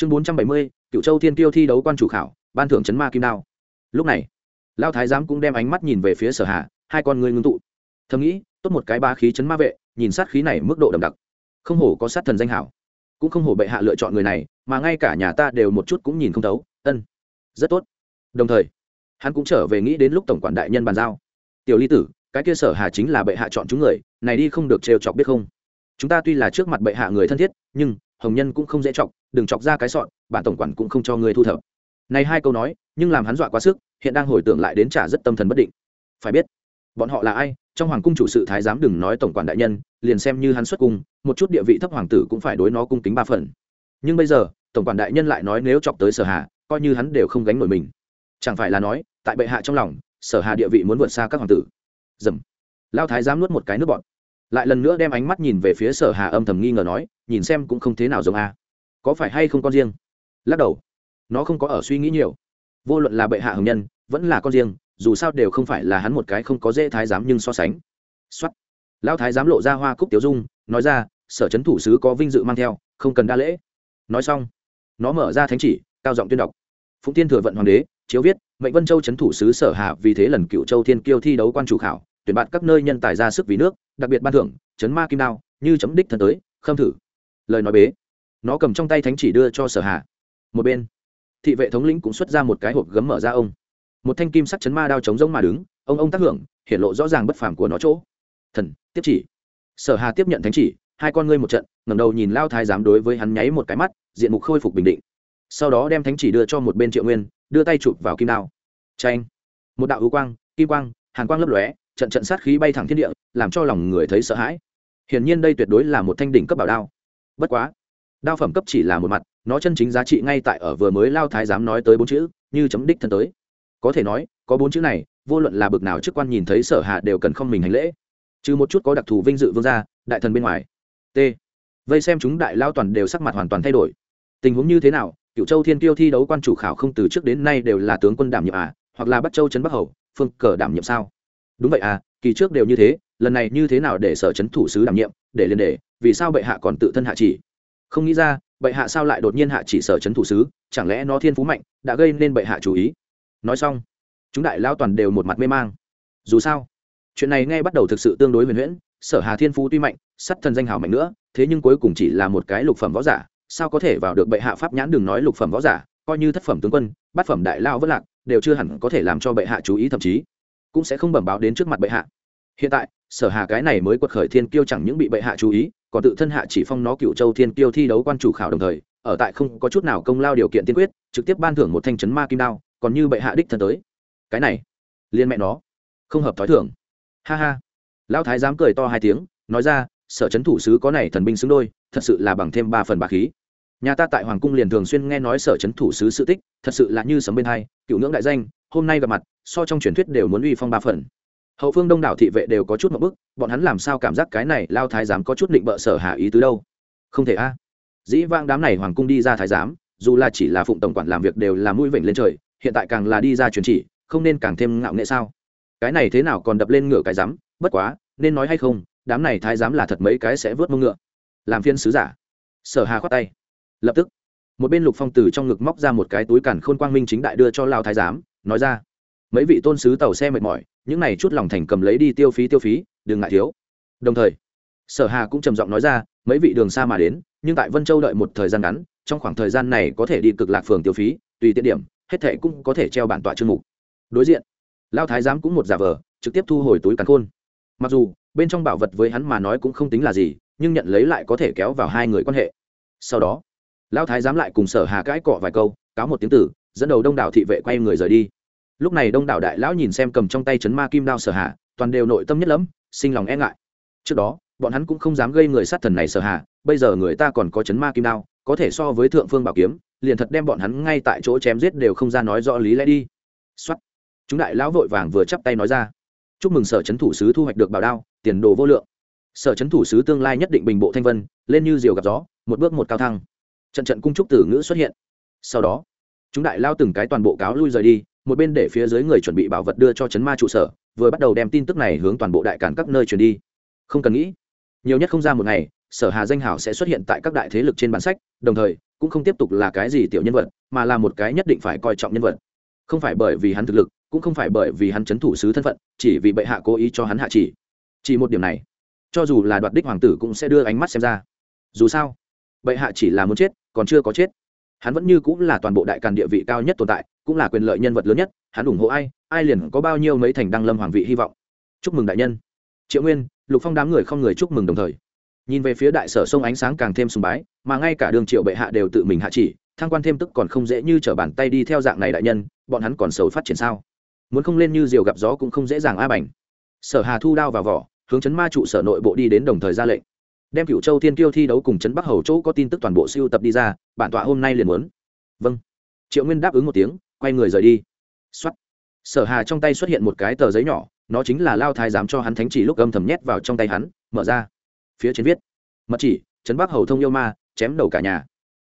chương bốn trăm bảy mươi cựu châu thiên tiêu thi đấu quan chủ khảo, ban thưởng chấn ma kim đao. Lúc này lao thái giám cũng đem ánh mắt nhìn về phía sở hà, hai con người ngưng tụ. Thầm nghĩ, tốt một cái ba khí chấn ma vệ, nhìn sát khí này mức độ đậm đặc. Không hổ có sát thần danh hảo. Cũng không hổ bệ hạ lựa chọn người này, mà ngay cả nhà ta đều một chút cũng nhìn không thấu. Ân, rất tốt. Đồng thời, hắn cũng trở về nghĩ đến lúc tổng quản đại nhân bàn giao. Tiểu ly tử, cái kia sở hà chính là bệ hạ chọn chúng người, này đi không được trêu chọc biết không? Chúng ta tuy là trước mặt bệ hạ người thân thiết, nhưng hồng nhân cũng không dễ chọc đừng chọc ra cái sọn, bản tổng quản cũng không cho người thu thập. Này hai câu nói, nhưng làm hắn dọa quá sức, hiện đang hồi tưởng lại đến trả rất tâm thần bất định. Phải biết, bọn họ là ai? Trong hoàng cung chủ sự thái giám đừng nói tổng quản đại nhân, liền xem như hắn xuất cung, một chút địa vị thấp hoàng tử cũng phải đối nó cung kính ba phần. Nhưng bây giờ, tổng quản đại nhân lại nói nếu chọc tới sở hà, coi như hắn đều không gánh nổi mình. Chẳng phải là nói, tại bệ hạ trong lòng, sở hà địa vị muốn vượt xa các hoàng tử. Dầm. Lao thái giám nuốt một cái nước bọt. Lại lần nữa đem ánh mắt nhìn về phía sở hà âm thầm nghi ngờ nói, nhìn xem cũng không thế nào giống a có phải hay không con riêng? Lắc đầu. Nó không có ở suy nghĩ nhiều. Vô luận là bệ hạ hồng nhân, vẫn là con riêng, dù sao đều không phải là hắn một cái không có dễ thái giám nhưng so sánh. Xuất lão thái giám lộ ra hoa cúc tiểu dung, nói ra, sở chấn thủ sứ có vinh dự mang theo, không cần đa lễ. Nói xong, nó mở ra thánh chỉ, cao giọng tuyên đọc. Phụng tiên thừa vận hoàng đế, chiếu viết, mệnh vân châu chấn thủ sứ sở hạ vì thế lần cựu châu thiên kiêu thi đấu quan chủ khảo, tuyển bạn các nơi nhân tài ra sức vì nước, đặc biệt ban thưởng, chấn ma kim đao, như chấm đích thân tới, khâm thử. Lời nói bế nó cầm trong tay thánh chỉ đưa cho sở hà. Một bên, thị vệ thống lĩnh cũng xuất ra một cái hộp gấm mở ra ông. Một thanh kim sắc chấn ma đao chống rỗng mà đứng, ông ông tác hưởng hiện lộ rõ ràng bất phàm của nó chỗ. Thần, tiếp chỉ. Sở hà tiếp nhận thánh chỉ, hai con ngươi một trận, ngẩng đầu nhìn lao thái giám đối với hắn nháy một cái mắt, diện mục khôi phục bình định. Sau đó đem thánh chỉ đưa cho một bên triệu nguyên, đưa tay chụp vào kim đao. Tranh một đạo hữu quang, kim quang, hàn quang lấp lóe, trận trận sát khí bay thẳng thiên địa, làm cho lòng người thấy sợ hãi. Hiển nhiên đây tuyệt đối là một thanh đỉnh cấp bảo đao. Bất quá đao phẩm cấp chỉ là một mặt, nó chân chính giá trị ngay tại ở vừa mới lao thái giám nói tới bốn chữ, như chấm đích thân tới. Có thể nói, có bốn chữ này, vô luận là bực nào chức quan nhìn thấy sở hạ đều cần không mình hành lễ. Trừ một chút có đặc thù vinh dự vương gia, đại thần bên ngoài. T. Vây xem chúng đại lao toàn đều sắc mặt hoàn toàn thay đổi. Tình huống như thế nào cựu châu thiên tiêu thi đấu quan chủ khảo không từ trước đến nay đều là tướng quân đảm nhiệm à hoặc là bắt châu trấn bắc hầu, phương cờ đảm nhiệm sao? Đúng vậy à kỳ trước đều như thế, lần này như thế nào để sở trấn thủ sứ đảm nhiệm, để liền để, vì sao bệ hạ còn tự thân hạ chỉ? Không nghĩ ra, bệ hạ sao lại đột nhiên hạ chỉ sở trấn thủ sứ, chẳng lẽ nó thiên phú mạnh, đã gây nên bệ hạ chú ý? Nói xong, chúng đại lao toàn đều một mặt mê mang. Dù sao, chuyện này ngay bắt đầu thực sự tương đối huyền huyễn, sở hà thiên phú tuy mạnh, sắt thần danh hào mạnh nữa, thế nhưng cuối cùng chỉ là một cái lục phẩm võ giả, sao có thể vào được bệ hạ pháp nhãn đừng nói lục phẩm võ giả, coi như thất phẩm tướng quân, bát phẩm đại lao vất lạc, đều chưa hẳn có thể làm cho bệ hạ chú ý thậm chí, cũng sẽ không bẩm báo đến trước mặt bệ hạ hiện tại, sở hà cái này mới quật khởi thiên kiêu chẳng những bị bệ hạ chú ý, còn tự thân hạ chỉ phong nó cựu châu thiên kiêu thi đấu quan chủ khảo đồng thời, ở tại không có chút nào công lao điều kiện tiên quyết, trực tiếp ban thưởng một thanh chấn ma kim đao, còn như bệ hạ đích thân tới. Cái này, liên mẹ nó, không hợp thói thường. Ha ha. Lão thái dám cười to hai tiếng, nói ra, sở chấn thủ sứ có này thần binh xứng đôi, thật sự là bằng thêm ba phần bạc khí. Nhà ta tại hoàng cung liền thường xuyên nghe nói sở chấn thủ sứ sự tích, thật sự là như sấm bên hai, cựu ngưỡng đại danh, hôm nay gặp mặt, so trong truyền thuyết đều muốn uy phong ba phần hậu phương đông đảo thị vệ đều có chút một bức, bọn hắn làm sao cảm giác cái này lao thái giám có chút định bợ sở hạ ý tứ đâu? Không thể a. Dĩ vang đám này hoàng cung đi ra thái giám, dù là chỉ là phụng tổng quản làm việc đều là mũi vểnh lên trời, hiện tại càng là đi ra truyền chỉ, không nên càng thêm ngạo nghệ sao? Cái này thế nào còn đập lên ngựa cái rắm bất quá, nên nói hay không, đám này thái giám là thật mấy cái sẽ vớt mông ngựa. Làm phiên sứ giả. Sở hà khoát tay. Lập tức, một bên lục phong từ trong ngực móc ra một cái túi cản khôn quang minh chính đại đưa cho lao thái giám, nói ra, mấy vị tôn sứ tàu xe mệt mỏi những này chút lòng thành cầm lấy đi tiêu phí tiêu phí, đừng ngại thiếu. Đồng thời, sở hà cũng trầm giọng nói ra, mấy vị đường xa mà đến, nhưng tại vân châu đợi một thời gian ngắn, trong khoảng thời gian này có thể đi cực lạc phường tiêu phí, tùy tiện điểm, hết thệ cũng có thể treo bản tọa chương mục. Đối diện, lao thái giám cũng một giả vờ, trực tiếp thu hồi túi càn khôn. Mặc dù, bên trong bảo vật với hắn mà nói cũng không tính là gì, nhưng nhận lấy lại có thể kéo vào hai người quan hệ. Sau đó, lao thái giám lại cùng sở hà cãi cọ vài câu, cáo một tiếng tử, dẫn đầu đông đảo thị vệ quay người rời đi lúc này đông đảo đại lão nhìn xem cầm trong tay chấn ma kim đao sở hạ toàn đều nội tâm nhất lắm sinh lòng e ngại. Trước đó, bọn hắn cũng không dám gây người sát thần này sở hạ bây giờ người ta còn có chấn ma kim đao, có thể so với thượng phương bảo kiếm, liền thật đem bọn hắn ngay tại chỗ chém giết đều không ra nói rõ lý lẽ đi. Xuất chúng đại lão vội vàng vừa chắp tay nói ra. Chúc mừng sở chấn thủ sứ thu hoạch được bảo đao, tiền đồ vô lượng. Sở chấn thủ sứ tương lai nhất định bình bộ thanh vân, lên như diều gặp gió, một bước một cao thăng. Trận trận cung trúc tử ngữ xuất hiện. Sau đó, chúng đại lao từng cái toàn bộ cáo lui rời đi một bên để phía dưới người chuẩn bị bảo vật đưa cho chấn ma trụ sở, vừa bắt đầu đem tin tức này hướng toàn bộ đại cản các nơi truyền đi. Không cần nghĩ, nhiều nhất không ra một ngày, sở hà danh hảo sẽ xuất hiện tại các đại thế lực trên bản sách, đồng thời, cũng không tiếp tục là cái gì tiểu nhân vật, mà là một cái nhất định phải coi trọng nhân vật. Không phải bởi vì hắn thực lực, cũng không phải bởi vì hắn chấn thủ sứ thân phận, chỉ vì bệ hạ cố ý cho hắn hạ chỉ. Chỉ một điểm này, cho dù là đoạt đích hoàng tử cũng sẽ đưa ánh mắt xem ra. Dù sao, bệ hạ chỉ là muốn chết, còn chưa có chết hắn vẫn như cũng là toàn bộ đại càn địa vị cao nhất tồn tại, cũng là quyền lợi nhân vật lớn nhất, hắn ủng hộ ai ai liền có bao nhiêu mấy thành đăng lâm hoàng vị hy vọng. Chúc mừng đại nhân. Triệu nguyên, lục phong đám người không người chúc mừng đồng thời. Nhìn về phía đại sở sông ánh sáng càng thêm sùng bái, mà ngay cả đường triệu bệ hạ đều tự mình hạ chỉ, thăng quan thêm tức còn không dễ như t r ở bàn tay đi theo dạng này đại nhân, bọn hắn còn sầu phát triển sao? Muốn không lên như diều gặp gió cũng không dễ dàng a bành. Sở hà thu đao vào vỏ, hướng chấn ma trụ sở nội bộ đi đến đồng thời ra lệnh đem cựu châu thiên kiêu thi đấu cùng chấn bắc hầu chỗ có tin tức toàn bộ siêu tập đi ra, bản tọa hôm nay liền muốn. Vâng. Triệu nguyên đáp ứng một tiếng, quay người rời đi. Xuất sở hà trong tay xuất hiện một cái tờ giấy nhỏ, nó chính là lao thái giám cho hắn thánh chỉ lúc âm thầm nhét vào trong tay hắn, mở ra. Phía trên viết, mật chỉ, trấn bắc hầu thông yêu ma, chém đầu cả nhà.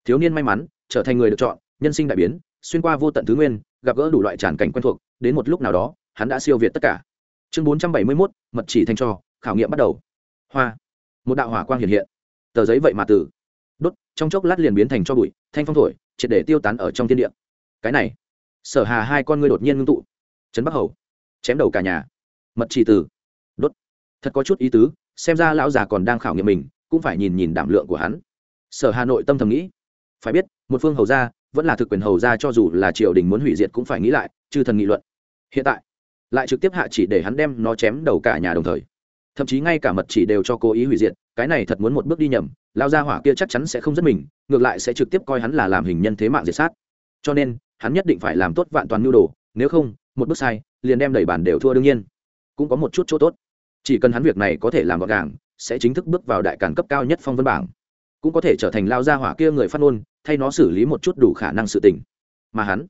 Thiếu niên may mắn, trở thành người được chọn, nhân sinh đại biến, xuyên qua vô tận thứ nguyên, gặp gỡ đủ loại tràn cảnh quen thuộc, đến một lúc nào đó, hắn đã siêu việt tất cả. Chương bốn trăm bảy mươi mốt, mật chỉ thanh cho khảo nghiệm bắt đầu. Hoa một đạo hỏa quang hiện hiện. Tờ giấy vậy mà từ. Đốt, trong chốc lát liền biến thành cho bụi, thanh phong thổi, triệt để tiêu tán ở trong thiên địa. Cái này, sở hà hai con ngươi đột nhiên ngưng tụ. Trấn bắc hầu, chém đầu cả nhà. Mật chỉ từ đốt. Thật có chút ý tứ, xem ra lão già còn đang khảo nghiệm mình, cũng phải nhìn nhìn đảm lượng của hắn. Sở hà nội tâm thầm nghĩ. Phải biết, một phương hầu gia, vẫn là thực quyền hầu gia cho dù là triều đình muốn hủy diệt cũng phải nghĩ lại, chư thần nghị luận. Hiện tại, lại trực tiếp hạ chỉ để hắn đem nó chém đầu cả nhà đồng thời thậm chí ngay cả mật chỉ đều cho cố ý hủy diệt, cái này thật muốn một bước đi nhầm, lao gia hỏa kia chắc chắn sẽ không giết mình, ngược lại sẽ trực tiếp coi hắn là làm hình nhân thế mạng diệt sát. Cho nên, hắn nhất định phải làm tốt vạn toàn nhu đồ, nếu không, một bước sai, liền đem đẩy bàn đều thua đương nhiên. Cũng có một chút chỗ tốt. Chỉ cần hắn việc này có thể làm gọn gàng, sẽ chính thức bước vào đại cản cấp cao nhất phong vân bảng. Cũng có thể trở thành lao gia hỏa kia người phát ngôn, thay nó xử lý một chút đủ khả năng sự tình. Mà hắn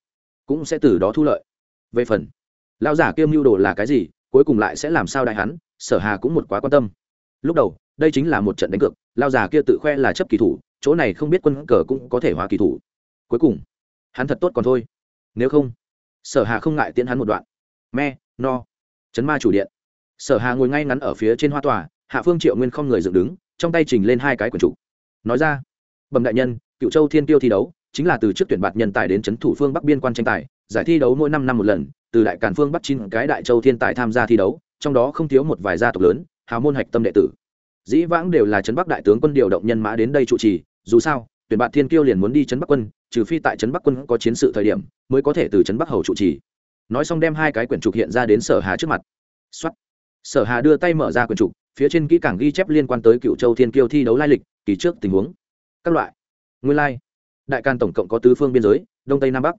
cũng sẽ từ đó thu lợi. Về phần, lao giả kia mưu đồ là cái gì, cuối cùng lại sẽ làm sao đại hắn sở hà cũng một quá quan tâm. Lúc đầu, đây chính là một trận đánh cược, lao già kia tự khoe là chấp kỳ thủ, chỗ này không biết quân cờ cũng có thể hóa kỳ thủ. Cuối cùng, hắn thật tốt còn thôi. Nếu không, sở hà không ngại tiễn hắn một đoạn. Me, no. Chấn ma chủ điện. Sở hà ngồi ngay ngắn ở phía trên hoa tòa, hạ phương triệu nguyên không người dựng đứng, trong tay trình lên hai cái quần chủ. Nói ra, bẩm đại nhân, cựu châu thiên tiêu thi đấu, chính là từ trước tuyển bạt nhân tài đến trấn thủ phương bắc biên quan tranh tài, giải thi đấu mỗi năm năm một lần, từ đại càn phương Bắc chín cái đại châu thiên tài tham gia thi đấu trong đó không thiếu một vài gia tộc lớn, hào môn hạch tâm đệ tử. Dĩ vãng đều là trấn bắc đại tướng quân điều động nhân mã đến đây trụ trì, dù sao, tuyển bạn thiên kiêu liền muốn đi trấn bắc quân, trừ phi tại trấn bắc quân có chiến sự thời điểm, mới có thể từ trấn bắc hầu trụ trì. Nói xong đem hai cái quyển trục hiện ra đến sở hà trước mặt. Xuất sở hà đưa tay mở ra quyển trục, phía trên kỹ càng ghi chép liên quan tới cựu châu thiên kiêu thi đấu lai lịch, kỳ trước tình huống. Các loại. Nguyên lai. Đại can tổng cộng có tứ phương biên giới, đông tây nam bắc.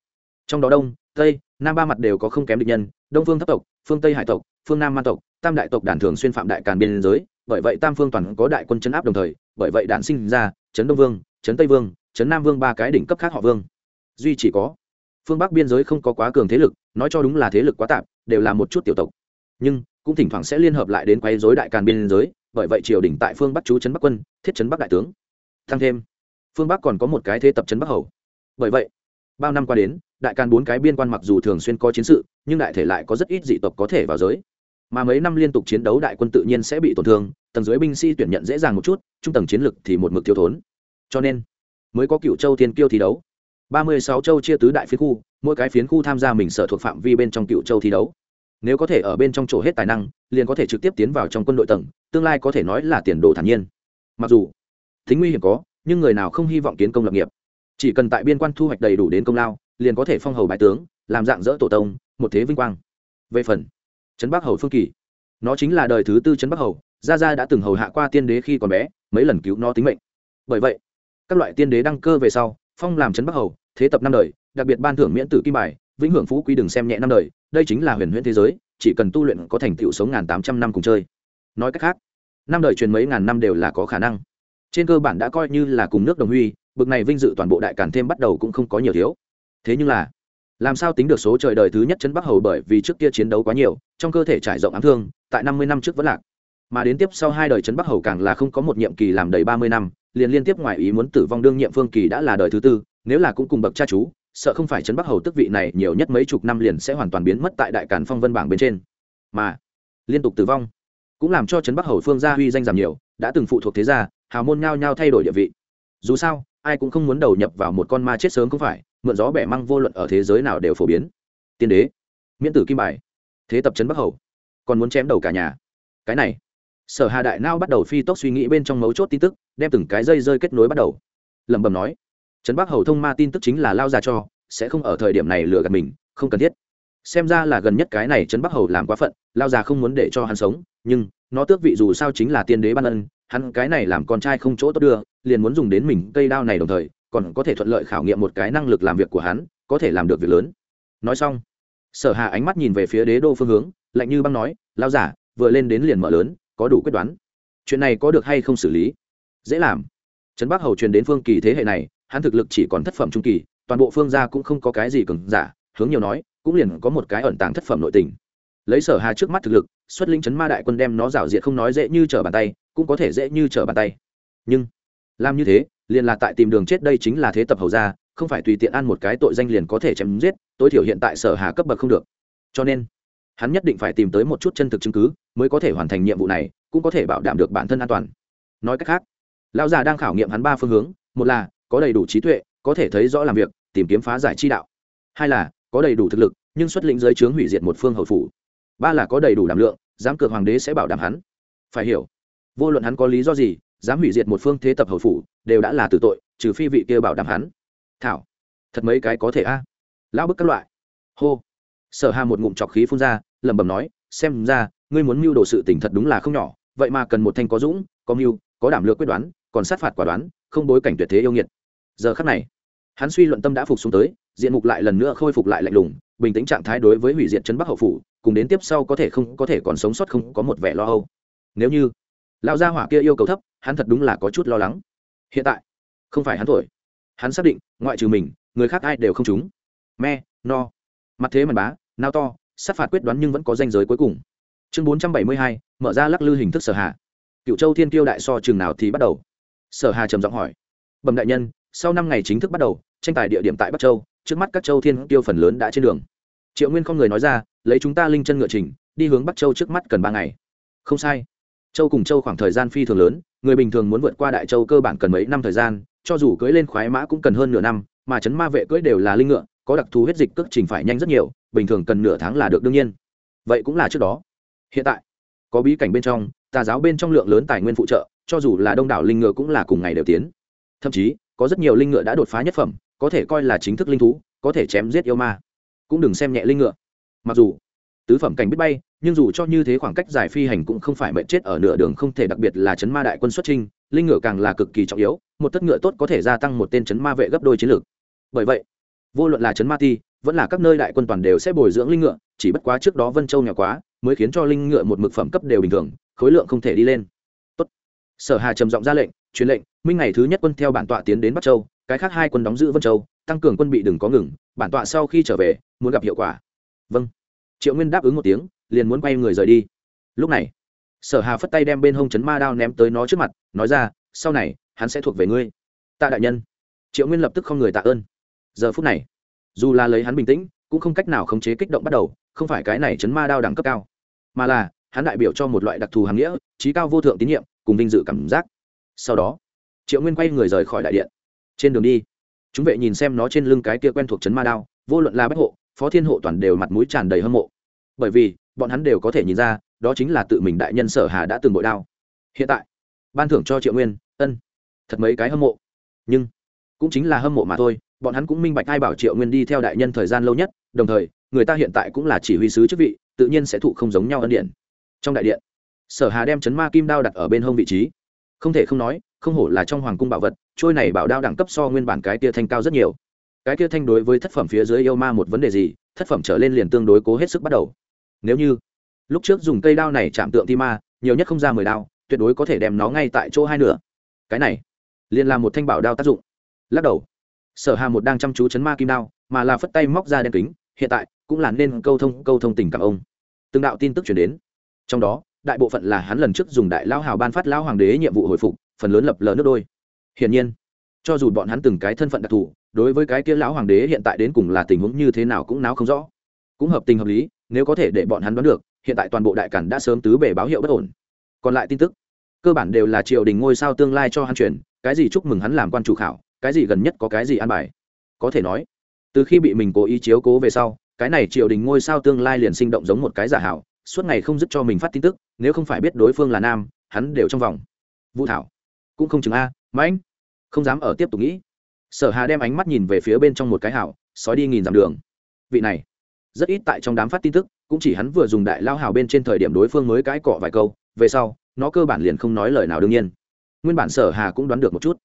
Trong đó đông, tây nam ba mặt đều có không kém địch nhân, đông phương thấp tộc, phương tây hải tộc, phương nam man tộc, tam đại tộc đàn thường xuyên phạm đại càn biên giới, bởi vậy tam phương toàn có đại quân chấn áp đồng thời, bởi vậy đản sinh ra trấn đông vương trấn tây vương trấn nam vương ba cái đỉnh cấp khác họ vương. Duy chỉ có phương bắc biên giới không có quá cường thế lực, nói cho đúng là thế lực quá tạp, đều là một chút tiểu tộc. Nhưng, cũng thỉnh thoảng sẽ liên hợp lại đến quấy rối đại càn biên giới, bởi vậy triều đình tại phương bắc chú trấn bắc quân, thiết trấn bắc đại tướng. Thăng thêm, phương bắc còn có một cái thế tập trấn bắc hầu. Bởi vậy, bao năm qua đến đại càn bốn cái biên quan mặc dù thường xuyên có chiến sự, nhưng đại thể lại có rất ít dị tộc có thể vào giới. Mà mấy năm liên tục chiến đấu đại quân tự nhiên sẽ bị tổn thương, tầng dưới binh sĩ tuyển nhận dễ dàng một chút, trung tầng chiến lực thì một mực thiếu thốn. Cho nên, mới có cựu châu thiên kiêu thi đấu. Ba mươi sáu châu chia tứ đại phiến khu, mỗi cái phiến khu tham gia mình sở thuộc phạm vi bên trong cựu châu thi đấu. Nếu có thể ở bên trong chỗ hết tài năng, liền có thể trực tiếp tiến vào trong quân đội tầng, tương lai có thể nói là tiền đồ thản nhiên. Mặc dù, tính nguy hiểm có, nhưng người nào không hy vọng kiến công lập nghiệp. Chỉ cần tại biên quan thu hoạch đầy đủ đến công lao liền có thể phong hầu bái tướng, làm dạng dỡ tổ tông, một thế vinh quang. Về phần trấn bắc hầu phương kỳ, nó chính là đời thứ tư trấn bắc hầu, gia gia đã từng hầu hạ qua tiên đế khi còn bé, mấy lần cứu nó tính mệnh. Bởi vậy, các loại tiên đế đăng cơ về sau, phong làm trấn bắc hầu, thế tập năm đời, đặc biệt ban thưởng miễn tử kim bài, vĩnh hưởng phú quý đừng xem nhẹ năm đời, đây chính là huyền huyễn thế giới, chỉ cần tu luyện có thành tựu sống ngàn tám trăm năm cùng chơi. Nói cách khác, năm đời truyền mấy ngàn năm đều là có khả năng. Trên cơ bản đã coi như là cùng nước đồng huy, bực này vinh dự toàn bộ đại càn thêm bắt đầu cũng không có nhiều thiếu thế nhưng là, làm sao tính được số trời đời thứ nhất chân bắc hầu bởi vì trước kia chiến đấu quá nhiều, trong cơ thể trải rộng ám thương, tại năm mươi năm trước vẫn lạc. Mà đến tiếp sau hai đời trấn bắc hầu càng là không có một nhiệm kỳ làm đầy ba mươi năm, liền liên tiếp ngoài ý muốn tử vong đương nhiệm phương kỳ đã là đời thứ tư, nếu là cũng cùng bậc cha chú, sợ không phải trấn bắc hầu tức vị này nhiều nhất mấy chục năm liền sẽ hoàn toàn biến mất tại đại càn phong vân bảng bên trên. Mà, liên tục tử vong, cũng làm cho trấn bắc hầu phương gia huy danh giảm nhiều, đã từng phụ thuộc thế gia, hào môn nhao nhao thay đổi địa vị. Dù sao, ai cũng không muốn đầu nhập vào một con ma chết sớm không phải mượn gió bẻ măng vô luận ở thế giới nào đều phổ biến. Tiên đế, miễn tử kim bài, thế tập trấn bắc hầu, còn muốn chém đầu cả nhà. Cái này, sở hà đại nao bắt đầu phi tốc suy nghĩ bên trong mấu chốt tin tức, đem từng cái dây rơi kết nối bắt đầu. Lẩm bẩm nói trấn bắc hầu thông ma tin tức chính là lao ra cho, sẽ không ở thời điểm này lừa gạt mình, không cần thiết. Xem ra là gần nhất cái này trấn bắc hầu làm quá phận, lao già không muốn để cho hắn sống, nhưng nó tước vị dù sao chính là tiên đế ban ân, hắn cái này làm con trai không chỗ tốt đưa, liền muốn dùng đến mình cây đao này đồng thời còn có thể thuận lợi khảo nghiệm một cái năng lực làm việc của hắn, có thể làm được việc lớn. Nói xong, sở hà ánh mắt nhìn về phía đế đô phương hướng, lạnh như băng nói lao giả, vừa lên đến liền mở lớn, có đủ quyết đoán. Chuyện này có được hay không xử lý? Dễ làm. Trấn bắc hầu truyền đến phương kỳ thế hệ này, hắn thực lực chỉ còn thất phẩm trung kỳ, toàn bộ phương gia cũng không có cái gì cứng giả, hướng nhiều nói, cũng liền có một cái ẩn tàng thất phẩm nội tình. Lấy sở hà trước mắt thực lực, xuất linh chấn ma đại quân đem nó rảo diệt không nói dễ như trở bàn tay, cũng có thể dễ như trở bàn tay. Nhưng làm như thế, liền là tại tìm đường chết đây chính là thế tập hầu gia, không phải tùy tiện ăn một cái tội danh liền có thể chém giết, tối thiểu hiện tại sở hà cấp bậc không được. Cho nên, hắn nhất định phải tìm tới một chút chân thực chứng cứ mới có thể hoàn thành nhiệm vụ này, cũng có thể bảo đảm được bản thân an toàn. Nói cách khác, lão già đang khảo nghiệm hắn ba phương hướng, một là có đầy đủ trí tuệ, có thể thấy rõ làm việc, tìm kiếm phá giải chi đạo. Hai là có đầy đủ thực lực, nhưng xuất lĩnh giới chướng hủy diệt một phương hậu phủ. Ba là có đầy đủ đảm lượng dám cược hoàng đế sẽ bảo đảm hắn. Phải hiểu, vô luận hắn có lý do gì dám hủy diệt một phương thế tập hậu phủ, đều đã là tử tội, trừ phi vị kia bảo đảm hắn. Thảo, thật mấy cái có thể a? Lão bức các loại. Hô. Sở hà một ngụm trọc khí phun ra, lẩm bẩm nói, xem ra, ngươi muốn mưu đồ sự tình thật đúng là không nhỏ, vậy mà cần một thanh có dũng, có mưu, có đảm lược quyết đoán, còn sát phạt quả đoán, không bối cảnh tuyệt thế yêu nghiệt. Giờ khắc này, hắn suy luận tâm đã phục xuống tới, diện mục lại lần nữa khôi phục lại lạnh lùng, bình tĩnh trạng thái đối với hủy diệt chân bắc hậu phủ, cùng đến tiếp sau có thể không, có thể còn sống sót không có một vẻ lo âu. Nếu như, lão gia hỏa kia yêu cầu thấp hắn thật đúng là có chút lo lắng. Hiện tại, không phải hắn thổi hắn xác định, ngoại trừ mình, người khác ai đều không trúng. Me, no. Mặt thế màn bá, nao to, sát phạt quyết đoán nhưng vẫn có danh giới cuối cùng. Chương bốn trăm bảy mươi hai, mở ra lắc lư hình thức sở hà. Cựu châu thiên tiêu đại so chừng nào thì bắt đầu? Sở hà trầm giọng hỏi. Bẩm đại nhân, sau năm ngày chính thức bắt đầu, tranh tài địa điểm tại bắc châu, trước mắt các châu thiên tiêu phần lớn đã trên đường. Triệu nguyên không người nói ra, lấy chúng ta linh chân ngựa trình, đi hướng bắc châu trước mắt cần ba ngày. Không sai. Châu cùng châu khoảng thời gian phi thường lớn người bình thường muốn vượt qua đại châu cơ bản cần mấy năm thời gian, cho dù cưỡi lên khoái mã cũng cần hơn nửa năm, mà chấn ma vệ cưỡi đều là linh ngựa, có đặc thù huyết dịch cước trình phải nhanh rất nhiều, bình thường cần nửa tháng là được đương nhiên. Vậy cũng là trước đó. Hiện tại, có bí cảnh bên trong, tà giáo bên trong lượng lớn tài nguyên phụ trợ, cho dù là đông đảo linh ngựa cũng là cùng ngày đều tiến. Thậm chí, có rất nhiều linh ngựa đã đột phá nhất phẩm, có thể coi là chính thức linh thú, có thể chém giết yêu ma. Cũng đừng xem nhẹ linh ngựa. Mặc dù, tứ phẩm cảnh biết bay nhưng dù cho như thế khoảng cách dài phi hành cũng không phải mệnh chết ở nửa đường không thể đặc biệt là chấn ma đại quân xuất trinh linh ngựa càng là cực kỳ trọng yếu, một tất ngựa tốt có thể gia tăng một tên chấn ma vệ gấp đôi chiến lược. Bởi vậy, vô luận là chấn ma ti, vẫn là các nơi đại quân toàn đều sẽ bồi dưỡng linh ngựa, chỉ bất quá trước đó vân châu nhỏ quá, mới khiến cho linh ngựa một mực phẩm cấp đều bình thường, khối lượng không thể đi lên. Tốt. sở hà trầm giọng ra lệnh, truyền lệnh, minh ngày thứ nhất quân theo bản tọa tiến đến bắc châu, cái khác hai quân đóng giữ vân châu, tăng cường quân bị đừng có ngừng, bản tọa sau khi trở về, muốn gặp hiệu quả. Vâng. Triệu nguyên đáp ứng một tiếng liền muốn quay người rời đi. Lúc này, sở hà phất tay đem bên hông chấn ma đao ném tới nó trước mặt, nói ra, sau này, hắn sẽ thuộc về ngươi. Tạ đại nhân. Triệu nguyên lập tức không người tạ ơn. Giờ phút này, dù là lấy hắn bình tĩnh, cũng không cách nào khống chế kích động bắt đầu, không phải cái này chấn ma đao đẳng cấp cao, mà là, hắn đại biểu cho một loại đặc thù hàm nghĩa, trí cao vô thượng tín nhiệm, cùng vinh dự cảm giác. Sau đó, triệu nguyên quay người rời khỏi đại điện. Trên đường đi, chúng vệ nhìn xem nó trên lưng cái kia quen thuộc chấn ma đao, vô luận là bách hộ, phó thiên hộ toàn đều mặt mũi tràn đầy hâm mộ. Bởi vì bọn hắn đều có thể nhìn ra, đó chính là tự mình đại nhân sở hà đã từng bội đao. Hiện tại, ban thưởng cho triệu nguyên, ân, thật mấy cái hâm mộ. Nhưng, cũng chính là hâm mộ mà thôi, bọn hắn cũng minh bạch ai bảo triệu nguyên đi theo đại nhân thời gian lâu nhất, đồng thời, người ta hiện tại cũng là chỉ huy sứ chức vị, tự nhiên sẽ thụ không giống nhau ân điện. Trong đại điện, sở hà đem chấn ma kim đao đặt ở bên hông vị trí. Không thể không nói, không hổ là trong hoàng cung bảo vật, trôi này bảo đao đẳng cấp so nguyên bản cái tia thanh cao rất nhiều. Cái tia thanh đối với thất phẩm phía dưới yêu ma một vấn đề gì, thất phẩm trở lên liền tương đối cố hết sức bắt đầu nếu như lúc trước dùng cây đao này chạm tượng ti ma, nhiều nhất không ra mười đao, tuyệt đối có thể đem nó ngay tại chỗ hai nửa. Cái này, liền là một thanh bảo đao tác dụng. Lắc đầu. Sở hà một đang chăm chú chấn ma kim đao, mà là phất tay móc ra đen kính, hiện tại cũng là nên câu thông câu thông tình cảm ông. Từng đạo tin tức chuyển đến. Trong đó, đại bộ phận là hắn lần trước dùng đại lao hào ban phát lao hoàng đế nhiệm vụ hồi phục, phần lớn lập lờ nước đôi. Hiển nhiên, cho dù bọn hắn từng cái thân phận đặc thù, đối với cái kia lão hoàng đế hiện tại đến cùng là tình huống như thế nào cũng náo không rõ. Cũng hợp tình hợp lý nếu có thể để bọn hắn đoán được, hiện tại toàn bộ đại cản đã sớm tứ bể báo hiệu bất ổn. Còn lại tin tức, cơ bản đều là triều đình ngôi sao tương lai cho hắn truyền, cái gì chúc mừng hắn làm quan chủ khảo, cái gì gần nhất có cái gì an bài. Có thể nói, từ khi bị mình cố ý chiếu cố về sau, cái này triều đình ngôi sao tương lai liền sinh động giống một cái giả hảo, suốt ngày không dứt cho mình phát tin tức, nếu không phải biết đối phương là nam, hắn đều trong vòng. Vũ thảo, cũng không chừng a mãnh không dám ở tiếp tục nghĩ. Sở hà đem ánh mắt nhìn về phía bên trong một cái hảo, sói đi nghìn dặm đường. Vị này rất ít tại trong đám phát tin tức, cũng chỉ hắn vừa dùng đại lao hào bên trên thời điểm đối phương mới cãi cọ vài câu, về sau, nó cơ bản liền không nói lời nào đương nhiên. Nguyên bản sở hà cũng đoán được một chút.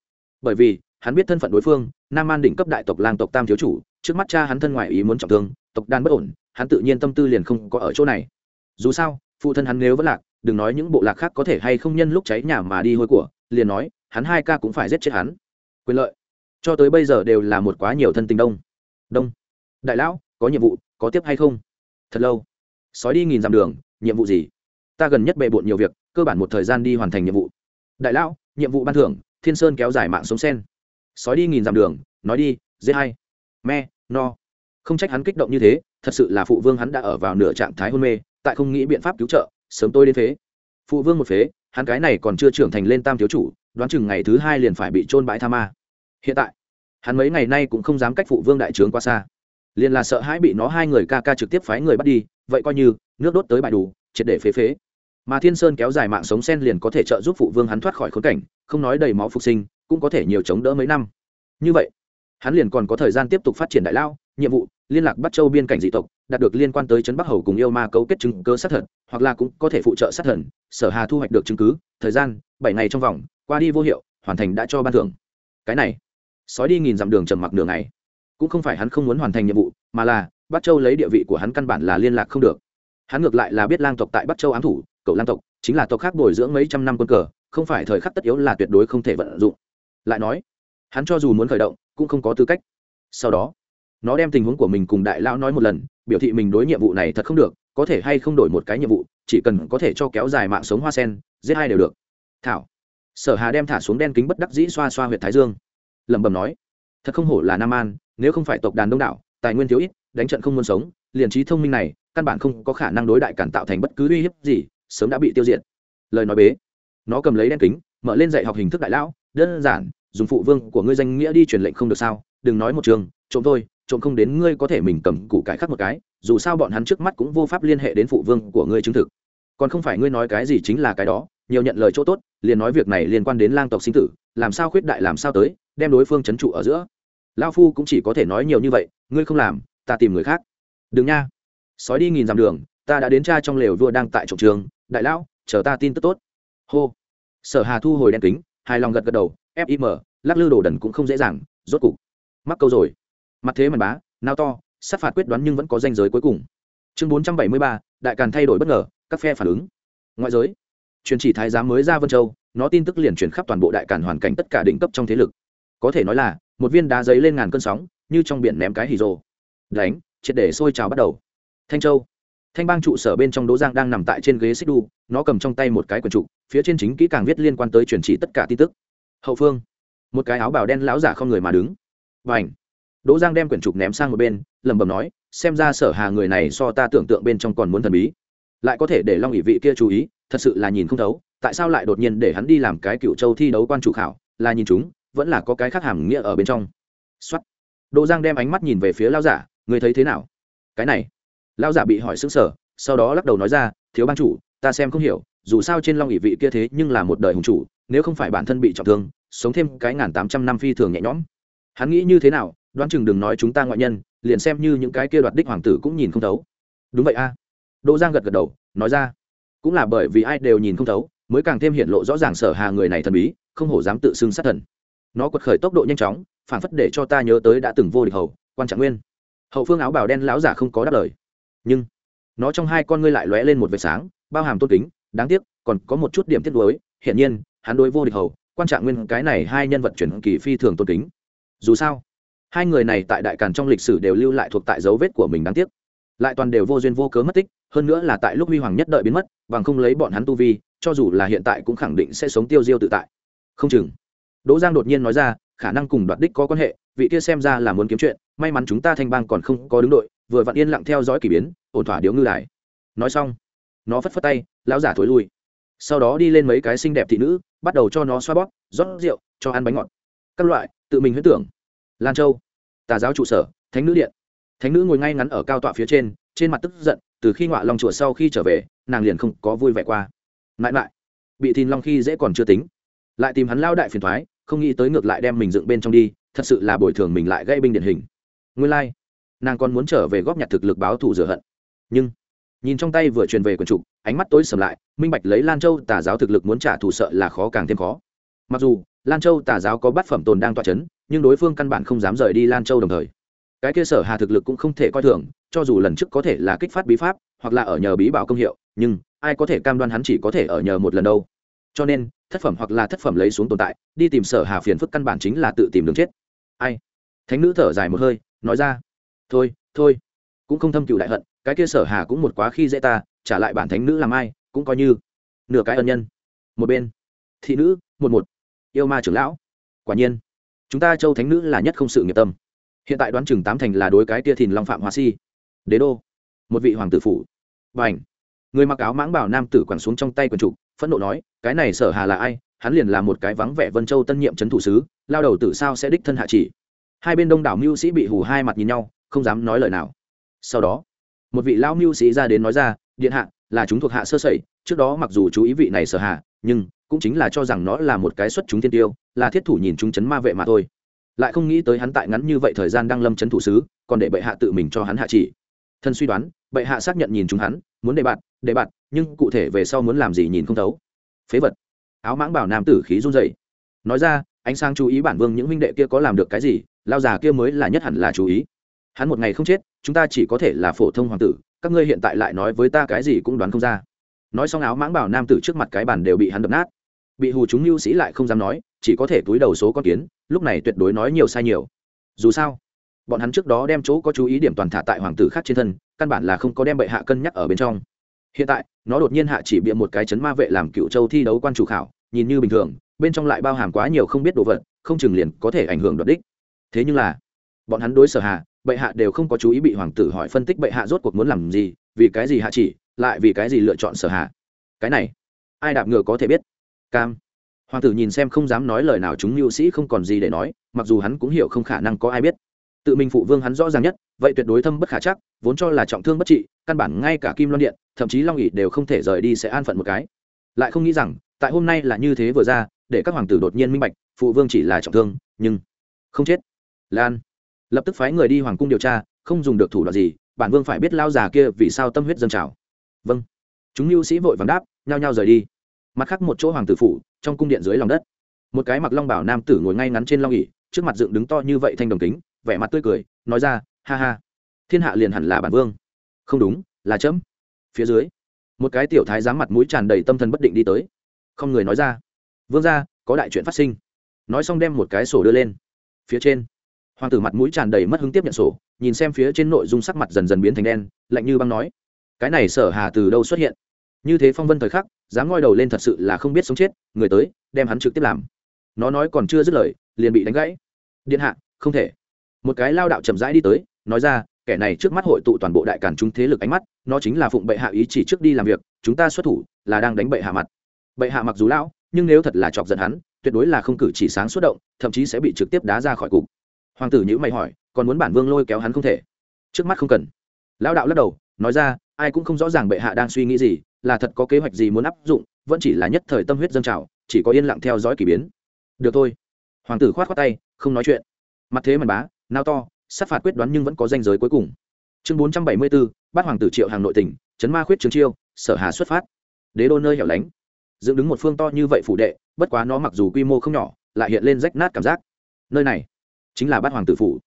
Bởi vì, hắn biết thân phận đối phương, nam an đỉnh cấp đại tộc lang tộc tam thiếu chủ, trước mắt cha hắn thân ngoại ý muốn trọng thương, tộc đan bất ổn, hắn tự nhiên tâm tư liền không có ở chỗ này. Dù sao, phụ thân hắn nếu vẫn lạc, đừng nói những bộ lạc khác có thể hay không nhân lúc cháy nhà mà đi hôi của, liền nói, hắn hai ca cũng phải giết chết hắn. Quyền lợi. Cho tới bây giờ đều là một quá nhiều thân tình đông. Đông. Đại lão, có nhiệm vụ có tiếp hay không? Thật lâu. Sói đi nghìn dặm đường, nhiệm vụ gì? Ta gần nhất bề bộn nhiều việc, cơ bản một thời gian đi hoàn thành nhiệm vụ. Đại lão, nhiệm vụ ban thưởng, thiên sơn kéo dài mạng sống sen. Sói đi nghìn dặm đường, nói đi dễ hay me, no. Không trách hắn kích động như thế, thật sự là phụ vương hắn đã ở vào nửa trạng thái hôn mê, tại không nghĩ biện pháp cứu trợ, sớm tôi đến phế. Phụ vương một phế, hắn cái này còn chưa trưởng thành lên tam thiếu chủ, đoán chừng ngày thứ hai liền phải bị trôn bãi tha ma. Hiện tại, hắn mấy ngày nay cũng không dám cách phụ vương đại trướng qua xa liền là sợ hãi bị nó hai người ca ca trực tiếp phái người bắt đi, vậy coi như, nước đốt tới bài đủ, triệt để phế phế. Mà thiên sơn kéo dài mạng sống sen liền có thể trợ giúp phụ vương hắn thoát khỏi khốn cảnh, không nói đầy máu phục sinh, cũng có thể nhiều chống đỡ mấy năm. Như vậy, hắn liền còn có thời gian tiếp tục phát triển đại lao, nhiệm vụ, liên lạc bắt châu biên cảnh dị tộc, đạt được liên quan tới trấn bắc hầu cùng yêu ma cấu kết chứng cơ sát thật, hoặc là cũng có thể phụ trợ sát thần, sở hà thu hoạch được chứng cứ, thời gian, bảy ngày trong vòng, qua đi vô hiệu, hoàn thành đã cho ban thưởng. Cái này, sói đi nghìn dặm đường trầm mặc đường này cũng không phải hắn không muốn hoàn thành nhiệm vụ, mà là, bắc châu lấy địa vị của hắn căn bản là liên lạc không được. Hắn ngược lại là biết lang tộc tại bắc châu ám thủ, cậu lang tộc chính là tộc khác bồi dưỡng mấy trăm năm quân cờ, không phải thời khắc tất yếu là tuyệt đối không thể vận dụng. Lại nói, hắn cho dù muốn khởi động, cũng không có tư cách. Sau đó, nó đem tình huống của mình cùng đại lão nói một lần, biểu thị mình đối nhiệm vụ này thật không được, có thể hay không đổi một cái nhiệm vụ, chỉ cần có thể cho kéo dài mạng sống hoa sen, giết hai đều được. Thảo, sở hà đem thả xuống đen kính bất đắc dĩ xoa xoa huyện thái dương. Lẩm bẩm nói, thật không hổ là nam an nếu không phải tộc đàn đông đảo, tài nguyên thiếu ít, đánh trận không muốn sống, liền trí thông minh này, căn bản không có khả năng đối đại cản tạo thành bất cứ uy hiếp gì, sớm đã bị tiêu diệt. Lời nói bế. Nó cầm lấy đen kính, mở lên dạy học hình thức đại lão, đơn giản, dùng phụ vương của ngươi danh nghĩa đi truyền lệnh không được sao, đừng nói một trường, trộm thôi, trộm không đến ngươi có thể mình cầm củ cải khác một cái, dù sao bọn hắn trước mắt cũng vô pháp liên hệ đến phụ vương của ngươi chứng thực. Còn không phải ngươi nói cái gì chính là cái đó, nhiều nhận lời chỗ tốt, liền nói việc này liên quan đến lang tộc sinh tử, làm sao khuyết đại làm sao tới, đem đối phương c h ấ n trụ ở giữa lao phu cũng chỉ có thể nói nhiều như vậy, ngươi không làm, ta tìm người khác. Đừng nha. Sói đi nghìn dặm đường, ta đã đến cha trong lều vua đang tại trọng trường, đại lão, chờ ta tin tức tốt. Hô. Sở hà thu hồi đen kính, hài lòng gật gật đầu fim lắc lư đồ đần cũng không dễ dàng, rốt cục. Mắc câu rồi. Mặt thế màn bá, nao to, sát phạt quyết đoán nhưng vẫn có danh giới cuối cùng. Chương bốn trăm bảy mươi ba, đại càn thay đổi bất ngờ, các phe phản ứng. Ngoại giới. Truyền chỉ thái giám mới ra vân châu, nó tin tức liền truyền khắp toàn bộ đại càn hoàn cảnh tất cả đỉnh cấp trong thế lực. Có thể nói là một viên đá giấy lên ngàn cơn sóng, như trong biển ném cái hì rồ. Đánh, triệt để sôi trào bắt đầu. Thanh châu. Thanh bang trụ sở bên trong đỗ giang đang nằm tại trên ghế xích đu, nó cầm trong tay một cái quần trụ, phía trên chính kỹ càng viết liên quan tới truyền chỉ tất cả tin tức. Hậu phương. Một cái áo bào đen lão giả không người mà đứng. Và ảnh đỗ giang đem quyển trục ném sang một bên, lẩm bẩm nói, xem ra sở hà người này so ta tưởng tượng bên trong còn muốn thần bí. Lại có thể để long ỷ vị kia chú ý, thật sự là nhìn không thấu, tại sao lại đột nhiên để hắn đi làm cái cựu châu thi đấu quan chủ khảo, là nhìn chúng vẫn là có cái khác hàm nghĩa ở bên trong. Xuất đỗ giang đem ánh mắt nhìn về phía lao giả người thấy thế nào? Cái này. Lao giả bị hỏi xứng sở sau đó lắc đầu nói ra, thiếu ban chủ, ta xem không hiểu, dù sao trên long ỵ vị kia thế nhưng là một đời hùng chủ, nếu không phải bản thân bị trọng thương, sống thêm cái ngàn tám trăm năm phi thường nhẹ nhõm. Hắn nghĩ như thế nào, đoán chừng đừng nói chúng ta ngoại nhân, liền xem như những cái kia đoạt đích hoàng tử cũng nhìn không thấu. Đúng vậy a. Đỗ giang gật gật đầu, nói ra, cũng là bởi vì ai đều nhìn không thấu, mới càng thêm hiện lộ rõ ràng sở hà người này thần bí, không hổ dám tự xưng sát thần nó quật khởi tốc độ nhanh chóng phản phất để cho ta nhớ tới đã từng vô địch hầu, quan trạng nguyên. Hậu phương áo bào đen lão giả không có đáp lời. Nhưng, nó trong hai con ngươi lại lóe lên một vệt sáng, bao hàm tôn kính, đáng tiếc, còn có một chút điểm tiếc nuối. Hiển nhiên, hắn đối vô địch hầu, quan trạng nguyên cái này hai nhân vật chuyển kỳ phi thường tôn kính. Dù sao, hai người này tại đại càn trong lịch sử đều lưu lại thuộc tại dấu vết của mình đáng tiếc. Lại toàn đều vô duyên vô cớ mất tích, hơn nữa là tại lúc huy hoàng nhất đợi biến mất, bằng không lấy bọn hắn tu vi, cho dù là hiện tại cũng khẳng định sẽ sống tiêu diêu tự tại. Không chừng đỗ giang đột nhiên nói ra, khả năng cùng đoạt đích có quan hệ, vị kia xem ra là muốn kiếm chuyện, may mắn chúng ta thanh bang còn không có đứng đội, vừa vặn yên lặng theo dõi k ỳ biến, ổn thỏa điếu ngư đài. Nói xong, nó phất phất tay, lão giả thối lui. Sau đó đi lên mấy cái xinh đẹp thị nữ, bắt đầu cho nó xoa bóp, rót rượu, cho ăn bánh ngọt. Các loại, tự mình huyết tưởng. Lan châu, tà giáo trụ sở, thánh nữ điện. Thánh nữ ngồi ngay ngắn ở cao tọa phía trên trên mặt tức giận, từ khi ngọa long chùa sau khi trở về, nàng liền không có vui vẻ qua. Mãi mãi, bị thìn long khi dễ còn chưa tính lại tìm hắn lao đại phiền thoái, không nghĩ tới ngược lại đem mình dựng bên trong đi, thật sự là bồi thường mình lại gây binh điển hình. Nguyên lai、like. nàng còn muốn trở về góp nhặt thực lực báo thù rửa hận. Nhưng, nhìn trong tay vừa truyền về quần trục, ánh mắt tối sầm lại, minh bạch lấy lan châu tà giáo thực lực muốn trả thù sợ là khó càng thêm khó. Mặc dù, lan châu tà giáo có bát phẩm tồn đang toa c h ấ n nhưng đối phương căn bản không dám rời đi lan châu đồng thời. Cái kia sở hà thực lực cũng không thể coi thường, cho dù lần trước có thể là kích phát bí pháp, hoặc là ở nhờ bí bảo công hiệu, nhưng, ai có thể cam đoan hắn chỉ có thể ở nhờ một lần đâu? Cho nên, thất phẩm hoặc là thất phẩm lấy xuống tồn tại, đi tìm sở hà phiền phức căn bản chính là tự tìm đường chết. Ai? Thánh nữ thở dài một hơi, nói ra. Thôi thôi. Cũng không thâm cựu đại hận, cái kia sở hà cũng một quá khi dễ ta, trả lại bản thánh nữ làm ai, cũng coi như. Nửa cái ân nhân. Một bên. Thị nữ, một một. Yêu ma trưởng lão. Quả nhiên. Chúng ta châu thánh nữ là nhất không sự nghiệp tâm. Hiện tại đoán chừng tám thành là đối cái tia thìn long phạm hoa si. Đế đô. Một vị hoàng tử phủ. B à n h người mặc áo mãng bảo nam tử quẳng xuống trong tay quần trục, phẫn nộ nói, cái này sở hà là ai? Hắn liền là một cái vắng vẻ vân châu tân nhiệm trấn thủ sứ, lao đầu tử sao sẽ đích thân hạ chỉ? Hai bên đông đảo mưu sĩ bị hù hai mặt nhìn nhau, không dám nói lời nào. Sau đó, một vị lao mưu sĩ ra đến nói ra, điện hạ, là chúng thuộc hạ sơ sẩy, trước đó mặc dù chú ý vị này sở hạ nhưng cũng chính là cho rằng nó là một cái xuất chúng thiên tiêu, là thiết thủ nhìn chúng chấn ma vệ mà thôi. Lại không nghĩ tới hắn tại ngắn như vậy thời gian đang lâm chấn thủ sứ, còn để bệ hạ tự mình cho hắn hạ chỉ. Thân suy đoán, bệ hạ xác nhận nhìn chúng hắn, muốn đề bạt đề bạt nhưng cụ thể về sau muốn làm gì nhìn không thấu. Phế vật. Áo mãng bảo nam tử khí run dậy nói ra, ánh sáng chú ý bản vương những huynh đệ kia có làm được cái gì, lao già kia mới là nhất hẳn là chú ý. Hắn một ngày không chết, chúng ta chỉ có thể là phổ thông hoàng tử, các ngươi hiện tại lại nói với ta cái gì cũng đoán không ra. Nói xong áo mãng bảo nam tử trước mặt cái bàn đều bị hắn đập nát. Bị hù chúng mưu sĩ lại không dám nói, chỉ có thể túi đầu số con kiến, lúc này tuyệt đối nói nhiều sai nhiều. Dù sao, bọn hắn trước đó đem chỗ có chú ý điểm toàn thả tại hoàng tử khác trên thân, căn bản là không có đem bệ hạ cân nhắc ở bên trong hiện tại, nó đột nhiên hạ chỉ bịa một cái chấn ma vệ làm cựu châu thi đấu quan chủ khảo, nhìn như bình thường, bên trong lại bao hàm quá nhiều không biết đồ vật, không chừng liền có thể ảnh hưởng đoạt đích. Thế nhưng là, bọn hắn đối sở hạ, bệ hạ đều không có chú ý bị hoàng tử hỏi phân tích bệ hạ rốt cuộc muốn làm gì, vì cái gì hạ chỉ, lại vì cái gì lựa chọn sở hạ. Cái này, ai đạp ngựa có thể biết. Cam. Hoàng tử nhìn xem không dám nói lời nào chúng mưu sĩ không còn gì để nói, mặc dù hắn cũng hiểu không khả năng có ai biết. Tự mình phụ vương hắn rõ ràng nhất vậy tuyệt đối thâm bất khả chắc, vốn cho là trọng thương bất trị, căn bản ngay cả kim loan điện, thậm chí long ỉ đều không thể rời đi sẽ an phận một cái. Lại không nghĩ rằng, tại hôm nay là như thế vừa ra, để các hoàng tử đột nhiên minh bạch, phụ vương chỉ là trọng thương, nhưng không chết. Lan, lập tức phái người đi hoàng cung điều tra, không dùng được thủ đoạn gì, bản vương phải biết lao già kia vì sao tâm huyết dâng trào. Vâng. Chúng lưu sĩ vội vàng đáp, nhao nhao rời đi. Mặt khác một chỗ hoàng tử phủ, trong cung điện dưới lòng đất. Một cái mặc long bảo nam tử ngồi ngay ngắn trên long ỉ trước mặt dựng đứng to như vậy thanh đồng kính, vẻ mặt tươi cười, nói ra ha ha. Thiên hạ liền hẳn là bản vương. Không đúng, là chấm. Phía dưới, một cái tiểu thái giám mặt mũi tràn đầy tâm thần bất định đi tới. Không người nói ra. Vương ra có đại chuyện phát sinh. Nói xong đem một cái sổ đưa lên. Phía trên, hoàng tử mặt mũi tràn đầy mất hứng tiếp nhận sổ, nhìn xem phía trên nội dung sắc mặt dần dần biến thành đen, lạnh như băng nói. Cái này sở hà từ đâu xuất hiện? Như thế phong vân thời khắc, dám ngoi đầu lên thật sự là không biết sống chết, người tới, đem hắn trực tiếp làm. Nó nói còn chưa dứt lời, liền bị đánh gãy. Điện hạ, không thể một cái lao đạo chậm rãi đi tới, nói ra, kẻ này trước mắt hội tụ toàn bộ đại cản chúng thế lực ánh mắt, nó chính là phụng bệ hạ ý chỉ trước đi làm việc, chúng ta xuất thủ là đang đánh bệ hạ mặt. Bệ hạ mặc dù lão, nhưng nếu thật là chọc giận hắn, tuyệt đối là không cử chỉ sáng xuất động, thậm chí sẽ bị trực tiếp đá ra khỏi cục. Hoàng tử nhữ mày hỏi, còn muốn bản vương lôi kéo hắn không thể? Trước mắt không cần. Lão đạo lắc đầu, nói ra, ai cũng không rõ ràng bệ hạ đang suy nghĩ gì, là thật có kế hoạch gì muốn áp dụng, vẫn chỉ là nhất thời tâm huyết dâng trào, chỉ có yên lặng theo dõi k ỳ biến. Được thôi. Hoàng tử khoát khoát tay, không nói chuyện. Mặt thế màn bá nao to, sát phạt quyết đoán nhưng vẫn có danh giới cuối cùng. Chương bốn trăm bảy mươi bốn bát hoàng tử triệu hàng nội tỉnh trấn ma khuyết trường chiêu, sở hà xuất phát. Đế đô nơi hẻo lánh. Dựng đứng một phương to như vậy phủ đệ, bất quá nó mặc dù quy mô không nhỏ, lại hiện lên rách nát cảm giác. Nơi này chính là bát hoàng tử phủ.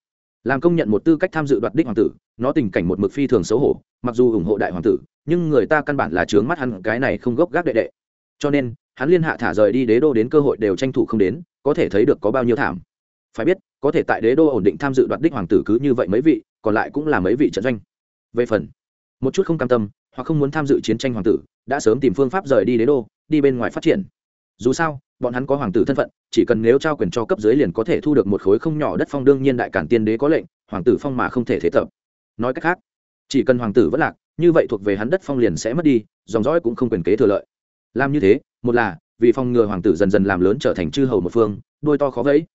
Làm công nhận một tư cách tham dự đoạt đích hoàng tử, nó tình cảnh một mực phi thường xấu hổ, mặc dù ủng hộ đại hoàng tử, nhưng người ta căn bản là trướng mắt hắn, cái này không gốc gác đệ đệ. Cho nên, hắn liên hạ thả rời đi đế đô đến cơ hội đều tranh thủ không đến, có thể thấy được có bao nhiêu thảm phải biết, có thể tại đế đô ổn định tham dự đoạt đích hoàng tử cứ như vậy mấy vị, còn lại cũng là mấy vị trận doanh. Về phần, một chút không cam tâm, hoặc không muốn tham dự chiến tranh hoàng tử, đã sớm tìm phương pháp rời đi đế đô, đi bên ngoài phát triển. Dù sao, bọn hắn có hoàng tử thân phận, chỉ cần nếu trao quyền cho cấp dưới liền có thể thu được một khối không nhỏ đất phong đương nhiên đại cản tiên đế có lệnh, hoàng tử phong mà không thể thế tập. Nói cách khác, chỉ cần hoàng tử vất lạc, như vậy thuộc về hắn đất phong liền sẽ mất đi, dòng dõi cũng không quyền kế thừa lợi. Làm như thế, một là vì phòng ngừa hoàng tử dần dần làm lớn trở thành chư hầu một phương, đôi to khó vẫy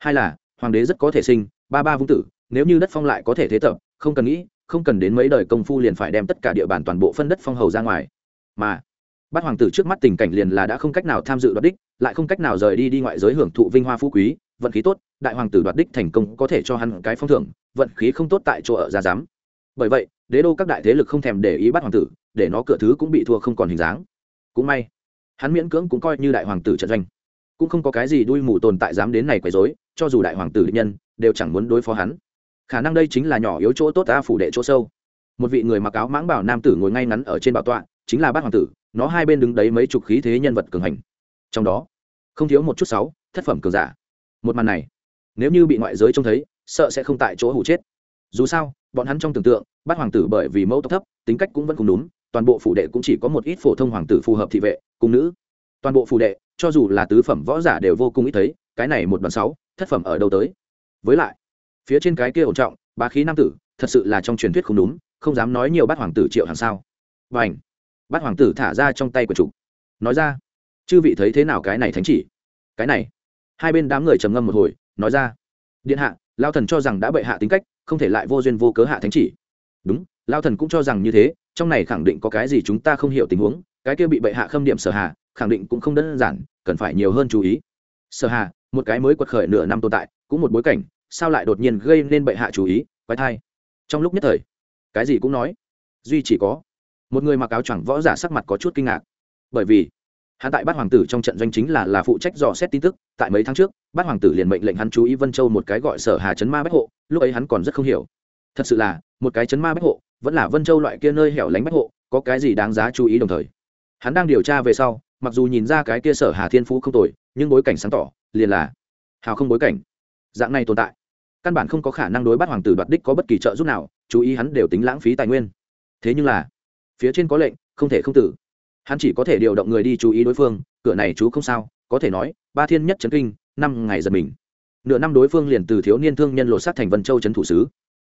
hai là, hoàng đế rất có thể sinh, ba ba vung tử, nếu như đất phong lại có thể thế tập, không cần nghĩ, không cần đến mấy đời công phu liền phải đem tất cả địa bàn toàn bộ phân đất phong hầu ra ngoài. Mà, bát hoàng tử trước mắt tình cảnh liền là đã không cách nào tham dự đoạt đích, lại không cách nào rời đi đi ngoại giới hưởng thụ vinh hoa phú quý, vận khí tốt, đại hoàng tử đoạt đích thành công có thể cho hắn cái phong thưởng, vận khí không tốt tại chỗ ở ra giám bởi vậy, đế đô các đại thế lực không thèm để ý bắt hoàng tử, để nó cửa thứ cũng bị thua không còn hình dáng. Cũng may, hắn miễn cưỡng cũng coi như đại hoàng tử trận doanh cũng không có cái gì đuôi mù tồn tại dám đến này quấy rối, cho dù đại hoàng tử định nhân, đều chẳng muốn đối phó hắn. Khả năng đây chính là nhỏ yếu chỗ tốt ta phủ đệ chỗ sâu. Một vị người mặc áo mãng bảo nam tử ngồi ngay ngắn ở trên bảo tọa, chính là bát hoàng tử, nó hai bên đứng đấy mấy chục khí thế nhân vật cường hành. Trong đó, không thiếu một chút sáu, thất phẩm cường giả. Một màn này, nếu như bị ngoại giới trông thấy, sợ sẽ không tại chỗ hủ chết. Dù sao, bọn hắn trong tưởng tượng, bát hoàng tử bởi vì mẫu tộc thấp, tính cách cũng vẫn cùng đúng, toàn bộ phủ đệ cũng chỉ có một ít phổ thông hoàng tử phù hợp thị vệ, cung nữ toàn bộ phù đệ, cho dù là tứ phẩm võ giả đều vô cùng ít thấy, cái này một đoàn sáu, thất phẩm ở đâu tới? Với lại, phía trên cái kia ổn trọng, bá khí nam tử, thật sự là trong truyền thuyết không đúng, không dám nói nhiều bát hoàng tử triệu hàng sao. Và ảnh bát hoàng tử thả ra trong tay của chủ. Nói ra, chư vị thấy thế nào cái này thánh chỉ? Cái này, hai bên đám người trầm ngâm một hồi, nói ra, điện hạ, lao thần cho rằng đã bệ hạ tính cách, không thể lại vô duyên vô cớ hạ thánh chỉ. Đúng, lao thần cũng cho rằng như thế, trong này khẳng định có cái gì chúng ta không hiểu tình huống, cái kia bị bệ hạ khâm điểm sở hạ khẳng định cũng không đơn giản cần phải nhiều hơn chú ý. Sở Hà, một cái mới quật khởi nửa năm tồn tại cũng một bối cảnh sao lại đột nhiên gây nên bệ hạ chú ý quái thai? Trong lúc nhất thời cái gì cũng nói. Duy chỉ có một người mặc áo choàng võ giả sắc mặt có chút kinh ngạc. Bởi vì hắn tại bát hoàng tử trong trận doanh chính là là phụ trách dò xét tin tức tại mấy tháng trước bát hoàng tử liền mệnh lệnh hắn chú ý vân châu một cái gọi sở hà chấn ma bách hộ lúc ấy hắn còn rất không hiểu. Thật sự là một cái chấn ma bách hộ vẫn là vân châu loại kia nơi hẻo lánh bách hộ có cái gì đáng giá chú ý đồng thời? Hắn đang điều tra về sau mặc dù nhìn ra cái kia sở hà thiên phú không tồi, nhưng bối cảnh sáng tỏ, liền là hào không bối cảnh. Dạng này tồn tại, căn bản không có khả năng đối bắt hoàng tử đoạt đích có bất kỳ trợ giúp nào, chú ý hắn đều tính lãng phí tài nguyên. Thế nhưng là, phía trên có lệnh, không thể không tử. Hắn chỉ có thể điều động người đi chú ý đối phương, cửa này chú không sao, có thể nói, ba thiên nhất chấn kinh, năm ngày giật mình. Nửa năm đối phương liền từ thiếu niên thương nhân lột sát thành vân châu trấn thủ sứ.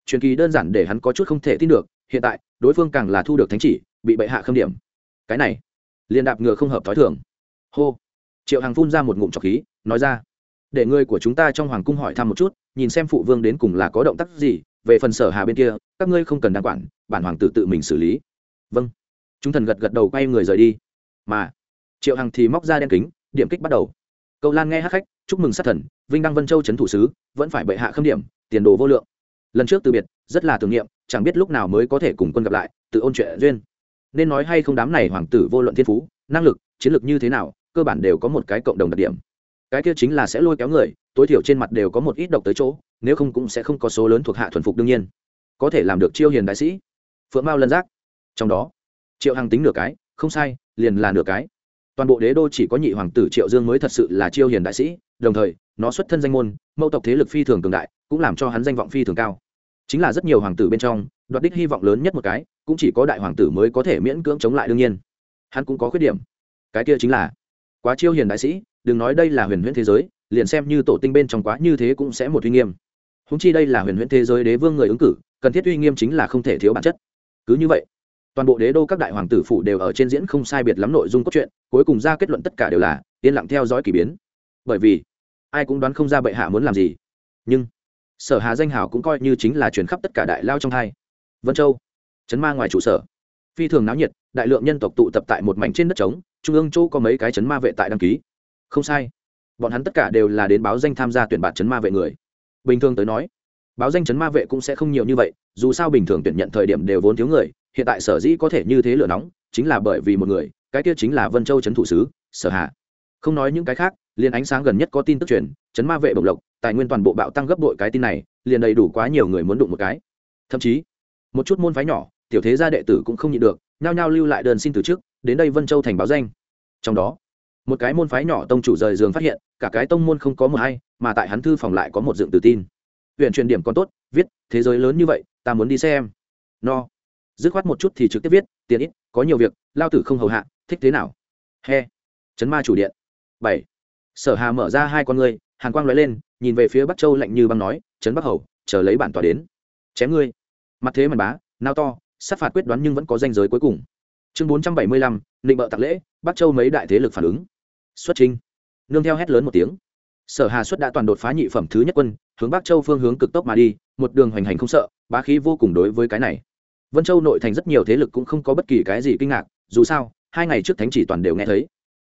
Truyền kỳ đơn giản để hắn có chút không thể tin được, hiện tại, đối phương càng là thu được thánh chỉ, bị bệ hạ khâm điểm. Cái này liền đạp ngựa không hợp thói thường. Hô. Triệu hằng phun ra một ngụm trọc khí, nói ra, để người của chúng ta trong hoàng cung hỏi thăm một chút, nhìn xem phụ vương đến cùng là có động tác gì, về phần sở hà bên kia, các ngươi không cần đăng quản, bản hoàng tử tự mình xử lý. Vâng. Chúng thần gật gật đầu quay người rời đi. Mà, triệu hằng thì móc ra đen kính, điểm kích bắt đầu. Câu lan nghe hát khách, chúc mừng sát thần, vinh đăng vân châu trấn thủ sứ, vẫn phải bệ hạ khâm điểm, tiền đồ vô lượng. Lần trước từ biệt, rất là tưởng niệm, chẳng biết lúc nào mới có thể cùng quân gặp lại, tự ôn chuyện duyên nên nói hay không đám này hoàng tử vô luận thiên phú, năng lực, chiến lược như thế nào, cơ bản đều có một cái cộng đồng đặc điểm. Cái kia chính là sẽ lôi kéo người, tối thiểu trên mặt đều có một ít độc tới chỗ, nếu không cũng sẽ không có số lớn thuộc hạ thuần phục đương nhiên. Có thể làm được chiêu hiền đại sĩ. Phượng mao lân giác. Trong đó, triệu hằng tính nửa cái, không sai, liền là nửa cái. Toàn bộ đế đô chỉ có nhị hoàng tử triệu dương mới thật sự là chiêu hiền đại sĩ, đồng thời, nó xuất thân danh môn, mẫu tộc thế lực phi thường cường đại, cũng làm cho hắn danh vọng phi thường cao chính là rất nhiều hoàng tử bên trong, đoạt đích hy vọng lớn nhất một cái, cũng chỉ có đại hoàng tử mới có thể miễn cưỡng chống lại đương nhiên. Hắn cũng có khuyết điểm. Cái kia chính là, quá chiêu hiền đại sĩ, đừng nói đây là huyền huyễn thế giới, liền xem như tổ tinh bên trong quá như thế cũng sẽ một uy nghiêm. Húng chi đây là huyền huyễn thế giới đế vương người ứng cử, cần thiết uy nghiêm chính là không thể thiếu bản chất. Cứ như vậy, toàn bộ đế đô các đại hoàng tử phủ đều ở trên diễn không sai biệt lắm nội dung cốt truyện, cuối cùng ra kết luận tất cả đều là, yên lặng theo dõi k ỳ biến. Bởi vì, ai cũng đoán không ra bệ hạ muốn làm gì. Nhưng sở hà danh hào cũng coi như chính là chuyển khắp tất cả đại lao trong hai. Vân châu chấn ma ngoài trụ sở. Phi thường náo nhiệt, đại lượng nhân tộc tụ tập tại một mảnh trên đất trống, trung ương châu có mấy cái chấn ma vệ tại đăng ký. Không sai. Bọn hắn tất cả đều là đến báo danh tham gia tuyển bạt chấn ma vệ người. Bình thường tới nói, báo danh chấn ma vệ cũng sẽ không nhiều như vậy, dù sao bình thường tuyển nhận thời điểm đều vốn thiếu người, hiện tại sở dĩ có thể như thế lửa nóng, chính là bởi vì một người, cái kia chính là vân châu trấn thủ sứ, sở hạ không nói những cái khác, liền ánh sáng gần nhất có tin tức truyền chấn ma vệ bộc lộc tài nguyên toàn bộ bạo tăng gấp bội cái tin này, liền đầy đủ quá nhiều người muốn đụng một cái. Thậm chí, một chút môn phái nhỏ, tiểu thế gia đệ tử cũng không nhịn được, nhao nhao lưu lại đơn xin từ trước, đến đây vân châu thành báo danh. Trong đó, một cái môn phái nhỏ tông chủ rời giường phát hiện, cả cái tông môn không có một hay mà tại hắn thư phòng lại có một dựng tự tin. Huyện truyền điểm còn tốt, viết, thế giới lớn như vậy, ta muốn đi xem. No. Dứt khoát một chút thì trực tiếp viết, tiền ít, có nhiều việc, lao tử không hầu hạ, thích thế nào? He. Chấn ma chủ điện. Bảy. Sở hà mở ra hai con ngươi hàn quang lóe lên, nhìn về phía bắc châu lạnh như băng nói, trấn bắc hầu, chờ lấy bản tòa đến. Chém ngươi. Mặt thế màn bá, nao to, sát phạt quyết đoán nhưng vẫn có danh giới cuối cùng. Chương bốn trăm bảy mươi lăm định bợ tạc lễ, bắc châu mấy đại thế lực phản ứng. Xuất trình nương theo hét lớn một tiếng. Sở hà xuất đã toàn đột phá nhị phẩm thứ nhất quân, hướng bắc châu phương hướng cực tốc mà đi, một đường hoành hành không sợ, bá khí vô cùng đối với cái này. Vân châu nội thành rất nhiều thế lực cũng không có bất kỳ cái gì kinh ngạc, dù sao, hai ngày trước thánh chỉ toàn đều nghe thấy.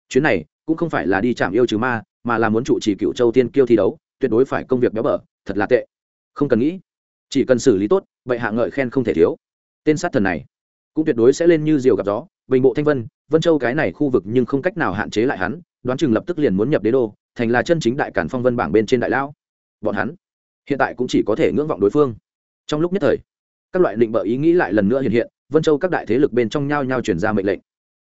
Chuyến này, cũng không phải là đi chạm yêu trừ ma mà là muốn trụ trì cựu châu tiên kiêu thi đấu, tuyệt đối phải công việc béo bở, thật là tệ. Không cần nghĩ, chỉ cần xử lý tốt vậy hạ ngợi khen không thể thiếu. Tên sát thần này, cũng tuyệt đối sẽ lên như diều gặp gió. Bình bộ thanh vân vân châu cái này khu vực nhưng không cách nào hạn chế lại hắn, đoán chừng lập tức liền muốn nhập đế đô, thành là chân chính đại cản phong vân bảng bên trên đại lão. Bọn hắn, hiện tại cũng chỉ có thể ngưỡng vọng đối phương. Trong lúc nhất thời, các loại định bợ ý nghĩ lại lần nữa hiện hiện, vân châu các đại thế lực bên trong nhau nhau chuyển ra mệnh lệnh.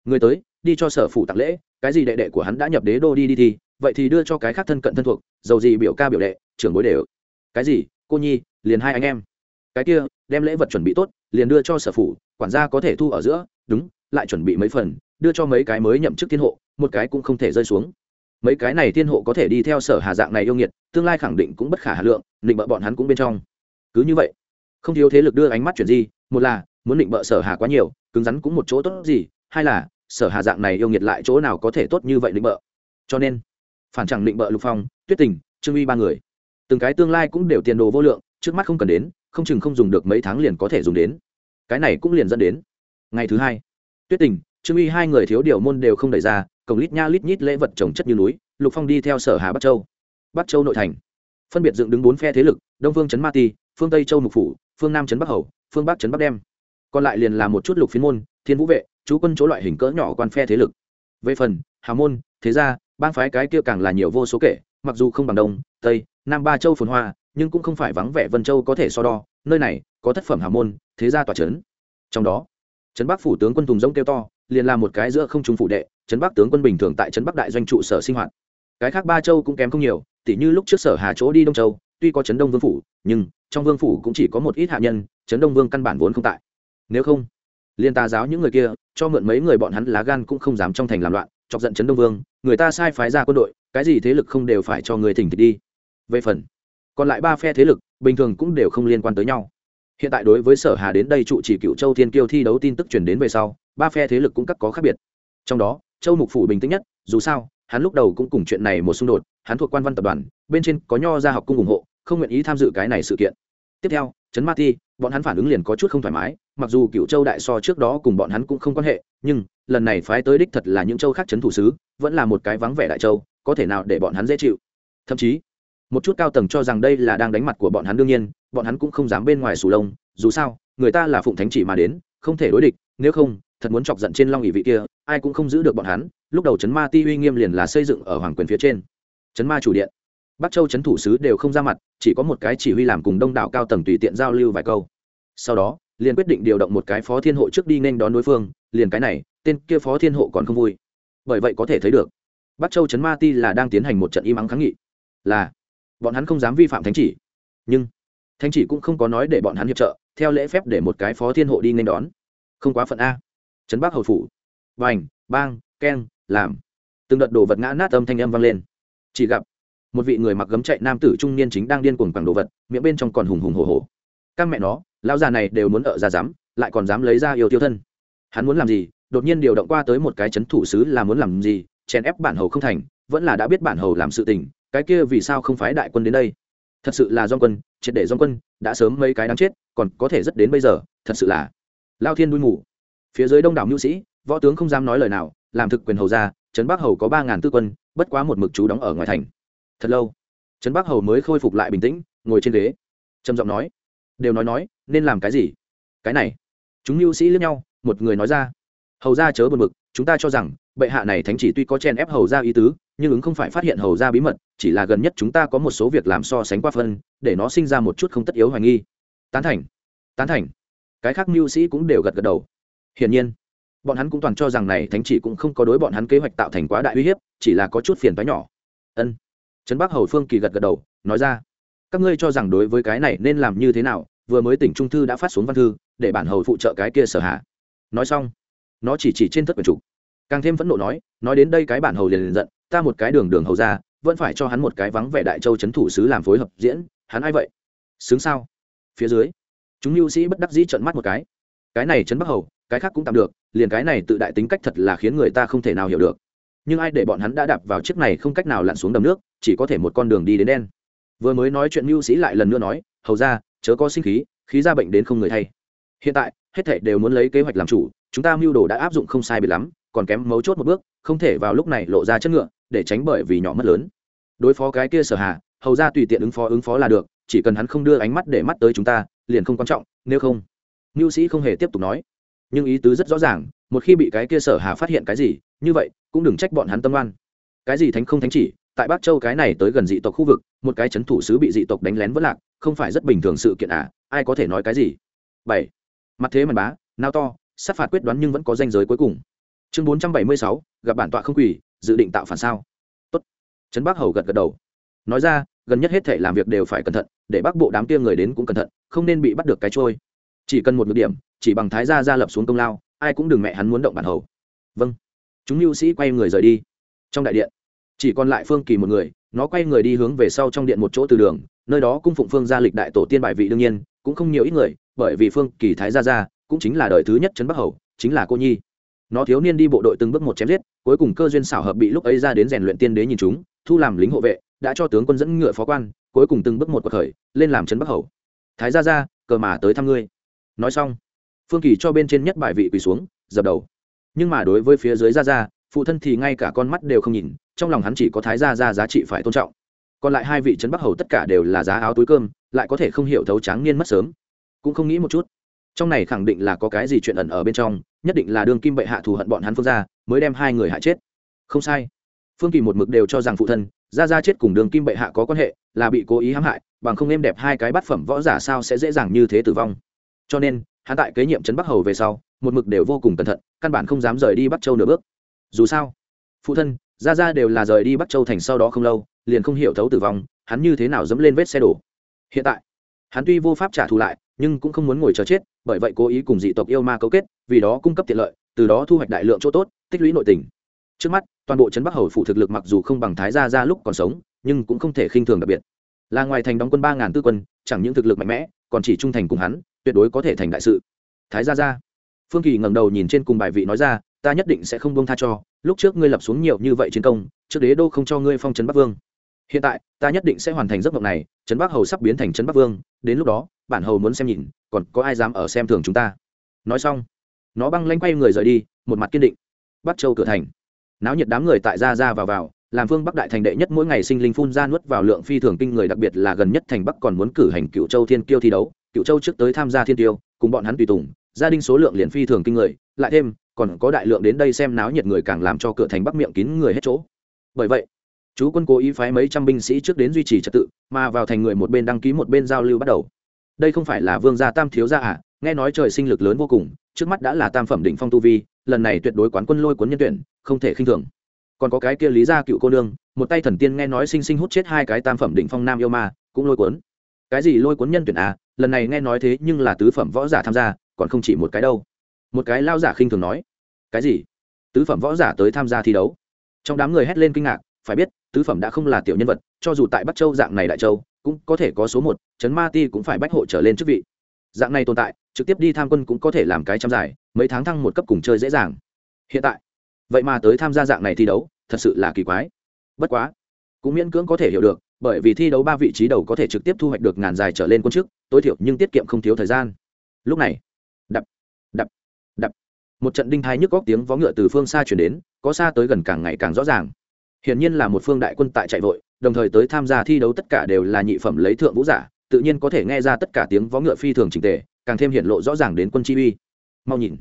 Người tới, đi cho sở phủ tặng lễ, cái gì đệ đệ của hắn đã nhập đế đô đi đi thì vậy thì đưa cho cái khác thân cận thân thuộc dầu gì biểu ca biểu đệ, trưởng bối đều. Cái gì? Cô nhi, liền hai anh em. Cái kia, đem lễ vật chuẩn bị tốt, liền đưa cho sở phủ, quản gia có thể thu ở giữa, đúng, lại chuẩn bị mấy phần, đưa cho mấy cái mới nhậm chức thiên hộ, một cái cũng không thể rơi xuống. Mấy cái này thiên hộ có thể đi theo sở hà dạng này yêu nghiệt, tương lai khẳng định cũng bất khả hà lượng, định bợ bọn hắn cũng bên trong. Cứ như vậy, không thiếu thế lực đưa ánh mắt chuyển gì một là, muốn định bợ sở hà quá nhiều, cứng rắn cũng một chỗ tốt gì, hai là, sở hà dạng này yêu nghiệt lại chỗ nào có thể tốt như vậy định bợ. Cho nên phản chẳng định bợ lục phong, tuyết tình, trương uy ba người. Từng cái tương lai cũng đều tiền đồ vô lượng, trước mắt không cần đến, không chừng không dùng được mấy tháng liền có thể dùng đến. Cái này cũng liền dẫn đến. Ngày thứ hai, tuyết tình, trương uy hai người thiếu điều môn đều không đẩy ra, cổng lít nha lít nhít lễ vật trồng chất như núi, lục phong đi theo sở hà bắc châu. Bắc châu nội thành. Phân biệt dựng đứng bốn phe thế lực, đông vương trấn ma ti, phương tây châu mục phủ, phương nam trấn bắc hầu, phương bắc trấn bắc đem. Còn lại liền là một chút lục phiên môn, thiên vũ vệ, chú quân chỗ loại hình cỡ nhỏ quan phe thế lực. Về phần hào môn, thế gia bang phái cái kia càng là nhiều vô số kể, mặc dù không bằng đông, tây, nam ba châu phồn hoa, nhưng cũng không phải vắng vẻ vân châu có thể so đo, nơi này có thất phẩm hào môn, thế gia tòa trấn. Trong đó, trấn bắc phủ tướng quân tùng giống kêu to, liền là một cái giữa không trung phủ đệ, trấn bắc tướng quân bình thường tại trấn bắc đại doanh trụ sở sinh hoạt. Cái khác ba châu cũng kém không nhiều, tỉ như lúc trước sở hà chỗ đi đông châu, tuy có trấn đông vương phủ, nhưng trong vương phủ cũng chỉ có một ít hạ nhân, trấn đông vương căn bản vốn không tại. Nếu không liên tà giáo những người kia, cho mượn mấy người bọn hắn lá gan cũng không dám trong thành làm loạn, chọc giận trấn đông vương người ta sai phái ra quân đội, cái gì thế lực không đều phải cho người thỉnh thịt đi. Về phần, còn lại ba phe thế lực, bình thường cũng đều không liên quan tới nhau. Hiện tại đối với sở hà đến đây trụ chỉ cựu châu thiên kiêu thi đấu tin tức truyền đến về sau, ba phe thế lực cũng cắt có khác biệt. Trong đó, châu mục phủ bình tĩnh nhất, dù sao, hắn lúc đầu cũng cùng chuyện này một xung đột, hắn thuộc quan văn tập đoàn, bên trên có nho ra học cung ủng hộ, không nguyện ý tham dự cái này sự kiện. Tiếp theo, trấn ma ti, bọn hắn phản ứng liền có chút không thoải mái, mặc dù cựu châu đại so trước đó cùng bọn hắn cũng không quan hệ, nhưng lần này phái tới đích thật là những châu khác trấn thủ sứ vẫn là một cái vắng vẻ đại châu, có thể nào để bọn hắn dễ chịu? Thậm chí, một chút cao tầng cho rằng đây là đang đánh mặt của bọn hắn đương nhiên, bọn hắn cũng không dám bên ngoài sù lông, dù sao, người ta là phụng thánh chỉ mà đến, không thể đối địch, nếu không, thật muốn chọc giận trên long ỷ vị kia, ai cũng không giữ được bọn hắn, lúc đầu trấn ma ti uy nghiêm liền là xây dựng ở hoàng quyền phía trên. Trấn ma chủ điện. Bắc châu trấn thủ sứ đều không ra mặt, chỉ có một cái chỉ huy làm cùng đông đảo cao tầng tùy tiện giao lưu vài câu. Sau đó, liền quyết định điều động một cái phó thiên hộ trước đi nên đón đối phương, liền cái này, tên kia phó thiên hộ còn không vui bởi vậy có thể thấy được. Bắc châu trấn ma ti là đang tiến hành một trận im ắng kháng nghị. Là, bọn hắn không dám vi phạm thánh chỉ. Nhưng, thánh chỉ cũng không có nói để bọn hắn hiệp trợ, theo lễ phép để một cái phó thiên hộ đi nên đón. Không quá phận a. Trấn bắc hầu phủ. Vành, bang, keng, làm. Từng đợt đồ vật ngã nát âm thanh âm vang lên. Chỉ gặp, một vị người mặc gấm chạy nam tử trung niên chính đang điên cuồng quẳng đồ vật, miệng bên trong còn hùng hùng hồ hồ các mẹ nó, lão già này đều muốn ở ra dám lại còn dám lấy ra yêu tiêu thân. Hắn muốn làm gì đột nhiên điều động qua tới một cái chấn thủ sứ là muốn làm gì, chèn ép bản hầu không thành, vẫn là đã biết bản hầu làm sự tình, cái kia vì sao không phái đại quân đến đây? Thật sự là do quân, triệt để do quân, đã sớm mấy cái đáng chết, còn có thể rất đến bây giờ, thật sự là lao thiên đuôi mù. Phía dưới đông đảo mưu sĩ, võ tướng không dám nói lời nào, làm thực quyền hầu ra, trấn bắc hầu có ba ngàn tư quân, bất quá một mực chú đóng ở ngoài thành. Thật lâu, trấn bắc hầu mới khôi phục lại bình tĩnh, ngồi trên ghế, trầm giọng nói, đều nói nói, nên làm cái gì? Cái này, chúng mưu sĩ lẫn nhau, một người nói ra hầu ra chớ buồn bực chúng ta cho rằng, bệ hạ này thánh chỉ tuy có chen ép hầu ra ý tứ, nhưng ứng không phải phát hiện hầu ra bí mật, chỉ là gần nhất chúng ta có một số việc làm so sánh qua phân, để nó sinh ra một chút không tất yếu hoài nghi. Tán thành tán thành. Cái khác mưu sĩ cũng đều gật gật đầu. Hiển nhiên, bọn hắn cũng toàn cho rằng này thánh chỉ cũng không có đối bọn hắn kế hoạch tạo thành quá đại uy hiếp, chỉ là có chút phiền toái nhỏ. Ân. Trấn bắc hầu phương kỳ gật gật đầu, nói ra, các ngươi cho rằng đối với cái này nên làm như thế nào, vừa mới tỉnh trung thư đã phát xuống văn thư, để bản hầu phụ trợ cái kia sở hạ. Nói xong nó chỉ chỉ trên thất quyền chủ càng thêm phẫn nộ nói nói đến đây cái bản hầu liền liền giận, ta một cái đường đường hầu ra, vẫn phải cho hắn một cái vắng vẻ đại châu c thủ sứ làm phối hợp diễn, hắn ai vậy? Xứng sao? Phía dưới, chúng lưu sĩ bất đắc dĩ trợn mắt một cái. Cái này trấn bắc hầu, cái khác cũng tạm được, liền cái này tự đại tính cách thật là khiến người ta không thể nào hiểu được. Nhưng ai để bọn hắn đã đạp vào chiếc này không cách nào lặn xuống đầm nước, chỉ có thể một con đường đi đến đen. Vừa mới nói chuyện mưu sĩ lại lần nữa nói, hầu ra, chớ có sinh khí khí ra bệnh đến không người thay. Hiện tại, hết thảy đều muốn lấy kế hoạch làm chủ chúng ta mưu đồ đã áp dụng không sai biệt lắm, còn kém mấu chốt một bước, không thể vào lúc này lộ ra chất ngựa, để tránh bởi vì nhỏ mất lớn. Đối phó cái kia sở hà, hầu ra tùy tiện ứng phó ứng phó là được, chỉ cần hắn không đưa ánh mắt để mắt tới chúng ta, liền không quan trọng, nếu không. Mưu sĩ không hề tiếp tục nói. Nhưng ý tứ rất rõ ràng, một khi bị cái kia sở hà phát hiện cái gì, như vậy, cũng đừng trách bọn hắn tâm oan. Cái gì thánh không thánh chỉ, tại bắc châu cái này tới gần dị tộc khu vực, một cái chấn thủ sứ bị dị tộc đánh lén vỡ lạc, không phải rất bình thường sự kiện à ai có thể nói cái gì? Bảy. Mặt thế màn bá, nao to sát phạt quyết đoán nhưng vẫn có danh giới cuối cùng. Chương bốn trăm bảy mươi sáu, gặp bản tọa không quỷ dự định tạo phản sao. Tốt. Trấn bắc hầu gật gật đầu. Nói ra, gần nhất hết thể làm việc đều phải cẩn thận, để bắc bộ đám kia người đến cũng cẩn thận, không nên bị bắt được cái trôi. Chỉ cần một ngược điểm, chỉ bằng thái gia gia lập xuống công lao, ai cũng đừng mẹ hắn muốn động bản hầu. Vâng. Chúng lưu sĩ quay người rời đi. Trong đại điện, chỉ còn lại phương kỳ một người, nó quay người đi hướng về sau trong điện một chỗ từ đường, nơi đó cung phụng phương gia lịch đại tổ tiên bài vị đương nhiên, cũng không nhiều ít người, bởi vì phương kỳ thái gia gia cũng chính là đời thứ nhất trấn bắc hầu, chính là cô nhi. Nó thiếu niên đi bộ đội từng bước một chém giết, cuối cùng cơ duyên xảo hợp bị lúc ấy ra đến rèn luyện tiên đế nhìn chúng, thu làm lính hộ vệ, đã cho tướng quân dẫn ngựa phó quan, cuối cùng từng bước một cuộc khởi, lên làm trấn bắc hầu. Thái gia gia, cờ mà tới thăm ngươi. Nói xong, phương kỳ cho bên trên nhất bài vị quỳ xuống, dập đầu. Nhưng mà đối với phía dưới gia gia, phụ thân thì ngay cả con mắt đều không nhìn, trong lòng hắn chỉ có thái gia gia giá trị phải tôn trọng. Còn lại hai vị trấn bắc hầu tất cả đều là giá áo túi cơm, lại có thể không hiểu thấu tráng niên mất sớm. Cũng không nghĩ một chút trong này khẳng định là có cái gì chuyện ẩn ở bên trong, nhất định là đương kim bệ hạ thù hận bọn hắn phương gia mới đem hai người hạ chết. Không sai. Phương kỳ một mực đều cho rằng phụ thân gia gia chết cùng đường kim bệ hạ có quan hệ, là bị cố ý hãm hại, bằng không êm đẹp hai cái bát phẩm võ giả sao sẽ dễ dàng như thế tử vong. Cho nên, hắn tại kế nhiệm trấn bắc hầu về sau, một mực đều vô cùng cẩn thận, căn bản không dám rời đi bắc châu nửa bước. Dù sao, phụ thân gia gia đều là rời đi bắc châu thành sau đó không lâu, liền không hiểu thấu tử vong, hắn như thế nào dẫm lên vết xe đổ. Hiện tại, hắn tuy vô pháp trả thù lại nhưng cũng không muốn ngồi chờ chết, bởi vậy cố ý cùng dị tộc yêu ma cấu kết, vì đó cung cấp tiện lợi, từ đó thu hoạch đại lượng chỗ tốt, tích lũy nội tình. Trước mắt, toàn bộ trấn bắc hầu phụ thực lực mặc dù không bằng thái gia ra lúc còn sống, nhưng cũng không thể khinh thường đặc biệt. Là ngoài thành đóng quân ba ngàn tư quân, chẳng những thực lực mạnh mẽ, còn chỉ trung thành cùng hắn, tuyệt đối có thể thành đại sự. Thái gia ra phương kỳ ngẩng đầu nhìn trên cùng bài vị nói ra, ta nhất định sẽ không buông tha cho, lúc trước ngươi lập xuống nhiều như vậy chiến công, trước đế đô không cho ngươi phong trấn bắc vương. Hiện tại, ta nhất định sẽ hoàn thành giấc mộng này, trấn bắc hầu sắp biến thành trấn bắc vương, đến lúc đó bản hầu muốn xem nhìn, còn có ai dám ở xem thường chúng ta? Nói xong, nó băng lanh quay người rời đi, một mặt kiên định. Bắc châu cửa thành. Náo nhiệt đám người tại ra ra vào vào, làm phương bắc đại thành đệ nhất mỗi ngày sinh linh phun ra nuốt vào lượng phi thường kinh người, đặc biệt là gần nhất thành bắc còn muốn cử hành cựu châu thiên kiêu thi đấu, cựu châu trước tới tham gia thiên tiêu, cùng bọn hắn tùy tùng, gia đình số lượng liền phi thường kinh người, lại thêm, còn có đại lượng đến đây xem náo nhiệt người càng làm cho cửa thành bắc miệng kín người hết chỗ. Bởi vậy, chú quân cố ý phái mấy trăm binh sĩ trước đến duy trì trật tự, mà vào thành người một bên đăng ký một bên giao lưu bắt đầu đây không phải là vương gia tam thiếu gia à? Nghe nói trời sinh lực lớn vô cùng, trước mắt đã là tam phẩm đỉnh phong tu vi, lần này tuyệt đối quán quân lôi cuốn nhân tuyển, không thể khinh thường. Còn có cái kia lý gia cựu cô nương, một tay thần tiên nghe nói sinh sinh hút chết hai cái tam phẩm đỉnh phong nam yêu ma, cũng lôi cuốn. Cái gì lôi cuốn nhân tuyển à? Lần này nghe nói thế nhưng là tứ phẩm võ giả tham gia, còn không chỉ một cái đâu. Một cái lao giả khinh thường nói. Cái gì? Tứ phẩm võ giả tới tham gia thi đấu. Trong đám người hét lên kinh ngạc, phải biết, tứ phẩm đã không là tiểu nhân vật, cho dù tại bắc châu dạng này đại châu cũng có thể có số một chấn ma ti cũng phải bách hộ trở lên chức vị. Dạng này tồn tại, trực tiếp đi tham quân cũng có thể làm cái trăm giải, mấy tháng thăng một cấp cùng chơi dễ dàng. Hiện tại, vậy mà tới tham gia dạng này thi đấu, thật sự là kỳ quái. Bất quá, cũng miễn cưỡng có thể hiểu được, bởi vì thi đấu ba vị trí đầu có thể trực tiếp thu hoạch được ngàn dài trở lên quân chức, tối thiểu nhưng tiết kiệm không thiếu thời gian. Lúc này, đập đập đập. Một trận đinh thai nhức góc tiếng vó ngựa từ phương xa chuyển đến, có xa tới gần càng ngày càng rõ ràng. Hiển nhiên là một phương đại quân tại chạy vội đồng thời tới tham gia thi đấu tất cả đều là nhị phẩm lấy thượng vũ giả, tự nhiên có thể nghe ra tất cả tiếng vó ngựa phi thường trình tề, càng thêm hiện lộ rõ ràng đến quân chi uy. Mau nhìn.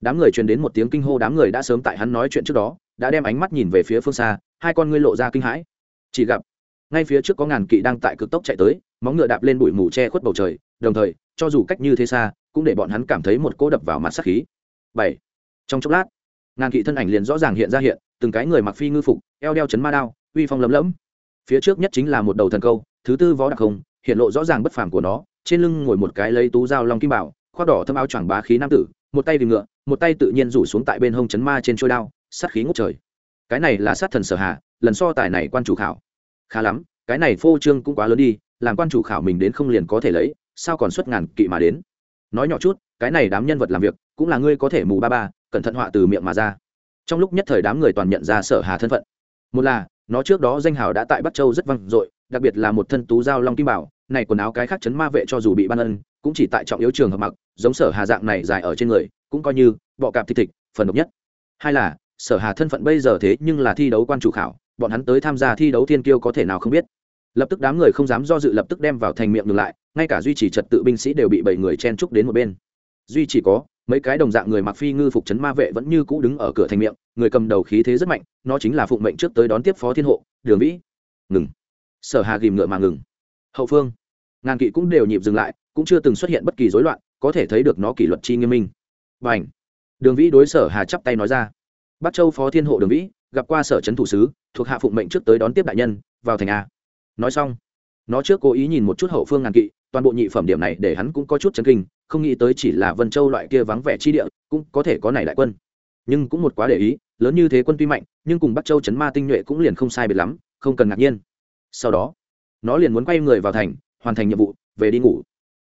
Đám người truyền đến một tiếng kinh hô đám người đã sớm tại hắn nói chuyện trước đó, đã đem ánh mắt nhìn về phía phương xa, hai con ngươi lộ ra kinh hãi. Chỉ gặp, ngay phía trước có ngàn kỵ đang tại cực tốc chạy tới, móng ngựa đạp lên bụi mù che khuất bầu trời, đồng thời, cho dù cách như thế xa, cũng để bọn hắn cảm thấy một cỗ đập vào mặt sắc khí. Bảy. Trong chốc lát, ngàn kỵ thân ảnh liền rõ ràng hiện ra hiện, từng cái người mặc phi ngư phục, eo đeo chấn ma đao, uy phong lấm lẫm phía trước nhất chính là một đầu thần câu, thứ tư võ đặc không, hiện lộ rõ ràng bất phàm của nó, trên lưng ngồi một cái lấy tú dao long kim bảo, khoác đỏ thâm áo choàng bá khí nam tử, một tay tìm ngựa, một tay tự nhiên rủ xuống tại bên hông chấn ma trên trôi đao, sát khí ngút trời. Cái này là sát thần sở hạ, lần so tài này quan chủ khảo. Khá lắm, cái này phô trương cũng quá lớn đi, làm quan chủ khảo mình đến không liền có thể lấy, sao còn xuất ngàn kỵ mà đến? Nói nhỏ chút, cái này đám nhân vật làm việc, cũng là ngươi có thể mù ba ba, cẩn thận họa từ miệng mà ra. Trong lúc nhất thời đám người toàn nhận ra sở hà thân phận. Một là nó trước đó danh hào đã tại bắc châu rất vang dội, đặc biệt là một thân tú giao long kim bảo, này quần áo cái khác chấn ma vệ cho dù bị ban ân, cũng chỉ tại trọng yếu trường hợp mặc, giống sở hà dạng này dài ở trên người, cũng coi như bọ cạp thịt thịt, phần độc nhất. Hai là, sở hà thân phận bây giờ thế nhưng là thi đấu quan chủ khảo, bọn hắn tới tham gia thi đấu thiên kiêu có thể nào không biết. Lập tức đám người không dám do dự lập tức đem vào thành miệng ngừng lại, ngay cả duy trì trật tự binh sĩ đều bị bảy người chen trúc đến một bên duy chỉ có, mấy cái đồng dạng người mặc phi ngư phục trấn ma vệ vẫn như cũ đứng ở cửa thành miệng, người cầm đầu khí thế rất mạnh, nó chính là phụng mệnh trước tới đón tiếp phó thiên hộ, đường vĩ. Ngừng. Sở hà ghìm ngựa mà ngừng. Hậu phương. Ngàn kỵ cũng đều nhịp dừng lại, cũng chưa từng xuất hiện bất kỳ rối loạn, có thể thấy được nó kỷ luật chi nghiêm minh. Và ảnh đường vĩ đối sở hà chắp tay nói ra. Bắc châu phó thiên hộ đường vĩ, gặp qua sở trấn thủ sứ, thuộc hạ phụng mệnh trước tới đón tiếp đại nhân, vào thành a. Nói xong, nó trước cố ý nhìn một chút hậu phương ngàn kỵ toàn bộ nhị phẩm điểm này để hắn cũng có chút chấn kinh, không nghĩ tới chỉ là vân châu loại kia vắng vẻ chi địa, cũng có thể có này đại quân. Nhưng cũng một quá để ý, lớn như thế quân tuy mạnh, nhưng cùng bắc châu chấn ma tinh nhuệ cũng liền không sai biệt lắm, không cần ngạc nhiên. Sau đó, nó liền muốn quay người vào thành, hoàn thành nhiệm vụ, về đi ngủ.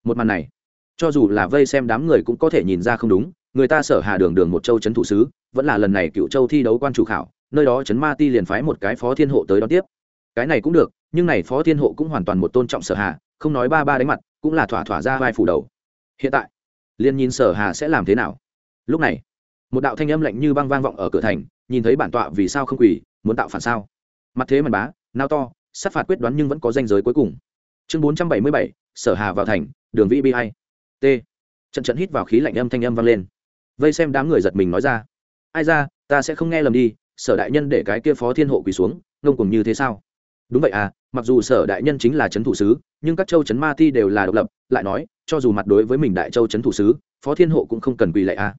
Một màn này, cho dù là vây xem đám người cũng có thể nhìn ra không đúng, người ta sở hà đường đường một châu chấn thủ sứ, vẫn là lần này cựu châu thi đấu quan chủ khảo, nơi đó chấn ma ti liền phái một cái phó thiên hộ tới đón tiếp. Cái này cũng được, nhưng này phó thiên hộ cũng hoàn toàn một tôn trọng sở hà không nói ba ba đánh mặt, cũng là thỏa thỏa ra vai phủ đầu. Hiện tại, liền nhìn sở hà sẽ làm thế nào. Lúc này, một đạo thanh âm lạnh như băng vang vọng ở cửa thành, nhìn thấy bản tọa vì sao không quỳ, muốn tạo phản sao? Mặt thế màn bá, nao to, sát phạt quyết đoán nhưng vẫn có danh giới cuối cùng. Chương bốn trăm bảy mươi bảy, sở hà vào thành, đường vĩ bi hay. T. Trận trận hít vào khí lạnh âm thanh âm vang lên. Vây xem đám người giật mình nói ra. Ai ra, ta sẽ không nghe lầm đi, sở đại nhân để cái kia phó thiên hộ quỳ xuống, ngông cùng như thế sao? Đúng vậy à mặc dù sở đại nhân chính là trấn thủ sứ, nhưng các châu trấn ma ti đều là độc lập, lại nói, cho dù mặt đối với mình đại châu trấn thủ sứ, phó thiên hộ cũng không cần quỳ lạy à.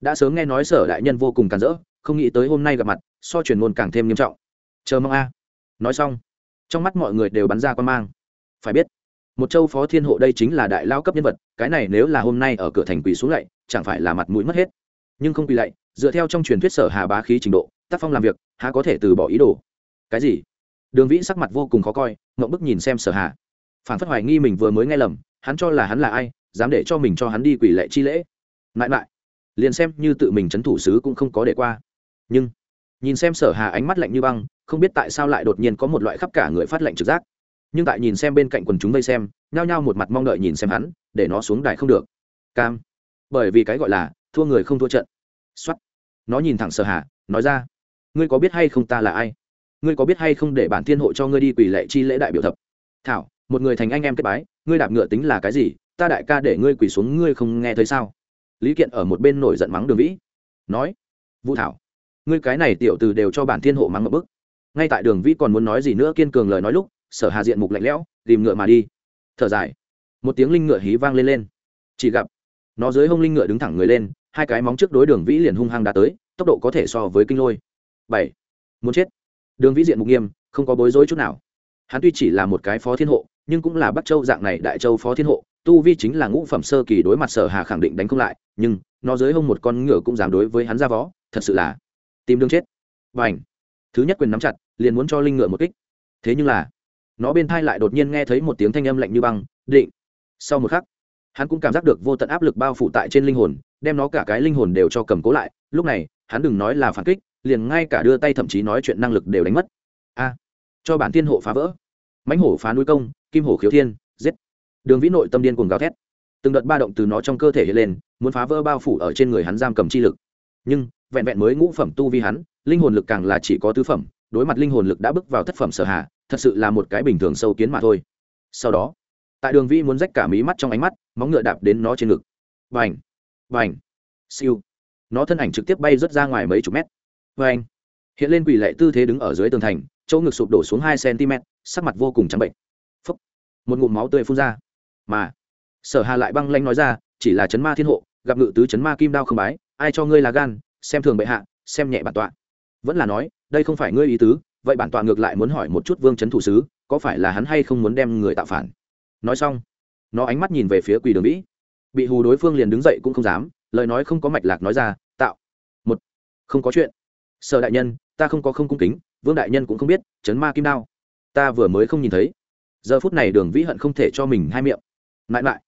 Đã sớm nghe nói sở đại nhân vô cùng càn rỡ, không nghĩ tới hôm nay gặp mặt, so truyền ngôn càng thêm nghiêm trọng. Chờ mong a. Nói xong, trong mắt mọi người đều bắn ra quan mang. Phải biết, một châu phó thiên hộ đây chính là đại lao cấp nhân vật, cái này nếu là hôm nay ở cửa thành quỳ xuống lạy, chẳng phải là mặt mũi mất hết. Nhưng không quỳ lạy, dựa theo trong truyền thuyết sở hà bá khí trình độ, tác phong làm việc, há có thể từ bỏ ý đồ. Cái gì? Đường vĩ sắc mặt vô cùng khó coi, ngậm bức nhìn xem sở hà. Phản phất hoài nghi mình vừa mới nghe lầm, hắn cho là hắn là ai, dám để cho mình cho hắn đi quỷ lệ chi lễ. Mãi mãi liền xem như tự mình c thủ sứ cũng không có để qua. Nhưng, nhìn xem sở hà ánh mắt lạnh như băng, không biết tại sao lại đột nhiên có một loại khắp cả người phát lạnh trực giác. Nhưng tại nhìn xem bên cạnh quần chúng vây xem, nhao nhao một mặt mong đợi nhìn xem hắn, để nó xuống đài không được. Cam. Bởi vì cái gọi là, thua người không thua trận. X nó nhìn thẳng sở hà, nói ra. Ngươi có biết hay không ta là ai? Ngươi có biết hay không để bản thiên hộ cho ngươi đi quỳ lệ chi lễ đại biểu thập? Thảo, một người thành anh em kết bái, ngươi đạp ngựa tính là cái gì? Ta đại ca để ngươi quỳ xuống, ngươi không nghe thấy sao? Lý kiện ở một bên nổi giận mắng đường vĩ. Nói, vũ thảo, ngươi cái này tiểu từ đều cho bản thiên hộ mắng một bức. Ngay tại đường vĩ còn muốn nói gì nữa kiên cường lời nói lúc, sở hà diện mục lạnh lẽo, tìm ngựa mà đi. Thở dài, một tiếng linh ngựa hí vang lên lên. Chỉ gặp, nó dưới hông linh ngựa đứng thẳng người lên, hai cái móng trước đối đường vĩ liền hung hăng đã tới, tốc độ có thể so với kinh lôi. Bảy, muốn chết đường vĩ diện mục nghiêm, không có bối rối chút nào. Hắn tuy chỉ là một cái phó thiên hộ, nhưng cũng là bắc châu dạng này đại châu phó thiên hộ, tu vi chính là ngũ phẩm sơ kỳ đối mặt sở hà khẳng định đánh không lại, nhưng nó dưới hông một con ngựa cũng dám đối với hắn ra vó, thật sự là tìm đường chết. Và ảnh thứ nhất quyền nắm chặt, liền muốn cho linh ngựa một kích. Thế nhưng là, nó bên thai lại đột nhiên nghe thấy một tiếng thanh âm lạnh như băng, định! Sau một khắc, hắn cũng cảm giác được vô tận áp lực bao phủ tại trên linh hồn, đem nó cả cái linh hồn đều cho cầm cố lại. Lúc này, hắn đừng nói là phản kích liền ngay cả đưa tay thậm chí nói chuyện năng lực đều đánh mất. A, cho bản tiên hộ phá vỡ. Mãnh hổ phá núi công, kim hổ khiếu thiên, giết. Đường vĩ nội tâm điên cuồng gào thét. Từng đợt ba động từ nó trong cơ thể hiện lên, muốn phá vỡ bao phủ ở trên người hắn giam cầm chi lực. Nhưng, vẹn vẹn mới ngũ phẩm tu vi hắn, linh hồn lực càng là chỉ có tứ phẩm, đối mặt linh hồn lực đã bước vào thất phẩm sở hạ, thật sự là một cái bình thường sâu kiến mà thôi. Sau đó, tại đường vĩ muốn rách cả mí mắt trong ánh mắt, móng ngựa đạp đến nó trên ngực. Vành vành siêu! Nó thân ảnh trực tiếp bay rớt ra ngoài mấy chục mét vê anh, hiện lên quỷ lệ tư thế đứng ở dưới tường thành, chỗ ngực sụp đổ xuống hai cm sắc mặt vô cùng trắng bệnh. Phúc. một ngụm máu tươi phun ra. Mà, sở hà lại băng lanh nói ra, chỉ là chấn ma thiên hộ, gặp ngự tứ chấn ma kim đao không bái, ai cho ngươi là gan, xem thường bệ hạ, xem nhẹ bản tọa. Vẫn là nói, đây không phải ngươi ý tứ, vậy bản tọa ngược lại muốn hỏi một chút vương chấn thủ sứ, có phải là hắn hay không muốn đem người tạo phản? Nói xong, nó ánh mắt nhìn về phía quỳ đường vĩ bị hù đối phương liền đứng dậy cũng không dám, lời nói không có mạch lạc nói ra, tạo, một, không có chuyện sở đại nhân, ta không có không cung kính, vương đại nhân cũng không biết, chấn ma kim đao. Ta vừa mới không nhìn thấy. Giờ phút này đường vĩ hận không thể cho mình hai miệng. Mãi mãi,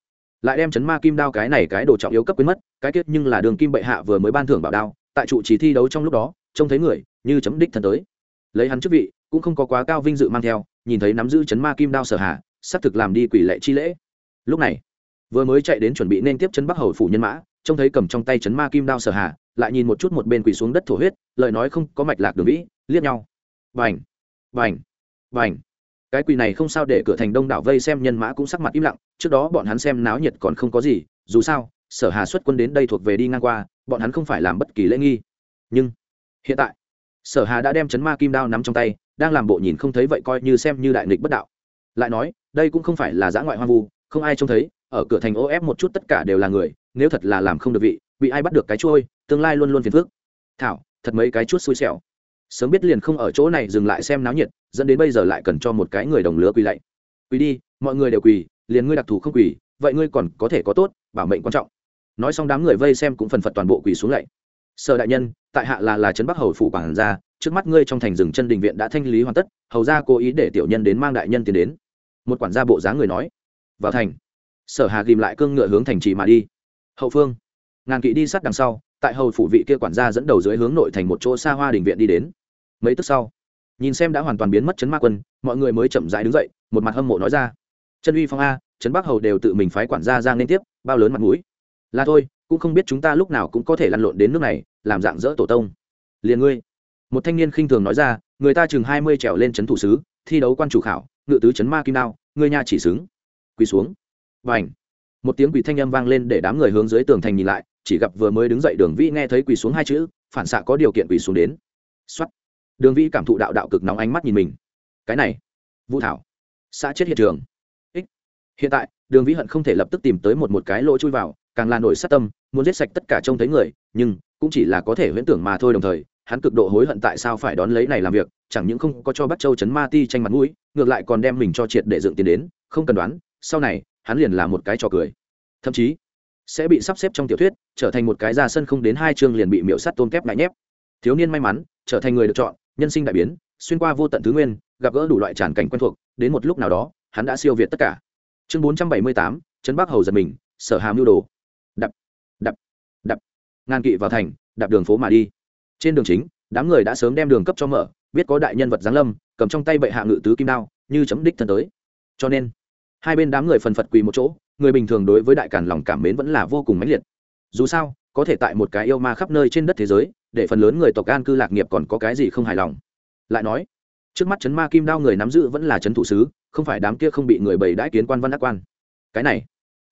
lại đem chấn ma kim đao cái này cái đồ trọng yếu cấp quyến mất, cái kết nhưng là đường kim bệ hạ vừa mới ban thưởng bảo đao, tại trụ trì thi đấu trong lúc đó, trông thấy người, như chấm đích thân tới. Lấy hắn chức vị, cũng không có quá cao vinh dự mang theo, nhìn thấy nắm giữ chấn ma kim đao sở hà xác thực làm đi quỷ lệ chi lễ. Lúc này, vừa mới chạy đến chuẩn bị nên tiếp chấn bắc hầu phủ nhân mã, trông thấy cầm trong tay chấn ma kim đao sở hà lại nhìn một chút một bên quỳ xuống đất thổ huyết, lời nói không có mạch lạc đường vĩ, liếc nhau. Vành vành vành cái quỳ này không sao để cửa thành đông đảo vây xem nhân mã cũng sắc mặt im lặng, trước đó bọn hắn xem náo nhiệt còn không có gì, dù sao, sở hà xuất quân đến đây thuộc về đi ngang qua, bọn hắn không phải làm bất kỳ lễ nghi. Nhưng, hiện tại, sở hà đã đem chấn ma kim đao nắm trong tay, đang làm bộ nhìn không thấy vậy coi như xem như đại nghịch bất đạo. Lại nói, đây cũng không phải là giã ngoại hoang vu, không ai trông thấy, ở cửa thành ô ép một chút tất cả đều là người, nếu thật là làm không được vị, bị ai bắt được cái trôi tương lai luôn luôn phiền phức. Thảo, thật mấy cái chút xui xẻo. Sớm biết liền không ở chỗ này dừng lại xem náo nhiệt, dẫn đến bây giờ lại cần cho một cái người đồng lứa quỳ lạy. Quỳ đi, mọi người đều quỳ, liền ngươi đặc thù không quỳ, vậy ngươi còn có thể có tốt, bảo mệnh quan trọng. Nói xong đám người vây xem cũng phần phật toàn bộ quỳ xuống lạy. Sở đại nhân, tại hạ là là trấn bắc hầu phủ bản gia, trước mắt ngươi trong thành rừng chân đình viện đã thanh lý hoàn tất, hầu ra cố ý để tiểu nhân đến mang đại nhân tiến đến. Một quản gia bộ dáng người nói. Vào thành. Sở hà ghìm lại cương ngựa hướng thành trì mà đi. Hậu phương. Ngàn kỵ đi sát đằng sau tại hầu phủ vị kia quản gia dẫn đầu dưới hướng nội thành một chỗ xa hoa đình viện đi đến. Mấy tức sau, nhìn xem đã hoàn toàn biến mất chấn ma quân, mọi người mới chậm rãi đứng dậy, một mặt hâm mộ nói ra. Chân uy phong a, trấn bắc hầu đều tự mình phái quản gia ra liên tiếp, bao lớn mặt mũi. Là thôi, cũng không biết chúng ta lúc nào cũng có thể lăn lộn đến nước này, làm dạng dỡ tổ tông. Liền ngươi. Một thanh niên khinh thường nói ra, người ta chừng hai mươi trèo lên trấn thủ sứ, thi đấu quan chủ khảo, ngự tứ trấn ma kim đao ngươi nhà chỉ xứng. Quỳ xuống. Và ảnh một tiếng quỳ thanh âm vang lên để đám người hướng dưới tường thành nhìn lại chỉ gặp vừa mới đứng dậy đường vĩ nghe thấy quỳ xuống hai chữ, phản xạ có điều kiện quỳ xuống đến. Xuất đường vĩ cảm thụ đạo đạo cực nóng ánh mắt nhìn mình. Cái này, vũ thảo. Xã chết hiện trường. Ích. Hiện tại, đường vĩ hận không thể lập tức tìm tới một một cái lỗ chui vào, càng là nổi sát tâm, muốn giết sạch tất cả trông thấy người, nhưng cũng chỉ là có thể huyễn tưởng mà thôi đồng thời, hắn cực độ hối hận tại sao phải đón lấy này làm việc, chẳng những không có cho bắt châu chấn ma ti tranh mặt mũi, ngược lại còn đem mình cho triệt để dựng tiền đến, không cần đoán, sau này, hắn liền là một cái trò cười. Thậm chí sẽ bị sắp xếp trong tiểu thuyết, trở thành một cái ra sân không đến hai chương liền bị miễu sắt tôn kép ngại nhép. Thiếu niên may mắn, trở thành người được chọn, nhân sinh đại biến, xuyên qua vô tận thứ nguyên, gặp gỡ đủ loại tràn cảnh quen thuộc, đến một lúc nào đó, hắn đã siêu việt tất cả. Chương bốn trăm bảy mươi tám trấn bắc hầu giật mình, sở hàm lưu đồ. Đập đập đập. Ngàn kỵ vào thành, đạp đường phố mà đi. Trên đường chính, đám người đã sớm đem đường cấp cho mở, biết có đại nhân vật giáng lâm, cầm trong tay bệ hạ ngự tứ kim đao, như chấm đích thân tới. Cho nên, hai bên đám người phần phật quỳ một chỗ người bình thường đối với đại càn lòng cảm mến vẫn là vô cùng mãnh liệt. Dù sao, có thể tại một cái yêu ma khắp nơi trên đất thế giới, để phần lớn người tộc an cư lạc nghiệp còn có cái gì không hài lòng? Lại nói, trước mắt chấn ma kim đao người nắm giữ vẫn là chấn thủ sứ, không phải đám kia không bị người bầy đãi kiến quan văn đắc quan. Cái này,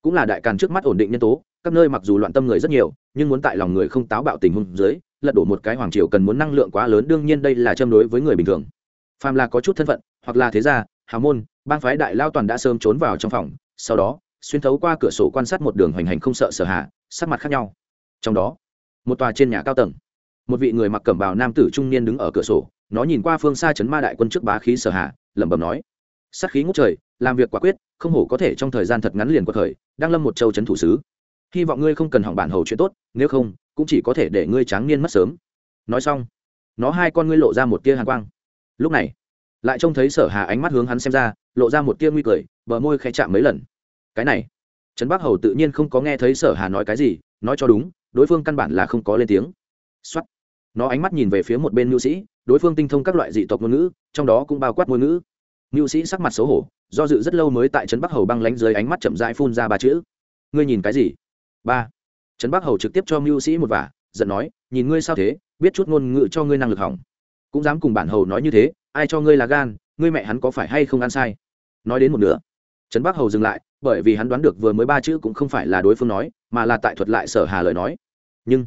cũng là đại càn trước mắt ổn định nhân tố, các nơi mặc dù loạn tâm người rất nhiều, nhưng muốn tại lòng người không táo bạo tình huống dưới, lật đổ một cái hoàng triều cần muốn năng lượng quá lớn, đương nhiên đây là châm đối với người bình thường. Phàm là có chút thân phận, hoặc là thế gia, hào môn, bang phái đại lao toàn đã sớm trốn vào trong phòng, sau đó xuyên thấu qua cửa sổ quan sát một đường hoành hành không sợ sở hạ sắc mặt khác nhau. Trong đó, một tòa trên nhà cao tầng, một vị người mặc cẩm bào nam tử trung niên đứng ở cửa sổ, nó nhìn qua phương xa chấn ma đại quân trước bá khí sở hạ lẩm bẩm nói, sát khí ngút trời, làm việc quả quyết, không hổ có thể trong thời gian thật ngắn liền qua thời đang lâm một châu chấn thủ sứ. Hy vọng ngươi không cần hỏng bản hầu chuyện tốt, nếu không, cũng chỉ có thể để ngươi tráng niên mất sớm. Nói xong, nó hai con ngươi lộ ra một tia hàn quang. Lúc này, lại trông thấy sở hà ánh mắt hướng hắn xem ra, lộ ra một tia nguy cười, bờ môi khẽ chạm mấy lần cái này. Trấn bắc hầu tự nhiên không có nghe thấy sở hà nói cái gì, nói cho đúng, đối phương căn bản là không có lên tiếng. Xuất nó ánh mắt nhìn về phía một bên mưu sĩ, đối phương tinh thông các loại dị tộc ngôn ngữ, trong đó cũng bao quát ngôn ngữ. Mưu sĩ sắc mặt xấu hổ, do dự rất lâu mới tại trấn bắc hầu băng lánh dưới ánh mắt chậm rãi phun ra ba chữ. Ngươi nhìn cái gì? Ba. Trấn bắc hầu trực tiếp cho mưu sĩ một vả, giận nói, nhìn ngươi sao thế, biết chút ngôn ngữ cho ngươi năng lực hỏng. Cũng dám cùng bản hầu nói như thế, ai cho ngươi là gan, ngươi mẹ hắn có phải hay không ăn sai? Nói đến một nửa. Trấn bắc hầu dừng lại bởi vì hắn đoán được vừa mới ba chữ cũng không phải là đối phương nói, mà là tại thuật lại sở hà lời nói. Nhưng,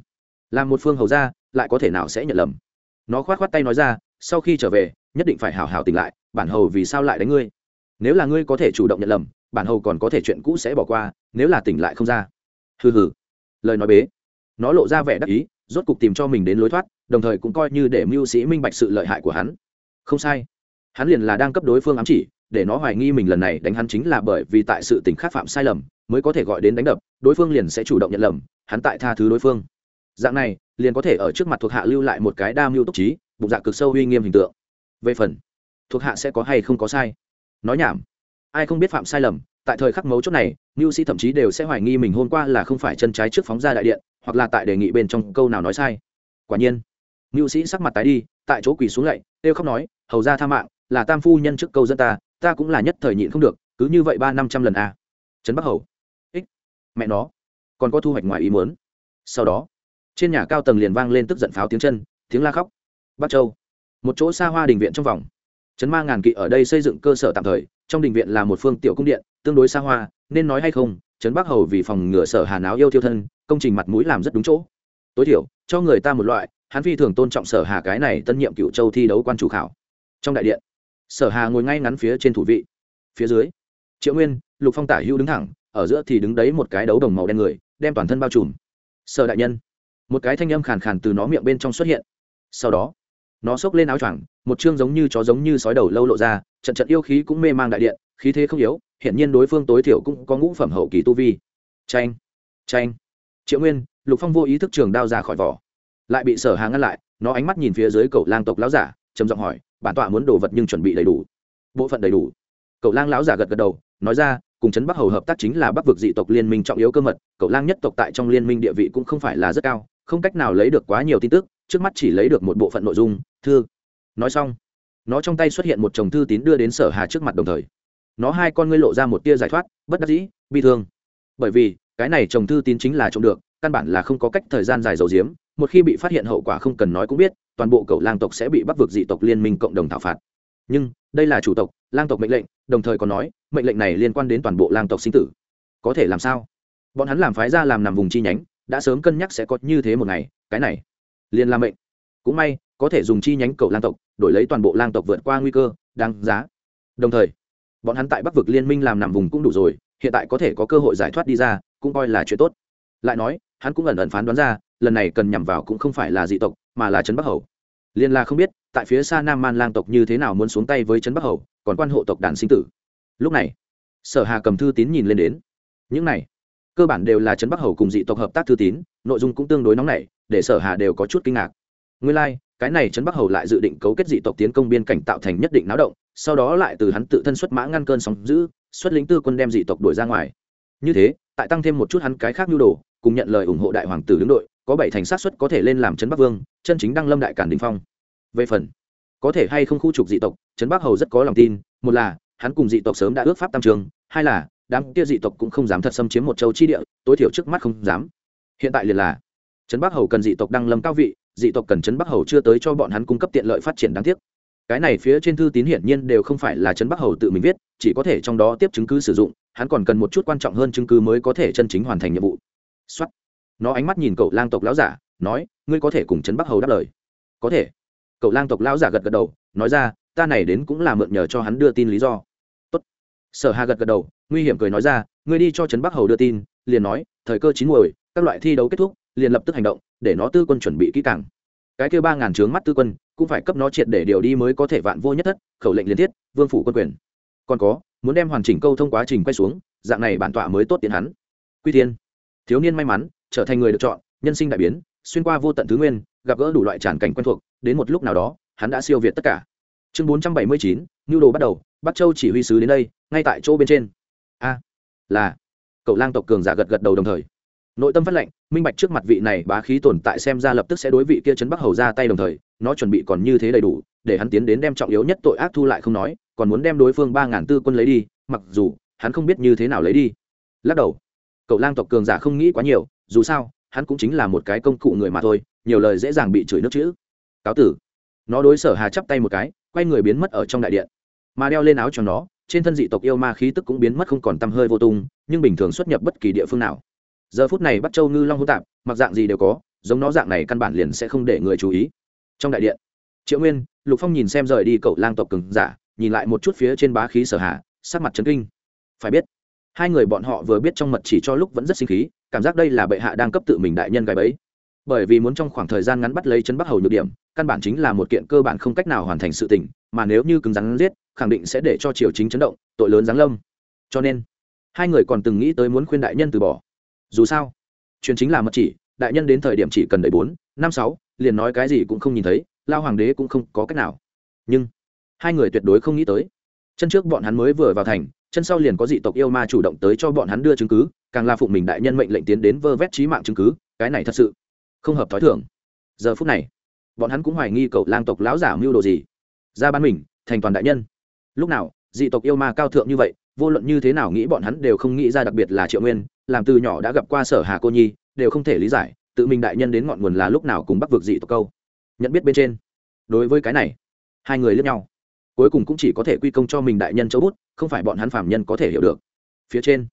làm một phương hầu ra lại có thể nào sẽ nhận lầm? Nó khoát khoát tay nói ra, sau khi trở về, nhất định phải hào hào tỉnh lại, bản hầu vì sao lại đánh ngươi? Nếu là ngươi có thể chủ động nhận lầm, bản hầu còn có thể chuyện cũ sẽ bỏ qua, nếu là tỉnh lại không ra. Hừ hừ. Lời nói bế. Nó lộ ra vẻ đắc ý, rốt cục tìm cho mình đến lối thoát, đồng thời cũng coi như để mưu sĩ minh bạch sự lợi hại của hắn. Không sai. Hắn liền là đang cấp đối phương ám chỉ để nó hoài nghi mình lần này đánh hắn chính là bởi vì tại sự tình khác phạm sai lầm mới có thể gọi đến đánh đập, đối phương liền sẽ chủ động nhận lầm, hắn tại tha thứ đối phương. Dạng này, liền có thể ở trước mặt thuộc hạ lưu lại một cái đa mưu túc trí, bụng dạ cực sâu uy nghiêm hình tượng. Về phần, thuộc hạ sẽ có hay không có sai? Nói nhảm. Ai không biết phạm sai lầm, tại thời khắc mấu chốt này, mưu sĩ thậm chí đều sẽ hoài nghi mình hôm qua là không phải chân trái trước phóng ra đại điện, hoặc là tại đề nghị bên trong câu nào nói sai. Quả nhiên, mưu sĩ sắc mặt tái đi, tại chỗ quỳ xuống lạy, kêu khóc nói, hầu ra tha mạng, là tam phu nhân trước câu dân ta ta cũng là nhất thời nhịn không được, cứ như vậy ba năm trăm lần à. trấn bắc hầu. Ích, mẹ nó. Còn có thu hoạch ngoài ý muốn. Sau đó, trên nhà cao tầng liền vang lên tức giận pháo tiếng chân, tiếng la khóc. Bắc châu. Một chỗ xa hoa đình viện trong vòng. Trấn ma ngàn kỵ ở đây xây dựng cơ sở tạm thời, trong đình viện là một phương tiểu cung điện, tương đối xa hoa, nên nói hay không, trấn bắc hầu vì phòng ngừa sở hà náo yêu thiêu thân, công trình mặt mũi làm rất đúng chỗ. Tối thiểu, cho người ta một loại, hắn phi thường tôn trọng sở hà cái này tân nhiệm cựu châu thi đấu quan chủ khảo. Trong đại điện sở hà ngồi ngay ngắn phía trên thủ vị. Phía dưới, triệu nguyên, lục phong tả hữu đứng thẳng, ở giữa thì đứng đấy một cái đấu đồng màu đen người, đem toàn thân bao trùm. Sở đại nhân, một cái thanh âm khàn khàn từ nó miệng bên trong xuất hiện. Sau đó, nó xốc lên áo choàng, một chương giống như chó giống như sói đầu lâu lộ ra, trận trận yêu khí cũng mê mang đại điện, khí thế không yếu hiện nhiên đối phương tối thiểu cũng có ngũ phẩm hậu kỳ tu vi. Tranh tranh triệu nguyên, lục phong vô ý thức trường đao ra khỏi vỏ. Lại bị sở hà ngăn lại, nó ánh mắt nhìn phía dưới cậu lang tộc lão giả trầm giọng hỏi, bản tọa muốn đồ vật nhưng chuẩn bị đầy đủ. Bộ phận đầy đủ. Cậu lang lão giả gật gật đầu, nói ra, cùng chấn bắc hầu hợp tác chính là bắc vực dị tộc liên minh trọng yếu cơ mật cậu lang nhất tộc tại trong liên minh địa vị cũng không phải là rất cao, không cách nào lấy được quá nhiều tin tức, trước mắt chỉ lấy được một bộ phận nội dung, thư. Nói xong, nó trong tay xuất hiện một chồng thư tín đưa đến sở hà trước mặt đồng thời. Nó hai con ngươi lộ ra một tia giải thoát, bất đắc dĩ, bi thương. Bởi vì, cái này chồng thư tín chính là trộm được, căn bản là không có cách thời gian dài dầu diếm, một khi bị phát hiện hậu quả không cần nói cũng biết toàn bộ cậu lang tộc sẽ bị bắc vực dị tộc liên minh cộng đồng thảo phạt. Nhưng, đây là chủ tộc, lang tộc mệnh lệnh, đồng thời còn nói, mệnh lệnh này liên quan đến toàn bộ lang tộc sinh tử. Có thể làm sao? Bọn hắn làm phái ra làm nằm vùng chi nhánh, đã sớm cân nhắc sẽ có như thế một ngày, cái này, liền làm mệnh. Cũng may, có thể dùng chi nhánh cầu lang tộc, đổi lấy toàn bộ lang tộc vượt qua nguy cơ, đáng giá. Đồng thời, bọn hắn tại bắc vực liên minh làm nằm vùng cũng đủ rồi, hiện tại có thể có cơ hội giải thoát đi ra, cũng coi là chuyện tốt. Lại nói, hắn cũng ẩn ẩn phán đoán ra, lần này cần nhằm vào cũng không phải là dị tộc mà là trấn bắc hầu. Liên la không biết tại phía xa nam man lang tộc như thế nào muốn xuống tay với trấn bắc hầu còn quan hộ tộc đàn sinh tử. Lúc này sở hà cầm thư tín nhìn lên đến. Những này cơ bản đều là trấn bắc hầu cùng dị tộc hợp tác thư tín nội dung cũng tương đối nóng nảy để sở hà đều có chút kinh ngạc. Nguyên lai like, cái này trấn bắc hầu lại dự định cấu kết dị tộc tiến công biên cảnh tạo thành nhất định náo động sau đó lại từ hắn tự thân xuất mã ngăn cơn sóng giữ xuất lính tư quân đem dị tộc đuổi ra ngoài. Như thế tại tăng thêm một chút hắn cái khác nhu đồ cùng nhận lời ủng hộ đại hoàng tử đứng đội có bảy thành sát xuất có thể lên làm trấn bắc vương, chân chính đăng lâm đại cản đình phong. Về phần, có thể hay không khu trục dị tộc, trấn bắc hầu rất có lòng tin, một là, hắn cùng dị tộc sớm đã ước pháp tam trường, hai là, đám kia dị tộc cũng không dám thật xâm chiếm một châu chi địa, tối thiểu trước mắt không dám. Hiện tại liền là, trấn bắc hầu cần dị tộc đăng lâm cao vị, dị tộc cần trấn bắc hầu chưa tới cho bọn hắn cung cấp tiện lợi phát triển đáng tiếc. Cái này phía trên thư tín hiển nhiên đều không phải là trấn bắc hầu tự mình viết, chỉ có thể trong đó tiếp chứng cứ sử dụng, hắn còn cần một chút quan trọng hơn chứng cứ mới có thể chân chính hoàn thành nhiệm vụ. Xuất nó ánh mắt nhìn cậu lang tộc lão giả, nói, ngươi có thể cùng trấn bắc hầu đáp lời. Có thể. Cậu lang tộc lão giả gật gật đầu, nói ra, ta này đến cũng là mượn nhờ cho hắn đưa tin lý do. Tốt. sở hà gật gật đầu, nguy hiểm cười nói ra, ngươi đi cho trấn bắc hầu đưa tin, liền nói, thời cơ chín muồi, các loại thi đấu kết thúc, liền lập tức hành động, để nó tư quân chuẩn bị kỹ càng. Cái kêu ba ngàn trướng mắt tư quân, cũng phải cấp nó triệt để điều đi mới có thể vạn vô nhất thất, khẩu lệnh liên thiết, vương phủ quân quyền. Còn có, muốn đem hoàn chỉnh câu thông quá trình quay xuống, dạng này bản tọa mới tốt tiến hắn. Quy tiên thiếu niên may mắn trở thành người được chọn, nhân sinh đại biến, xuyên qua vô tận thứ nguyên, gặp gỡ đủ loại tràn cảnh quen thuộc, đến một lúc nào đó, hắn đã siêu việt tất cả. Chương bốn trăm bảy mươi chín, nhu đồ bắt đầu, bắc châu chỉ huy sứ đến đây, ngay tại chỗ bên trên. A, là, cậu lang tộc cường giả gật gật đầu đồng thời. Nội tâm phát lệnh, minh bạch trước mặt vị này bá khí tồn tại xem ra lập tức sẽ đối vị kia chấn bắc hầu ra tay đồng thời, nó chuẩn bị còn như thế đầy đủ, để hắn tiến đến đem trọng yếu nhất tội ác thu lại không nói, còn muốn đem đối phương ba ngàn tư quân lấy đi, mặc dù, hắn không biết như thế nào lấy đi. Lắc đầu, cậu lang tộc cường giả không nghĩ quá nhiều dù sao, hắn cũng chính là một cái công cụ người mà thôi, nhiều lời dễ dàng bị chửi nước chữ. Cáo tử. Nó đối sở hà chắp tay một cái, quay người biến mất ở trong đại điện. Mà đeo lên áo cho nó, trên thân dị tộc yêu ma khí tức cũng biến mất không còn tăm hơi vô tung, nhưng bình thường xuất nhập bất kỳ địa phương nào. Giờ phút này bắt châu ngư long hỗn tạp, mặc dạng gì đều có, giống nó dạng này căn bản liền sẽ không để người chú ý. Trong đại điện, triệu nguyên, lục phong nhìn xem rời đi cậu lang tộc cừng giả, nhìn lại một chút phía trên bá khí sở hạ sắc mặt trấn kinh. Phải biết, hai người bọn họ vừa biết trong mật chỉ cho lúc vẫn rất sinh khí cảm giác đây là bệ hạ đang cấp tự mình đại nhân gái bấy bởi vì muốn trong khoảng thời gian ngắn bắt lấy chân bắc hầu nhược điểm, căn bản chính là một kiện cơ bản không cách nào hoàn thành sự tình, mà nếu như cứng rắn giết, khẳng định sẽ để cho triều chính chấn động, tội lớn giáng lâm. Cho nên, hai người còn từng nghĩ tới muốn khuyên đại nhân từ bỏ. Dù sao, chuyện chính là mật chỉ, đại nhân đến thời điểm chỉ cần đợi bốn, năm sáu, liền nói cái gì cũng không nhìn thấy, lao hoàng đế cũng không có cách nào. Nhưng, hai người tuyệt đối không nghĩ tới. Chân trước bọn hắn mới vừa vào thành, chân sau liền có dị tộc yêu ma chủ động tới cho bọn hắn đưa chứng cứ càng là phụng mình đại nhân mệnh lệnh tiến đến vơ vét trí mạng chứng cứ, cái này thật sự không hợp t h ó i thưởng giờ phút này, bọn hắn cũng hoài nghi cậu lang tộc lão giả mưu đồ gì. Ra ban mình, thành toàn đại nhân. Lúc nào, dị tộc yêu ma cao thượng như vậy, vô luận như thế nào nghĩ bọn hắn đều không nghĩ ra đặc biệt là triệu nguyên, làm từ nhỏ đã gặp qua sở hà cô nhi, đều không thể lý giải, tự mình đại nhân đến ngọn nguồn là lúc nào cùng bắc vực dị tộc câu. Nhận biết bên trên, đối với cái này, hai người lướt nhau. Cuối cùng cũng chỉ có thể quy công cho mình đại nhân châu bút, không phải bọn hắn phạm nhân có thể hiểu được. Phía trên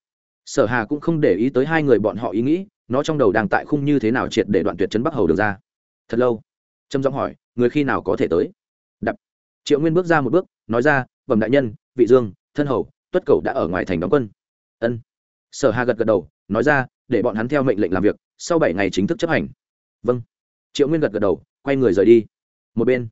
sở hà cũng không để ý tới hai người bọn họ ý nghĩ, nó trong đầu đang tại khung như thế nào triệt để đoạn tuyệt chấn bắc hầu được ra. Thật lâu trâm giọng hỏi, người khi nào có thể tới? Đập. Triệu nguyên bước ra một bước, nói ra, bẩm đại nhân, vị dương, thân hầu, tuất cầu đã ở ngoài thành đóng quân. Ân. Sở hà gật gật đầu, nói ra, để bọn hắn theo mệnh lệnh làm việc, sau bảy ngày chính thức chấp hành. Vâng. Triệu nguyên gật gật đầu, quay người rời đi. Một bên,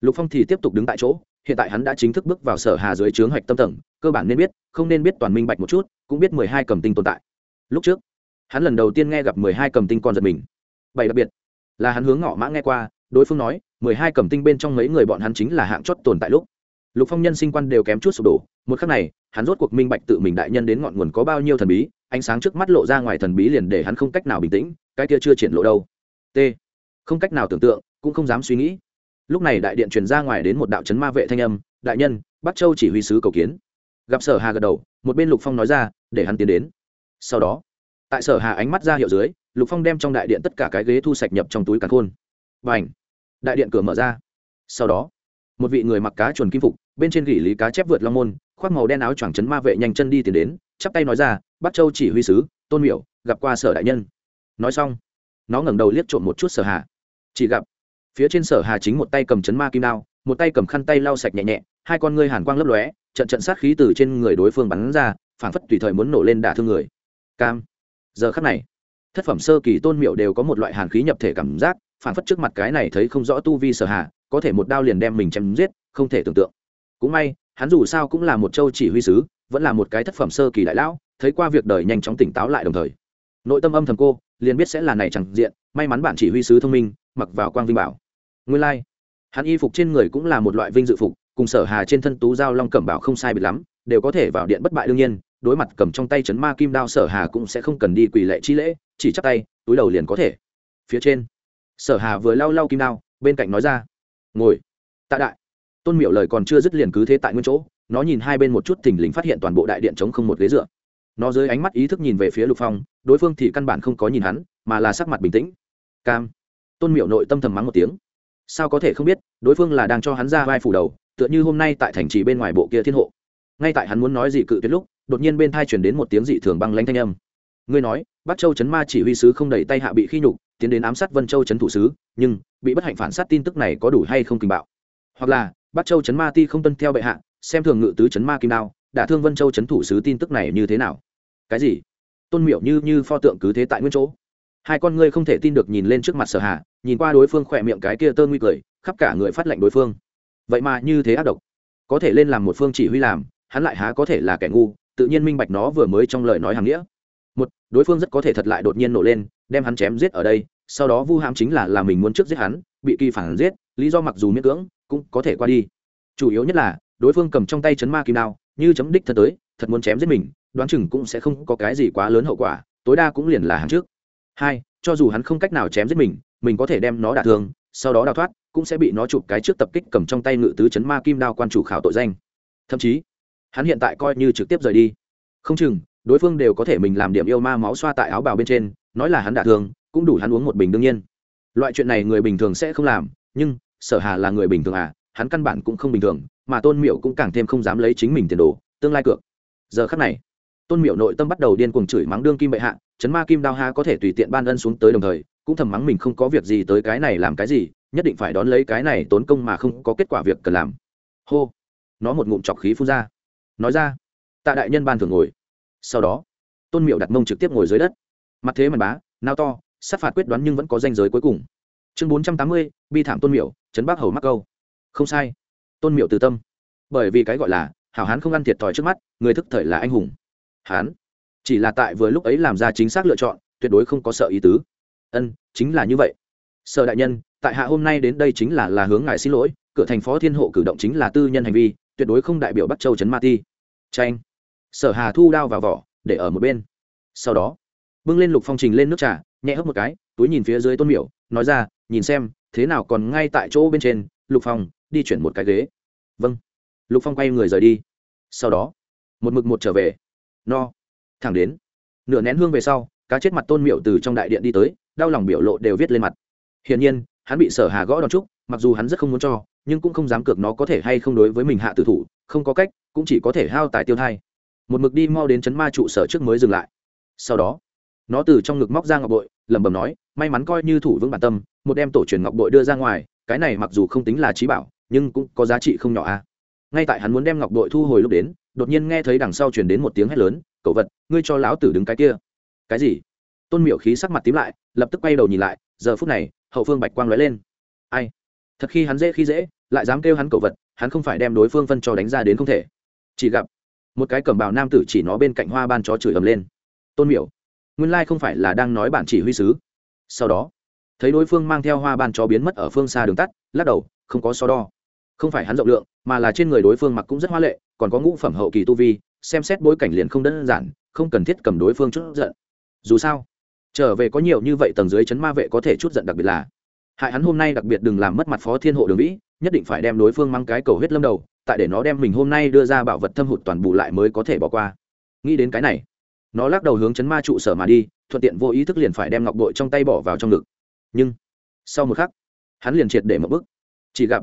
lục phong thì tiếp tục đứng tại chỗ, hiện tại hắn đã chính thức bước vào sở hà dưới trướng hoạch tâm tầng, cơ bản nên biết, không nên biết toàn minh bạch một chút cũng biết mười hai cầm tinh tồn tại. Lúc trước, hắn lần đầu tiên nghe gặp mười hai cầm tinh con giật mình. Bảy đặc biệt, là hắn hướng ngọ mã nghe qua, đối phương nói, mười hai cầm tinh bên trong mấy người bọn hắn chính là hạng chót tồn tại lúc. Lục phong nhân sinh quan đều kém chút sụp đổ, một khắc này, hắn rốt cuộc minh bạch tự mình đại nhân đến ngọn nguồn có bao nhiêu thần bí, ánh sáng trước mắt lộ ra ngoài thần bí liền để hắn không cách nào bình tĩnh, cái kia chưa triển lộ đâu. T, không cách nào tưởng tượng, cũng không dám suy nghĩ. Lúc này đại điện truyền ra ngoài đến một đạo chấn ma vệ thanh âm, đại nhân, bắc châu chỉ huy sứ cầu kiến gặp sở hà gật đầu, một bên lục phong nói ra, để hắn tiến đến. Sau đó, tại sở hà ánh mắt ra hiệu dưới, lục phong đem trong đại điện tất cả cái ghế thu sạch nhập trong túi càn khôn. Và ảnh đại điện cửa mở ra. Sau đó, một vị người mặc cá chuồn kim phục, bên trên gỉ lý cá chép vượt long môn, khoác màu đen áo choàng chấn ma vệ nhanh chân đi tiến đến, chắp tay nói ra bắt châu chỉ huy sứ, tôn miểu, gặp qua sở đại nhân. Nói xong, nó ngẩng đầu liếc trộm một chút sở hà. Chỉ gặp, phía trên sở hà chính một tay cầm chấn ma kim đao, một tay cầm khăn tay lau sạch nhẹ nhẹ, hai con ngươi hàn quang lấp lóe trận trận sát khí từ trên người đối phương bắn ra phảng phất tùy thời muốn nổ lên đả thương người. Cam. Giờ khắc này thất phẩm sơ kỳ tôn miệu đều có một loại hàn khí nhập thể cảm giác phảng phất trước mặt cái này thấy không rõ tu vi sở hạ, có thể một đao liền đem mình chém giết không thể tưởng tượng. Cũng may hắn dù sao cũng là một châu chỉ huy sứ vẫn là một cái thất phẩm sơ kỳ đại lão thấy qua việc đời nhanh chóng tỉnh táo lại đồng thời. Nội tâm âm thầm cô liền biết sẽ là này chẳng diện may mắn bạn chỉ huy sứ thông minh mặc vào quang vinh bảo. Nguyên lai、like. hắn y phục trên người cũng là một loại vinh dự phục cùng sở hà trên thân tú giao long cẩm bảo không sai biệt lắm, đều có thể vào điện bất bại đương nhiên, đối mặt cầm trong tay chấn ma kim đao sở hà cũng sẽ không cần đi quỳ lệ chi lễ, chỉ chắc tay, túi đầu liền có thể. Phía trên, sở hà vừa lau lau kim đao, bên cạnh nói ra, ngồi. Tạ đại, tôn miệu lời còn chưa dứt liền cứ thế tại nguyên chỗ, nó nhìn hai bên một chút thình lình phát hiện toàn bộ đại điện trống không một ghế dựa. Nó dưới ánh mắt ý thức nhìn về phía lục phong, đối phương thì căn bản không có nhìn hắn, mà là sắc mặt bình tĩnh. Cam. Tôn miệu nội tâm thầm mắng một tiếng. Sao có thể không biết, đối phương là đang cho hắn ra vai phủ đầu tựa như hôm nay tại thành trì bên ngoài bộ kia thiên hộ. Ngay tại hắn muốn nói gì cự tuyệt lúc, đột nhiên bên thai chuyển đến một tiếng dị thường băng lanh thanh âm. Ngươi nói, bắc châu chấn ma chỉ huy sứ không đẩy tay hạ bị khi nhục, tiến đến ám sát vân châu chấn thủ sứ, nhưng, bị bất hạnh phản sát tin tức này có đủ hay không kinh bạo? Hoặc là, bắc châu chấn ma ti không tuân theo bệ hạ, xem thường ngự tứ chấn ma kim đao đã thương vân châu chấn thủ sứ tin tức này như thế nào? Cái gì? Tôn miểu như như pho tượng cứ thế tại nguyên chỗ. Hai con ngươi không thể tin được nhìn lên trước mặt sở hạ nhìn qua đối phương khỏe miệng cái kia tơ nguy cười, khắp cả người phát lệnh đối phương vậy mà như thế ác độc. Có thể lên làm một phương chỉ huy làm, hắn lại há có thể là kẻ ngu, tự nhiên minh bạch nó vừa mới trong lời nói hàng nghĩa. Một, đối phương rất có thể thật lại đột nhiên nổ lên, đem hắn chém giết ở đây, sau đó vu hãm chính là là mình muốn trước giết hắn, bị kỳ phản giết, lý do mặc dù miễn cưỡng, cũng có thể qua đi. Chủ yếu nhất là, đối phương cầm trong tay chấn ma kim đao, như chấm đích thật tới, thật muốn chém giết mình, đoán chừng cũng sẽ không có cái gì quá lớn hậu quả, tối đa cũng liền là hàng trước. Hai, cho dù hắn không cách nào chém giết mình mình có thể đem nó đả thương sau đó đào thoát, cũng sẽ bị nó chụp cái trước tập kích cầm trong tay ngự tứ chấn ma kim đao quan chủ khảo tội danh. Thậm chí, hắn hiện tại coi như trực tiếp rời đi. Không chừng, đối phương đều có thể mình làm điểm yêu ma máu xoa tại áo bào bên trên, nói là hắn đả thương, cũng đủ hắn uống một bình đương nhiên. Loại chuyện này người bình thường sẽ không làm, nhưng, sở hà là người bình thường à hắn căn bản cũng không bình thường, mà tôn miệu cũng càng thêm không dám lấy chính mình tiền đồ, tương lai cược. Giờ khắc này, tôn miệu nội tâm bắt đầu điên cuồng chửi mắng đương kim bệ hạ, chấn ma kim đao ha có thể tùy tiện ban ân xuống tới đồng thời cũng thầm mắng mình không có việc gì tới cái này làm cái gì, nhất định phải đón lấy cái này tốn công mà không có kết quả việc cần làm. Hô. Nó một ngụm chọc khí phun ra. Nói ra. Tạ đại nhân ban thường ngồi. Sau đó, tôn miệu đặt mông trực tiếp ngồi dưới đất. Mặt thế mà bá, nao to, sát phạt quyết đoán nhưng vẫn có danh giới cuối cùng. Chương bốn trăm tám mươi, bi thảm tôn miệu, trấn bắc hầu mắc câu. Không sai. Tôn miệu từ tâm. Bởi vì cái gọi là, hảo hán không ăn thiệt thòi trước mắt, người thức thời là anh hùng. Hán. Chỉ là tại vừa lúc ấy làm ra chính xác lựa chọn, tuyệt đối không có sợ ý tứ ân, chính là như vậy. Sở đại nhân, tại hạ hôm nay đến đây chính là là hướng ngài xin lỗi, cửa thành phó thiên hộ cử động chính là tư nhân hành vi, tuyệt đối không đại biểu bắc châu trấn ma ti. Tranh sở hà thu đao vào vỏ, để ở một bên. Sau đó, bưng lên lục phong trình lên nước trà, nhẹ hấp một cái, túi nhìn phía dưới tôn miểu, nói ra, nhìn xem, thế nào còn ngay tại chỗ bên trên, lục phong, đi chuyển một cái ghế. Vâng. Lục phong quay người rời đi. Sau đó, một mực một trở về. No. Thẳng đến, nửa nén hương về sau, cá chết mặt tôn miểu từ trong đại điện đi tới đau lòng biểu lộ đều viết lên mặt. Hiển nhiên, hắn bị sở hà gõ đòn trúc mặc dù hắn rất không muốn cho, nhưng cũng không dám cược nó có thể hay không đối với mình hạ tử thủ, không có cách, cũng chỉ có thể hao tài tiêu thai. Một mực đi mau đến chấn ma trụ sở trước mới dừng lại. Sau đó, nó từ trong ngực móc ra ngọc bội, lẩm bẩm nói, may mắn coi như thủ vững bản tâm, một đem tổ truyền ngọc bội đưa ra ngoài, cái này mặc dù không tính là trí bảo, nhưng cũng có giá trị không nhỏ a ngay tại hắn muốn đem ngọc bội thu hồi lúc đến, đột nhiên nghe thấy đằng sau chuyển đến một tiếng hét lớn cậu vật, ngươi cho lão tử đứng cái kia. Cái gì? Tôn miểu khí sắc mặt tím lại lập tức quay đầu nhìn lại, giờ phút này, hậu phương bạch quang lóe lên. Ai? Thật khi hắn dễ khi dễ, lại dám kêu hắn cậu vật, hắn không phải đem đối phương phân cho đánh ra đến không thể. Chỉ gặp, một cái cẩm bào nam tử chỉ nó bên cạnh hoa ban chó chửi ầm lên. Tôn miểu, nguyên lai không phải là đang nói bản chỉ huy sứ. Sau đó, thấy đối phương mang theo hoa ban chó biến mất ở phương xa đường tắt, lắc đầu, không có so đo. Không phải hắn rộng lượng, mà là trên người đối phương mặc cũng rất hoa lệ, còn có ngũ phẩm hậu kỳ tu vi, xem xét bối cảnh liền không đơn giản, không cần thiết cầm đối phương chút giận. Dù sao trở về có nhiều như vậy tầng dưới chấn ma vệ có thể chút giận đặc biệt là, hại hắn hôm nay đặc biệt đừng làm mất mặt phó thiên hộ đường vĩ, nhất định phải đem đối phương mang cái cầu huyết lâm đầu, tại để nó đem mình hôm nay đưa ra bảo vật thâm hụt toàn bù lại mới có thể bỏ qua. Nghĩ đến cái này, nó lắc đầu hướng chấn ma trụ sở mà đi, thuận tiện vô ý thức liền phải đem ngọc bội trong tay bỏ vào trong ngực. Nhưng, sau một khắc, hắn liền triệt để một bức chỉ gặp,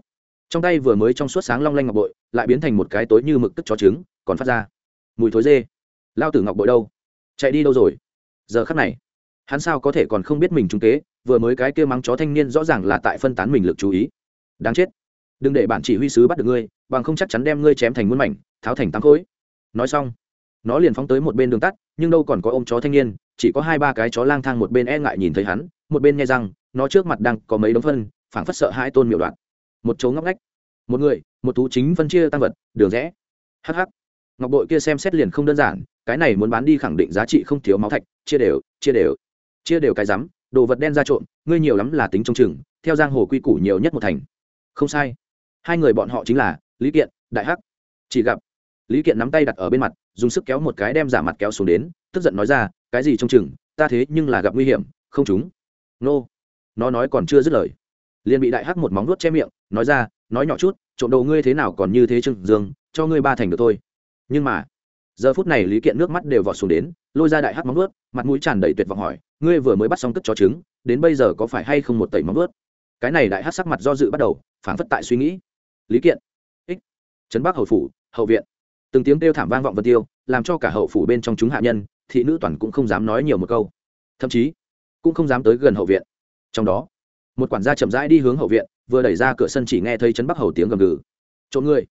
trong tay vừa mới trong suốt sáng long lanh ngọc bội, lại biến thành một cái tối như mực tức chó trứng, còn phát ra mùi thối dê. Lao tử ngọc bội đâu? Chạy đi đâu rồi? Giờ khắc này hắn sao có thể còn không biết mình trung kế, vừa mới cái kia mắng chó thanh niên rõ ràng là tại phân tán mình lực chú ý. Đáng chết. Đừng để bản chỉ huy sứ bắt được ngươi, bằng không chắc chắn đem ngươi chém thành muôn mảnh, tháo thành tám khối. Nói xong, nó liền phóng tới một bên đường tắt, nhưng đâu còn có ông chó thanh niên, chỉ có hai ba cái chó lang thang một bên e ngại nhìn thấy hắn, một bên nghe rằng, nó trước mặt đang có mấy đống phân, phảng phất sợ hai tôn miệu đoạn. Một chỗ ngóc ngách. Một người, một thú chính phân chia tăng vật, đường rẽ. Hh ngọc bội kia xem xét liền không đơn giản, cái này muốn bán đi khẳng định giá trị không thiếu máu thạch, chia đều chia đều chia đều cái rắm, đồ vật đen ra trộm, ngươi nhiều lắm là tính trong chừng, theo giang hồ quy củ nhiều nhất một thành. Không sai. Hai người bọn họ chính là lý kiện, đại hắc. Chỉ gặp, lý kiện nắm tay đặt ở bên mặt, dùng sức kéo một cái đem giả mặt kéo xuống đến, tức giận nói ra, cái gì trong chừng, ta thế nhưng là gặp nguy hiểm, không chúng nô. Nó nói còn chưa dứt lời, liền bị đại hắc một móng nuốt che miệng, nói ra, nói nhỏ chút, trộm đầu ngươi thế nào còn như thế trừng dương, cho ngươi ba thành được thôi. Nhưng mà, giờ phút này lý kiện nước mắt đều vọt xuống đến, lôi ra đại hắc móng nuốt mặt mũi tràn đầy tuyệt vọng hỏi ngươi vừa mới bắt xong tức cho trứng, đến bây giờ có phải hay không một tẩy móng vớt cái này đại hắc sắc mặt do dự bắt đầu phản phất tại suy nghĩ. Lý kiện. Ích. Trấn bắc hậu phủ, hậu viện. Từng tiếng kêu thảm vang vọng vân tiêu, làm cho cả hậu phủ bên trong chúng hạ nhân, thị nữ toàn cũng không dám nói nhiều một câu. Thậm chí, cũng không dám tới gần hậu viện. Trong đó, một quản gia chậm rãi đi hướng hậu viện, vừa đẩy ra cửa sân chỉ nghe thấy trấn bắc hầu tiếng gầm gừ. Trộm ngươi.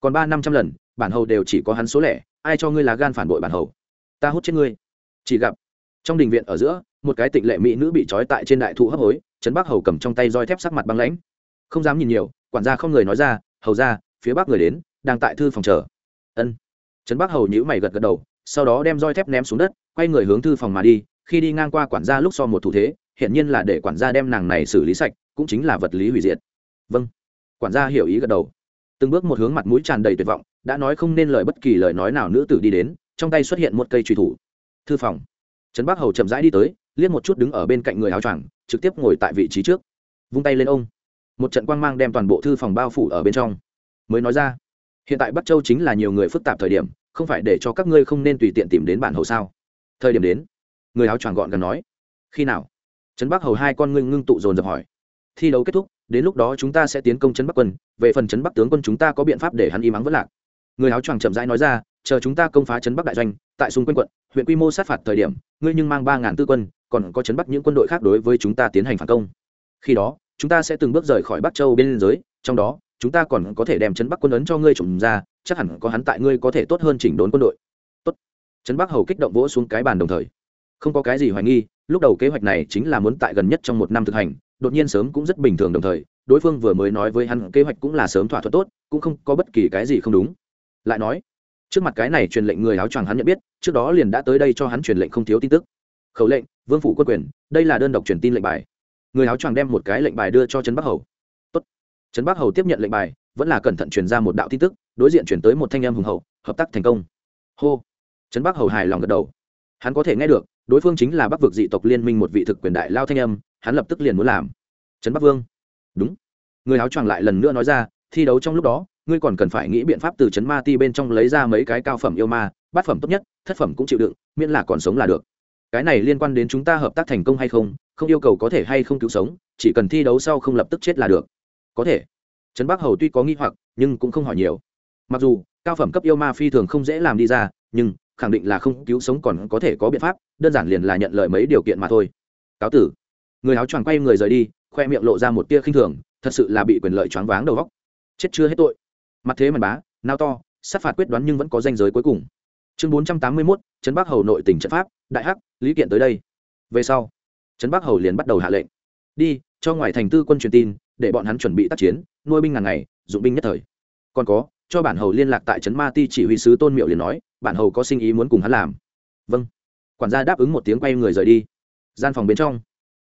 Còn ba năm trăm lần, bản hầu đều chỉ có hắn số lẻ, ai cho ngươi là gan phản bội bản hầu? Ta hút chết ngươi. Chỉ gặp trong đình viện ở giữa, một cái tịnh lệ mỹ nữ bị trói tại trên đại thụ hấp hối, trấn bắc hầu cầm trong tay roi thép sắc mặt băng lãnh. Không dám nhìn nhiều, quản gia không người nói ra, hầu ra phía bắc người đến, đang tại thư phòng chờ. Ân. Trấn bắc hầu nhữ mày gật gật đầu, sau đó đem roi thép ném xuống đất, quay người hướng thư phòng mà đi, khi đi ngang qua quản gia lúc so một thủ thế hiện nhiên là để quản gia đem nàng này xử lý sạch, cũng chính là vật lý hủy diệt. Vâng. Quản gia hiểu ý gật đầu. Từng bước một hướng mặt mũi tràn đầy tuyệt vọng, đã nói không nên lời bất kỳ lời nói nào nữ tử đi đến, trong tay xuất hiện một cây truy thủ. Thư phòng trấn bắc hầu chậm rãi đi tới, liếc một chút đứng ở bên cạnh người áo choàng, trực tiếp ngồi tại vị trí trước. Vung tay lên ông. Một trận quang mang đem toàn bộ thư phòng bao phủ ở bên trong. Mới nói ra, hiện tại bắc châu chính là nhiều người phức tạp thời điểm, không phải để cho các ngươi không nên tùy tiện tìm đến bản hầu sao? Thời điểm đến, người áo choàng gọn gần nói, khi nào? Trấn bắc hầu hai con ngưng ngưng tụ dồn dập hỏi. Thi đấu kết thúc, đến lúc đó chúng ta sẽ tiến công trấn bắc quân, về phần trấn bắc tướng quân chúng ta có biện pháp để hắn im ắng vất lạc. Người áo choàng chậm rãi nói ra, chờ chúng ta công phá trấn bắc đại doanh tại xung quanh quận, huyện quy mô sát phạt thời điểm, ngươi nhưng mang ba ngàn tư quân, còn có chấn bắt những quân đội khác đối với chúng ta tiến hành phản công. Khi đó, chúng ta sẽ từng bước rời khỏi bắc châu bên liên giới, trong đó, chúng ta còn có thể đem chấn bắc quân ấn cho ngươi trộm ra, chắc hẳn có hắn tại ngươi có thể tốt hơn chỉnh đốn quân đội. Tốt. Chấn bắc hầu kích động vỗ xuống cái bàn đồng thời. Không có cái gì hoài nghi, lúc đầu kế hoạch này chính là muốn tại gần nhất trong một năm thực hành, đột nhiên sớm cũng rất bình thường đồng thời, đối phương vừa mới nói với hắn kế hoạch cũng là sớm thỏa thuận tốt, cũng không có bất kỳ cái gì không đúng. Lại nói trước mặt cái này truyền lệnh người áo choàng hắn nhận biết, trước đó liền đã tới đây cho hắn truyền lệnh không thiếu tin tức. Khẩu lệnh, vương phủ quân quyền, đây là đơn độc truyền tin lệnh bài. Người áo choàng đem một cái lệnh bài đưa cho trấn bắc hầu. Tốt. trấn bắc hầu tiếp nhận lệnh bài, vẫn là cẩn thận truyền ra một đạo tin tức, đối diện chuyển tới một thanh em hùng hậu, hợp tác thành công. Hô. Trấn bắc hầu hài lòng gật đầu. Hắn có thể nghe được, đối phương chính là bắc vực dị tộc liên minh một vị thực quyền đại lao thanh âm, hắn lập tức liền muốn làm. Trấn bắc vương. Đúng. Người áo choàng lại lần nữa nói ra, thi đấu trong lúc đó ngươi còn cần phải nghĩ biện pháp từ chấn ma ti bên trong lấy ra mấy cái cao phẩm yêu ma, bát phẩm tốt nhất, thất phẩm cũng chịu đựng, miễn là còn sống là được. Cái này liên quan đến chúng ta hợp tác thành công hay không không yêu cầu có thể hay không cứu sống, chỉ cần thi đấu sau không lập tức chết là được. Có thể. Trấn bắc hầu tuy có nghi hoặc, nhưng cũng không hỏi nhiều. Mặc dù, cao phẩm cấp yêu ma phi thường không dễ làm đi ra, nhưng, khẳng định là không cứu sống còn có thể có biện pháp, đơn giản liền là nhận lời mấy điều kiện mà thôi. Cáo tử. Người áo choàng quay người rời đi, khoe miệng lộ ra một tia khinh thường, thật sự là bị quyền lợi choáng váng đầu góc chết chưa hết tội mặt thế màn bá, nao to, sát phạt quyết đoán nhưng vẫn có danh giới cuối cùng. Chương bốn trăm tám mươi mốt, trấn bắc hầu nội tỉnh trận pháp, đại hắc, lý kiện tới đây. Về sau, trấn bắc hầu liền bắt đầu hạ lệnh. Đi, cho ngoài thành tư quân truyền tin, để bọn hắn chuẩn bị tác chiến, nuôi binh ngàn ngày, dụng binh nhất thời. Còn có, cho bản hầu liên lạc tại trấn ma ti chỉ huy sứ tôn miệu liền nói, bản hầu có sinh ý muốn cùng hắn làm. Vâng. Quản gia đáp ứng một tiếng quay người rời đi. Gian phòng bên trong,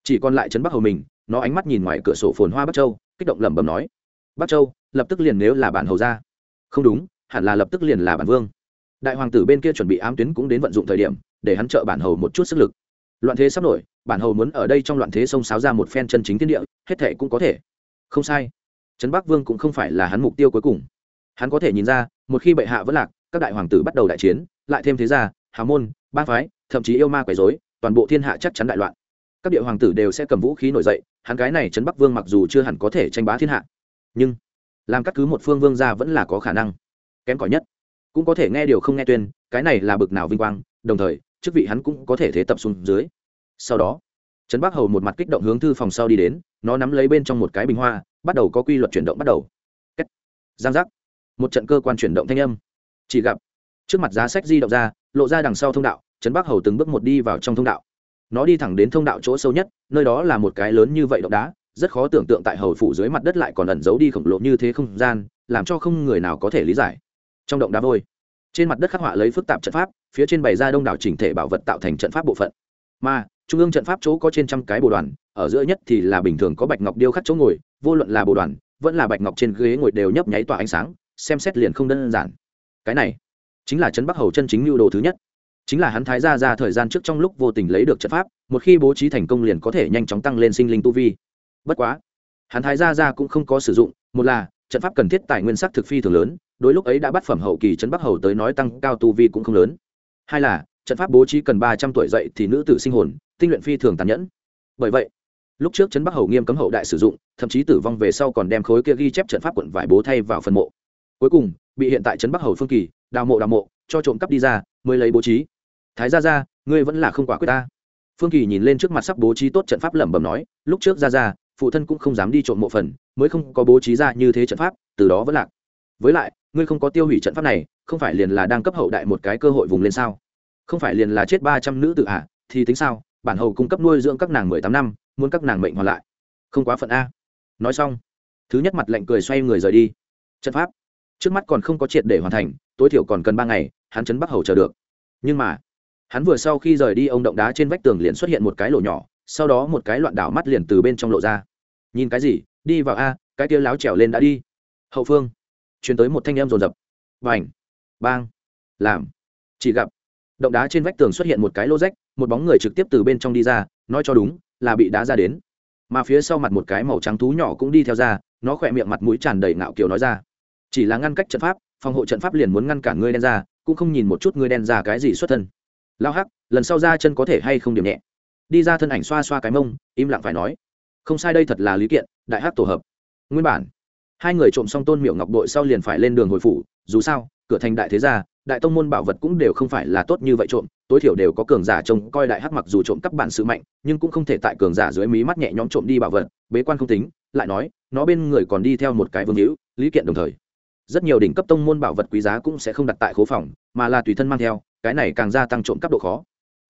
chỉ còn lại trấn bắc hầu mình, nó ánh mắt nhìn ngoài cửa sổ phồn hoa bắc châu, kích động lẩm bẩm nói bắc châu, lập tức liền nếu là bản hầu ra. Không đúng, hẳn là lập tức liền là bản vương. Đại hoàng tử bên kia chuẩn bị ám tuyến cũng đến vận dụng thời điểm, để hắn trợ bản hầu một chút sức lực. Loạn thế sắp nổi, bản hầu muốn ở đây trong loạn thế sông sáo ra một phen chân chính thiên địa, hết thệ cũng có thể. Không sai. Trấn bắc vương cũng không phải là hắn mục tiêu cuối cùng. Hắn có thể nhìn ra, một khi bệ hạ vẫn lạc, các đại hoàng tử bắt đầu đại chiến, lại thêm thế gia, hào môn ba phái, thậm chí yêu ma quấy dối toàn bộ thiên hạ chắc chắn đại loạn. Các địa hoàng tử đều sẽ cầm vũ khí nổi dậy, hắn cái này trấn bắc vương mặc dù chưa hẳn có thể tranh bá thiên hạ nhưng làm cắt cứ một phương vương gia vẫn là có khả năng. Kém cỏi nhất, cũng có thể nghe điều không nghe tuyên, cái này là bực nào vinh quang, đồng thời, chức vị hắn cũng có thể thế tập xuống dưới. Sau đó, trấn bắc hầu một mặt kích động hướng thư phòng sau đi đến, nó nắm lấy bên trong một cái bình hoa, bắt đầu có quy luật chuyển động bắt đầu. Kết. giang giác. Một trận cơ quan chuyển động thanh âm. Chỉ gặp, trước mặt giá sách di động ra, lộ ra đằng sau thông đạo, trấn bắc hầu từng bước một đi vào trong thông đạo. Nó đi thẳng đến thông đạo chỗ sâu nhất, nơi đó là một cái lớn như vậy động đá rất khó tưởng tượng tại hầu phủ dưới mặt đất lại còn ẩn giấu đi khổng lồ như thế không gian, làm cho không người nào có thể lý giải. Trong động đá vôi, trên mặt đất khắc họa lấy phức tạp trận pháp, phía trên bày ra đông đảo chỉnh thể bảo vật tạo thành trận pháp bộ phận. Mà, trung ương trận pháp chỗ có trên trăm cái bồ đoàn, ở giữa nhất thì là bình thường có bạch ngọc điêu khắc chỗ ngồi, vô luận là bồ đoàn, vẫn là bạch ngọc trên ghế ngồi đều nhấp nháy tỏa ánh sáng, xem xét liền không đơn giản. Cái này, chính là trấn bắc hầu chân chính lưu đồ thứ nhất. Chính là hắn thái gia ra thời gian trước trong lúc vô tình lấy được trận pháp, một khi bố trí thành công liền có thể nhanh chóng tăng lên sinh linh tu vi bất quá, hắn thái gia ra cũng không có sử dụng, một là, trận pháp cần thiết tài nguyên sắc thực phi thường lớn, đối lúc ấy đã bắt phẩm hậu kỳ trấn bắc hầu tới nói tăng cao tu vi cũng không lớn. Hai là, trận pháp bố trí cần ba trăm tuổi dậy thì nữ tử sinh hồn, tinh luyện phi thường tàn nhẫn. Bởi vậy, lúc trước trấn bắc hầu nghiêm cấm hậu đại sử dụng, thậm chí tử vong về sau còn đem khối kia ghi chép trận pháp quận vải bố thay vào phần mộ. Cuối cùng, bị hiện tại trấn bắc hầu phương kỳ, đào mộ đào mộ, cho trộm cắp đi ra, mới lấy bố trí. Thái ra ra ngươi vẫn là không quả quyết ta. Phương kỳ nhìn lên trước mặt sắp bố trí tốt trận pháp lẩm bẩm nói, lúc trước ra ra phụ thân cũng không dám đi trộm mộ phần, mới không có bố trí ra như thế trận pháp, từ đó vẫn lạc. Với lại, ngươi không có tiêu hủy trận pháp này, không phải liền là đang cấp hậu đại một cái cơ hội vùng lên sao? Không phải liền là chết ba trăm nữ tự hạ à? thì tính sao? Bản hầu cung cấp nuôi dưỡng các nàng mười tám năm, muốn các nàng mệnh hoàn lại. Không quá phận a. Nói xong, thứ nhất mặt lạnh cười xoay người rời đi. Trận pháp, trước mắt còn không có triệt để hoàn thành, tối thiểu còn cần ba ngày, hắn chấn bắc hầu chờ được. Nhưng mà, hắn vừa sau khi rời đi, ông động đá trên vách tường liền xuất hiện một cái lỗ nhỏ sau đó một cái loạn đảo mắt liền từ bên trong lộ ra. Nhìn cái gì? Đi vào a, cái kia láo trèo lên đã đi. Hậu phương chuyển tới một thanh em rồn rập. Vành bang, làm. Chỉ gặp, động đá trên vách tường xuất hiện một cái lô rách, một bóng người trực tiếp từ bên trong đi ra, nói cho đúng, là bị đá ra đến. Mà phía sau mặt một cái màu trắng thú nhỏ cũng đi theo ra, nó khỏe miệng mặt mũi tràn đầy ngạo kiều nói ra. Chỉ là ngăn cách trận pháp, phòng hộ trận pháp liền muốn ngăn cản ngươi đen ra, cũng không nhìn một chút ngươi đen ra cái gì xuất thân. Lao hắc, lần sau ra chân có thể hay không điểm nhẹ? Đi ra thân ảnh xoa xoa cái mông, im lặng phải nói, không sai, đây thật là lý kiện, đại Hát tổ hợp. Nguyên bản. Hai người trộm xong tôn miệu ngọc đội sau liền phải lên đường hồi phủ, dù sao, cửa thành đại thế gia, đại tông môn bảo vật cũng đều không phải là tốt như vậy trộm, tối thiểu đều có cường giả trông coi đại hắc mặc dù trộm cắp bản sự mạnh, nhưng cũng không thể tại cường giả dưới mí mắt nhẹ nhõm trộm đi bảo vật, bế quan không tính, lại nói, nó bên người còn đi theo một cái vương hữu, lý kiện đồng thời. Rất nhiều đỉnh cấp tông môn bảo vật quý giá cũng sẽ không đặt tại khố phòng, mà là tùy thân mang theo, cái này càng gia tăng trộm cấp độ khó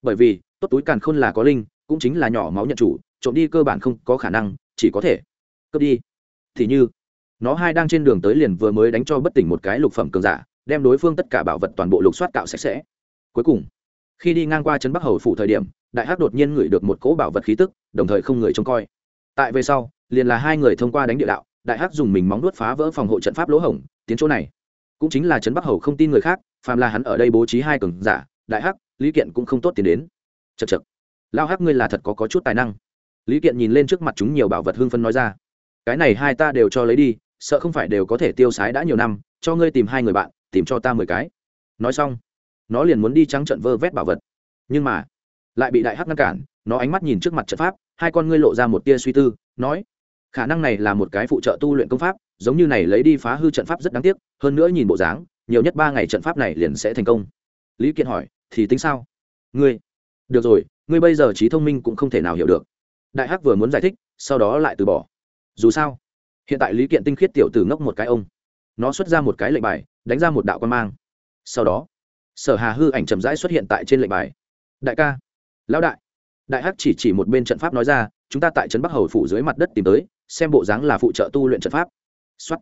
bởi vì, tốt túi càn khôn là có linh, cũng chính là nhỏ máu nhận chủ, trộm đi cơ bản không có khả năng, chỉ có thể cướp đi. Thì như, nó hai đang trên đường tới liền vừa mới đánh cho bất tỉnh một cái lục phẩm cường giả, đem đối phương tất cả bảo vật toàn bộ lục soát cạo sạch sẽ. Cuối cùng, khi đi ngang qua trấn bắc hầu phủ thời điểm, đại hắc đột nhiên ngửi được một cỗ bảo vật khí tức, đồng thời không người trông coi. Tại về sau, liền là hai người thông qua đánh địa đạo, đại hắc dùng mình móng đuốt phá vỡ phòng hộ trận pháp lỗ hổng, tiến chỗ này. Cũng chính là trấn bắc hầu không tin người khác, phàm là hắn ở đây bố trí hai cường giả, đại hắc lý kiện cũng không tốt tiến đến. Chật chật lao hắc ngươi là thật có, có chút tài năng. Lý kiện nhìn lên trước mặt chúng nhiều bảo vật hương phân nói ra. Cái này hai ta đều cho lấy đi sợ không phải đều có thể tiêu sái đã nhiều năm cho ngươi tìm hai người bạn tìm cho ta mười cái. Nói xong nó liền muốn đi trắng trận vơ vét bảo vật. Nhưng mà lại bị đại hắc ngăn cản nó ánh mắt nhìn trước mặt trận pháp hai con ngươi lộ ra một tia suy tư nói khả năng này là một cái phụ trợ tu luyện công pháp giống như này lấy đi phá hư trận pháp rất đáng tiếc hơn nữa nhìn bộ dáng nhiều nhất ba ngày trận pháp này liền sẽ thành công. Lý kiện hỏi thì tính sao? Ngươi. Được rồi, ngươi bây giờ trí thông minh cũng không thể nào hiểu được. Đại hắc vừa muốn giải thích, sau đó lại từ bỏ. Dù sao, hiện tại lý kiện tinh khiết tiểu tử ngốc một cái ông. Nó xuất ra một cái lệnh bài, đánh ra một đạo quan mang. Sau đó, sở hà hư ảnh chậm rãi xuất hiện tại trên lệnh bài. Đại ca, lão đại. Đại hắc chỉ chỉ một bên trận pháp nói ra, chúng ta tại trấn bắc hầu phủ dưới mặt đất tìm tới, xem bộ dáng là phụ trợ tu luyện trận pháp. Xuất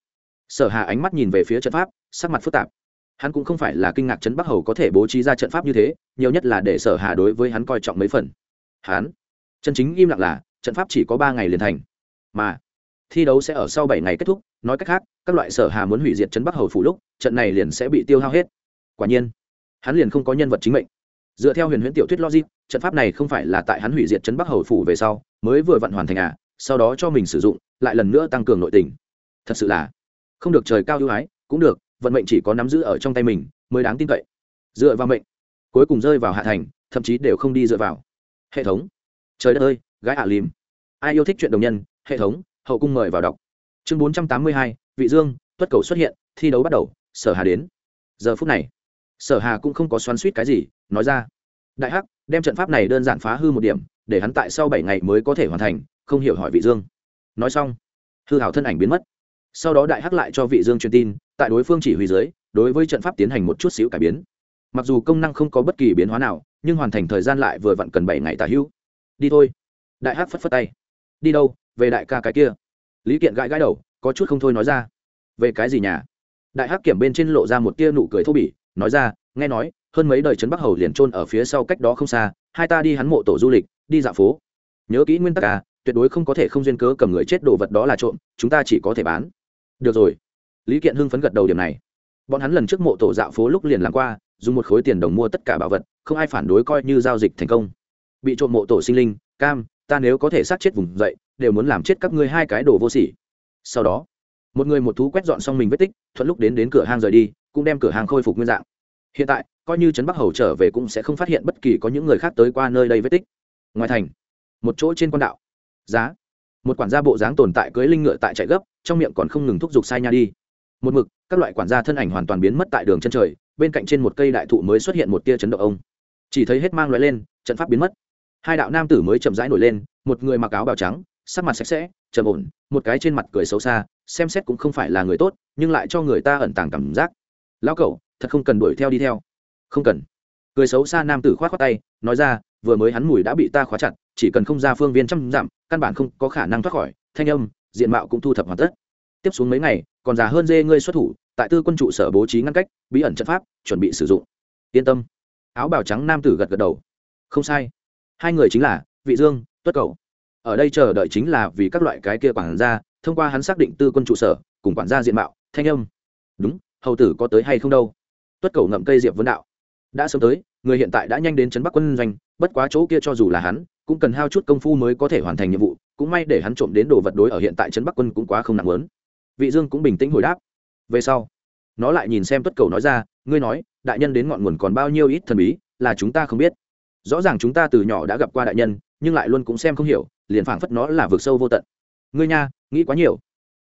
sở hà ánh mắt nhìn về phía trận pháp, sắc mặt phức tạp hắn cũng không phải là kinh ngạc trấn bắc hầu có thể bố trí ra trận pháp như thế, nhiều nhất là để sở hà đối với hắn coi trọng mấy phần. Hắn, chân chính im lặng là, trận pháp chỉ có ba ngày liền thành. Mà, thi đấu sẽ ở sau bảy ngày kết thúc, nói cách khác, các loại sở hà muốn hủy diệt trấn bắc hầu phủ lúc, trận này liền sẽ bị tiêu hao hết. Quả nhiên, hắn liền không có nhân vật chính mệnh. Dựa theo huyền huyễn tiểu thuyết logic, trận pháp này không phải là tại hắn hủy diệt trấn bắc hầu phủ về sau, mới vừa vận hoàn thành à sau đó cho mình sử dụng, lại lần nữa tăng cường nội tình. Thật sự là, không được trời cao ưu ái, cũng được vận mệnh chỉ có nắm giữ ở trong tay mình, mới đáng tin cậy. Dựa vào mệnh, cuối cùng rơi vào hạ thành, thậm chí đều không đi dựa vào. Hệ thống. Trời đất ơi, gái ả à lìm. Ai yêu thích chuyện đồng nhân, hệ thống, hậu cung mời vào đọc. Chương bốn trăm tám mươi hai, vị dương, tuất cầu xuất hiện, thi đấu bắt đầu, sở hà đến. Giờ phút này, sở hà cũng không có xoắn suýt cái gì, nói ra. Đại hắc, đem trận pháp này đơn giản phá hư một điểm, để hắn tại sau bảy ngày mới có thể hoàn thành, không hiểu hỏi vị dương. Nói xong, hư hảo thân ảnh biến mất. Sau đó đại hắc lại cho vị dương truyền tin tại đối phương chỉ huy dưới, đối với trận pháp tiến hành một chút xíu cải biến. Mặc dù công năng không có bất kỳ biến hóa nào, nhưng hoàn thành thời gian lại vừa vặn cần bảy ngày tả hữu. Đi thôi. Đại hắc phất phất tay. Đi đâu? Về đại ca cái kia. Lý kiện gãi gãi đầu, có chút không thôi nói ra. Về cái gì nhà? Đại hắc kiểm bên trên lộ ra một tia nụ cười thô bỉ, nói ra, nghe nói, hơn mấy đời trấn bắc hầu liền trôn ở phía sau cách đó không xa, hai ta đi hắn mộ tổ du lịch, đi dạo phố. Nhớ kỹ nguyên tắc à tuyệt đối không có thể không duyên cớ cầm người chết đồ vật đó là trộm, chúng ta chỉ có thể bán. Được rồi lý kiện hưng phấn gật đầu điểm này. Bọn hắn lần trước mộ tổ dạo phố lúc liền làm qua, dùng một khối tiền đồng mua tất cả bảo vật, không ai phản đối coi như giao dịch thành công. Bị trộm mộ tổ sinh linh, cam, ta nếu có thể sát chết vùng dậy, đều muốn làm chết các ngươi hai cái đồ vô sỉ. Sau đó, một người một thú quét dọn xong mình vết tích, thuận lúc đến đến cửa hàng rời đi, cũng đem cửa hàng khôi phục nguyên dạng. Hiện tại, coi như trấn bắc hầu trở về cũng sẽ không phát hiện bất kỳ có những người khác tới qua nơi đây vết tích. Ngoài thành, một chỗ trên con đạo. Giá, một quản gia bộ dáng tồn tại cưới linh ngựa tại chạy gấp, trong miệng còn không ngừng thúc giục sai nha đi một mực, các loại quản gia thân ảnh hoàn toàn biến mất tại đường chân trời, bên cạnh trên một cây đại thụ mới xuất hiện một tia chấn động ông. Chỉ thấy hết mang loại lên, trận pháp biến mất. Hai đạo nam tử mới chậm rãi nổi lên, một người mặc áo bào trắng, sắc mặt sạch sẽ, trầm ổn, một cái trên mặt cười xấu xa, xem xét cũng không phải là người tốt, nhưng lại cho người ta ẩn tàng cảm giác. Lão cậu thật không cần đuổi theo đi theo. Không cần. Cười xấu xa nam tử k h o á t khoác tay, nói ra, vừa mới hắn mùi đã bị ta khóa chặt, chỉ cần không ra phương viên trăm dặm, căn bản không có khả năng thoát khỏi. Thanh âm, diện mạo cũng thu thập hoàn tất. Tiếp xuống mấy ngày còn già hơn dê ngươi xuất thủ, tại tư quân trụ sở bố trí ngăn cách, bí ẩn trận pháp, chuẩn bị sử dụng. Yên tâm. Áo bào trắng nam tử gật gật đầu. Không sai. Hai người chính là vị dương, tuất cầu. Ở đây chờ đợi chính là vì các loại cái kia quản gia, thông qua hắn xác định tư quân trụ sở, cùng quản gia diện mạo, thanh âm. Đúng, hầu tử có tới hay không đâu? Tuất cầu ngậm cây diệp vấn đạo. Đã sớm tới, người hiện tại đã nhanh đến trấn bắc quân doanh, bất quá chỗ kia cho dù là hắn, cũng cần hao chút công phu mới có thể hoàn thành nhiệm vụ, cũng may để hắn trộm đến đồ vật đối ở hiện tại trấn bắc quân cũng quá không nặng lớn vị dương cũng bình tĩnh hồi đáp. Về sau, nó lại nhìn xem tuất cầu nói ra, ngươi nói, đại nhân đến ngọn nguồn còn bao nhiêu ít thần bí, là chúng ta không biết. Rõ ràng chúng ta từ nhỏ đã gặp qua đại nhân, nhưng lại luôn cũng xem không hiểu, liền phảng phất nó là vực sâu vô tận. Ngươi nha, nghĩ quá nhiều.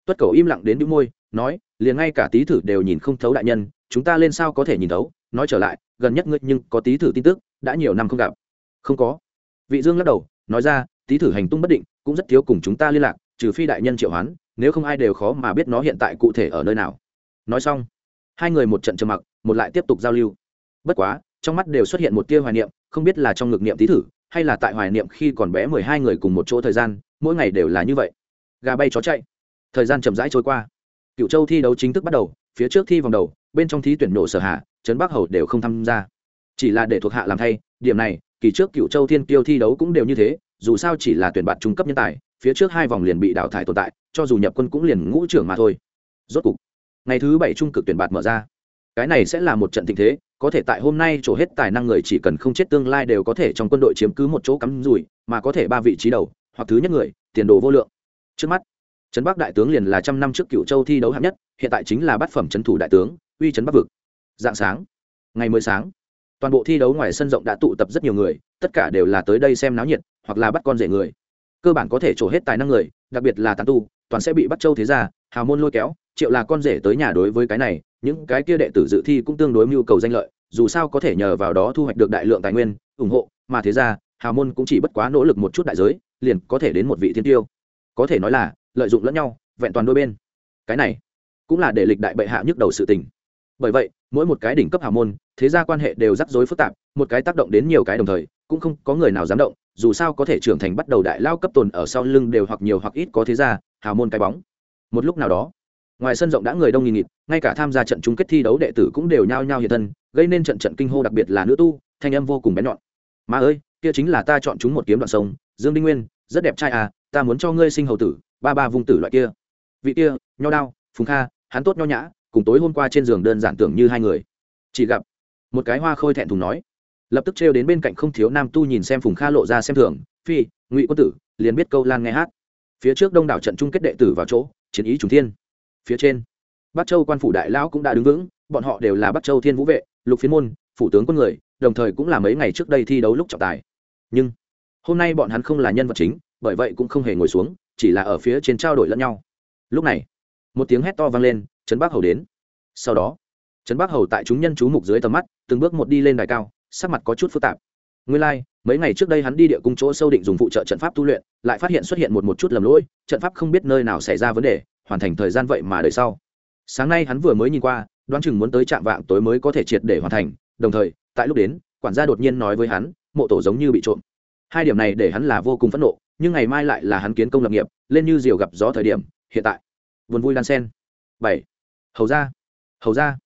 Tuất cầu im lặng đến đĩu môi, nói, liền ngay cả tí thử đều nhìn không thấu đại nhân, chúng ta lên sao có thể nhìn thấu? Nói trở lại, gần nhất ngươi nhưng có tí thử tin tức, đã nhiều năm không gặp. Không có. Vị dương lắc đầu, nói ra, tí thử hành tung bất định, cũng rất thiếu cùng chúng ta liên lạc, trừ phi đại nhân triệu hoán nếu không ai đều khó mà biết nó hiện tại cụ thể ở nơi nào. Nói xong, hai người một trận trầm mặc, một lại tiếp tục giao lưu. Bất quá, trong mắt đều xuất hiện một tia hoài niệm, không biết là trong ngực niệm tí thử, hay là tại hoài niệm khi còn bé mười hai người cùng một chỗ thời gian, mỗi ngày đều là như vậy. Gà bay chó chạy. Thời gian chậm rãi trôi qua. Cựu châu thi đấu chính thức bắt đầu, phía trước thi vòng đầu, bên trong thí tuyển nổ sở hạ, trấn bắc hầu đều không tham gia. Chỉ là để thuộc hạ làm thay, điểm này, kỳ trước cựu châu thiên kiêu thi đấu cũng đều như thế, dù sao chỉ là tuyển bạt trung cấp nhân tài phía trước hai vòng liền bị đào thải tồn tại, cho dù nhập quân cũng liền ngũ trưởng mà thôi. Rốt cục, ngày thứ bảy trung cực tuyển bạt mở ra. Cái này sẽ là một trận tình thế, có thể tại hôm nay trổ hết tài năng người chỉ cần không chết tương lai đều có thể trong quân đội chiếm cứ một chỗ cắm rủi, mà có thể ba vị trí đầu, hoặc thứ nhất người, tiền đồ vô lượng. Trước mắt, trấn bắc đại tướng liền là trăm năm trước cựu châu thi đấu hạng nhất, hiện tại chính là bát phẩm trấn thủ đại tướng, uy trấn bắc vực. Dạng sáng, ngày mới sáng, toàn bộ thi đấu ngoài sân rộng đã tụ tập rất nhiều người, tất cả đều là tới đây xem náo nhiệt, hoặc là bắt con rể người cơ bản có thể trổ hết tài năng người, đặc biệt là tán tu, toàn sẽ bị bắt châu thế ra hào môn lôi kéo, triệu là con rể tới nhà đối với cái này, những cái kia đệ tử dự thi cũng tương đối mưu cầu danh lợi, dù sao có thể nhờ vào đó thu hoạch được đại lượng tài nguyên, ủng hộ, mà thế ra hào môn cũng chỉ bất quá nỗ lực một chút đại giới, liền có thể đến một vị thiên tiêu. Có thể nói là, lợi dụng lẫn nhau, vẹn toàn đôi bên. Cái này, cũng là để lịch đại bệ hạ nhức đầu sự tình. Bởi vậy, mỗi một cái đỉnh cấp hào môn, thế gia quan hệ đều rắc rối phức tạp, một cái tác động đến nhiều cái đồng thời, cũng không có người nào dám động dù sao có thể trưởng thành bắt đầu đại lao cấp tồn ở sau lưng đều hoặc nhiều hoặc ít có thế gia, hào môn cái bóng. Một lúc nào đó, ngoài sân rộng đã người đông nghìn nghịt, ngay cả tham gia trận chung kết thi đấu đệ tử cũng đều nhao nhao hiện thân, gây nên trận trận kinh hô đặc biệt là nữ tu, thanh âm vô cùng bén nhọn. Mà ơi, kia chính là ta chọn chúng một kiếm đoạn sông, dương đinh nguyên, rất đẹp trai à ta muốn cho ngươi sinh hầu tử, ba ba vung tử loại kia. Vị kia, nho đao, phùng kha, hắn tốt nho nhã, cùng tối hôm qua trên giường đơn giản tưởng như hai người. Chỉ gặp, một cái hoa khôi thẹn thùng nói lập tức trêu đến bên cạnh không thiếu nam tu nhìn xem phùng kha lộ ra xem thường, phi, ngụy quân tử, liền biết câu lan nghe hát. Phía trước đông đảo trận chung kết đệ tử vào chỗ, chiến ý trùng thiên. Phía trên, bắc châu quan phủ đại lão cũng đã đứng vững, bọn họ đều là bắc châu thiên vũ vệ, lục phiến môn, phủ tướng quân người, đồng thời cũng là mấy ngày trước đây thi đấu lúc trọng tài. Nhưng, hôm nay bọn hắn không là nhân vật chính, bởi vậy cũng không hề ngồi xuống, chỉ là ở phía trên trao đổi lẫn nhau. Lúc này, một tiếng hét to vang lên, trấn bắc hầu đến. Sau đó, trấn bắc hầu tại chúng nhân chú mục dưới tầm mắt, từng bước một đi lên đài cao sắc mặt có chút phức tạp. Nguyên lai、like, mấy ngày trước đây hắn đi địa cung chỗ sâu định dùng phụ trợ trận pháp tu luyện lại phát hiện xuất hiện một một chút lầm lỗi trận pháp không biết nơi nào xảy ra vấn đề hoàn thành thời gian vậy mà đời sau. Sáng nay hắn vừa mới nhìn qua đoán chừng muốn tới trạm vạng tối mới có thể triệt để hoàn thành đồng thời tại lúc đến quản gia đột nhiên nói với hắn mộ tổ giống như bị trộm. Hai điểm này để hắn là vô cùng phẫn nộ nhưng ngày mai lại là hắn kiến công lập nghiệp lên như diều gặp gió thời điểm hiện tại. Vườn vui đan sen. Bảy. Hầu ra hầu ra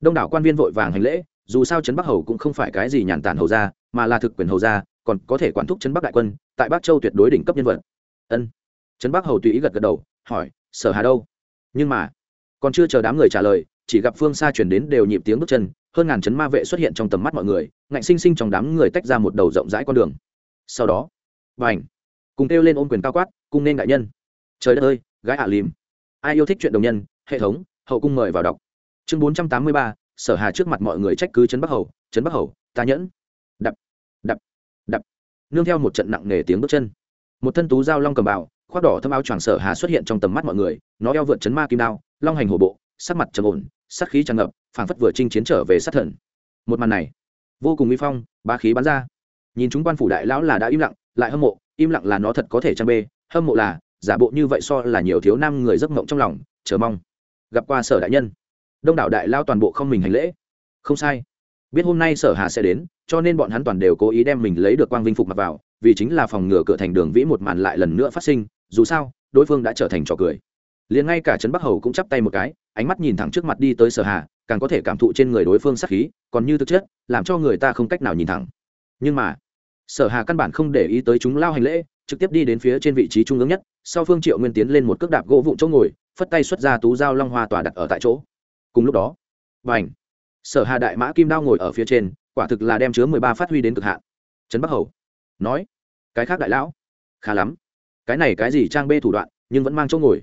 đông đảo quan viên vội vàng hành lễ dù sao trấn bắc hầu cũng không phải cái gì nhàn tản hầu ra mà là thực quyền hầu ra còn có thể quản thúc trấn bắc đại quân, tại bắc châu tuyệt đối đỉnh cấp nhân vật. Ân. Trấn bắc hầu tùy ý gật gật đầu, hỏi, sở hà đâu? Nhưng mà còn chưa chờ đám người trả lời, chỉ gặp phương xa chuyển đến đều nhịp tiếng bước chân, hơn ngàn chấn ma vệ xuất hiện trong tầm mắt mọi người, ngạnh sinh sinh trong đám người tách ra một đầu rộng rãi con đường. Sau đó và ảnh cùng kêu lên ôm quyền cao quát cùng nên đại nhân. Trời đất ơi, gái ạ à lìm. Ai yêu thích chuyện đồng nhân, hệ thống, hậu cung mời vào đọc. Chương bốn trăm tám mươi ba sở hà trước mặt mọi người trách cứ trấn bắc hầu, trấn bắc hầu, ta nhẫn. Đập đập đập. Nương theo một trận nặng nề tiếng bước chân. Một thân tú dao long cầm bào, khoác đỏ thâm áo choàng sở hà xuất hiện trong tầm mắt mọi người, nó eo vượt chấn ma kim đao, long hành hổ bộ, sắc mặt trầm ổn, sắc khí tràn ngập, phảng phất vừa chinh chiến trở về sát thần. Một màn này, vô cùng uy phong, bá khí bắn ra. Nhìn chúng quan phủ đại lão là đã im lặng, lại hâm mộ, im lặng là nó thật có thể trang bê, hâm mộ là, giả bộ như vậy so là nhiều thiếu nam người giấc mộng trong lòng, chờ mong. Gặp qua sở đại nhân đông đảo đại lao toàn bộ không mình hành lễ. Không sai. Biết hôm nay sở hà sẽ đến, cho nên bọn hắn toàn đều cố ý đem mình lấy được quang vinh phục mặc vào, vì chính là phòng ngừa cửa thành đường vĩ một màn lại lần nữa phát sinh, dù sao, đối phương đã trở thành trò cười. Liền ngay cả trấn bắc hầu cũng chắp tay một cái, ánh mắt nhìn thẳng trước mặt đi tới sở hà, càng có thể cảm thụ trên người đối phương sát khí, còn như thực chất, làm cho người ta không cách nào nhìn thẳng. Nhưng mà, sở hà căn bản không để ý tới chúng lao hành lễ, trực tiếp đi đến phía trên vị trí trung ương nhất, sau phương triệu nguyên tiến lên một cước đạp gỗ vụn chỗ ngồi, phất tay xuất ra tú dao long hoa tỏa đặt ở tại chỗ cùng lúc đó vàảnh, sở hà đại mã kim đao ngồi ở phía trên quả thực là đem chứa mười ba phát huy đến cực hạn. Trấn bắc hầu nói cái khác đại lão khá lắm. Cái này cái gì trang bê thủ đoạn nhưng vẫn mang chỗ ngồi.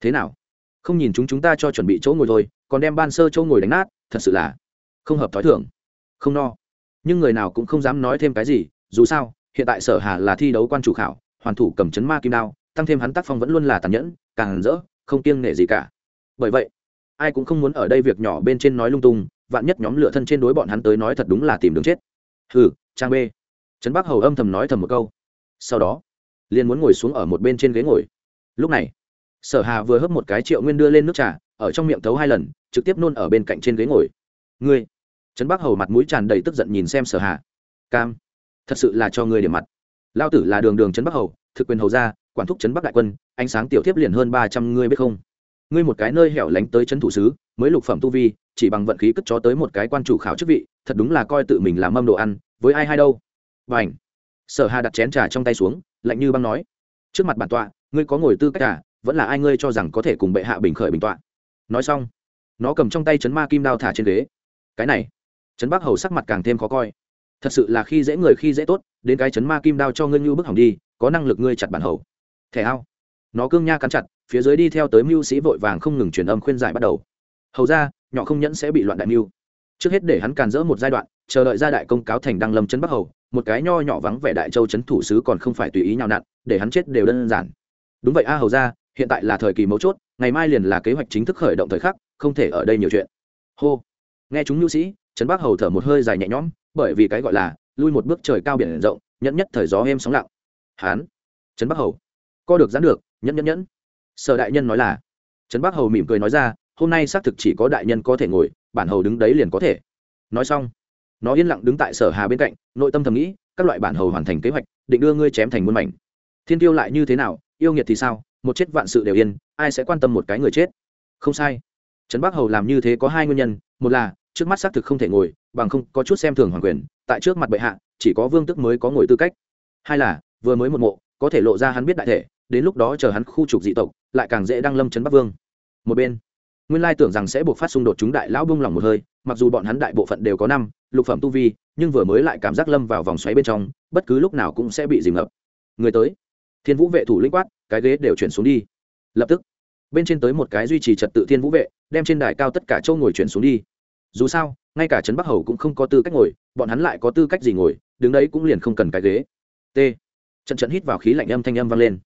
Thế nào? Không nhìn chúng chúng ta cho chuẩn bị chỗ ngồi thôi còn đem ban sơ chỗ ngồi đánh nát thật sự là không hợp thói thường. Không no. Nhưng người nào cũng không dám nói thêm cái gì dù sao hiện tại sở hà là thi đấu quan chủ khảo hoàn thủ cầm chấn ma kim đao tăng thêm hắn tác phong vẫn luôn là tàn nhẫn càng rỡ không kiêng nể gì cả. Bởi vậy ai cũng không muốn ở đây việc nhỏ bên trên nói lung tung vạn nhất nhóm lửa thân trên đối bọn hắn tới nói thật đúng là tìm đường chết. Hừ trang b trấn bắc hầu âm thầm nói thầm một câu. Sau đó liền muốn ngồi xuống ở một bên trên ghế ngồi. Lúc này sở hà vừa hấp một cái triệu nguyên đưa lên nước trà ở trong miệng thấu hai lần trực tiếp nôn ở bên cạnh trên ghế ngồi. Ngươi. Trấn bắc hầu mặt mũi tràn đầy tức giận nhìn xem sở hà. Cam. Thật sự là cho ngươi để mặt. Lao tử là đường đường trấn bắc hầu thực quyền hầu ra, quản thúc trấn bắc đại quân ánh sáng tiểu thiếp liền hơn ba trăm ngươi biết không? Ngươi một cái nơi hẻo lánh tới trấn thủ sứ, mới lục phẩm tu vi, chỉ bằng vận khí cất cho tới một cái quan chủ khảo chức vị, thật đúng là coi tự mình làm mâm đồ ăn, với ai hay đâu. Và ảnh sở hà đặt chén trà trong tay xuống, lạnh như băng nói. Trước mặt bản tọa, ngươi có ngồi tư cách cả vẫn là ai ngươi cho rằng có thể cùng bệ hạ bình khởi bình tọa? Nói xong, nó cầm trong tay chấn ma kim đao thả trên ghế. Cái này, chấn bắc hầu sắc mặt càng thêm khó coi. Thật sự là khi dễ người khi dễ tốt, đến cái chấn ma kim đao cho ngươi như bức hỏng đi, có năng lực ngươi chặt bản hầu. Thẻ ao. Nó cương nha cắn chặt phía dưới đi theo tới mưu sĩ vội vàng không ngừng truyền âm khuyên giải bắt đầu. Hầu ra, nhỏ không nhẫn sẽ bị loạn đại mưu. Trước hết để hắn càn dỡ một giai đoạn, chờ đợi ra đại công cáo thành đăng lâm chấn bắc hầu, một cái nho nhỏ vắng vẻ đại châu chấn thủ sứ còn không phải tùy ý nhào nặn, để hắn chết đều đơn giản. Đúng vậy a, hầu ra, hiện tại là thời kỳ mấu chốt, ngày mai liền là kế hoạch chính thức khởi động thời khắc, không thể ở đây nhiều chuyện. Hô. Nghe chúng nhu sĩ, trấn bắc hầu thở một hơi dài nhẹ nhõm, bởi vì cái gọi là lui một bước trời cao biển rộng, nhẫn nhất thời gió êm sóng lặng. Hán trấn bắc hầu. Co được giãn được, nhẫn nhẫn nhẫn sở đại nhân nói là. Trấn bắc hầu mỉm cười nói ra, hôm nay xác thực chỉ có đại nhân có thể ngồi, bản hầu đứng đấy liền có thể. Nói xong, nó yên lặng đứng tại sở hà bên cạnh, nội tâm thầm nghĩ, các loại bản hầu hoàn thành kế hoạch, định đưa ngươi chém thành muôn mảnh. Thiên tiêu lại như thế nào, yêu nghiệt thì sao, một chết vạn sự đều yên, ai sẽ quan tâm một cái người chết? Không sai. Trấn bắc hầu làm như thế có hai nguyên nhân, một là, trước mắt xác thực không thể ngồi, bằng không có chút xem thường hoàng quyền, tại trước mặt bệ hạ, chỉ có vương tức mới có ngồi tư cách. Hai là, vừa mới một mộ, có thể lộ ra hắn biết đại thể đến lúc đó chờ hắn khu trục dị tộc, lại càng dễ đăng lâm chấn bắc vương. Một bên, nguyên lai tưởng rằng sẽ buộc phát xung đột chúng đại lão bông lòng một hơi, mặc dù bọn hắn đại bộ phận đều có năm, lục phẩm tu vi, nhưng vừa mới lại cảm giác lâm vào vòng xoáy bên trong, bất cứ lúc nào cũng sẽ bị dìm ngập. Người tới, thiên vũ vệ thủ lĩnh quát, cái ghế đều chuyển xuống đi. Lập tức, bên trên tới một cái duy trì trật tự thiên vũ vệ, đem trên đài cao tất cả châu ngồi chuyển xuống đi. Dù sao, ngay cả trấn bắc hầu cũng không có tư cách ngồi, bọn hắn lại có tư cách gì ngồi, đứng đấy cũng liền không cần cái ghế. T. Trận trận hít vào khí lạnh âm thanh âm vang lên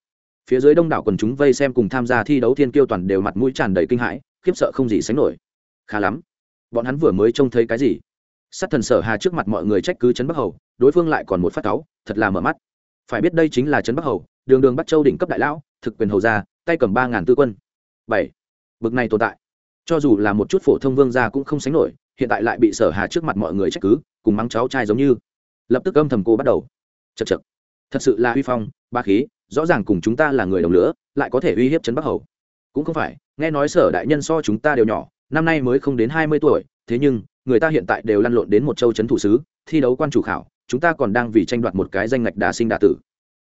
phía dưới đông đảo quần chúng vây xem cùng tham gia thi đấu thiên kiêu toàn đều mặt mũi tràn đầy kinh hãi, khiếp sợ không gì sánh nổi. Khá lắm. Bọn hắn vừa mới trông thấy cái gì? Sát thần sở hà trước mặt mọi người trách cứ trấn bắc hầu, đối phương lại còn một phát cáu, thật là mở mắt. Phải biết đây chính là trấn bắc hầu, đường đường bắt châu đỉnh cấp đại lão, thực quyền hầu gia, tay cầm ba ngàn tư quân. Bảy. Bực này tồn tại. Cho dù là một chút phổ thông vương gia cũng không sánh nổi, hiện tại lại bị sở hà trước mặt mọi người trách cứ, cùng mắng cháu trai giống như. Lập tức âm thầm cô bắt đầu. Chật chật thật sự là huy phong ba khí, rõ ràng cùng chúng ta là người đồng lửa, lại có thể uy hiếp trấn bắc hầu. Cũng không phải, nghe nói sở đại nhân so chúng ta đều nhỏ, năm nay mới không đến hai mươi tuổi, thế nhưng, người ta hiện tại đều lăn lộn đến một châu trấn thủ sứ, thi đấu quan chủ khảo, chúng ta còn đang vì tranh đoạt một cái danh ngạch đà sinh đà tử.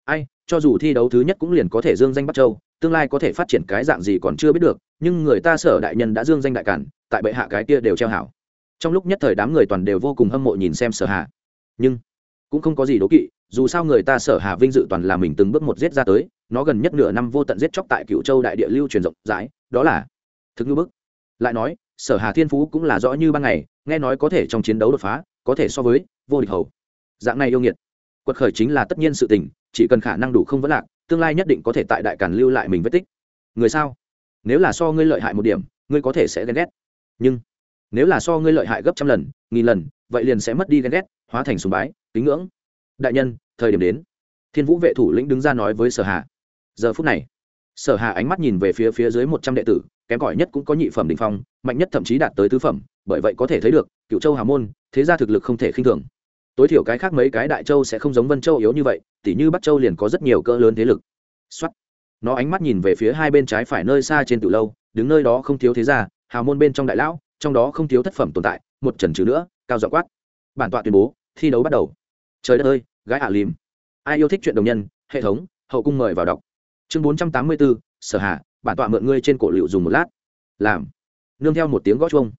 Ai, cho dù thi đấu thứ nhất cũng liền có thể dương danh bắt châu, tương lai có thể phát triển cái dạng gì còn chưa biết được, nhưng người ta sở đại nhân đã dương danh đại cản, tại bệ hạ cái kia đều treo hảo. Trong lúc nhất thời đám người toàn đều vô cùng hâm mộ nhìn xem sở hạ. Nhưng cũng không có gì đố kỵ, dù sao người ta sở hà vinh dự toàn là mình từng bước một giết ra tới, nó gần nhất nửa năm vô tận giết chóc tại cựu châu đại địa lưu truyền rộng rãi, đó là thực ngư bức. Lại nói, sở hà thiên phú cũng là rõ như ban ngày, nghe nói có thể trong chiến đấu đột phá, có thể so với vô địch hầu. Dạng này yêu nghiệt. Quật khởi chính là tất nhiên sự tình, chỉ cần khả năng đủ không vấn lạc, tương lai nhất định có thể tại đại cản lưu lại mình vết tích. Người sao? Nếu là so ngươi lợi hại một điểm, ngươi có thể sẽ ghen ghét. Nhưng, nếu là so ngươi lợi hại gấp trăm lần, nghìn lần, vậy liền sẽ mất đi ghen ghét hóa thành sùng bái, kính ngưỡng. Đại nhân, thời điểm đến. Thiên vũ vệ thủ lĩnh đứng ra nói với sở hà. Giờ phút này, sở hà ánh mắt nhìn về phía phía dưới một trăm đệ tử, kém cỏi nhất cũng có nhị phẩm đ ỉ n h phong, mạnh nhất thậm chí đạt tới tứ phẩm, bởi vậy có thể thấy được cựu châu hà môn, thế ra thực lực không thể khinh thường. Tối thiểu cái khác mấy cái đại châu sẽ không giống vân châu yếu như vậy, tỉ như bắc châu liền có rất nhiều cỡ lớn thế lực. Xuất nó ánh mắt nhìn về phía hai bên trái phải nơi xa trên từ lâu, đứng nơi đó không thiếu thế gia hào môn bên trong đại lão, trong đó không thiếu thất phẩm tồn tại, một trần trừ nữa, cao dọ quát. Bản tọa tuyên bố thi đấu bắt đầu. Trời đất ơi, gái ả à lìm. Ai yêu thích chuyện đồng nhân, hệ thống, hậu cung mời vào đọc. Chương bốn trăm tám mươi bốn sở hạ bản tọa mượn ngươi trên cổ liệu dùng một lát. Làm. Nương theo một tiếng gõ chuông.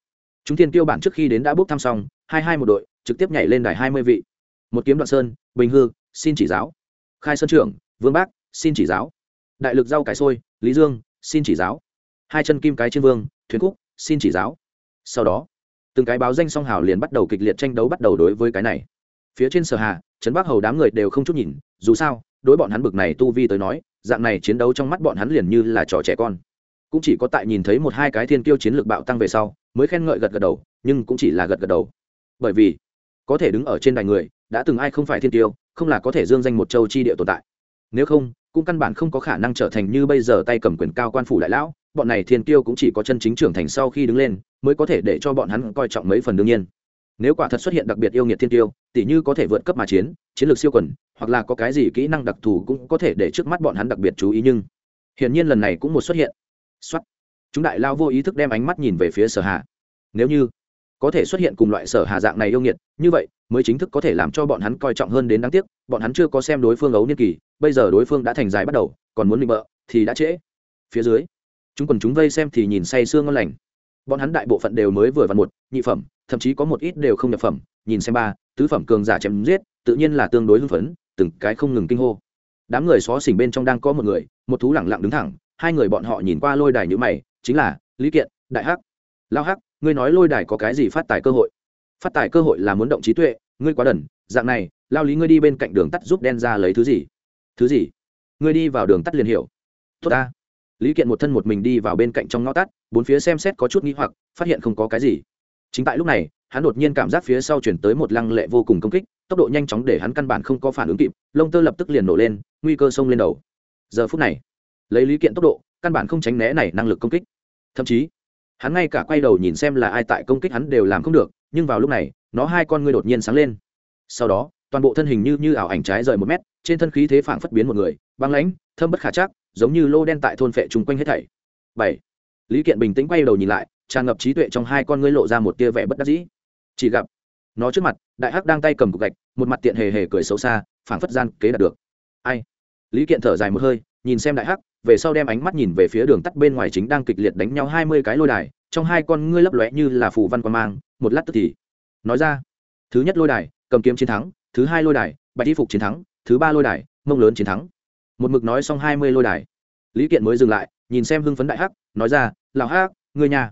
Chúng thiên tiêu bản trước khi đến đã bốc thăm xong, hai hai một đội, trực tiếp nhảy lên đài hai mươi vị. Một kiếm đoạn sơn, bình hư, xin chỉ giáo. Khai sơn trưởng, vương bác, xin chỉ giáo. Đại lực rau cải sôi, lý dương, xin chỉ giáo. Hai chân kim cái trên vương, thuyền cúc xin chỉ giáo. Sau đó từng cái báo danh song hào liền bắt đầu kịch liệt tranh đấu bắt đầu đối với cái này. Phía trên sở hà trấn bắc hầu đám người đều không chút nhìn, dù sao, đối bọn hắn bực này tu vi tới nói, dạng này chiến đấu trong mắt bọn hắn liền như là trò trẻ con. Cũng chỉ có tại nhìn thấy một hai cái thiên kiêu chiến lược bạo tăng về sau, mới khen ngợi gật gật đầu, nhưng cũng chỉ là gật gật đầu. Bởi vì, có thể đứng ở trên đài người, đã từng ai không phải thiên tiêu không là có thể dương danh một châu chi địa tồn tại. Nếu không, cũng căn bản không có khả năng trở thành như bây giờ tay cầm quyền cao quan phủ đại lão bọn này thiên tiêu cũng chỉ có chân chính trưởng thành sau khi đứng lên, mới có thể để cho bọn hắn coi trọng mấy phần đương nhiên. Nếu quả thật xuất hiện đặc biệt yêu nghiệt thiên tiêu tỉ như có thể vượt cấp mà chiến chiến lược siêu quần, hoặc là có cái gì kỹ năng đặc thù cũng có thể để trước mắt bọn hắn đặc biệt chú ý nhưng hiển nhiên lần này cũng một xuất hiện. Xuất chúng đại lao vô ý thức đem ánh mắt nhìn về phía sở hà. Nếu như có thể xuất hiện cùng loại sở hà dạng này yêu nghiệt, như vậy mới chính thức có thể làm cho bọn hắn coi trọng hơn đến đáng tiếc, bọn hắn chưa có xem đối phương ấu niên kỳ, bây giờ đối phương đã thành dài bắt đầu, còn muốn định bợ thì đã trễ. Phía dưới chúng quần chúng vây xem thì nhìn say sương ngon lành. Bọn hắn đại bộ phận đều mới vừa vặn một, nhị phẩm, thậm chí có một ít đều không nhập phẩm, nhìn xem ba, tứ phẩm cường giả chém giết, tự nhiên là tương đối hưng phấn, từng cái không ngừng kinh hô. Đám người xó xỉnh bên trong đang có một người, một thú lẳng lặng đứng thẳng, hai người bọn họ nhìn qua lôi đài như mày, chính là lý kiện, đại hắc. Lao hắc, ngươi nói lôi đài có cái gì phát tài cơ hội? Phát tài cơ hội là muốn động trí tuệ, ngươi quá đần, dạng này, lao lý ngươi đi bên cạnh đường tắt giúp đen ra lấy thứ gì? Thứ gì? Ngươi đi vào đường tắt liền hiểu. Tốt ta lý kiện một thân một mình đi vào bên cạnh trong ngõ tắt, bốn phía xem xét có chút nghĩ hoặc, phát hiện không có cái gì. Chính tại lúc này, hắn đột nhiên cảm giác phía sau chuyển tới một lăng lệ vô cùng công kích, tốc độ nhanh chóng để hắn căn bản không có phản ứng kịp, lông tơ lập tức liền nổ lên, nguy cơ xông lên đầu. Giờ phút này, lấy lý kiện tốc độ, căn bản không tránh né này năng lực công kích. Thậm chí, hắn ngay cả quay đầu nhìn xem là ai tại công kích hắn đều làm không được, nhưng vào lúc này, nó hai con ngươi đột nhiên sáng lên. Sau đó, toàn bộ thân hình như như ảo ảnh trái rời một mét, trên thân khí thế phảng phất biến một người, băng lãnh, thâm bất khả chắc giống như lô đen tại thôn phệ chung quanh hết thảy. Bảy. Lý kiện bình tĩnh quay đầu nhìn lại, tràn ngập trí tuệ trong hai con ngươi lộ ra một tia vẻ bất đắc dĩ. Chỉ gặp, nó trước mặt, đại hắc đang tay cầm cục gạch, một mặt tiện hề hề cười xấu xa, phảng phất gian kế đạt được. Ai? Lý kiện thở dài một hơi, nhìn xem đại hắc, về sau đem ánh mắt nhìn về phía đường tắt bên ngoài chính đang kịch liệt đánh nhau hai mươi cái lôi đài, trong hai con ngươi lấp lóe như là phù văn quan mang, một lát tức thì, nói ra, thứ nhất lôi đài, cầm kiếm chiến thắng, thứ hai lôi đài, bạch y phục chiến thắng, thứ ba lôi đài, mông lớn chiến thắng một mực nói xong hai mươi lôi đài. Lý kiện mới dừng lại, nhìn xem hưng phấn đại hắc, nói ra, lão hắc người nhà.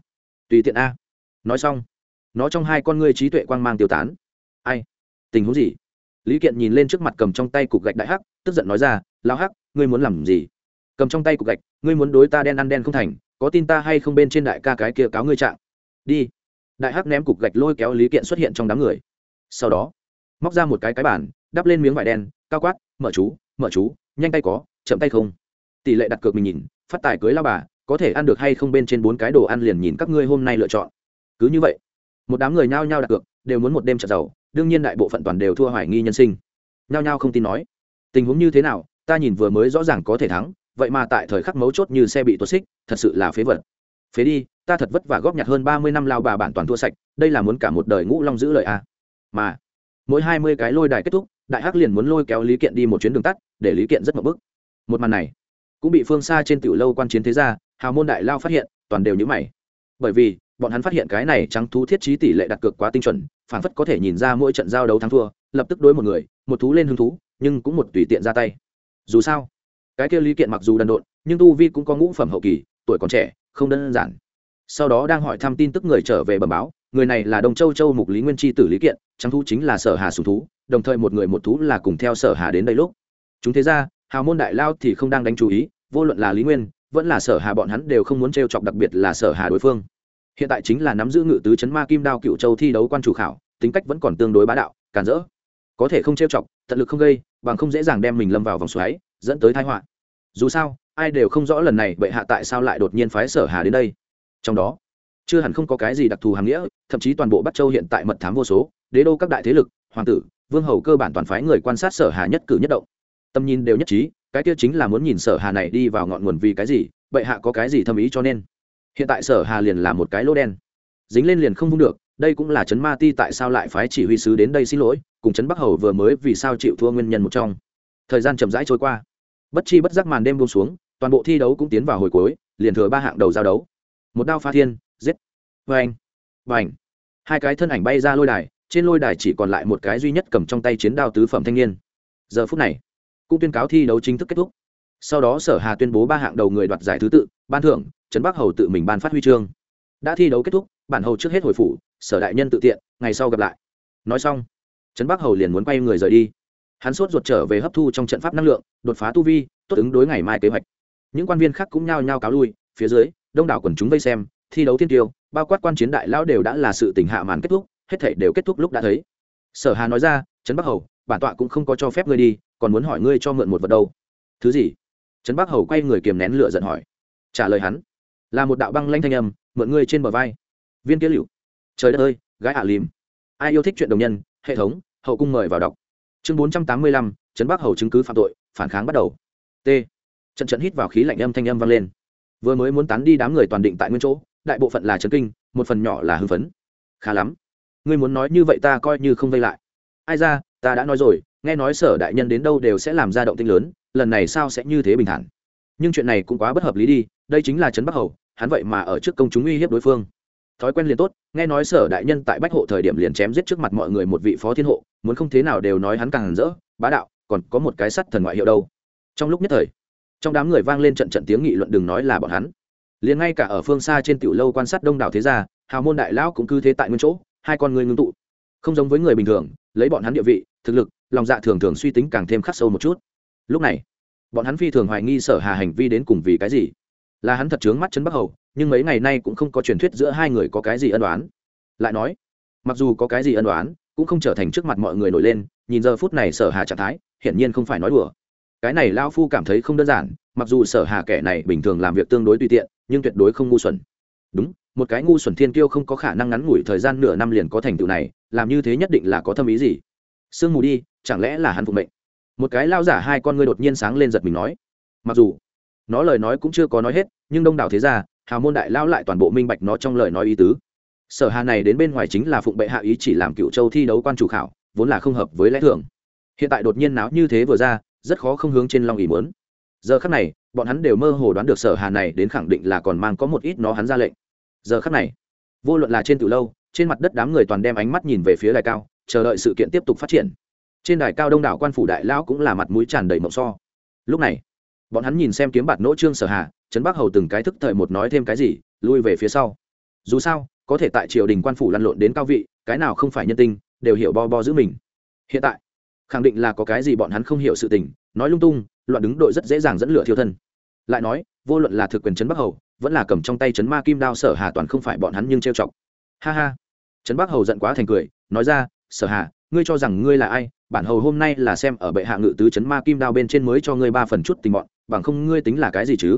Tùy tiện a. Nói xong, nó trong hai con ngươi trí tuệ quang mang tiêu tán. Ai? Tình huống gì? Lý kiện nhìn lên trước mặt cầm trong tay cục gạch đại hắc, tức giận nói ra, lão hắc, ngươi muốn làm gì? Cầm trong tay cục gạch, ngươi muốn đối ta đen ăn đen không thành, có tin ta hay không bên trên đại ca cái kia cáo ngươi trạng? Đi. Đại hắc ném cục gạch lôi kéo lý kiện xuất hiện trong đám người. Sau đó, móc ra một cái cái bản đắp lên miếng vải đen, cao quát, mở chú mở chú nhanh tay có, chậm tay không. Tỷ lệ đặt cược mình nhìn, phát tài cưới lao bà, có thể ăn được hay không bên trên bốn cái đồ ăn liền nhìn các ngươi hôm nay lựa chọn. Cứ như vậy, một đám người nhao nhao đặt cược, đều muốn một đêm trận giàu, đương nhiên đại bộ phận toàn đều thua hoài nghi nhân sinh. Nhao nhao không tin nói, tình huống như thế nào, ta nhìn vừa mới rõ ràng có thể thắng, vậy mà tại thời khắc mấu chốt như xe bị tuột xích, thật sự là phế vật. Phế đi, ta thật vất vả góp nhặt hơn ba mươi năm lao bà bản toàn thua sạch, đây là muốn cả một đời ngũ long giữ lời a. Mà, mỗi hai mươi cái lôi đài kết thúc đại hắc liền muốn lôi kéo lý kiện đi một chuyến đường tắt, để lý kiện rất mập bức một màn này, cũng bị phương xa trên tiểu lâu quan chiến thế gia, hào môn đại lao phát hiện, toàn đều nhữ mày. Bởi vì, bọn hắn phát hiện cái này trắng thú thiết trí tỷ lệ đặt cược quá tinh chuẩn, phản phất có thể nhìn ra mỗi trận giao đấu thắng thua, lập tức đối một người, một thú lên hứng thú, nhưng cũng một tùy tiện ra tay. Dù sao, cái kia lý kiện mặc dù đần độn, nhưng tu vi cũng có ngũ phẩm hậu kỳ, tuổi còn trẻ, không đơn giản. Sau đó đang hỏi thăm tin tức người trở về bẩm báo, người này là đồng châu châu mục lý nguyên tri tử lý kiện, trắng thú chính là sở hà sùng thú đồng thời một người một thú là cùng theo sở hà đến đây lúc. Chúng thế ra hào môn đại lao thì không đang đánh chú ý, vô luận là lý nguyên, vẫn là sở hà bọn hắn đều không muốn trêu chọc đặc biệt là sở hà đối phương. Hiện tại chính là nắm giữ ngự tứ chấn ma kim đao cựu châu thi đấu quan chủ khảo, tính cách vẫn còn tương đối bá đạo cản rỡ. Có thể không trêu chọc, tận lực không gây, bằng không dễ dàng đem mình lâm vào vòng xoáy, dẫn tới thái họa. Dù sao, ai đều không rõ lần này bệ hạ tại sao lại đột nhiên phái sở hà đến đây. Trong đó, chưa hẳn không có cái gì đặc thù hàm nghĩa, thậm chí toàn bộ bắc châu hiện tại mật thám vô số, đế đô các đại thế lực, hoàng tử vương hầu cơ bản toàn phái người quan sát sở hà nhất cử nhất động. Tầm nhìn đều nhất trí, cái kia chính là muốn nhìn sở hà này đi vào ngọn nguồn vì cái gì, bệ hạ có cái gì thâm ý cho nên. Hiện tại sở hà liền là một cái lỗ đen. Dính lên liền không vung được, đây cũng là chấn ma ti tại sao lại phái chỉ huy sứ đến đây xin lỗi, cùng chấn bắc hầu vừa mới vì sao chịu thua nguyên nhân một trong. Thời gian chậm rãi trôi qua. Bất chi bất giác màn đêm buông xuống, toàn bộ thi đấu cũng tiến vào hồi cuối, liền thừa ba hạng đầu giao đấu. Một đao pha thiên, giết. Vê anh và hai cái thân ảnh bay ra lôi đài trên lôi đài chỉ còn lại một cái duy nhất cầm trong tay chiến đao tứ phẩm thanh niên. Giờ phút này, cũng tuyên cáo thi đấu chính thức kết thúc. Sau đó sở hà tuyên bố ba hạng đầu người đoạt giải thứ tự, ban thưởng, trấn bắc hầu tự mình ban phát huy chương. Đã thi đấu kết thúc, bản hầu trước hết hồi phủ, sở đại nhân tự tiện, ngày sau gặp lại. Nói xong, trấn bắc hầu liền muốn quay người rời đi. Hắn sốt ruột trở về hấp thu trong trận pháp năng lượng, đột phá tu vi, tốt ứng đối ngày mai kế hoạch. Những quan viên khác cũng nhao nhao cáo lui, phía dưới, đông đảo quần chúng vây xem, thi đấu thiên tiêu, bao quát quan chiến đại lão đều đã là sự tình hạ màn kết thúc hết thảy đều kết thúc lúc đã thấy. Sở hà nói ra, trấn bắc hầu, bản tọa cũng không có cho phép ngươi đi, còn muốn hỏi ngươi cho mượn một vật đâu. Thứ gì? Trấn bắc hầu quay người kiềm nén lửa giận hỏi. Trả lời hắn, là một đạo băng lanh thanh âm, mượn ngươi trên bờ vai. Viên kia liệu trời đất ơi, gái ả à lìm. Ai yêu thích chuyện đồng nhân, hệ thống, hậu cung mời vào đọc. Chương bốn trăm tám mươi lăm, trấn bắc hầu chứng cứ phạm tội, phản kháng bắt đầu. T. Trận trận hít vào khí lạnh âm thanh âm vang lên. Vừa mới muốn tán đi đám người toàn định tại nguyên chỗ, đại bộ phận là trấn kinh, một phần nhỏ là hưng phấn. Khá lắm ngươi muốn nói như vậy ta coi như không vây lại. Ai ra, ta đã nói rồi, nghe nói sở đại nhân đến đâu đều sẽ làm ra động tinh lớn, lần này sao sẽ như thế bình thản? Nhưng chuyện này cũng quá bất hợp lý đi, đây chính là trấn bắc hầu, hắn vậy mà ở trước công chúng uy hiếp đối phương. Thói quen liền tốt, nghe nói sở đại nhân tại bách hộ thời điểm liền chém giết trước mặt mọi người một vị phó thiên hộ, muốn không thế nào đều nói hắn càng rỡ, bá đạo, còn có một cái sắt thần ngoại hiệu đâu. Trong lúc nhất thời, trong đám người vang lên trận trận tiếng nghị luận đừng nói là bọn hắn. Liền ngay cả ở phương xa trên tiểu lâu quan sát đông đảo thế gia, hào môn đại lão cũng cứ thế tại nguyên chỗ hai con người ngưng tụ. Không giống với người bình thường, lấy bọn hắn địa vị, thực lực, lòng dạ thường thường suy tính càng thêm khắc sâu một chút. Lúc này, bọn hắn phi thường hoài nghi sở hà hành vi đến cùng vì cái gì. Là hắn thật chướng mắt chân bắc hầu, nhưng mấy ngày nay cũng không có truyền thuyết giữa hai người có cái gì ân đoán lại nói, mặc dù có cái gì ân đoán cũng không trở thành trước mặt mọi người nổi lên, nhìn giờ phút này sở hà trạng thái, hiển nhiên không phải nói đùa. Cái này lao phu cảm thấy không đơn giản, mặc dù sở hà kẻ này bình thường làm việc tương đối tùy tiện, nhưng tuyệt đối không ngu xuẩn. Đúng một cái ngu xuẩn thiên kiêu không có khả năng ngắn ngủi thời gian nửa năm liền có thành tựu này, làm như thế nhất định là có thâm ý gì? Sương mù đi, chẳng lẽ là hắn phụ mệnh? Một cái lao giả hai con ngươi đột nhiên sáng lên giật mình nói. Mặc dù, nó lời nói cũng chưa có nói hết, nhưng đông đảo thế ra hào môn đại lao lại toàn bộ minh bạch nó trong lời nói ý tứ. Sở hà này đến bên ngoài chính là phụng bệ hạ ý chỉ làm cựu châu thi đấu quan chủ khảo, vốn là không hợp với lẽ thường. Hiện tại đột nhiên náo như thế vừa ra, rất khó không hướng trên long ý muốn. Giờ khắc này, bọn hắn đều mơ hồ đoán được sở hà này đến khẳng định là còn mang có một ít nó hắn ra lệnh giờ khắc này, vô luận là trên từ lâu, trên mặt đất đám người toàn đem ánh mắt nhìn về phía đài cao, chờ đợi sự kiện tiếp tục phát triển. Trên đài cao đông đảo quan phủ đại lão cũng là mặt mũi tràn đầy mộng so. Lúc này, bọn hắn nhìn xem kiếm bạt nỗ trương sở hà, trấn bắc hầu từng cái thức thời một nói thêm cái gì, lui về phía sau. Dù sao, có thể tại triều đình quan phủ lăn lộn đến cao vị, cái nào không phải nhân tinh đều hiểu bo bo giữ mình. Hiện tại, khẳng định là có cái gì bọn hắn không hiểu sự tình, nói lung tung, loạn đứng đội rất dễ dàng dẫn lửa thiêu thân. Lại nói, vô luận là thực quyền trấn bắc hầu vẫn là cầm trong tay chấn ma kim đao sở hà toàn không phải bọn hắn nhưng trêu chọc. Ha ha. Trấn bắc hầu giận quá thành cười, nói ra, sở hà, ngươi cho rằng ngươi là ai? Bản hầu hôm nay là xem ở bệ hạ ngự tứ chấn ma kim đao bên trên mới cho ngươi ba phần chút tình bọn, bằng không ngươi tính là cái gì chứ?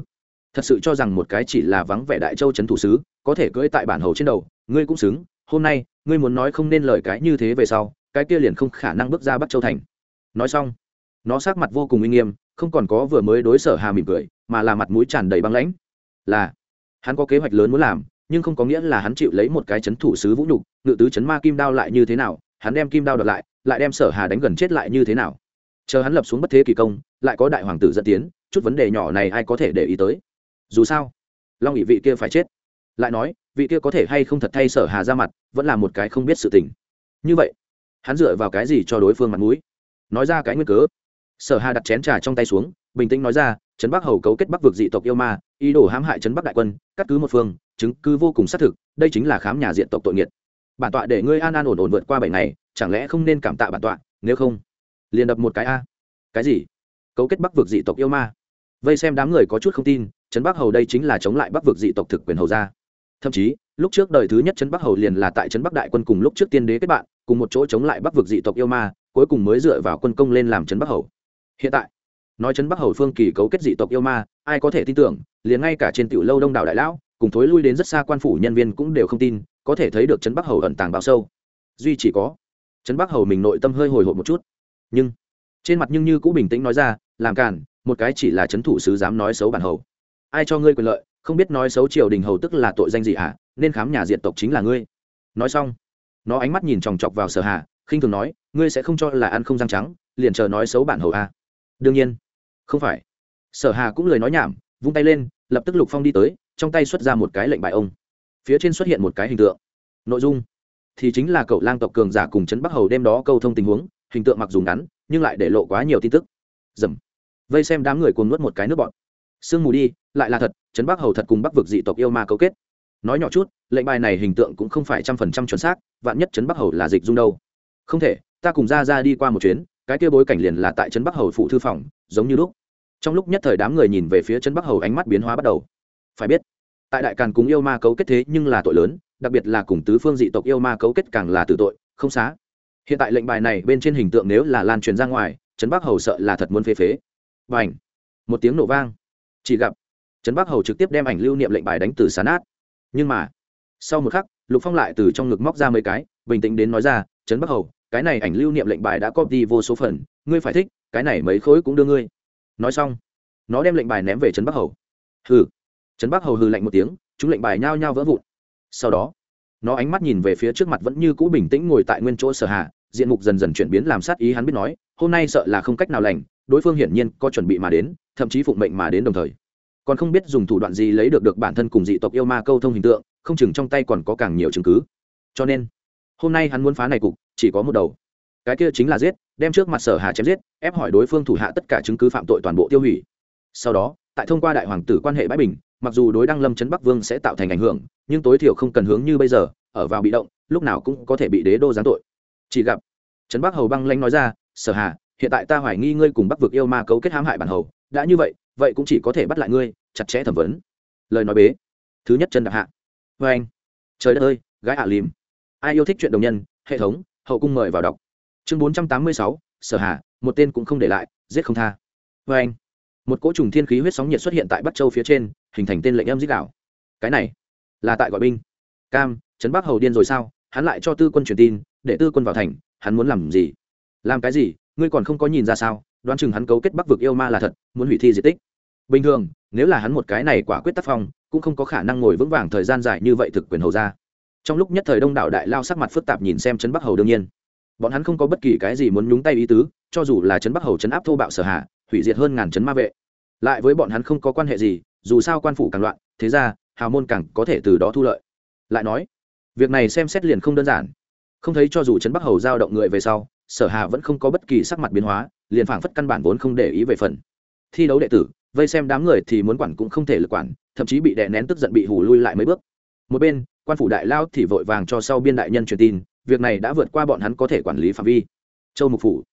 Thật sự cho rằng một cái chỉ là vắng vẻ đại châu trấn thủ sứ, có thể cưỡi tại bản hầu trên đầu, ngươi cũng xứng. Hôm nay, ngươi muốn nói không nên lời cái như thế về sau, cái kia liền không khả năng bước ra bắc châu thành. Nói xong, nó sát mặt vô cùng uy nghiêm, không còn có vừa mới đối sở hà mỉm cười, mà là mặt mũi tràn đầy băng lãnh là, hắn có kế hoạch lớn muốn làm, nhưng không có nghĩa là hắn chịu lấy một cái chấn thủ sứ vũ nhục, ngự tứ chấn ma kim đao lại như thế nào, hắn đem kim đao đợt lại lại đem sở hà đánh gần chết lại như thế nào. Chờ hắn lập xuống bất thế kỳ công, lại có đại hoàng tử dẫn tiến, chút vấn đề nhỏ này ai có thể để ý tới? Dù sao, long ỵ vị kia phải chết. Lại nói, vị kia có thể hay không thật thay sở hà ra mặt, vẫn là một cái không biết sự tình. Như vậy, hắn dựa vào cái gì cho đối phương mặt mũi? Nói ra cái nguyên cớ. Sở hà đặt chén trà trong tay xuống, bình tĩnh nói ra, trấn bắc hầu cấu kết bắc vực dị tộc yêu ma ý đồ hãm hại trấn bắc đại quân, cắt cứ một phương, chứng cứ vô cùng xác thực, đây chính là khám nhà diện tộc tội nghiệt. Bản tọa để ngươi an an ổn ổn vượt qua bảy ngày, chẳng lẽ không nên cảm tạ bản tọa, nếu không? Liền đập một cái a. Cái gì? Cấu kết bắc vực dị tộc yêu ma. Vây xem đám người có chút không tin, trấn bắc hầu đây chính là chống lại bắc vực dị tộc thực quyền hầu gia thậm chí, lúc trước đời thứ nhất trấn bắc hầu liền là tại trấn bắc đại quân cùng lúc trước tiên đế kết bạn, cùng một chỗ chống lại bắc vực dị tộc yêu ma, cuối cùng mới dựa vào quân công lên làm trấn bắc hầu. Hiện tại nói chấn bắc hầu phương kỳ cấu kết dị tộc yêu ma, ai có thể tin tưởng, liền ngay cả trên tiểu lâu đông đảo đại lão, cùng thối lui đến rất xa quan phủ nhân viên cũng đều không tin, có thể thấy được trấn bắc hầu ẩn tàng bao sâu. Duy chỉ có trấn bắc hầu mình nội tâm hơi hồi hộp một chút. Nhưng, trên mặt nhưng như cũng bình tĩnh nói ra, làm càn, một cái chỉ là trấn thủ sứ dám nói xấu bản hầu. Ai cho ngươi quyền lợi, không biết nói xấu triều đình hầu tức là tội danh gì hả, nên khám nhà diện tộc chính là ngươi. Nói xong, nó ánh mắt nhìn chòng chọc vào sở hà, khinh thường nói, ngươi sẽ không cho là ăn không răng trắng, liền chờ nói xấu bản hầu a. À. đương nhiên không phải. Sở hà cũng lời nói nhảm, vung tay lên, lập tức lục phong đi tới, trong tay xuất ra một cái lệnh bài ông. Phía trên xuất hiện một cái hình tượng. Nội dung. Thì chính là cậu lang tộc cường giả cùng trấn bắc hầu đêm đó câu thông tình huống, hình tượng mặc dù ngắn, nhưng lại để lộ quá nhiều tin tức. Dầm. Vây xem đám người cuồng nuốt một cái nước bọn sương mù đi, lại là thật, trấn bắc hầu thật cùng bắc vực dị tộc yêu ma cấu kết. Nói nhỏ chút, lệnh bài này hình tượng cũng không phải trăm phần trăm chuẩn xác, vạn nhất trấn bắc hầu là dịch dung đâu. Không thể, ta cùng ra ra đi qua một chuyến cái kia bối cảnh liền là tại trấn bắc hầu phụ thư phòng, giống như lúc. Trong lúc nhất thời đám người nhìn về phía trấn bắc hầu ánh mắt biến hóa bắt đầu. Phải biết, tại đại càn cùng yêu ma cấu kết thế nhưng là tội lớn, đặc biệt là cùng tứ phương dị tộc yêu ma cấu kết càng là tử tội, không xá. Hiện tại lệnh bài này bên trên hình tượng nếu là lan truyền ra ngoài, trấn bắc hầu sợ là thật muốn phế phế. Và ảnh một tiếng nổ vang. Chỉ gặp, trấn bắc hầu trực tiếp đem ảnh lưu niệm lệnh bài đánh từ sán át nhưng mà, sau một khắc, lục phong lại từ trong ngực móc ra mấy cái, bình tĩnh đến nói ra, trấn bắc hầu cái này ảnh lưu niệm lệnh bài đã copy vô số phần, ngươi phải thích, cái này mấy khối cũng đưa ngươi. Nói xong, nó đem lệnh bài ném về trấn bắc hầu. Hừ. Trấn bắc hầu hừ lạnh một tiếng, chúng lệnh bài nhao nhao vỡ vụn. Sau đó, nó ánh mắt nhìn về phía trước mặt vẫn như cũ bình tĩnh ngồi tại nguyên chỗ sở hạ diện mục dần dần chuyển biến làm sát ý hắn biết nói, hôm nay sợ là không cách nào lành, đối phương hiển nhiên có chuẩn bị mà đến, thậm chí phụng mệnh mà đến đồng thời. Còn không biết dùng thủ đoạn gì lấy được được bản thân cùng dị tộc yêu ma câu thông hình tượng, không chừng trong tay còn có càng nhiều chứng cứ. Cho nên hôm nay hắn muốn phá này cục, chỉ có một đầu. Cái kia chính là giết, đem trước mặt sở hà chém giết, ép hỏi đối phương thủ hạ tất cả chứng cứ phạm tội toàn bộ tiêu hủy. Sau đó, tại thông qua đại hoàng tử quan hệ bãi bình, mặc dù đối đăng lâm chấn bắc vương sẽ tạo thành ảnh hưởng, nhưng tối thiểu không cần hướng như bây giờ, ở vào bị động, lúc nào cũng có thể bị đế đô giáng tội. Chỉ gặp trấn bắc hầu băng lanh nói ra, sở hà, hiện tại ta hoài nghi ngươi cùng bắc vực yêu ma cấu kết hãm hại bản hầu, đã như vậy vậy cũng chỉ có thể bắt lại ngươi, chặt chẽ thẩm vấn. Lời nói bế. Thứ nhất chân đạp hạ. Vê anh trời đất ơi, gái hạ lìm ai yêu thích chuyện đồng nhân, hệ thống, hậu cung mời vào đọc. Chương bốn trăm tám mươi sáu, sở hà, một tên cũng không để lại, giết không tha. Vê anh, một cỗ trùng thiên khí huyết sóng nhiệt xuất hiện tại bắc châu phía trên, hình thành tên lệnh âm giết đảo cái này, là tại gọi binh. Cam, trấn bắc hầu điên rồi sao? Hắn lại cho tư quân truyền tin, để tư quân vào thành, hắn muốn làm gì? Làm cái gì? Ngươi còn không có nhìn ra sao? Đoán chừng hắn cấu kết bắc vực yêu ma là thật, muốn hủy thi di tích. Bình thường, nếu là hắn một cái này quả quyết tác phong, cũng không có khả năng ngồi vững vàng thời gian dài như vậy thực quyền hầu ra trong lúc nhất thời đông đảo đại lao sắc mặt phức tạp nhìn xem trấn bắc hầu đương nhiên. Bọn hắn không có bất kỳ cái gì muốn nhúng tay ý tứ, cho dù là trấn bắc hầu trấn áp thô bạo sở hạ, hủy diệt hơn ngàn trấn ma vệ. Lại với bọn hắn không có quan hệ gì, dù sao quan phủ càng loạn, thế ra, hào môn càng có thể từ đó thu lợi. Lại nói, việc này xem xét liền không đơn giản. Không thấy cho dù trấn bắc hầu giao động người về sau, sở hà vẫn không có bất kỳ sắc mặt biến hóa, liền phảng phất căn bản vốn không để ý về phần. Thi đấu đệ tử, vây xem đám người thì muốn quản cũng không thể lực quản, thậm chí bị đè nén tức giận bị hù lui lại mấy bước. Một bên quan phủ đại lao thì vội vàng cho sau biên đại nhân truyền tin, việc này đã vượt qua bọn hắn có thể quản lý phạm vi. Châu mục phủ.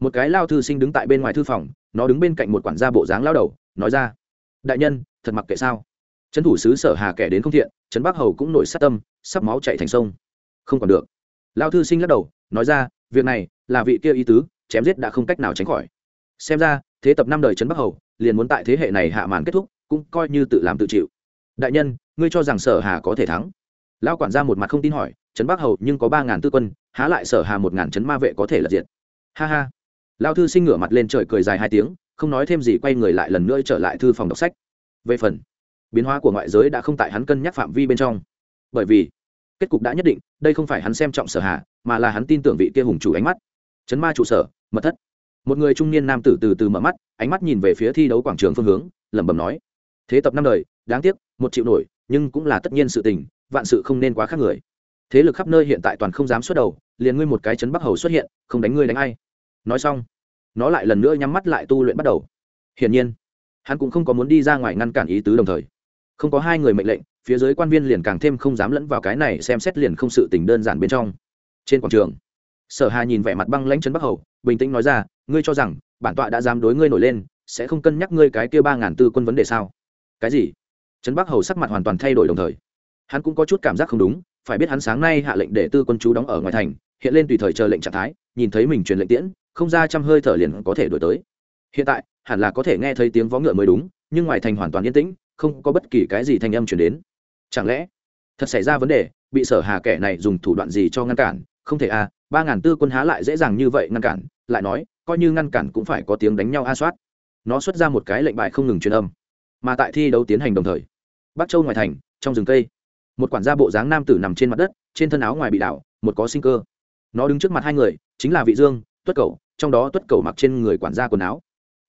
Một cái lao thư sinh đứng tại bên ngoài thư phòng, nó đứng bên cạnh một quản gia bộ dáng lao đầu, nói ra, đại nhân, thật mặc kệ sao? Trấn thủ sứ sở hà kẻ đến không thiện, trấn bắc hầu cũng nổi sát tâm, sắp máu chạy thành sông. Không còn được. Lao thư sinh lắc đầu, nói ra, việc này là vị kia ý tứ, chém giết đã không cách nào tránh khỏi. Xem ra, thế tập năm đời trấn bắc hầu, liền muốn tại thế hệ này hạ màn kết thúc, cũng coi như tự làm tự chịu. Đại nhân, ngươi cho rằng sở hà có thể thắng? Lao quản ra một mặt không tin hỏi trấn bắc hầu nhưng có ba ngàn tư quân há lại sở hà một ngàn trấn ma vệ có thể là diệt? Ha ha. Lao thư sinh ngửa mặt lên trời cười dài hai tiếng không nói thêm gì quay người lại lần nữa trở lại thư phòng đọc sách. Về phần biến hóa của ngoại giới đã không tại hắn cân nhắc phạm vi bên trong. Bởi vì kết cục đã nhất định đây không phải hắn xem trọng sở hà, mà là hắn tin tưởng vị kia hùng chủ ánh mắt. Chấn ma trụ sở mật thất. Một người trung niên nam tử từ từ mở mắt ánh mắt nhìn về phía thi đấu quảng trường phương hướng lẩm bẩm nói thế tập năm đời đáng tiếc một triệu nổi nhưng cũng là tất nhiên sự tình vạn sự không nên quá khác người. Thế lực khắp nơi hiện tại toàn không dám xuất đầu, liền ngươi một cái chấn bắc hầu xuất hiện, không đánh ngươi đánh ai. Nói xong, nó lại lần nữa nhắm mắt lại tu luyện bắt đầu. Hiển nhiên, hắn cũng không có muốn đi ra ngoài ngăn cản ý tứ đồng thời. Không có hai người mệnh lệnh, phía dưới quan viên liền càng thêm không dám lẫn vào cái này xem xét liền không sự tình đơn giản bên trong. Trên quảng trường, sở hà nhìn vẻ mặt băng lãnh trấn bắc hầu, bình tĩnh nói ra, ngươi cho rằng, bản tọa đã dám đối ngươi nổi lên, sẽ không cân nhắc ngươi cái kia ba ngàn tư quân vấn đề sao? Cái gì? Trấn bắc hầu sắc mặt hoàn toàn thay đổi đồng thời hắn cũng có chút cảm giác không đúng phải biết hắn sáng nay hạ lệnh để tư quân chú đóng ở ngoài thành hiện lên tùy thời chờ lệnh trạng thái nhìn thấy mình truyền lệnh tiễn không ra trăm hơi thở liền có thể đổi tới. Hiện tại hẳn là có thể nghe thấy tiếng vó ngựa mới đúng nhưng ngoài thành hoàn toàn yên tĩnh không có bất kỳ cái gì thanh âm chuyển đến. Chẳng lẽ thật xảy ra vấn đề bị sở hà kẻ này dùng thủ đoạn gì cho ngăn cản? Không thể a à, ba ngàn tư quân há lại dễ dàng như vậy ngăn cản lại nói coi như ngăn cản cũng phải có tiếng đánh nhau a soát. Nó xuất ra một cái lệnh bại không ngừng truyền âm mà tại thi đấu tiến hành đồng thời bắc châu ngoài thành trong rừng cây một quản gia bộ dáng nam tử nằm trên mặt đất trên thân áo ngoài bị đảo một có sinh cơ. Nó đứng trước mặt hai người chính là vị dương tuất cầu trong đó tuất cầu mặc trên người quản gia quần áo.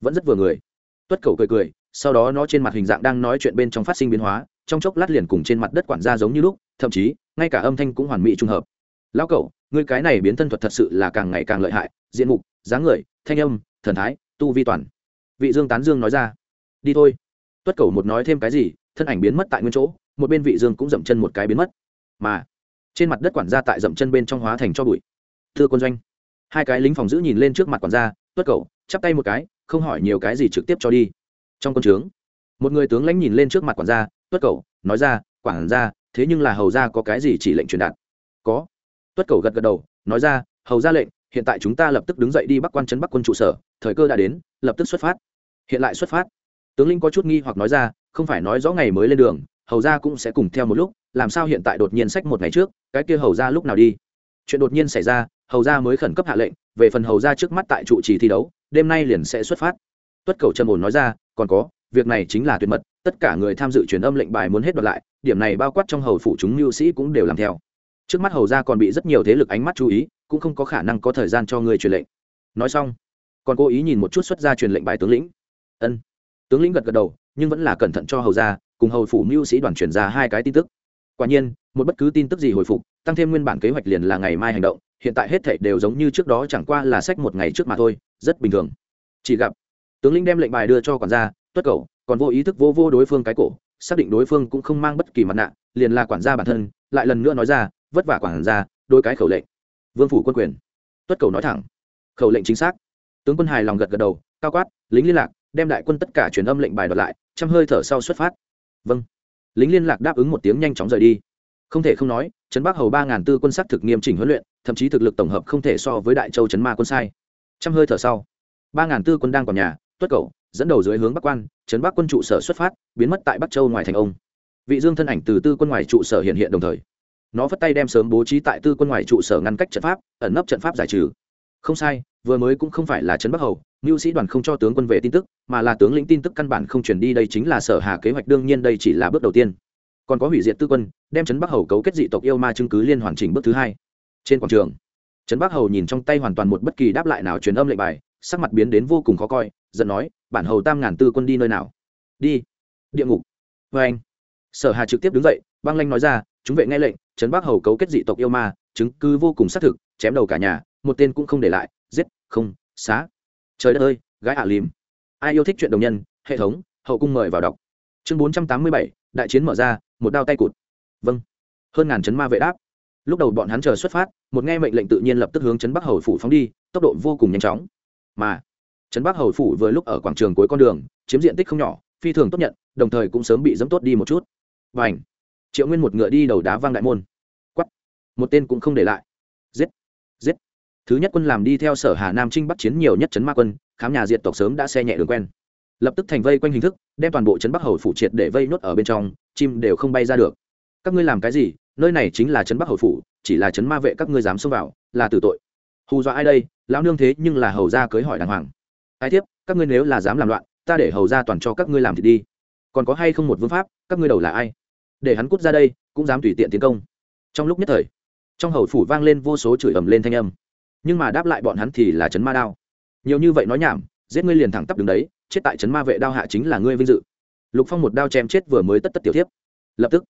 Vẫn rất vừa người. Tuất cầu cười cười sau đó nó trên mặt hình dạng đang nói chuyện bên trong phát sinh biến hóa trong chốc lát liền cùng trên mặt đất quản gia giống như lúc thậm chí ngay cả âm thanh cũng hoàn mỹ trung hợp. Lão cẩu, người cái này biến thân thuật thật sự là càng ngày càng lợi hại diện mục dáng người thanh âm thần thái tu vi toàn. Vị dương tán dương nói ra. Đi thôi. Tuất cầu một nói thêm cái gì thân ảnh biến mất tại nguyên chỗ một bên vị dương cũng dậm chân một cái biến mất. Mà, trên mặt đất quản gia tại dậm chân bên trong hóa thành cho bụi. Thưa quân doanh, hai cái lính phòng giữ nhìn lên trước mặt quản gia, tuất cầu chắp tay một cái, không hỏi nhiều cái gì trực tiếp cho đi. Trong quân trướng, một người tướng lãnh nhìn lên trước mặt quản gia, tuất cầu nói ra, quản gia, thế nhưng là hầu gia có cái gì chỉ lệnh truyền đạt? Có. Tuất cầu gật gật đầu, nói ra, hầu ra lệnh, hiện tại chúng ta lập tức đứng dậy đi bắc quan trấn bắc quân trụ sở, thời cơ đã đến, lập tức xuất phát. Hiện lại xuất phát. Tướng linh có chút nghi hoặc nói ra, không phải nói rõ ngày mới lên đường hầu ra cũng sẽ cùng theo một lúc, làm sao hiện tại đột nhiên sách một ngày trước, cái kia hầu ra lúc nào đi? Chuyện đột nhiên xảy ra, hầu ra mới khẩn cấp hạ lệnh, về phần hầu ra trước mắt tại trụ trì thi đấu, đêm nay liền sẽ xuất phát. Tuất cầu trầm ổn nói ra, còn có, việc này chính là tuyệt mật, tất cả người tham dự truyền âm lệnh bài muốn hết đoạt lại, điểm này bao quát trong hầu phủ chúng mưu sĩ cũng đều làm theo. Trước mắt hầu ra còn bị rất nhiều thế lực ánh mắt chú ý, cũng không có khả năng có thời gian cho người truyền lệnh. Nói xong, còn cố ý nhìn một chút xuất ra truyền lệnh bài tướng lĩnh. Ân. Tướng lĩnh gật gật đầu, nhưng vẫn là cẩn thận cho hầu ra cùng hầu phủ mưu sĩ đoàn chuyển ra hai cái tin tức. Quả nhiên, một bất cứ tin tức gì hồi phục, tăng thêm nguyên bản kế hoạch liền là ngày mai hành động, hiện tại hết thảy đều giống như trước đó chẳng qua là sách một ngày trước mà thôi, rất bình thường. Chỉ gặp, tướng lĩnh đem lệnh bài đưa cho quản gia, tuất cầu còn vô ý thức vô vô đối phương cái cổ, xác định đối phương cũng không mang bất kỳ mặt nạ, liền là quản gia bản thân, lại lần nữa nói ra, vất vả quản gia đôi cái khẩu lệnh. Vương phủ quân quyền. Tuất cầu nói thẳng. Khẩu lệnh chính xác. Tướng quân hài lòng gật gật đầu, cao quát, lính liên lạc, đem đại quân tất cả truyền âm lệnh bài đoạt lại chăm hơi thở sau xuất phát vâng. Lính liên lạc đáp ứng một tiếng nhanh chóng rời đi. Không thể không nói, trấn bắc hầu ba ngàn tư quân sắc thực nghiêm chỉnh huấn luyện, thậm chí thực lực tổng hợp không thể so với đại châu trấn ma quân sai. Trăm hơi thở sau, ba ngàn tư quân đang còn nhà, tuất cầu dẫn đầu dưới hướng bắc quan, trấn bắc quân trụ sở xuất phát, biến mất tại bắc châu ngoài thành ông. Vị dương thân ảnh từ tư quân ngoài trụ sở hiện hiện đồng thời. Nó vất tay đem sớm bố trí tại tư quân ngoài trụ sở ngăn cách trận pháp, ẩn nấp trận pháp giải trừ không sai, vừa mới cũng không phải là trấn bắc hầu mưu sĩ đoàn không cho tướng quân về tin tức, mà là tướng lĩnh tin tức căn bản không chuyển đi đây chính là sở hà kế hoạch, đương nhiên đây chỉ là bước đầu tiên. Còn có hủy diệt tư quân, đem trấn bắc hầu cấu kết dị tộc yêu ma chứng cứ liên hoàn chỉnh bước thứ hai. Trên quảng trường, trấn bắc hầu nhìn trong tay hoàn toàn một bất kỳ đáp lại nào truyền âm lệnh bài, sắc mặt biến đến vô cùng khó coi, giận nói, bản hầu tam ngàn tư quân đi nơi nào? Đi. Địa ngục. Vê anh. Sở hà trực tiếp đứng dậy, băng lanh nói ra, chúng vệ nghe lệnh, trấn bắc hầu cấu kết dị tộc yêu ma, chứng cứ vô cùng xác thực, chém đầu cả nhà một tên cũng không để lại, giết, không, xá. Trời đất ơi, gái ả à lìm. Ai yêu thích chuyện đồng nhân, hệ thống, hậu cung mời vào đọc. Chương bốn trăm tám mươi bảy, đại chiến mở ra, một đao tay cụt. Vâng. Hơn ngàn chấn ma vệ đáp. Lúc đầu bọn hắn chờ xuất phát, một nghe mệnh lệnh tự nhiên lập tức hướng chấn bắc hầu phủ phóng đi, tốc độ vô cùng nhanh chóng. Mà, chấn bắc hầu phủ vừa lúc ở quảng trường cuối con đường, chiếm diện tích không nhỏ, phi thường tốt nhận, đồng thời cũng sớm bị dẫm tốt đi một chút. Và ảnh triệu nguyên một ngựa đi đầu đá vang đại môn. Quắp một tên cũng không để lại thứ nhất quân làm đi theo sở hà nam trinh bắc chiến nhiều nhất chấn ma quân, khám nhà diệt tộc sớm đã xe nhẹ đường quen. Lập tức thành vây quanh hình thức, đem toàn bộ chấn bắc hầu phủ triệt để vây nốt ở bên trong, chim đều không bay ra được. Các ngươi làm cái gì? Nơi này chính là chấn bắc hầu phủ, chỉ là chấn ma vệ các ngươi dám xông vào, là tử tội. Hù dọa ai đây? Lão nương thế nhưng là hầu gia cưới hỏi đàng hoàng. Ai tiếp? Các ngươi nếu là dám làm loạn, ta để hầu gia toàn cho các ngươi làm thì đi. Còn có hay không một vương pháp? Các ngươi đầu là ai? Để hắn cút ra đây, cũng dám tùy tiện tiến công. Trong lúc nhất thời, trong hầu phủ vang lên vô số chửi ầm lên thanh âm nhưng mà đáp lại bọn hắn thì là chấn ma đao. Nhiều như vậy nói nhảm, giết ngươi liền thẳng tắp đứng đấy, chết tại chấn ma vệ đao hạ chính là ngươi vinh dự. Lục phong một đao chém chết vừa mới tất tất tiểu thiếp. Lập tức,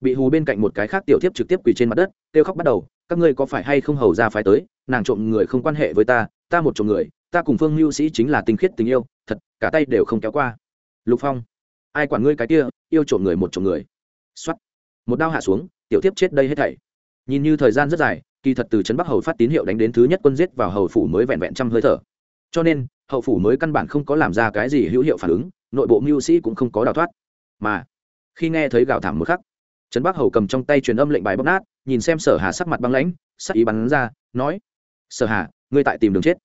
bị hù bên cạnh một cái khác tiểu thiếp trực tiếp quỳ trên mặt đất, kêu khóc bắt đầu, các ngươi có phải hay không hầu ra phái tới, nàng trộm người không quan hệ với ta ta một trộm người, ta cùng phương mưu sĩ chính là tinh khiết tình yêu, thật, cả tay đều không kéo qua. Lục phong, ai quản ngươi cái kia, yêu trộm người một trộm người. X một đao hạ xuống, tiểu thiếp chết đây hết thảy. Nhìn như thời gian rất dài kỳ thật từ trấn bắc hầu phát tín hiệu đánh đến thứ nhất quân giết vào hầu phủ mới vẹn vẹn trăm hơi thở. Cho nên hậu phủ mới căn bản không có làm ra cái gì hữu hiệu phản ứng, nội bộ mưu sĩ cũng không có đào thoát. Mà, khi nghe thấy gào thảm một khắc, trấn bắc hầu cầm trong tay truyền âm lệnh bài bóc nát, nhìn xem sở hà sắc mặt băng lãnh, sắc ý bắn ra, nói, sở hà, ngươi tại tìm đường chết.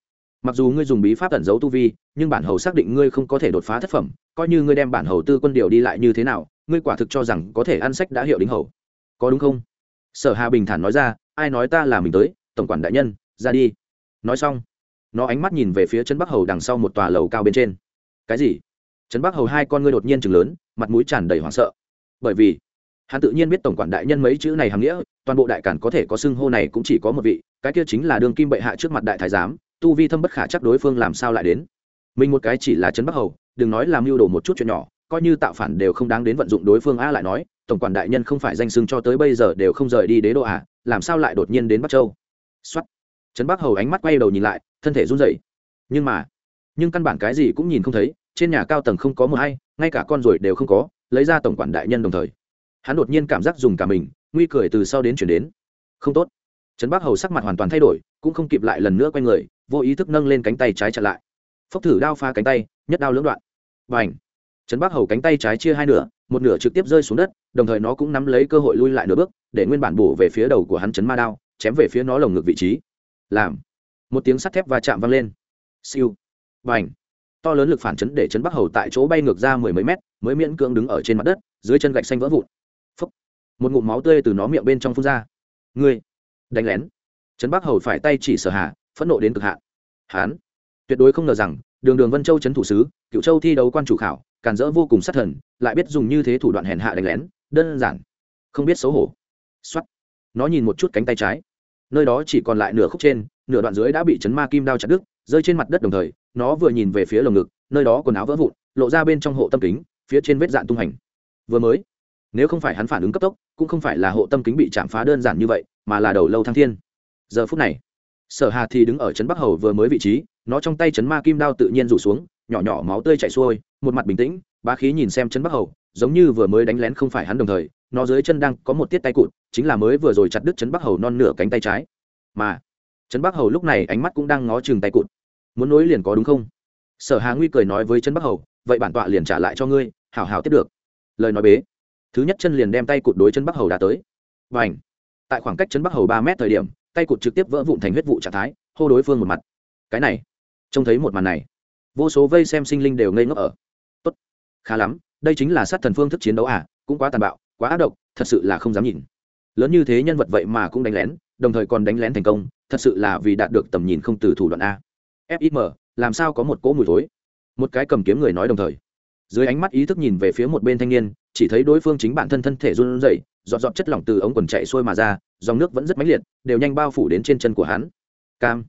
Mặc dù ngươi dùng bí pháp tẩn giấu tu vi, nhưng bản hầu xác định ngươi không có thể đột phá thất phẩm, coi như ngươi đem bản hầu tư quân điều đi lại như thế nào, ngươi quả thực cho rằng có thể ăn sách đã hiệu đính hầu. Có đúng không? Sở hà bình thản nói ra ai nói ta là mình tới, tổng quản đại nhân, ra đi. Nói xong, nó ánh mắt nhìn về phía trấn bắc hầu đằng sau một tòa lầu cao bên trên. Cái gì? Trấn bắc hầu hai con ngươi đột nhiên chừng lớn, mặt mũi tràn đầy hoảng sợ. Bởi vì, hắn tự nhiên biết tổng quản đại nhân mấy chữ này hàm nghĩa, toàn bộ đại cản có thể có xưng hô này cũng chỉ có một vị, cái kia chính là đường kim bệ hạ trước mặt đại thái giám, tu vi thâm bất khả chắc đối phương làm sao lại đến. Mình một cái chỉ là trấn bắc hầu, đừng nói làm mưu đồ một chút chuyện nhỏ, coi như tạo phản đều không đáng đến vận dụng đối phương a lại nói tổng quản đại nhân không phải danh xưng cho tới bây giờ đều không rời đi đế đô à làm sao lại đột nhiên đến bắc châu? Xuất trấn bắc hầu ánh mắt quay đầu nhìn lại, thân thể run rẩy. Nhưng mà, nhưng căn bản cái gì cũng nhìn không thấy, trên nhà cao tầng không có mờ hay ngay cả con ruồi đều không có, lấy ra tổng quản đại nhân đồng thời. Hắn đột nhiên cảm giác dùng cả mình, nguy cười từ sau đến chuyển đến. Không tốt. Trấn bắc hầu sắc mặt hoàn toàn thay đổi, cũng không kịp lại lần nữa quay người, vô ý thức nâng lên cánh tay trái chặn lại. Phốc thử đao pha cánh tay, nhất đao lưỡng đoạn. Và trấn bắc hầu cánh tay trái chia hai nửa, một nửa trực tiếp rơi xuống đất, đồng thời nó cũng nắm lấy cơ hội lui lại nửa bước, để nguyên bản bổ về phía đầu của hắn chấn ma đao, chém về phía nó lồng ngực vị trí. Làm. Một tiếng sắt thép va chạm vang lên. Siêu. Và ảnh to lớn lực phản chấn để chấn bắc hầu tại chỗ bay ngược ra mười mấy mét, mới miễn cưỡng đứng ở trên mặt đất, dưới chân gạch xanh vỡ vụn. Phúc. một ngụm máu tươi từ nó miệng bên trong phun ra. Ngươi. Đánh lén. Chấn bắc hầu phải tay chỉ sở hạ, phẫn nộ đến cực hạn. Hán tuyệt đối không ngờ rằng đường đường vân châu chấn thủ sứ cựu châu thi đấu quan chủ khảo, càn rỡ vô cùng sát thần, lại biết dùng như thế thủ đoạn hèn hạ đánh lén, đơn giản, không biết xấu hổ. X nó nhìn một chút cánh tay trái. Nơi đó chỉ còn lại nửa khúc trên, nửa đoạn dưới đã bị chấn ma kim đao chặt đứt, rơi trên mặt đất đồng thời, nó vừa nhìn về phía lồng ngực, nơi đó quần áo vỡ vụn, lộ ra bên trong hộ tâm kính, phía trên vết dạn tung hành. Vừa mới, nếu không phải hắn phản ứng cấp tốc, cũng không phải là hộ tâm kính bị chạm phá đơn giản như vậy, mà là đầu lâu thăng thiên. Giờ phút này sở hà thì đứng ở trấn bắc hầu vừa mới vị trí, nó trong tay trấn ma kim đao tự nhiên rủ xuống, nhỏ nhỏ máu tươi chảy xuôi, một mặt bình tĩnh, bá khí nhìn xem chân bắc hầu, giống như vừa mới đánh lén không phải hắn đồng thời, nó dưới chân đang có một tiết tay cụt, chính là mới vừa rồi chặt đứt chân bắc hầu non nửa cánh tay trái. Mà chân bắc hầu lúc này ánh mắt cũng đang ngó chừng tay cụt. Muốn nối liền có đúng không? Sở hà nguy cười nói với chân bắc hầu, vậy bản tọa liền trả lại cho ngươi, hảo hảo tiếp được. Lời nói bế. Thứ nhất chân liền đem tay cụt đối chân bắc hầu đã tới. Và ảnh tại khoảng cách chân bắc hầu ba mét thời điểm tay cụt trực tiếp vỡ vụn thành huyết vụ trạng thái, hô đối phương một mặt. Cái này, trông thấy một màn này, vô số vây xem sinh linh đều ngây ngốc ở. Tốt, khá lắm, đây chính là sát thần phương thức chiến đấu à cũng quá tàn bạo, quá ác độc, thật sự là không dám nhìn. Lớn như thế nhân vật vậy mà cũng đánh lén, đồng thời còn đánh lén thành công, thật sự là vì đạt được tầm nhìn không từ thủ đoạn a. Fim làm sao có một cỗ mùi thối? Một cái cầm kiếm người nói đồng thời. Dưới ánh mắt ý thức nhìn về phía một bên thanh niên, chỉ thấy đối phương chính bản thân thân thể run rẩy giọt giọt chất lỏng từ ống quần chạy xuôi mà ra, dòng nước vẫn rất mãnh liệt, đều nhanh bao phủ đến trên chân của hắn. Cam.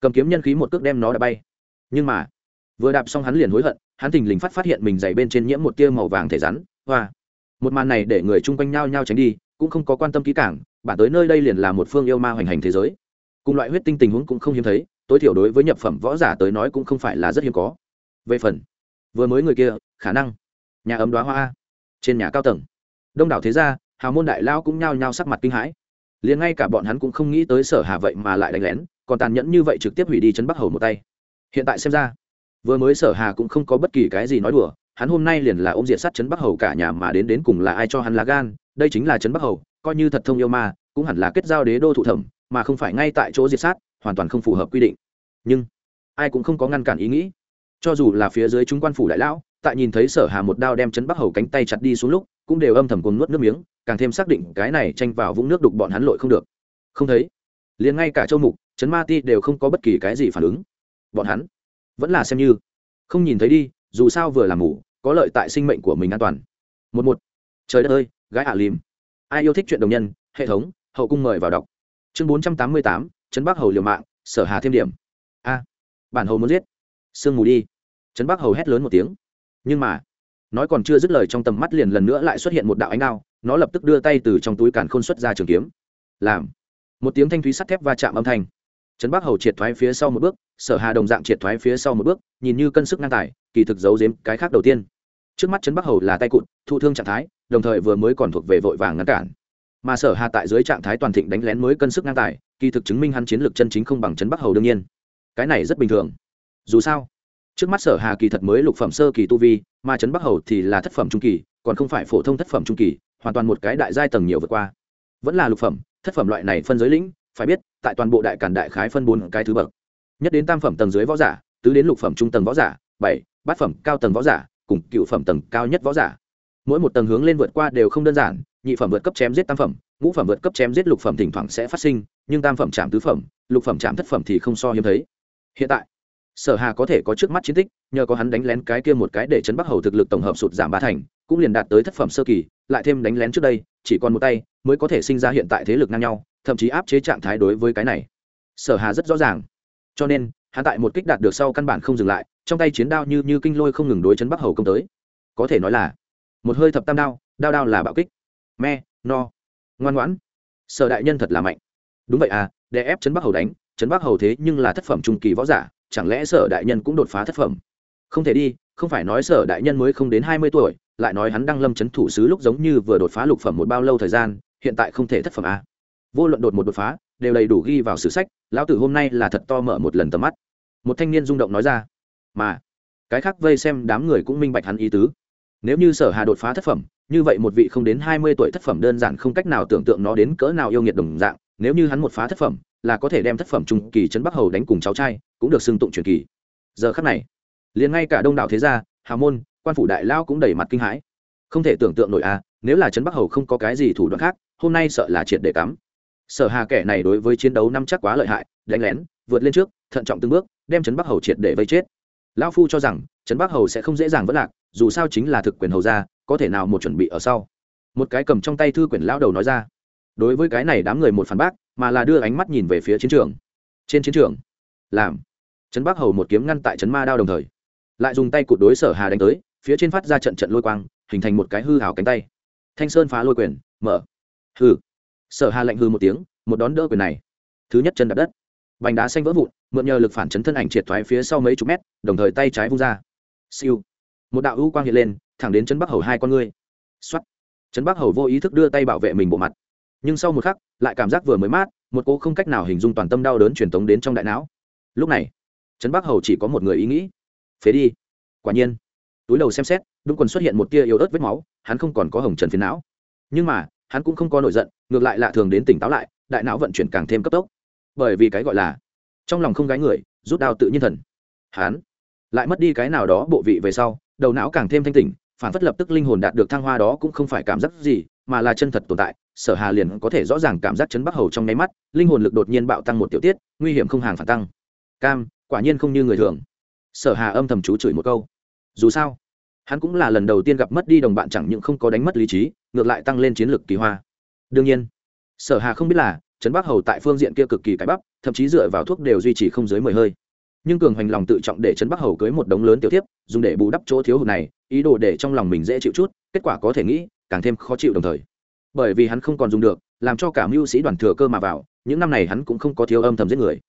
Cầm kiếm nhân khí một cước đem nó đã bay. Nhưng mà, vừa đạp xong hắn liền hối hận, hắn thình lình phát phát hiện mình dày bên trên nhiễm một tia màu vàng thể rắn. Hoa. Một màn này để người chung quanh nhau nhau tránh đi, cũng không có quan tâm kỹ cảng bản tới nơi đây liền là một phương yêu ma hoành hành thế giới. Cùng loại huyết tinh tình huống cũng không hiếm thấy, tối thiểu đối với nhập phẩm võ giả tới nói cũng không phải là rất hiếm có. Về phần, vừa mới người kia, khả năng, nhà ấm đoá hoa trên nhà cao tầng. Đông đảo thế gia hào môn đại lao cũng nhao nhao sắc mặt kinh hãi. Liền ngay cả bọn hắn cũng không nghĩ tới sở hà vậy mà lại đánh lén, còn tàn nhẫn như vậy trực tiếp hủy đi chân bắc hầu một tay. Hiện tại xem ra, vừa mới sở hà cũng không có bất kỳ cái gì nói đùa, hắn hôm nay liền là ôm diện sát chân bắc hầu cả nhà mà đến đến cùng là ai cho hắn lá gan, đây chính là chân bắc hầu, coi như thật thông yêu ma, cũng hẳn là kết giao đế đô thụ thẩm, mà không phải ngay tại chỗ diệt sát, hoàn toàn không phù hợp quy định. Nhưng, ai cũng không có ngăn cản ý nghĩ. Cho dù là phía dưới trung quan phủ đại lão, tại nhìn thấy sở hà một đao đem chân bắc hầu cánh tay chặt đi xuống lúc cũng đều âm thầm cuồng nuốt nước miếng, càng thêm xác định cái này tranh vào vũng nước đục bọn hắn lội không được. Không thấy, liền ngay cả châu mục chấn ma ti đều không có bất kỳ cái gì phản ứng. Bọn hắn vẫn là xem như không nhìn thấy đi, dù sao vừa làm ngủ có lợi tại sinh mệnh của mình an toàn. Một một. Trời đất ơi, gái ả à ai yêu thích chuyện đồng nhân, hệ thống, hậu cung mời vào đọc. Chương bốn trăm tám mươi tám, trấn bắc hầu liều mạng, sở hà thêm điểm. A, bản hầu muốn giết. Sương mù đi. Trấn bắc hầu hét lớn một tiếng. Nhưng mà nói còn chưa dứt lời trong tầm mắt liền lần nữa lại xuất hiện một đạo ánh đao, nó lập tức đưa tay từ trong túi càn khôn xuất ra trường kiếm. Làm. Một tiếng thanh thúy sắt thép va chạm âm thanh. Trấn bắc hầu triệt thoái phía sau một bước, sở hà đồng dạng triệt thoái phía sau một bước, nhìn như cân sức ngang tài, kỳ thực giấu giếm cái khác đầu tiên. Trước mắt trấn bắc hầu là tay cụt thụ thương trạng thái, đồng thời vừa mới còn thuộc về vội vàng ngăn cản. Mà sở hà tại dưới trạng thái toàn thịnh đánh lén mới cân sức ngang tài, kỳ thực chứng minh hắn chiến lược chân chính không bằng trấn bắc hầu đương nhiên. Cái này rất bình thường. Dù sao trước mắt sở hà kỳ thật mới lục phẩm sơ kỳ tu vi, mà trấn bắc hầu thì là thất phẩm trung kỳ, còn không phải phổ thông thất phẩm trung kỳ, hoàn toàn một cái đại giai tầng nhiều vượt qua. Vẫn là lục phẩm, thất phẩm loại này phân giới lĩnh, phải biết, tại toàn bộ đại cản đại khái phân bốn cái thứ bậc. Nhất đến tam phẩm tầng dưới võ giả, tứ đến lục phẩm trung tầng võ giả, bảy, bát phẩm cao tầng võ giả, cùng cựu phẩm tầng cao nhất võ giả. Mỗi một tầng hướng lên vượt qua đều không đơn giản, nhị phẩm vượt cấp chém giết tam phẩm, ngũ phẩm vượt cấp chém giết lục phẩm thỉnh thoảng sẽ phát sinh, nhưng tam phẩm chạm tứ phẩm, lục phẩm chạm thất phẩm thì không so hiếm thấy. Hiện tại sở hà có thể có trước mắt chiến tích, nhờ có hắn đánh lén cái kia một cái để chấn bắc hầu thực lực tổng hợp sụt giảm ba thành, cũng liền đạt tới thất phẩm sơ kỳ, lại thêm đánh lén trước đây, chỉ còn một tay, mới có thể sinh ra hiện tại thế lực ngang nhau, thậm chí áp chế trạng thái đối với cái này. Sở hà rất rõ ràng. Cho nên, hắn tại một kích đạt được sau căn bản không dừng lại, trong tay chiến đao như như kinh lôi không ngừng đối chấn bắc hầu công tới. Có thể nói là, một hơi thập tam đao đao đao là bạo kích. Me, no. Ngoan ngoãn. Sở đại nhân thật là mạnh. Đúng vậy à để ép chấn bắc hầu đánh, chấn bắc hầu thế nhưng là thất phẩm trung kỳ võ giả chẳng lẽ sở đại nhân cũng đột phá thất phẩm? Không thể đi, không phải nói sở đại nhân mới không đến hai mươi tuổi, lại nói hắn đang lâm chấn thủ sứ lúc giống như vừa đột phá lục phẩm một bao lâu thời gian, hiện tại không thể thất phẩm à? Vô luận đột một đột phá, đều đầy đủ ghi vào sử sách, lão tử hôm nay là thật to mở một lần tầm mắt. Một thanh niên rung động nói ra. Mà, cái khác vây xem đám người cũng minh bạch hắn ý tứ. Nếu như sở hà đột phá thất phẩm, như vậy một vị không đến hai mươi tuổi thất phẩm đơn giản không cách nào tưởng tượng nó đến cỡ nào yêu nghiệt đồng dạng, nếu như hắn một phá thất phẩm là có thể đem thất phẩm trung kỳ trấn bắc hầu đánh cùng cháu trai, cũng được xưng tụng truyền kỳ. Giờ khắc này, liền ngay cả đông đảo thế gia hà môn, quan phủ đại lao cũng đầy mặt kinh hãi. Không thể tưởng tượng nổi à nếu là trấn bắc hầu không có cái gì thủ đoạn khác, hôm nay sợ là triệt để cắm. Sở hà kẻ này đối với chiến đấu năm chắc quá lợi hại, đánh lén, vượt lên trước, thận trọng từng bước, đem trấn bắc hầu triệt để vây chết. Lão phu cho rằng, trấn bắc hầu sẽ không dễ dàng vất lạc, dù sao chính là thực quyền hầu ra có thể nào một chuẩn bị ở sau? Một cái cầm trong tay thư quyển lão đầu nói ra đối với cái này đám người một phản bác, mà là đưa ánh mắt nhìn về phía chiến trường. Trên chiến trường, làm, trấn bắc hầu một kiếm ngăn tại trấn ma đao đồng thời. Lại dùng tay cụt đối sở hà đánh tới, phía trên phát ra trận trận lôi quang, hình thành một cái hư hào cánh tay. Thanh sơn phá lôi quyền, mở. Hư sở hà lạnh hư một tiếng, một đón đỡ quyền này. Thứ nhất chân đặt đất. Bành đá xanh vỡ vụn, mượn nhờ lực phản chấn thân ảnh triệt thoái phía sau mấy chục mét, đồng thời tay trái vung ra. Siêu. Một đạo ưu quang hiện lên, thẳng đến chân bắc hầu hai con ngươi. Xuất trấn bắc hầu vô ý thức đưa tay bảo vệ mình bộ mặt nhưng sau một khắc, lại cảm giác vừa mới mát, một cô không cách nào hình dung toàn tâm đau đớn truyền tống đến trong đại não. Lúc này, trấn bắc hầu chỉ có một người ý nghĩ. Phế đi. Quả nhiên, túi đầu xem xét, đúng quần xuất hiện một tia yếu ớt vết máu, hắn không còn có hồng trần phiến não. Nhưng mà, hắn cũng không có nổi giận, ngược lại lạ thường đến tỉnh táo lại, đại não vận chuyển càng thêm cấp tốc. Bởi vì cái gọi là, trong lòng không gái người, rút đao tự nhiên thần. Hắn lại mất đi cái nào đó bộ vị về sau, đầu não càng thêm thanh tỉnh, phản phất lập tức linh hồn đạt được thăng hoa đó cũng không phải cảm giác gì mà là chân thật tồn tại, sở hà liền có thể rõ ràng cảm giác chấn bắc hầu trong nháy mắt, linh hồn lực đột nhiên bạo tăng một tiểu tiết, nguy hiểm không hàng phản tăng. Cam, quả nhiên không như người thường. Sở hà âm thầm chú chửi một câu. Dù sao, hắn cũng là lần đầu tiên gặp mất đi đồng bạn chẳng những không có đánh mất lý trí, ngược lại tăng lên chiến lược kỳ hoa. Đương nhiên, sở hà không biết là trấn bắc hầu tại phương diện kia cực kỳ cái bắp, thậm chí dựa vào thuốc đều duy trì không dưới mười hơi. Nhưng cường hoành lòng tự trọng để trấn bắc hầu cưới một đống lớn tiểu tiếp dùng để bù đắp chỗ thiếu hụt này, ý đồ để trong lòng mình dễ chịu chút, kết quả có thể nghĩ càng thêm khó chịu đồng thời. Bởi vì hắn không còn dùng được, làm cho cả mưu sĩ đoàn thừa cơ mà vào, những năm này hắn cũng không có thiếu âm thầm giết người.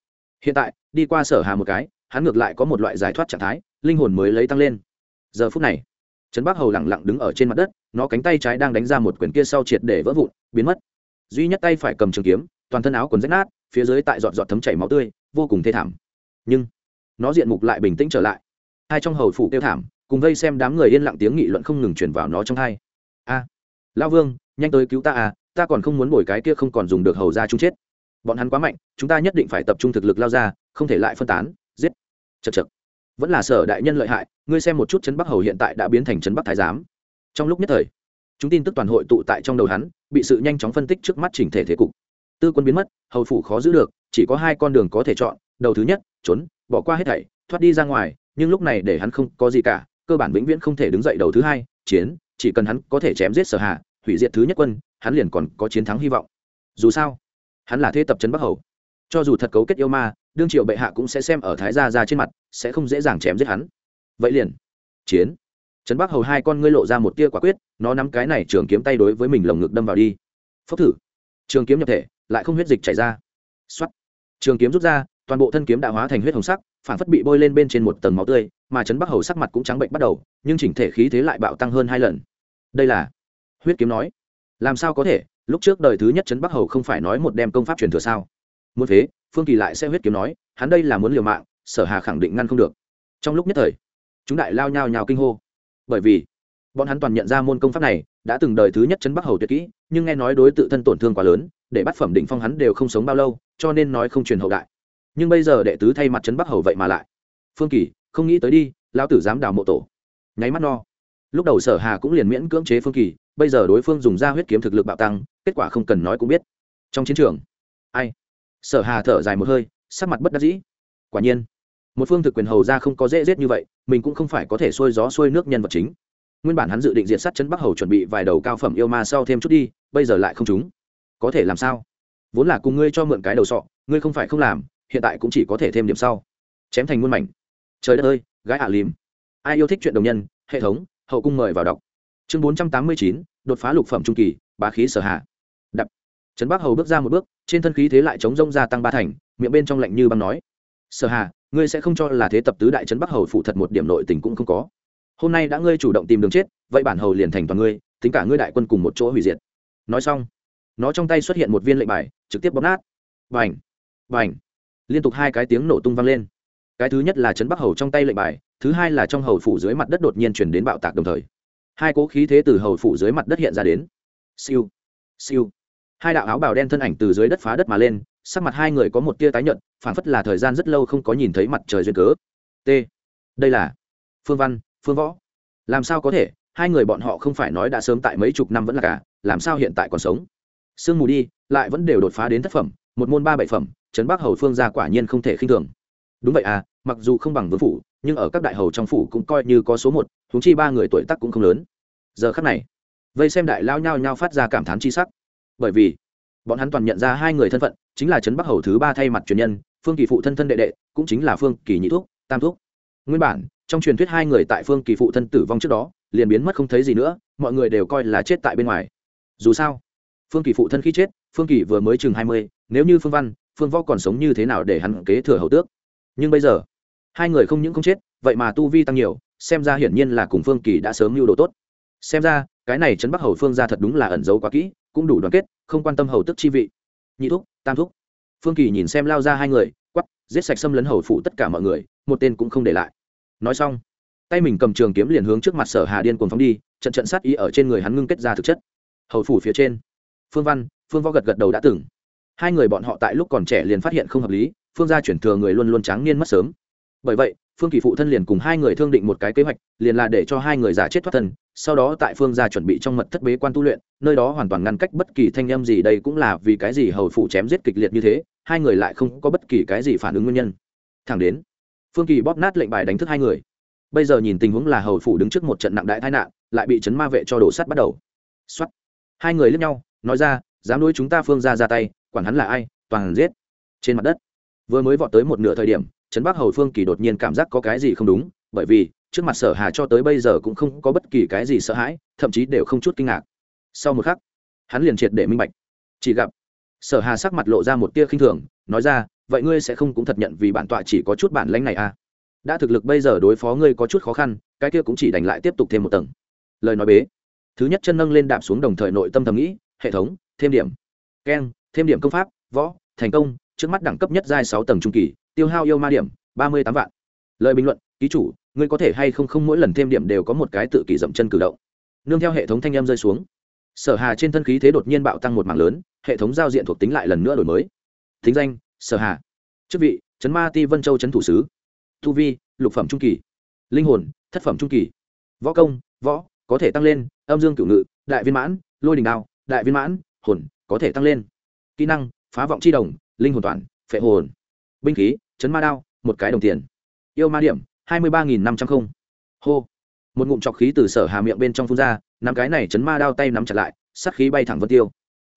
Hiện tại, đi qua sở hà một cái, hắn ngược lại có một loại giải thoát trạng thái, linh hồn mới lấy tăng lên. Giờ phút này, trấn bắc hầu lẳng lặng đứng ở trên mặt đất, nó cánh tay trái đang đánh ra một quyển kia sau triệt để vỡ vụn, biến mất. Duy nhất tay phải cầm trường kiếm, toàn thân áo quần rách nát, phía dưới tại giọt giọt thấm chảy máu tươi, vô cùng thê thảm. Nhưng, nó diện mục lại bình tĩnh trở lại. Hai trong hầu phủ kêu thảm, cùng vây xem đám người yên lặng tiếng nghị luận không ngừng chuyển vào nó trong hai a à, lao vương nhanh tới cứu ta à ta còn không muốn bồi cái kia không còn dùng được hầu ra chúng chết. Bọn hắn quá mạnh chúng ta nhất định phải tập trung thực lực lao ra không thể lại phân tán giết. Chật chật vẫn là sở đại nhân lợi hại ngươi xem một chút trấn bắc hầu hiện tại đã biến thành trấn bắc thái giám. Trong lúc nhất thời chúng tin tức toàn hội tụ tại trong đầu hắn bị sự nhanh chóng phân tích trước mắt chỉnh thể thế cục. Tư quân biến mất hầu phủ khó giữ được chỉ có hai con đường có thể chọn đầu thứ nhất trốn bỏ qua hết thảy thoát đi ra ngoài nhưng lúc này để hắn không có gì cả cơ bản vĩnh viễn không thể đứng dậy đầu thứ hai chiến chỉ cần hắn có thể chém giết sở hạ hủy diệt thứ nhất quân, hắn liền còn có chiến thắng hy vọng. Dù sao, hắn là thế tập trấn bắc hầu. Cho dù thật cấu kết yêu ma, đương triệu bệ hạ cũng sẽ xem ở thái gia ra trên mặt, sẽ không dễ dàng chém giết hắn. Vậy liền, chiến. Trấn bắc hầu hai con ngươi lộ ra một tia quả quyết, nó nắm cái này trường kiếm tay đối với mình lồng ngực đâm vào đi. Phốc thử. Trường kiếm nhập thể, lại không huyết dịch chảy ra. X trường kiếm rút ra, toàn bộ thân kiếm đã hóa thành huyết hồng sắc, phản phất bị bôi lên bên trên một tầng máu tươi, mà trấn bắc hầu sắc mặt cũng trắng bệnh bắt đầu, nhưng chỉnh thể khí thế lại bạo tăng hơn hai lần đây là? Huyết kiếm nói. Làm sao có thể? Lúc trước đời thứ nhất trấn bắc hầu không phải nói một đem công pháp truyền thừa sao? Muốn thế phương kỳ lại sẽ huyết kiếm nói, hắn đây là muốn liều mạng, sở hà khẳng định ngăn không được. Trong lúc nhất thời, chúng đại lao nhào nhào kinh hô. Bởi vì, bọn hắn toàn nhận ra môn công pháp này, đã từng đời thứ nhất trấn bắc hầu tuyệt kỹ, nhưng nghe nói đối tự thân tổn thương quá lớn, để bắt phẩm định phong hắn đều không sống bao lâu, cho nên nói không truyền hậu đại. Nhưng bây giờ đệ tứ thay mặt trấn bắc hầu vậy mà lại. Phương kỳ, không nghĩ tới đi, lão tử dám đào mộ tổ. Nháy mắt no lúc đầu sở hà cũng liền miễn cưỡng chế phương kỳ, bây giờ đối phương dùng ra huyết kiếm thực lực bạo tăng, kết quả không cần nói cũng biết. Trong chiến trường, ai? Sở hà thở dài một hơi, sắc mặt bất đắc dĩ. Quả nhiên, một phương thực quyền hầu ra không có dễ giết như vậy, mình cũng không phải có thể xuôi gió xuôi nước nhân vật chính. Nguyên bản hắn dự định diện sát chân bắc hầu chuẩn bị vài đầu cao phẩm yêu ma sau thêm chút đi, bây giờ lại không chúng có thể làm sao? Vốn là cùng ngươi cho mượn cái đầu sọ, ngươi không phải không làm, hiện tại cũng chỉ có thể thêm điểm sau. Chém thành muôn mảnh. Trời đất ơi, gái ả à lìm. Ai yêu thích chuyện đồng nhân, hệ thống hậu cung mời vào đọc. Chương bốn trăm tám mươi chín, đột phá lục phẩm trung kỳ, bá khí sở hạ. Đập. Trấn bắc hầu bước ra một bước, trên thân khí thế lại chống rông gia tăng ba thành, miệng bên trong lạnh như băng nói. Sở hạ, ngươi sẽ không cho là thế tập tứ đại trấn bắc hầu phụ thật một điểm nội tình cũng không có. Hôm nay đã ngươi chủ động tìm đường chết, vậy bản hầu liền thành toàn ngươi tính cả ngươi đại quân cùng một chỗ hủy diệt. Nói xong, nó trong tay xuất hiện một viên lệnh bài, trực tiếp bóp nát. Vành vành liên tục hai cái tiếng nổ tung vang lên. Cái thứ nhất là trấn bắc hầu trong tay lệnh bài thứ hai là trong hầu phủ dưới mặt đất đột nhiên chuyển đến bạo tạc đồng thời. Hai cố khí thế từ hầu phủ dưới mặt đất hiện ra đến. Siêu siêu. Hai đạo áo bào đen thân ảnh từ dưới đất phá đất mà lên, sắc mặt hai người có một tia tái nhợt, phảng phất là thời gian rất lâu không có nhìn thấy mặt trời duyên cớ. T. Đây là phương văn, phương võ. Làm sao có thể? Hai người bọn họ không phải nói đã sớm tại mấy chục năm vẫn là cả, làm sao hiện tại còn sống? Sương mù đi, lại vẫn đều đột phá đến thất phẩm, một môn ba bảy phẩm, trấn bắc hầu phương gia quả nhiên không thể khinh thường đúng vậy à mặc dù không bằng vương phủ, nhưng ở các đại hầu trong phủ cũng coi như có số một húng chi ba người tuổi tác cũng không lớn. Giờ khắc này, vây xem đại lao nhao nhao phát ra cảm thán chi sắc. Bởi vì, bọn hắn toàn nhận ra hai người thân phận, chính là trấn bắc hầu thứ ba thay mặt truyền nhân, phương kỳ phụ thân thân đệ đệ, cũng chính là phương kỳ nhị thuốc tam thuốc nguyên bản, trong truyền thuyết hai người tại phương kỳ phụ thân tử vong trước đó, liền biến mất không thấy gì nữa, mọi người đều coi là chết tại bên ngoài. Dù sao, phương kỳ phụ thân khi chết, phương kỳ vừa mới chừng hai mươi, nếu như phương văn, phương võ còn sống như thế nào để hắn kế thừa hầu tước? Nhưng bây giờ, hai người không những không chết, vậy mà tu vi tăng nhiều, xem ra hiển nhiên là cùng phương kỳ đã sớm mưu đồ tốt. Xem ra, cái này trấn bắc hầu phương ra thật đúng là ẩn giấu quá kỹ, cũng đủ đoàn kết, không quan tâm hầu tức chi vị. Nhị thúc, tam thúc. Phương kỳ nhìn xem lao ra hai người quắp giết sạch xâm lấn hầu phụ tất cả mọi người, một tên cũng không để lại. Nói xong, tay mình cầm trường kiếm liền hướng trước mặt sở hà điên cuồng phóng đi, trận trận sát ý ở trên người hắn ngưng kết ra thực chất. Hầu phủ phía trên, phương văn, phương võ gật gật đầu đã từng. Hai người bọn họ tại lúc còn trẻ liền phát hiện không hợp lý phương gia chuyển thừa người luôn luôn tráng niên mất sớm. Bởi vậy, phương kỳ phụ thân liền cùng hai người thương định một cái kế hoạch, liền là để cho hai người giả chết thoát thân, sau đó tại phương gia chuẩn bị trong mật thất bế quan tu luyện, nơi đó hoàn toàn ngăn cách bất kỳ thanh âm gì, đây cũng là vì cái gì hầu phụ chém giết kịch liệt như thế, hai người lại không có bất kỳ cái gì phản ứng nguyên nhân. Thẳng đến, phương kỳ bóp nát lệnh bài đánh thức hai người. Bây giờ nhìn tình huống là hầu phủ đứng trước một trận nặng đại tai nạn, lại bị chấn ma vệ cho đổ sắt bắt đầu. Xuất hai người lướt nhau, nói ra, dám nuôi chúng ta phương ra ra tay, quản hắn là ai, toàn giết. Trên mặt đất vừa mới vọt tới một nửa thời điểm, trấn bắc hầu phương kỳ đột nhiên cảm giác có cái gì không đúng, bởi vì, trước mặt sở hà cho tới bây giờ cũng không có bất kỳ cái gì sợ hãi, thậm chí đều không chút kinh ngạc. Sau một khắc, hắn liền triệt để minh bạch. Chỉ gặp, sở hà sắc mặt lộ ra một tia khinh thường, nói ra, vậy ngươi sẽ không cũng thật nhận vì bản tọa chỉ có chút bản lãnh này à? Đã thực lực bây giờ đối phó ngươi có chút khó khăn, cái kia cũng chỉ đành lại tiếp tục thêm một tầng. Lời nói bế. Thứ nhất chân nâng lên đạp xuống đồng thời nội tâm thầm nghĩ, hệ thống, thêm điểm. Keng, thêm điểm công pháp, võ, thành công trước mắt đẳng cấp nhất giai sáu tầng trung kỳ, tiêu hao yêu ma điểm, ba mươi tám vạn. Lời bình luận, ký chủ, ngươi có thể hay không không mỗi lần thêm điểm đều có một cái tự kỷ dậm chân cử động. Nương theo hệ thống thanh em rơi xuống. Sở hà trên thân khí thế đột nhiên bạo tăng một mạng lớn, hệ thống giao diện thuộc tính lại lần nữa đổi mới. Thính danh, sở hà. Chức vị trấn ma ti vân châu trấn thủ sứ. Thu vi, lục phẩm trung kỳ. Linh hồn, thất phẩm trung kỳ. Võ công, võ, có thể tăng lên, âm dương cửu ngự, đại viên mãn, lôi đình đao, đại viên mãn, hồn, có thể tăng lên. Kỹ năng, phá vọng c h i đồng linh hồn toàn, phệ hồn, binh khí, chấn ma đao, một cái đồng tiền. Yêu ma điểm, hai mươi ba nghìn năm trăm không. hô. Một ngụm trọc khí từ sở hà miệng bên trong phun ra năm cái này chấn ma đao tay nắm chặt lại, sát khí bay thẳng vân tiêu.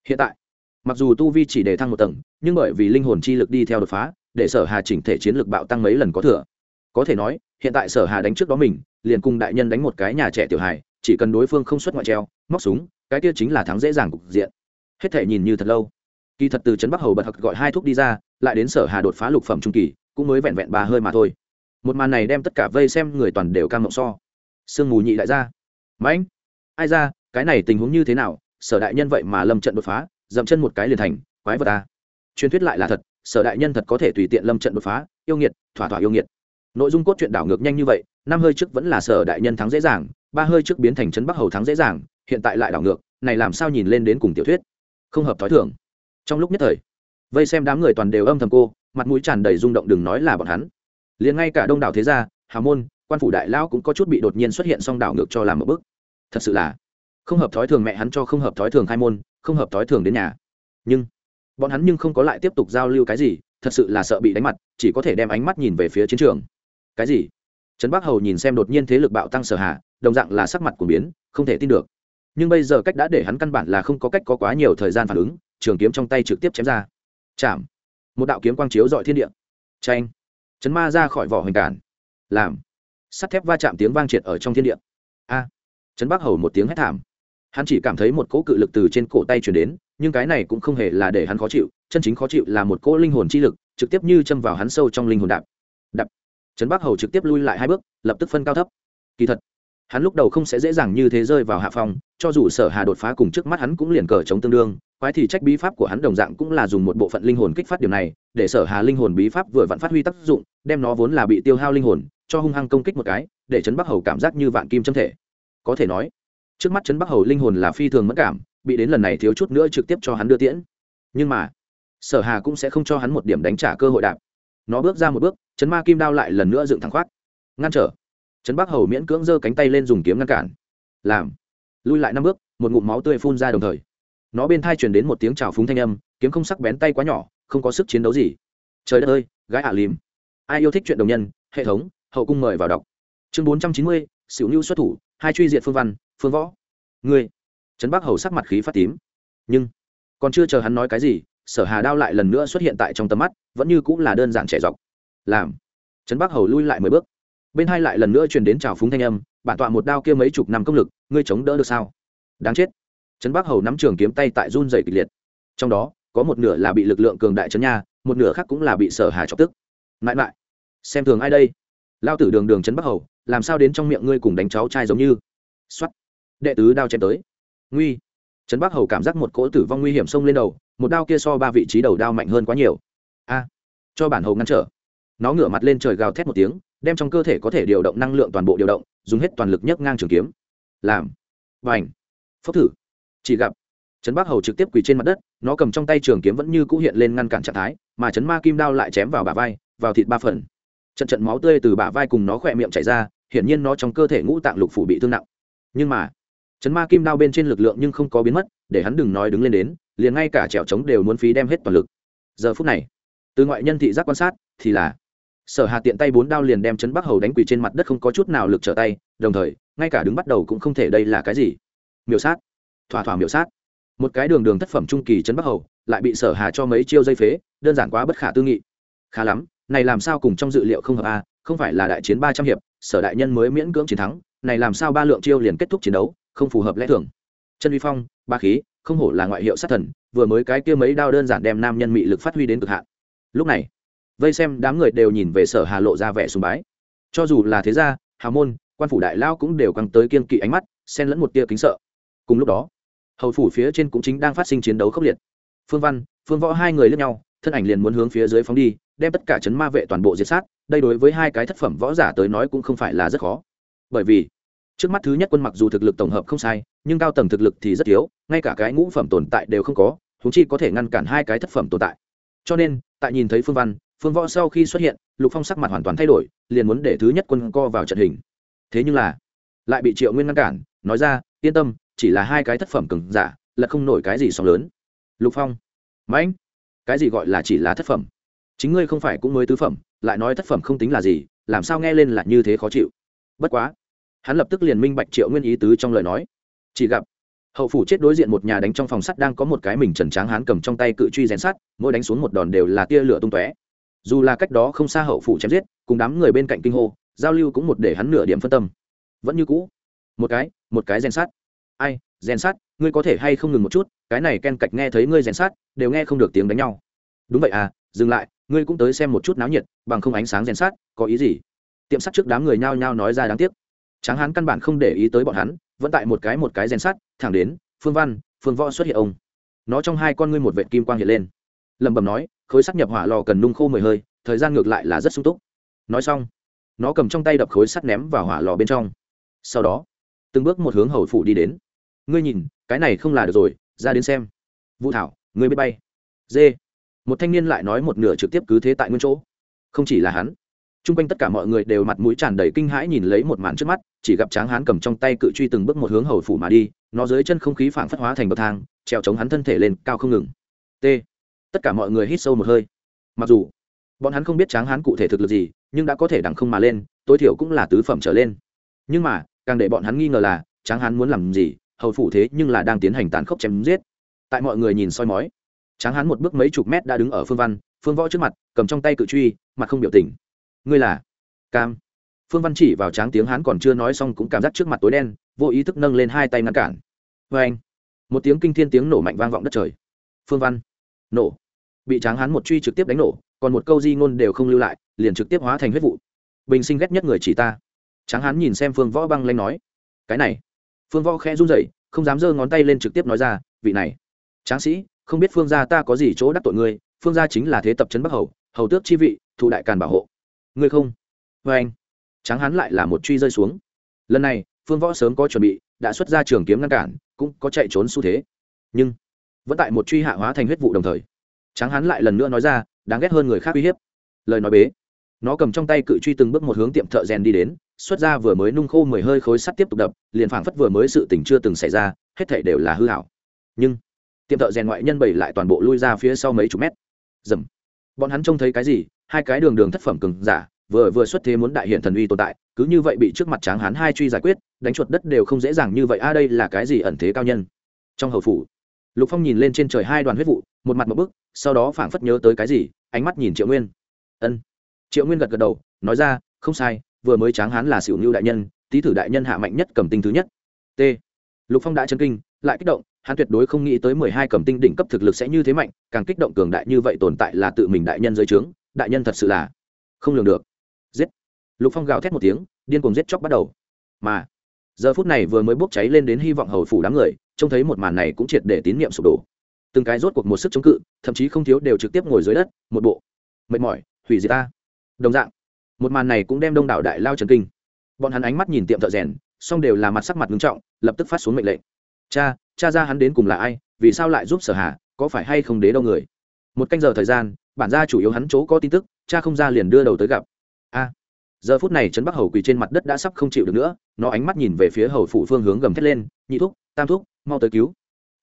Hiện tại, mặc dù tu vi chỉ để thăng một tầng, nhưng bởi vì linh hồn chi lực đi theo đột phá, để sở hà chỉnh thể chiến lực bạo tăng mấy lần có thừa. Có thể nói, hiện tại sở hà đánh trước đó mình, liền cùng đại nhân đánh một cái nhà trẻ tiểu hài, chỉ cần đối phương không xuất ngoại treo, móc súng, cái kia chính là thắng dễ dàng cục diện. Hết thể nhìn như thật lâu kỳ thật từ trấn bắc hầu bật hặc gọi hai thuốc đi ra lại đến sở hà đột phá lục phẩm trung kỳ cũng mới vẹn vẹn ba hơi mà thôi. Một màn này đem tất cả vây xem người toàn đều cam mộng so. Sương mù nhị đại ra, mãnh ai ra cái này tình huống như thế nào? Sở đại nhân vậy mà lâm trận đột phá dậm chân một cái liền thành quái vật ta truyền thuyết lại là thật sở đại nhân thật có thể tùy tiện lâm trận đột phá yêu nghiệt thỏa thỏa yêu nghiệt. Nội dung cốt truyện đảo ngược nhanh như vậy năm hơi trước vẫn là sở đại nhân thắng dễ dàng ba hơi trước biến thành trấn bắc hầu thắng dễ dàng hiện tại lại đảo ngược này làm sao nhìn lên đến cùng tiểu thuyết? Không hợp thói thường trong lúc nhất thời, vây xem đám người toàn đều âm thầm cô, mặt mũi tràn đầy rung động đừng nói là bọn hắn. Liền ngay cả đông đảo thế gia hào môn, quan phủ đại lão cũng có chút bị đột nhiên xuất hiện song đảo ngược cho làm một bước. Thật sự là không hợp thói thường mẹ hắn cho không hợp thói thường khai môn, không hợp thói thường đến nhà. Nhưng bọn hắn nhưng không có lại tiếp tục giao lưu cái gì, thật sự là sợ bị đánh mặt, chỉ có thể đem ánh mắt nhìn về phía chiến trường. Cái gì? Trấn bắc hầu nhìn xem đột nhiên thế lực bạo tăng sở hạ, đồng dạng là sắc mặt của biến, không thể tin được. Nhưng bây giờ cách đã để hắn căn bản là không có cách có quá nhiều thời gian phản ứng trường kiếm trong tay trực tiếp chém ra. Chạm. Một đạo kiếm quang chiếu dọi thiên địa. Tranh chấn ma ra khỏi vỏ hoành cản. Làm. Sắt thép va chạm tiếng vang triệt ở trong thiên địa. A. À, chấn bắc hầu một tiếng hét thảm. Hắn chỉ cảm thấy một cỗ cự lực từ trên cổ tay chuyển đến nhưng cái này cũng không hề là để hắn khó chịu chân chính khó chịu là một cỗ linh hồn chi lực trực tiếp như châm vào hắn sâu trong linh hồn đạp. Đạp. Trấn bắc hầu trực tiếp lui lại hai bước lập tức phân cao thấp. Kỳ thật hắn lúc đầu không sẽ dễ dàng như thế rơi vào hạ phong, cho dù sở hà đột phá cùng trước mắt hắn cũng liền cờ chống tương đương quái thì trách bí pháp của hắn đồng dạng cũng là dùng một bộ phận linh hồn kích phát điều này để sở hà linh hồn bí pháp vừa vặn phát huy tác dụng đem nó vốn là bị tiêu hao linh hồn cho hung hăng công kích một cái để trấn bắc hầu cảm giác như vạn kim châm thể. Có thể nói trước mắt trấn bắc hầu linh hồn là phi thường mất cảm bị đến lần này thiếu chút nữa trực tiếp cho hắn đưa tiễn. Nhưng mà sở hà cũng sẽ không cho hắn một điểm đánh trả cơ hội đạp. Nó bước ra một bước chấn ma kim đao lại lần nữa dựng thẳng khoát ngăn trở trấn bắc hầu miễn cưỡng giơ cánh tay lên dùng kiếm ngăn cản. Làm. Lui lại năm bước, một ngụm máu tươi phun ra đồng thời. Nó bên thai chuyển đến một tiếng trào phúng thanh âm, kiếm không sắc bén tay quá nhỏ, không có sức chiến đấu gì. Trời đất ơi, gái ả à lìm. Ai yêu thích chuyện đồng nhân, hệ thống, hậu cung mời vào đọc. Chương bốn trăm chín mươi xỉu nhu xuất thủ, hai truy diện phương văn, phương võ. Ngươi. Trấn bắc hầu sắc mặt khí phát tím. Nhưng, còn chưa chờ hắn nói cái gì, sở hà đao lại lần nữa xuất hiện tại trong tầm mắt, vẫn như cũng là đơn giản trẻ dọc. Làm. Trấn bắc hầu lui lại mười bước bên hai lại lần nữa truyền đến trào phúng thanh âm, bản tọa một đao kia mấy chục năm công lực, ngươi chống đỡ được sao? Đáng chết. Trấn bắc hầu nắm trường kiếm tay tại run dày kịch liệt. Trong đó, có một nửa là bị lực lượng cường đại trấn nha, một nửa khác cũng là bị sở hà chọc tức. Mãi mãi xem thường ai đây? Lao tử đường đường trấn bắc hầu, làm sao đến trong miệng ngươi cùng đánh cháu trai giống như? Xuất đệ tứ đao chém tới. Nguy. Trấn bắc hầu cảm giác một cỗ tử vong nguy hiểm xông lên đầu, một đao kia so ba vị trí đầu đao mạnh hơn quá nhiều. A. Cho bản hầu ngăn trở. Nó ngửa mặt lên trời gào thét một tiếng đem trong cơ thể có thể điều động năng lượng toàn bộ điều động, dùng hết toàn lực nhấc ngang trường kiếm. Làm. Và ảnh phốc thử. Chỉ gặp, trấn bắc hầu trực tiếp quỳ trên mặt đất, nó cầm trong tay trường kiếm vẫn như cũ hiện lên ngăn cản trạng thái, mà trấn ma kim đao lại chém vào bả vai, vào thịt ba phần. Trận trận máu tươi từ bả vai cùng nó khỏe miệng chảy ra, hiển nhiên nó trong cơ thể ngũ tạng lục phủ bị thương nặng. Nhưng mà, trấn ma kim đao bên trên lực lượng nhưng không có biến mất, để hắn đừng nói đứng lên đến, liền ngay cả trèo trống đều muốn phí đem hết toàn lực. Giờ phút này, từ ngoại nhân thị giác quan sát, thì là sở hà tiện tay bốn đao liền đem chấn bắc hầu đánh quỳ trên mặt đất không có chút nào lực trở tay, đồng thời, ngay cả đứng bắt đầu cũng không thể đây là cái gì. Miểu sát. Thỏa thỏa miểu sát. Một cái đường đường thất phẩm trung kỳ chấn bắc hầu, lại bị sở hà cho mấy chiêu dây phế, đơn giản quá bất khả tư nghị. Khá lắm, này làm sao cùng trong dự liệu không hợp a, không phải là đại chiến ba trăm hiệp, sở đại nhân mới miễn cưỡng chiến thắng, này làm sao ba lượng chiêu liền kết thúc chiến đấu, không phù hợp lẽ thường. Chân uy phong, ba khí, không hổ là ngoại hiệu sát thần, vừa mới cái kia mấy đao đơn giản đem nam nhân mị lực phát huy đến cực hạn. Lúc này vây xem đám người đều nhìn về sở hà lộ ra vẻ sùng bái. Cho dù là thế gia hà môn, quan phủ đại lao cũng đều căng tới kiên kỵ ánh mắt, xen lẫn một tia kính sợ. Cùng lúc đó, hầu phủ phía trên cũng chính đang phát sinh chiến đấu khốc liệt. Phương văn, phương võ hai người lẫn nhau, thân ảnh liền muốn hướng phía dưới phóng đi, đem tất cả chấn ma vệ toàn bộ diệt sát, đây đối với hai cái thất phẩm võ giả tới nói cũng không phải là rất khó. Bởi vì, trước mắt thứ nhất quân mặc dù thực lực tổng hợp không sai, nhưng cao tầng thực lực thì rất thiếu, ngay cả cái ngũ phẩm tồn tại đều không có thúng chi có thể ngăn cản hai cái thất phẩm tồn tại. Cho nên, tại nhìn thấy phương văn phương võ sau khi xuất hiện, lục phong sắc mặt hoàn toàn thay đổi, liền muốn để thứ nhất quân co vào trận hình. Thế nhưng là, lại bị triệu nguyên ngăn cản, nói ra, yên tâm, chỉ là hai cái thất phẩm cứng giả, là không nổi cái gì sóng lớn. Lục phong mãnh cái gì gọi là chỉ là thất phẩm? Chính ngươi không phải cũng mới tứ phẩm, lại nói thất phẩm không tính là gì, làm sao nghe lên là như thế khó chịu? Bất quá, hắn lập tức liền minh bạch triệu nguyên ý tứ trong lời nói. Chỉ gặp, hậu phủ chết đối diện một nhà đánh trong phòng sắt đang có một cái mình trần tráng hắn cầm trong tay cự truy rèn sắt, mỗi đánh xuống một đòn đều là tia lửa tung tóe dù là cách đó không xa hậu phủ chém giết, cùng đám người bên cạnh kinh hô, giao lưu cũng một để hắn nửa điểm phân tâm. Vẫn như cũ. Một cái một cái rèn sát ai, rèn sát ngươi có thể hay không ngừng một chút, cái này ken cạch nghe thấy ngươi rèn sát đều nghe không được tiếng đánh nhau. Đúng vậy à dừng lại, ngươi cũng tới xem một chút náo nhiệt, bằng không ánh sáng rèn sát có ý gì? Tiệm sắt trước đám người nhao nhao nói ra đáng tiếc. Tráng hán căn bản không để ý tới bọn hắn, vẫn tại một cái một cái rèn sát thẳng đến, phương văn, phương võ xuất hiện ông. Nó trong hai con ngươi một vệ kim quang hiện lên lẩm bẩm nói, khối sắt nhập hỏa lò cần nung khô mười hơi, thời gian ngược lại là rất sung túc. Nói xong, nó cầm trong tay đập khối sắt ném vào hỏa lò bên trong. Sau đó, từng bước một hướng hầu phủ đi đến. Ngươi nhìn, cái này không là được rồi, ra đến xem. Vũ thảo, ngươi biết bay. Dê. Một thanh niên lại nói một nửa trực tiếp cứ thế tại nguyên chỗ. Không chỉ là hắn t r u n g quanh tất cả mọi người đều mặt mũi tràn đầy kinh hãi nhìn lấy một màn trước mắt, chỉ gặp tráng hán cầm trong tay cự truy từng bước một hướng hầu phủ mà đi, nó dưới chân không khí phảng phất hóa thành bậc thang, treo chống hắn thân thể lên, cao không ngừng. T tất cả mọi người hít sâu một hơi. Mặc dù, bọn hắn không biết tráng hán cụ thể thực lực gì, nhưng đã có thể đằng không mà lên, tối thiểu cũng là tứ phẩm trở lên. Nhưng mà, càng để bọn hắn nghi ngờ là, tráng hán muốn làm gì, hầu phủ thế nhưng là đang tiến hành tàn khốc chém giết. Tại mọi người nhìn soi mói, tráng hán một bước mấy chục mét đã đứng ở phương văn, phương võ trước mặt, cầm trong tay cự truy, mặt không biểu tình. Ngươi là cam. Phương văn chỉ vào tráng tiếng hán còn chưa nói xong cũng cảm giác trước mặt tối đen, vô ý thức nâng lên hai tay ngăn cản. Vê anh một tiếng kinh thiên tiếng nổ mạnh vang vọng đất trời. Phương văn. Nổ bị tráng hán một truy trực tiếp đánh nổ, còn một câu di ngôn đều không lưu lại, liền trực tiếp hóa thành huyết vụ. Bình sinh ghét nhất người chỉ ta. Tráng hán nhìn xem phương võ băng lanh nói, cái này. Phương võ khẽ run rẩy, không dám giơ ngón tay lên trực tiếp nói ra, vị này, tráng sĩ, không biết phương gia ta có gì chỗ đắc tội ngươi, phương gia chính là thế tập trấn bắc hầu hầu tước chi vị, thụ đại càn bảo hộ. Ngươi không? Vê anh, tráng Hán lại là một truy rơi xuống. Lần này, phương võ sớm có chuẩn bị, đã xuất ra trường kiếm ngăn cản, cũng có chạy trốn xu thế. Nhưng, vẫn tại một truy hạ hóa thành huyết vụ đồng thời tráng Hán lại lần nữa nói ra, đáng ghét hơn người khác uy hiếp. Lời nói bế. Nó cầm trong tay cự truy từng bước một hướng tiệm thợ rèn đi đến, xuất ra vừa mới nung khô mười hơi khối sắt tiếp tục đập, liền phảng phất vừa mới sự tình chưa từng xảy ra, hết thảy đều là hư hảo nhưng, tiệm thợ rèn ngoại nhân bày lại toàn bộ lui ra phía sau mấy chục mét. Dầm. Bọn hắn trông thấy cái gì? Hai cái đường đường thất phẩm cứng giả, vừa vừa xuất thế muốn đại hiện thần uy tồn tại, cứ như vậy bị trước mặt tráng hán hai truy giải quyết, đánh chuột đất đều không dễ dàng như vậy. A, đây là cái gì ẩn thế cao nhân? Trong hầu phủ, lục phong nhìn lên trên trời hai đoàn huyết vụ, một mặt một bức sau đó phảng phất nhớ tới cái gì, ánh mắt nhìn triệu nguyên. Ân. Triệu nguyên gật gật đầu, nói ra, không sai, vừa mới tráng hán là xỉu ngưu đại nhân tý thử đại nhân hạ mạnh nhất cầm tinh thứ nhất. T. Lục phong đã chấn kinh, lại kích động, hắn tuyệt đối không nghĩ tới mười hai cầm tinh đỉnh cấp thực lực sẽ như thế mạnh, càng kích động cường đại như vậy tồn tại là tự mình đại nhân dưới trướng, đại nhân thật sự là không lường được. Giết. Lục phong gào thét một tiếng, điên cuồng giết chóc bắt đầu. Mà, giờ phút này vừa mới bốc cháy lên đến hy vọng hầu phủ đám người, trông thấy một màn này cũng triệt để tín nhiệm sụp đổ từng cái rốt cuộc một sức chống cự, thậm chí không thiếu đều trực tiếp ngồi dưới đất, một bộ. Mệt mỏi, hủy diệt ta. Đồng dạng, một màn này cũng đem đông đảo đại lao trần kinh. Bọn hắn ánh mắt nhìn tiệm thợ rèn, song đều là mặt sắc mặt nghiêm trọng, lập tức phát xuống mệnh lệnh. Cha cha ra hắn đến cùng là ai, vì sao lại giúp sở hà, có phải hay không đế đâu người? Một canh giờ thời gian, bản gia chủ yếu hắn chỗ có tin tức, cha không ra liền đưa đầu tới gặp. A, giờ phút này trấn bắc hầu quỳ trên mặt đất đã sắp không chịu được nữa, nó ánh mắt nhìn về phía hầu phủ phương hướng gầm thét lên, nhị thúc, tam thúc, mau tới cứu.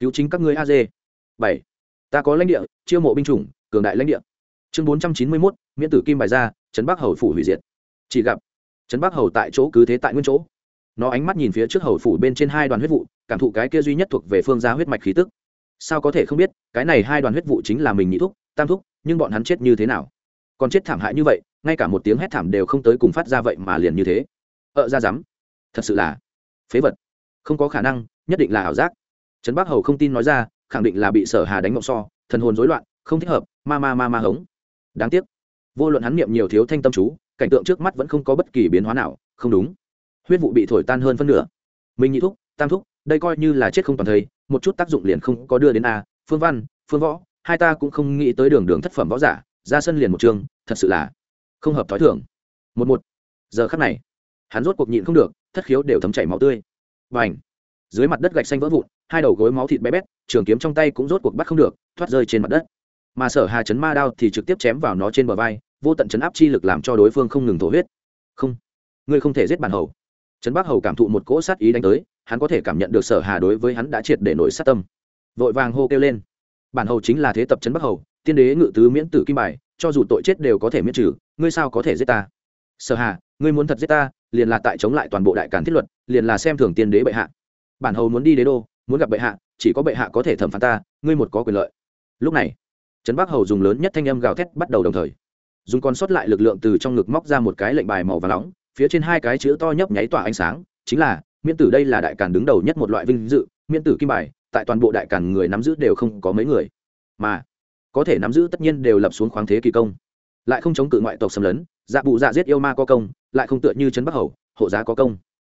Cứu chính các ngươi a dê bảy. Ta có lãnh địa, chiêu mộ binh chủng, cường đại lãnh địa. Chương bốn trăm chín mươi mốt, miễn tử kim bài ra, trấn bắc hầu phủ hủy diệt. Chỉ gặp, trấn bắc hầu tại chỗ cứ thế tại nguyên chỗ. Nó ánh mắt nhìn phía trước hầu phủ bên trên hai đoàn huyết vụ, cảm thụ cái kia duy nhất thuộc về phương gia huyết mạch khí tức. Sao có thể không biết, cái này hai đoàn huyết vụ chính là mình nhị thúc, tam thúc, nhưng bọn hắn chết như thế nào? Còn chết thảm hại như vậy, ngay cả một tiếng hét thảm đều không tới cùng phát ra vậy mà liền như thế. Ợ ra dám. Thật sự là phế vật. Không có khả năng, nhất định là ảo giác. Trấn bắc hầu không tin nói ra khẳng định là bị sở hà đánh mộng so, thần hồn rối loạn, không thích hợp, ma ma ma ma hống. Đáng tiếc, vô luận hắn niệm nhiều thiếu thanh tâm chú, cảnh tượng trước mắt vẫn không có bất kỳ biến hóa nào, không đúng. Huyết vụ bị thổi tan hơn phân nửa. Mình nhị thúc, tam thúc, đây coi như là chết không toàn thây một chút tác dụng liền không có đưa đến a, phương văn, phương võ, hai ta cũng không nghĩ tới đường đường thất phẩm võ giả, ra sân liền một trường, thật sự là không hợp thói thường. Một một. Giờ khắc này, hắn rốt cuộc nhịn không được, thất khiếu đều thấm chảy máu tươi. Và ảnh dưới mặt đất gạch xanh vỡ vụn, hai đầu gối máu thịt bé bét trường kiếm trong tay cũng rốt cuộc bắt không được, thoát rơi trên mặt đất. Mà sở hà chấn ma đao thì trực tiếp chém vào nó trên bờ vai, vô tận chấn áp chi lực làm cho đối phương không ngừng thổ huyết. Không, ngươi không thể giết bản hầu. Trấn bắc hầu cảm thụ một cỗ sát ý đánh tới, hắn có thể cảm nhận được sở hà đối với hắn đã triệt để nổi sát tâm. Vội vàng hô kêu lên. Bản hầu chính là thế tập trấn bắc hầu, tiên đế ngự tứ miễn tử kim bài, cho dù tội chết đều có thể miễn trừ, ngươi sao có thể giết ta? Sở hà, ngươi muốn thật giết ta, liền là tại chống lại toàn bộ đại cản thiết luật, liền là xem thường tiên đế bệ hạ. Bản hầu muốn đi đế đô, muốn gặp bệ hạ chỉ có bệ hạ có thể thẩm phán ta, ngươi một có quyền lợi. Lúc này, trấn bắc hầu dùng lớn nhất thanh âm gào thét bắt đầu đồng thời. Dùng còn sót lại lực lượng từ trong ngực móc ra một cái lệnh bài màu và nóng, phía trên hai cái chữ to nhấp nháy tỏa ánh sáng, chính là, miễn tử đây là đại càn đứng đầu nhất một loại vinh dự, miễn tử kim bài, tại toàn bộ đại càn người nắm giữ đều không có mấy người. Mà, có thể nắm giữ tất nhiên đều lập xuống khoáng thế kỳ công. Lại không chống cự ngoại tộc xâm lấn dạ bụ dạ giết yêu ma có công, lại không tựa như trấn bắc hầu, hộ giá có công.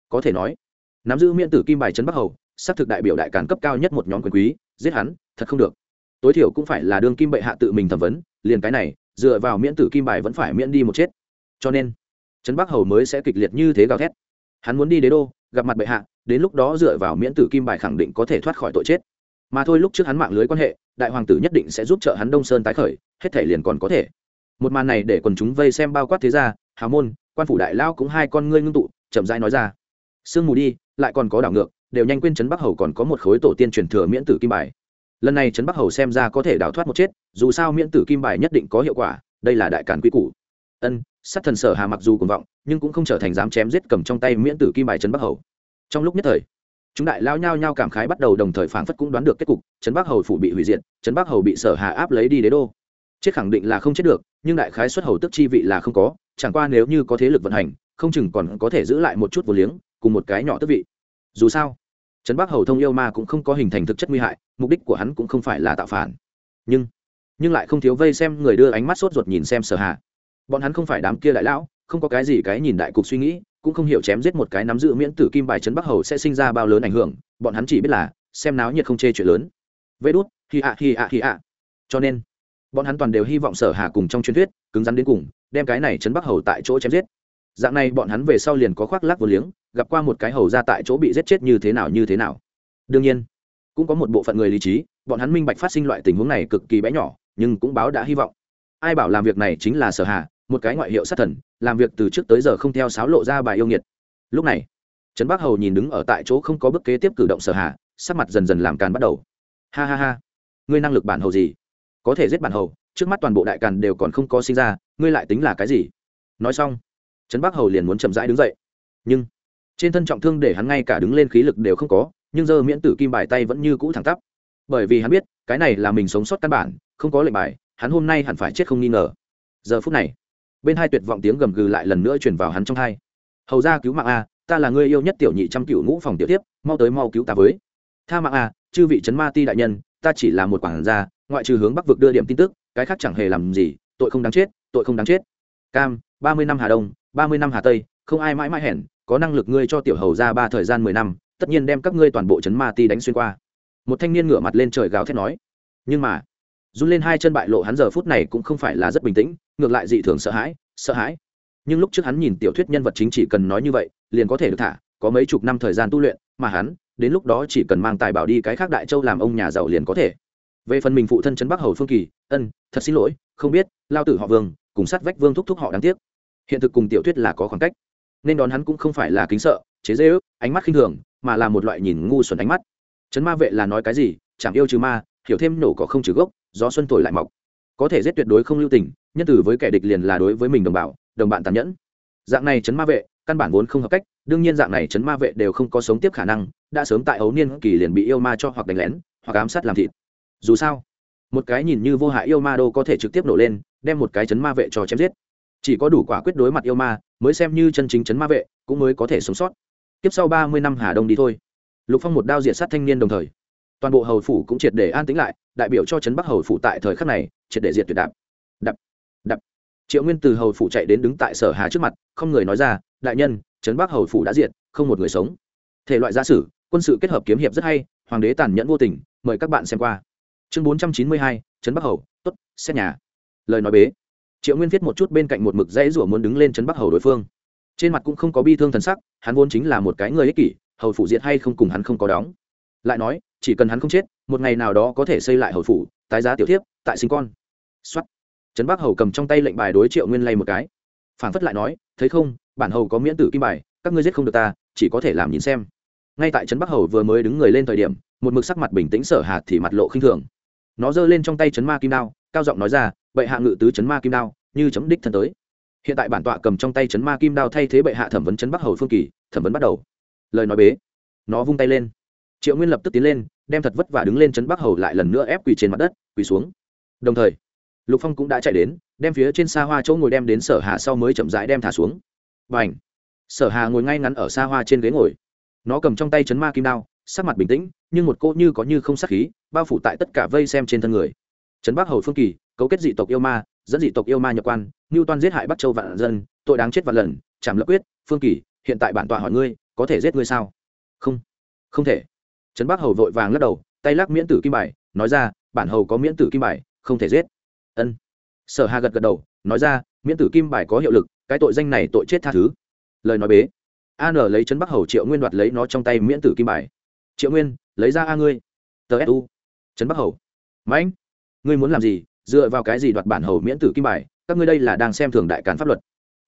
Có thể nói, nắm giữ miễn tử kim bài trấn bắc hầu xác thực đại biểu đại càn cấp cao nhất một nhóm quyền quý, giết hắn, thật không được. Tối thiểu cũng phải là đương kim bệ hạ tự mình thẩm vấn, liền cái này, dựa vào miễn tử kim bài vẫn phải miễn đi một chết. Cho nên, trấn bắc hầu mới sẽ kịch liệt như thế gào thét. Hắn muốn đi đế đô, gặp mặt bệ hạ, đến lúc đó dựa vào miễn tử kim bài khẳng định có thể thoát khỏi tội chết. Mà thôi lúc trước hắn mạng lưới quan hệ, đại hoàng tử nhất định sẽ giúp trợ hắn đông sơn tái khởi, hết thể liền còn có thể. Một màn này để quần chúng vây xem bao quát thế gia, hào môn, quan phủ đại lao cũng hai con ngươi ngưng tụ, chậm rãi nói ra. Sương mù đi, lại còn có đảo ngược đều nhanh quên trấn bắc hầu còn có một khối tổ tiên truyền thừa miễn tử kim bài. Lần này trấn bắc hầu xem ra có thể đào thoát một chết, dù sao miễn tử kim bài nhất định có hiệu quả, đây là đại cản quy củ. Ân, sát thần sở hà mặc dù cùng vọng, nhưng cũng không trở thành dám chém giết cầm trong tay miễn tử kim bài trấn bắc hầu. Trong lúc nhất thời, chúng đại lao nhao nhao cảm khái bắt đầu đồng thời phảng phất cũng đoán được kết cục, trấn bắc hầu phủ bị hủy diệt, trấn bắc hầu bị sở hà áp lấy đi đế đô. Chết khẳng định là không chết được, nhưng đại khái xuất hầu tức chi vị là không có, chẳng qua nếu như có thế lực vận hành, không chừng còn có thể giữ lại một chút vô liếng, cùng một cái nhỏ tức vị. Dù sao trấn bắc hầu thông yêu ma cũng không có hình thành thực chất nguy hại mục đích của hắn cũng không phải là tạo phản. Nhưng nhưng lại không thiếu vây xem người đưa ánh mắt sốt ruột nhìn xem sở hà. Bọn hắn không phải đám kia đại lão không có cái gì cái nhìn đại cục suy nghĩ cũng không hiểu chém giết một cái nắm giữ miễn tử kim bài trấn bắc hầu sẽ sinh ra bao lớn ảnh hưởng bọn hắn chỉ biết là xem náo nhiệt không chê chuyện lớn. Vê đút, hi ạ hi ạ hi ạ cho nên bọn hắn toàn đều hy vọng sở hà cùng trong truyền thuyết cứng rắn đến cùng đem cái này trấn bắc hầu tại chỗ chém giết. Dạng này bọn hắn về sau liền có khoác lác vô liếng gặp qua một cái hầu ra tại chỗ bị giết chết như thế nào như thế nào. Đương nhiên, cũng có một bộ phận người lý trí, bọn hắn minh bạch phát sinh loại tình huống này cực kỳ bé nhỏ, nhưng cũng báo đã hy vọng. Ai bảo làm việc này chính là sở hà, một cái ngoại hiệu sát thần, làm việc từ trước tới giờ không theo sáo lộ ra bài yêu nghiệt. Lúc này, trấn bắc hầu nhìn đứng ở tại chỗ không có bước kế tiếp cử động sở hà, sắc mặt dần dần làm càn bắt đầu. Ha ha ha, ngươi năng lực bản hầu gì? Có thể giết bản hầu, trước mắt toàn bộ đại càn đều còn không có sinh ra, ngươi lại tính là cái gì? Nói xong, trấn bắc hầu liền muốn chậm rãi đứng dậy. Nhưng trên thân trọng thương để hắn ngay cả đứng lên khí lực đều không có, nhưng giờ miễn tử kim bài tay vẫn như cũ thẳng tắp. Bởi vì hắn biết, cái này là mình sống sót căn bản, không có lệnh bài, hắn hôm nay hẳn phải chết không nghi ngờ. Giờ phút này, bên hai tuyệt vọng tiếng gầm gừ lại lần nữa chuyển vào hắn trong hai. Hầu ra cứu mạng a, ta là người yêu nhất tiểu nhị trăm cựu ngũ phòng tiểu tiếp, mau tới mau cứu ta với. Tha mạng a, chư vị trấn ma ti đại nhân, ta chỉ là một quản gia, ngoại trừ hướng bắc vực đưa điểm tin tức, cái khác chẳng hề làm gì, tội không đáng chết, tội không đáng chết. Cam, ba mươi năm hà đông, ba mươi năm hà tây, không ai mãi mãi hẹn có năng lực ngươi cho tiểu hầu ra ba thời gian mười năm, tất nhiên đem các ngươi toàn bộ chấn ma ti đánh xuyên qua. Một thanh niên ngửa mặt lên trời gào thét nói. Nhưng mà, run lên hai chân bại lộ hắn giờ phút này cũng không phải là rất bình tĩnh, ngược lại dị thường sợ hãi sợ hãi. Nhưng lúc trước hắn nhìn tiểu thuyết nhân vật chính chỉ cần nói như vậy, liền có thể được thả, có mấy chục năm thời gian tu luyện, mà hắn, đến lúc đó chỉ cần mang tài bảo đi cái khác đại châu làm ông nhà giàu liền có thể. Về phần mình phụ thân trấn bắc hầu phương kỳ, ân, thật xin lỗi, không biết, lao tử họ vương, cùng sát vách vương thúc thúc họ đáng tiếc. Hiện thực cùng tiểu thuyết là có khoảng cách nên đón hắn cũng không phải là kính sợ, chế dễ ước ánh mắt khinh thường, mà là một loại nhìn ngu xuẩn ánh mắt. Trấn ma vệ là nói cái gì? Chẳng yêu trừ ma, hiểu thêm nổ cỏ không trừ gốc, gió xuân thổi lại mọc. Có thể giết tuyệt đối không lưu tình, nhân tử với kẻ địch liền là đối với mình đồng bào, đồng bạn tàn nhẫn. Dạng này trấn ma vệ, căn bản vốn không hợp cách, đương nhiên dạng này trấn ma vệ đều không có sống tiếp khả năng, đã sớm tại ấu niên kỳ liền bị yêu ma cho hoặc đánh lén, hoặc ám sát làm thịt. Dù sao, một cái nhìn như vô hại yêu ma đâu có thể trực tiếp nổ lên, đem một cái chấn ma vệ cho chém giết. Chỉ có đủ quả quyết đối mặt yêu ma mới xem như chân chính chấn ma vệ, cũng mới có thể sống sót. Tiếp sau ba mươi năm hà đông đi thôi. Lục phong một đao diệt sát thanh niên đồng thời, toàn bộ hầu phủ cũng triệt để an tĩnh lại, đại biểu cho trấn bắc hầu phủ tại thời khắc này, triệt để diệt tuyệt đạp. Đập đập triệu nguyên từ hầu phủ chạy đến đứng tại sở hà trước mặt, không người nói ra, đại nhân, trấn bắc hầu phủ đã diệt, không một người sống. Thể loại gia sử, quân sự kết hợp kiếm hiệp rất hay, hoàng đế tàn nhẫn vô tình, mời các bạn xem qua. Chương bốn trăm chín mươi hai, trấn bắc hầu t ố t xét nhà. Lời nói bế triệu nguyên viết một chút bên cạnh một mực dãy rủa muốn đứng lên trấn bắc hầu đối phương. Trên mặt cũng không có bi thương thần sắc, hắn vốn chính là một cái người ích kỷ, hầu phủ diệt hay không cùng hắn không có đóng. Lại nói, chỉ cần hắn không chết, một ngày nào đó có thể xây lại hầu phủ, tái giá tiểu thiếp, tại sinh con. Xuất trấn bắc hầu cầm trong tay lệnh bài đối triệu nguyên lay một cái. Phản phất lại nói, thấy không, bản hầu có miễn tử kim bài, các ngươi giết không được ta, chỉ có thể làm nhìn xem. Ngay tại trấn bắc hầu vừa mới đứng người lên thời điểm, một mực sắc mặt bình tĩnh sở hạt thì mặt lộ khinh thường. Nó giơ lên trong tay trấn ma kim đao, cao giọng nói ra bệ hạ ngự tứ chấn ma kim đao, như chấm đích thân tới. Hiện tại bản tọa cầm trong tay chấn ma kim đao thay thế bệ hạ thẩm vấn chấn bắc hầu phương kỳ, thẩm vấn bắt đầu. Lời nói bế. Nó vung tay lên. Triệu nguyên lập tức tiến lên, đem thật vất vả đứng lên chấn bắc hầu lại lần nữa ép quỳ trên mặt đất, quỳ xuống. Đồng thời, lục phong cũng đã chạy đến, đem phía trên xa hoa chỗ ngồi đem đến sở hà sau mới chậm rãi đem thả xuống. Và h sở hà ngồi ngay ngắn ở xa hoa trên ghế ngồi. Nó cầm trong tay chấn ma kim đao, sắc mặt bình tĩnh, nhưng một cô như có như không sắc khí, bao phủ tại tất cả vây xem trên thân người. Trấn bắc hầu phương kỳ cấu kết dị tộc yêu ma, dẫn dị tộc yêu ma nhập quan ngưu toan giết hại bắc châu vạn dân, tội đáng chết vạn lần chảm lập quyết, phương kỳ, hiện tại bản tọa hỏi ngươi, có thể giết ngươi sao? Không. Không thể. Trấn bắc hầu vội vàng lắc đầu, tay lắc miễn tử kim bài, nói ra, bản hầu có miễn tử kim bài, không thể giết. Ân. Sở hà gật gật đầu, nói ra, miễn tử kim bài có hiệu lực, cái tội danh này tội chết tha thứ. Lời nói bế. An lấy trấn bắc hầu triệu nguyên đoạt lấy nó trong tay miễn tử kim bài. Triệu nguyên, lấy ra a ngươi. Tờ su trấn bắc hầu. Mãnh, ngươi muốn làm gì? Dựa vào cái gì đoạt bản hầu miễn tử kim bài, các ngươi đây là đang xem thường đại cản pháp luật.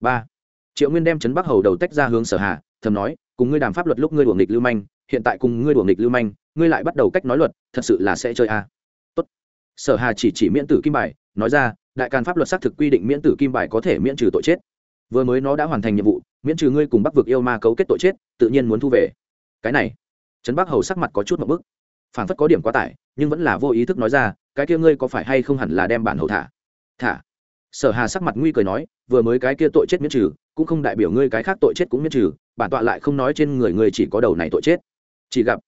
Ba, triệu nguyên đem trấn bắc hầu đầu tách ra hướng sở hà, thầm nói, cùng ngươi đàm pháp luật lúc ngươi đuổi nghịch lưu manh, hiện tại cùng ngươi đuổi nghịch lưu manh, ngươi lại bắt đầu cách nói luật, thật sự là sẽ chơi a. Tốt. Sở hà chỉ chỉ miễn tử kim bài, nói ra, đại càn pháp luật xác thực quy định miễn tử kim bài có thể miễn trừ tội chết. Vừa mới nó đã hoàn thành nhiệm vụ, miễn trừ ngươi cùng bắc vực yêu ma cấu kết tội chết, tự nhiên muốn thu về. Cái này, trấn bắc hầu sắc mặt có chút một bức. Phản phất có điểm quá tải nhưng vẫn là vô ý thức nói ra, cái kia ngươi có phải hay không hẳn là đem bản hầu thả? Thả? Sở hà sắc mặt nguy cười nói, vừa mới cái kia tội chết miễn trừ, cũng không đại biểu ngươi cái khác tội chết cũng miễn trừ, bản tọa lại không nói trên người ngươi chỉ có đầu này tội chết. Chỉ gặp.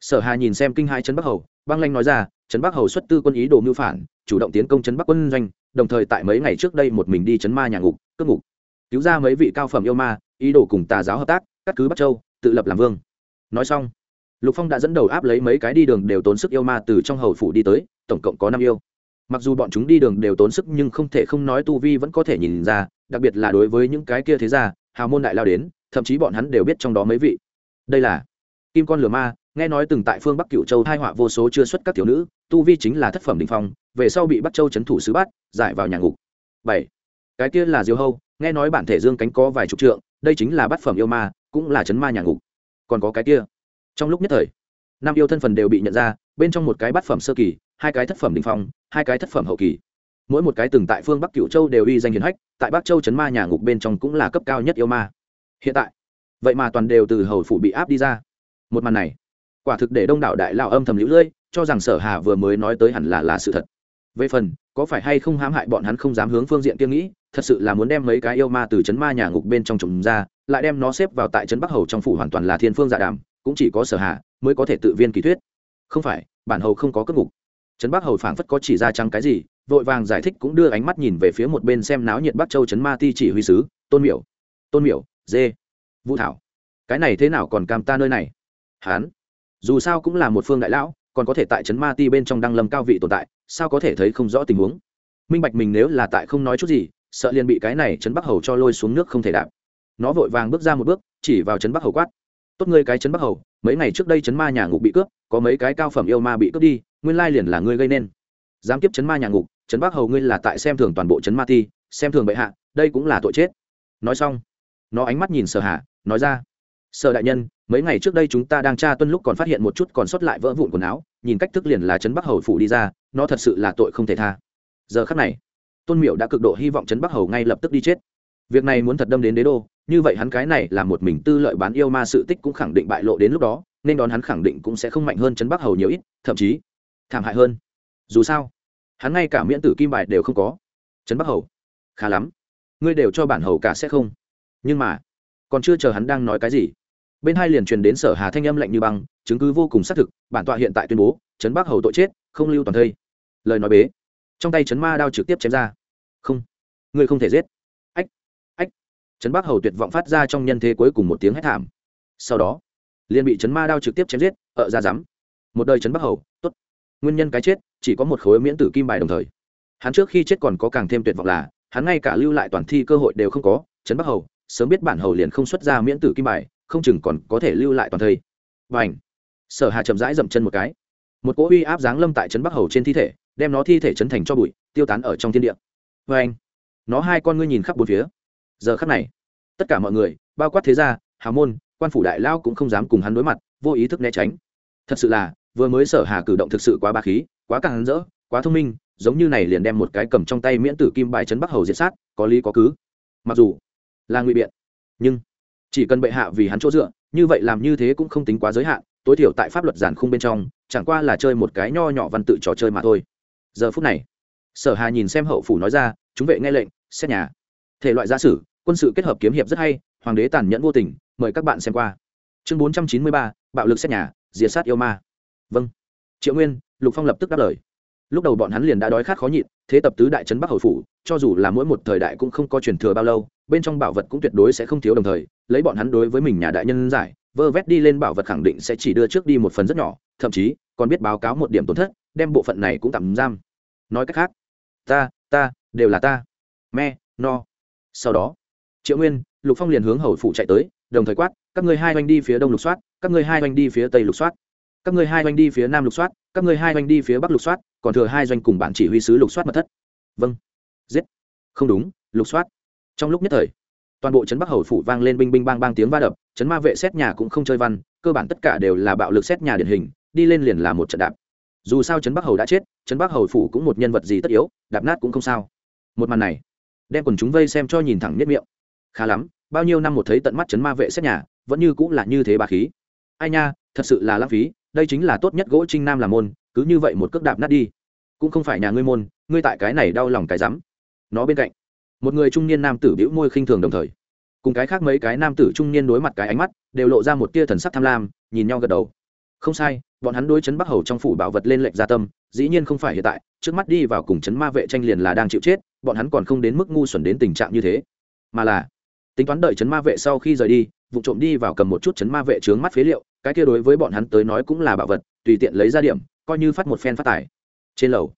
Sở hà nhìn xem kinh hai trấn bắc hầu, băng lanh nói ra, trấn bắc hầu xuất tư quân ý đồ mưu phản, chủ động tiến công trấn bắc quân doanh, đồng thời tại mấy ngày trước đây một mình đi trấn ma nhà ngục, cướp ngục. Cứu ra mấy vị cao phẩm yêu ma, ý đồ cùng tà giáo hợp tác, cắt cứ bắc châu, tự lập làm vương. Nói xong lục phong đã dẫn đầu áp lấy mấy cái đi đường đều tốn sức yêu ma từ trong hầu phủ đi tới, tổng cộng có năm yêu. Mặc dù bọn chúng đi đường đều tốn sức nhưng không thể không nói tu vi vẫn có thể nhìn ra, đặc biệt là đối với những cái kia thế ra hào môn đại lao đến, thậm chí bọn hắn đều biết trong đó mấy vị. Đây là kim con lửa ma, nghe nói từng tại phương bắc cựu châu hai họa vô số chưa xuất các thiếu nữ, tu vi chính là thất phẩm đình phong, về sau bị bắt châu c thủ sứ bắt, giải vào nhà ngục. Bảy. Cái kia là diêu hâu, nghe nói bản thể dương cánh có vài chục trượng, đây chính là bát phẩm yêu ma, cũng là chấn ma nhà ngục. Còn có cái kia trong lúc nhất thời, năm yêu thân phần đều bị nhận ra, bên trong một cái bát phẩm sơ kỳ, hai cái thất phẩm đình phong, hai cái thất phẩm hậu kỳ. Mỗi một cái từng tại phương bắc cựu châu đều uy danh hiền hách, tại bắc châu chấn ma nhà ngục bên trong cũng là cấp cao nhất yêu ma. Hiện tại, vậy mà toàn đều từ hầu phủ bị áp đi ra. Một màn này, quả thực để đông đảo đại lao âm thầm lũ lưỡi cho rằng sở hà vừa mới nói tới hẳn là là sự thật. Về phần, có phải hay không hãm hại bọn hắn không dám hướng phương diện kiêng nghĩ, thật sự là muốn đem mấy cái yêu ma từ chấn ma nhà ngục bên trong trồng ra, lại đem nó xếp vào tại trấn bắc hầu trong phủ hoàn toàn là thiên phương dạ đàm cũng chỉ có sở hạ mới có thể tự viên kỳ thuyết. Không phải, bản hầu không có cất ngục. Trấn bắc hầu phảng phất có chỉ ra trăng cái gì, vội vàng giải thích cũng đưa ánh mắt nhìn về phía một bên xem náo nhiệt bắc châu trấn ma ti chỉ huy sứ, tôn miểu. Tôn miểu, dê, vũ thảo. Cái này thế nào còn cam ta nơi này? Hán. Dù sao cũng là một phương đại lão, còn có thể tại trấn ma ti bên trong đăng lâm cao vị tồn tại, sao có thể thấy không rõ tình huống? Minh bạch mình nếu là tại không nói chút gì, sợ liền bị cái này trấn bắc hầu cho lôi xuống nước không thể đạp. Nó vội vàng bước ra một bước, chỉ vào trấn bắc hầu quát tốt ngươi cái trấn bắc hầu, mấy ngày trước đây trấn ma nhà ngục bị cướp, có mấy cái cao phẩm yêu ma bị cướp đi, nguyên lai liền là ngươi gây nên. Dám kiếp trấn ma nhà ngục trấn bắc hầu ngươi là tại xem thường toàn bộ trấn ma ti, xem thường bệ hạ, đây cũng là tội chết. Nói xong, nó ánh mắt nhìn sở hạ nói ra, sở đại nhân, mấy ngày trước đây chúng ta đang tra tuân lúc còn phát hiện một chút còn sót lại vỡ vụn quần áo, nhìn cách thức liền là trấn bắc hầu phủ đi ra, nó thật sự là tội không thể tha. Giờ khắc này, tôn miệu đã cực độ hy vọng trấn bắc hầu ngay lập tức đi chết việc này muốn thật đâm đến đế đô, như vậy hắn cái này là một mình tư lợi bán yêu ma sự tích cũng khẳng định bại lộ đến lúc đó, nên đón hắn khẳng định cũng sẽ không mạnh hơn trấn bắc hầu nhiều ít, thậm chí thảm hại hơn. Dù sao, hắn ngay cả miễn tử kim bài đều không có. Trấn bắc hầu, khá lắm. Ngươi đều cho bản hầu cả sẽ không. Nhưng mà, còn chưa chờ hắn đang nói cái gì, bên hai liền truyền đến sở hà thanh âm lạnh như băng, chứng cứ vô cùng xác thực, bản tọa hiện tại tuyên bố, trấn bắc hầu tội chết, không lưu toàn thây. Lời nói bế, trong tay trấn ma đao trực tiếp chém ra. Không, ngươi không thể giết trấn bắc hầu tuyệt vọng phát ra trong nhân thế cuối cùng một tiếng hét thảm. Sau đó, liền bị trấn ma đao trực tiếp chém giết ở ra rắm. Một đời trấn bắc hầu, tốt. Nguyên nhân cái chết, chỉ có một khối miễn tử kim bài đồng thời. Hắn trước khi chết còn có càng thêm tuyệt vọng là, hắn ngay cả lưu lại toàn thi cơ hội đều không có. Trấn bắc hầu, sớm biết bản hầu liền không xuất ra miễn tử kim bài, không chừng còn có thể lưu lại toàn thây. Và ảnh sở hà chậm rãi dậm chân một cái. Một cỗ uy áp giáng lâm tại trấn bắc hầu trên thi thể, đem nó thi thể chấn thành cho bụi, tiêu tán ở trong thiên địa. Và anh nó hai con ngươi nhìn khắp bốn phía giờ khắc này, tất cả mọi người, bao quát thế gia hà môn, quan phủ đại lao cũng không dám cùng hắn đối mặt, vô ý thức né tránh. Thật sự là, vừa mới sở hà cử động thực sự quá ba khí, quá càng hắn rỡ, quá thông minh, giống như này liền đem một cái cầm trong tay miễn tử kim bài chấn bắc hầu diệt sát, có lý có cứ. Mặc dù là ngụy biện, nhưng chỉ cần bệ hạ vì hắn chỗ dựa, như vậy làm như thế cũng không tính quá giới hạn, tối thiểu tại pháp luật giản khung bên trong, chẳng qua là chơi một cái nho nhỏ văn tự trò chơi mà thôi. Giờ phút này, sở hà nhìn xem hậu phủ nói ra, chúng vệ nghe lệnh, xét nhà thể loại gia sử, quân sự kết hợp kiếm hiệp rất hay, hoàng đế tàn nhẫn vô tình, mời các bạn xem qua. Chương bốn trăm chín mươi ba, bạo lực xét nhà, diệt sát yêu ma. Vâng. Triệu nguyên, lục phong lập tức đáp lời. Lúc đầu bọn hắn liền đã đói khát khó nhịn, thế tập tứ đại trấn bắc hầu phủ, cho dù là mỗi một thời đại cũng không có truyền thừa bao lâu, bên trong bảo vật cũng tuyệt đối sẽ không thiếu đồng thời, lấy bọn hắn đối với mình nhà đại nhân giải, vơ vét đi lên bảo vật khẳng định sẽ chỉ đưa trước đi một phần rất nhỏ, thậm chí, còn biết báo cáo một điểm tổn thất, đem bộ phận này cũng tạm giam. Nói cách khác, ta ta, đều là ta. Me, no sau đó, triệu nguyên, lục phong liền hướng hầu phụ chạy tới, đồng thời quát, các người hai oanh đi phía đông lục soát, các người hai oanh đi phía tây lục soát, các người hai oanh đi phía nam lục soát, các người hai oanh đi phía bắc lục soát, còn thừa hai doanh cùng bản chỉ huy sứ lục soát mật thất. Vâng. Giết. Không đúng, lục soát. Trong lúc nhất thời, toàn bộ trấn bắc hầu phủ vang lên binh binh bang bang tiếng va đập, trấn ma vệ xét nhà cũng không chơi văn, cơ bản tất cả đều là bạo lực xét nhà điển hình, đi lên liền là một trận đạp. Dù sao trấn bắc hầu đã chết, trấn bắc hầu phủ cũng một nhân vật gì tất yếu, đạp nát cũng không sao. Một màn này đem quần chúng vây xem cho nhìn thẳng nhất miệng. Khá lắm, bao nhiêu năm một thấy tận mắt chấn ma vệ xét nhà, vẫn như cũng là như thế bà khí. Ai nha, thật sự là lãng phí, đây chính là tốt nhất gỗ trinh nam làm môn, cứ như vậy một cước đạp nát đi. Cũng không phải nhà ngươi môn, ngươi tại cái này đau lòng cái rắm. Nó bên cạnh, một người trung niên nam tử bĩu môi khinh thường đồng thời. Cùng cái khác mấy cái nam tử trung niên đối mặt cái ánh mắt, đều lộ ra một tia thần sắc tham lam, nhìn nhau gật đầu không sai, bọn hắn đối chấn bắc hầu trong phủ bảo vật lên lệnh gia tâm, dĩ nhiên không phải hiện tại, trước mắt đi vào cùng chấn ma vệ tranh liền là đang chịu chết, bọn hắn còn không đến mức ngu xuẩn đến tình trạng như thế. Mà là, tính toán đợi chấn ma vệ sau khi rời đi, vụ trộm đi vào cầm một chút chấn ma vệ trướng mắt phế liệu, cái kia đối với bọn hắn tới nói cũng là bảo vật, tùy tiện lấy ra điểm, coi như phát một phen phát tài. Trên lầu,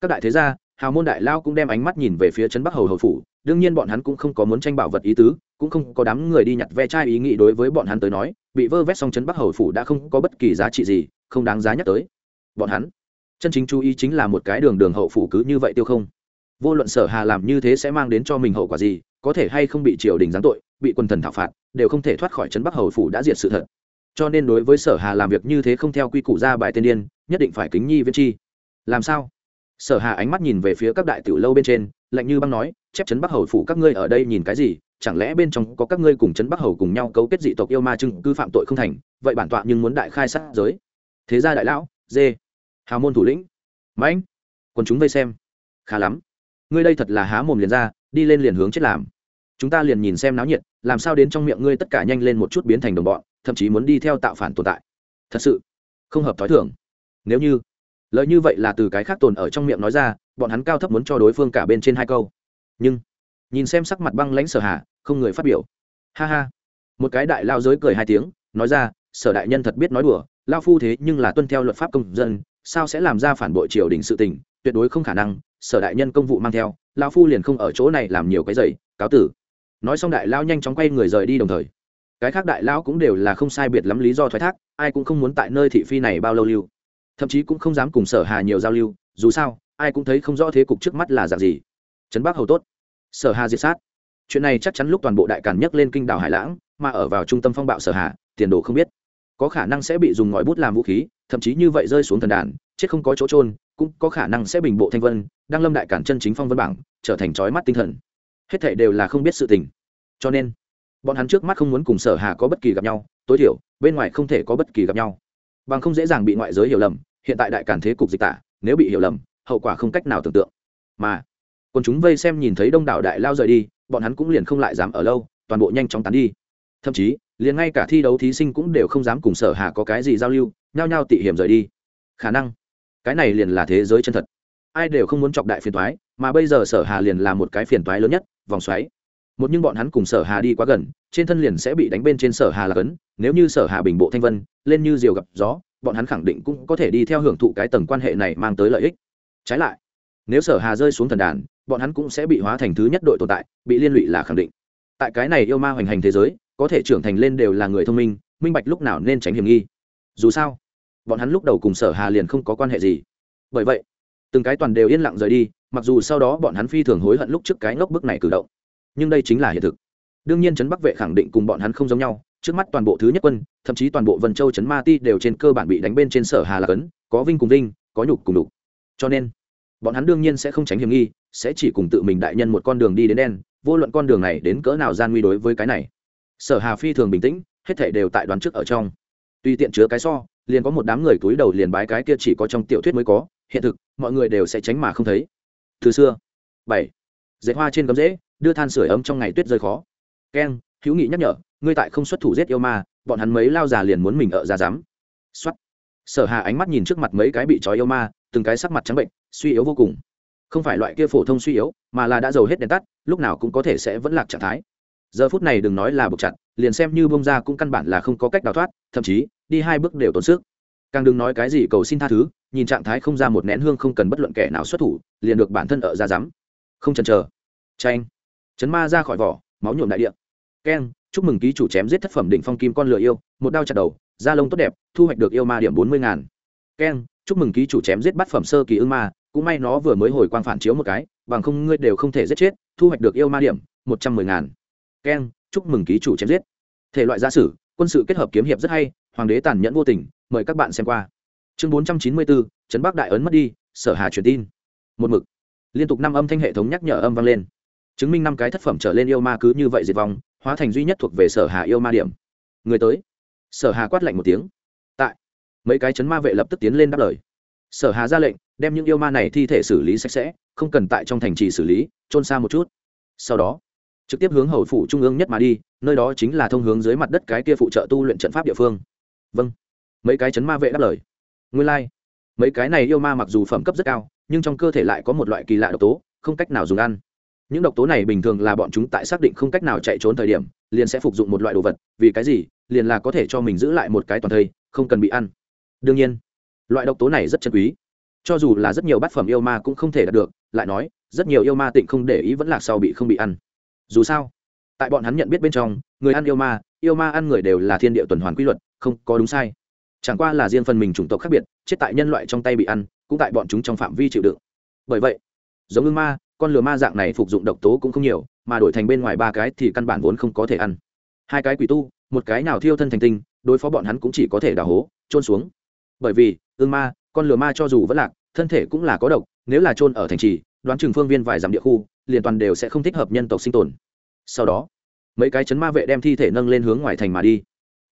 các đại thế gia, hào môn đại lao cũng đem ánh mắt nhìn về phía trấn bắc hầu hầu phủ, đương nhiên bọn hắn cũng không có muốn tranh bảo vật ý tứ, cũng không có đám người đi nhặt ve chai ý nghĩ đối với bọn hắn tới nói bị vơ vét xong trấn bắc hầu phủ đã không có bất kỳ giá trị gì, không đáng giá nhắc tới. Bọn hắn, chân chính chú ý chính là một cái đường đường hậu phủ cứ như vậy tiêu không. Vô luận sở hà làm như thế sẽ mang đến cho mình hậu quả gì, có thể hay không bị triều đình giáng tội, bị quân thần thảo phạt, đều không thể thoát khỏi trấn bắc hầu phủ đã diệt sự thật. Cho nên đối với sở hà làm việc như thế không theo quy củ ra bài tên điên, nhất định phải kính nhi viên chi. Làm sao? Sở hà ánh mắt nhìn về phía các đại tiểu lâu bên trên, lạnh như băng nói, chép chấn bắc hầu phủ các ngươi ở đây nhìn cái gì? Chẳng lẽ bên trong có các ngươi cùng chấn bắc hầu cùng nhau cấu kết dị tộc yêu ma chưng cư phạm tội không thành, vậy bản tọa nhưng muốn đại khai sát giới. Thế gia đại lão, dê. Hào môn thủ lĩnh. Mãnh quần chúng vây xem. Khá lắm. Ngươi đây thật là há mồm liền ra, đi lên liền hướng chết làm. Chúng ta liền nhìn xem náo nhiệt, làm sao đến trong miệng ngươi tất cả nhanh lên một chút biến thành đồng bọn, thậm chí muốn đi theo tạo phản tồn tại. Thật sự, không hợp thói thường. Nếu như, lời như vậy là từ cái khác tồn ở trong miệng nói ra, bọn hắn cao thấp muốn cho đối phương cả bên trên hai câu. Nhưng, nhìn xem sắc mặt băng lãnh sở hạ không người phát biểu. Ha ha. Một cái đại lao giới cười hai tiếng, nói ra, sở đại nhân thật biết nói đùa, lao phu thế nhưng là tuân theo luật pháp công dân, sao sẽ làm ra phản bội triều đình sự tình, tuyệt đối không khả năng, sở đại nhân công vụ mang theo, lao phu liền không ở chỗ này làm nhiều cái giày cáo tử. Nói xong đại lao nhanh chóng quay người rời đi đồng thời. Cái khác đại lao cũng đều là không sai biệt lắm lý do thoái thác, ai cũng không muốn tại nơi thị phi này bao lâu lưu. Thậm chí cũng không dám cùng sở hà nhiều giao lưu, dù sao, ai cũng thấy không rõ thế cục trước mắt là dạng gì. Trấn bắc hầu tốt. Sở hà diệt sát chuyện này chắc chắn lúc toàn bộ đại càn nhấc lên kinh đảo hải lãng mà ở vào trung tâm phong bạo sở hạ, tiền đồ không biết. Có khả năng sẽ bị dùng ngòi bút làm vũ khí thậm chí như vậy rơi xuống thần đàn chết không có chỗ trôn cũng có khả năng sẽ bình bộ thanh vân đang lâm đại cản chân chính phong vân bảng trở thành trói mắt tinh thần. Hết thể đều là không biết sự tình. Cho nên bọn hắn trước mắt không muốn cùng sở hà có bất kỳ gặp nhau tối thiểu bên ngoài không thể có bất kỳ gặp nhau. Bằng không dễ dàng bị ngoại giới hiểu lầm hiện tại đại cản thế cục dịch tả nếu bị hiểu lầm hậu quả không cách nào tưởng tượng. Mà còn chúng vây xem nhìn thấy đông đảo đại lao rời đi, bọn hắn cũng liền không lại dám ở lâu, toàn bộ nhanh chóng tán đi. Thậm chí, liền ngay cả thi đấu thí sinh cũng đều không dám cùng sở hà có cái gì giao lưu, nhao nhao tị hiểm rời đi. Khả năng, cái này liền là thế giới chân thật. Ai đều không muốn chọc đại phiền toái, mà bây giờ sở hà liền là một cái phiền toái lớn nhất, vòng xoáy. Một nhưng bọn hắn cùng sở hà đi quá gần, trên thân liền sẽ bị đánh bên trên sở hà là cấn, nếu như sở hà bình bộ thanh vân, lên như diều gặp gió, bọn hắn khẳng định cũng có thể đi theo hưởng thụ cái tầng quan hệ này mang tới lợi ích. Trái lại, nếu sở hà rơi xuống thần đàn bọn hắn cũng sẽ bị hóa thành thứ nhất đội tồn tại, bị liên lụy là khẳng định. Tại cái này yêu ma hoành hành thế giới, có thể trưởng thành lên đều là người thông minh minh bạch lúc nào nên tránh hiểm nghi. Dù sao, bọn hắn lúc đầu cùng sở hà liền không có quan hệ gì. Bởi vậy, từng cái toàn đều yên lặng rời đi, mặc dù sau đó bọn hắn phi thường hối hận lúc trước cái ngốc bức này cử động. Nhưng đây chính là hiện thực. Đương nhiên trấn bắc vệ khẳng định cùng bọn hắn không giống nhau, trước mắt toàn bộ thứ nhất quân, thậm chí toàn bộ vân châu trấn ma ti đều trên cơ bản bị đánh bên trên sở hà là cấn, có vinh cùng vinh, có nhục cùng đục cho nên bọn hắn đương nhiên sẽ không tránh hiểm nghi, sẽ chỉ cùng tự mình đại nhân một con đường đi đến đen, vô luận con đường này đến cỡ nào gian nguy đối với cái này. Sở hà phi thường bình tĩnh, hết thể đều tại đoán trước ở trong. Tuy tiện chứa cái so, liền có một đám người túi đầu liền bái cái kia chỉ có trong tiểu thuyết mới có, hiện thực, mọi người đều sẽ tránh mà không thấy. Từ xưa, bảy, dệt hoa trên gấm rễ đưa than sửa ấm trong ngày tuyết rơi khó. Keng hữu nghị nhắc nhở, ngươi tại không xuất thủ giết yêu ma, bọn hắn mấy lao già liền muốn mình ở ra dám. Xuất sở hà ánh mắt nhìn trước mặt mấy cái bị trói yêu ma từng cái sắc mặt trắng bệnh, suy yếu vô cùng. Không phải loại kia phổ thông suy yếu, mà là đã giàu hết đèn tắt, lúc nào cũng có thể sẽ vẫn lạc trạng thái. Giờ phút này đừng nói là buộc chặt, liền xem như bông ra cũng căn bản là không có cách đào thoát, thậm chí, đi hai bước đều tốn sức. Càng đừng nói cái gì cầu xin tha thứ, nhìn trạng thái không ra một nén hương không cần bất luận kẻ nào xuất thủ, liền được bản thân ở ra rắm không chần chờ. Tranh chấn ma ra khỏi vỏ, máu nhuộm đại địa. Keng, chúc mừng ký chủ chém giết thất phẩm đỉnh phong kim con lửa yêu, một đao chặt đầu, da lông tốt đẹp, thu hoạch được yêu ma điểm bốn mươi ngàn keng chúc mừng ký chủ chém giết bắt phẩm sơ kỳ ưng ma, cũng may nó vừa mới hồi quang phản chiếu một cái, bằng không ngươi đều không thể giết chết, thu hoạch được yêu ma điểm, một trăm mười ngàn. Keng chúc mừng ký chủ chém giết. Thể loại gia sử, quân sự kết hợp kiếm hiệp rất hay, hoàng đế tàn nhẫn vô tình, mời các bạn xem qua. Chương bốn trăm chín mươi bốn trấn bắc đại ấn mất đi, sở hà truyền tin. Một mực. Liên tục năm âm thanh hệ thống nhắc nhở âm vang lên. Chứng minh năm cái thất phẩm trở lên yêu ma cứ như vậy diệt vong, hóa thành duy nhất thuộc về sở hà yêu ma điểm. Người tới. Sở hà quát lạnh một tiếng mấy cái chấn ma vệ lập tức tiến lên đáp lời. Sở hà ra lệnh, đem những yêu ma này thi thể xử lý sạch sẽ, không cần tại trong thành trì xử lý trôn xa một chút. Sau đó, trực tiếp hướng hầu phủ trung ương nhất mà đi, nơi đó chính là thông hướng dưới mặt đất cái kia phụ trợ tu luyện trận pháp địa phương. Vâng. Mấy cái chấn ma vệ đáp lời. Nguyên lai、like. mấy cái này yêu ma mặc dù phẩm cấp rất cao, nhưng trong cơ thể lại có một loại kỳ lạ độc tố, không cách nào dùng ăn. Những độc tố này bình thường là bọn chúng tại xác định không cách nào chạy trốn thời điểm, liền sẽ phục dụng một loại đồ vật, vì cái gì? Liền là có thể cho mình giữ lại một cái toàn thây, không cần bị ăn đương nhiên, loại độc tố này rất chân quý. Cho dù là rất nhiều bát phẩm yêu ma cũng không thể đạt được, lại nói, rất nhiều yêu ma tịnh không để ý vẫn là sau bị không bị ăn. Dù sao, tại bọn hắn nhận biết bên trong, người ăn yêu ma yêu ma ăn người đều là thiên địa tuần hoàn quy luật, không có đúng sai. Chẳng qua là riêng phần mình chủng tộc khác biệt, chết tại nhân loại trong tay bị ăn, cũng tại bọn chúng trong phạm vi chịu đựng. Bởi vậy, giống ưng ma, con lừa ma dạng này phục dụng độc tố cũng không nhiều, mà đổi thành bên ngoài ba cái thì căn bản vốn không có thể ăn. Hai cái quỷ tu, một cái nào thiêu thân thành tinh, đối phó bọn hắn cũng chỉ có thể đào hố trôn xuống bởi vì, ương ma, con lừa ma cho dù vẫn lạc, thân thể cũng là có độc, nếu là trôn ở thành trì, đoán chừng phương viên vài dặm địa khu, liền toàn đều sẽ không thích hợp nhân tộc sinh tồn. Sau đó, mấy cái chấn ma vệ đem thi thể nâng lên hướng ngoài thành mà đi.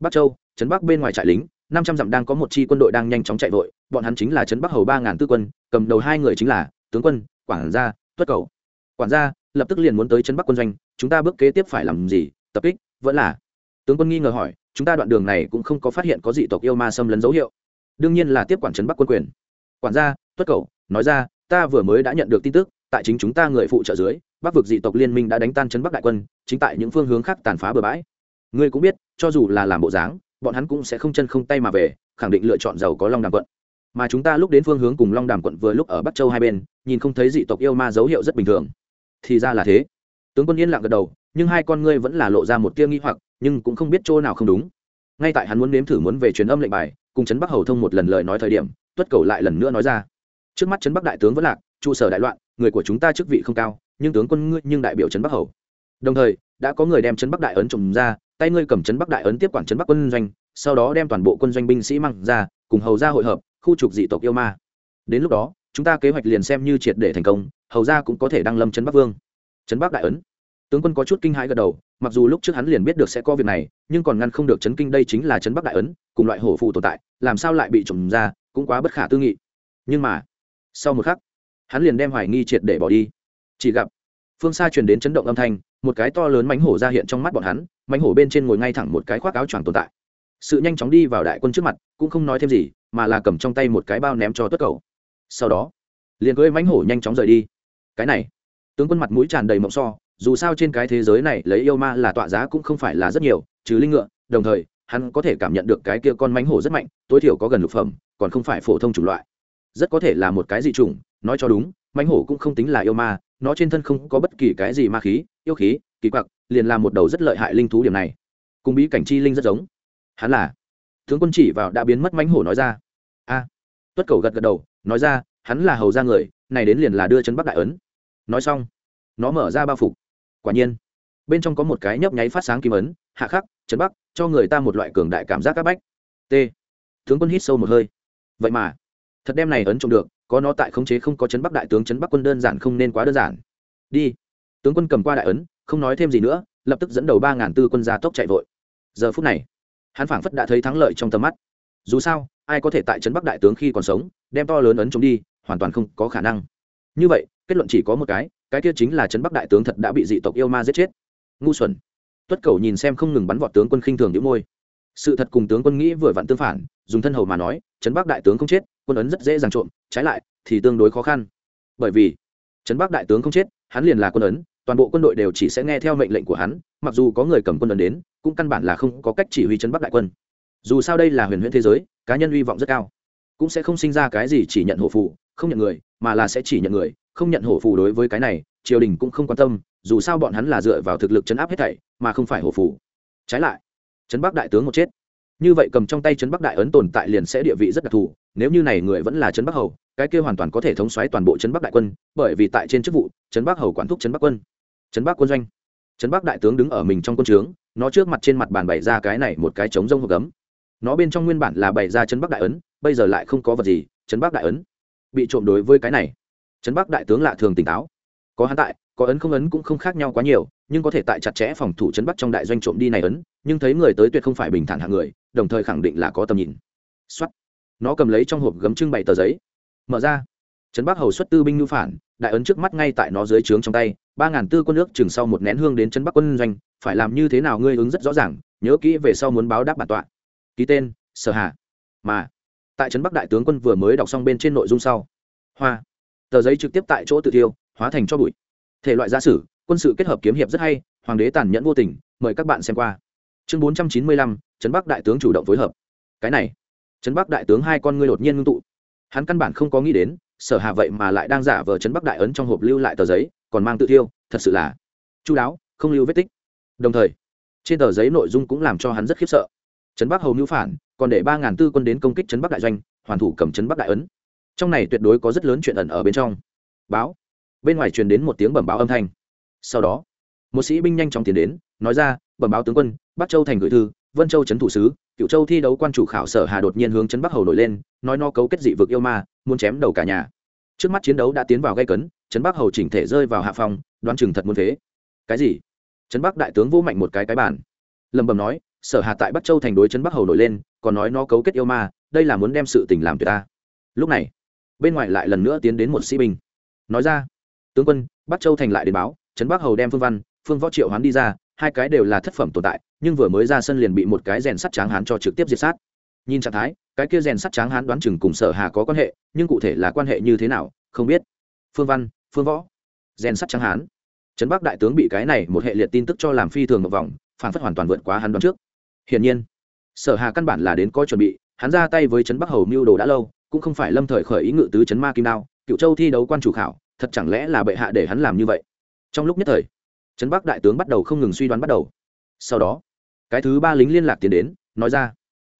Bắc châu, chấn bắc bên ngoài trại lính, năm trăm dặm đang có một chi quân đội đang nhanh chóng chạy vội, bọn hắn chính là chấn bắc hầu ba ngàn tư quân, cầm đầu hai người chính là tướng quân, quản gia, tuất cầu. Quản gia lập tức liền muốn tới chấn bắc quân doanh, chúng ta bước kế tiếp phải làm gì, tập kích, vẫn là. Tướng quân nghi ngờ hỏi, chúng ta đoạn đường này cũng không có phát hiện có dị tộc yêu ma xâm lấn dấu hiệu đương nhiên là tiếp quản trấn bắc quân quyền. Quản gia, tuất cầu nói ra, ta vừa mới đã nhận được tin tức, tại chính chúng ta người phụ trợ dưới, bắc vực dị tộc liên minh đã đánh tan trấn bắc đại quân, chính tại những phương hướng khác tàn phá bừa bãi. Ngươi cũng biết, cho dù là làm bộ dáng, bọn hắn cũng sẽ không chân không tay mà về, khẳng định lựa chọn giàu có long đàm quận. Mà chúng ta lúc đến phương hướng cùng long đàm quận vừa lúc ở bắc châu hai bên, nhìn không thấy dị tộc yêu ma dấu hiệu rất bình thường. Thì ra là thế. Tướng quân yên lặng gật đầu, nhưng hai con ngươi vẫn là lộ ra một tia nghi hoặc, nhưng cũng không biết chỗ nào không đúng. Ngay tại hắn muốn nếm thử muốn về truyền âm lệnh bài cùng trấn bắc hầu thông một lần lời nói thời điểm, tuất cầu lại lần nữa nói ra. Trước mắt trấn bắc đại tướng vẫn lạc, trụ sở đại loạn, người của chúng ta chức vị không cao, nhưng tướng quân ngươi nhưng đại biểu trấn bắc hầu. Đồng thời, đã có người đem trấn bắc đại ấn trùng ra, tay ngươi cầm trấn bắc đại ấn tiếp quản trấn bắc quân doanh, sau đó đem toàn bộ quân doanh binh sĩ mang ra, cùng hầu ra hội hợp, khu trục dị tộc yêu ma. Đến lúc đó, chúng ta kế hoạch liền xem như triệt để thành công, hầu ra cũng có thể đăng lâm trấn bắc vương. Trấn bắc đại ấn. Tướng quân có chút kinh hãi gật đầu, mặc dù lúc trước hắn liền biết được sẽ có việc này, nhưng còn ngăn không được chấn kinh đây chính là chấn bắc đại ấn, cùng loại hổ phụ tồn tại làm sao lại bị trộm ra, cũng quá bất khả tư nghị. Nhưng mà, sau một khắc, hắn liền đem hoài nghi triệt để bỏ đi. Chỉ gặp, phương xa truyền đến chấn động âm thanh, một cái to lớn mánh hổ ra hiện trong mắt bọn hắn mánh hổ bên trên ngồi ngay thẳng một cái khoác áo choàng tồn tại. Sự nhanh chóng đi vào đại quân trước mặt, cũng không nói thêm gì, mà là cầm trong tay một cái bao ném cho tuất cầu. Sau đó, liền cưỡi mánh hổ nhanh chóng rời đi. Cái này, tướng quân mặt mũi tràn đầy mộng so, dù sao trên cái thế giới này lấy yêu ma là tọa giá cũng không phải là rất nhiều, trừ linh ngựa, đồng thời hắn có thể cảm nhận được cái kia con mánh hổ rất mạnh, tối thiểu có gần lục phẩm, còn không phải phổ thông chủng loại. Rất có thể là một cái dị chủng, nói cho đúng mánh hổ cũng không tính là yêu ma, nó trên thân không có bất kỳ cái gì ma khí, yêu khí, kỳ quặc, liền là một đầu rất lợi hại linh thú điểm này. Cùng bí cảnh chi linh rất giống. Hắn là tướng quân chỉ vào đã biến mất mánh hổ nói ra. A. Tuất cầu gật gật đầu, nói ra, hắn là hầu ra người, này đến liền là đưa chân bắc đại ấn. Nói xong, nó mở ra bao phục quả nhiên, bên trong có một cái nhấp nháy phát sáng kim ấn, hạ khắc, trấn bắc cho người ta một loại cường đại cảm giác áp bách. T. Tướng quân hít sâu một hơi. Vậy mà, thật đem này ấn trộm được, có nó tại khống chế không có chấn bắc đại tướng, chấn bắc quân đơn giản không nên quá đơn giản. Đi. Tướng quân cầm qua đại ấn, không nói thêm gì nữa, lập tức dẫn đầu ba ngàn tư quân gia tốc chạy vội. Giờ phút này, hắn phảng phất đã thấy thắng lợi trong tầm mắt. Dù sao, ai có thể tại trấn bắc đại tướng khi còn sống, đem to lớn ấn chống đi, hoàn toàn không có khả năng. Như vậy, kết luận chỉ có một cái cái kia chính là trấn bắc đại tướng thật đã bị dị tộc yêu ma giết chết. Ngu xuẩn tuất cầu nhìn xem không ngừng bắn vọt tướng quân khinh thường đĩu môi. Sự thật cùng tướng quân nghĩ vừa vặn tương phản, dùng thân hầu mà nói, trấn bắc đại tướng không chết, quân ấn rất dễ dàng trộm, trái lại, thì tương đối khó khăn. Bởi vì, trấn bắc đại tướng không chết, hắn liền là quân ấn, toàn bộ quân đội đều chỉ sẽ nghe theo mệnh lệnh của hắn, mặc dù có người cầm quân ấn đến, cũng căn bản là không có cách chỉ huy trấn bắc đại quân. Dù sao đây là huyền huyễn thế giới, cá nhân hy vọng rất cao. Cũng sẽ không sinh ra cái gì chỉ nhận hổ phụ không nhận người, mà là sẽ chỉ nhận người, không nhận hổ phù đối với cái này triều đình cũng không quan tâm dù sao bọn hắn là dựa vào thực lực chấn áp hết thảy mà không phải hổ phù trái lại trấn bắc đại tướng một chết như vậy cầm trong tay trấn bắc đại ấn tồn tại liền sẽ địa vị rất đặc thù nếu như này người vẫn là trấn bắc hầu cái kia hoàn toàn có thể thống xoáy toàn bộ trấn bắc đại quân bởi vì tại trên chức vụ trấn bắc hầu quản thúc trấn bắc quân trấn bắc quân doanh trấn bắc đại tướng đứng ở mình trong quân trướng nó trước mặt trên mặt bàn bày ra cái này một cái trống rông hộp gấm nó bên trong nguyên bản là bày ra trấn bắc đại ấn bây giờ lại không có vật gì trấn bắc đại ấn bị trộm đối với cái này trấn bắc đại tướng lạ thường tỉnh táo có hắn tại, có ấn không ấn cũng không khác nhau quá nhiều, nhưng có thể tại chặt chẽ phòng thủ chấn bắc trong đại doanh trộm đi này ấn, nhưng thấy người tới tuyệt không phải bình thản hạng người, đồng thời khẳng định là có tầm nhìn. Xuất nó cầm lấy trong hộp gấm trưng bày tờ giấy. Mở ra. Trấn bắc hầu xuất tư binh ngưu phản, đại ấn trước mắt ngay tại nó dưới trướng trong tay, ba ngàn tư quân nước chừng sau một nén hương đến trấn bắc quân doanh, phải làm như thế nào ngươi ứng rất rõ ràng, nhớ kỹ về sau muốn báo đáp bản tọa. Ký tên, sở hạ mà, tại trấn bắc đại tướng quân vừa mới đọc xong bên trên nội dung sau. Hoa. Tờ giấy trực tiếp tại chỗ tự tiêu hóa thành cho bụi. Thể loại gia sử, quân sự kết hợp kiếm hiệp rất hay, hoàng đế tàn nhẫn vô tình, mời các bạn xem qua. Chương bốn trăm chín mươi lăm, trấn bắc đại tướng chủ động phối hợp. Cái này, trấn bắc đại tướng hai con ngươi đột nhiên ngưng tụ. Hắn căn bản không có nghĩ đến, sở hà vậy mà lại đang giả vờ trấn bắc đại ấn trong hộp lưu lại tờ giấy, còn mang tự thiêu, thật sự là chú đáo, không lưu vết tích. Đồng thời, trên tờ giấy nội dung cũng làm cho hắn rất khiếp sợ. Trấn bắc hầu mưu phản, còn để ba ngàn tư quân đến công kích trấn bắc đại doanh, hoàn thủ cầm trấn bắc đại ấn. Trong này tuyệt đối có rất lớn chuyện ẩn ở bên trong. Báo bên ngoài truyền đến một tiếng bẩm báo âm thanh. Sau đó, một sĩ binh nhanh chóng tiến đến, nói ra, bẩm báo tướng quân, bắc châu thành gửi thư, vân châu trấn thủ sứ cựu châu thi đấu quan chủ khảo sở hà đột nhiên hướng trấn bắc hầu nổi lên, nói no cấu kết dị vực yêu ma, muốn chém đầu cả nhà. Trước mắt chiến đấu đã tiến vào gây cấn, trấn bắc hầu chỉnh thể rơi vào hạ phòng đoán chừng thật muốn thế cái gì? Trấn bắc đại tướng vô mạnh một cái cái bản lầm bầm nói, sở hà tại bắc châu thành đối trấn bắc hầu nổi lên, còn nói nó cấu kết yêu ma, đây là muốn đem sự tình làm tuyệt ta. Lúc này, bên ngoài lại lần nữa tiến đến một sĩ binh, nói ra tướng quân, bắc châu thành lại đến báo, trấn bắc hầu đem phương văn, phương võ triệu hoán đi ra, hai cái đều là thất phẩm tồn tại, nhưng vừa mới ra sân liền bị một cái rèn sắt tráng hán cho trực tiếp diệt sát. Nhìn trạng thái, cái kia rèn sắt tráng hán đoán chừng cùng sở hà có quan hệ, nhưng cụ thể là quan hệ như thế nào, không biết. Phương văn, phương võ, rèn sắt tráng hán. Trấn bắc đại tướng bị cái này một hệ liệt tin tức cho làm phi thường một vòng, phản phất hoàn toàn vượt quá hắn đoán trước. Hiển nhiên, sở hà căn bản là đến có chuẩn bị, hắn ra tay với trấn bắc hầu mưu đồ đã lâu, cũng không phải lâm thời khởi ý ngự tứ trấn ma kim đao cựu châu thi đấu quan chủ khảo thật chẳng lẽ là bệ hạ để hắn làm như vậy? Trong lúc nhất thời, trấn bắc đại tướng bắt đầu không ngừng suy đoán bắt đầu. Sau đó, cái thứ ba lính liên lạc tiến đến, nói ra,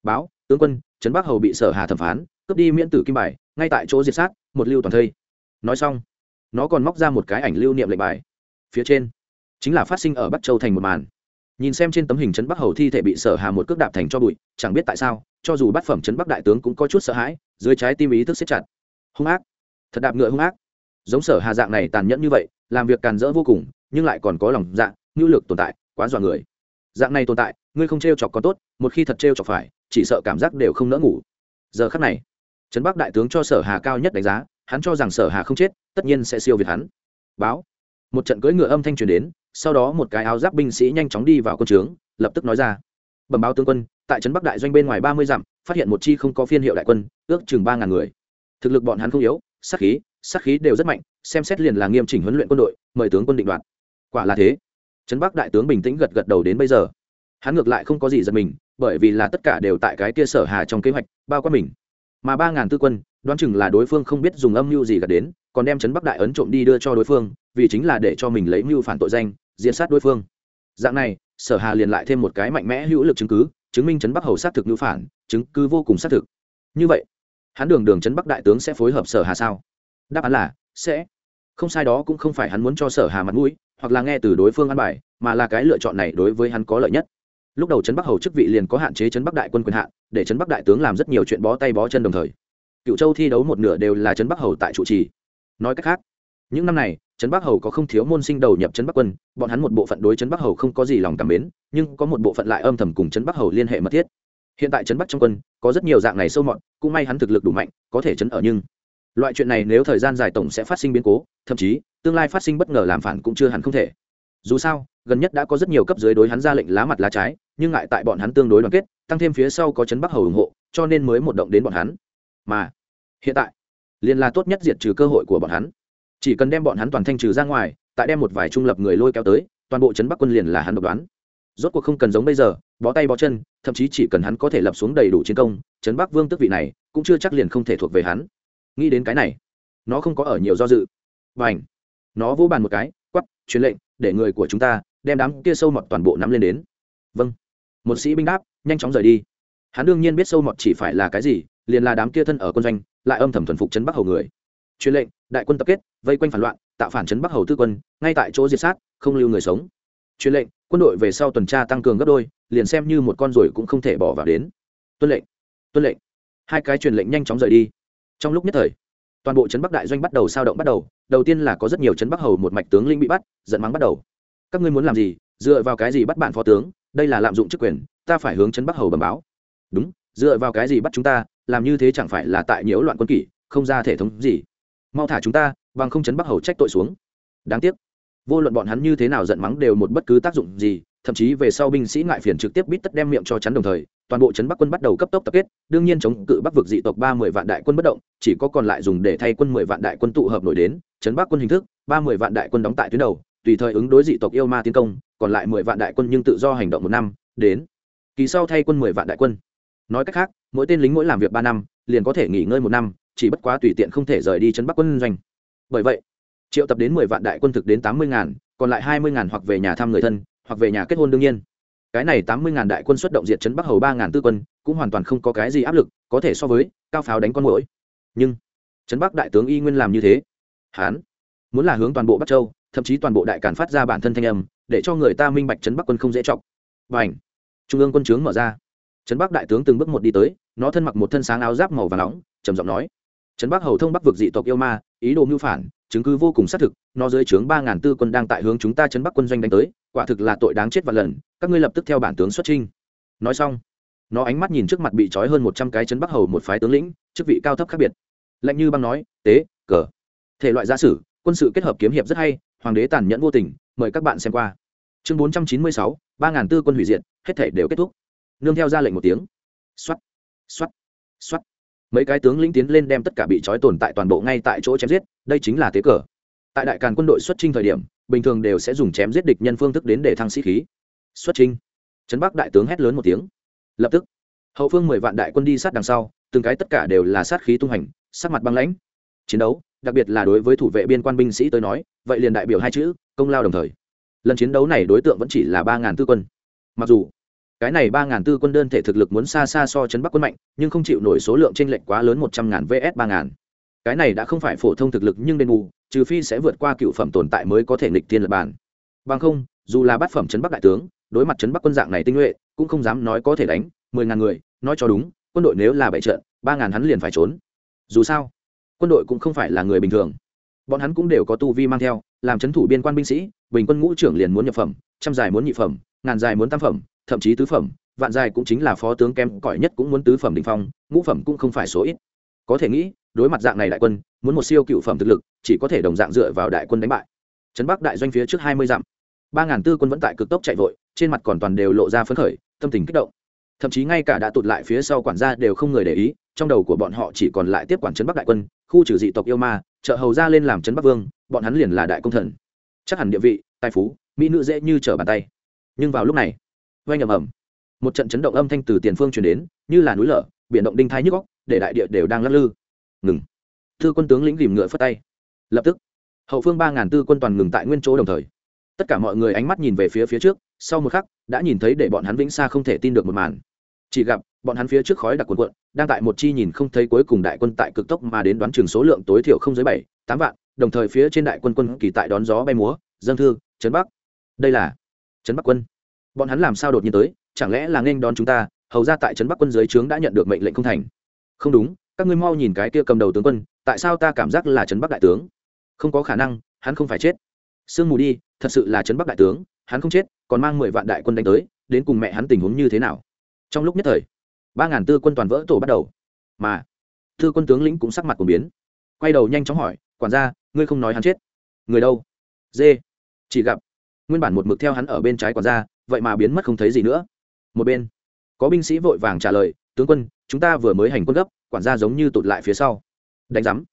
báo, tướng quân, trấn bắc hầu bị sở hà thẩm phán, cướp đi miễn tử kim bài, ngay tại chỗ diệt sát, một lưu toàn thây. Nói xong, nó còn móc ra một cái ảnh lưu niệm lệnh bài. Phía trên chính là phát sinh ở bắc châu thành một màn. Nhìn xem trên tấm hình trấn bắc hầu thi thể bị sở hà một cước đạp thành cho bụi, chẳng biết tại sao, cho dù bát phẩm trấn bắc đại tướng cũng có chút sợ hãi, dưới trái tim ý thức siết chặt. Hung ác, thật đạp ngựa hung ác giống sở hà dạng này tàn nhẫn như vậy, làm việc càn rỡ vô cùng, nhưng lại còn có lòng dạ ngữ lực tồn tại, quá dọa người. Dạng này tồn tại, ngươi không t chọc có tốt, một khi thật t chọc phải, chỉ sợ cảm giác đều không nỡ ngủ. Giờ khắc này, trấn bắc đại tướng cho sở hà cao nhất đánh giá, hắn cho rằng sở hà không chết, tất nhiên sẽ siêu việt hắn. Báo. Một trận cưỡi ngựa âm thanh truyền đến, sau đó một cái áo giáp binh sĩ nhanh chóng đi vào quân trướng, lập tức nói ra. Bẩm báo tướng quân, tại trấn bắc đại doanh bên ngoài ba mươi dặm, phát hiện một chi không có phiên hiệu đại quân, ước chừng ba ngàn người. Thực lực bọn hắn không yếu, sát khí sát khí đều rất mạnh, xem xét liền là nghiêm chỉnh huấn luyện quân đội, mời tướng quân định đoạt. Quả là thế. Trấn bắc đại tướng bình tĩnh gật gật đầu đến bây giờ. Hắn ngược lại không có gì giật mình, bởi vì là tất cả đều tại cái kia sở hà trong kế hoạch, bao quát mình. Mà ba ngàn tư quân, đoán chừng là đối phương không biết dùng âm mưu gì gạt đến, còn đem trấn bắc đại ấn trộm đi đưa cho đối phương, vì chính là để cho mình lấy mưu phản tội danh diễn sát đối phương. Dạng này, sở hà liền lại thêm một cái mạnh mẽ hữu lực chứng cứ, chứng minh trấn bắc hầu xác thực mưu phản, chứng cứ vô cùng xác thực. Như vậy, hắn đường đường trấn bắc đại tướng sẽ phối hợp sở hà sao? Đáp án là sẽ. Không sai đó cũng không phải hắn muốn cho sở hà mặt mũi, hoặc là nghe từ đối phương ăn bài, mà là cái lựa chọn này đối với hắn có lợi nhất. Lúc đầu trấn bắc hầu chức vị liền có hạn chế trấn bắc đại quân quyền hạn, để trấn bắc đại tướng làm rất nhiều chuyện bó tay bó chân đồng thời. Cựu châu thi đấu một nửa đều là trấn bắc hầu tại trụ trì. Nói cách khác, những năm này, trấn bắc hầu có không thiếu môn sinh đầu nhập trấn bắc quân, bọn hắn một bộ phận đối trấn bắc hầu không có gì lòng cảm mến, nhưng có một bộ phận lại âm thầm cùng trấn bắc hầu liên hệ mật thiết. Hiện tại trấn bắc trong quân, có rất nhiều dạng này sâu mọn cũng may hắn thực lực đủ mạnh, có thể trấn ở nhưng loại chuyện này nếu thời gian dài tổng sẽ phát sinh biến cố, thậm chí, tương lai phát sinh bất ngờ làm phản cũng chưa hẳn không thể. Dù sao, gần nhất đã có rất nhiều cấp dưới đối hắn ra lệnh lá mặt lá trái, nhưng ngại tại bọn hắn tương đối đoàn kết, tăng thêm phía sau có trấn bắc hầu ủng hộ, cho nên mới một động đến bọn hắn. Mà, hiện tại, liền là tốt nhất diệt trừ cơ hội của bọn hắn. Chỉ cần đem bọn hắn toàn thanh trừ ra ngoài, tại đem một vài trung lập người lôi kéo tới, toàn bộ trấn bắc quân liền là hắn độc đoán. Rốt cuộc không cần giống bây giờ, bó tay bó chân, thậm chí chỉ cần hắn có thể lập xuống đầy đủ chiến công, trấn bắc vương tước vị này, cũng chưa chắc liền không thể thuộc về hắn nghĩ đến cái này, nó không có ở nhiều do dự. Và ảnh nó vỗ bàn một cái quắp truyền lệnh, để người của chúng ta đem đám kia sâu mọt toàn bộ nắm lên đến. Vâng. Một sĩ binh đáp, nhanh chóng rời đi. Hắn đương nhiên biết sâu mọt chỉ phải là cái gì, liền là đám kia thân ở quân doanh, lại âm thầm thuần phục chấn bắc hầu người. Truyền lệnh, đại quân tập kết, vây quanh phản loạn, tạo phản chấn bắc hầu tư quân, ngay tại chỗ diệt sát, không lưu người sống. Truyền lệnh, quân đội về sau tuần tra tăng cường gấp đôi, liền xem như một con ruồi cũng không thể bỏ vào đến. Tuân lệnh tuân lệnh. Hai cái truyền lệnh nhanh chóng rời đi trong lúc nhất thời, toàn bộ trấn bắc đại doanh bắt đầu sao động bắt đầu. Đầu tiên là có rất nhiều trấn bắc hầu một mạch tướng linh bị bắt, giận mắng bắt đầu. Các ngươi muốn làm gì? Dựa vào cái gì bắt bạn phó tướng? Đây là lạm dụng chức quyền, ta phải hướng trấn bắc hầu bẩm báo. Đúng, dựa vào cái gì bắt chúng ta? Làm như thế chẳng phải là tại nhiễu loạn quân kỷ, không ra thể thống gì. Mau thả chúng ta, bằng không trấn bắc hầu trách tội xuống. Đáng tiếc, vô luận bọn hắn như thế nào giận mắng đều một bất cứ tác dụng gì, thậm chí về sau binh sĩ ngại phiền trực tiếp bít tất đem miệng cho chắn đồng thời toàn bộ chấn bắc quân bắt đầu cấp tốc tập kết, đương nhiên chống cự bắc vực dị tộc ba mươi vạn đại quân bất động, chỉ có còn lại dùng để thay quân mười vạn đại quân tụ hợp nổi đến chấn bắc quân hình thức, ba mươi vạn đại quân đóng tại tuyến đầu, tùy thời ứng đối dị tộc yêu ma tiến công, còn lại mười vạn đại quân nhưng tự do hành động một năm, đến. Kỳ sau thay quân mười vạn đại quân. Nói cách khác, mỗi tên lính mỗi làm việc ba năm, liền có thể nghỉ ngơi một năm, chỉ bất quá tùy tiện không thể rời đi trấn bắc quân doanh. Bởi vậy, triệu tập đến mười vạn đại quân thực đến tám mươi ngàn, còn lại hai mươi ngàn hoặc về nhà thăm người thân, hoặc về nhà kết hôn đương nhiên cái này tám mươi ngàn đại quân xuất động diệt trấn bắc hầu ba ngàn tư quân, cũng hoàn toàn không có cái gì áp lực, có thể so với cao pháo đánh con mũi nhưng trấn bắc đại tướng y nguyên làm như thế hán muốn là hướng toàn bộ bắc châu, thậm chí toàn bộ đại cản phát ra bản thân thanh âm, để cho người ta minh bạch trấn bắc quân không dễ chọc. Và ảnh trung ương quân trướng mở ra. Trấn bắc đại tướng từng bước một đi tới, nó thân mặc một thân sáng áo giáp màu và nóng, trầm giọng nói trấn bắc hầu thông bắc vực dị tộc yêu ma, ý đồ mưu phản chứng cứ vô cùng xác thực, nó dưới trướng ba ngàn tư quân đang tại hướng chúng ta chấn bắc quân doanh đánh tới, quả thực là tội đáng chết và lần, các ngươi lập tức theo bản tướng xuất trinh nói xong, nó ánh mắt nhìn trước mặt bị trói hơn một trăm cái chấn bắc hầu một phái tướng lĩnh, chức vị cao thấp khác biệt. Lạnh như băng nói, tế, cờ. Thể loại gia sử, quân sự kết hợp kiếm hiệp rất hay, hoàng đế tàn nhẫn vô tình, mời các bạn xem qua. Chương bốn trăm chín mươi sáu, ba ngàn tư quân hủy diệt, hết thể đều kết thúc. Nương theo ra lệnh một tiếng. Xoắt xoắt xoắt mấy cái tướng lĩnh tiến lên đem tất cả bị trói tồn tại toàn bộ ngay tại chỗ chém giết, đây chính là tế cờ. Tại đại càn quân đội xuất trinh thời điểm, bình thường đều sẽ dùng chém giết địch nhân phương thức đến để thăng sĩ khí. Xuất trinh trấn bắc đại tướng hét lớn một tiếng. Lập tức, hậu phương mười vạn đại quân đi sát đằng sau, từng cái tất cả đều là sát khí tung hành sát mặt băng lãnh. Chiến đấu, đặc biệt là đối với thủ vệ biên quan binh sĩ tới nói, vậy liền đại biểu hai chữ, công lao đồng thời. Lần chiến đấu này đối tượng vẫn chỉ là ba ngàn tư quân. Mặc dù cái này ba ngàn tư quân đơn thể thực lực muốn xa xa so chấn bắc quân mạnh, nhưng không chịu nổi số lượng t r ê n lệch quá lớn một trăm ngàn vs ba ngàn. Cái này đã không phải phổ thông thực lực nhưng đền bù, trừ phi sẽ vượt qua cựu phẩm tồn tại mới có thể nghịch tiên lập bản. Bằng không, dù là bát phẩm chấn bắc đại tướng, đối mặt chấn bắc quân dạng này tinh nhuệ, cũng không dám nói có thể đánh mười ngàn người, nói cho đúng, quân đội nếu là bảy trận, ba ngàn hắn liền phải trốn. Dù sao, quân đội cũng không phải là người bình thường. Bọn hắn cũng đều có tu vi mang theo, làm c h ấ n thủ biên quan binh sĩ, bình quân ngũ trưởng liền muốn nhập phẩm, trăm dài muốn nhị phẩm, ngàn dài muốn tam phẩm thậm chí tứ phẩm, vạn dài cũng chính là phó tướng kém cỏi nhất cũng muốn tứ phẩm đình phong, ngũ phẩm cũng không phải số ít. Có thể nghĩ, đối mặt dạng này đại quân, muốn một siêu cựu phẩm thực lực, chỉ có thể đồng dạng dựa vào đại quân đánh bại. Trấn bắc đại doanh phía trước hai mươi dặm, ba ngàn tư quân vẫn tại cực tốc chạy vội, trên mặt còn toàn đều lộ ra phấn khởi, tâm tình kích động. Thậm chí ngay cả đã tụt lại phía sau quản gia đều không người để ý, trong đầu của bọn họ chỉ còn lại tiếp quản trấn bắc đại quân, khu trừ dị tộc yêu ma, trợ hầu ra lên làm trấn bắc vương, bọn hắn liền là đại công thần. Chắc hẳn địa vị, tài phú, mỹ nữ dễ như trở bàn tay. Nhưng vào lúc này oanh ầm ầm. Một trận chấn động âm thanh từ tiền phương truyền đến, như là núi lở, biển động đinh thái nhức góc để đại địa đều đang lắc lư. Ngừng. Thư quân tướng lĩnh ghìm ngựa phất tay. Lập tức, hậu phương ba ngàn tư quân toàn ngừng tại nguyên chỗ đồng thời. Tất cả mọi người ánh mắt nhìn về phía phía trước, sau một khắc, đã nhìn thấy để bọn hắn vĩnh xa không thể tin được một màn. Chỉ gặp, bọn hắn phía trước khói đặc quần quận đang tại một chi nhìn không thấy cuối cùng đại quân tại cực tốc mà đến đoán chừng số lượng tối thiểu không dưới bảy, tám vạn, đồng thời phía trên đại quân quân kỳ tại đón gió bay múa, dân thư, trấn bắc. Đây là trấn bắc quân bọn hắn làm sao đột nhiên tới, chẳng lẽ là nghênh đón chúng ta, hầu ra tại trấn bắc quân dưới trướng đã nhận được mệnh lệnh không thành? Không đúng, các ngươi mau nhìn cái kia cầm đầu tướng quân, tại sao ta cảm giác là trấn bắc đại tướng? Không có khả năng, hắn không phải chết. Sương mù đi, thật sự là trấn bắc đại tướng, hắn không chết, còn mang mười vạn đại quân đánh tới, đến cùng mẹ hắn tình huống như thế nào? Trong lúc nhất thời, ba ngàn tư quân toàn vỡ tổ bắt đầu. Mà, tư quân tướng lĩnh cũng sắc mặt của biến. Quay đầu nhanh chóng hỏi, quản gia, ngươi không nói hắn chết. Người đâu? Dê. Chỉ gặp. Nguyên bản một mực theo hắn ở bên trái quản gia vậy mà biến mất không thấy gì nữa. Một bên, có binh sĩ vội vàng trả lời, tướng quân, chúng ta vừa mới hành quân gấp, quản gia giống như tụt lại phía sau. Đánh giám.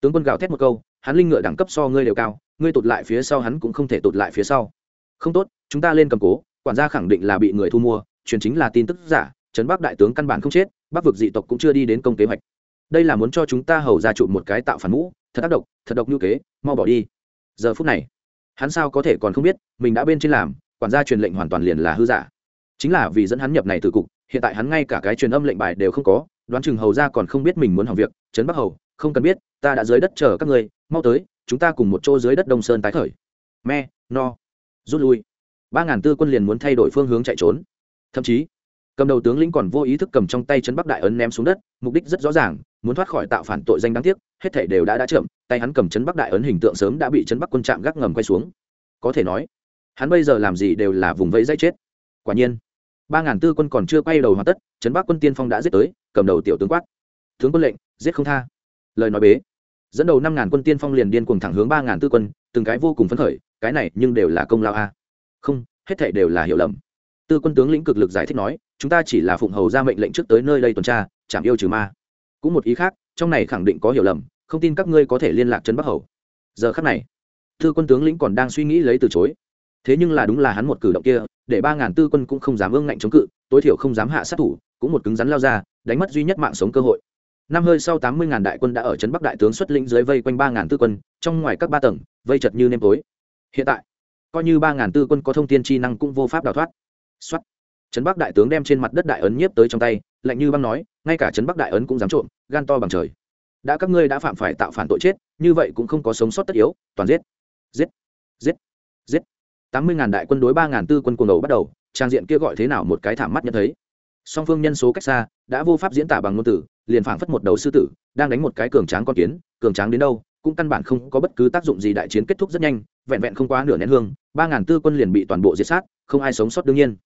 Tướng quân gào thét một câu, hắn linh ngựa đẳng cấp so ngươi đều cao, ngươi tụt lại phía sau hắn cũng không thể tụt lại phía sau. Không tốt, chúng ta lên cầm cố, quản gia khẳng định là bị người thu mua, truyền chính là tin tức giả, trấn bắc đại tướng căn bản không chết, bắc vực dị tộc cũng chưa đi đến công kế hoạch. Đây là muốn cho chúng ta hầu ra trụ một cái tạo phản mũ, thật tác động thật độc như kế, mau bỏ đi. Giờ phút này, hắn sao có thể còn không biết, mình đã bên trên làm quản gia truyền lệnh hoàn toàn liền là hư giả. Chính là vì dẫn hắn nhập này từ cục, hiện tại hắn ngay cả cái truyền âm lệnh bài đều không có, đoán chừng hầu ra còn không biết mình muốn hỏng việc, trấn bắc hầu, không cần biết, ta đã dưới đất chờ các ngươi, mau tới, chúng ta cùng một chỗ dưới đất đông sơn tái khởi. Me, no, rút lui. Ba ngàn tư quân liền muốn thay đổi phương hướng chạy trốn. Thậm chí, cầm đầu tướng lĩnh còn vô ý thức cầm trong tay trấn bắc đại ấn ném xuống đất, mục đích rất rõ ràng, muốn thoát khỏi tạo phản tội danh đáng tiếc, hết thể đều đã đã chậm, tay hắn cầm trấn bắc đại ấn hình tượng sớm đã bị trấn bắc quân trạm gác ngầm quay xuống. Có thể nói hắn bây giờ làm gì đều là vùng vẫy dây chết. Quả nhiên, ba ngàn tư quân còn chưa quay đầu hoàn tất, trấn bắc quân tiên phong đã giết tới, cầm đầu tiểu tướng quát. Tướng quân lệnh, giết không tha. Lời nói bế, dẫn đầu năm ngàn quân tiên phong liền điên cuồng thẳng hướng ba ngàn tư quân, từng cái vô cùng phấn khởi, cái này nhưng đều là công lao a. Không, hết thảy đều là hiểu lầm. Tư quân tướng lĩnh cực lực giải thích nói, chúng ta chỉ là phụng hầu ra mệnh lệnh trước tới nơi đây tuần tra chạm yêu trừ ma. Cũng một ý khác, trong này khẳng định có hiểu lầm, không tin các ngươi có thể liên lạc trấn bắc hầu. Giờ khắc này, tư quân tướng lĩnh còn đang suy nghĩ lấy từ chối thế nhưng là đúng là hắn một cử động kia, để ba ngàn tư quân cũng không dám ương ngạnh chống cự, tối thiểu không dám hạ sát thủ, cũng một cứng rắn lao ra, đánh mất duy nhất mạng sống cơ hội. Năm hơi sau tám mươi ngàn đại quân đã ở trấn bắc đại tướng xuất lĩnh dưới vây quanh ba ngàn tư quân, trong ngoài các ba tầng, vây chật như nêm tối. Hiện tại, coi như ba ngàn tư quân có thông tin chi năng cũng vô pháp đào thoát. Xuất trấn bắc đại tướng đem trên mặt đất đại ấn nhiếp tới trong tay, lạnh như băng nói, ngay cả trấn bắc đại ấn cũng dám trộm, gan to bằng trời. Đã các ngươi đã phạm phải tạo phản tội chết, như vậy cũng không có sống sót tất yếu, toàn giết. Giết. Giết. Giết tám mươi ngàn đại quân đối ba ngàn tư quân cuồng đầu bắt đầu, trang diện kia gọi thế nào một cái thảm mắt nhận thấy. Song phương nhân số cách xa, đã vô pháp diễn tả bằng ngôn từ, liền phảng phất một đấu sư tử, đang đánh một cái cường tráng con kiến, cường tráng đến đâu, cũng căn bản không có bất cứ tác dụng gì đại chiến kết thúc rất nhanh, vẹn vẹn không quá nửa nén hương, ba ngàn tư quân liền bị toàn bộ diệt sát, không ai sống sót đương nhiên.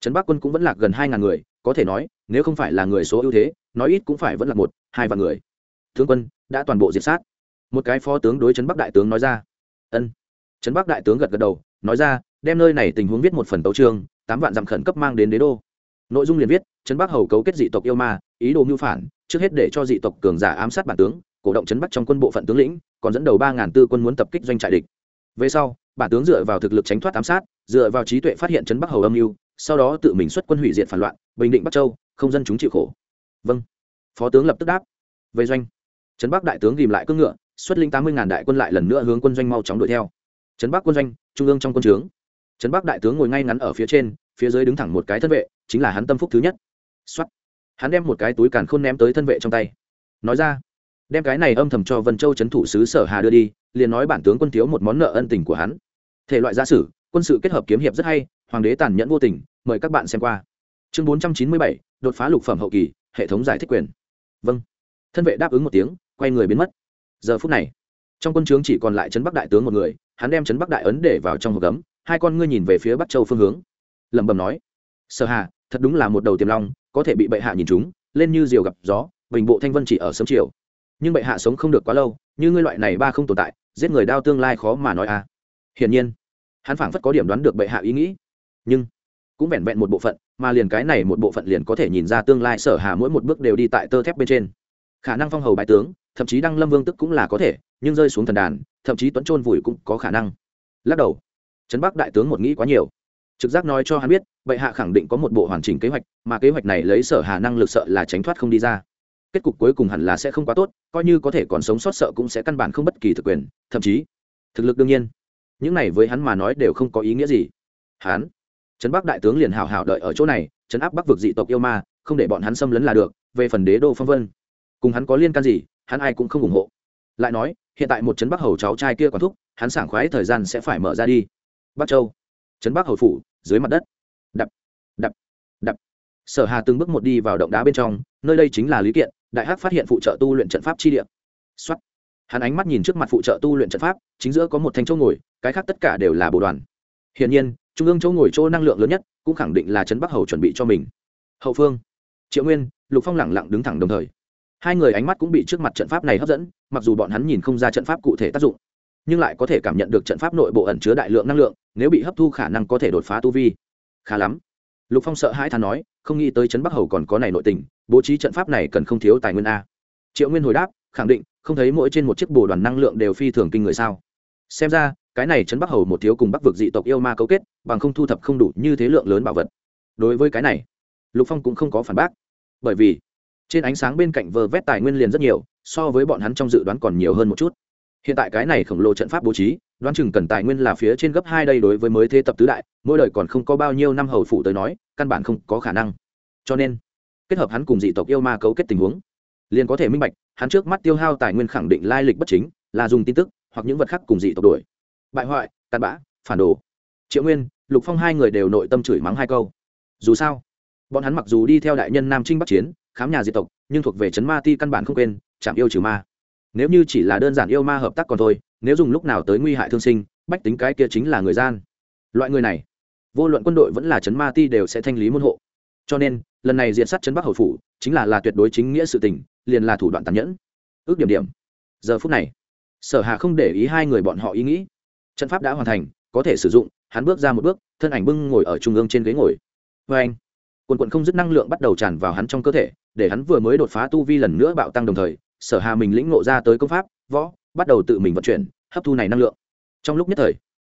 Trấn bắc quân cũng vẫn lạc gần hai ngàn người, có thể nói, nếu không phải là người số ưu thế, nói ít cũng phải vẫn là một, hai vạn người. Thương quân đã toàn bộ diệt sát. Một cái phó tướng đối trấn bắc đại tướng nói ra. Ân. Trấn bắc đại tướng gật gật đầu nói ra đem nơi này tình huống viết một phần tấu chương, tám vạn dặm khẩn cấp mang đến đế đô. Nội dung liền viết trấn bắc hầu cấu kết dị tộc yêu ma ý đồ mưu phản trước hết để cho dị tộc cường giả ám sát bản tướng cổ động trấn bắc trong quân bộ phận tướng lĩnh còn dẫn đầu ba ngàn tư quân muốn tập kích doanh trại địch. Về sau bản tướng dựa vào thực lực tránh thoát ám sát dựa vào trí tuệ phát hiện trấn bắc hầu âm mưu sau đó tự mình xuất quân hủy diệt phản loạn bình định bắc châu không dân chúng chịu khổ. Vâng. Phó tướng lập tức đáp. Về doanh. Trấn bắc đại tướng ghìm lại cưỡng ngựa xuất linh tám mươi ngàn đại quân lại lần nữa hướng quân doanh mau chóng đuổi theo. Trấn bắc quân doanh trung ương trong quân trướng. Trấn bắc đại tướng ngồi ngay ngắn ở phía trên, phía dưới đứng thẳng một cái thân vệ, chính là hắn tâm phúc thứ nhất. Xuất hắn đem một cái túi càn khôn ném tới thân vệ trong tay. Nói ra, đem cái này âm thầm cho vân châu trấn thủ sứ sở hà đưa đi, liền nói bản tướng quân thiếu một món nợ ân tình của hắn. Thể loại gia sử, quân sự kết hợp kiếm hiệp rất hay, hoàng đế tàn nhẫn vô tình, mời các bạn xem qua. Chương bốn trăm chín mươi bảy, đột phá lục phẩm hậu kỳ, hệ thống giải thích quyền. Vâng. Thân vệ đáp ứng một tiếng, quay người biến mất. Giờ phút này, trong quân trướng chỉ còn lại trấn bắc đại tướng một người hắn đem trấn bắc đại ấn để vào trong hộp gấm, hai con ngươi nhìn về phía bắc châu phương hướng. Lẩm bẩm nói, sở hà, thật đúng là một đầu tiềm long, có thể bị bệ hạ nhìn chúng, lên như diều gặp gió, bình bộ thanh vân chỉ ở sớm chiều. Nhưng bệ hạ sống không được quá lâu, như ngươi loại này ba không tồn tại, giết người đao tương lai khó mà nói à. Hiển nhiên, hắn phảng phất có điểm đoán được bệ hạ ý nghĩ. Nhưng, cũng vẹn vẹn một bộ phận, mà liền cái này một bộ phận liền có thể nhìn ra tương lai sở hà mỗi một bước đều đi tại tơ thép bên trên. Khả năng phong hầu bài tướng thậm chí đăng lâm vương tức cũng là có thể, nhưng rơi xuống thần đàn, thậm chí tuấn trôn vùi cũng có khả năng. Lắc đầu. Trấn bắc đại tướng một nghĩ quá nhiều. Trực giác nói cho hắn biết, bệ hạ khẳng định có một bộ hoàn chỉnh kế hoạch, mà kế hoạch này lấy sở hà năng lực sợ là tránh thoát không đi ra. Kết cục cuối cùng hẳn là sẽ không quá tốt, coi như có thể còn sống sót sợ cũng sẽ căn bản không bất kỳ thực quyền, thậm chí thực lực đương nhiên. Những này với hắn mà nói đều không có ý nghĩa gì. Hắn, trấn bắc đại tướng liền hào hào đợi ở chỗ này, trấn áp bắc vực dị tộc yêu ma, không để bọn hắn xâm lấn là được, về phần đế đô phong vân. Cùng hắn có liên can gì hắn ai cũng không ủng hộ. Lại nói, hiện tại một trấn bắc hầu cháu trai kia còn thúc, hắn sảng khoái thời gian sẽ phải mở ra đi. Bắc châu, trấn bắc hầu phủ, dưới mặt đất. Đập đập đập. Sở hà từng bước một đi vào động đá bên trong, nơi đây chính là lý kiện, đại hắc phát hiện phụ trợ tu luyện trận pháp chi địa. Xuất hắn ánh mắt nhìn trước mặt phụ trợ tu luyện trận pháp, chính giữa có một thanh châu ngồi, cái khác tất cả đều là bộ đoàn. Hiển nhiên, trung ương châu ngồi chỗ năng lượng lớn nhất, cũng khẳng định là trấn bắc hầu chuẩn bị cho mình. Hậu phương, triệu nguyên, lục phong lẳng lặng đứng thẳng đồng thời hai người ánh mắt cũng bị trước mặt trận pháp này hấp dẫn, mặc dù bọn hắn nhìn không ra trận pháp cụ thể tác dụng, nhưng lại có thể cảm nhận được trận pháp nội bộ ẩn chứa đại lượng năng lượng, nếu bị hấp thu khả năng có thể đột phá tu vi. Khá lắm. Lục phong sợ hãi thán nói, không nghĩ tới trấn bắc hầu còn có này nội tình, bố trí trận pháp này cần không thiếu tài nguyên a. Triệu nguyên hồi đáp, khẳng định, không thấy mỗi trên một chiếc bồ đoàn năng lượng đều phi thường kinh người sao. Xem ra, cái này trấn bắc hầu một thiếu cùng bắc vực dị tộc yêu ma cấu kết, bằng không thu thập không đủ như thế lượng lớn bảo vật. Đối với cái này, lục phong cũng không có phản bác. Bởi vì trên ánh sáng bên cạnh vờ vét tài nguyên liền rất nhiều, so với bọn hắn trong dự đoán còn nhiều hơn một chút. Hiện tại cái này khổng lồ trận pháp bố trí, đoán chừng cần tài nguyên là phía trên gấp hai đây đối với mới thế tập tứ đại, mỗi đời còn không có bao nhiêu năm hầu phủ tới nói, căn bản không có khả năng. Cho nên, kết hợp hắn cùng dị tộc yêu ma cấu kết tình huống, liền có thể minh bạch, hắn trước mắt tiêu hao tài nguyên khẳng định lai lịch bất chính, là dùng tin tức, hoặc những vật khác cùng dị tộc đuổi. Bại hoại tàn bã, phản đồ. Triệu nguyên, lục phong hai người đều nội tâm chửi mắng hai câu. Dù sao, bọn hắn mặc dù đi theo đại nhân nam trinh bắc chiến khám nhà diệt tộc, nhưng thuộc về chấn ma ti căn bản không quên, chạm yêu trừ ma. Nếu như chỉ là đơn giản yêu ma hợp tác còn thôi, nếu dùng lúc nào tới nguy hại thương sinh, bách tính cái kia chính là người gian. Loại người này, vô luận quân đội vẫn là chấn ma ti đều sẽ thanh lý môn hộ. Cho nên, lần này diện sát chấn bắc hậu phủ chính là là tuyệt đối chính nghĩa sự tình, liền là thủ đoạn tàn nhẫn. Ước điểm điểm. Giờ phút này, sở hà không để ý hai người bọn họ ý nghĩ. Trận pháp đã hoàn thành, có thể sử dụng, hắn bước ra một bước, thân ảnh bưng ngồi ở trung ương trên ghế ngồi. Vê anh quần quận không dứt năng lượng bắt đầu tràn vào hắn trong cơ thể, để hắn vừa mới đột phá tu vi lần nữa bạo tăng đồng thời, sở hà mình lĩnh ngộ ra tới công pháp, võ, bắt đầu tự mình vận chuyển, hấp thu này năng lượng. Trong lúc nhất thời,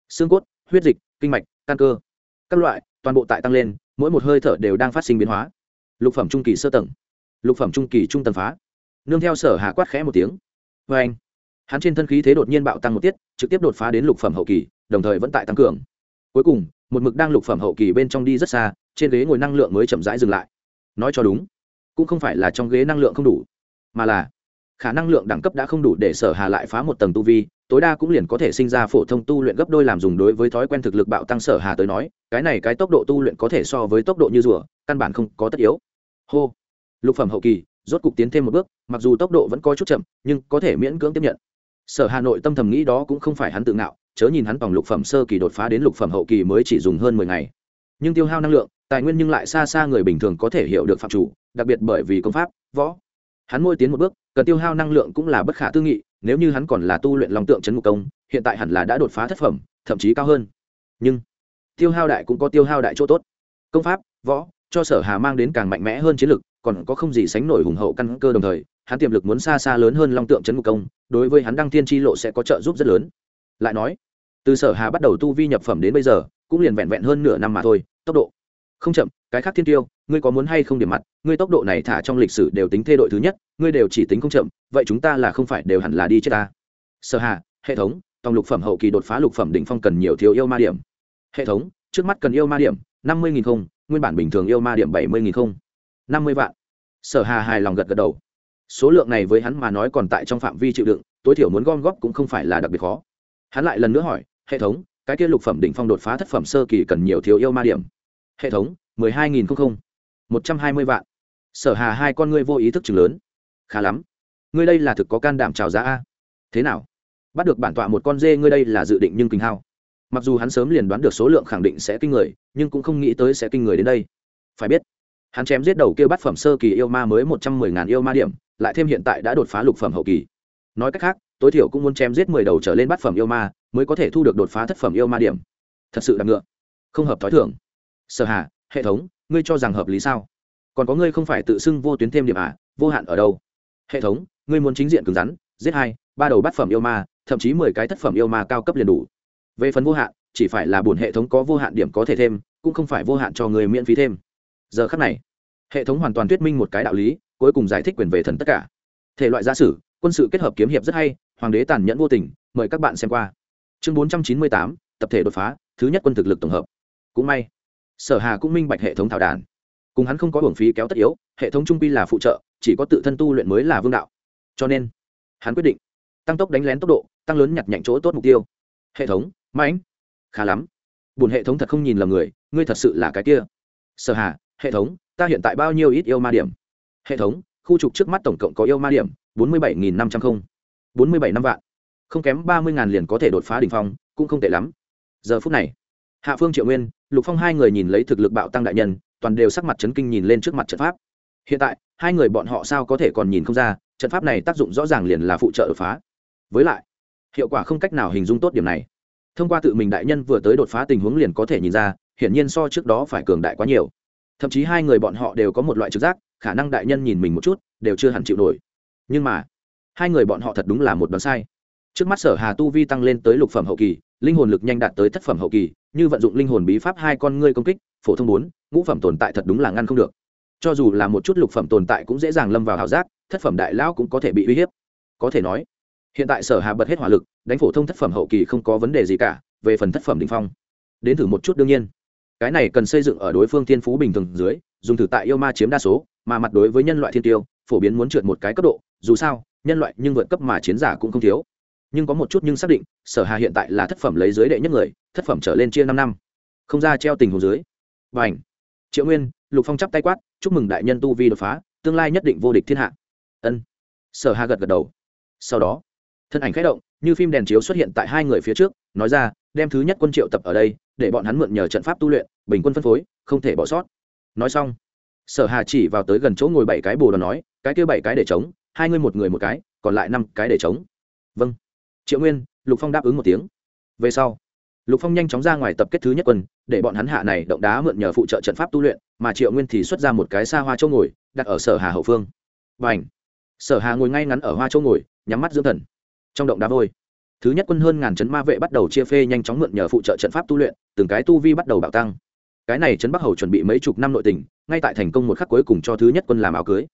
xương cốt, huyết dịch, kinh mạch, căn cơ, các loại, toàn bộ tại tăng lên, mỗi một hơi thở đều đang phát sinh biến hóa. Lục phẩm trung kỳ sơ tầng, lục phẩm trung kỳ trung tầng phá. Nương theo sở hà quát khẽ một tiếng. Vê anh hắn trên thân khí thế đột nhiên bạo tăng một tiết, trực tiếp đột phá đến lục phẩm hậu kỳ, đồng thời vẫn tại tăng cường. Cuối cùng một mực đang lục phẩm hậu kỳ bên trong đi rất xa, trên ghế ngồi năng lượng mới chậm rãi dừng lại. Nói cho đúng, cũng không phải là trong ghế năng lượng không đủ, mà là khả năng lượng đẳng cấp đã không đủ để sở hà lại phá một tầng tu vi, tối đa cũng liền có thể sinh ra phổ thông tu luyện gấp đôi làm dùng đối với thói quen thực lực bạo tăng sở hà tới nói, cái này cái tốc độ tu luyện có thể so với tốc độ như rùa, căn bản không có tất yếu. Hô, lục phẩm hậu kỳ, rốt cục tiến thêm một bước, mặc dù tốc độ vẫn có chút chậm, nhưng có thể miễn cưỡng tiếp nhận. Sở hà nội tâm thầm nghĩ đó cũng không phải hắn tự ngạo chớ nhìn hắn vòng lục phẩm sơ kỳ đột phá đến lục phẩm hậu kỳ mới chỉ dùng hơn mười ngày. Nhưng tiêu hao năng lượng, tài nguyên nhưng lại xa xa người bình thường có thể hiểu được phạm chủ, đặc biệt bởi vì công pháp, võ. Hắn môi tiến một bước, cần tiêu hao năng lượng cũng là bất khả tư nghị, nếu như hắn còn là tu luyện lòng tượng chấn ngục công, hiện tại hẳn là đã đột phá thất phẩm, thậm chí cao hơn. Nhưng, tiêu hao đại cũng có tiêu hao đại chỗ tốt. Công pháp, võ, cho sở hà mang đến càng mạnh mẽ hơn chiến lực, còn có không gì sánh nổi hùng hậu căn cơ đồng thời, hắn tiềm lực muốn xa xa lớn hơn long tượng chấn ngục công, đối với hắn đăng thiên tri lộ sẽ có trợ giúp rất lớn lại nói, từ sở hà bắt đầu tu vi nhập phẩm đến bây giờ, cũng liền vẹn vẹn hơn nửa năm mà thôi, tốc độ không chậm, cái khác thiên tiêu, ngươi có muốn hay không điểm mặt, ngươi tốc độ này thả trong lịch sử đều tính thê đội thứ nhất, ngươi đều chỉ tính không chậm, vậy chúng ta là không phải đều hẳn là đi chết ta? Sở hà, hệ thống, tòng lục phẩm hậu kỳ đột phá lục phẩm đỉnh phong cần nhiều thiếu yêu ma điểm. Hệ thống, trước mắt cần yêu ma điểm, năm mươi nghìn không, nguyên bản bình thường yêu ma điểm bảy mươi nghìn không. năm mươi vạn. Sở hà hài lòng gật gật đầu. Số lượng này với hắn mà nói còn tại trong phạm vi chịu đựng, tối thiểu muốn gom góp cũng không phải là đặc biệt khó hắn lại lần nữa hỏi, hệ thống, cái kia lục phẩm đỉnh phong đột phá thất phẩm sơ kỳ cần nhiều thiếu yêu ma điểm? Hệ thống, mười hai nghìn không không, một trăm hai mươi vạn. Sở hà hai con ngươi vô ý thức chừng lớn. Khá lắm. Ngươi đây là thực có can đảm trào giá a. Thế nào? Bắt được bản tọa một con dê ngươi đây là dự định nhưng kinh hao. Mặc dù hắn sớm liền đoán được số lượng khẳng định sẽ kinh người, nhưng cũng không nghĩ tới sẽ kinh người đến đây. Phải biết, hắn chém giết đầu kia bắt phẩm sơ kỳ yêu ma mới một trăm mười ngàn yêu ma điểm, lại thêm hiện tại đã đột phá lục phẩm hậu kỳ. Nói cách khác tối thiểu cũng muốn chém giết mười đầu trở lên bắt phẩm yêu ma, mới có thể thu được đột phá thất phẩm yêu ma điểm. Thật sự là ngựa. Không hợp t h ó i thưởng sở hà, hệ thống, ngươi cho rằng hợp lý sao? Còn có ngươi không phải tự xưng vô tuyến thêm điểm à vô hạn ở đâu? Hệ thống, ngươi muốn chính diện cứng rắn, giết hai, ba đầu bát phẩm yêu ma, thậm chí mười cái thất phẩm yêu ma cao cấp liền đủ. Về phần vô hạn, chỉ phải là bổn hệ thống có vô hạn điểm có thể thêm, cũng không phải vô hạn cho người miễn phí thêm. Giờ khắc này, hệ thống hoàn toàn thuyết minh một cái đạo lý, cuối cùng giải thích quyền về thần tất cả. Thể loại gia sử, quân sự kết hợp kiếm hiệp rất hay hoàng đế tàn nhẫn vô tình, mời các bạn xem qua. Chương bốn trăm chín mươi tám, tập thể đột phá, thứ nhất quân thực lực tổng hợp. Cũng may, sở hà cũng minh bạch hệ thống thảo đàn. Cùng hắn không có hưởng phí kéo tất yếu, hệ thống trung quy là phụ trợ, chỉ có tự thân tu luyện mới là vương đạo. Cho nên, hắn quyết định tăng tốc đánh lén tốc độ, tăng lớn nhặt nhạnh chỗ tốt mục tiêu. Hệ thống, mãnh. Khá lắm. Buồn hệ thống thật không nhìn lầm người, ngươi thật sự là cái kia. Sở hà, hệ thống, ta hiện tại bao nhiêu ít yêu ma điểm? Hệ thống, khu trục trước mắt tổng cộng có yêu ma điểm, bốn mươi bảy nghìn năm trăm linh bốn mươi bảy năm vạn. Không kém ba mươi ngàn liền có thể đột phá đ ỉ n h phong, cũng không tệ lắm. Giờ phút này, hạ phương triệu nguyên, lục phong hai người nhìn lấy thực lực bạo tăng đại nhân, toàn đều sắc mặt chấn kinh nhìn lên trước mặt trận pháp. Hiện tại, hai người bọn họ sao có thể còn nhìn không ra, trận pháp này tác dụng rõ ràng liền là phụ trợ đột phá. Với lại, hiệu quả không cách nào hình dung tốt điểm này. Thông qua tự mình đại nhân vừa tới đột phá tình huống liền có thể nhìn ra, hiển nhiên so trước đó phải cường đại quá nhiều. Thậm chí hai người bọn họ đều có một loại trực giác, khả năng đại nhân nhìn mình một chút, đều chưa hẳn chịu nổi. Nhưng mà hai người bọn họ thật đúng là một đoán sai. Trước mắt sở hà tu vi tăng lên tới lục phẩm hậu kỳ, linh hồn lực nhanh đạt tới thất phẩm hậu kỳ, như vận dụng linh hồn bí pháp hai con ngươi công kích, phổ thông bốn, ngũ phẩm tồn tại thật đúng là ngăn không được. Cho dù là một chút lục phẩm tồn tại cũng dễ dàng lâm vào hào giác, thất phẩm đại lão cũng có thể bị uy hiếp. Có thể nói, hiện tại sở hà bật hết hỏa lực, đánh phổ thông thất phẩm hậu kỳ không có vấn đề gì cả, về phần thất phẩm đỉnh phong. Đến thử một chút đương nhiên. Cái này cần xây dựng ở đối phương thiên phú bình thường dưới, dùng thử tại yêu ma chiếm đa số, mà mặt đối với nhân loại thiên tiêu, phổ biến muốn trượt một cái cấp độ, dù sao nhân loại nhưng vượt cấp mà chiến giả cũng không thiếu. Nhưng có một chút nhưng xác định, sở hà hiện tại là thất phẩm lấy dưới đệ nhất người, thất phẩm trở lên chia năm năm. Không ra treo tình hồ dưới. Và ảnh triệu nguyên, lục phong chắp tay quát, chúc mừng đại nhân tu vi đột phá, tương lai nhất định vô địch thiên hạ. Ân. Sở hà gật gật đầu. Sau đó, thân ảnh khẽ động, như phim đèn chiếu xuất hiện tại hai người phía trước, nói ra, đem thứ nhất quân triệu tập ở đây, để bọn hắn mượn nhờ trận pháp tu luyện, bình quân phân phối, không thể bỏ sót. Nói xong, sở hà chỉ vào tới gần chỗ ngồi bảy cái bồ đoàn nói, cái kia bảy cái để chống hai người một người một cái, còn lại năm cái để chống. Vâng. Triệu nguyên, lục phong đáp ứng một tiếng. Về sau, lục phong nhanh chóng ra ngoài tập kết thứ nhất quân, để bọn hắn hạ này động đá mượn nhờ phụ trợ trận pháp tu luyện, mà triệu nguyên thì xuất ra một cái xa hoa châu ngồi, đặt ở sở hà hậu phương. Và ảnh sở hà ngồi ngay ngắn ở hoa châu ngồi, nhắm mắt dưỡng thần. Trong động đá vôi, thứ nhất quân hơn ngàn chấn ma vệ bắt đầu chia phê nhanh chóng mượn nhờ phụ trợ trận pháp tu luyện, từng cái tu vi bắt đầu bạo tăng. Cái này trấn bắc hầu chuẩn bị mấy chục năm nội tình, ngay tại thành công một khắc cuối cùng cho thứ nhất quân làm áo cưới.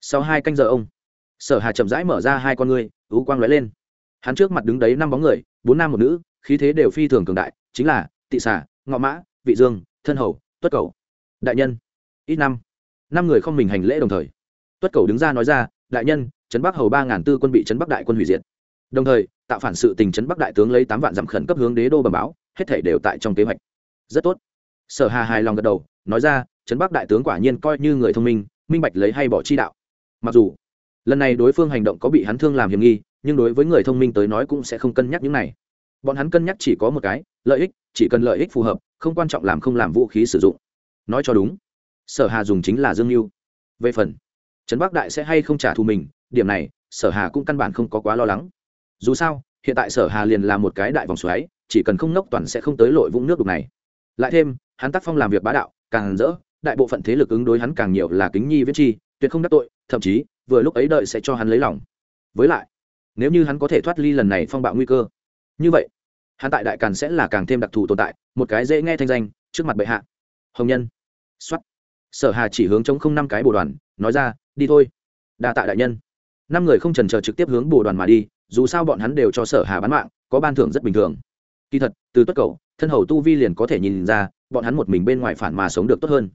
Sau hai canh giờ ông sở hà chậm rãi mở ra hai con ngươi, ú quang lóe lên. Hắn trước mặt đứng đấy năm bóng người, bốn nam một nữ, khí thế đều phi thường cường đại, chính là tị xả ngọ mã, vị dương, thân hầu, tuất cầu. Đại nhân, ít năm. Năm người không mình hành lễ đồng thời. Tuất cầu đứng ra nói ra, đại nhân, trấn bắc hầu ba ngàn tư quân bị trấn bắc đại quân hủy diệt. Đồng thời, tạo phản sự tình trấn bắc đại tướng lấy tám vạn dặm khẩn cấp hướng đế đô bẩm báo, hết thể đều tại trong kế hoạch. Rất tốt. Sở hà hài lòng gật đầu, nói ra, trấn bắc đại tướng quả nhiên coi như người thông minh minh bạch lấy hay bỏ chi đạo. Mặc dù lần này đối phương hành động có bị hắn thương làm hiểm nghi, nhưng đối với người thông minh tới nói cũng sẽ không cân nhắc những này. Bọn hắn cân nhắc chỉ có một cái, lợi ích, chỉ cần lợi ích phù hợp, không quan trọng làm không làm vũ khí sử dụng. Nói cho đúng, sở hà dùng chính là dương mưu về phần, trấn bắc đại sẽ hay không trả thù mình, điểm này, sở hà cũng căn bản không có quá lo lắng. Dù sao, hiện tại sở hà liền là một cái đại vòng xoáy, chỉ cần không nốc toàn sẽ không tới lội vũng nước đục này. Lại thêm, hắn tác phong làm việc bá đạo, càng rỡ, đại bộ phận thế lực ứng đối hắn càng nhiều là kính nhi viết chi tuyệt không đắc tội, thậm chí vừa lúc ấy đợi sẽ cho hắn lấy lòng. Với lại, nếu như hắn có thể thoát ly lần này phong bạo nguy cơ, như vậy, hắn tại đại càn sẽ là càng thêm đặc thù tồn tại, một cái dễ nghe thanh danh, trước mặt bệ hạ. Hồng nhân. Xuất sở hà chỉ hướng chống không năm cái bồ đoàn, nói ra, đi thôi. Đa tạ đại nhân. Năm người không trần chờ trực tiếp hướng bồ đoàn mà đi, dù sao bọn hắn đều cho sở hà bán mạng, có ban thưởng rất bình thường. Kỳ thật, từ tất cầu, thân hầu tu vi liền có thể nhìn ra, bọn hắn một mình bên ngoài phản mà sống được tốt hơn.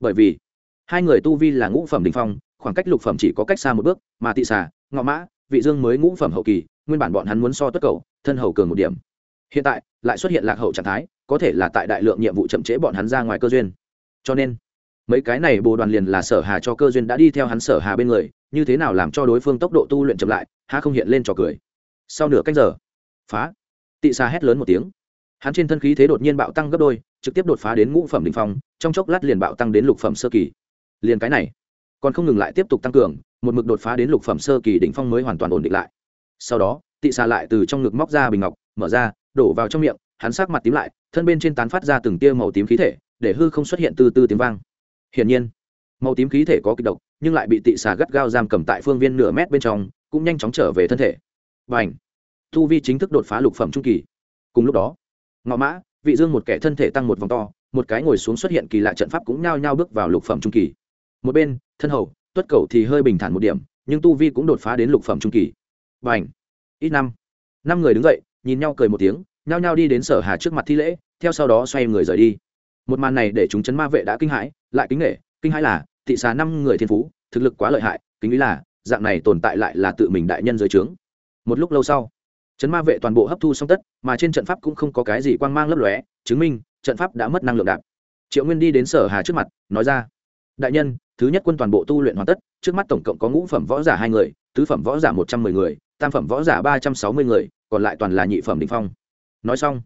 Bởi vì, hai người tu vi là ngũ phẩm đình phong khoảng cách lục phẩm chỉ có cách xa một bước, mà tị xà, ngọ mã, vị dương mới ngũ phẩm hậu kỳ, nguyên bản bọn hắn muốn so tất cầu, thân hầu cường một điểm. Hiện tại, lại xuất hiện lạc hậu trạng thái, có thể là tại đại lượng nhiệm vụ chậm trễ bọn hắn ra ngoài cơ duyên. Cho nên, mấy cái này bồ đoàn liền là sở hà cho cơ duyên đã đi theo hắn sở hà bên người, như thế nào làm cho đối phương tốc độ tu luyện chậm lại ha không hiện lên trò cười. Sau nửa cách giờ, phá, tị xa hét lớn một tiếng. Hắn trên thân khí thế đột nhiên bạo tăng gấp đôi, trực tiếp đột phá đến ngũ phẩm đ ỉ n h phong, trong chốc lát liền bạo tăng đến lục phẩm sơ kỳ. Liền cái này còn không ngừng lại tiếp tục tăng cường, một mực đột phá đến lục phẩm sơ kỳ đ ỉ n h phong mới hoàn toàn ổn định lại. Sau đó, tị Xà lại từ trong ngực móc ra bình ngọc, mở ra, đổ vào trong miệng, hắn sắc mặt tím lại, thân bên trên tán phát ra từng tia màu tím khí thể, để hư không xuất hiện từ từ tiếng vang. Hiển nhiên, màu tím khí thể có kịch độc, nhưng lại bị tị xà gắt gao giam cầm tại phương viên nửa mét bên trong, cũng nhanh chóng trở về thân thể. Và ảnh thu vi chính thức đột phá lục phẩm trung kỳ. Cùng lúc đó, ngọ mã, vị dương một kẻ thân thể tăng một vòng to, một cái ngồi xuống xuất hiện kỳ lạ trận pháp cũng nhao nhao bước vào lục phẩm trung kỳ. Một bên thân hầu, tuất cầu thì hơi bình thản một điểm, nhưng tu vi cũng đột phá đến lục phẩm trung kỳ. B à n h ít năm. Năm người đứng dậy, nhìn nhau cười một tiếng, nhao nhao đi đến sở hà trước mặt thi lễ, theo sau đó xoay người rời đi. Một màn này để chúng chấn ma vệ đã kinh hãi, lại kính nghệ kinh hãi là thị xà năm người thiên phú, thực lực quá lợi hại, kính ý là, dạng này tồn tại lại là tự mình đại nhân dưới trướng. Một lúc lâu sau, chấn ma vệ toàn bộ hấp thu xong tất, mà trên trận pháp cũng không có cái gì quang mang lấp lóe, chứng minh trận pháp đã mất năng lượng đạp. Triệu nguyên đi đến sở hà trước mặt, nói ra đại nhân, thứ nhất quân toàn bộ tu luyện hoàn tất, trước mắt tổng cộng có ngũ phẩm võ giả hai người, tứ phẩm võ giả một trăm mười người, tam phẩm võ giả ba trăm sáu mươi người, còn lại toàn là nhị phẩm đ phong. Nói xong,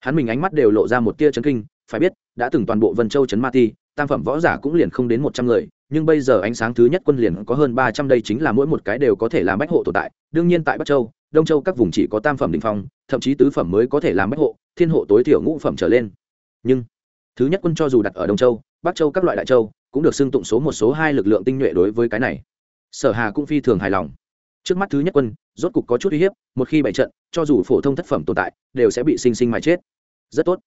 hắn mình ánh mắt đều lộ ra một tia chấn kinh, phải biết, đã từng toàn bộ vân châu chấn ma ti, tam phẩm võ giả cũng liền không đến một trăm người, nhưng bây giờ ánh sáng thứ nhất quân liền có hơn ba trăm đây chính là mỗi một cái đều có thể làm bách hộ tồn tại. Đương nhiên tại bắc châu, đông châu các vùng chỉ có tam phẩm đình phong, thậm chí tứ phẩm mới có thể làm bách hộ, thiên hộ tối thiểu ngũ phẩm trở lên. Nhưng, thứ nhất quân cho dù đặt ở đông châu, bắc châu các loại đại châu cũng được xưng tụng số một số hai lực lượng tinh nhuệ đối với cái này. Sở hà cũng phi thường hài lòng. Trước mắt thứ nhất quân, rốt cục có chút uy hiếp, một khi bày trận, cho dù phổ thông thất phẩm tồn tại, đều sẽ bị sinh sinh mà chết. Rất tốt.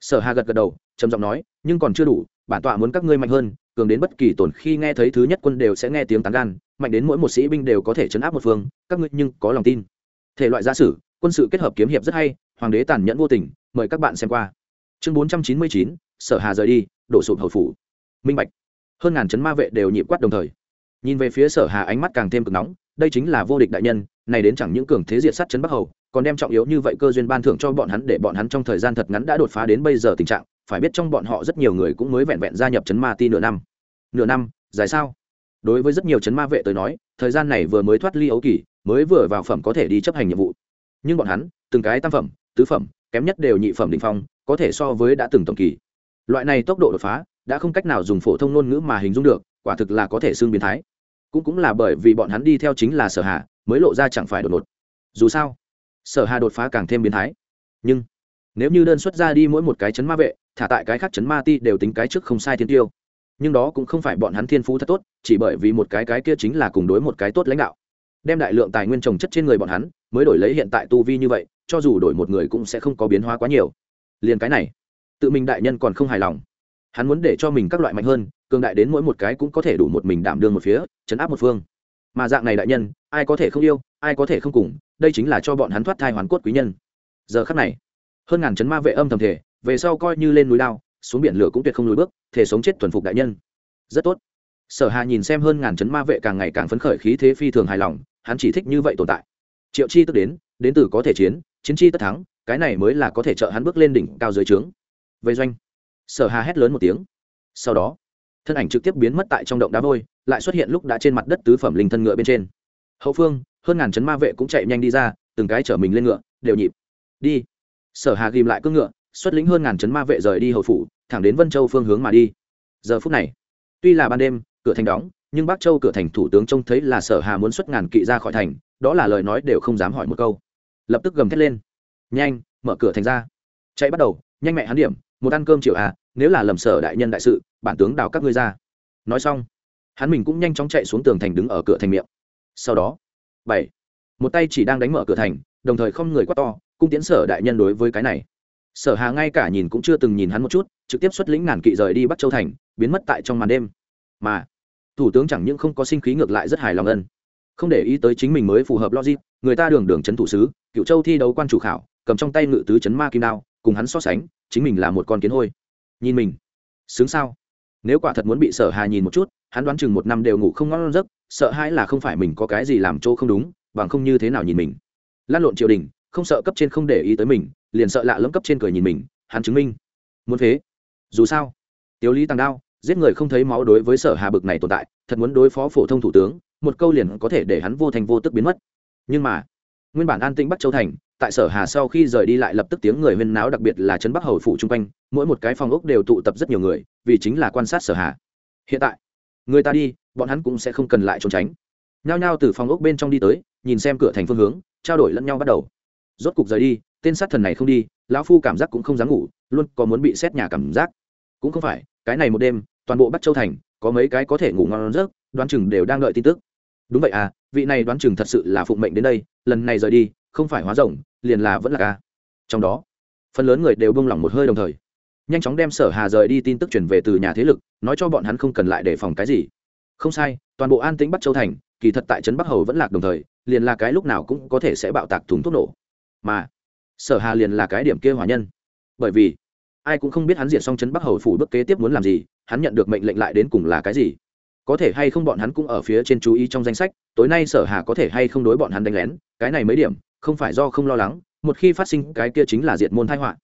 Sở hà gật gật đầu, trầm giọng nói, nhưng còn chưa đủ, bản tọa muốn các ngươi mạnh hơn, cường đến bất kỳ tổn khi nghe thấy thứ nhất quân đều sẽ nghe tiếng tán gan mạnh đến mỗi một sĩ binh đều có thể chấn áp một phương, các ngươi nhưng có lòng tin. Thể loại gia sử, quân sự kết hợp kiếm hiệp rất hay, hoàng đế tàn nhẫn vô tình, mời các bạn xem qua. Chương bốn trăm chín mươi chín, sở hà rời đi, đổ sụp hầu phủ. Minh bạch hơn ngàn chấn ma vệ đều nhịp quát đồng thời. Nhìn về phía sở hà ánh mắt càng thêm cực nóng, đây chính là vô địch đại nhân, này đến chẳng những cường thế diệt sát chấn bắc hầu, còn đem trọng yếu như vậy cơ duyên ban thưởng cho bọn hắn để bọn hắn trong thời gian thật ngắn đã đột phá đến bây giờ tình trạng, phải biết trong bọn họ rất nhiều người cũng mới vẹn vẹn gia nhập chấn ma ti nửa năm. Nửa năm, dài sao? Đối với rất nhiều chấn ma vệ tới nói, thời gian này vừa mới thoát ly ấu kỳ, mới vừa vào phẩm có thể đi chấp hành nhiệm vụ. Nhưng bọn hắn, từng cái tam phẩm, tứ phẩm, kém nhất đều nhị phẩm định phong, có thể so với đã từng tổng kỳ. Loại này tốc độ đột phá đã không cách nào dùng phổ thông ngôn ngữ mà hình dung được, quả thực là có thể xương biến thái. Cũng cũng là bởi vì bọn hắn đi theo chính là sở hà, mới lộ ra chẳng phải đột ngột. Dù sao, sở hà đột phá càng thêm biến thái. Nhưng, nếu như đơn xuất ra đi mỗi một cái chấn ma vệ, thả tại cái khác chấn ma ti đều tính cái trước không sai thiên tiêu. Nhưng đó cũng không phải bọn hắn thiên phú thật tốt, chỉ bởi vì một cái cái kia chính là cùng đối một cái tốt lãnh đạo. Đem đại lượng tài nguyên trồng chất trên người bọn hắn, mới đổi lấy hiện tại tu vi như vậy, cho dù đổi một người cũng sẽ không có biến hóa quá nhiều. Liền cái này, tự mình đại nhân còn không hài lòng hắn muốn để cho mình các loại mạnh hơn, cường đại đến mỗi một cái cũng có thể đủ một mình đảm đương một phía, chấn áp một phương. Mà dạng này đại nhân, ai có thể không yêu, ai có thể không cùng, đây chính là cho bọn hắn thoát thai hoàn cốt quý nhân. Giờ khắc này, hơn ngàn chấn ma vệ âm thầm thể về sau coi như lên núi lao xuống biển lửa cũng tuyệt không lùi bước thể sống chết thuần phục đại nhân. Rất tốt. Sở hà nhìn xem hơn ngàn chấn ma vệ càng ngày càng phấn khởi khí thế phi thường hài lòng, hắn chỉ thích như vậy tồn tại. Triệu chi tức đến đến từ có thể chiến chiến chi tất thắng, cái này mới là có thể trợ hắn bước lên đỉnh cao dưới trướng. Về doanh sở hà hét lớn một tiếng. Sau đó, thân ảnh trực tiếp biến mất tại trong động đá vôi, lại xuất hiện lúc đã trên mặt đất tứ phẩm linh thân ngựa bên trên. Hậu phương, hơn ngàn chấn ma vệ cũng chạy nhanh đi ra, từng cái chở mình lên ngựa, đều nhịp. Đi. Sở hà ghìm lại cưỡng ngựa, xuất lĩnh hơn ngàn chấn ma vệ rời đi hậu phủ, thẳng đến vân châu phương hướng mà đi. Giờ phút này, tuy là ban đêm, cửa thành đóng, nhưng bắc châu cửa thành thủ tướng trông thấy là sở hà muốn xuất ngàn kỵ ra khỏi thành, đó là lời nói đều không dám hỏi một câu. Lập tức gầm thét lên. Nhanh, mở cửa thành ra. Chạy bắt đầu, nhanh mẹ hắn điểm, một ăn cơm triệu à nếu là lầm sở đại nhân đại sự, bản tướng đào các ngươi ra. Nói xong, hắn mình cũng nhanh chóng chạy xuống tường thành đứng ở cửa thành miệng. Sau đó, bảy, một tay chỉ đang đánh mở cửa thành, đồng thời không người quát to, cung tiến sở đại nhân đối với cái này. Sở hà ngay cả nhìn cũng chưa từng nhìn hắn một chút, trực tiếp xuất lĩnh ngàn kỵ rời đi bắc châu thành, biến mất tại trong màn đêm. Mà, thủ tướng chẳng những không có sinh khí ngược lại rất hài lòng ân, không để ý tới chính mình mới phù hợp logic, người ta đường đường c thủ sứ cựu châu thi đấu quan chủ khảo, cầm trong tay ngự tứ chấn ma kim đao, cùng hắn so sánh, chính mình là một con kiến hôi nhìn mình. Xứng sao? Nếu quả thật muốn bị sở hà nhìn một chút, hắn đoán chừng một năm đều ngủ không ngon giấc, sợ hãi là không phải mình có cái gì làm chỗ không đúng, bằng không như thế nào nhìn mình. Lan lộn triều đình, không sợ cấp trên không để ý tới mình, liền sợ lạ lẫm cấp trên cười nhìn mình, hắn chứng minh. Muốn thế dù sao tiếu lý tăng đao, giết người không thấy máu đối với sở hà bực này tồn tại, thật muốn đối phó phổ thông thủ tướng, một câu liền có thể để hắn vô thành vô tức biến mất. Nhưng mà, nguyên bản an tĩnh bắc châu thành tại sở hà sau khi rời đi lại lập tức tiếng người huyên náo đặc biệt là trấn bắc hầu phủ chung quanh, mỗi một cái phòng ốc đều tụ tập rất nhiều người, vì chính là quan sát sở hà. Hiện tại, người ta đi, bọn hắn cũng sẽ không cần lại trốn tránh. Nhao nhao từ phòng ốc bên trong đi tới, nhìn xem cửa thành phương hướng, trao đổi lẫn nhau bắt đầu. Rốt cục rời đi, tên sát thần này không đi, lão phu cảm giác cũng không dám ngủ, luôn có muốn bị xét nhà cảm giác. Cũng không phải, cái này một đêm, toàn bộ bắc châu thành, có mấy cái có thể ngủ ngon giấc, đoán chừng đều đang đợi tin tức. Đúng vậy à vị này đoán chừng thật sự là phụng mệnh đến đây, lần này rời đi không phải hóa rộng liền là vẫn là ca trong đó, phần lớn người đều buông lỏng một hơi đồng thời. Nhanh chóng đem sở hà rời đi tin tức chuyển về từ nhà thế lực, nói cho bọn hắn không cần lại đề phòng cái gì. Không sai, toàn bộ an tĩnh bắt châu thành, kỳ thật tại trấn bắc hầu vẫn lạc đồng thời, liền là cái lúc nào cũng có thể sẽ bạo tạc thùng thuốc nổ. Mà, sở hà liền là cái điểm kia hỏa nhân. Bởi vì, ai cũng không biết hắn diệt xong trấn bắc hầu phủ bước kế tiếp muốn làm gì, hắn nhận được mệnh lệnh lại đến cùng là cái gì. Có thể hay không bọn hắn cũng ở phía trên chú ý trong danh sách, tối nay sở hà có thể hay không đối bọn hắn đánh lén, cái này mấy điểm không phải do không lo lắng, một khi phát sinh cái kia chính là diệt môn thái họa.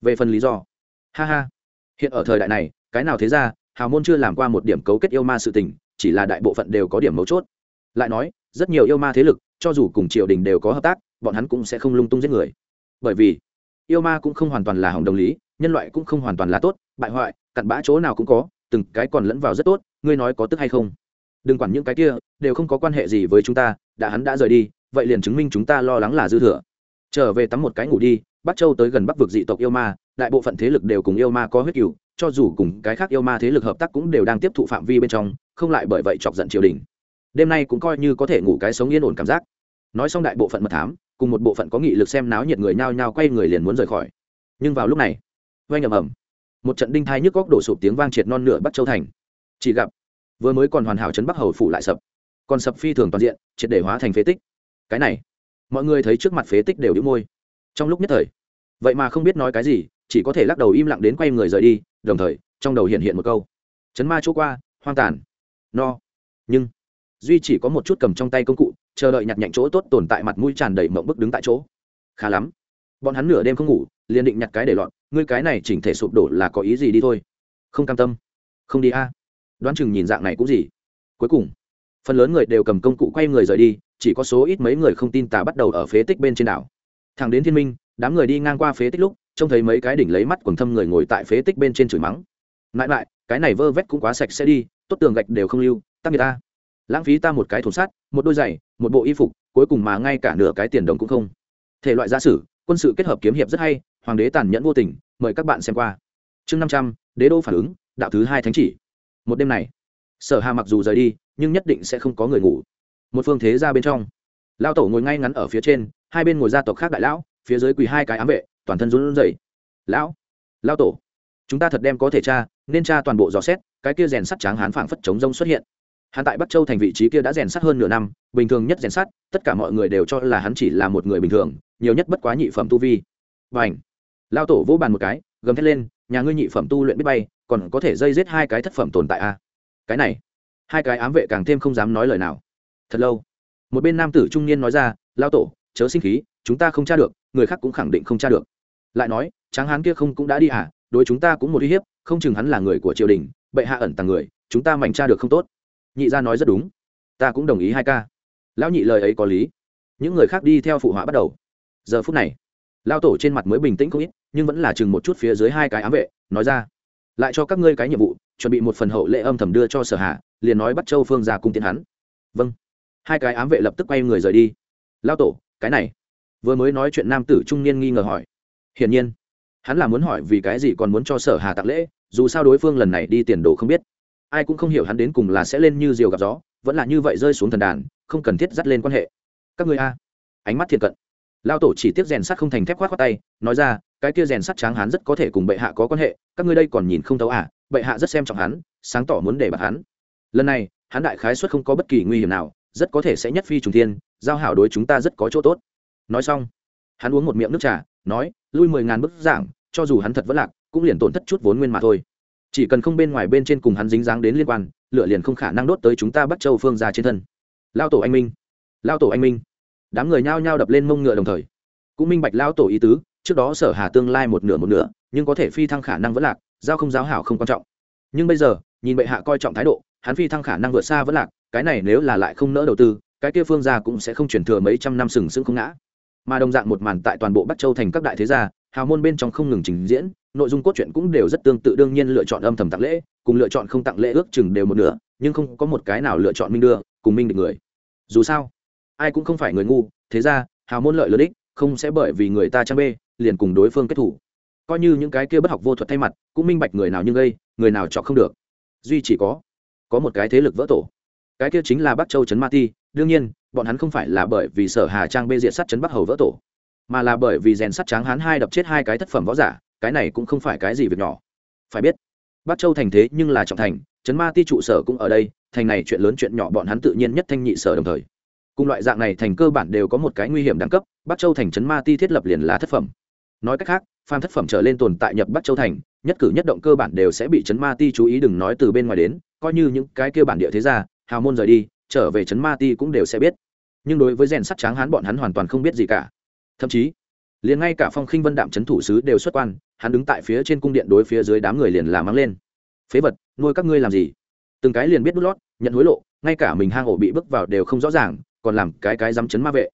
Về phần lý do. Ha ha. Hiện ở thời đại này, cái nào thế ra, hào môn chưa làm qua một điểm cấu kết yêu ma sự tình, chỉ là đại bộ phận đều có điểm mấu chốt. Lại nói, rất nhiều yêu ma thế lực, cho dù cùng triều đình đều có hợp tác, bọn hắn cũng sẽ không lung tung giết người. Bởi vì, yêu ma cũng không hoàn toàn là hỏng đồng lý, nhân loại cũng không hoàn toàn là tốt, bại hoại, cặn bã chỗ nào cũng có, từng cái còn lẫn vào rất tốt, ngươi nói có tức hay không? Đừng quản những cái kia, đều không có quan hệ gì với chúng ta, đã hắn đã rời đi vậy liền chứng minh chúng ta lo lắng là dư thừa. Trở về tắm một cái ngủ đi, bắc châu tới gần bắc vực dị tộc yêu ma, đại bộ phận thế lực đều cùng yêu ma có huyết cựu cho dù cùng cái khác yêu ma thế lực hợp tác cũng đều đang tiếp thụ phạm vi bên trong, không lại bởi vậy chọc giận triều đình. Đêm nay cũng coi như có thể ngủ cái sống yên ổn cảm giác. Nói xong đại bộ phận mật thám, cùng một bộ phận có nghị lực xem náo nhiệt người nhao nhao quay người liền muốn rời khỏi. Nhưng vào lúc này oanh ầm ầm. Một trận đinh thai nhức góc đổ sụp tiếng vang triệt non nửa bắc châu thành. Chỉ gặp, vừa mới còn hoàn hảo trấn bắc hầu phủ lại sập. Còn sập phi thường toàn diện, triệt để hóa thành phế tích cái này. Mọi người thấy trước mặt phế tích đều đĩu môi. Trong lúc nhất thời, vậy mà không biết nói cái gì, chỉ có thể lắc đầu im lặng đến quay người rời đi, đồng thời, trong đầu hiện hiện một câu. Chấn ma chỗ qua, hoang tàn. No. Nhưng, duy chỉ có một chút cầm trong tay công cụ, chờ đợi nhặt nhạnh chỗ tốt tồn tại mặt mũi tràn đầy mộng bức đứng tại chỗ. Khá lắm. Bọn hắn nửa đêm không ngủ, liền định nhặt cái để lọn ngươi cái này chỉnh thể sụp đổ là có ý gì đi thôi. Không cam tâm. Không đi a. Đoán chừng nhìn dạng này cũng gì. Cuối cùng, phần lớn người đều cầm công cụ quay người rời đi chỉ có số ít mấy người không tin tà bắt đầu ở phế tích bên trên đảo. Thẳng đến thiên minh, đám người đi ngang qua phế tích lúc, trông thấy mấy cái đỉnh lấy mắt quần thâm người ngồi tại phế tích bên trên chửi mắng. Lại lại, cái này vơ vét cũng quá sạch sẽ đi, tốt tường gạch đều không lưu, tắc người ta. Lãng phí ta một cái thùng sắt, một đôi giày, một bộ y phục, cuối cùng mà ngay cả nửa cái tiền đồng cũng không. Thể loại gia sử, quân sự kết hợp kiếm hiệp rất hay, hoàng đế tàn nhẫn vô tình, mời các bạn xem qua. Chương năm trăm, đế đô phản ứng, đạo thứ hai thánh chỉ. Một đêm này, sở hà mặc dù rời đi, nhưng nhất định sẽ không có người ngủ một phương thế ra bên trong. Lao tổ ngồi ngay ngắn ở phía trên, hai bên ngồi gia tộc khác đại lão, phía dưới quỳ hai cái ám vệ, toàn thân run rẩy. Lão, lao tổ, chúng ta thật đem có thể tra, nên tra toàn bộ dò xét, cái kia rèn sắt tráng hán phảng phất chống rông xuất hiện. Hắn tại bắc châu thành vị trí kia đã rèn sắt hơn nửa năm, bình thường nhất rèn sắt, tất cả mọi người đều cho là hắn chỉ là một người bình thường, nhiều nhất bất quá nhị phẩm tu vi. Và ảnh lao tổ vỗ bàn một cái, gầm thét lên, nhà ngươi nhị phẩm tu luyện biết bay, còn có thể dây giết hai cái thất phẩm tồn tại a à? cái này, hai cái ám vệ càng thêm không dám nói lời nào thật lâu. Một bên nam tử trung niên nói ra lao tổ, chớ sinh khí, chúng ta không tra được, người khác cũng khẳng định không tra được. Lại nói, tráng hán kia không cũng đã đi à đối chúng ta cũng một uy hiếp, không chừng hắn là người của triều đình, bệ hạ ẩn tàng người, chúng ta mảnh tra được không tốt. Nhị gia nói rất đúng. Ta cũng đồng ý hai ca. Lão nhị lời ấy có lý. Những người khác đi theo phụ họa bắt đầu. Giờ phút này lao tổ trên mặt mới bình tĩnh không ít, nhưng vẫn là chừng một chút phía dưới hai cái ám vệ, nói ra, lại cho các ngươi cái nhiệm vụ, chuẩn bị một phần hậu lệ âm thầm đưa cho sở hạ, liền nói bắt châu phương ra cung tiến hắn. Vâng hai cái ám vệ lập tức quay người rời đi. Lao tổ, cái này? Vừa mới nói chuyện nam tử trung niên nghi ngờ hỏi. Hiển nhiên. Hắn là muốn hỏi vì cái gì còn muốn cho sở hà tặng lễ, dù sao đối phương lần này đi tiền đồ không biết. Ai cũng không hiểu hắn đến cùng là sẽ lên như diều gặp gió, vẫn là như vậy rơi xuống thần đàn, không cần thiết dắt lên quan hệ. Các người a. Ánh mắt thiện cận. Lao tổ chỉ tiếc rèn sắt không thành thép khoát khoát tay, nói ra, cái kia rèn sắt tráng hắn rất có thể cùng bệ hạ có quan hệ, các ngươi đây còn nhìn không thấu à bệ hạ rất xem trọng hắn, sáng tỏ muốn để bạt hắn. Lần này, hắn đại khái xuất không có bất kỳ nguy hiểm nào rất có thể sẽ nhất phi trùng thiên, giao hảo đối chúng ta rất có chỗ tốt. Nói xong, hắn uống một miệng nước trà, nói, lui mười ngàn bức giảng, cho dù hắn thật vẫn lạc, cũng liền tổn thất chút vốn nguyên mà thôi. Chỉ cần không bên ngoài bên trên cùng hắn dính dáng đến liên quan, lửa liền không khả năng đốt tới chúng ta bắt châu phương ra trên thân. Lao tổ anh minh lao tổ anh minh. Đám người nhao nhao đập lên mông ngựa đồng thời. Cũng minh bạch lao tổ ý tứ, trước đó sở hà tương lai một nửa một nửa, nhưng có thể phi thăng khả năng vẫn lạc, giao không giáo hảo không quan trọng. Nhưng bây giờ, nhìn bệ hạ coi trọng thái độ, hắn phi thăng khả năng vượt xa vẫn lạc cái này nếu là lại không nỡ đầu tư, cái kia phương gia cũng sẽ không chuyển thừa mấy trăm năm sừng sững không ngã. Mà đồng dạng một màn tại toàn bộ bắc châu thành các đại thế gia, hào môn bên trong không ngừng trình diễn, nội dung cốt truyện cũng đều rất tương tự đương nhiên lựa chọn âm thầm tặng lễ, cùng lựa chọn không tặng lễ ước chừng đều một nửa, nhưng không có một cái nào lựa chọn minh đưa, cùng minh được người. Dù sao, ai cũng không phải người ngu, thế ra hào môn lợi lợi ích không sẽ bởi vì người ta trang bê, liền cùng đối phương kết thủ. Coi như những cái kia bất học vô thuật thay mặt, cũng minh bạch người nào như gây, người nào chọc không được. Duy chỉ có có một cái thế lực vỡ tổ cái kia chính là bắc châu trấn ma ti, đương nhiên, bọn hắn không phải là bởi vì sở hà trang bê diện sắt trấn bắc hầu vỡ tổ, mà là bởi vì rèn sắt tráng hán hai đập chết hai cái thất phẩm võ giả, cái này cũng không phải cái gì việc nhỏ. Phải biết, bắc châu thành thế nhưng là trọng thành, trấn ma ti trụ sở cũng ở đây, thành này chuyện lớn chuyện nhỏ bọn hắn tự nhiên nhất thanh nhị sở đồng thời. Cùng loại dạng này thành cơ bản đều có một cái nguy hiểm đẳng cấp, bắc châu thành trấn ma ti thiết lập liền là thất phẩm. Nói cách khác phan thất phẩm trở lên tồn tại nhập bắc châu thành, nhất cử nhất động cơ bản đều sẽ bị trấn ma ti chú ý đừng nói từ bên ngoài đến, coi như những cái kia bản địa thế gia hào môn rời đi, trở về trấn ma ti cũng đều sẽ biết. Nhưng đối với rèn sắt tráng hán bọn hắn hoàn toàn không biết gì cả. Thậm chí, liền ngay cả phong khinh vân đạm trấn thủ sứ đều xuất quan, hắn đứng tại phía trên cung điện đối phía dưới đám người liền làm mắng lên. Phế vật, nuôi các ngươi làm gì? Từng cái liền biết đút lót, nhận hối lộ, ngay cả mình hang ổ bị bước vào đều không rõ ràng, còn làm cái cái dám chấn ma vệ.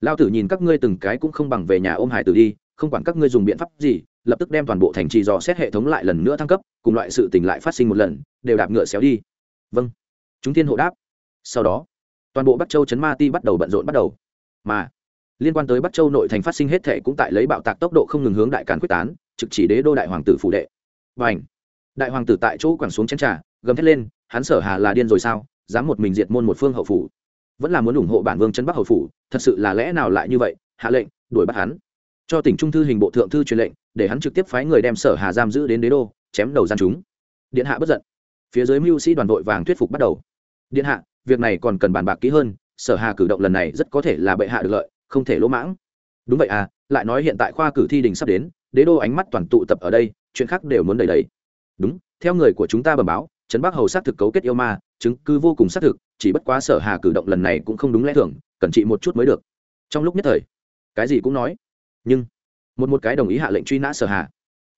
Lao tử nhìn các ngươi từng cái cũng không bằng về nhà ôm hải tử đi, không quản các ngươi dùng biện pháp gì, lập tức đem toàn bộ thành trì dò xét hệ thống lại lần nữa thăng cấp, cùng loại sự tình lại phát sinh một lần, đều đạp ngựa xéo đi. Vâng chúng thiên hộ đáp. Sau đó, toàn bộ bắc châu chấn ma ti bắt đầu bận rộn bắt đầu. Mà, liên quan tới bắc châu nội thành phát sinh hết thệ cũng tại lấy bạo tạc tốc độ không ngừng hướng đại càn quyết tán, trực chỉ đế đô đại hoàng tử phủ đệ. Và ảnh đại hoàng tử tại chỗ quẳng xuống chén trà, gầm thét lên, hắn sở hà là điên rồi sao, dám một mình diệt môn một phương hậu phủ. Vẫn là muốn ủng hộ bản vương chân bắc hậu phủ, thật sự là lẽ nào lại như vậy, hạ lệnh, đuổi bắt hắn. Cho tỉnh trung thư hình bộ thượng thư truyền lệnh, để hắn trực tiếp phái người đem sở hà giam giữ đến đế đô, chém đầu gian chúng. Điện hạ bất giận phía dưới mưu sĩ đoàn đội vàng thuyết phục bắt đầu. Điện hạ, việc này còn cần bàn bạc kỹ hơn, sở hà cử động lần này rất có thể là bệ hạ được lợi, không thể lỗ mãng. Đúng vậy à lại nói hiện tại khoa cử thi đình sắp đến, đế đô ánh mắt toàn tụ tập ở đây, chuyện khác đều muốn đầy đầy. Đúng, theo người của chúng ta bẩm báo, trấn bắc hầu xác thực cấu kết yêu ma, chứng cứ vô cùng xác thực, chỉ bất quá sở hà cử động lần này cũng không đúng lẽ thường, cần trị một chút mới được. Trong lúc nhất thời, cái gì cũng nói. Nhưng, một một cái đồng ý hạ lệnh truy nã sở hà.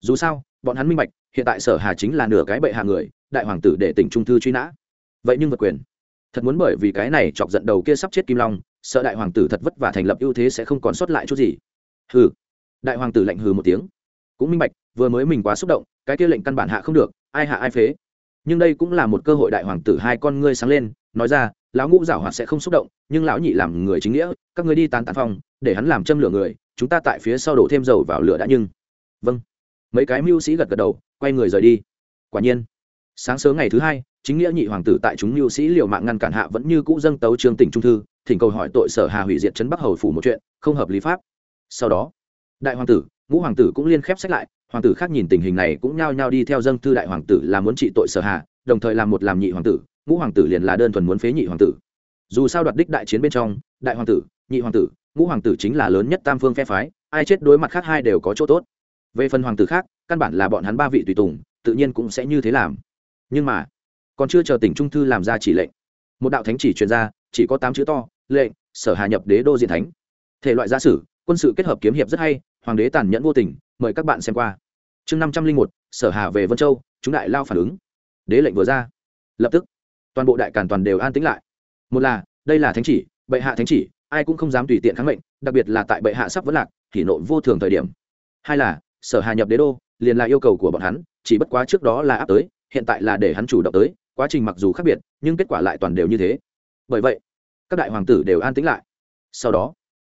Dù sao, bọn hắn minh bạch, hiện tại sở hà chính là nửa cái bệ hạ người đại hoàng tử để tỉnh trung thư truy nã. Vậy nhưng vật quyền, thật muốn bởi vì cái này chọc giận đầu kia sắp chết kim long, sợ đại hoàng tử thật vất vả thành lập ưu thế sẽ không còn sót lại chút gì. Hừ, đại hoàng tử lạnh hừ một tiếng. Cũng minh bạch, vừa mới mình quá xúc động, cái kia lệnh căn bản hạ không được, ai hạ ai phế. Nhưng đây cũng là một cơ hội đại hoàng tử hai con ngươi sáng lên, nói ra, lão ngũ giảo hoạt sẽ không xúc động, nhưng lão nhị làm người chính nghĩa, các ngươi đi tán tán phong, để hắn làm châm lửa người, chúng ta tại phía sau đổ thêm dầu vào lửa đã nhưng. Vâng. Mấy cái mưu sĩ gật gật đầu, quay người rời đi. Quả nhiên sáng sớm ngày thứ hai, chính nghĩa nhị hoàng tử tại chúng lưu sĩ liều mạng ngăn cản hạ vẫn như cũ dâng tấu trương tỉnh trung thư, thỉnh cầu hỏi tội sở hà hủy diệt trấn bắc hầu phủ một chuyện, không hợp lý pháp. Sau đó, đại hoàng tử, ngũ hoàng tử cũng liên khép sách lại, hoàng tử khác nhìn tình hình này cũng nhao nhao đi theo dâng thư đại hoàng tử là muốn trị tội sở hà, đồng thời làm một làm nhị hoàng tử, ngũ hoàng tử liền là đơn thuần muốn phế nhị hoàng tử. Dù sao đoạt đích đại chiến bên trong, đại hoàng tử, nhị hoàng tử, ngũ hoàng tử chính là lớn nhất tam phương phe phái, ai chết đối mặt khác hai đều có chỗ tốt. Về phần hoàng tử khác, căn bản là bọn hắn ba vị tùy tùng, tự nhiên cũng sẽ như thế làm nhưng mà, còn chưa chờ tỉnh trung thư làm ra chỉ lệnh. Một đạo thánh chỉ truyền ra, chỉ có tám chữ to, lệnh, sở hà nhập đế đô diện thánh. Thể loại gia sử, quân sự kết hợp kiếm hiệp rất hay, hoàng đế tàn nhẫn vô tình, mời các bạn xem qua. Chương năm trăm linh một, sở hà về vân châu, chúng đại lao phản ứng. Đế lệnh vừa ra. Lập tức, toàn bộ đại càn toàn đều an tĩnh lại. Một là, đây là thánh chỉ, bệ hạ thánh chỉ, ai cũng không dám tùy tiện kháng mệnh, đặc biệt là tại bệ hạ sắp vấn lạc thì nội vô thường thời điểm. Hai là, sở hà nhập đế đô, liền là yêu cầu của bọn hắn chỉ bất quá trước đó là áp tới, hiện tại là để hắn chủ động tới, quá trình mặc dù khác biệt, nhưng kết quả lại toàn đều như thế. Bởi vậy, các đại hoàng tử đều an tĩnh lại. Sau đó,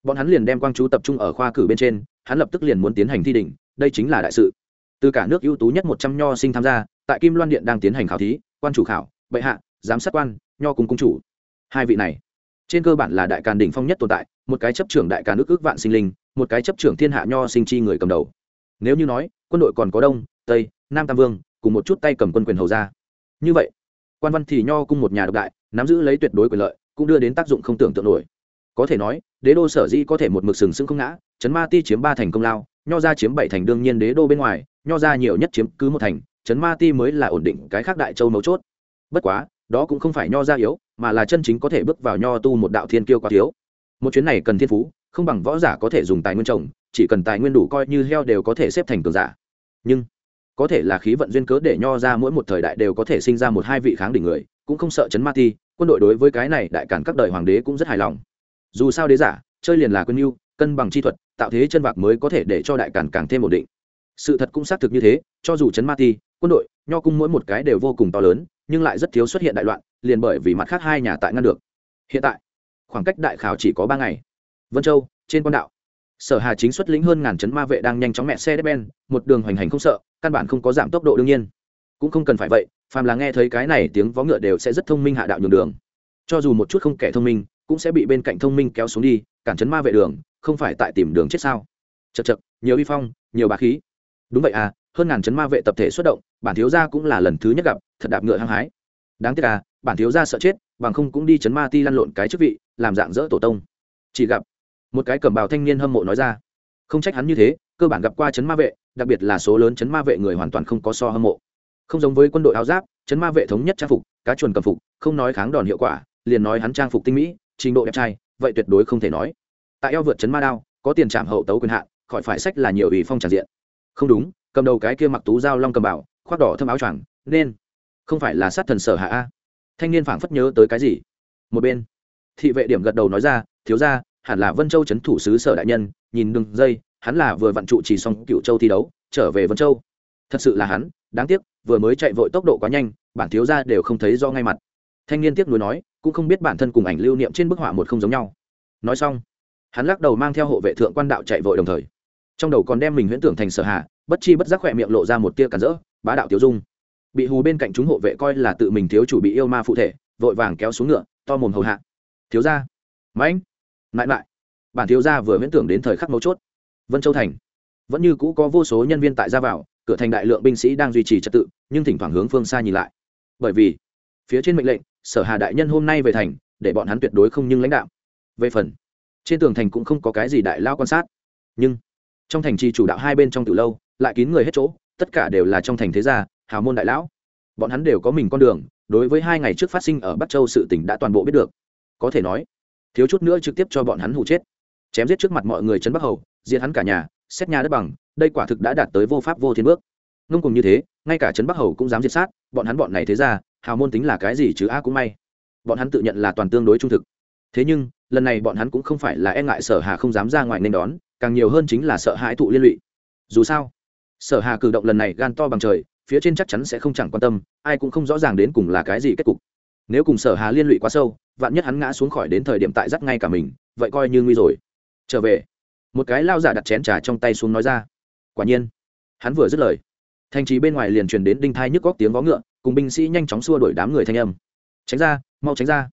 bọn hắn liền đem quang chú tập trung ở khoa cử bên trên, hắn lập tức liền muốn tiến hành thi đỉnh, đây chính là đại sự. Từ cả nước ưu tú nhất một trăm nho sinh tham gia, tại kim loan điện đang tiến hành khảo thí, quan chủ khảo, bệ hạ, giám sát quan, nho cùng cung chủ. Hai vị này, trên cơ bản là đại càn đỉnh phong nhất tồn tại, một cái chấp trưởng đại càn nước ước vạn sinh linh, một cái chấp trưởng thiên hạ nho sinh chi người cầm đầu. Nếu như nói, quân đội còn có đông, tây nam tam vương, cùng một chút tay cầm quân quyền hầu ra. Như vậy, quan văn thì nho cung một nhà độc đại, nắm giữ lấy tuyệt đối quyền lợi, cũng đưa đến tác dụng không tưởng tượng nổi. Có thể nói, đế đô sở di có thể một mực sừng sững không ngã, chấn ma ti chiếm ba thành công lao, nho ra chiếm bảy thành đương nhiên đế đô bên ngoài, nho ra nhiều nhất chiếm cứ một thành, chấn ma ti mới là ổn định cái khác đại châu mấu chốt. Bất quá, đó cũng không phải nho ra yếu, mà là chân chính có thể bước vào nho tu một đạo thiên kiêu quá thiếu. Một chuyến này cần thiên phú, không bằng võ giả có thể dùng tài nguyên trồng, chỉ cần tài nguyên đủ coi như heo đều có thể xếp thành cường giả. Nhưng có thể là khí vận duyên cớ để nho ra mỗi một thời đại đều có thể sinh ra một hai vị kháng đỉnh người, cũng không sợ chấn ma ti, quân đội đối với cái này đại cản các đời hoàng đế cũng rất hài lòng. Dù sao đế giả, chơi liền là quân yêu cân bằng chi thuật, tạo thế chân vạc mới có thể để cho đại cản càng thêm ổn định. Sự thật cũng xác thực như thế, cho dù chấn ma ti, quân đội, nho cung mỗi một cái đều vô cùng to lớn, nhưng lại rất thiếu xuất hiện đại loạn, liền bởi vì mặt khác hai nhà tại ngăn được. Hiện tại, khoảng cách đại khảo chỉ có ba ngày. Vân châu, trên quan đạo sở hà chính xuất lĩnh hơn ngàn chấn ma vệ đang nhanh chóng mẹ xe đép ben một đường hoành hành không sợ, căn bản không có giảm tốc độ đương nhiên. Cũng không cần phải vậy, phàm là nghe thấy cái này tiếng vó ngựa đều sẽ rất thông minh hạ đạo nhường đường. Cho dù một chút không kẻ thông minh, cũng sẽ bị bên cạnh thông minh kéo xuống đi, cản chấn ma vệ đường, không phải tại tìm đường chết sao? Chật chật nhiều uy phong, nhiều bá khí. Đúng vậy à hơn ngàn chấn ma vệ tập thể xuất động, bản thiếu gia cũng là lần thứ nhất gặp, thật đạp ngựa hăng hái. Đáng tiếc à bản thiếu gia sợ chết, bằng không cũng đi chấn ma ti lăn lộn cái chức vị, làm dạng dỡ tổ tông. Chỉ gặp một cái cẩm bào thanh niên hâm mộ nói ra. Không trách hắn như thế, cơ bản gặp qua chấn ma vệ, đặc biệt là số lớn chấn ma vệ người hoàn toàn không có so hâm mộ. Không giống với quân đội áo giáp, chấn ma vệ thống nhất trang phục, cá chuồn cầm phục, không nói kháng đòn hiệu quả, liền nói hắn trang phục tinh mỹ, trình độ đẹp trai, vậy tuyệt đối không thể nói. Tại eo vượt chấn ma đao, có tiền trạm hậu tấu quyền hạn, khỏi phải sách là nhiều ủy phong tràn diện. Không đúng, cầm đầu cái kia mặc tú dao long cầm bảo khoác đỏ thâm áo choàng, nên không phải là sát thần sở hạ a. Thanh niên phảng phất nhớ tới cái gì? Một bên, thị vệ điểm gật đầu nói ra, thiếu ra hẳn là vân châu c h ấ n thủ sứ sở đại nhân, nhìn đường dây, hắn là vừa vặn trụ chỉ xong cựu châu thi đấu, trở về vân châu. Thật sự là hắn, đáng tiếc, vừa mới chạy vội tốc độ quá nhanh, bản thiếu ra đều không thấy do ngay mặt. Thanh niên tiếc nuối nói, cũng không biết bản thân cùng ảnh lưu niệm trên bức họa một không giống nhau. Nói xong, hắn lắc đầu mang theo hộ vệ thượng quan đạo chạy vội đồng thời. Trong đầu còn đem mình huyễn tưởng thành sở hạ, bất chi bất giác khỏe miệng lộ ra một tia cản rỡ, bá đạo tiêu dung. Bị hù bên cạnh chúng hộ vệ coi là tự mình thiếu chủ bị yêu ma phụ thể, vội vàng kéo xuống ngựa, to mồm hầu hạ. Thiếu gia, mãnh mãi mãi, bản thiếu gia vừa viễn tưởng đến thời khắc mấu chốt. Vân châu thành. Vẫn như cũ có vô số nhân viên tại ra vào, cửa thành đại lượng binh sĩ đang duy trì trật tự, nhưng thỉnh thoảng hướng phương xa nhìn lại. Bởi vì, phía trên mệnh lệnh, sở hà đại nhân hôm nay về thành, để bọn hắn tuyệt đối không nhưng lãnh đạo. Về phần, trên tường thành cũng không có cái gì đại lao quan sát. Nhưng, trong thành trì chủ đạo hai bên trong từ lâu, lại kín người hết chỗ, tất cả đều là trong thành thế gia, hào môn đại lão. Bọn hắn đều có mình con đường, đối với hai ngày trước phát sinh ở bắc châu sự tỉnh đã toàn bộ biết được. Có thể nói thiếu chút nữa trực tiếp cho bọn hắn hụ chết. Chém giết trước mặt mọi người trấn bắc hầu, diệt hắn cả nhà, xét nhà đất bằng, đây quả thực đã đạt tới vô pháp vô thiên bước. Ngông cùng như thế, ngay cả trấn bắc hầu cũng dám diệt sát, bọn hắn bọn này thế ra, hào môn tính là cái gì chứ a cũng may. Bọn hắn tự nhận là toàn tương đối trung thực. Thế nhưng, lần này bọn hắn cũng không phải là e ngại sở hà không dám ra ngoài nên đón, càng nhiều hơn chính là sợ hãi thụ liên lụy. Dù sao, sở hà cử động lần này gan to bằng trời, phía trên chắc chắn sẽ không chẳng quan tâm, ai cũng không rõ ràng đến cùng là cái gì kết cục nếu cùng sở hà liên lụy quá sâu, vạn nhất hắn ngã xuống khỏi đến thời điểm tại dắt ngay cả mình, vậy coi như nguy rồi. Trở về. Một cái lao giả đặt chén trà trong tay xuống nói ra. Quả nhiên, hắn vừa dứt lời. Thành trì bên ngoài liền truyền đến đinh thai nhức góc tiếng vó ngựa, cùng binh sĩ nhanh chóng xua đuổi đám người thanh âm. Tránh ra, mau tránh ra.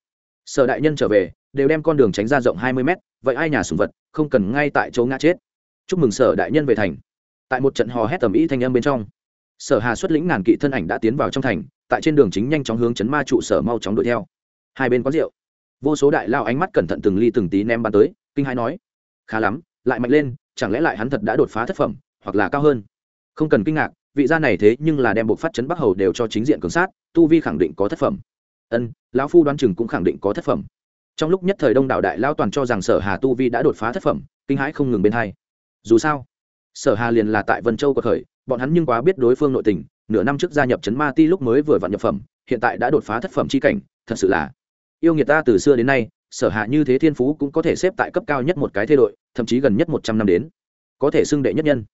Sở đại nhân trở về, đều đem con đường tránh ra rộng hai mươi mét, vậy ai nhà sùng vật, không cần ngay tại chỗ ngã chết. Chúc mừng sở đại nhân về thành. Tại một trận hò hét tầm ý thanh âm bên trong, sở hà xuất lĩnh ngàn kỵ thân ảnh đã tiến vào trong thành tại trên đường chính nhanh chóng hướng chấn ma trụ sở mau chóng đuổi theo. Hai bên có rượu. Vô số đại lao ánh mắt cẩn thận từng ly từng tí ném bắn tới, kinh hai nói, khá lắm, lại mạnh lên, chẳng lẽ lại hắn thật đã đột phá thất phẩm, hoặc là cao hơn? Không cần kinh ngạc, vị gia này thế nhưng là đem buộc phát chấn bắc hầu đều cho chính diện cường sát, tu vi khẳng định có thất phẩm. Ân, lão phu đoán chừng cũng khẳng định có thất phẩm. Trong lúc nhất thời đông đảo đại lao toàn cho rằng sở hà tu vi đã đột phá thất phẩm, kinh hãi không ngừng bên hai. Dù sao, sở hà liền là tại vân châu của khởi, bọn hắn nhưng quá biết đối phương nội tình nửa năm trước gia nhập trấn ma ti lúc mới vừa vặn nhập phẩm, hiện tại đã đột phá thất phẩm chi cảnh, thật sự là yêu nghiệt ta từ xưa đến nay, sở hạ như thế thiên phú cũng có thể xếp tại cấp cao nhất một cái thê đội, thậm chí gần nhất một trăm năm đến, có thể xưng đệ nhất nhân.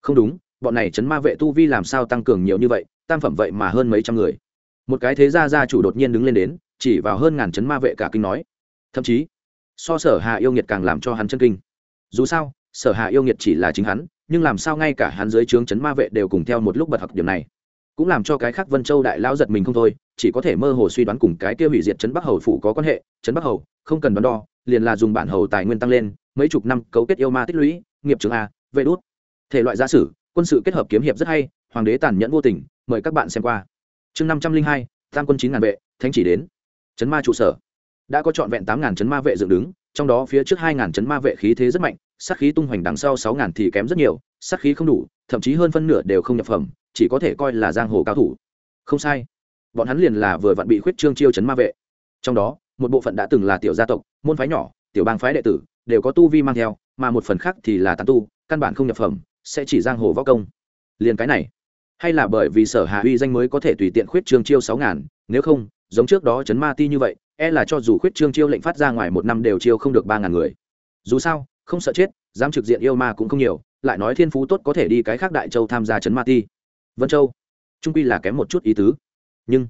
Không đúng, bọn này chấn ma vệ tu vi làm sao tăng cường nhiều như vậy, tam phẩm vậy mà hơn mấy trăm người. Một cái thế gia gia chủ đột nhiên đứng lên đến, chỉ vào hơn ngàn chấn ma vệ cả kinh nói. Thậm chí, so sở hạ yêu nghiệt càng làm cho hắn chân kinh. Dù sao, sở hạ yêu nghiệt chỉ là chính hắn, nhưng làm sao ngay cả hắn dưới trướng chấn ma vệ đều cùng theo một lúc bật học điểm này cũng làm cho cái khác vân châu đại lao giật mình không thôi, chỉ có thể mơ hồ suy đoán cùng cái kia hủy diệt trấn bắc hầu phủ có quan hệ. Trấn bắc hầu, không cần đoán đo, liền là dùng bản hầu tài nguyên tăng lên, mấy chục năm cấu kết yêu ma tích lũy, nghiệp trường a, vệ đốt. Thể loại gia sử, quân sự kết hợp kiếm hiệp rất hay, hoàng đế tàn nhẫn vô tình, mời các bạn xem qua. Chương năm trăm linh hai, tam quân chín ngàn vệ, thánh chỉ đến. Chấn ma trụ sở. Đã có trọn vẹn tám ngàn chấn ma vệ dựng đứng, trong đó phía trước hai ngàn chấn ma vệ khí thế rất mạnh, sát khí tung hoành đằng sau sáu ngàn thì kém rất nhiều, sát khí không đủ, thậm chí hơn phân nửa đều không nhập phẩm chỉ có thể coi là giang hồ cao thủ. Không sai. Bọn hắn liền là vừa vặn bị khuyết trương chiêu chấn ma vệ. Trong đó, một bộ phận đã từng là tiểu gia tộc, môn phái nhỏ, tiểu bang phái đệ tử, đều có tu vi mang theo, mà một phần khác thì là tán tu, căn bản không nhập phẩm, sẽ chỉ giang hồ võ công. Liền cái này, hay là bởi vì sở hạ uy danh mới có thể tùy tiện khuyết trương chiêu sáu ngàn, nếu không, giống trước đó chấn ma ti như vậy e là cho dù khuyết trương chiêu lệnh phát ra ngoài một năm đều chiêu không được ba ngàn người. Dù sao, không sợ chết, dám trực diện yêu ma cũng không nhiều, lại nói thiên phú tốt có thể đi cái khác đại châu tham gia chấn ma ti vân châu, trung quy là kém một chút ý tứ. Nhưng,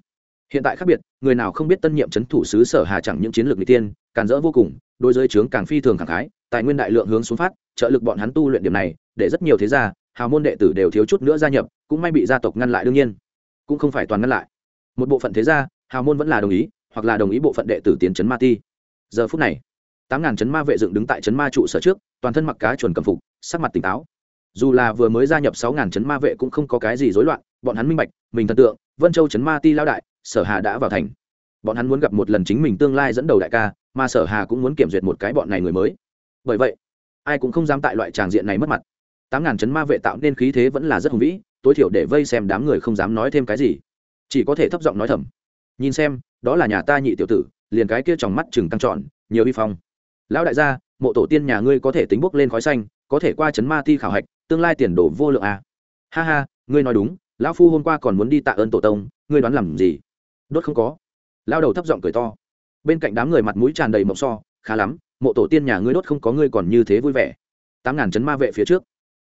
hiện tại khác biệt, người nào không biết tân nhiệm chấn thủ sứ sở hà chẳng những chiến lược n tiên, càn rỡ vô cùng đôi giới trướng càng phi thường khẳng khái, tài nguyên đại lượng hướng xuống phát, trợ lực bọn hắn tu luyện điểm này, để rất nhiều thế gia, hào môn đệ tử đều thiếu chút nữa gia nhập, cũng may bị gia tộc ngăn lại đương nhiên. Cũng không phải toàn ngăn lại. Một bộ phận thế gia, hào môn vẫn là đồng ý, hoặc là đồng ý bộ phận đệ tử tiến chấn ma ti. Giờ phút này, tám ngàn chấn ma vệ dựng đứng tại chấn ma trụ sở trước, toàn thân mặc cá chuẩn cầm phục, sắc mặt tỉnh táo dù là vừa mới gia nhập sáu ngàn chấn ma vệ cũng không có cái gì rối loạn, bọn hắn minh bạch, mình thần tượng, vân châu chấn ma ti lao đại, sở hà đã vào thành. Bọn hắn muốn gặp một lần chính mình tương lai dẫn đầu đại ca, mà sở hà cũng muốn kiểm duyệt một cái bọn này người mới. Bởi vậy, ai cũng không dám tại loại tràng diện này mất mặt. Tám ngàn chấn ma vệ tạo nên khí thế vẫn là rất hùng vĩ, tối thiểu để vây xem đám người không dám nói thêm cái gì. Chỉ có thể thấp giọng nói thầm. Nhìn xem, đó là nhà ta nhị tiểu tử, liền cái kia tròng mắt chừng căng trọn, nhiều vi phong. Lão đại gia, mộ tổ tiên nhà ngươi có thể tính bốc lên khói xanh, có thể qua chấn ma ti khảo hạch tương lai tiền đổ vô lượng à. ha ha, ngươi nói đúng, lão phu hôm qua còn muốn đi tạ ơn tổ tông, ngươi đoán làm gì? Đốt không có. Lao đầu thấp giọng cười to. Bên cạnh đám người mặt mũi tràn đầy mộng so, khá lắm, mộ tổ tiên nhà ngươi đốt không có, ngươi còn như thế vui vẻ. Tám ngàn chấn ma vệ phía trước.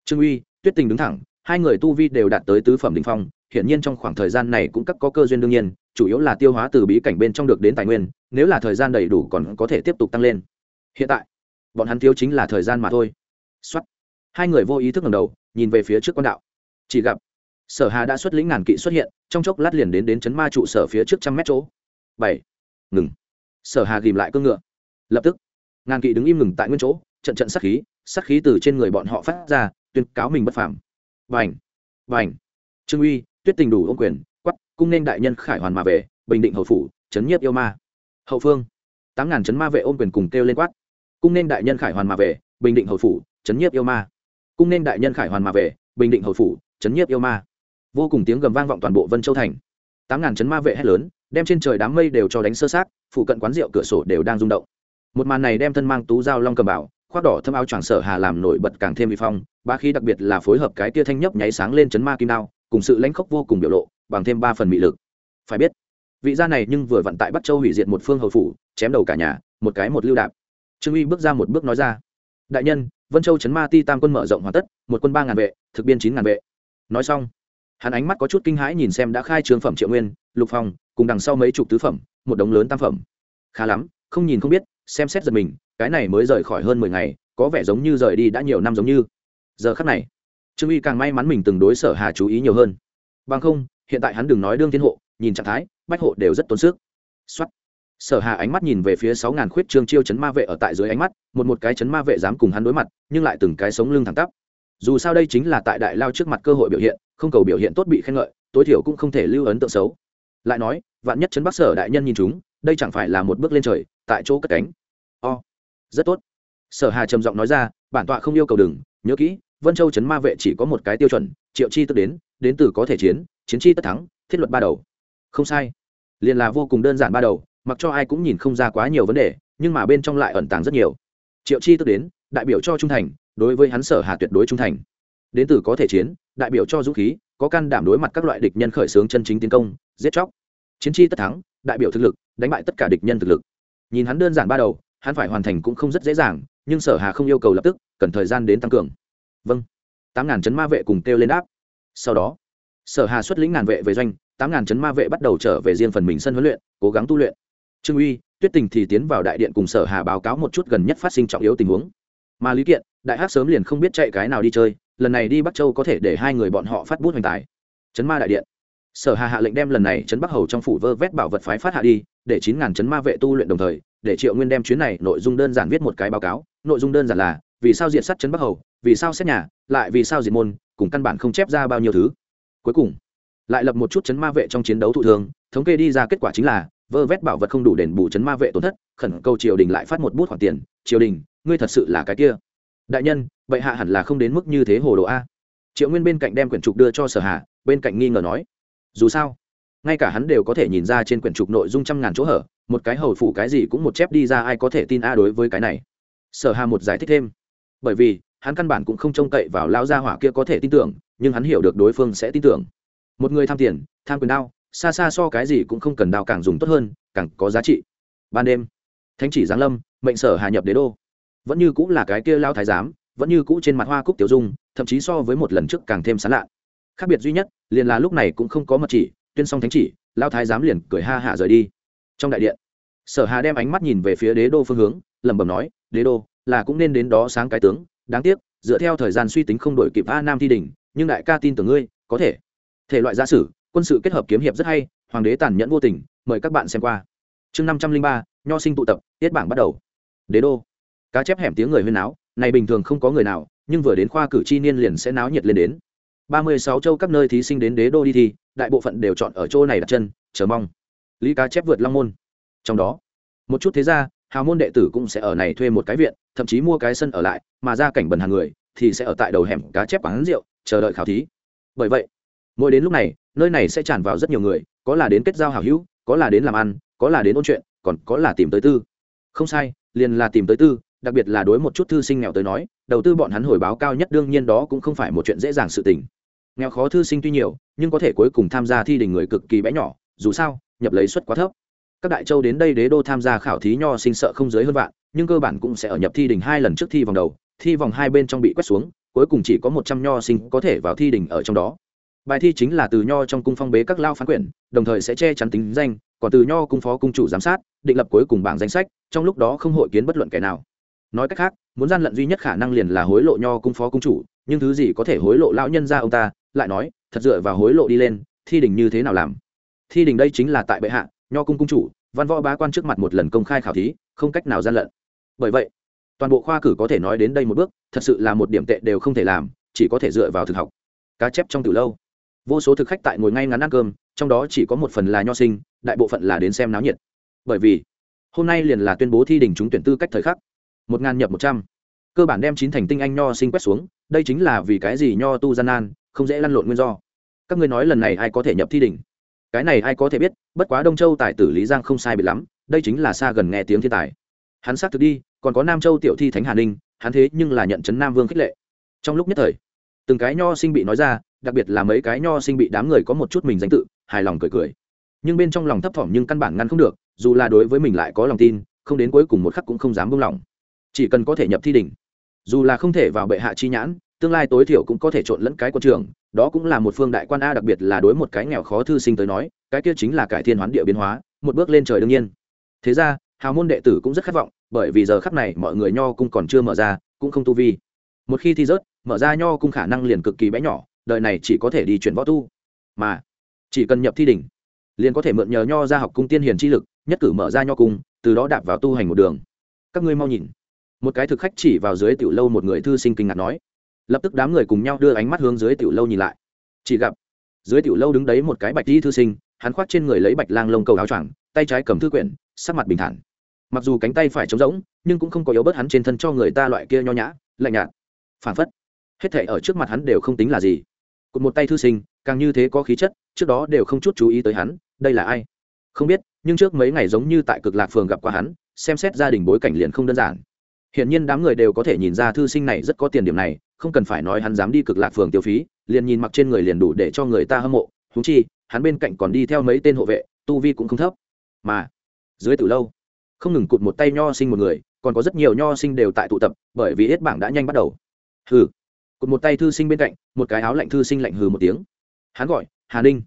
Trương uy, tuyết tình đứng thẳng, hai người tu vi đều đạt tới tứ phẩm đình phong, hiển nhiên trong khoảng thời gian này cũng các có cơ duyên đương nhiên, chủ yếu là tiêu hóa từ bí cảnh bên trong được đến tài nguyên, nếu là thời gian đầy đủ còn có thể tiếp tục tăng lên. Hiện tại, bọn hắn thiếu chính là thời gian mà thôi. Xuất hai người vô ý thức ngầm đầu, nhìn về phía trước quan đạo. Chỉ gặp, sở hà đã xuất lĩnh ngàn kỵ xuất hiện, trong chốc lát liền đến đến chấn ma trụ sở phía trước trăm mét chỗ. Bảy, ngừng. Sở hà ghìm lại cương ngựa. Lập tức, ngàn kỵ đứng im ngừng tại nguyên chỗ, trận trận sát khí sát khí từ trên người bọn họ phát ra, tuyên cáo mình bất phàm. Vành vành trương uy, tuyết tình đủ ông quyền quắc cung nên đại nhân khải hoàn mà về, bình định hậu phủ, chấn nhiếp yêu ma. Hậu phương, tám ngàn chấn ma vệ ôm quyền cùng kêu lên quát, cung nên đại nhân khải hoàn mà về, bình định hậu phủ, chấn nhiếp yêu ma cung nên đại nhân khải hoàn mà về, bình định hồi phủ, chấn nhiếp yêu ma. Vô cùng tiếng gầm vang vọng toàn bộ vân châu thành. Tám ngàn chấn ma vệ hét lớn, đem trên trời đám mây đều cho đánh sơ sát phụ cận quán rượu cửa sổ đều đang rung động. Một màn này đem thân mang tú dao long cầm bảo, khoác đỏ thâm áo choàng sở hà làm nổi bật càng thêm vi phong, ba khí đặc biệt là phối hợp cái tia thanh nhấp nháy sáng lên chấn ma kim đao, cùng sự lãnh khốc vô cùng biểu lộ, bằng thêm ba phần mị lực. Phải biết, vị gia này nhưng vừa vận tại bắt châu hủy diệt một phương hầu phủ, chém đầu cả nhà, một cái một lưu đạp. Trương uy bước ra một bước nói ra, đại nhân vân châu chấn ma ti tam quân mở rộng hoàn tất, một quân ba ngàn vệ, thực biên chín ngàn vệ. Nói xong, hắn ánh mắt có chút kinh hãi nhìn xem đã khai trường phẩm triệu nguyên, lục phong, cùng đằng sau mấy chục tứ phẩm, một đống lớn tam phẩm. Khá lắm, không nhìn không biết, xem xét giật mình, cái này mới rời khỏi hơn mười ngày, có vẻ giống như rời đi đã nhiều năm giống như. Giờ khắc này, trương uy càng may mắn mình từng đối sở hà chú ý nhiều hơn. Bằng không, hiện tại hắn đừng nói đương thiên hộ, nhìn trạng thái, bách hộ đều rất tốn sức. Xuất sở hà ánh mắt nhìn về phía sáu ngàn khuyết trương chiêu chấn ma vệ ở tại dưới ánh mắt, một một cái chấn ma vệ dám cùng hắn đối mặt, nhưng lại từng cái sống lưng thẳng tắp. Dù sao đây chính là tại đại lao trước mặt cơ hội biểu hiện, không cầu biểu hiện tốt bị khen ngợi, tối thiểu cũng không thể lưu ấn tượng xấu. Lại nói, vạn nhất chấn bắc sở đại nhân nhìn chúng, đây chẳng phải là một bước lên trời, tại chỗ cất cánh. O, rất tốt. Sở hà trầm giọng nói ra, bản tọa không yêu cầu đừng, nhớ kỹ, vân châu chấn ma vệ chỉ có một cái tiêu chuẩn, triệu chi tức đến đến từ có thể chiến chiến chi tất thắng, thiết luật ba đầu. Không sai. Liền là vô cùng đơn giản ba đầu mặc cho ai cũng nhìn không ra quá nhiều vấn đề, nhưng mà bên trong lại ẩn tàng rất nhiều. Triệu chi tức đến, đại biểu cho trung thành, đối với hắn sở hà tuyệt đối trung thành. Đến từ có thể chiến, đại biểu cho dũng khí, có can đảm đối mặt các loại địch nhân khởi xướng chân chính tiến công, giết chóc. Chiến chi tất thắng, đại biểu thực lực, đánh bại tất cả địch nhân thực lực. Nhìn hắn đơn giản ba đầu, hắn phải hoàn thành cũng không rất dễ dàng, nhưng sở hà không yêu cầu lập tức, cần thời gian đến tăng cường. Vâng. Tám ngàn chấn ma vệ cùng kêu lên đáp. Sau đó, sở hà xuất lĩnh ngàn vệ về doanh, tám ngàn chấn ma vệ bắt đầu trở về riêng phần mình sân huấn luyện, cố gắng tu luyện trương uy, tuyết tình thì tiến vào đại điện cùng sở hà báo cáo một chút gần nhất phát sinh trọng yếu tình huống. Mà lý kiện, đại hát sớm liền không biết chạy cái nào đi chơi, lần này đi bắc châu có thể để hai người bọn họ phát bút hoành tài. Chấn ma đại điện. Sở hà hạ lệnh đem lần này chấn bắc hầu trong phủ vơ vét bảo vật phái phát hạ đi, để chín ngàn chấn ma vệ tu luyện đồng thời, để triệu nguyên đem chuyến này nội dung đơn giản viết một cái báo cáo. Nội dung đơn giản là, vì sao diện sát chấn bắc hầu, vì sao xét nhà, lại vì sao diệt môn, cùng căn bản không chép ra bao nhiêu thứ. Cuối cùng, lại lập một chút chấn ma vệ trong chiến đấu thụ thường, thống kê đi ra kết quả chính là vơ vét bảo vật không đủ đền bù chấn ma vệ tổn thất, khẩn cầu triều đình lại phát một bút khoản tiền. Triều đình, ngươi thật sự là cái kia. Đại nhân, bệ hạ hẳn là không đến mức như thế hồ đồ a. Triệu nguyên bên cạnh đem quyển trục đưa cho sở hà, bên cạnh nghi ngờ nói, dù sao, ngay cả hắn đều có thể nhìn ra trên quyển trục nội dung trăm ngàn chỗ hở, một cái hầu phủ cái gì cũng một chép đi ra ai có thể tin a đối với cái này. Sở hà một giải thích thêm, bởi vì, hắn căn bản cũng không trông cậy vào lao gia hỏa kia có thể tin tưởng, nhưng hắn hiểu được đối phương sẽ tin tưởng. Một người tham tiền, tham quyền đao xa xa so cái gì cũng không cần đao càng dùng tốt hơn, càng có giá trị. Ban đêm, thánh chỉ giáng lâm, mệnh sở hà nhập đế đô. Vẫn như cũng là cái kia lao thái giám, vẫn như cũ trên mặt hoa cúc tiểu dung, thậm chí so với một lần trước càng thêm sán lạ khác biệt duy nhất, liền là lúc này cũng không có mật chỉ, tuyên xong thánh chỉ lao thái giám liền cười ha hạ rời đi. Trong đại điện, sở hà đem ánh mắt nhìn về phía đế đô phương hướng, lẩm bẩm nói, đế đô, là cũng nên đến đó sáng cái tướng, đáng tiếc, dựa theo thời gian suy tính không đổi kịp a nam thi đình nhưng đại ca tin tưởng ngươi, có thể. Thể loại giả sử quân sự kết hợp kiếm hiệp rất hay, hoàng đế tàn nhẫn vô tình, mời các bạn xem qua. Chương năm trăm linh ba, nho sinh tụ tập, tiết bảng bắt đầu. Đế đô. Cá chép hẻm tiếng người huyên náo, này bình thường không có người nào, nhưng vừa đến khoa cử chi niên liền sẽ náo nhiệt lên đến. ba mươi sáu châu các nơi thí sinh đến đế đô đi thi đại bộ phận đều chọn ở chỗ này đặt chân, chờ mong. Lý cá chép vượt long môn. Trong đó, một chút thế ra hào môn đệ tử cũng sẽ ở này thuê một cái viện, thậm chí mua cái sân ở lại, mà ra cảnh bần hàng người, thì sẽ ở tại đầu hẻm cá chép quán rượu, chờ đợi khảo thí. Bởi vậy mỗi đến lúc này, nơi này sẽ tràn vào rất nhiều người, có là đến kết giao hảo hữu, có là đến làm ăn, có là đến ôn chuyện, còn có là tìm tới tư. Không sai, liền là tìm tới tư, đặc biệt là đối một chút thư sinh nghèo tới nói, đầu tư bọn hắn hồi báo cao nhất đương nhiên đó cũng không phải một chuyện dễ dàng sự tình. Nghèo khó thư sinh tuy nhiều, nhưng có thể cuối cùng tham gia thi đình người cực kỳ bé nhỏ, dù sao, nhập lấy suất quá thấp. Các đại châu đến đây đế đô tham gia khảo thí nho sinh sợ không dưới hơn vạn, nhưng cơ bản cũng sẽ ở nhập thi đình hai lần trước thi vòng đầu, thi vòng hai bên trong bị quét xuống, cuối cùng chỉ có một trăm nho sinh có thể vào thi đình ở trong đó bài thi chính là từ nho trong cung phong bế các lao phán quyển, đồng thời sẽ che chắn tính danh, còn từ nho cung phó cung chủ giám sát, định lập cuối cùng bảng danh sách, trong lúc đó không hội kiến bất luận kẻ nào. Nói cách khác, muốn gian lận duy nhất khả năng liền là hối lộ nho cung phó cung chủ, nhưng thứ gì có thể hối lộ lão nhân ra ông ta, lại nói, thật dựa vào hối lộ đi lên, thi đình như thế nào làm? Thi đình đây chính là tại bệ hạ, nho cung cung chủ, văn võ bá quan trước mặt một lần công khai khảo thí, không cách nào gian lận. Bởi vậy, toàn bộ khoa cử có thể nói đến đây một bước, thật sự là một điểm tệ đều không thể làm, chỉ có thể dựa vào thực học. Cá chép trong từ lâu vô số thực khách tại ngồi ngay ngắn ăn cơm, trong đó chỉ có một phần là nho sinh, đại bộ phận là đến xem náo nhiệt. Bởi vì, hôm nay liền là tuyên bố thi đình trúng tuyển tư cách thời khắc. Một ngàn nhập một trăm. Cơ bản đem chín thành tinh anh nho sinh quét xuống, đây chính là vì cái gì nho tu gian nan, không dễ lăn lộn nguyên do. Các ngươi nói lần này ai có thể nhập thi đình cái này ai có thể biết, bất quá đông châu tài tử lý giang không sai bị lắm, đây chính là xa gần nghe tiếng thiên tài. Hắn xác thực đi, còn có nam châu tiểu thi thánh hà ninh, hắn thế nhưng là nhận chấn nam vương khích lệ. Trong lúc nhất thời, từng cái nho sinh bị nói ra đặc biệt là mấy cái nho sinh bị đám người có một chút mình danh tự, hài lòng cười cười. Nhưng bên trong lòng thấp thỏm nhưng căn bản ngăn không được, dù là đối với mình lại có lòng tin, không đến cuối cùng một khắc cũng không dám buông lỏng. Chỉ cần có thể nhập thi đỉnh, dù là không thể vào bệ hạ chi nhãn, tương lai tối thiểu cũng có thể trộn lẫn cái quân trường, đó cũng là một phương đại quan a đặc biệt là đối một cái nghèo khó thư sinh tới nói, cái kia chính là cải thiên hoán địa biến hóa, một bước lên trời đương nhiên. Thế ra, hào môn đệ tử cũng rất khát vọng, bởi vì giờ khắc này mọi người nho cung còn chưa mở ra, cũng không tu vi. Một khi thi rớt, mở ra nho cung khả năng liền cực kỳ bé nhỏ đời này chỉ có thể đi chuyển võ tu. Mà, chỉ cần nhập thi đỉnh, liền có thể mượn nhờ nho ra học cung tiên hiền chi lực, nhất cử mở ra nho cung, từ đó đạp vào tu hành một đường. Các ngươi mau nhìn. Một cái thực khách chỉ vào dưới tiểu lâu một người thư sinh kinh ngạc nói. Lập tức đám người cùng nhau đưa ánh mắt hướng dưới tiểu lâu nhìn lại. Chỉ gặp, dưới tiểu lâu đứng đấy một cái bạch di thư sinh, hắn khoác trên người lấy bạch lang lông cầu áo choàng, tay trái cầm thư quyển, sắc mặt bình thản. Mặc dù cánh tay phải trống rỗng, nhưng cũng không có yếu bớt hắn trên thân cho người ta loại kia nho nhã, lạnh nhạt phản phất. Hết thể ở trước mặt hắn đều không tính là gì cụt một tay thư sinh, càng như thế có khí chất, trước đó đều không chút chú ý tới hắn, đây là ai? Không biết, nhưng trước mấy ngày giống như tại cực lạc phường gặp qua hắn, xem xét gia đình bối cảnh liền không đơn giản. Hiện nhiên đám người đều có thể nhìn ra thư sinh này rất có tiền điểm này, không cần phải nói hắn dám đi cực lạc phường tiêu phí, liền nhìn mặc trên người liền đủ để cho người ta hâm mộ thú chi, hắn bên cạnh còn đi theo mấy tên hộ vệ, tu vi cũng không thấp. Mà, dưới từ lâu, không ngừng cụt một tay nho sinh một người, còn có rất nhiều nho sinh đều tại tụ tập, bởi vì hết bảng đã nhanh bắt đầu. Hừ cột một tay thư sinh bên cạnh, một cái áo lạnh thư sinh lạnh hừ một tiếng. Hắn gọi, hà ninh.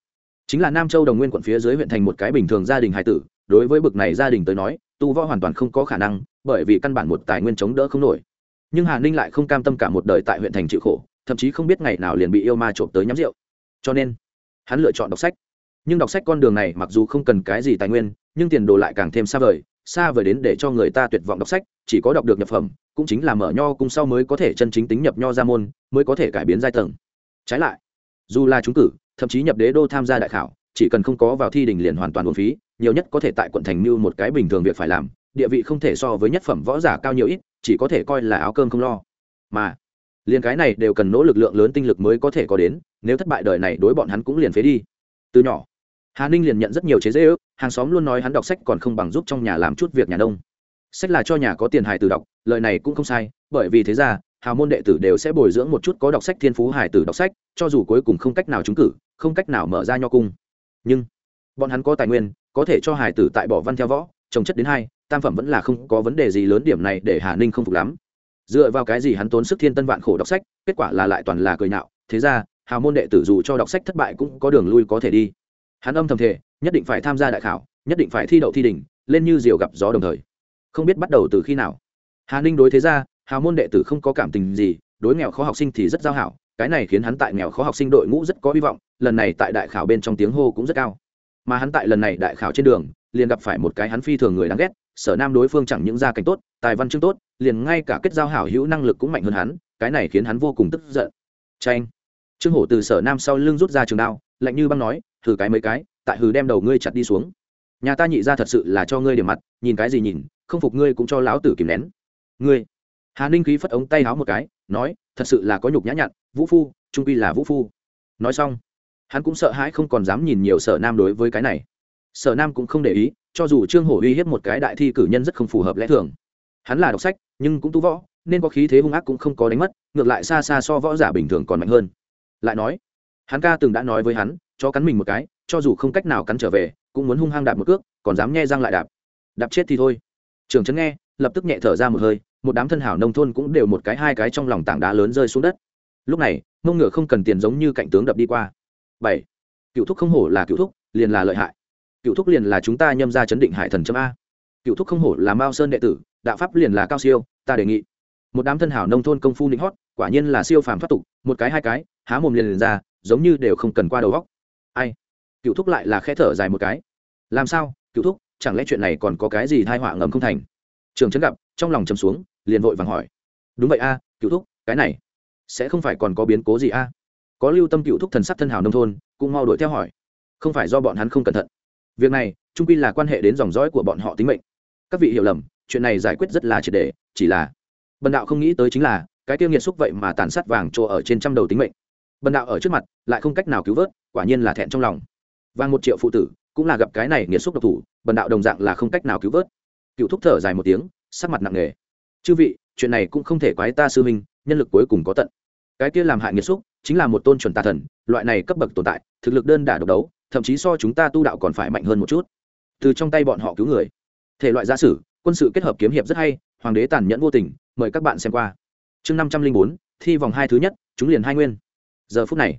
Chính là nam châu đồng nguyên quận phía dưới huyện thành một cái bình thường gia đình hải tử, đối với bực này gia đình tới nói, tu võ hoàn toàn không có khả năng, bởi vì căn bản một tài nguyên chống đỡ không nổi. Nhưng hà ninh lại không cam tâm cả một đời tại huyện thành chịu khổ, thậm chí không biết ngày nào liền bị yêu ma trộm tới nhắm rượu. Cho nên, hắn lựa chọn đọc sách. Nhưng đọc sách con đường này mặc dù không cần cái gì tài nguyên, nhưng tiền đồ lại càng thêm xa vời xa vời đến để cho người ta tuyệt vọng đọc sách, chỉ có đọc được nhập phẩm cũng chính là mở nho cung sau mới có thể chân chính tính nhập nho ra môn, mới có thể cải biến giai tầng. Trái lại, dù là chúng cử, thậm chí nhập đế đô tham gia đại khảo, chỉ cần không có vào thi đình liền hoàn toàn buồn phí, nhiều nhất có thể tại quận thành như một cái bình thường việc phải làm, địa vị không thể so với nhất phẩm võ giả cao nhiều ít, chỉ có thể coi là áo cơm không lo. Mà, liền cái này đều cần nỗ lực lượng lớn tinh lực mới có thể có đến, nếu thất bại đời này đối bọn hắn cũng liền phế đi. Từ nhỏ, hà ninh liền nhận rất nhiều chế dễ ước, hàng xóm luôn nói hắn đọc sách còn không bằng giúp trong nhà làm chút việc nhà nông sách là cho nhà có tiền hài tử đọc, lời này cũng không sai, bởi vì thế ra, hào môn đệ tử đều sẽ bồi dưỡng một chút có đọc sách thiên phú hài tử đọc sách, cho dù cuối cùng không cách nào trúng cử, không cách nào mở ra nho cung. Nhưng, bọn hắn có tài nguyên, có thể cho hài tử tại bỏ văn theo võ, trồng chất đến hai, tam phẩm vẫn là không có vấn đề gì lớn điểm này để hà ninh không phục lắm. Dựa vào cái gì hắn tốn sức thiên tân vạn khổ đọc sách, kết quả là lại toàn là cười nạo thế ra, hào môn đệ tử dù cho đọc sách thất bại cũng có đường lui có thể đi. Hắn âm thầm thể nhất định phải tham gia đại khảo, nhất định phải thi đậu thi đỉnh, lên như diều gặp gió đồng thời không biết bắt đầu từ khi nào. Hà ninh đối thế ra hào môn đệ tử không có cảm tình gì, đối nghèo khó học sinh thì rất giao hảo, cái này khiến hắn tại nghèo khó học sinh đội ngũ rất có hy vọng, lần này tại đại khảo bên trong tiếng hô cũng rất cao. Mà hắn tại lần này đại khảo trên đường, liền gặp phải một cái hắn phi thường người đáng ghét, sở nam đối phương chẳng những gia cảnh tốt, tài văn chương tốt, liền ngay cả kết giao hảo hữu năng lực cũng mạnh hơn hắn, cái này khiến hắn vô cùng tức giận. Tranh trương hổ từ sở nam sau lưng rút ra trường đao, lạnh như băng nói, thử cái mấy cái, tại hừ đem đầu ngươi chặt đi xuống. Nhà ta nhị ra thật sự là cho ngươi điểm mặt, nhìn cái gì nhìn không phục ngươi cũng cho lão tử kìm nén. Ngươi, hà ninh khí phất ống tay háo một cái, nói, thật sự là có nhục nhã nhặn, vũ phu, trung quy là vũ phu. Nói xong, hắn cũng sợ hãi không còn dám nhìn nhiều sở nam đối với cái này. Sở nam cũng không để ý, cho dù trương hổ uy hiếp một cái đại thi cử nhân rất không phù hợp lẽ thường. Hắn là đọc sách, nhưng cũng tu võ, nên có khí thế hung ác cũng không có đánh mất, ngược lại xa xa so võ giả bình thường còn mạnh hơn. Lại nói, hắn ca từng đã nói với hắn, cho cắn mình một cái, cho dù không cách nào cắn trở về, cũng muốn hung hăng đạp một cước, còn dám nghe răng lại đạp. Đạp chết thì thôi trường trấn nghe, lập tức nhẹ thở ra một hơi, một đám thân hảo nông thôn cũng đều một cái hai cái trong lòng tảng đá lớn rơi xuống đất. Lúc này, mông ngựa không cần tiền giống như cạnh tướng đập đi qua. Bảy, cựu thúc không hổ là cựu thúc, liền là lợi hại. Cựu thúc liền là chúng ta nhâm ra chấn định hải thần chấm a. Cựu thúc không hổ là mao sơn đệ tử, đạo pháp liền là cao siêu, ta đề nghị. Một đám thân hảo nông thôn công phu nịnh hót, quả nhiên là siêu phàm thoát tục, một cái hai cái, há mồm liền liền ra, giống như đều không cần qua đầu góc ai? Cựu thúc lại là khẽ thở dài một cái. Làm sao, cựu thúc? Chẳng lẽ chuyện này còn có cái gì thai họa ngầm không thành? Trường trấn gặp, trong lòng chầm xuống, liền vội vàng hỏi. Đúng vậy a, cựu thúc, cái này sẽ không phải còn có biến cố gì a? Có lưu tâm cựu thúc thần sắc thân hào nông thôn, cũng mau đuổi theo hỏi. Không phải do bọn hắn không cẩn thận. Việc này, trung pi là quan hệ đến dòng dõi của bọn họ tính mệnh. Các vị hiểu lầm, chuyện này giải quyết rất là triệt đề chỉ là bần đạo không nghĩ tới chính là, cái tiêu nghiệt xúc vậy mà tàn sát vàng trộ ở trên trăm đầu tính mệnh. Bần đạo ở trước mặt, lại không cách nào cứu vớt, quả nhiên là thẹn trong lòng. Vàng một triệu phụ tử cũng là gặp cái này nghiệt xúc độc thủ, bần đạo đồng dạng là không cách nào cứu vớt. Cựu thúc thở dài một tiếng, sắc mặt nặng nề. Chư vị, chuyện này cũng không thể quái ta sư huynh, nhân lực cuối cùng có tận. Cái kia làm hại nghiệt xúc, chính là một tôn chuẩn tà thần, loại này cấp bậc tồn tại, thực lực đơn đả độc đấu, thậm chí so chúng ta tu đạo còn phải mạnh hơn một chút. Từ trong tay bọn họ cứu người. Thể loại gia sử, quân sự kết hợp kiếm hiệp rất hay, hoàng đế tàn nhẫn vô tình, mời các bạn xem qua. Chương năm trăm linh bốn, thi vòng hai thứ nhất, chúng liền hai nguyên. Giờ phút này,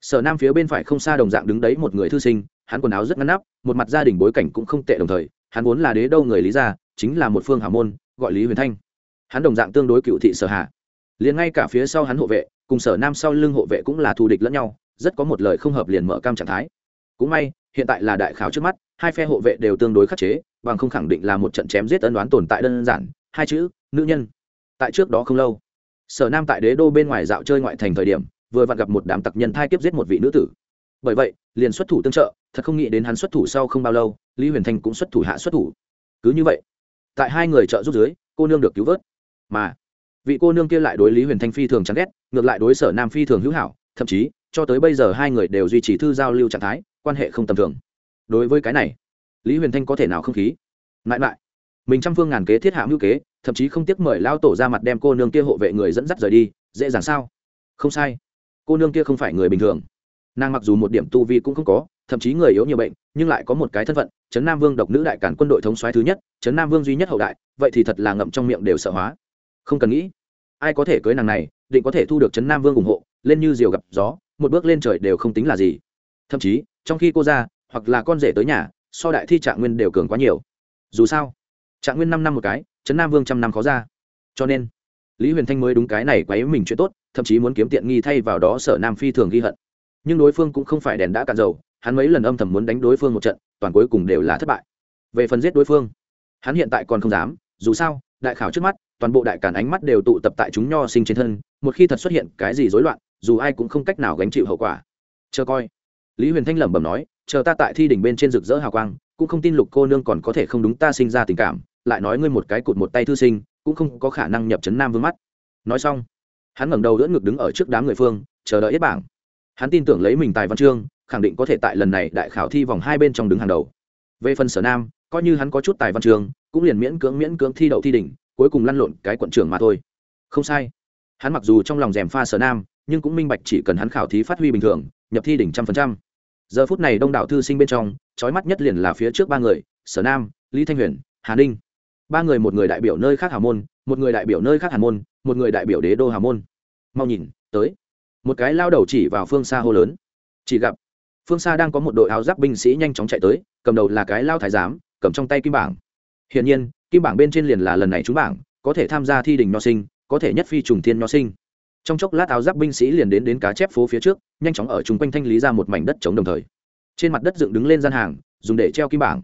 sở nam phía bên phải không xa đồng dạng đứng đấy một người thư sinh hắn quần áo rất ngăn nắp, một mặt gia đình bối cảnh cũng không tệ đồng thời, hắn vốn là đế đâu người lý gia, chính là một phương hào môn, gọi lý huyền thanh. Hắn đồng dạng tương đối cựu thị sở hạ. Liền ngay cả phía sau hắn hộ vệ, cùng sở nam sau lưng hộ vệ cũng là thù địch lẫn nhau, rất có một lời không hợp liền mở cam trạng thái. Cũng may, hiện tại là đại khảo trước mắt, hai phe hộ vệ đều tương đối khắc chế, bằng không khẳng định là một trận chém giết ân đoán tồn tại đơn giản, hai chữ, nữ nhân. Tại trước đó không lâu, sở nam tại đế đô bên ngoài dạo chơi ngoại thành thời điểm, vừa vặn gặp một đám tặc nhân thai kiếp giết một vị nữ tử. Bởi vậy, liền xuất thủ tương trợ thật không nghĩ đến hắn xuất thủ sau không bao lâu, lý huyền thanh cũng xuất thủ hạ xuất thủ. Cứ như vậy, tại hai người trợ giúp dưới, cô nương được cứu vớt. Mà, vị cô nương kia lại đối lý huyền thanh phi thường chán ghét, ngược lại đối sở nam phi thường hữu hảo, thậm chí, cho tới bây giờ hai người đều duy trì thư giao lưu trạng thái, quan hệ không tầm thường. Đối với cái này, lý huyền thanh có thể nào không khí? Mãi mãi mình trăm phương ngàn kế thiết hạ ngữ kế, thậm chí không tiếc mời lao tổ ra mặt đem cô nương kia hộ vệ người dẫn dắt rời đi, dễ dàng sao? Không sai. Cô nương kia không phải người bình thường. Nàng mặc dù một điểm tu vi cũng không có thậm chí người yếu nhiều bệnh, nhưng lại có một cái thân phận, trấn nam vương độc nữ đại cản quân đội thống soái thứ nhất, trấn nam vương duy nhất hậu đại, vậy thì thật là ngậm trong miệng đều sợ hóa. Không cần nghĩ, ai có thể cưới nàng này, định có thể thu được trấn nam vương ủng hộ, lên như diều gặp gió, một bước lên trời đều không tính là gì. Thậm chí, trong khi cô ra, hoặc là con rể tới nhà, so đại thi trạng nguyên đều cường quá nhiều. Dù sao, trạng nguyên năm năm một cái, trấn nam vương trăm năm khó ra. Cho nên, lý huyền thanh mới đúng cái này quấy mình chuyện tốt, thậm chí muốn kiếm tiện nghi thay vào đó sở nam phi thường ghi hận. Nhưng đối phương cũng không phải đèn đã cạn dầu hắn mấy lần âm thầm muốn đánh đối phương một trận, toàn cuối cùng đều là thất bại. Về phần giết đối phương, hắn hiện tại còn không dám, dù sao, đại khảo trước mắt, toàn bộ đại cản ánh mắt đều tụ tập tại chúng nho sinh trên thân, một khi thật xuất hiện cái gì rối loạn, dù ai cũng không cách nào gánh chịu hậu quả. Chờ coi. Lý huyền thanh lẩm bẩm nói, chờ ta tại thi đỉnh bên trên rực rỡ hào quang, cũng không tin lục cô nương còn có thể không đúng ta sinh ra tình cảm, lại nói ngươi một cái cụt một tay thư sinh, cũng không có khả năng nhập trấn nam vương mắt. Nói xong, hắn ngẩng đầu đỡ ngực đứng ở trước đám người phương, chờ đợi yết bảng. Hắn tin tưởng lấy mình tài văn chương khẳng định có thể tại lần này đại khảo thi vòng hai bên trong đứng hàng đầu. Về phần sở nam, coi như hắn có chút tài văn trường, cũng liền miễn cưỡng miễn cưỡng thi đậu thi đỉnh, cuối cùng lăn lộn cái quận trưởng mà thôi. Không sai. Hắn mặc dù trong lòng rèm pha sở nam, nhưng cũng minh bạch chỉ cần hắn khảo thí phát huy bình thường, nhập thi đỉnh trăm phần trăm. Giờ phút này đông đảo thư sinh bên trong trói mắt nhất liền là phía trước ba người, sở nam, lý thanh huyền, hà ninh. Ba người một người đại biểu nơi khác hà môn, một người đại biểu nơi khác hà môn, một người đại biểu đế đô hà môn. Mau nhìn, tới. Một cái lao đầu chỉ vào phương xa hô lớn. Chỉ gặp phương xa đang có một đội áo giáp binh sĩ nhanh chóng chạy tới, cầm đầu là cái lao thái giám, cầm trong tay kim bảng. Hiển nhiên, kim bảng bên trên liền là lần này trúng bảng, có thể tham gia thi đình nho sinh, có thể nhất phi trùng thiên nho sinh. Trong chốc lát áo giáp binh sĩ liền đến đến cá chép phố phía trước, nhanh chóng ở chung quanh thanh lý ra một mảnh đất chống đồng thời. Trên mặt đất dựng đứng lên gian hàng, dùng để treo kim bảng.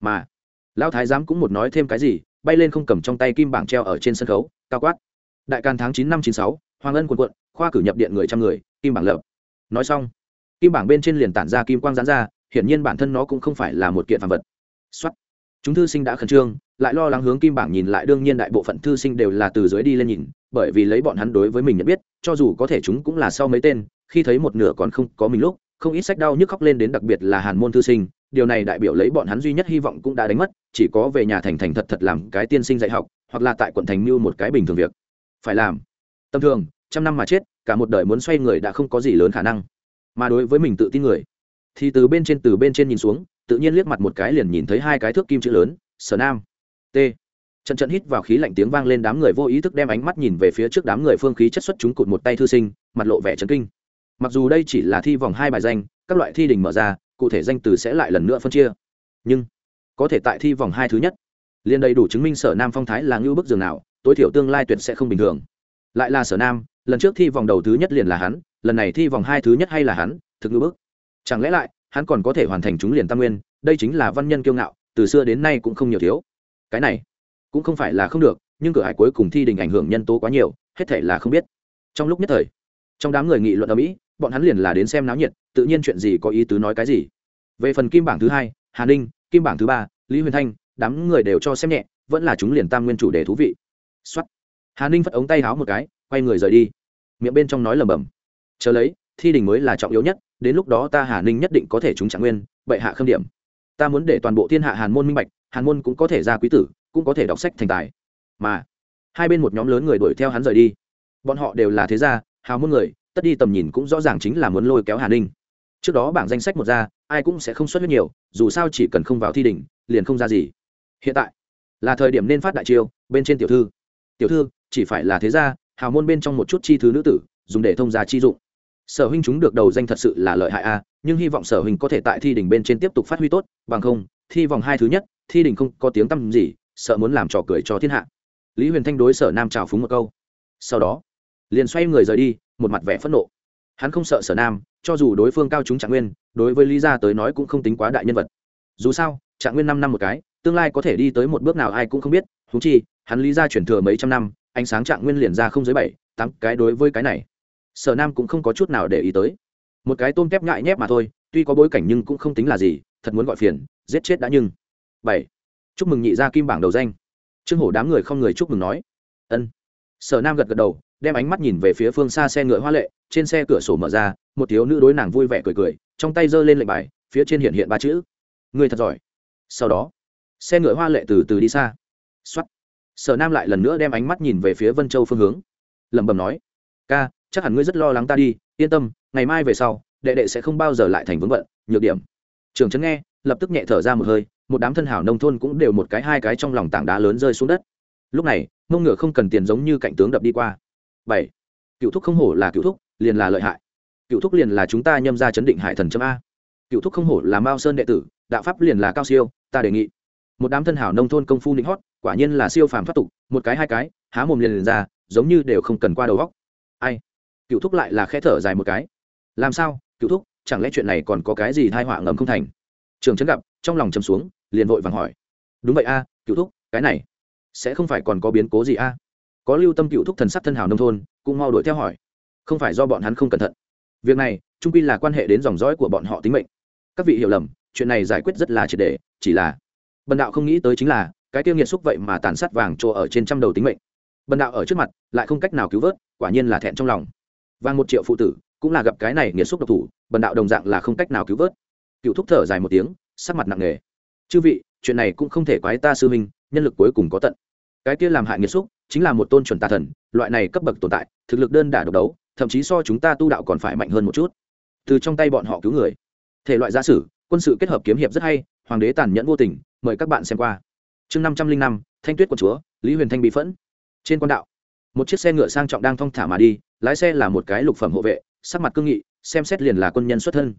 Mà lão thái giám cũng một nói thêm cái gì, bay lên không cầm trong tay kim bảng treo ở trên sân khấu, cao quát. Đại can tháng chín năm chín sáu, hoàng ân quần quận, khoa cử nhập điện người trăm người, kim bảng lợp. nói xong kim bảng bên trên liền tản ra kim quang gián ra, hiển nhiên bản thân nó cũng không phải là một kiện phàm vật. Xuất chúng thư sinh đã khẩn trương, lại lo lắng hướng kim bảng nhìn lại, đương nhiên đại bộ phận thư sinh đều là từ dưới đi lên nhìn, bởi vì lấy bọn hắn đối với mình nhận biết, cho dù có thể chúng cũng là sau mấy tên, khi thấy một nửa còn không có mình lúc, không ít sách đau nhức khóc lên đến đặc biệt là hàn môn thư sinh, điều này đại biểu lấy bọn hắn duy nhất hy vọng cũng đã đánh mất, chỉ có về nhà thành thành thật thật làm cái tiên sinh dạy học, hoặc là tại quận thành mưu một cái bình thường việc. Phải làm. Tâm thường, trăm năm mà chết, cả một đời muốn xoay người đã không có gì lớn khả năng mà đối với mình tự tin người. Thì từ bên trên, từ bên trên nhìn xuống, tự nhiên liếc mặt một cái liền nhìn thấy hai cái thước kim chữ lớn, sở nam. T. Trận trận hít vào khí lạnh tiếng vang lên, đám người vô ý thức đem ánh mắt nhìn về phía trước đám người phương khí chất xuất chúng cụt một tay thư sinh, mặt lộ vẻ trấn kinh. Mặc dù đây chỉ là thi vòng hai bài danh, các loại thi đình mở ra, cụ thể danh từ sẽ lại lần nữa phân chia. Nhưng, có thể tại thi vòng hai thứ nhất, liền đầy đủ chứng minh sở nam phong thái là ngưu bức dường nào, tối thiểu tương lai tuyệt sẽ không bình thường. Lại là sở nam, lần trước thi vòng đầu thứ nhất liền là hắn lần này thi vòng hai thứ nhất hay là hắn, thực ngữ bức. Chẳng lẽ lại, hắn còn có thể hoàn thành chúng liền tam nguyên, đây chính là văn nhân kiêu ngạo, từ xưa đến nay cũng không nhiều thiếu. Cái này, cũng không phải là không được, nhưng cửa hải cuối cùng thi đình ảnh hưởng nhân tố quá nhiều, hết thể là không biết. Trong lúc nhất thời, trong đám người nghị luận ở mỹ bọn hắn liền là đến xem náo nhiệt, tự nhiên chuyện gì có ý tứ nói cái gì. Về phần kim bảng thứ hai, hà ninh, kim bảng thứ ba, lý huyền thanh, đám người đều cho xem nhẹ, vẫn là chúng liền tam nguyên chủ đề thú vị. Xuất hà ninh phất ống tay háo một cái, quay người rời đi. Miệng bên trong nói lẩm bẩm chờ lấy, thi đình mới là trọng yếu nhất, đến lúc đó ta hà ninh nhất định có thể chúng trạng nguyên, bệ hạ khâm điểm. Ta muốn để toàn bộ thiên hạ hàn môn minh bạch, hàn môn cũng có thể ra quý tử, cũng có thể đọc sách thành tài. Mà, hai bên một nhóm lớn người đuổi theo hắn rời đi. Bọn họ đều là thế gia, hào môn người, tất đi tầm nhìn cũng rõ ràng chính là muốn lôi kéo hà ninh. Trước đó bảng danh sách một ra, ai cũng sẽ không xuất huyết nhiều, dù sao chỉ cần không vào thi đỉnh liền không ra gì. Hiện tại, là thời điểm nên phát đại chiêu, bên trên tiểu thư. Tiểu thư, chỉ phải là thế gia, hào môn bên trong một chút chi thứ nữ tử, dùng để thông gia chi dụng sở huynh chúng được đầu danh thật sự là lợi hại a, nhưng hy vọng sở huynh có thể tại thi đỉnh bên trên tiếp tục phát huy tốt, bằng không, thi vòng hai thứ nhất, thi đỉnh không có tiếng tăm gì, sợ muốn làm trò cười cho thiên hạ. Lý huyền thanh đối sở nam trào phúng một câu. Sau đó, liền xoay người rời đi, một mặt vẻ phẫn nộ. Hắn không sợ sở nam, cho dù đối phương cao chúng trạng nguyên, đối với lý gia tới nói cũng không tính quá đại nhân vật. Dù sao, trạng nguyên năm năm một cái, tương lai có thể đi tới một bước nào ai cũng không biết thú chi, hắn lý gia chuyển thừa mấy trăm năm, ánh sáng trạng nguyên liền ra không dưới bảy, tám cái đối với cái này sở nam cũng không có chút nào để ý tới. Một cái tôm tép ngại nhép mà thôi, tuy có bối cảnh nhưng cũng không tính là gì, thật muốn gọi phiền, giết chết đã nhưng. Bảy. Chúc mừng nhị gia kim bảng đầu danh. Trương hổ đám người không người chúc mừng nói. Ân. Sở nam gật gật đầu, đem ánh mắt nhìn về phía phương xa xe ngựa hoa lệ, trên xe cửa sổ mở ra, một thiếu nữ đối nàng vui vẻ cười cười, trong tay giơ lên lệnh bài, phía trên hiện hiện ba chữ. Người thật giỏi. Sau đó, xe ngựa hoa lệ từ từ đi xa. X sở nam lại lần nữa đem ánh mắt nhìn về phía vân châu phương hướng. Lẩm bẩm nói, ca chắc hẳn ngươi rất lo lắng ta đi yên tâm ngày mai về sau đệ đệ sẽ không bao giờ lại thành vướng bận nhược điểm. Trường trấn nghe lập tức nhẹ thở ra một hơi một đám thân hảo nông thôn cũng đều một cái hai cái trong lòng tảng đá lớn rơi xuống đất. Lúc này mông ngựa không cần tiền giống như cạnh tướng đập đi qua. Bảy cựu thúc không hổ là cựu thúc liền là lợi hại. Cựu thúc liền là chúng ta nhâm ra chấn định hải thần chấm a. Cựu thúc không hổ là mao sơn đệ tử đạo pháp liền là cao siêu ta đề nghị. Một đám thân hảo nông thôn công phu nịnh hót quả nhiên là siêu phàm thoát tục một cái hai cái há mồm liền, liền ra giống như đều không cần qua đầu góc ai? Cựu thúc lại là khe thở dài một cái. Làm sao cựu thúc, chẳng lẽ chuyện này còn có cái gì thai họa ngầm không thành? Trường trấn gặp, trong lòng chầm xuống, liền vội vàng hỏi. Đúng vậy a cựu thúc, cái này sẽ không phải còn có biến cố gì a? Có lưu tâm cựu thúc thần sắc thân hào nông thôn, cũng mau đuổi theo hỏi. Không phải do bọn hắn không cẩn thận. Việc này, trung quy là quan hệ đến dòng dõi của bọn họ tính mệnh. Các vị hiểu lầm, chuyện này giải quyết rất là triệt đề chỉ là bần đạo không nghĩ tới chính là, cái tiêu nghiệt xúc vậy mà tàn sát vàng trộ ở trên trăm đầu tính mệnh. Bần đạo ở trước mặt, lại không cách nào cứu vớt, quả nhiên là thẹn trong lòng vàng một triệu phụ tử, cũng là gặp cái này nghiệt xúc độc thủ, bần đạo đồng dạng là không cách nào cứu vớt. Cựu thúc thở dài một tiếng, sắc mặt nặng nề. Chư vị, chuyện này cũng không thể quái ta sư minh nhân lực cuối cùng có tận. Cái kia làm hại nghiệt xúc, chính là một tôn chuẩn tà thần, loại này cấp bậc tồn tại, thực lực đơn đả độc đấu, thậm chí so chúng ta tu đạo còn phải mạnh hơn một chút. Từ trong tay bọn họ cứu người. Thể loại giả sử, quân sự kết hợp kiếm hiệp rất hay, hoàng đế tàn nhẫn vô tình, mời các bạn xem qua. Chương năm trăm linh năm, thanh tuyết quân chúa, lý huyền thanh bị phẫn. Trên quan đạo, một chiếc xe ngựa sang trọng đang thong thả mà đi lái xe là một cái lục phẩm hộ vệ, sắc mặt cương nghị, xem xét liền là quân nhân xuất thân.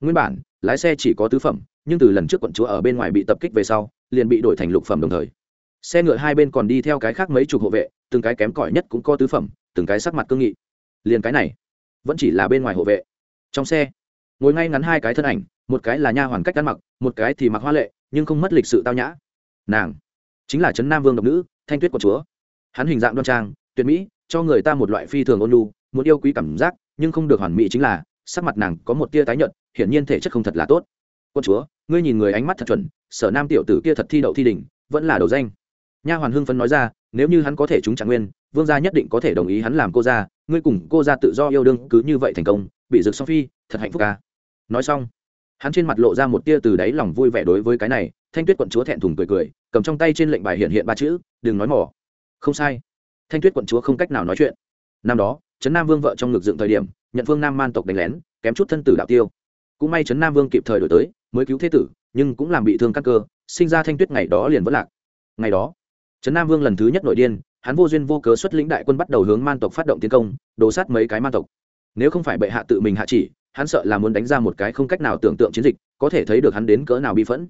Nguyên bản, lái xe chỉ có tứ phẩm, nhưng từ lần trước quận chúa ở bên ngoài bị tập kích về sau, liền bị đổi thành lục phẩm đồng thời. Xe ngựa hai bên còn đi theo cái khác mấy chục hộ vệ, từng cái kém cỏi nhất cũng có tứ phẩm, từng cái sắc mặt cương nghị. Liền cái này, vẫn chỉ là bên ngoài hộ vệ. Trong xe, ngồi ngay ngắn hai cái thân ảnh, một cái là nha hoàn cách ăn mặc, một cái thì mặc hoa lệ, nhưng không mất lịch sự tao nhã. Nàng chính là trấn nam vương độc nữ, thanh tuyết của chúa. Hắn hình dạng đoan trang, tuyệt mỹ cho người ta một loại phi thường ôn lu muốn yêu quý cảm giác, nhưng không được hoàn mỹ chính là, sắc mặt nàng có một tia tái nhợt, hiển nhiên thể chất không thật là tốt. Quân chúa, ngươi nhìn người ánh mắt thật chuẩn, sở nam tiểu tử kia thật thi đậu thi đỉnh, vẫn là đầu danh. Nha hoàn hưng phấn nói ra, nếu như hắn có thể trúng trạng nguyên, vương gia nhất định có thể đồng ý hắn làm cô gia, ngươi cùng cô gia tự do yêu đương cứ như vậy thành công, bị rực song phi, thật hạnh phúc ca. Nói xong, hắn trên mặt lộ ra một tia từ đáy lòng vui vẻ đối với cái này, thanh tuyết quận chúa thẹn thùng cười cười, cầm trong tay trên lệnh bài hiện hiện ba chữ, đừng nói mỏ. Không sai thanh tuyết quận chúa không cách nào nói chuyện. Năm đó, trấn nam vương vợ trong ngực dựng thời điểm, nhận phương nam man tộc đánh lén, kém chút thân tử đạo tiêu. Cũng may trấn nam vương kịp thời đổi tới, mới cứu thế tử, nhưng cũng làm bị thương các cơ, sinh ra thanh tuyết ngày đó liền vẫn lạc. Ngày đó, trấn nam vương lần thứ nhất nội điên, hắn vô duyên vô cớ xuất lĩnh đại quân bắt đầu hướng man tộc phát động tiến công đổ sát mấy cái man tộc. Nếu không phải bệ hạ tự mình hạ chỉ, hắn sợ là muốn đánh ra một cái không cách nào tưởng tượng chiến dịch, có thể thấy được hắn đến cỡ nào bi phẫn.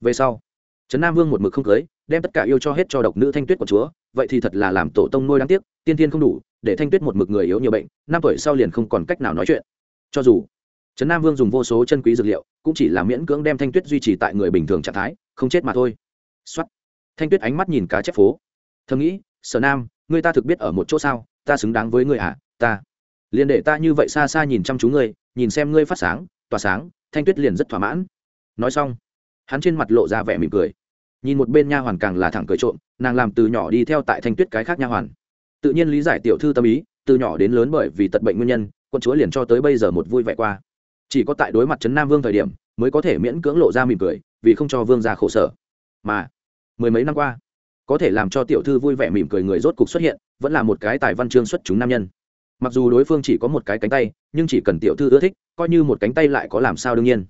Về sau, trấn nam vương một mực không cưới, đem tất cả yêu cho hết cho độc nữ thanh tuyết của chúa vậy thì thật là làm tổ tông nuôi đáng tiếc, tiên thiên không đủ, để thanh tuyết một mực người yếu nhiều bệnh, năm tuổi sau liền không còn cách nào nói chuyện. Cho dù, trấn nam vương dùng vô số chân quý dược liệu, cũng chỉ là miễn cưỡng đem thanh tuyết duy trì tại người bình thường trạng thái, không chết mà thôi. Xuất thanh tuyết ánh mắt nhìn cá chép phố. Thầm nghĩ, sở nam, ngươi ta thực biết ở một chỗ sao? Ta xứng đáng với ngươi à? Ta. Liền để ta như vậy xa xa nhìn chăm chú ngươi, nhìn xem ngươi phát sáng, tỏa sáng, thanh tuyết liền rất thỏa mãn. Nói xong, hắn trên mặt lộ ra vẻ mỉm cười nhìn một bên nha hoàn càng là thẳng cười trộm, nàng làm từ nhỏ đi theo tại thanh tuyết cái khác nha hoàn. Tự nhiên lý giải tiểu thư tâm ý, từ nhỏ đến lớn bởi vì tật bệnh nguyên nhân quân chúa liền cho tới bây giờ một vui vẻ qua. Chỉ có tại đối mặt trấn nam vương thời điểm, mới có thể miễn cưỡng lộ ra mỉm cười, vì không cho vương ra khổ sở. Mà, mười mấy năm qua, có thể làm cho tiểu thư vui vẻ mỉm cười người rốt cục xuất hiện, vẫn là một cái tài văn chương xuất chúng nam nhân. Mặc dù đối phương chỉ có một cái cánh tay, nhưng chỉ cần tiểu thư ưa thích, coi như một cánh tay lại có làm sao đương nhiên.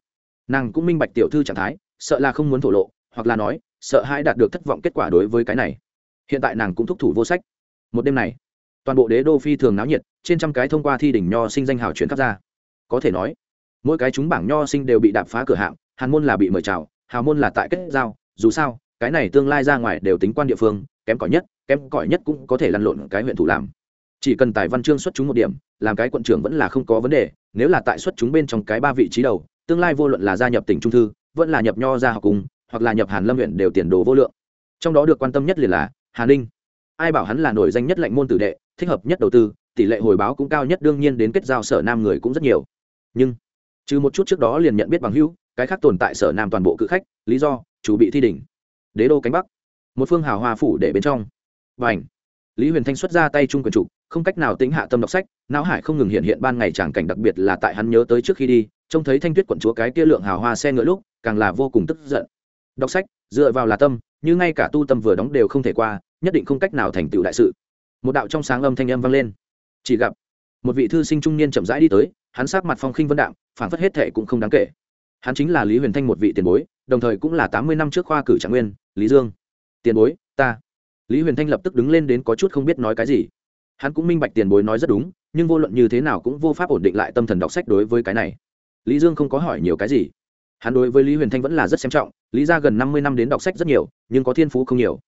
Nàng cũng minh bạch tiểu thư trạng thái, sợ là không muốn thổ lộ hoặc là nói, sợ hãi đạt được thất vọng kết quả đối với cái này. Hiện tại nàng cũng thúc thủ vô sách. Một đêm này, toàn bộ đế đô phi thường náo nhiệt, trên trăm cái thông qua thi đỉnh nho sinh danh hào chuyển khắp ra. Có thể nói, mỗi cái chúng bảng nho sinh đều bị đạp phá cửa hạng hàn môn là bị mời chào, hào môn là tại kết giao, dù sao, cái này tương lai ra ngoài đều tính quan địa phương, kém cỏi nhất, kém cỏi nhất cũng có thể lăn lộn cái huyện thủ làm. Chỉ cần tài văn chương xuất chúng một điểm, làm cái quận trưởng vẫn là không có vấn đề, nếu là tại xuất chúng bên trong cái ba vị trí đầu, tương lai vô luận là gia nhập tỉnh trung thư, vẫn là nhập nho ra học cùng hoặc là nhập hàn lâm huyện đều tiền đồ vô lượng. Trong đó được quan tâm nhất liền là hà ninh. Ai bảo hắn là nổi danh nhất lệnh môn tử đệ, thích hợp nhất đầu tư, tỷ lệ hồi báo cũng cao nhất, đương nhiên đến kết giao sở nam người cũng rất nhiều. Nhưng, trừ một chút trước đó liền nhận biết bằng hữu, cái khác tồn tại sở nam toàn bộ cự khách, lý do, chủ bị thi đỉnh. Đế đô cánh bắc, một phương hào hoa phủ để bên trong. Và ảnh lý huyền thanh xuất ra tay trung quyền trục không cách nào tính hạ tâm đọc sách, não hải không ngừng hiện hiện ban ngày tràng cảnh đặc biệt là tại hắn nhớ tới trước khi đi, trông thấy thanh tuyết quận chúa cái kia lượng hào hoa xe ngựa lúc, càng là vô cùng tức giận đọc sách, dựa vào là tâm, như ngay cả tu tâm vừa đóng đều không thể qua, nhất định không cách nào thành tựu đại sự. Một đạo trong sáng âm thanh âm vang lên. Chỉ gặp, một vị thư sinh trung niên chậm rãi đi tới, hắn sát mặt phong khinh vân đạm phản phất hết thệ cũng không đáng kể. Hắn chính là lý huyền thanh một vị tiền bối, đồng thời cũng là tám mươi năm trước khoa cử trạng nguyên, lý dương. Tiền bối, ta. Lý huyền thanh lập tức đứng lên đến có chút không biết nói cái gì. Hắn cũng minh bạch tiền bối nói rất đúng, nhưng vô luận như thế nào cũng vô pháp ổn định lại tâm thần đọc sách đối với cái này. Lý dương không có hỏi nhiều cái gì hắn đối với lý huyền thanh vẫn là rất xem trọng, lý ra gần năm mươi năm đến đọc sách rất nhiều, nhưng có thiên phú không nhiều.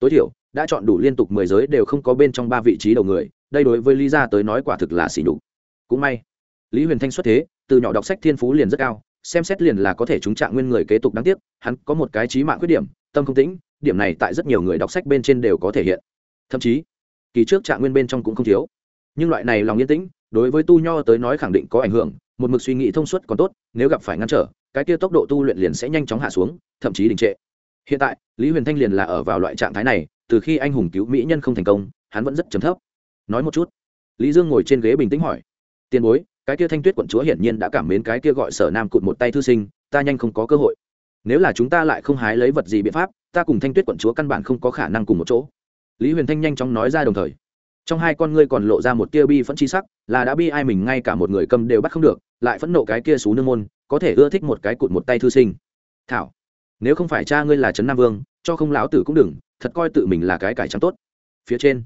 Tối thiểu, đã chọn đủ liên tục mười giới đều không có bên trong ba vị trí đầu người, đây đối với lý gia tới nói quả thực là xỉ nhục. Cũng may, lý huyền thanh xuất thế, từ nhỏ đọc sách thiên phú liền rất cao, xem xét liền là có thể trúng trạng nguyên người kế tục đáng tiếc, hắn có một cái trí mạng khuyết điểm, tâm không tĩnh, điểm này tại rất nhiều người đọc sách bên trên đều có thể hiện. Thậm chí, kỳ trước trạng nguyên bên trong cũng không thiếu. Nhưng loại này lòng yên tĩnh, đối với tu nho tới nói khẳng định có ảnh hưởng, một mực suy nghĩ thông suốt còn tốt, nếu gặp phải ngăn trở cái kia tốc độ tu luyện liền sẽ nhanh chóng hạ xuống, thậm chí đình trệ. Hiện tại, lý huyền thanh liền là ở vào loại trạng thái này, từ khi anh hùng cứu mỹ nhân không thành công, hắn vẫn rất chấm thấp. Nói một chút, lý dương ngồi trên ghế bình tĩnh hỏi, tiền bối, cái kia thanh tuyết quận chúa hiển nhiên đã cảm mến cái kia gọi sở nam cụt một tay thư sinh, ta nhanh không có cơ hội. Nếu là chúng ta lại không hái lấy vật gì biện pháp, ta cùng thanh tuyết quận chúa căn bản không có khả năng cùng một chỗ. Lý huyền thanh nhanh chóng nói ra đồng thời, trong hai con ngươi còn lộ ra một tia bi phẫn chi sắc, là đã bi ai mình ngay cả một người cầm đều bắt không được, lại phẫn nộ cái kia xú nương môn có thể ưa thích một cái cụt một tay thư sinh. Thảo, nếu không phải cha ngươi là trấn nam vương, cho không lão tử cũng đừng, thật coi tự mình là cái cải trắng tốt. Phía trên,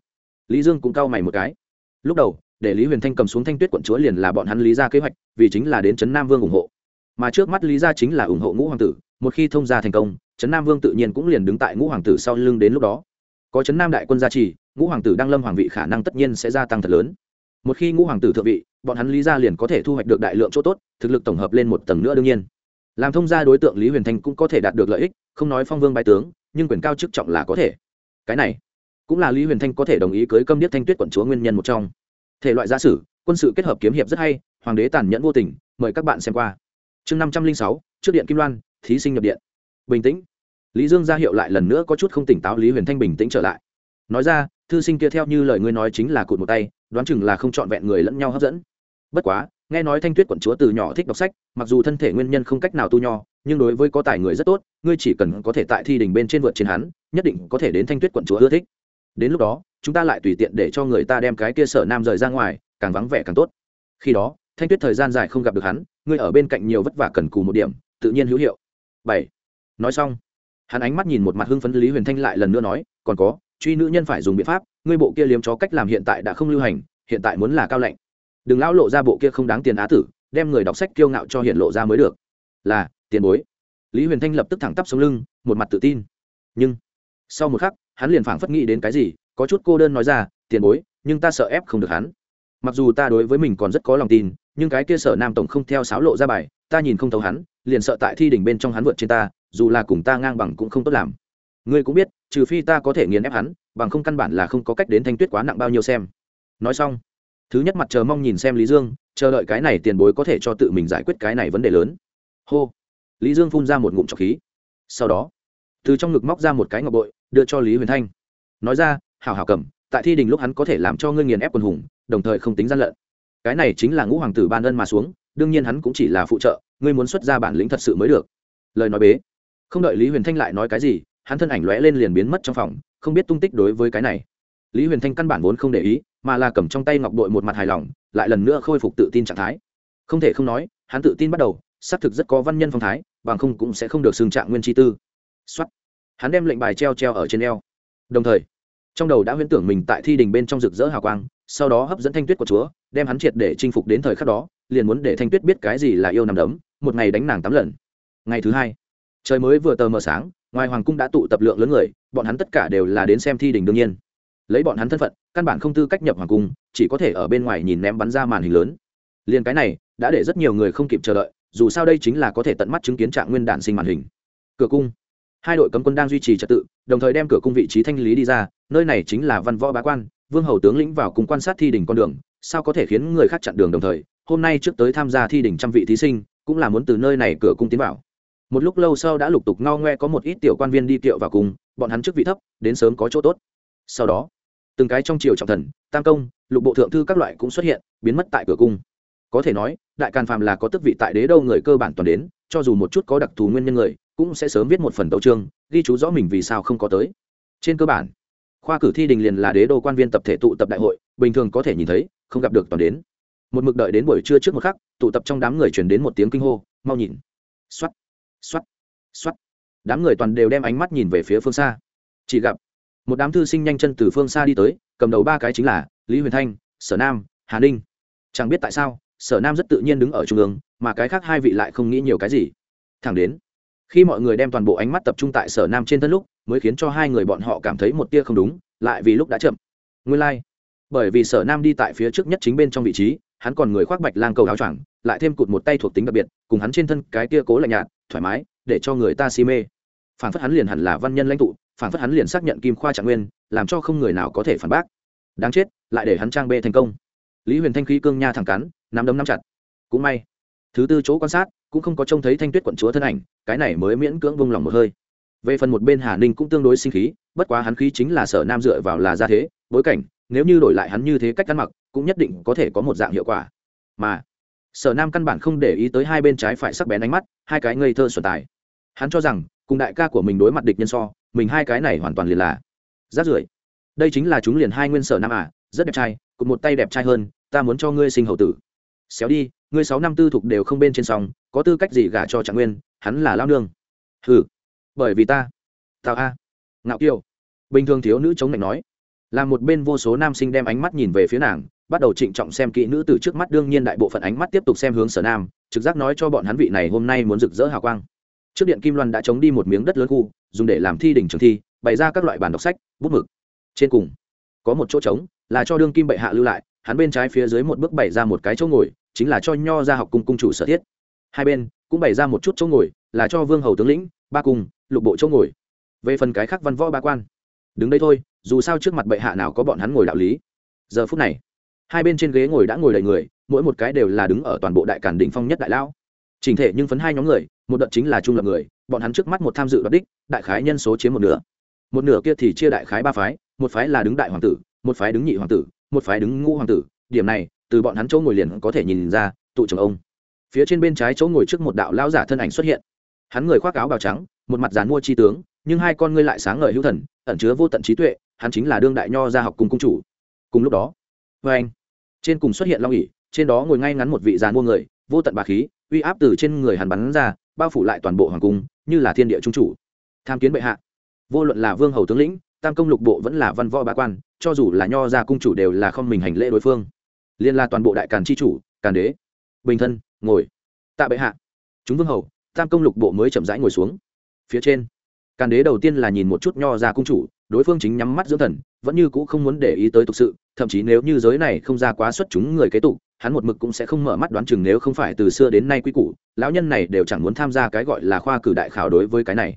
lý dương cũng cau mày một cái. Lúc đầu, để lý huyền thanh cầm xuống thanh tuyết quận chúa liền là bọn hắn lý ra kế hoạch, vì chính là đến trấn nam vương ủng hộ. Mà trước mắt lý ra chính là ủng hộ ngũ hoàng tử, một khi thông gia thành công, trấn nam vương tự nhiên cũng liền đứng tại ngũ hoàng tử sau lưng đến lúc đó. Có trấn nam đại quân gia trì, ngũ hoàng tử đang lâm hoàng vị khả năng tất nhiên sẽ gia tăng thật lớn một khi ngũ hoàng tử thượng vị, bọn hắn lý ra liền có thể thu hoạch được đại lượng chỗ tốt, thực lực tổng hợp lên một tầng nữa đương nhiên. Làm thông gia đối tượng lý huyền thanh cũng có thể đạt được lợi ích, không nói phong vương bài tướng, nhưng quyền cao chức trọng là có thể. Cái này, cũng là lý huyền thanh có thể đồng ý cưới câm điếc thanh tuyết quận chúa nguyên nhân một trong. Thể loại giả sử, quân sự kết hợp kiếm hiệp rất hay, hoàng đế tàn nhẫn vô tình, mời các bạn xem qua. Chương năm trăm linh sáu, trước điện kim loan, thí sinh nhập điện. Bình tĩnh. Lý dương ra hiệu lại lần nữa có chút không tỉnh táo lý huyền thanh bình tĩnh trở lại. Nói ra, thư sinh kia theo như lời ngươi nói chính là cụt một tay đoán chừng là không trọn vẹn người lẫn nhau hấp dẫn. Bất quá, nghe nói thanh tuyết quận chúa từ nhỏ thích đọc sách, mặc dù thân thể nguyên nhân không cách nào tu nho, nhưng đối với có tài người rất tốt, ngươi chỉ cần có thể tại thi đình bên trên vượt trên hắn, nhất định có thể đến thanh tuyết quận chúa ưa thích. Đến lúc đó, chúng ta lại tùy tiện để cho người ta đem cái kia sở nam rời ra ngoài, càng vắng vẻ càng tốt. Khi đó, thanh tuyết thời gian dài không gặp được hắn, ngươi ở bên cạnh nhiều vất vả cần cù một điểm, tự nhiên hữu hiệu. Bảy. Nói xong, hắn ánh mắt nhìn một mặt hưng phấn lý huyền thanh lại lần nữa nói, còn có, truy nữ nhân phải dùng biện pháp ngươi bộ kia liếm chó cách làm hiện tại đã không lưu hành, hiện tại muốn là cao lạnh. Đừng lão lộ ra bộ kia không đáng tiền á tử, đem người đọc sách kiêu ngạo cho hiện lộ ra mới được. Là, tiền bối. Lý huyền thanh lập tức thẳng tắp sống lưng, một mặt tự tin. Nhưng, sau một khắc, hắn liền phảng phất nghĩ đến cái gì, có chút cô đơn nói ra, tiền bối, nhưng ta sợ ép không được hắn. Mặc dù ta đối với mình còn rất có lòng tin, nhưng cái kia sở nam tổng không theo sáo lộ ra bài, ta nhìn không thấu hắn, liền sợ tại thi đỉnh bên trong hắn vượt trên ta, dù là cùng ta ngang bằng cũng không tốt làm ngươi cũng biết, trừ phi ta có thể nghiền ép hắn, bằng không căn bản là không có cách đến thanh tuyết quá nặng bao nhiêu xem. Nói xong, thứ nhất mặt chờ mong nhìn xem lý dương, chờ đợi cái này tiền bối có thể cho tự mình giải quyết cái này vấn đề lớn. Hô! Lý dương phun ra một ngụm trọc khí. Sau đó, từ trong ngực móc ra một cái ngọc bội, đưa cho lý huyền thanh. Nói ra, hảo hảo cầm, tại thi đình lúc hắn có thể làm cho ngươi nghiền ép quần hùng, đồng thời không tính gian lận. Cái này chính là ngũ hoàng tử ban ân mà xuống, đương nhiên hắn cũng chỉ là phụ trợ, ngươi muốn xuất ra bản lĩnh thật sự mới được. Lời nói bế. Không đợi lý huyền thanh lại nói cái gì hắn thân ảnh lóe lên liền biến mất trong phòng, không biết tung tích đối với cái này. Lý huyền thanh căn bản vốn không để ý, mà là cầm trong tay ngọc bội một mặt hài lòng, lại lần nữa khôi phục tự tin trạng thái. Không thể không nói, hắn tự tin bắt đầu, xác thực rất có văn nhân phong thái, bằng không cũng sẽ không được xương trạng nguyên chi tư. Xuất hắn đem lệnh bài treo treo ở trên eo. Đồng thời, trong đầu đã huyễn tưởng mình tại thi đình bên trong rực rỡ hào quang, sau đó hấp dẫn thanh tuyết của chúa, đem hắn triệt để chinh phục đến thời khắc đó, liền muốn để thanh tuyết biết cái gì là yêu nằm đấm, một ngày đánh nàng tám lần. Ngày thứ hai, trời mới vừa tờ mờ sáng ngoài hoàng cung đã tụ tập lượng lớn người, bọn hắn tất cả đều là đến xem thi đình đương nhiên. Lấy bọn hắn thân phận, căn bản không tư cách nhập hoàng cung, chỉ có thể ở bên ngoài nhìn ném bắn ra màn hình lớn. Liền cái này, đã để rất nhiều người không kịp chờ đợi, dù sao đây chính là có thể tận mắt chứng kiến trạng nguyên đản sinh màn hình. Cửa cung. Hai đội cấm quân đang duy trì trật tự, đồng thời đem cửa cung vị trí thanh lý đi ra, nơi này chính là văn võ bá quan, vương hầu tướng lĩnh vào cùng quan sát thi đình con đường, sao có thể khiến người khác chặn đường đồng thời, hôm nay trước tới tham gia thi đình trăm vị thí sinh, cũng là muốn từ nơi này cửa cung tiến vào một lúc lâu sau đã lục tục ngao ngoe có một ít tiểu quan viên đi tiệu vào cùng, bọn hắn chức vị thấp, đến sớm có chỗ tốt. Sau đó, từng cái trong triều trọng thần, tam công, lục bộ thượng thư các loại cũng xuất hiện, biến mất tại cửa cung. Có thể nói, đại càn phàm là có tức vị tại đế đâu người cơ bản toàn đến, cho dù một chút có đặc thù nguyên nhân người, cũng sẽ sớm viết một phần tấu chương, ghi chú rõ mình vì sao không có tới. Trên cơ bản, khoa cử thi đình liền là đế đô quan viên tập thể tụ tập đại hội, bình thường có thể nhìn thấy, không gặp được toàn đến. Một mực đợi đến buổi trưa trước một khắc, tụ tập trong đám người chuyển đến một tiếng kinh hô, mau nhìn. X o á t Soát, soát. đám người toàn đều đem ánh mắt nhìn về phía phương xa chỉ gặp một đám thư sinh nhanh chân từ phương xa đi tới cầm đầu ba cái chính là lý huyền thanh sở nam hà ninh chẳng biết tại sao sở nam rất tự nhiên đứng ở trung ương mà cái khác hai vị lại không nghĩ nhiều cái gì thẳng đến khi mọi người đem toàn bộ ánh mắt tập trung tại sở nam trên thân lúc mới khiến cho hai người bọn họ cảm thấy một tia không đúng lại vì lúc đã chậm nguyên lai、like. bởi vì sở nam đi tại phía trước nhất chính bên trong vị trí hắn còn người khoác bạch lang cầu áo choàng lại thêm cụt một tay thuộc tính đặc biệt cùng hắn trên thân cái kia cố lạnh nhạt thoải mái, để cho người ta si mê. Phản phất hắn liền hẳn là văn nhân lãnh tụ, phản phất hắn liền xác nhận kim khoa trạng nguyên, làm cho không người nào có thể phản bác. Đáng chết, lại để hắn trang bê thành công. Lý huyền thanh khí cương nha thẳng cắn, nắm đấm nắm chặt. Cũng may, thứ tư chỗ quan sát, cũng không có trông thấy thanh tuyết quận chúa thân ảnh, cái này mới miễn cưỡng vung lòng một hơi. Về phần một bên hà ninh cũng tương đối sinh khí, bất quá hắn khí chính là sở nam dựa vào là gia thế, bối cảnh, nếu như đổi lại hắn như thế cách ăn mặc, cũng nhất định có thể có một dạng hiệu quả. Mà sở nam căn bản không để ý tới hai bên trái phải sắc bén ánh mắt, hai cái ngây thơ sở tài. Hắn cho rằng, cùng đại ca của mình đối mặt địch nhân so, mình hai cái này hoàn toàn liền là rát rưởi. Đây chính là chúng liền hai nguyên sở nam à rất đẹp trai, cùng một tay đẹp trai hơn, ta muốn cho ngươi sinh hậu tử. Xéo đi, ngươi sáu năm tư thục đều không bên trên sòng, có tư cách gì gả cho trạng nguyên, hắn là lao nương. Ừ bởi vì ta, tao a. Ngạo kiều. Bình thường thiếu nữ chống lạnh nói. Là một bên vô số nam sinh đem ánh mắt nhìn về phía nàng bắt đầu trịnh trọng xem kỹ nữ từ trước mắt, đương nhiên đại bộ phận ánh mắt tiếp tục xem hướng sở nam, trực giác nói cho bọn hắn vị này hôm nay muốn rực rỡ hào quang. Trước điện kim loan đã chống đi một miếng đất lớn khu, dùng để làm thi đỉnh trường thi, bày ra các loại bản đọc sách, bút mực. Trên cùng, có một chỗ trống, là cho đương kim bệ hạ lưu lại, hắn bên trái phía dưới một bước bày ra một cái chỗ ngồi, chính là cho nho ra học cung cung chủ sở thiết. Hai bên cũng bày ra một chút chỗ ngồi, là cho vương hầu tướng lĩnh, ba cung, lục bộ chỗ ngồi. Về phần cái khác văn võ ba quan, đứng đây thôi, dù sao trước mặt bệ hạ nào có bọn hắn ngồi đạo lý. Giờ phút này hai bên trên ghế ngồi đã ngồi đầy người, mỗi một cái đều là đứng ở toàn bộ đại cản đỉnh phong nhất đại lão. Chỉnh thể nhưng phấn hai nhóm người, một đợt chính là trung lập người, bọn hắn trước mắt một tham dự đoạt đích, đại khái nhân số chiếm một nửa. Một nửa kia thì chia đại khái ba phái, một phái là đứng đại hoàng tử, một phái đứng nhị hoàng tử, một phái đứng ngũ hoàng tử. Điểm này, từ bọn hắn chỗ ngồi liền có thể nhìn ra, tụ trưởng ông. Phía trên bên trái chỗ ngồi trước một đạo lão giả thân ảnh xuất hiện. Hắn người khoác áo bào trắng, một mặt dàn mua chi tướng, nhưng hai con ngươi lại sáng ngời hữu thần, ẩn chứa vô tận trí tuệ, hắn chính là đương đại nho gia học cùng cung chủ. Cùng lúc đó vê anh trên cùng xuất hiện long ỉ trên đó ngồi ngay ngắn một vị dàn mua người, vô tận bà khí, uy áp từ trên người hắn bắn ra, bao phủ lại toàn bộ hoàng cung, như là thiên địa trung chủ. Tham kiến bệ hạ. Vô luận là vương hầu tướng lĩnh, tam công lục bộ vẫn là văn võ bá quan, cho dù là nho gia cung chủ đều là không mình hành lễ đối phương. Liên la toàn bộ đại càn chi chủ, càn đế. Bình thân, ngồi. Tạ bệ hạ. Chúng vương hầu, tam công lục bộ mới chậm rãi ngồi xuống. Phía trên, càn đế đầu tiên là nhìn một chút nho gia cung chủ đối phương chính nhắm mắt dưỡng thần, vẫn như cũ không muốn để ý tới thực sự, thậm chí nếu như giới này không ra quá xuất chúng người kế tục, hắn một mực cũng sẽ không mở mắt đoán chừng nếu không phải từ xưa đến nay quy củ, lão nhân này đều chẳng muốn tham gia cái gọi là khoa cử đại khảo đối với cái này.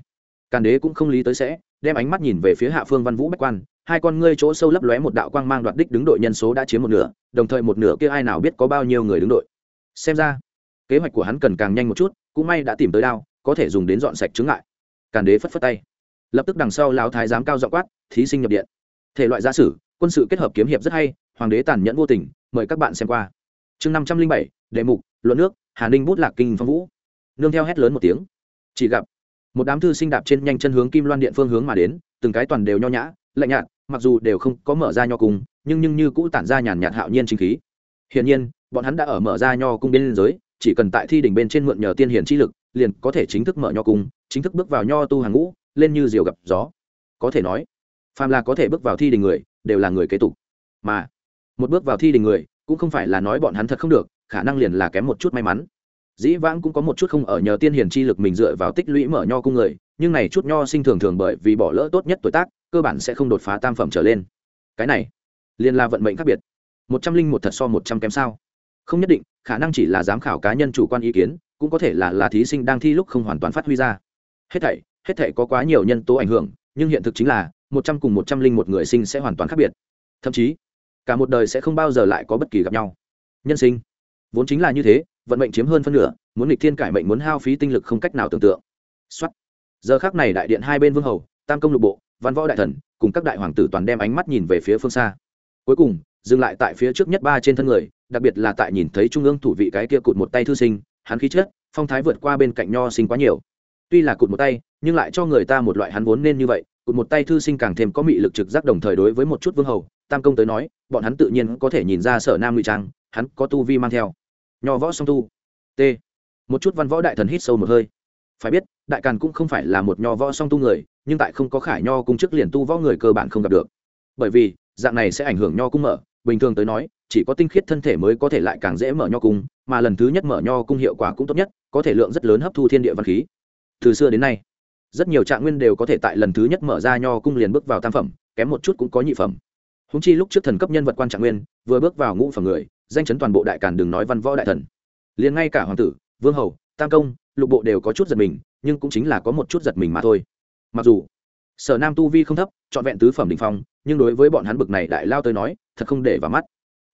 Càn đế cũng không lý tới sẽ, đem ánh mắt nhìn về phía hạ phương văn vũ bách quan, hai con ngươi chỗ sâu lấp lóe một đạo quang mang đoạt đích đứng đội nhân số đã chiếm một nửa, đồng thời một nửa kia ai nào biết có bao nhiêu người đứng đội. Xem ra, kế hoạch của hắn cần càng nhanh một chút, cũng may đã tìm tới đao, có thể dùng đến dọn sạch chứng ngại. Càn đế phất phất tay lập tức đằng sau lão thái giám cao dọ quát, thí sinh nhập điện. Thể loại gia sử, quân sự kết hợp kiếm hiệp rất hay, hoàng đế tàn nhẫn vô tình, mời các bạn xem qua. Chương năm trăm linh bảy, đề mục, luận nước, hà ninh bút lạc kinh phong vũ. Nương theo hét lớn một tiếng. Chỉ gặp, một đám thư sinh đạp trên nhanh chân hướng kim loan điện phương hướng mà đến, từng cái toàn đều nho nhã, lạnh nhạt, mặc dù đều không có mở ra nho cung, nhưng nhưng như cũ tản ra nhàn nhạt hạo nhiên chính khí. Hiển nhiên, bọn hắn đã ở mở ra nho cung biên giới, chỉ cần tại thi đỉnh bên trên mượn nhờ tiên hiển chi lực, liền có thể chính thức mở nho cung, chính thức bước vào nho tu hàng ngũ lên như diều gặp gió. Có thể nói, phàm là có thể bước vào thi đình người, đều là người kế tục. Mà, một bước vào thi đình người, cũng không phải là nói bọn hắn thật không được, khả năng liền là kém một chút may mắn. Dĩ vãng cũng có một chút không ở nhờ tiên hiền chi lực mình dựa vào tích lũy mở nho cung người, nhưng này chút nho sinh thường thường bởi vì bỏ lỡ tốt nhất tuổi tác, cơ bản sẽ không đột phá tam phẩm trở lên. Cái này, liền là vận mệnh khác biệt. Một trăm linh một thật so một trăm kém sao? Không nhất định, khả năng chỉ là giám khảo cá nhân chủ quan ý kiến, cũng có thể là là thí sinh đang thi lúc không hoàn toàn phát huy ra. Hết thảy hết thể có quá nhiều nhân tố ảnh hưởng, nhưng hiện thực chính là, một trăm cùng một trăm linh một người sinh sẽ hoàn toàn khác biệt. Thậm chí, cả một đời sẽ không bao giờ lại có bất kỳ gặp nhau. Nhân sinh, vốn chính là như thế, vận mệnh chiếm hơn phân nửa, muốn nghịch thiên cải mệnh muốn hao phí tinh lực không cách nào tưởng tượng. Xuất giờ khác này đại điện hai bên vương hầu, tam công lục bộ, văn võ đại thần, cùng các đại hoàng tử toàn đem ánh mắt nhìn về phía phương xa. Cuối cùng, dừng lại tại phía trước nhất ba trên thân người, đặc biệt là tại nhìn thấy trung ương thủ vị cái kia cụt một tay thư sinh, hắn khí chết phong thái vượt qua bên cạnh nho sinh quá nhiều. Tuy là cụt một tay nhưng lại cho người ta một loại hắn vốn nên như vậy, cụt một tay thư sinh càng thêm có mị lực trực giác đồng thời đối với một chút vương hầu, tam công tới nói, bọn hắn tự nhiên có thể nhìn ra sở nam ngụy trang, hắn có tu vi mang theo. Nho võ song tu. T. Một chút văn võ đại thần hít sâu một hơi. Phải biết, đại càn cũng không phải là một nho võ song tu người, nhưng tại không có khải nho cung chức liền tu võ người cơ bản không gặp được. Bởi vì, dạng này sẽ ảnh hưởng nho cung mở. Bình thường tới nói, chỉ có tinh khiết thân thể mới có thể lại càng dễ mở nho cung, mà lần thứ nhất mở nho cung hiệu quả cũng tốt nhất, có thể lượng rất lớn hấp thu thiên địa văn khí. Từ xưa đến nay rất nhiều trạng nguyên đều có thể tại lần thứ nhất mở ra nho cung liền bước vào tam phẩm, kém một chút cũng có nhị phẩm. Húng chi lúc trước thần cấp nhân vật quan trạng nguyên, vừa bước vào ngũ phẩm người, danh chấn toàn bộ đại càn đừng nói văn võ đại thần. Liền ngay cả hoàng tử, vương hầu, tam công, lục bộ đều có chút giật mình, nhưng cũng chính là có một chút giật mình mà thôi. Mặc dù, sở nam tu vi không thấp, trọn vẹn tứ phẩm đình phong, nhưng đối với bọn hắn bực này đại lao tới nói, thật không để vào mắt.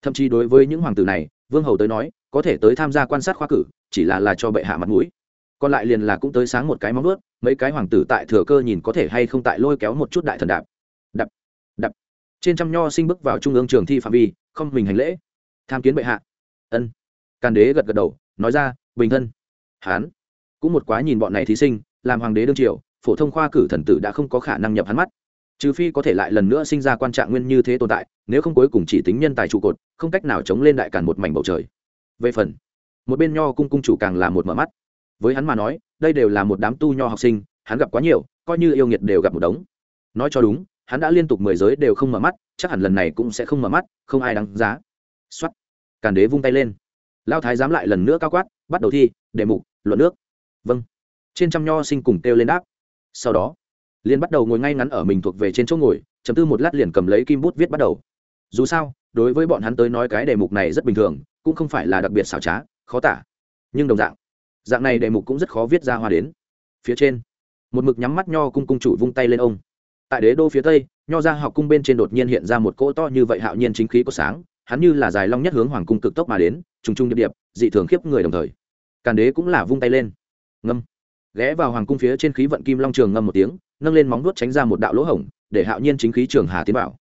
Thậm chí đối với những hoàng tử này, vương hầu tới nói, có thể tới tham gia quan sát khoa cử, chỉ là là cho bệ hạ mặt mũi. Còn lại liền là cũng tới sáng một cái móng ướt mấy cái hoàng tử tại thừa cơ nhìn có thể hay không tại lôi kéo một chút đại thần đạp. Đập đập trên trăm nho sinh bước vào trung ương trường thi phạm vi, không mình hành lễ. Tham kiến bệ hạ. Ân. Càn đế gật gật đầu, nói ra, bình thân. Hán. Cũng một quá nhìn bọn này thí sinh, làm hoàng đế đương triều, phổ thông khoa cử thần tử đã không có khả năng nhập hắn mắt. Trừ phi có thể lại lần nữa sinh ra quan trạng nguyên như thế tồn tại, nếu không cuối cùng chỉ tính nhân tài trụ cột, không cách nào chống lên đại càn một mảnh bầu trời. Về phần, một bên nho cung cung chủ càng là một mở mắt với hắn mà nói, đây đều là một đám tu nho học sinh, hắn gặp quá nhiều, coi như yêu nghiệt đều gặp một đống. Nói cho đúng, hắn đã liên tục mười giới đều không mở mắt, chắc hẳn lần này cũng sẽ không mở mắt, không ai đáng giá. Xuất càn đế vung tay lên. Lao thái dám lại lần nữa cao quát, bắt đầu thi đề mục, luận nước. Vâng. Trên trăm nho sinh cùng kêu lên đáp. Sau đó, liền bắt đầu ngồi ngay ngắn ở mình thuộc về trên chỗ ngồi, chấm tư một lát liền cầm lấy kim bút viết bắt đầu. Dù sao, đối với bọn hắn tới nói cái đề mục này rất bình thường, cũng không phải là đặc biệt xảo trá, khó tả. Nhưng đồng dạng dạng này đề mục cũng rất khó viết ra hoa đến. Phía trên, một mực nhắm mắt nho cung cung chủ vung tay lên ông. Tại đế đô phía tây, nho ra học cung bên trên đột nhiên hiện ra một cỗ to như vậy hạo nhiên chính khí có sáng, hắn như là dài long nhất hướng hoàng cung cực tốc mà đến, trùng trùng điệp điệp, dị thường khiếp người đồng thời. Càn đế cũng là vung tay lên. Ngâm. Ghé vào hoàng cung phía trên khí vận kim long trường ngâm một tiếng, nâng lên móng vuốt tránh ra một đạo lỗ hổng, để hạo nhiên chính khí trường hà tiến vào.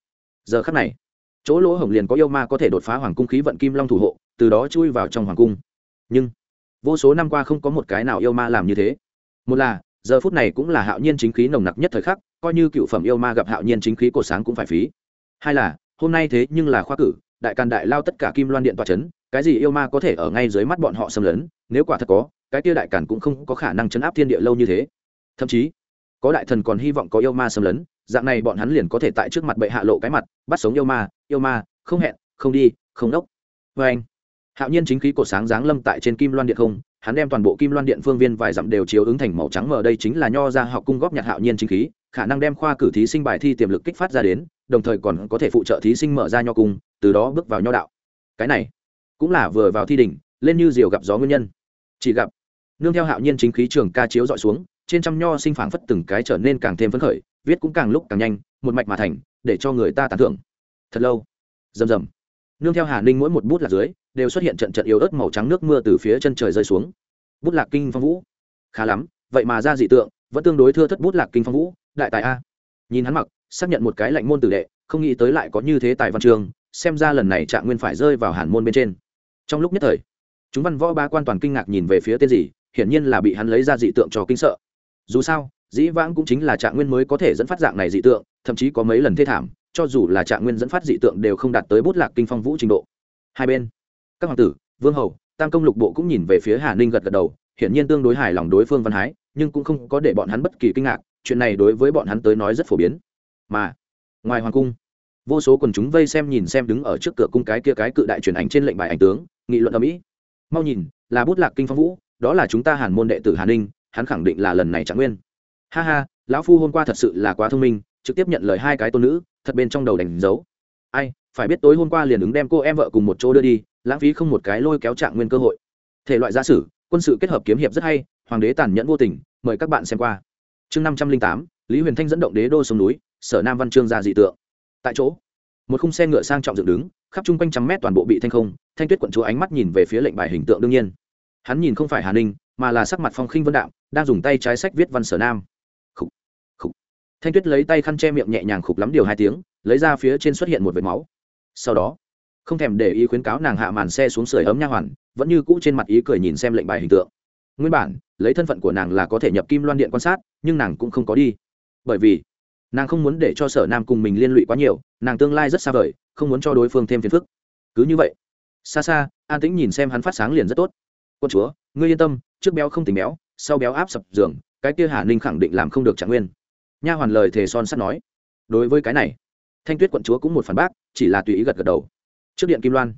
Giờ khắc này, chỗ lỗ hổng liền có yêu ma có thể đột phá hoàng cung khí vận kim long thủ hộ, từ đó chui vào trong hoàng cung. Nhưng vô số năm qua không có một cái nào yêu ma làm như thế. Một là, giờ phút này cũng là hạo nhiên chính khí nồng nặc nhất thời khắc, coi như cựu phẩm yêu ma gặp hạo nhiên chính khí cổ sáng cũng phải phí. Hai là, hôm nay thế nhưng là khoa cử, đại càn đại lao tất cả kim loan điện toa c h ấ n cái gì yêu ma có thể ở ngay dưới mắt bọn họ xâm lấn, nếu quả thật có, cái kia đại càn cũng không có khả năng chấn áp thiên địa lâu như thế. Thậm chí, có đại thần còn hy vọng có yêu ma xâm lấn, dạng này bọn hắn liền có thể tại trước mặt bệ hạ lộ cái mặt, bắt sống yêu ma yêu ma, không hẹn, không đi, không đốc. Vê anh hạo nhiên chính khí cột sáng giáng lâm tại trên kim loan điện không, hắn đem toàn bộ kim loan điện phương viên vài dặm đều chiếu ứng thành màu trắng mờ đây chính là nho ra học cung góp nhặt hạo nhiên chính khí, khả năng đem khoa cử thí sinh bài thi tiềm lực kích phát ra đến, đồng thời còn có thể phụ trợ thí sinh mở ra nho cung, từ đó bước vào nho đạo. Cái này cũng là vừa vào thi đỉnh, lên như diều gặp gió nguyên nhân. Chỉ gặp, nương theo hạo nhiên chính khí trường ca chiếu dọi xuống, trên trăm nho sinh phảng phất từng cái trở nên càng thêm phấn khởi, viết cũng càng lúc càng nhanh, một mạch mà thành, để cho người ta tán thưởng. Thật lâu, rầm rầm. Nương theo hà ninh mỗi một bút là dưới đều xuất hiện trận trận yếu ớt màu trắng nước mưa từ phía chân trời rơi xuống. Bút lạc kinh phong vũ. Khá lắm, vậy mà ra dị tượng, vẫn tương đối thưa thất bút lạc kinh phong vũ, đại tài a. Nhìn hắn mặc, xác nhận một cái lạnh môn tử đệ, không nghĩ tới lại có như thế tài văn trường, xem ra lần này trạng nguyên phải rơi vào hàn môn bên trên. Trong lúc nhất thời, chúng văn võ ba quan toàn kinh ngạc nhìn về phía tên gì, hiển nhiên là bị hắn lấy ra dị tượng cho kinh sợ. Dù sao, dĩ vãng cũng chính là trạng nguyên mới có thể dẫn phát dạng này dị tượng, thậm chí có mấy lần thê thảm, cho dù là trạng nguyên dẫn phát dị tượng đều không đạt tới bút lạc kinh phong vũ trình độ. Hai bên các hoàng tử, vương hầu, tam công lục bộ cũng nhìn về phía hà ninh gật gật đầu, hiển nhiên tương đối hài lòng đối phương văn hái, nhưng cũng không có để bọn hắn bất kỳ kinh ngạc, chuyện này đối với bọn hắn tới nói rất phổ biến. Mà, ngoài hoàng cung, vô số quần chúng vây xem nhìn xem đứng ở trước cửa cung cái kia cái cự đại truyền ảnh trên lệnh bài ảnh tướng, nghị luận ở mỹ mau nhìn, là bút lạc kinh phong vũ, đó là chúng ta hàn môn đệ tử hà ninh, hắn khẳng định là lần này trạng nguyên. Ha ha, lão phu hôm qua thật sự là quá thông minh, trực tiếp nhận lời hai cái tôn nữ, thật bên trong đầu đánh dấu. Ai phải biết tối hôm qua liền ứng đem cô em vợ cùng một chỗ đưa đi lãng phí không một cái lôi kéo trạng nguyên cơ hội. Thể loại gia sử quân sự kết hợp kiếm hiệp rất hay hoàng đế tàn nhẫn vô tình mời các bạn xem qua. Chương năm trăm linh tám lý huyền thanh dẫn động đế đô sông núi sở nam văn trương ra dị tượng. Tại chỗ một khung xe ngựa sang trọng dựng đứng khắp chung quanh trăm mét toàn bộ bị thanh không thanh tuyết quận chúa ánh mắt nhìn về phía lệnh bài hình tượng đương nhiên. Hắn nhìn không phải hà ninh mà là sắc mặt phong khinh vân đạo đang dùng tay trái sách viết văn sở nam. Khúc, khúc. thanh tuyết lấy tay khăn che miệng nhẹ nhàng khục lắm điều hai tiếng lấy ra phía trên xuất hiện một vệt máu sau đó, không thèm để ý khuyến cáo nàng hạ màn xe xuống sưởi ấm nha hoàn, vẫn như cũ trên mặt ý cười nhìn xem lệnh bài hình tượng. Nguyên bản, lấy thân phận của nàng là có thể nhập kim loan điện quan sát, nhưng nàng cũng không có đi. Bởi vì, nàng không muốn để cho sở nam cùng mình liên lụy quá nhiều, nàng tương lai rất xa vời, không muốn cho đối phương thêm phiền phức. Cứ như vậy, xa xa, an tĩnh nhìn xem hắn phát sáng liền rất tốt. Quân chúa, ngươi yên tâm, trước béo không tỉnh béo, sau béo áp sập giường, cái kia hà ninh khẳng định làm không được trạng nguyên. Nha hoàn lời thề son sắt nói. Đối với cái này thanh tuyết quận chúa cũng một phản bác, chỉ là tùy ý gật gật đầu. Trước điện kim loan,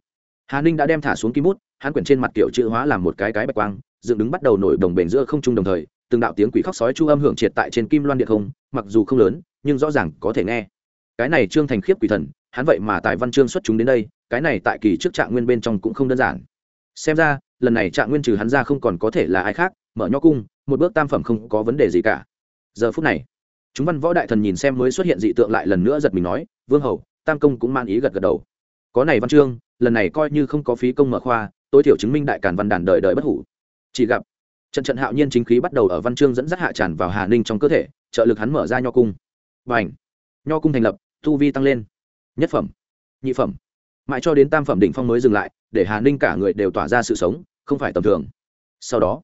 hà ninh đã đem thả xuống kim bút hắn quyển trên mặt kiểu chữ hóa làm một cái cái bạch quang, dựng đứng bắt đầu nổi đồng bền giữa không trung đồng thời, từng đạo tiếng quỷ khóc sói chu âm hưởng triệt tại trên kim loan điện không, mặc dù không lớn, nhưng rõ ràng có thể nghe. Cái này trương thành khiếp quỷ thần, hắn vậy mà tại văn chương xuất chúng đến đây, cái này tại kỳ trước trạng nguyên bên trong cũng không đơn giản. Xem ra, lần này trạng nguyên trừ hắn ra không còn có thể là ai khác, mở nho cung, một bước tam phẩm không có vấn đề gì cả. Giờ phút này chúng văn võ đại thần nhìn xem mới xuất hiện dị tượng lại lần nữa giật mình nói, vương hầu, tam công cũng mang ý gật gật đầu. Có này văn chương, lần này coi như không có phí công mở khoa, tối thiểu chứng minh đại cản văn đàn đời đời bất hủ. Chỉ gặp, trận trận hạo nhiên chính khí bắt đầu ở văn chương dẫn dắt hạ tràn vào hà ninh trong cơ thể, trợ lực hắn mở ra nho cung. Và ảnh nho cung thành lập thu vi tăng lên. Nhất phẩm, nhị phẩm. Mãi cho đến tam phẩm đỉnh phong mới dừng lại, để hà ninh cả người đều tỏa ra sự sống, không phải tầm thường. Sau đó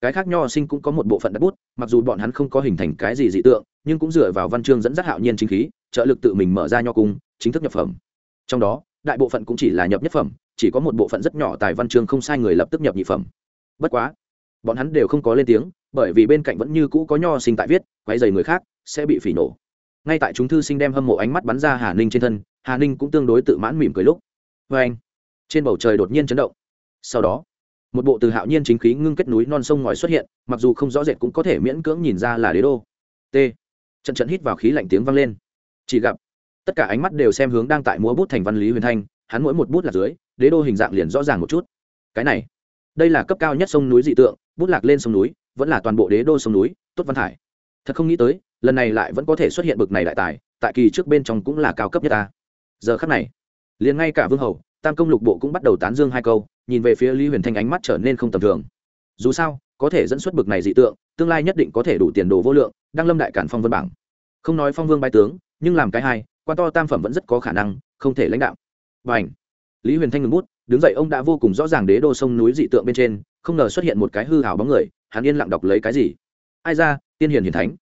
cái khác nho sinh cũng có một bộ phận đặt bút, mặc dù bọn hắn không có hình thành cái gì dị tượng, nhưng cũng dựa vào văn chương dẫn dắt hạo nhiên chính khí, trợ lực tự mình mở ra nho cung, chính thức nhập phẩm. Trong đó, đại bộ phận cũng chỉ là nhập nhất phẩm, chỉ có một bộ phận rất nhỏ tài văn chương không sai người lập tức nhập nhị phẩm. Bất quá, bọn hắn đều không có lên tiếng, bởi vì bên cạnh vẫn như cũ có nho sinh tại viết quay dày người khác, sẽ bị phỉ nổ. Ngay tại chúng thư sinh đem hâm mộ ánh mắt bắn ra hà ninh trên thân, hà ninh cũng tương đối tự mãn mỉm cười lúc. Vê anh. Trên bầu trời đột nhiên chấn động. Sau đó một bộ từ hạo nhiên chính khí ngưng kết núi non sông ngòi xuất hiện, mặc dù không rõ rệt cũng có thể miễn cưỡng nhìn ra là đế đô. T. Trận trận hít vào khí lạnh tiếng vang lên. Chỉ gặp, tất cả ánh mắt đều xem hướng đang tại múa bút thành văn lý huyền thanh, hắn mỗi một bút là dưới, đế đô hình dạng liền rõ ràng một chút. Cái này, đây là cấp cao nhất sông núi dị tượng, bút lạc lên sông núi, vẫn là toàn bộ đế đô sông núi, tốt văn thải. Thật không nghĩ tới, lần này lại vẫn có thể xuất hiện bực này đại tài, tại kỳ trước bên trong cũng là cao cấp nhất ta. Giờ khắc này, liền ngay cả vương hầu, tam công lục bộ cũng bắt đầu tán dương hai câu nhìn về phía lý huyền thanh ánh mắt trở nên không tầm thường. Dù sao, có thể dẫn xuất bực này dị tượng, tương lai nhất định có thể đủ tiền đồ vô lượng Đang lâm đại cản phong vân bảng. Không nói phong vương bái tướng, nhưng làm cái hai quan to tam phẩm vẫn rất có khả năng, không thể lãnh đạo. Và ảnh lý huyền thanh ngừng bút, đứng dậy ông đã vô cùng rõ ràng đế đô sông núi dị tượng bên trên, không ngờ xuất hiện một cái hư hảo bóng người, hắn yên lặng đọc lấy cái gì? Ai ra, tiên hiền hiền thánh.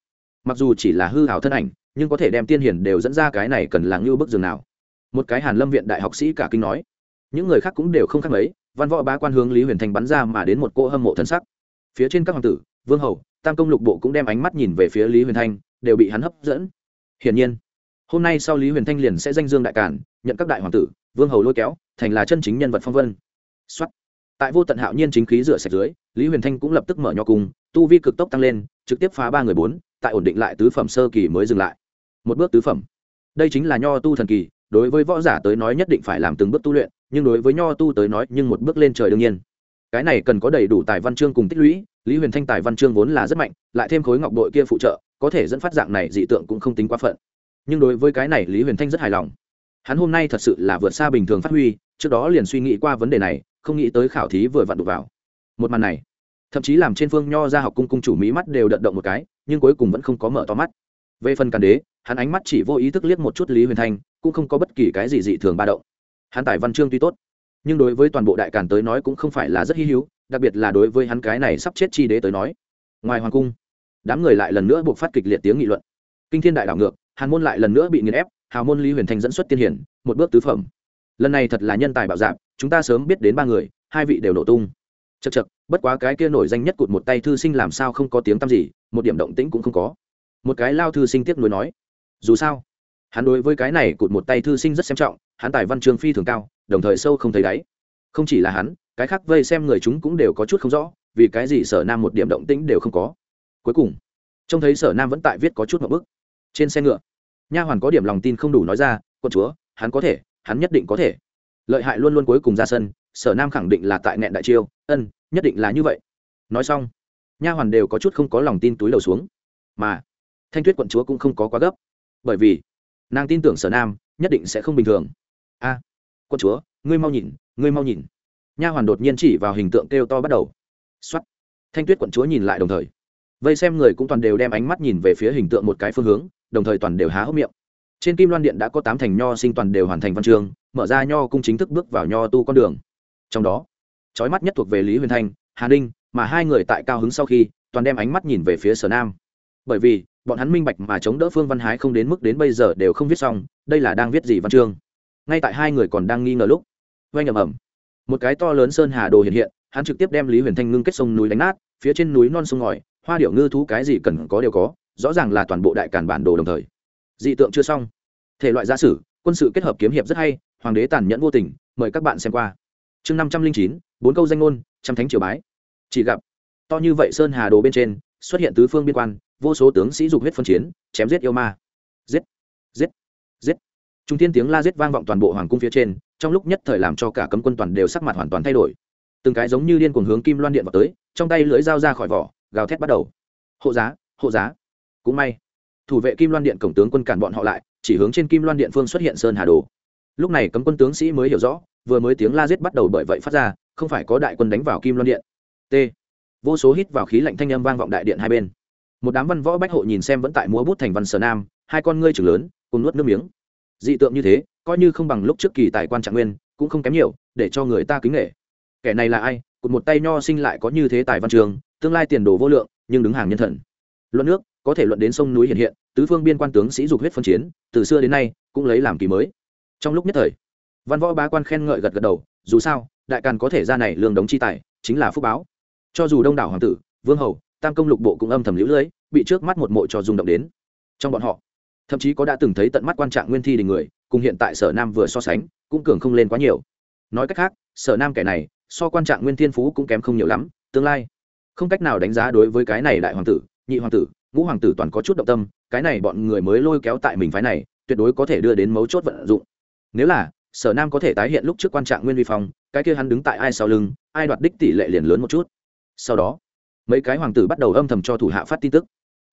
Mặc dù chỉ là hư hảo thân ảnh, nhưng có thể đem tiên hiền đều dẫn ra cái này cần là ngưu bức giường nào. Một cái hàn lâm viện đại học sĩ cả kinh nói. Những người khác cũng đều không khác mấy văn võ bá quan hướng lý huyền thanh bắn ra mà đến một cô hâm mộ thân sắc. Phía trên các hoàng tử, vương hầu, tam công lục bộ cũng đem ánh mắt nhìn về phía lý huyền thanh đều bị hắn hấp dẫn. Hiển nhiên, hôm nay sau lý huyền thanh liền sẽ danh dương đại cản, nhận các đại hoàng tử, vương hầu lôi kéo, thành là chân chính nhân vật phong vân. Xuất tại vô tận hạo nhiên chính khí rửa sạch dưới, lý huyền thanh cũng lập tức mở nho cung, tu vi cực tốc tăng lên, trực tiếp phá ba người bốn, tại ổn định lại tứ phẩm sơ kỳ mới dừng lại. Một bước tứ phẩm. Đây chính là nho tu thần kỳ, đối với võ giả tới nói nhất định phải làm từng bước tu luyện nhưng đối với nho tu tới nói nhưng một bước lên trời đương nhiên. Cái này cần có đầy đủ tài văn chương cùng tích lũy, lý huyền thanh tài văn chương vốn là rất mạnh, lại thêm khối ngọc đội kia phụ trợ, có thể dẫn phát dạng này dị tượng cũng không tính quá phận. Nhưng đối với cái này lý huyền thanh rất hài lòng. Hắn hôm nay thật sự là vượt xa bình thường phát huy, trước đó liền suy nghĩ qua vấn đề này, không nghĩ tới khảo thí vừa vặn đục vào. Một màn này, thậm chí làm trên phương nho ra học cung cung chủ mỹ mắt đều đận động một cái, nhưng cuối cùng vẫn không có mở to mắt. Về phần càn đế, hắn ánh mắt chỉ vô ý thức liếc một chút lý huyền thanh, cũng không có bất kỳ cái gì dị thường ba động hắn tài văn chương tuy tốt, nhưng đối với toàn bộ đại càn tới nói cũng không phải là rất hy hữu, đặc biệt là đối với hắn cái này sắp chết chi đế tới nói. Ngoài hoàng cung, đám người lại lần nữa buộc phát kịch liệt tiếng nghị luận. Kinh thiên đại đảo ngược, hàn môn lại lần nữa bị nghiền ép, hào môn lý huyền thanh dẫn xuất tiên hiển, một bước tứ phẩm. Lần này thật là nhân tài bạo dạp chúng ta sớm biết đến ba người, hai vị đều nổ tung. Chật chật bất quá cái kia nổi danh nhất cụt một tay thư sinh làm sao không có tiếng tăm gì, một điểm động tĩnh cũng không có. Một cái lao thư sinh tiếc nuối nói, dù sao hắn đối với cái này cụt một tay thư sinh rất xem trọng, hắn tài văn chương phi thường cao, đồng thời sâu không thấy đáy. Không chỉ là hắn, cái khác vây xem người chúng cũng đều có chút không rõ, vì cái gì sở nam một điểm động tĩnh đều không có. Cuối cùng, trông thấy sở nam vẫn tại viết có chút một bức. Trên xe ngựa, nha hoàn có điểm lòng tin không đủ nói ra con chúa, hắn có thể, hắn nhất định có thể. Lợi hại luôn luôn cuối cùng ra sân, sở nam khẳng định là tại nghẹn đại chiêu, ân, nhất định là như vậy. Nói xong, nha hoàn đều có chút không có lòng tin túi đầu xuống. Mà, thanh tuyết quận chúa cũng không có quá gấp, bởi vì nàng tin tưởng sở nam nhất định sẽ không bình thường. A à, chúa ngươi mau nhìn ngươi mau nhìn. Nha hoàn đột nhiên chỉ vào hình tượng kêu to bắt đầu. X o á t thanh tuyết quận chúa nhìn lại đồng thời. Vây xem người cũng toàn đều đem ánh mắt nhìn về phía hình tượng một cái phương hướng đồng thời toàn đều há hốc miệng. Trên kim loan điện đã có tám thành nho sinh toàn đều hoàn thành văn chương mở ra nho cung chính thức bước vào nho tu con đường. Trong đó trói mắt nhất thuộc về lý huyền thanh hà ninh mà hai người tại cao hứng sau khi toàn đem ánh mắt nhìn về phía sở nam. Bởi vì bọn hắn minh bạch mà chống đỡ phương văn hái không đến mức đến bây giờ đều không viết xong, đây là đang viết gì văn chương? Ngay tại hai người còn đang nghi ngờ lúc oanh ầm ầm. Một cái to lớn sơn hà đồ hiện hiện, hắn trực tiếp đem lý huyền thanh ngưng kết sông núi đánh nát, phía trên núi non sông ngòi, hoa điệu ngư thú cái gì cần có đều có, rõ ràng là toàn bộ đại cản bản đồ đồng thời. Dị tượng chưa xong. Thể loại gia sử, quân sự kết hợp kiếm hiệp rất hay, hoàng đế tàn nhẫn vô tình, mời các bạn xem qua. Chương năm trăm linh chín, bốn câu danh ngôn, trăm thánh triều bái. Chỉ gặp, to như vậy sơn hà đồ bên trên, xuất hiện tứ phương biên quan vô số tướng sĩ dục huyết phân chiến, chém giết yêu ma. Giết giết giết. Trung thiên tiếng la giết vang vọng toàn bộ hoàng cung phía trên, trong lúc nhất thời làm cho cả cấm quân toàn đều sắc mặt hoàn toàn thay đổi. Từng cái giống như điên cuồng hướng kim loan điện vào tới, trong tay lưỡi dao ra khỏi vỏ, gào thét bắt đầu. Hộ giá hộ giá. Cũng may, thủ vệ kim loan điện cổng tướng quân cản bọn họ lại, chỉ hướng trên kim loan điện phương xuất hiện sơn hà đồ. Lúc này cấm quân tướng sĩ mới hiểu rõ, vừa mới tiếng la giết bắt đầu bởi vậy phát ra, không phải có đại quân đánh vào kim loan điện. T. Vô số hít vào khí lạnh thanh âm vang vọng đại điện hai bên một đám văn võ bách hộ nhìn xem vẫn tại múa bút thành văn sở nam, hai con ngươi trưởng lớn, cùng nuốt nước miếng. Dị tượng như thế, coi như không bằng lúc trước kỳ tài quan trạng nguyên, cũng không kém nhiều, để cho người ta kính nghệ kẻ này là ai? Cụt một tay nho sinh lại có như thế tài văn trường, tương lai tiền đồ vô lượng, nhưng đứng hàng nhân thần. Luận nước, có thể luận đến sông núi hiện hiện, tứ phương biên quan tướng sĩ dục huyết phân chiến, từ xưa đến nay, cũng lấy làm kỳ mới. Trong lúc nhất thời, văn võ bá quan khen ngợi gật gật đầu, dù sao, đại càn có thể ra này lương đống chi tài, chính là phúc báo. Cho dù đông đảo hoàng tử, vương hầu tam công lục bộ cũng âm thầm lũ lưỡi bị trước mắt một mộ trò rung động đến. Trong bọn họ, thậm chí có đã từng thấy tận mắt quan trạng nguyên thi đình người, cùng hiện tại sở nam vừa so sánh, cũng cường không lên quá nhiều. Nói cách khác, sở nam kẻ này, so quan trạng nguyên thiên phú cũng kém không nhiều lắm, tương lai. Không cách nào đánh giá đối với cái này đại hoàng tử, nhị hoàng tử, ngũ hoàng tử toàn có chút động tâm, cái này bọn người mới lôi kéo tại mình phái này, tuyệt đối có thể đưa đến mấu chốt vận dụng. Nếu là, sở nam có thể tái hiện lúc trước quan trạng nguyên vi phong, cái kia hắn đứng tại ai sau lưng, ai đoạt đích tỷ lệ liền lớn một chút. Sau đó mấy cái hoàng tử bắt đầu âm thầm cho thủ hạ phát tin tức.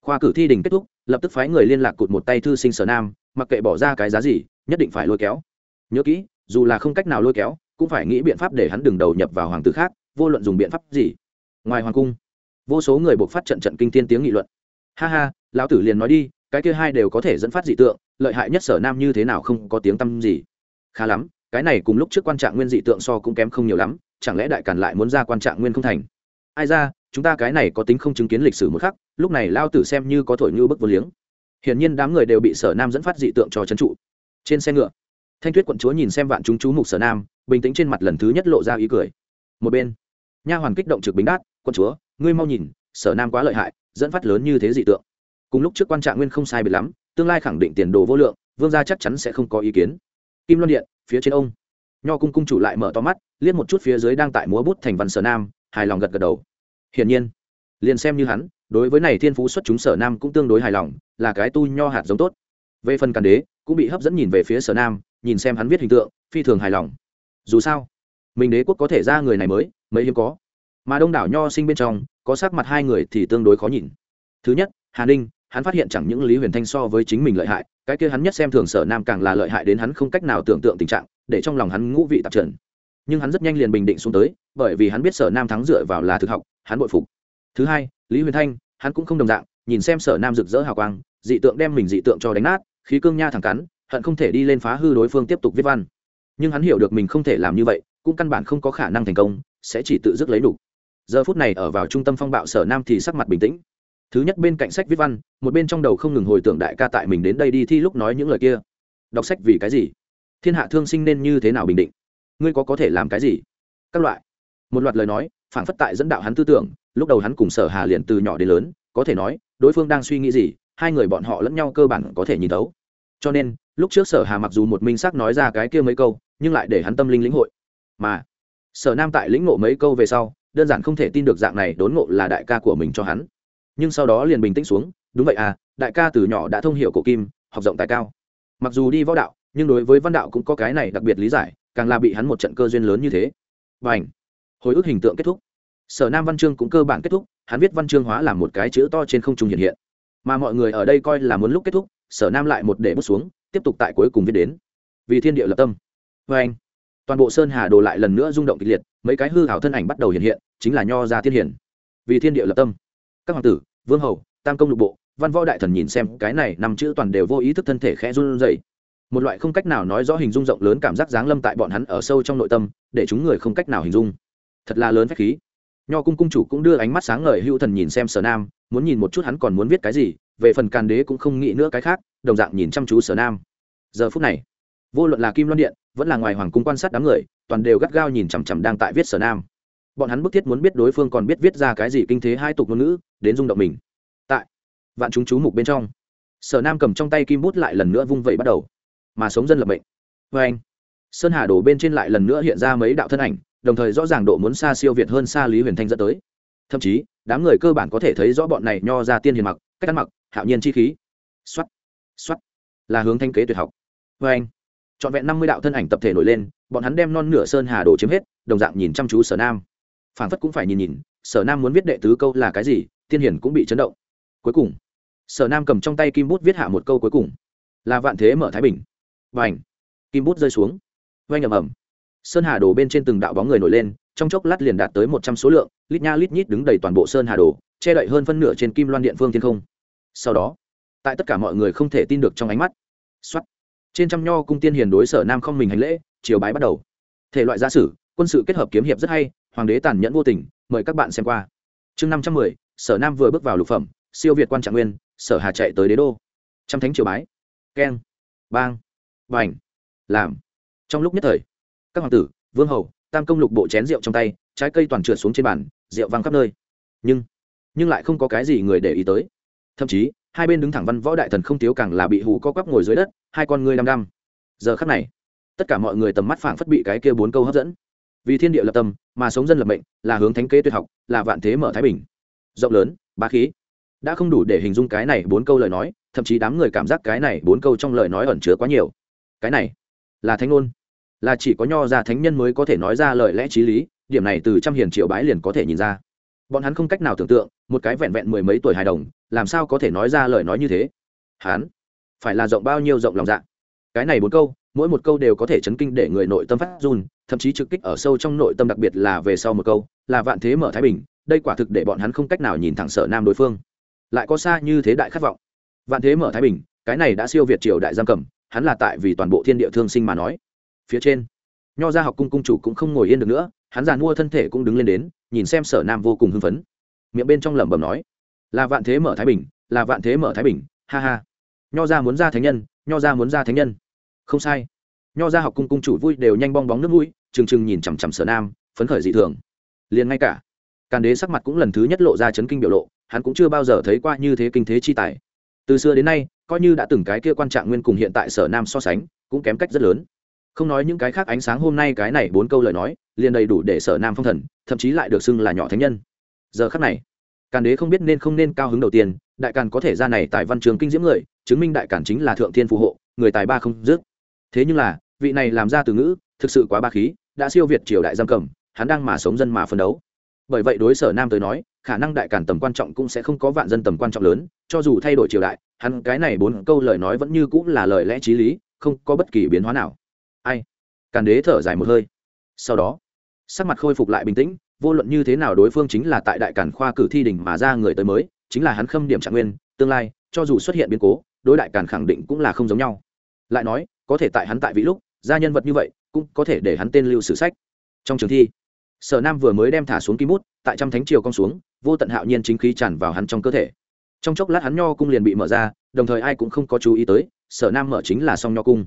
Khoa cử thi đình kết thúc, lập tức phái người liên lạc cụt một tay thư sinh sở nam, mặc kệ bỏ ra cái giá gì, nhất định phải lôi kéo. Nhớ kỹ, dù là không cách nào lôi kéo, cũng phải nghĩ biện pháp để hắn đừng đầu nhập vào hoàng tử khác, vô luận dùng biện pháp gì. Ngoài hoàng cung, vô số người buộc phát trận trận kinh thiên tiếng nghị luận. Ha ha, lão tử liền nói đi, cái kia hai đều có thể dẫn phát dị tượng, lợi hại nhất sở nam như thế nào không có tiếng tăm gì. Khá lắm, cái này cùng lúc trước quan trạng nguyên dị tượng so cũng kém không nhiều lắm, chẳng lẽ đại càn lại muốn ra quan trạng nguyên không thành? Ai ra chúng ta cái này có tính không chứng kiến lịch sử một khắc, lúc này lao tử xem như có thổi như bức vô liếng. Hiển nhiên đám người đều bị sở nam dẫn phát dị tượng cho trấn trụ. Trên xe ngựa, thanh tuyết quận chúa nhìn xem vạn chúng chú mục sở nam, bình tĩnh trên mặt lần thứ nhất lộ ra ý cười. Một bên, nha hoàn kích động trực bính đát, quận chúa, ngươi mau nhìn, sở nam quá lợi hại, dẫn phát lớn như thế dị tượng. Cùng lúc trước quan trạng nguyên không sai biệt lắm, tương lai khẳng định tiền đồ vô lượng, vương gia chắc chắn sẽ không có ý kiến. Kim loan điện, phía trên ông. Nho cung cung chủ lại mở to mắt, liếc một chút phía dưới đang tại múa bút thành văn sở nam, hài lòng gật gật đầu hiển nhiên. Liền xem như hắn, đối với này thiên phú xuất chúng sở nam cũng tương đối hài lòng, là cái tu nho hạt giống tốt. Về phần càn đế, cũng bị hấp dẫn nhìn về phía sở nam, nhìn xem hắn viết hình tượng, phi thường hài lòng. Dù sao, mình đế quốc có thể ra người này mới, mấy hiếm có. Mà đông đảo nho sinh bên trong, có sắc mặt hai người thì tương đối khó nhìn. Thứ nhất, hà ninh, hắn phát hiện chẳng những lý huyền thanh so với chính mình lợi hại, cái kia hắn nhất xem thường sở nam càng là lợi hại đến hắn không cách nào tưởng tượng tình trạng, để trong lòng hắn ngũ vị tạp trần nhưng hắn rất nhanh liền bình định xuống tới, bởi vì hắn biết sở nam thắng dựa vào là thực học, hắn bội phục. Thứ hai, lý huyền thanh, hắn cũng không đồng dạng, nhìn xem sở nam rực rỡ hào quang, dị tượng đem mình dị tượng cho đánh nát, khí cương nha thẳng cắn, hận không thể đi lên phá hư đối phương tiếp tục viết văn. Nhưng hắn hiểu được mình không thể làm như vậy, cũng căn bản không có khả năng thành công, sẽ chỉ tự dứt lấy đủ. Giờ phút này ở vào trung tâm phong bạo sở nam thì sắc mặt bình tĩnh. Thứ nhất bên cạnh sách viết văn, một bên trong đầu không ngừng hồi tưởng đại ca tại mình đến đây đi thi lúc nói những lời kia. Đọc sách vì cái gì? Thiên hạ thương sinh nên như thế nào bình định? Ngươi có có thể làm cái gì? Các loại. Một loạt lời nói phản phất tại dẫn đạo hắn tư tưởng, lúc đầu hắn cùng sở hà liền từ nhỏ đến lớn, có thể nói, đối phương đang suy nghĩ gì, hai người bọn họ lẫn nhau cơ bản có thể nhìn thấu. Cho nên, lúc trước sở hà mặc dù một minh xác nói ra cái kia mấy câu, nhưng lại để hắn tâm linh lĩnh hội. Mà, sở nam tại lĩnh ngộ mấy câu về sau, đơn giản không thể tin được dạng này đốn ngộ là đại ca của mình cho hắn. Nhưng sau đó liền bình tĩnh xuống, đúng vậy à đại ca từ nhỏ đã thông hiểu cổ kim, học rộng tài cao. Mặc dù đi võ đạo, nhưng đối với văn đạo cũng có cái này đặc biệt lý giải càng là bị hắn một trận cơ duyên lớn như thế. Và ảnh hồi ức hình tượng kết thúc. Sở nam văn chương cũng cơ bản kết thúc, hắn viết văn chương hóa làm một cái chữ to trên không trung hiện hiện. Mà mọi người ở đây coi là muốn lúc kết thúc, sở nam lại một để bút xuống, tiếp tục tại cuối cùng viết đến. Vì thiên địa lập tâm. Vê anh toàn bộ sơn hà đồ lại lần nữa rung động kịch liệt, mấy cái hư hảo thân ảnh bắt đầu hiện hiện, chính là nho gia thiên hiển. Vì thiên địa lập tâm. Các hoàng tử, vương hầu, tam công lục bộ, văn võ đại thần nhìn xem cái này nằm chữ toàn đều vô ý thức thân thể khẽ run rẩy một loại không cách nào nói rõ hình dung rộng lớn cảm giác giáng lâm tại bọn hắn ở sâu trong nội tâm, để chúng người không cách nào hình dung. Thật là lớn phách khí. Nho cung cung chủ cũng đưa ánh mắt sáng ngời hữu thần nhìn xem sở nam, muốn nhìn một chút hắn còn muốn viết cái gì, về phần càn đế cũng không nghĩ nữa cái khác, đồng dạng nhìn chăm chú sở nam. Giờ phút này, vô luận là kim loan điện, vẫn là ngoài hoàng cung quan sát đám người, toàn đều gắt gao nhìn chằm chằm đang tại viết sở nam. Bọn hắn bức thiết muốn biết đối phương còn biết viết ra cái gì kinh thế hai tục ngôn ngữ, đến rung động mình. Tại vạn chúng chú mục bên trong, sở nam cầm trong tay kim bút lại lần nữa vung vẩy bắt đầu mà sống dân lập mệnh. vê anh, sơn hà đổ bên trên lại lần nữa hiện ra mấy đạo thân ảnh, đồng thời rõ ràng độ muốn xa siêu việt hơn xa lý huyền thanh dẫn tới. Thậm chí, đám người cơ bản có thể thấy rõ bọn này nho ra tiên hiền mặc, cách ăn mặc, hạo nhiên chi khí. X o á t x o á t là hướng thanh kế tuyệt học. Vê anh, trọn vẹn năm mươi đạo thân ảnh tập thể nổi lên, bọn hắn đem non nửa sơn hà đổ chiếm hết, đồng dạng nhìn chăm chú sở nam. Phản phất cũng phải nhìn nhìn, sở nam muốn viết đệ tứ câu là cái gì, tiên hiển cũng bị chấn động. Cuối cùng, sở nam cầm trong tay kim bút viết hạ một câu cuối cùng. Là vạn thế mở thái bình và ảnh. Kim bút rơi xuống. Vanh ầm ầm. Sơn hà đồ bên trên từng đạo bóng người nổi lên, trong chốc lát liền đạt tới một trăm số lượng, lít nha lít nhít đứng đầy toàn bộ sơn hà đồ, che đậy hơn phân nửa trên kim loan điện phương thiên không. Sau đó, tại tất cả mọi người không thể tin được trong ánh mắt xuất trên trăm nho cung tiên hiền đối sở nam không mình hành lễ chiều bái bắt đầu. Thể loại gia sử, quân sự kết hợp kiếm hiệp rất hay, hoàng đế tàn nhẫn vô tình, mời các bạn xem qua. Chương năm trăm mười, sở nam vừa bước vào lục phẩm, siêu việt quan trạng nguyên, sở hà chạy tới đế đô. Trăm thánh triều bái. Keng. Bang vành làm. Trong lúc nhất thời, các hoàng tử, vương hầu, tam công lục bộ chén rượu trong tay, trái cây toàn trượt xuống trên bàn, rượu văng khắp nơi. Nhưng nhưng lại không có cái gì người để ý tới. Thậm chí, hai bên đứng thẳng văn võ đại thần không thiếu càng là bị hù co quắp ngồi dưới đất, hai con ngươi đăm đăm. Giờ khắc này, tất cả mọi người tầm mắt phảng phất bị cái kia bốn câu hấp dẫn. Vì thiên địa lập tâm, mà sống dân lập mệnh, là hướng thánh kế tuyệt học, là vạn thế mở thái bình. Rộng lớn, bá khí. Đã không đủ để hình dung cái này bốn câu lời nói, thậm chí đám người cảm giác cái này bốn câu trong lời nói ẩn chứa quá nhiều cái này là thánh ngôn, là chỉ có nho ra thánh nhân mới có thể nói ra lời lẽ t r í lý, điểm này từ trăm hiền triệu bái liền có thể nhìn ra. Bọn hắn không cách nào tưởng tượng, một cái vẹn vẹn mười mấy tuổi hài đồng, làm sao có thể nói ra lời nói như thế? Hắn phải là rộng bao nhiêu rộng lòng dạ? Cái này bốn câu, mỗi một câu đều có thể chấn kinh để người nội tâm phát run, thậm chí trực kích ở sâu trong nội tâm đặc biệt là về sau một câu, là vạn thế mở thái bình, đây quả thực để bọn hắn không cách nào nhìn thẳng sở nam đối phương. Lại có xa như thế đại khát vọng. Vạn thế mở thái bình, cái này đã siêu việt triều đại giam cầm hắn là tại vì toàn bộ thiên địa thương sinh mà nói. Phía trên, nho gia học cung cung chủ cũng không ngồi yên được nữa, hắn giàn mua thân thể cũng đứng lên đến, nhìn xem sở nam vô cùng hưng phấn. Miệng bên trong lẩm bẩm nói, là vạn thế mở thái bình, là vạn thế mở thái bình, ha ha. Nho gia muốn ra thánh nhân, nho gia muốn ra thánh nhân. Không sai. Nho gia học cung cung chủ vui đều nhanh bong bóng nước mũi, trừng trừng nhìn chằm chằm sở nam, phấn khởi dị thường. Liền ngay cả, càn đế sắc mặt cũng lần thứ nhất lộ ra chấn kinh biểu lộ, hắn cũng chưa bao giờ thấy qua như thế kinh thế chi tài. Từ xưa đến nay coi như đã từng cái kia quan trạng nguyên cùng hiện tại sở nam so sánh, cũng kém cách rất lớn. Không nói những cái khác ánh sáng hôm nay cái này bốn câu lời nói, liền đầy đủ để sở nam phong thần, thậm chí lại được xưng là nhỏ thánh nhân. Giờ khắc này, càn đế không biết nên không nên cao hứng đầu tiên, đại càn có thể ra này tại văn trường kinh diễm người, chứng minh đại càn chính là thượng thiên phù hộ, người tài ba không dứt. Thế nhưng là, vị này làm ra từ ngữ, thực sự quá ba khí, đã siêu việt triều đại giam cầm, hắn đang mà sống dân mà phân đấu. Bởi vậy đối sở nam tới nói, khả năng đại càn tầm quan trọng cũng sẽ không có vạn dân tầm quan trọng lớn, cho dù thay đổi triều đại hắn cái này bốn câu lời nói vẫn như cũng là lời lẽ t r í lý, không có bất kỳ biến hóa nào. Ai? Càn đế thở dài một hơi. Sau đó, sắc mặt khôi phục lại bình tĩnh, vô luận như thế nào đối phương chính là tại đại càn khoa cử thi đình mà ra người tới mới, chính là hắn khâm điểm trạng nguyên, tương lai, cho dù xuất hiện biến cố, đối đại càn khẳng định cũng là không giống nhau. Lại nói, có thể tại hắn tại vị lúc ra nhân vật như vậy, cũng có thể để hắn tên lưu sử sách. Trong trường thi, sở nam vừa mới đem thả xuống kim bút, tại trăm thánh triều cong xuống, vô tận hạo nhiên chính khí tràn vào hắn trong cơ thể trong chốc lát hắn nho cung liền bị mở ra, đồng thời ai cũng không có chú ý tới, sở nam mở chính là song nho cung.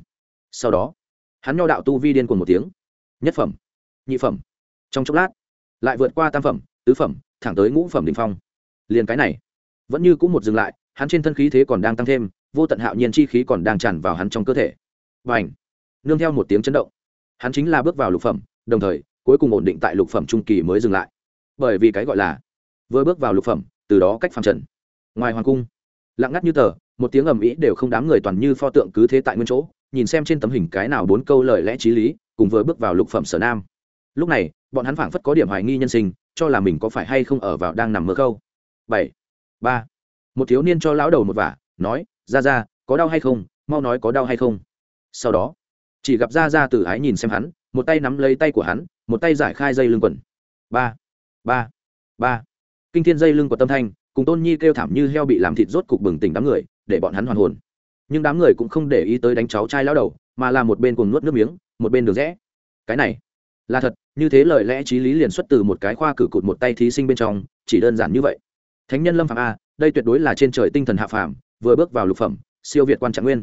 Sau đó, hắn nho đạo tu vi điên cuồng một tiếng. Nhất phẩm, nhị phẩm. Trong chốc lát, lại vượt qua tam phẩm, tứ phẩm, thẳng tới ngũ phẩm đ ỉ n h phong. Liền cái này, vẫn như cũng một dừng lại, hắn trên thân khí thế còn đang tăng thêm, vô tận hạo nhiên chi khí còn đang tràn vào hắn trong cơ thể. Và ảnh nương theo một tiếng chấn động, hắn chính là bước vào lục phẩm, đồng thời, cuối cùng ổn định tại lục phẩm trung kỳ mới dừng lại. Bởi vì cái gọi là, vừa bước vào lục phẩm, từ đó cách phàm trần ngoài hoàng cung, lặng ngắt như tờ, một tiếng ầm ĩ đều không đám người toàn như pho tượng cứ thế tại nguyên chỗ, nhìn xem trên tấm hình cái nào bốn câu lời lẽ t r í lý, cùng với bước vào lục phẩm sở nam. Lúc này, bọn hắn phảng phất có điểm hoài nghi nhân sinh, cho là mình có phải hay không ở vào đang nằm mơ câu bảy, ba. Một thiếu niên cho lão đầu một vả, nói ra ra có đau hay không? Mau nói có đau hay không. Sau đó, chỉ gặp ra ra từ ái nhìn xem hắn, một tay nắm lấy tay của hắn, một tay giải khai dây lưng quần. Ba ba ba. Kinh thiên dây lưng của tâm thanh cùng tôn nhi kêu thảm như heo bị làm thịt rốt cục bừng tỉnh đám người, để bọn hắn hoàn hồn. Nhưng đám người cũng không để ý tới đánh cháu trai lao đầu, mà là một bên cùng nuốt nước miếng, một bên đường rẽ. Cái này, là thật, như thế lời lẽ t r í lý liền xuất từ một cái khoa cử cụt một tay thí sinh bên trong, chỉ đơn giản như vậy. Thánh nhân lâm phạm a, đây tuyệt đối là trên trời tinh thần hạ phàm, vừa bước vào lục phẩm, siêu việt quan trạng nguyên.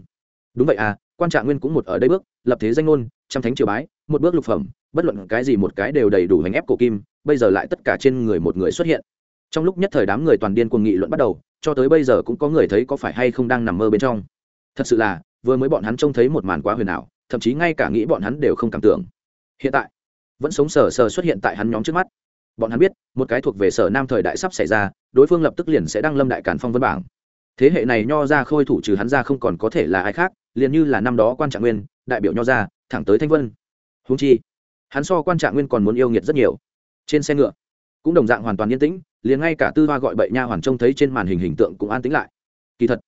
Đúng vậy à quan trạng nguyên cũng một ở đây bước, lập thế danh ngôn, trăm thánh triều bái, một bước lục phẩm, bất luận cái gì một cái đều đầy đủ hành ép cổ kim, bây giờ lại tất cả trên người một người xuất hiện trong lúc nhất thời đám người toàn điên cuồng nghị luận bắt đầu, cho tới bây giờ cũng có người thấy có phải hay không đang nằm mơ bên trong. Thật sự là, vừa mới bọn hắn trông thấy một màn quá huyền ảo, thậm chí ngay cả nghĩ bọn hắn đều không cảm tưởng. Hiện tại, vẫn sống sờ sờ xuất hiện tại hắn nhóm trước mắt. Bọn hắn biết, một cái thuộc về sở nam thời đại sắp xảy ra, đối phương lập tức liền sẽ đăng lâm đại cản phong vân bảng. Thế hệ này nho ra khôi thủ trừ hắn ra không còn có thể là ai khác, liền như là năm đó quan trạng nguyên, đại biểu nho ra, thẳng tới thanh vân. Húng chi, hắn so quan trạng nguyên còn muốn yêu nghiệt rất nhiều. Trên xe ngựa, cũng đồng dạng hoàn toàn yên tĩnh liền ngay cả tư hoa gọi bậy nha hoàn trông thấy trên màn hình hình tượng cũng an tĩnh lại. Kỳ thật,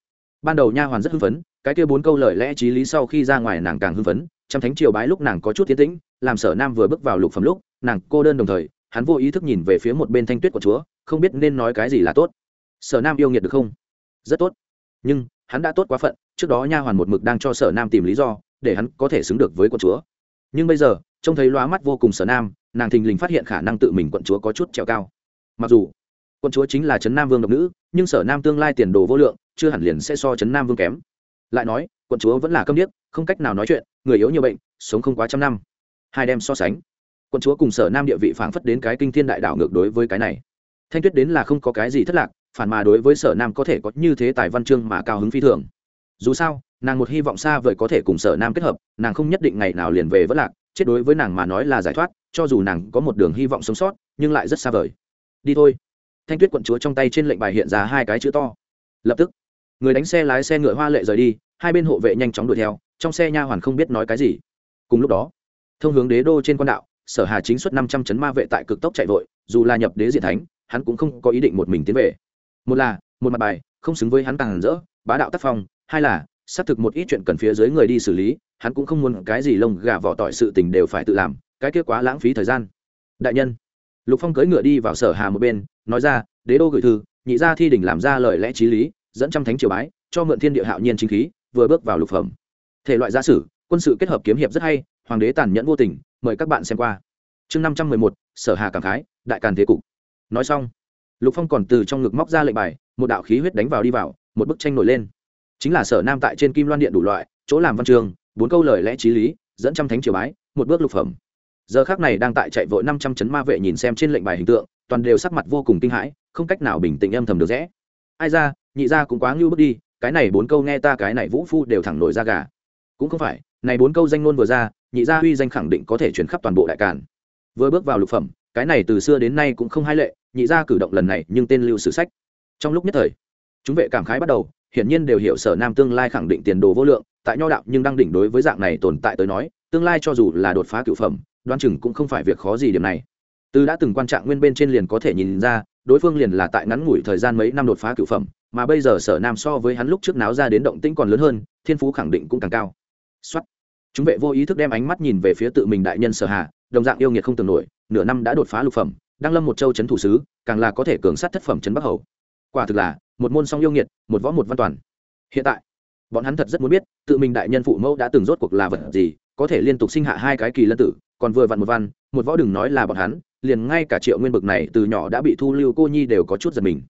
ban đầu nha hoàn rất hưng phấn, cái kia bốn câu lời lẽ t r í lý sau khi ra ngoài nàng càng hưng phấn, trăm thánh triều bái lúc nàng có chút tiến tĩnh, làm sở nam vừa bước vào lục phẩm lúc, nàng cô đơn đồng thời, hắn vô ý thức nhìn về phía một bên thanh tuyết của chúa, không biết nên nói cái gì là tốt. Sở nam yêu nghiệt được không? Rất tốt. Nhưng, hắn đã tốt quá phận, trước đó nha hoàn một mực đang cho sở nam tìm lý do, để hắn có thể xứng được với quận chúa. Nhưng bây giờ, trông thấy lóa mắt vô cùng sở nam, nàng thình lình phát hiện khả năng tự mình quận chúa có chút trèo cao. Mặc dù quân chúa chính là trấn nam vương độc nữ, nhưng sở nam tương lai tiền đồ vô lượng, chưa hẳn liền sẽ so trấn nam vương kém. Lại nói, quân chúa vẫn là câm điếc, không cách nào nói chuyện, người yếu nhiều bệnh, sống không quá trăm năm. Hai đem so sánh. Quân chúa cùng sở nam địa vị phảng phất đến cái kinh thiên đại đảo ngược đối với cái này. Thanh tuyết đến là không có cái gì thất lạc, phản mà đối với sở nam có thể có như thế tài văn chương mà cao hứng phi thường. Dù sao, nàng một hy vọng xa vời có thể cùng sở nam kết hợp, nàng không nhất định ngày nào liền về vất lạc, chết đối với nàng mà nói là giải thoát, cho dù nàng có một đường hy vọng sống sót, nhưng lại rất xa vời. Đi thôi thanh tuyết quận chúa trong tay trên lệnh bài hiện ra hai cái chữ to. Lập tức, người đánh xe lái xe ngựa hoa lệ rời đi, hai bên hộ vệ nhanh chóng đuổi theo, trong xe nha hoàn không biết nói cái gì. Cùng lúc đó, thông hướng đế đô trên quan đạo, sở hà chính xuất năm trăm chấn ma vệ tại cực tốc chạy vội, dù là nhập đế diện thánh, hắn cũng không có ý định một mình tiến về. Một là, một mặt bài, không xứng với hắn càng rỡ, bá đạo tác phong, hai là, xác thực một ít chuyện cần phía dưới người đi xử lý, hắn cũng không muốn cái gì lông gà vỏ tỏi sự tình đều phải tự làm, cái kia quá lãng phí thời gian. Đại nhân, lục phong cưỡi ngựa đi vào sở hà một bên nói ra, đế đô gửi thư, nhị gia thi đình làm ra lời lẽ t r í lý, dẫn trăm thánh triều bái, cho mượn thiên địa hạo nhiên chính khí, vừa bước vào lục phẩm. Thể loại gia sử, quân sự kết hợp kiếm hiệp rất hay, hoàng đế tàn nhẫn vô tình, mời các bạn xem qua. Chương năm trăm mười một, sở hà cảm khái, đại càn thế cục. Nói xong, lục phong còn từ trong ngực móc ra lệnh bài, một đạo khí huyết đánh vào đi vào, một bức tranh nổi lên. Chính là sở nam tại trên kim loan điện đủ loại, chỗ làm văn trường, bốn câu lời lẽ t r í lý, dẫn trăm thánh triều bái, một bước lục phẩm. Giờ khác này đang tại chạy vội năm trăm chấn ma vệ nhìn xem trên lệnh bài hình tượng toàn đều sắc mặt vô cùng kinh hãi, không cách nào bình tĩnh âm thầm được rẽ. Ai ra, nhị ra cũng quá ngưu bước đi, cái này bốn câu nghe ta, cái này vũ phu đều thẳng nổi ra gà. Cũng không phải, này bốn câu danh ngôn vừa ra, nhị gia huy danh khẳng định có thể chuyển khắp toàn bộ đại càn. Vừa bước vào lục phẩm, cái này từ xưa đến nay cũng không hai lệ, nhị gia cử động lần này nhưng tên lưu sử sách. Trong lúc nhất thời, chúng vệ cảm khái bắt đầu, hiển nhiên đều hiểu sở nam tương lai khẳng định tiền đồ vô lượng, tại nho đạo nhưng đang đỉnh đối với dạng này tồn tại tới nói, tương lai cho dù là đột phá cựu phẩm đoan chừng cũng không phải việc khó gì điểm này từ đã từng quan trạng nguyên bên trên liền có thể nhìn ra, đối phương liền là tại ngắn ngủi thời gian mấy năm đột phá cựu phẩm, mà bây giờ sở nam so với hắn lúc trước náo ra đến động tĩnh còn lớn hơn, thiên phú khẳng định cũng càng cao. Xuất chúng vệ vô ý thức đem ánh mắt nhìn về phía tự mình đại nhân sở hà, đồng dạng yêu nghiệt không tưởng nổi, nửa năm đã đột phá lục phẩm, đang lâm một châu chấn thủ sứ, càng là có thể cường sát thất phẩm chấn bắc hầu. Quả thực là, một môn song yêu nghiệt, một võ một văn toàn. Hiện tại, bọn hắn thật rất muốn biết, tự mình đại nhân phụ mẫu đã từng rốt cuộc là vật gì, có thể liên tục sinh hạ hai cái kỳ lân tử, còn vừa vặn một văn, một võ đừng nói là bọn hắn liền ngay cả triệu nguyên bực này từ nhỏ đã bị thu lưu cô nhi đều có chút giật mình.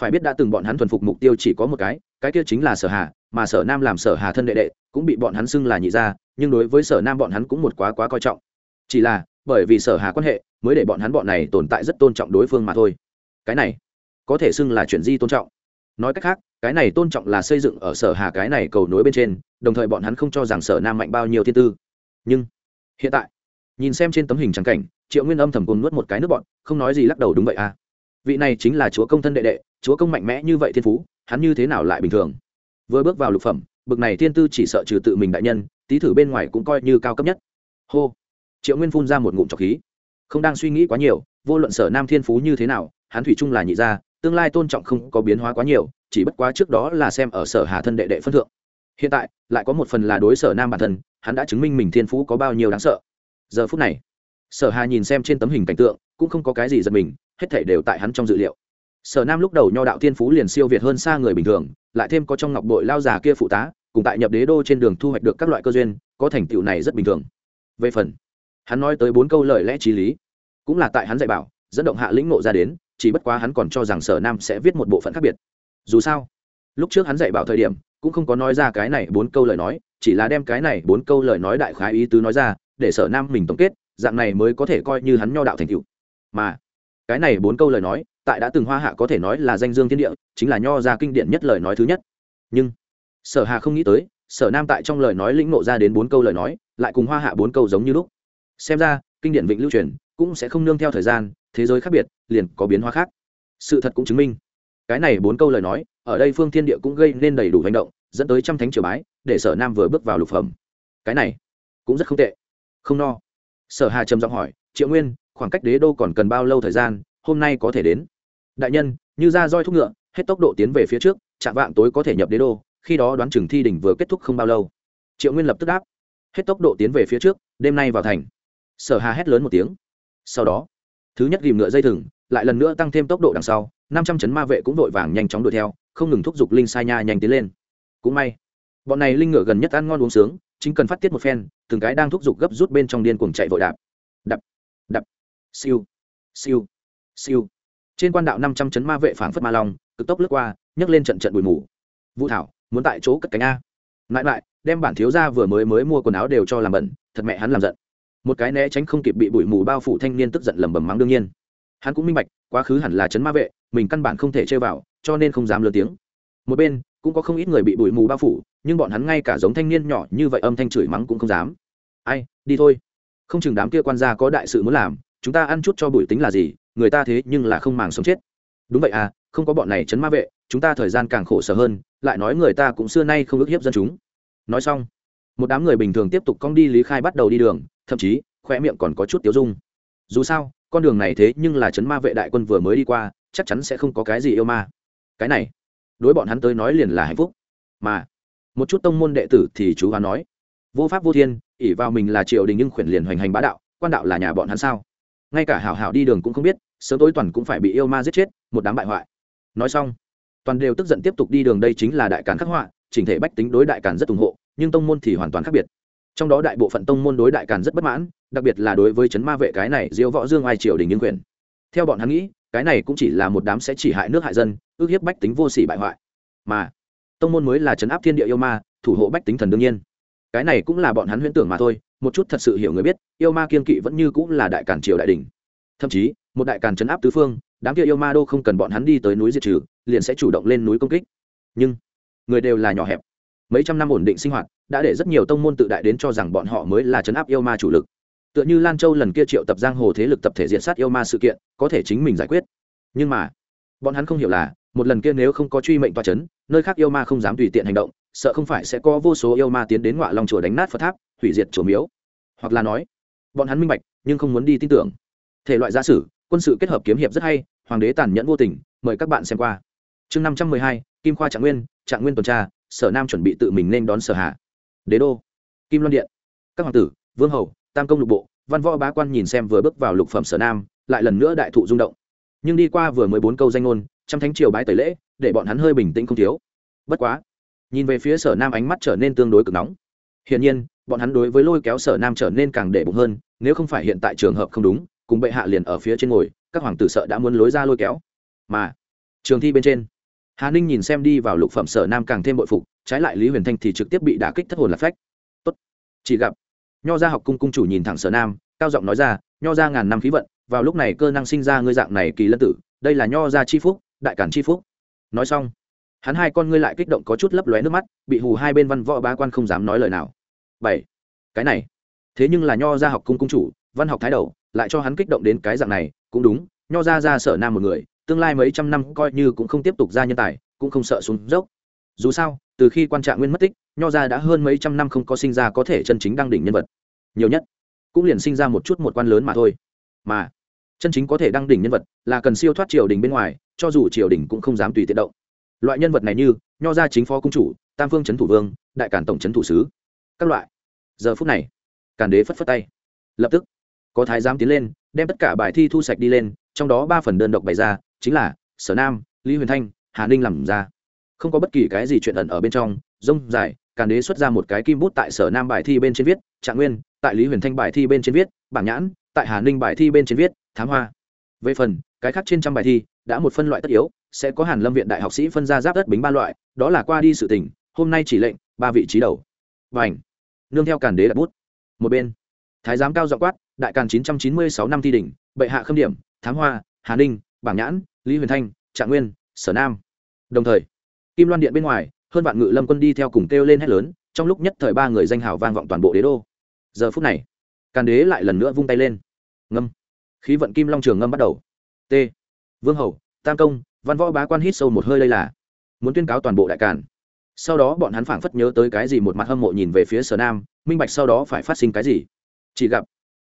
Phải biết đã từng bọn hắn thuần phục mục tiêu chỉ có một cái cái kia chính là sở hà, mà sở nam làm sở hà thân đệ đệ, cũng bị bọn hắn xưng là nhị gia, nhưng đối với sở nam bọn hắn cũng một quá quá coi trọng. Chỉ là, bởi vì sở hà quan hệ, mới để bọn hắn bọn này tồn tại rất tôn trọng đối phương mà thôi. Cái này, có thể xưng là chuyện di tôn trọng. Nói cách khác, cái này tôn trọng là xây dựng ở sở hà cái này cầu nối bên trên, đồng thời bọn hắn không cho rằng sở nam mạnh bao nhiêu thiên tư. Nhưng, hiện tại, nhìn xem trên tấm hình trắng cảnh triệu nguyên âm thầm cùng nuốt một cái nước bọn, không nói gì lắc đầu đúng vậy à. Vị này chính là chúa công thân đệ đệ, chúa công mạnh mẽ như vậy thiên phú, hắn như thế nào lại bình thường? Vừa bước vào lục phẩm, bực này thiên tư chỉ sợ trừ tự mình đại nhân tí thử bên ngoài cũng coi như cao cấp nhất. Hô. Triệu nguyên phun ra một ngụm trọc khí. Không đang suy nghĩ quá nhiều, vô luận sở nam thiên phú như thế nào, hắn thủy chung là nhị gia, tương lai tôn trọng không có biến hóa quá nhiều, chỉ bất quá trước đó là xem ở sở hà thân đệ đệ phân thượng. Hiện tại, lại có một phần là đối sở nam bản thân, hắn đã chứng minh mình thiên phú có bao nhiêu đáng sợ. Giờ phút này sở hà nhìn xem trên tấm hình cảnh tượng, cũng không có cái gì giật mình, hết thể đều tại hắn trong dự liệu. Sở nam lúc đầu nho đạo thiên phú liền siêu việt hơn xa người bình thường, lại thêm có trong ngọc bội lao già kia phụ tá, cùng tại nhập đế đô trên đường thu hoạch được các loại cơ duyên, có thành tựu này rất bình thường. Về phần, hắn nói tới bốn câu lời lẽ t r í lý, cũng là tại hắn dạy bảo, dẫn động hạ lĩnh nộ ra đến, chỉ bất quá hắn còn cho rằng sở nam sẽ viết một bộ phận khác biệt. Dù sao, lúc trước hắn dạy bảo thời điểm, cũng không có nói ra cái này bốn câu lời nói, chỉ là đem cái này bốn câu lời nói đại khái ý tứ nói ra, để sở nam mình tổng kết dạng này mới có thể coi như hắn nho đạo thành tựu. Mà, cái này bốn câu lời nói, tại đã từng hoa hạ có thể nói là danh dương thiên địa, chính là nho ra kinh điển nhất lời nói thứ nhất. Nhưng, sở hà không nghĩ tới, sở nam tại trong lời nói lĩnh nộ ra đến bốn câu lời nói, lại cùng hoa hạ bốn câu giống như lúc. Xem ra, kinh điển vịnh lưu truyền, cũng sẽ không nương theo thời gian, thế giới khác biệt, liền có biến hóa khác. Sự thật cũng chứng minh, cái này bốn câu lời nói, ở đây phương thiên địa cũng gây nên đầy đủ hành động, dẫn tới trăm thánh triều bái, để sở nam vừa bước vào lục phẩm. Cái này, cũng rất không tệ. Không no sở hà trầm giọng hỏi, triệu nguyên, khoảng cách đế đô còn cần bao lâu thời gian? Hôm nay có thể đến. Đại nhân, như ra roi thúc ngựa, hết tốc độ tiến về phía trước, chạm vạng tối có thể nhập đế đô, khi đó đoán chừng thi đỉnh vừa kết thúc không bao lâu. Triệu nguyên lập tức đáp, hết tốc độ tiến về phía trước, đêm nay vào thành. Sở hà hét lớn một tiếng. Sau đó, thứ nhất ghìm ngựa dây thừng, lại lần nữa tăng thêm tốc độ đằng sau, năm trăm chấn ma vệ cũng vội vàng nhanh chóng đuổi theo, không ngừng thúc giục linh sai nha nhanh tiến lên. Cũng may, bọn này linh ngựa gần nhất ăn ngon uống sướng chính cần phát tiết một phen, từng cái đang thúc giục gấp rút bên trong điên cuồng chạy vội đạp. Đập đập siêu siêu siêu. Trên quan đạo năm trăm chấn ma vệ phảng phất ma long, cực tốc lướt qua, nhấc lên trận trận bụi mù. Vũ thảo, muốn tại chỗ cất cánh a. Lại lại, đem bản thiếu ra vừa mới mới mua quần áo đều cho làm bẩn, thật mẹ hắn làm giận. Một cái né tránh không kịp bị bụi mù bao phủ thanh niên tức giận lầm bầm mắng đương nhiên. Hắn cũng minh bạch, quá khứ hẳn là chấn ma vệ, mình căn bản không thể chơi vào, cho nên không dám lớn tiếng. Một bên, cũng có không ít người bị bụi mù bao phủ nhưng bọn hắn ngay cả giống thanh niên nhỏ như vậy âm thanh chửi mắng cũng không dám. Ai, đi thôi. Không chừng đám kia quan gia có đại sự muốn làm, chúng ta ăn chút cho bụi tính là gì, người ta thế nhưng là không màng sống chết. Đúng vậy à không có bọn này chấn ma vệ, chúng ta thời gian càng khổ sở hơn, lại nói người ta cũng xưa nay không ức hiếp dân chúng. Nói xong, một đám người bình thường tiếp tục cong đi lý khai bắt đầu đi đường, thậm chí khoe miệng còn có chút tiếu dung. Dù sao, con đường này thế nhưng là chấn ma vệ đại quân vừa mới đi qua, chắc chắn sẽ không có cái gì yêu ma. Cái này, đối bọn hắn tới nói liền là hạnh phúc. Mà một chút tông môn đệ tử thì chú hắn nói, vô pháp vô thiên ỉ vào mình là triều đình nhưng khuyển liền hoành hành bá đạo, quan đạo là nhà bọn hắn sao? Ngay cả hảo hảo đi đường cũng không biết, sớm tối toàn cũng phải bị yêu ma giết chết, một đám bại hoại. Nói xong, toàn đều tức giận tiếp tục đi đường đây chính là đại càn khắc họa, chỉnh thể bách tính đối đại càn rất ủng hộ, nhưng tông môn thì hoàn toàn khác biệt. Trong đó đại bộ phận tông môn đối đại càn rất bất mãn, đặc biệt là đối với chấn ma vệ cái này diễu võ dương ai triều đình nhân quyền theo bọn hắn nghĩ, cái này cũng chỉ là một đám sẽ chỉ hại nước hại dân, ước hiếp bách tính vô sỉ bại hoại. Mà tông môn mới là chấn áp thiên địa yêu ma, thủ hộ bách tính thần đương nhiên. Cái này cũng là bọn hắn huyễn tưởng mà thôi, một chút thật sự hiểu người biết, yêu ma kiên kỵ vẫn như cũng là đại cản triều đại đình thậm chí, một đại càn chấn áp tứ phương, đám kia yêu ma đô không cần bọn hắn đi tới núi diệt trừ, liền sẽ chủ động lên núi công kích. Nhưng, người đều là nhỏ hẹp. Mấy trăm năm ổn định sinh hoạt, đã để rất nhiều tông môn tự đại đến cho rằng bọn họ mới là chấn áp yêu ma chủ lực. Tựa như lan châu lần kia triệu tập giang hồ thế lực tập thể diện sát yêu ma sự kiện, có thể chính mình giải quyết. Nhưng mà, bọn hắn không hiểu là, một lần kia nếu không có truy mệnh toa chấn nơi khác yêu ma không dám tùy tiện hành động, sợ không phải sẽ có vô số yêu ma tiến đến ngọa lòng chùa đánh nát phật tháp, hủy diệt chùa miếu. Hoặc là nói, bọn hắn minh bạch, nhưng không muốn đi tin tưởng. Thể loại giả sử, quân sự kết hợp kiếm hiệp rất hay, hoàng đế tàn nhẫn vô tình, mời các bạn xem qua. Chương năm trăm mười hai, kim khoa trạng nguyên trạng nguyên tuần tra, sở nam chuẩn bị tự mình nên đón sở hạ đế đô, kim loan điện. Các hoàng tử, vương hầu, tam công lục bộ, văn võ bá quan nhìn xem vừa bước vào lục phẩm sở nam, lại lần nữa đại thụ rung động. Nhưng đi qua vừa mười bốn câu danh ngôn, trăm thánh triều bái tẩy lễ để bọn hắn hơi bình tĩnh không thiếu. Bất quá, nhìn về phía sở nam ánh mắt trở nên tương đối cực nóng. Hiển nhiên, bọn hắn đối với lôi kéo sở nam trở nên càng để bụng hơn, nếu không phải hiện tại trường hợp không đúng, cùng bệ hạ liền ở phía trên ngồi, các hoàng tử sợ đã muốn lối ra lôi kéo. Mà, trường thi bên trên, hà ninh nhìn xem đi vào lục phẩm sở nam càng thêm bội phục, trái lại lý huyền thanh thì trực tiếp bị đả kích thất hồn lạc phách. Tốt, chỉ gặp, nho gia học cung cung chủ nhìn thẳng sở nam, cao giọng nói ra, nho gia ngàn năm khí vận, vào lúc này cơ năng sinh ra ngươi dạng này kỳ lân tử, đây là nho gia chi phúc, đại cản chi phúc nói xong, hắn hai con ngươi lại kích động có chút lấp lóe nước mắt, bị hù hai bên văn võ bá quan không dám nói lời nào. Bảy, cái này, thế nhưng là nho gia học cung cung chủ, văn học thái đầu, lại cho hắn kích động đến cái dạng này, cũng đúng, nho ra ra sở nam một người, tương lai mấy trăm năm coi như cũng không tiếp tục ra nhân tài, cũng không sợ xuống dốc. Dù sao, từ khi quan trạng nguyên mất tích, nho ra đã hơn mấy trăm năm không có sinh ra có thể chân chính đăng đỉnh nhân vật. Nhiều nhất, cũng liền sinh ra một chút một quan lớn mà thôi. Mà chân chính có thể đăng đỉnh nhân vật là cần siêu thoát triều đình bên ngoài, cho dù triều đình cũng không dám tùy tiện động. Loại nhân vật này như nho gia chính phó công chủ, tam phương trấn thủ vương, đại cản tổng trấn thủ sứ. Các loại. Giờ phút này càn đế phất phất tay. Lập tức, có thái giám tiến lên, đem tất cả bài thi thu sạch đi lên, trong đó ba phần đơn độc bày ra, chính là sở nam, lý huyền thanh, hà ninh làm ra. Không có bất kỳ cái gì chuyện ẩn ở bên trong, rông dài càn đế xuất ra một cái kim bút tại sở nam bài thi bên trên viết, trạng nguyên, tại lý huyền thanh bài thi bên trên viết, bảng nhãn tại hà ninh bài thi bên trên viết, thám hoa. Về phần, cái khác trên trăm bài thi, đã một phân loại tất yếu, sẽ có hàn lâm viện đại học sĩ phân ra giáp đất bính ba loại, đó là qua đi sự tình, hôm nay chỉ lệnh, ba vị trí đầu. Và ảnh nương theo càn đế đặt bút. Một bên, thái giám cao dọ quát, đại càn chín trăm chín mươi sáu năm thi đỉnh, bệ hạ khâm điểm, thám hoa, hà ninh, bảng nhãn, lý huyền thanh, trạng nguyên, sở nam. Đồng thời, kim loan điện bên ngoài, hơn vạn ngự lâm quân đi theo cùng kêu lên hét lớn, trong lúc nhất thời ba người danh hào vang vọng toàn bộ đế đô. Giờ phút này, càn đế lại lần nữa vung tay lên ngâm. Khí vận kim long trường ngâm bắt đầu. T. Vương hầu, tam công, văn võ bá quan hít sâu một hơi lây là. Muốn tuyên cáo toàn bộ đại càn. Sau đó bọn hắn phảng phất nhớ tới cái gì một mặt hâm mộ nhìn về phía sở nam, minh bạch sau đó phải phát sinh cái gì. Chỉ gặp,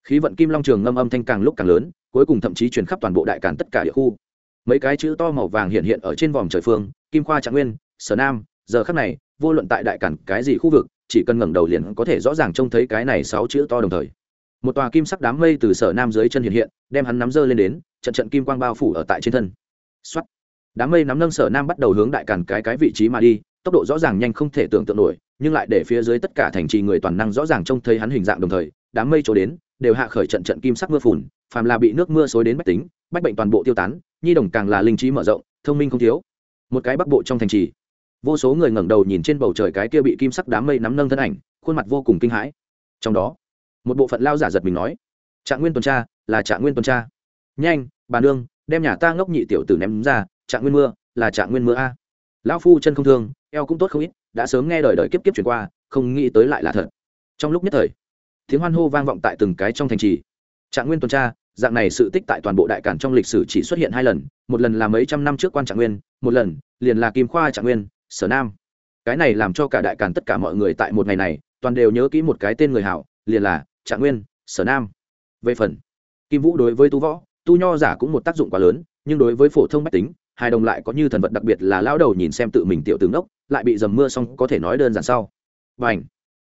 khí vận kim long trường ngâm âm thanh càng lúc càng lớn, cuối cùng thậm chí truyền khắp toàn bộ đại càn tất cả địa khu. Mấy cái chữ to màu vàng hiện hiện ở trên vòm trời phương, kim khoa trạng nguyên, sở nam, giờ khắc này, vô luận tại đại càn cái gì khu vực, chỉ cần ngẩng đầu liền có thể rõ ràng trông thấy cái này sáu chữ to đồng thời một tòa kim sắc đám mây từ sở nam dưới chân hiện hiện, đem hắn nắm dơ lên đến, trận trận kim quang bao phủ ở tại trên thân. Xuất đám mây nắm nâng sở nam bắt đầu hướng đại càn cái cái vị trí mà đi, tốc độ rõ ràng nhanh không thể tưởng tượng nổi, nhưng lại để phía dưới tất cả thành trì người toàn năng rõ ràng trông thấy hắn hình dạng đồng thời, đám mây trổ đến, đều hạ khởi trận trận kim sắc mưa phùn, phàm là bị nước mưa xối đến bách tính, bách bệnh toàn bộ tiêu tán, nhi đồng càng là linh trí mở rộng, thông minh không thiếu. Một cái bắc bộ trong thành trì. Vô số người ngẩng đầu nhìn trên bầu trời cái kia bị kim sắc đám mây nắm nâng thân ảnh, khuôn mặt vô cùng kinh hãi. Trong đó một bộ phận lao giả giật mình nói, trạng nguyên tuần tra là trạng nguyên tuần tra. Nhanh, bà nương, đem nhà ta ngốc nhị tiểu tử ném ra, trạng nguyên mưa là trạng nguyên mưa a. Lão phu chân không thương, eo cũng tốt không ít, đã sớm nghe đời đời kiếp kiếp chuyển qua, không nghĩ tới lại là thật. Trong lúc nhất thời, tiếng hoan hô vang vọng tại từng cái trong thành trì. Trạng nguyên tuần tra, dạng này sự tích tại toàn bộ đại cản trong lịch sử chỉ xuất hiện hai lần, một lần là mấy trăm năm trước quan trạng nguyên, một lần liền là kim khoa trạng nguyên, sở nam. Cái này làm cho cả đại cản tất cả mọi người tại một ngày này, toàn đều nhớ kỹ một cái tên người hảo, liền là trạng nguyên, sở nam. Về phần, kim vũ đối với tu võ, tu nho giả cũng một tác dụng quá lớn, nhưng đối với phổ thông bách tính hai đồng lại có như thần vật đặc biệt là lão đầu nhìn xem tự mình tiểu tướng đốc, lại bị dầm mưa xong có thể nói đơn giản sau. Và ảnh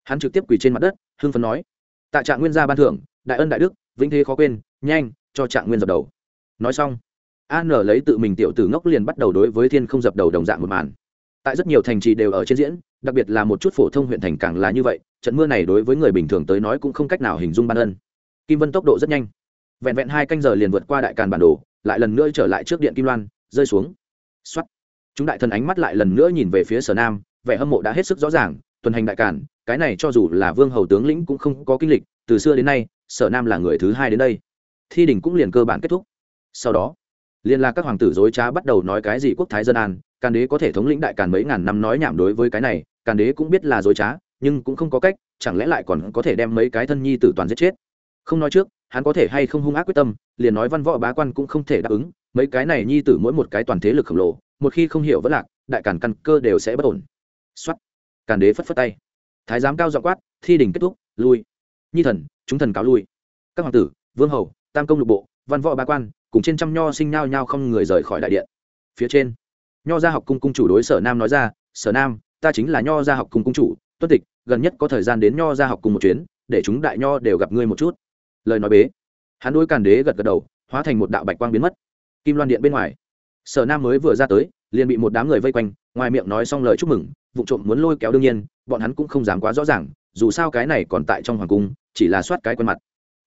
hắn trực tiếp quỳ trên mặt đất, hưng phấn nói, tạ trạng nguyên gia ban thưởng, đại ân đại đức, vĩnh thế khó quên, nhanh, cho trạng nguyên dập đầu. Nói xong an lấy tự mình tiểu tử ngốc liền bắt đầu đối với thiên không dập đầu đồng dạng một màn. Tại rất nhiều thành trì đều ở trên diễn, đặc biệt là một chút phổ thông huyện thành càng là như vậy trận mưa này đối với người bình thường tới nói cũng không cách nào hình dung ban ân. Kim vân tốc độ rất nhanh. Vẹn vẹn hai canh giờ liền vượt qua đại càn bản đồ, lại lần nữa trở lại trước điện kim loan, rơi xuống. Xoát. Chúng đại thần ánh mắt lại lần nữa nhìn về phía sở nam, vẻ hâm mộ đã hết sức rõ ràng, tuần hành đại càn, cái này cho dù là vương hầu tướng lĩnh cũng không có kinh lịch, từ xưa đến nay, sở nam là người thứ hai đến đây. Thi đình cũng liền cơ bản kết thúc. Sau đó liên là các hoàng tử dối trá bắt đầu nói cái gì quốc thái dân an, càn đế có thể thống lĩnh đại càn mấy ngàn năm nói nhảm đối với cái này, càn đế cũng biết là dối trá nhưng cũng không có cách, chẳng lẽ lại còn có thể đem mấy cái thân nhi tử toàn giết chết? Không nói trước, hắn có thể hay không hung ác quyết tâm, liền nói văn võ bá quan cũng không thể đáp ứng, mấy cái này nhi tử mỗi một cái toàn thế lực khổng lồ, một khi không hiểu vẫn lạc, đại càn căn cơ đều sẽ bất ổn. Xuất càn đế phất phất tay. Thái giám cao dọ quát, thi đình kết thúc, lui. Nhi thần, chúng thần cáo lui. Các hoàng tử, vương hầu, tam công lục bộ, văn võ bá quan, cùng trên trăm nho sinh nhao nhao không người rời khỏi đại điện. Phía trên, nho gia học cung cung chủ đối sở nam nói ra, sở nam, ta chính là nho gia học cung cung chủ tuân tịch, gần nhất có thời gian đến nho gia học cùng một chuyến, để chúng đại nho đều gặp ngươi một chút. Lời nói bế. Hắn đôi càn đế gật gật đầu, hóa thành một đạo bạch quang biến mất. Kim loan điện bên ngoài, sở nam mới vừa ra tới, liền bị một đám người vây quanh, ngoài miệng nói xong lời chúc mừng vụ trộm muốn lôi kéo đương nhiên, bọn hắn cũng không dám quá rõ ràng, dù sao cái này còn tại trong hoàng cung, chỉ là soát cái quen mặt.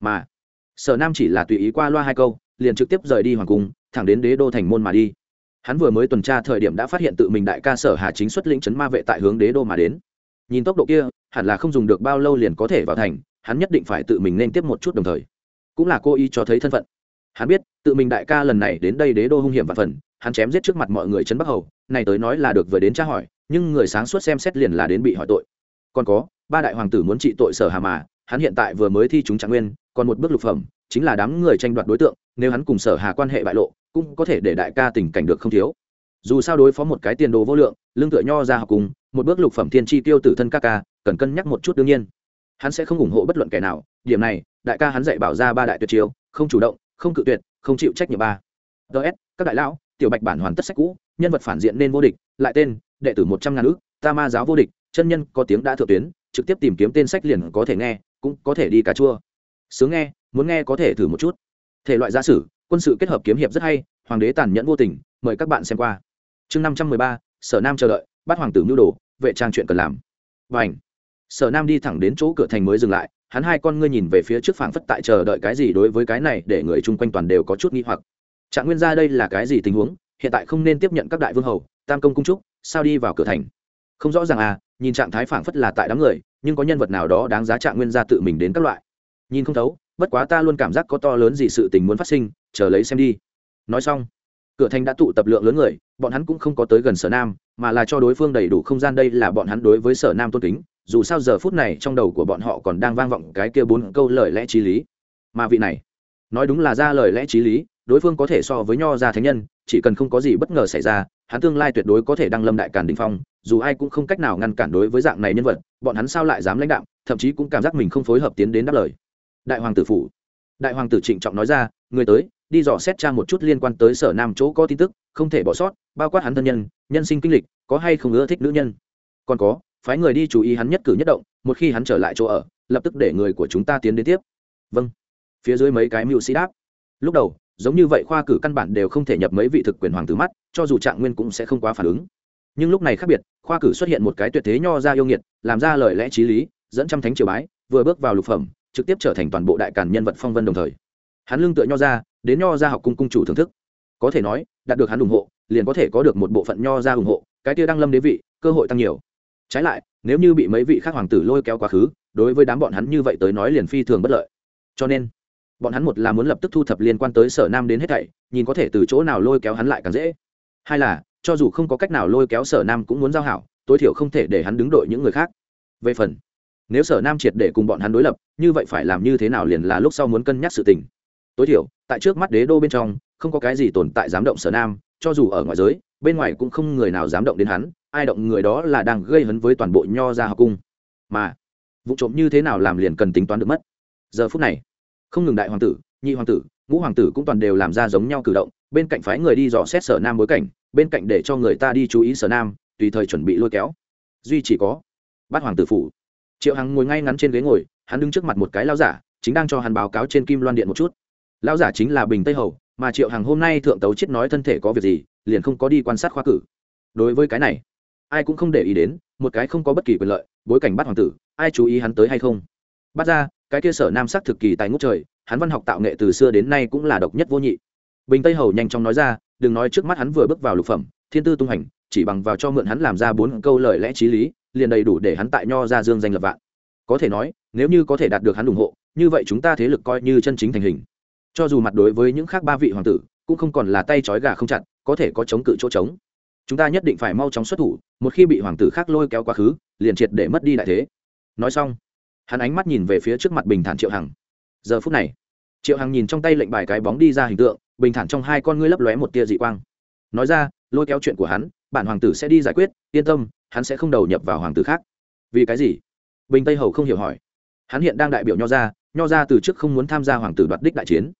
Mà, sở nam chỉ là tùy ý qua loa hai câu, liền trực tiếp rời đi hoàng cung, thẳng đến đế đô thành môn mà đi. Hắn vừa mới tuần tra thời điểm đã phát hiện tự mình đại ca sở hà chính xuất lĩnh chấn ma vệ tại hướng đế đô mà đến nhìn tốc độ kia, hẳn là không dùng được bao lâu liền có thể vào thành, hắn nhất định phải tự mình nên tiếp một chút đồng thời. Cũng là cô ý cho thấy thân phận. Hắn biết, tự mình đại ca lần này đến đây đế đô hung hiểm và phần, hắn chém giết trước mặt mọi người trấn bắc hầu, này tới nói là được vừa đến tra hỏi, nhưng người sáng suốt xem xét liền là đến bị hỏi tội. Còn có, ba đại hoàng tử muốn trị tội sở hà mà, hắn hiện tại vừa mới thi chúng trạng nguyên, còn một bước lục phẩm, chính là đám người tranh đoạt đối tượng, nếu hắn cùng sở hà quan hệ bại lộ, cũng có thể để đại ca tình cảnh được không thiếu. Dù sao đối phó một cái tiền đồ vô lượng, lương tựa nho ra học cùng một bước lục phẩm thiên chi tiêu tử thân ca ca, cần cân nhắc một chút đương nhiên. Hắn sẽ không ủng hộ bất luận kẻ nào, điểm này, đại ca hắn dạy bảo ra ba đại tuyệt chiêu, không chủ động, không cự tuyệt, không chịu trách nhiệm ba. Ts các đại lão, tiểu bạch bản hoàn tất sách cũ, nhân vật phản diện nên vô địch, lại tên, đệ tử một trăm ngàn ước ta ma giáo vô địch, chân nhân có tiếng đã thượng tuyến, trực tiếp tìm kiếm tên sách liền có thể nghe, cũng có thể đi cà chua. Sướng nghe, muốn nghe có thể thử một chút. Thể loại gia sử, quân sự kết hợp kiếm hiệp rất hay, hoàng đế tàn nhẫn vô tình, mời các bạn xem qua. Chương năm trăm mười ba, sở nam chờ đợi bắt hoàng tử mưu đồ, vệ trang chuyện cần làm. Và ảnh sở nam đi thẳng đến chỗ cửa thành mới dừng lại, hắn hai con ngươi nhìn về phía trước phảng phất tại chờ đợi cái gì đối với cái này để người chung quanh toàn đều có chút nghi hoặc. Trạng nguyên ra đây là cái gì tình huống? Hiện tại không nên tiếp nhận các đại vương hầu, tam công cung trúc, sao đi vào cửa thành? Không rõ ràng à nhìn trạng thái phảng phất là tại đám người, nhưng có nhân vật nào đó đáng giá trạng nguyên gia tự mình đến các loại. Nhìn không thấu, bất quá ta luôn cảm giác có to lớn gì sự tình muốn phát sinh, chờ lấy xem đi. Nói xong, cửa thành đã tụ tập lượng lớn người bọn hắn cũng không có tới gần sở nam, mà là cho đối phương đầy đủ không gian đây là bọn hắn đối với sở nam tôn kính, dù sao giờ phút này trong đầu của bọn họ còn đang vang vọng cái kia bốn câu lời lẽ t r í lý. Mà vị này, nói đúng là ra lời lẽ t r í lý, đối phương có thể so với nho gia thánh nhân, chỉ cần không có gì bất ngờ xảy ra, hắn tương lai tuyệt đối có thể đăng lâm đại càn đình phong, dù ai cũng không cách nào ngăn cản đối với dạng này nhân vật, bọn hắn sao lại dám lãnh đạo, thậm chí cũng cảm giác mình không phối hợp tiến đến đáp lời. Đại hoàng tử phủ, đại hoàng tử trịnh trọng nói ra, người tới, đi dò xét tra một chút liên quan tới sở nam chỗ có tin tức không thể bỏ sót, bao quát hắn thân nhân nhân sinh kinh lịch, có hay không ưa thích nữ nhân. Còn có, phái người đi chú ý hắn nhất cử nhất động, một khi hắn trở lại chỗ ở, lập tức để người của chúng ta tiến đến tiếp. Vâng. Phía dưới mấy cái mưu sĩ đáp. Lúc đầu, giống như vậy khoa cử căn bản đều không thể nhập mấy vị thực quyền hoàng tử mắt, cho dù trạng nguyên cũng sẽ không quá phản ứng. Nhưng lúc này khác biệt, khoa cử xuất hiện một cái tuyệt thế nho ra yêu nghiệt, làm ra lời lẽ t r í lý, dẫn trăm thánh triều bái, vừa bước vào lục phẩm, trực tiếp trở thành toàn bộ đại cản nhân vật phong vân đồng thời. Hắn lương tựa nho ra, đến nho ra học cung cung chủ thưởng thức có thể nói, đạt được hắn ủng hộ, liền có thể có được một bộ phận nho ra ủng hộ, cái kia đang lâm đế vị, cơ hội tăng nhiều. Trái lại, nếu như bị mấy vị khác hoàng tử lôi kéo quá khứ, đối với đám bọn hắn như vậy tới nói liền phi thường bất lợi. Cho nên, bọn hắn một là muốn lập tức thu thập liên quan tới sở nam đến hết thảy, nhìn có thể từ chỗ nào lôi kéo hắn lại càng dễ. Hai là, cho dù không có cách nào lôi kéo sở nam cũng muốn giao hảo, tối thiểu không thể để hắn đứng đội những người khác. Về phần, nếu sở nam triệt để cùng bọn hắn đối lập, như vậy phải làm như thế nào liền là lúc sau muốn cân nhắc sự tình. Tối thiểu, tại trước mắt đế đô bên trong không có cái gì tồn tại dám động sở nam, cho dù ở ngoài giới, bên ngoài cũng không người nào dám động đến hắn, ai động người đó là đang gây hấn với toàn bộ nho ra học cung. Mà, vụ trộm như thế nào làm liền cần tính toán được mất. Giờ phút này, không ngừng đại hoàng tử, nhị hoàng tử, ngũ hoàng tử cũng toàn đều làm ra giống nhau cử động, bên cạnh phái người đi dò xét sở nam bối cảnh, bên cạnh để cho người ta đi chú ý sở nam, tùy thời chuẩn bị lôi kéo. Duy chỉ có bát hoàng tử phủ. Triệu hằng ngồi ngay ngắn trên ghế ngồi, hắn đứng trước mặt một cái lao giả, chính đang cho hắn báo cáo trên kim loan điện một chút. Lao giả chính là bình tây hầu mà triệu hằng hôm nay thượng tấu chết nói thân thể có việc gì, liền không có đi quan sát khoa cử. Đối với cái này, ai cũng không để ý đến, một cái không có bất kỳ quyền lợi, bối cảnh bắt hoàng tử, ai chú ý hắn tới hay không? Bắt ra, cái kia sở nam sắc thực kỳ tài ngút trời, hắn văn học tạo nghệ từ xưa đến nay cũng là độc nhất vô nhị. Bình tây hầu nhanh chóng nói ra, đừng nói trước mắt hắn vừa bước vào lục phẩm, thiên tư tung hành, chỉ bằng vào cho mượn hắn làm ra bốn câu lời lẽ t r í lý, liền đầy đủ để hắn tại nho ra dương danh lập vạn. Có thể nói, nếu như có thể đạt được hắn ủng hộ, như vậy chúng ta thế lực coi như chân chính thành hình cho dù mặt đối với những khác ba vị hoàng tử, cũng không còn là tay trói gà không chặt, có thể có chống cự chỗ trống. Chúng ta nhất định phải mau chóng xuất thủ, một khi bị hoàng tử khác lôi kéo quá khứ, liền triệt để mất đi đại thế. Nói xong, hắn ánh mắt nhìn về phía trước mặt bình thản triệu hằng. Giờ phút này, triệu hằng nhìn trong tay lệnh bài cái bóng đi ra hình tượng, bình thản trong hai con ngươi lấp lóe một tia dị quang. Nói ra, lôi kéo chuyện của hắn, bản hoàng tử sẽ đi giải quyết, yên tâm, hắn sẽ không đầu nhập vào hoàng tử khác. Vì cái gì? Bình tây hầu không hiểu hỏi. Hắn hiện đang đại biểu nho ra nho ra từ trước không muốn tham gia hoàng tử đoạt đích đại chiến.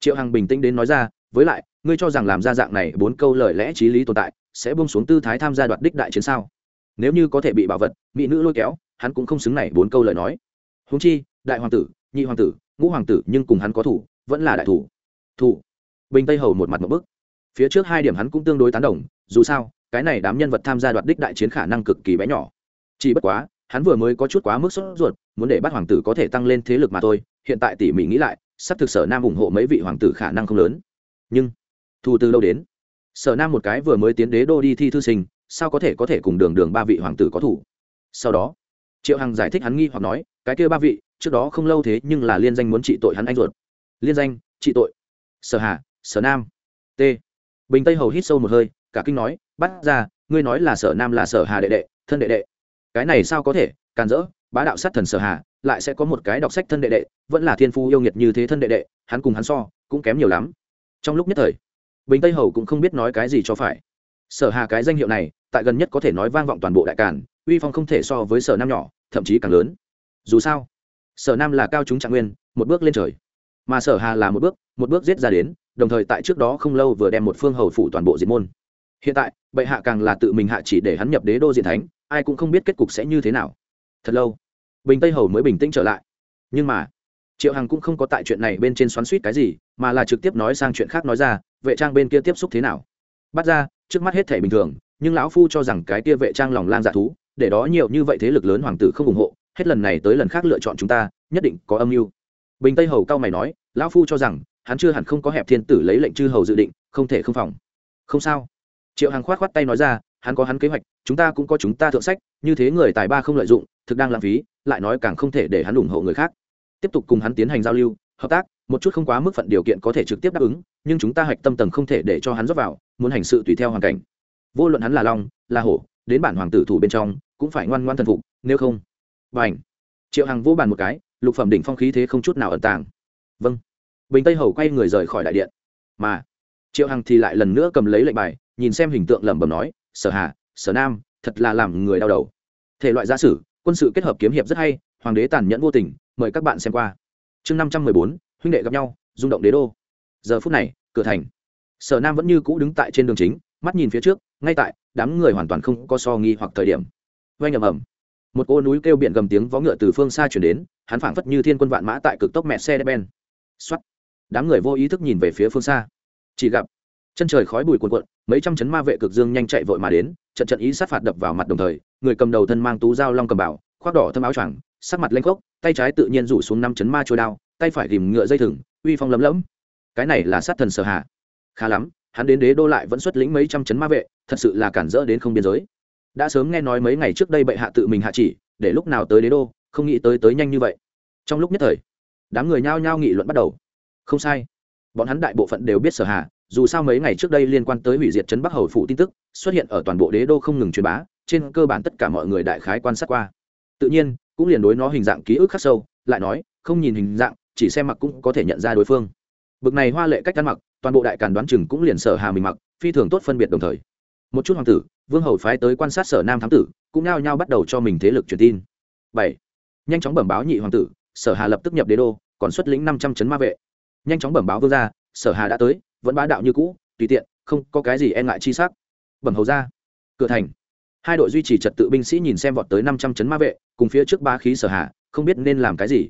Triệu hằng bình tĩnh đến nói ra, với lại, ngươi cho rằng làm ra dạng này bốn câu lời lẽ t r í lý tồn tại, sẽ bông xuống tư thái tham gia đoạt đích đại chiến sao? Nếu như có thể bị bảo vật, mỹ nữ lôi kéo, hắn cũng không xứng này bốn câu lời nói. Húng chi, đại hoàng tử, nhị hoàng tử, ngũ hoàng tử nhưng cùng hắn có thủ, vẫn là đại thủ. Thủ. Bình tây hầu một mặt một bức. Phía trước hai điểm hắn cũng tương đối tán đồng, dù sao, cái này đám nhân vật tham gia đoạt đích đại chiến khả năng cực kỳ bé nhỏ. Chỉ bất quá hắn vừa mới có chút quá mức sốt ruột, muốn để bắt hoàng tử có thể tăng lên thế lực mà thôi, hiện tại tỉ mỉ nghĩ lại, sắp thực sở nam ủng hộ mấy vị hoàng tử khả năng không lớn. Nhưng thu từ lâu đến? Sở nam một cái vừa mới tiến đế đô đi thi thư sinh, sao có thể có thể cùng đường đường ba vị hoàng tử có thủ? Sau đó, triệu hằng giải thích hắn nghi hoặc nói, cái kia ba vị, trước đó không lâu thế nhưng là liên danh muốn trị tội hắn anh ruột. Liên danh, trị tội. Sở hà, sở nam. T. Bình tây hầu hít sâu một hơi, cả kinh nói, bắt ra, ngươi nói là sở nam là sở hà đệ đệ, thân đệ đệ cái này sao có thể, càn rỡ bá đạo sát thần sở hà, lại sẽ có một cái đọc sách thân đệ đệ, vẫn là thiên phu yêu nghiệt như thế thân đệ đệ, hắn cùng hắn so, cũng kém nhiều lắm. Trong lúc nhất thời, bình tây hầu cũng không biết nói cái gì cho phải. Sở hà cái danh hiệu này, tại gần nhất có thể nói vang vọng toàn bộ đại càn, uy phong không thể so với sở nam nhỏ, thậm chí càng lớn. Dù sao, sở nam là cao chúng trạng nguyên, một bước lên trời. Mà sở hà là một bước một bước giết ra đến, đồng thời tại trước đó không lâu vừa đem một phương hầu phủ toàn bộ diệt môn. Hiện tại, bệ hạ càng là tự mình hạ chỉ để hắn nhập đế đô diện thánh ai cũng không biết kết cục sẽ như thế nào. Thật lâu, bình tây hầu mới bình tĩnh trở lại. Nhưng mà, triệu hằng cũng không có tại chuyện này bên trên xoắn suýt cái gì, mà là trực tiếp nói sang chuyện khác nói ra, vệ trang bên kia tiếp xúc thế nào. Bắt ra, trước mắt hết thể bình thường, nhưng lão phu cho rằng cái kia vệ trang lòng lan dạ thú, để đó nhiều như vậy thế lực lớn hoàng tử không ủng hộ, hết lần này tới lần khác lựa chọn chúng ta, nhất định có âm mưu. Bình tây hầu cao mày nói, lão phu cho rằng, hắn chưa hẳn không có hẹp thiên tử lấy lệnh chư hầu dự định, không thể không phòng. Không sao. Triệu hằng khoát khoát tay nói ra hắn có hắn kế hoạch, chúng ta cũng có chúng ta thượng sách, như thế người tài ba không lợi dụng, thực đang lãng phí, lại nói càng không thể để hắn ủng hộ người khác. Tiếp tục cùng hắn tiến hành giao lưu, hợp tác, một chút không quá mức phận điều kiện có thể trực tiếp đáp ứng, nhưng chúng ta hạch tâm tầng không thể để cho hắn rót vào, muốn hành sự tùy theo hoàn cảnh. Vô luận hắn là long, là hổ, đến bản hoàng tử thủ bên trong, cũng phải ngoan ngoan thần phục, nếu không và ảnh triệu hằng vô bàn một cái, lục phẩm đỉnh phong khí thế không chút nào ẩn tàng. Vâng. Bình tây hầu quay người rời khỏi đại điện. Mà, triệu hằng thì lại lần nữa cầm lấy lệnh bài, nhìn xem hình tượng lẩm bẩm nói sở hà, sở nam, thật là làm người đau đầu. Thể loại gia sử, quân sự kết hợp kiếm hiệp rất hay, hoàng đế tàn nhẫn vô tình, mời các bạn xem qua. Chương năm trăm mười bốn, huynh đệ gặp nhau, rung động đế đô. Giờ phút này, cửa thành. Sở nam vẫn như cũ đứng tại trên đường chính, mắt nhìn phía trước, ngay tại, đám người hoàn toàn không có so nghi hoặc thời điểm. Oanh ầm ầm. Một cô núi kêu biển gầm tiếng vó ngựa từ phương xa chuyển đến, hắn phảng phất như thiên quân vạn mã tại cực tốc mẹ xe ben xuất đám người vô ý thức nhìn về phía phương xa. Chỉ gặp chân trời khói bụi cuồn cuộn, mấy trăm chấn ma vệ cực dương nhanh chạy vội mà đến, trận trận ý sát phạt đập vào mặt đồng thời, người cầm đầu thân mang tú dao long cầm bảo, khoác đỏ thâm áo choàng, sắc mặt lanh khốc, tay trái tự nhiên rủ xuống năm chấn ma trôi đao, tay phải ghìm ngựa dây thừng, uy phong lấm lẫm. Cái này là sát thần sở hạ. Khá lắm, hắn đến đế đô lại vẫn xuất lĩnh mấy trăm chấn ma vệ, thật sự là cản rỡ đến không biên giới. Đã sớm nghe nói mấy ngày trước đây bệ hạ tự mình hạ chỉ, để lúc nào tới đế đô, không nghĩ tới tới nhanh như vậy. Trong lúc nhất thời, đám người nhao nhao nghị luận bắt đầu. Không sai, bọn hắn đại bộ phận đều biết sở hạ dù sao mấy ngày trước đây liên quan tới hủy diệt trấn bắc hầu phủ tin tức, xuất hiện ở toàn bộ đế đô không ngừng truyền bá, trên cơ bản tất cả mọi người đại khái quan sát qua. Tự nhiên, cũng liền đối nó hình dạng ký ức khắc sâu, lại nói, không nhìn hình dạng, chỉ xem mặc cũng có thể nhận ra đối phương. Bực này hoa lệ cách ăn mặc, toàn bộ đại càn đoán chừng cũng liền sở hà mình mặc, phi thường tốt phân biệt đồng thời. Một chút hoàng tử, vương hầu phái tới quan sát sở nam thám tử, cũng nao nhao bắt đầu cho mình thế lực truyền tin. Bảy, nhanh chóng bẩm báo nhị hoàng tử, sở hà lập tức nhập đế đô, còn xuất lĩnh năm trăm trấn ma vệ. Nhanh chóng bẩm báo vương gia, sở hà đã tới vẫn bá đạo như cũ, tùy tiện, không có cái gì e ngại chi sắc. Bẩm hầu ra cửa thành. Hai đội duy trì trật tự binh sĩ nhìn xem vọt tới năm trăm chấn ma vệ, cùng phía trước ba khí sở hạ, không biết nên làm cái gì.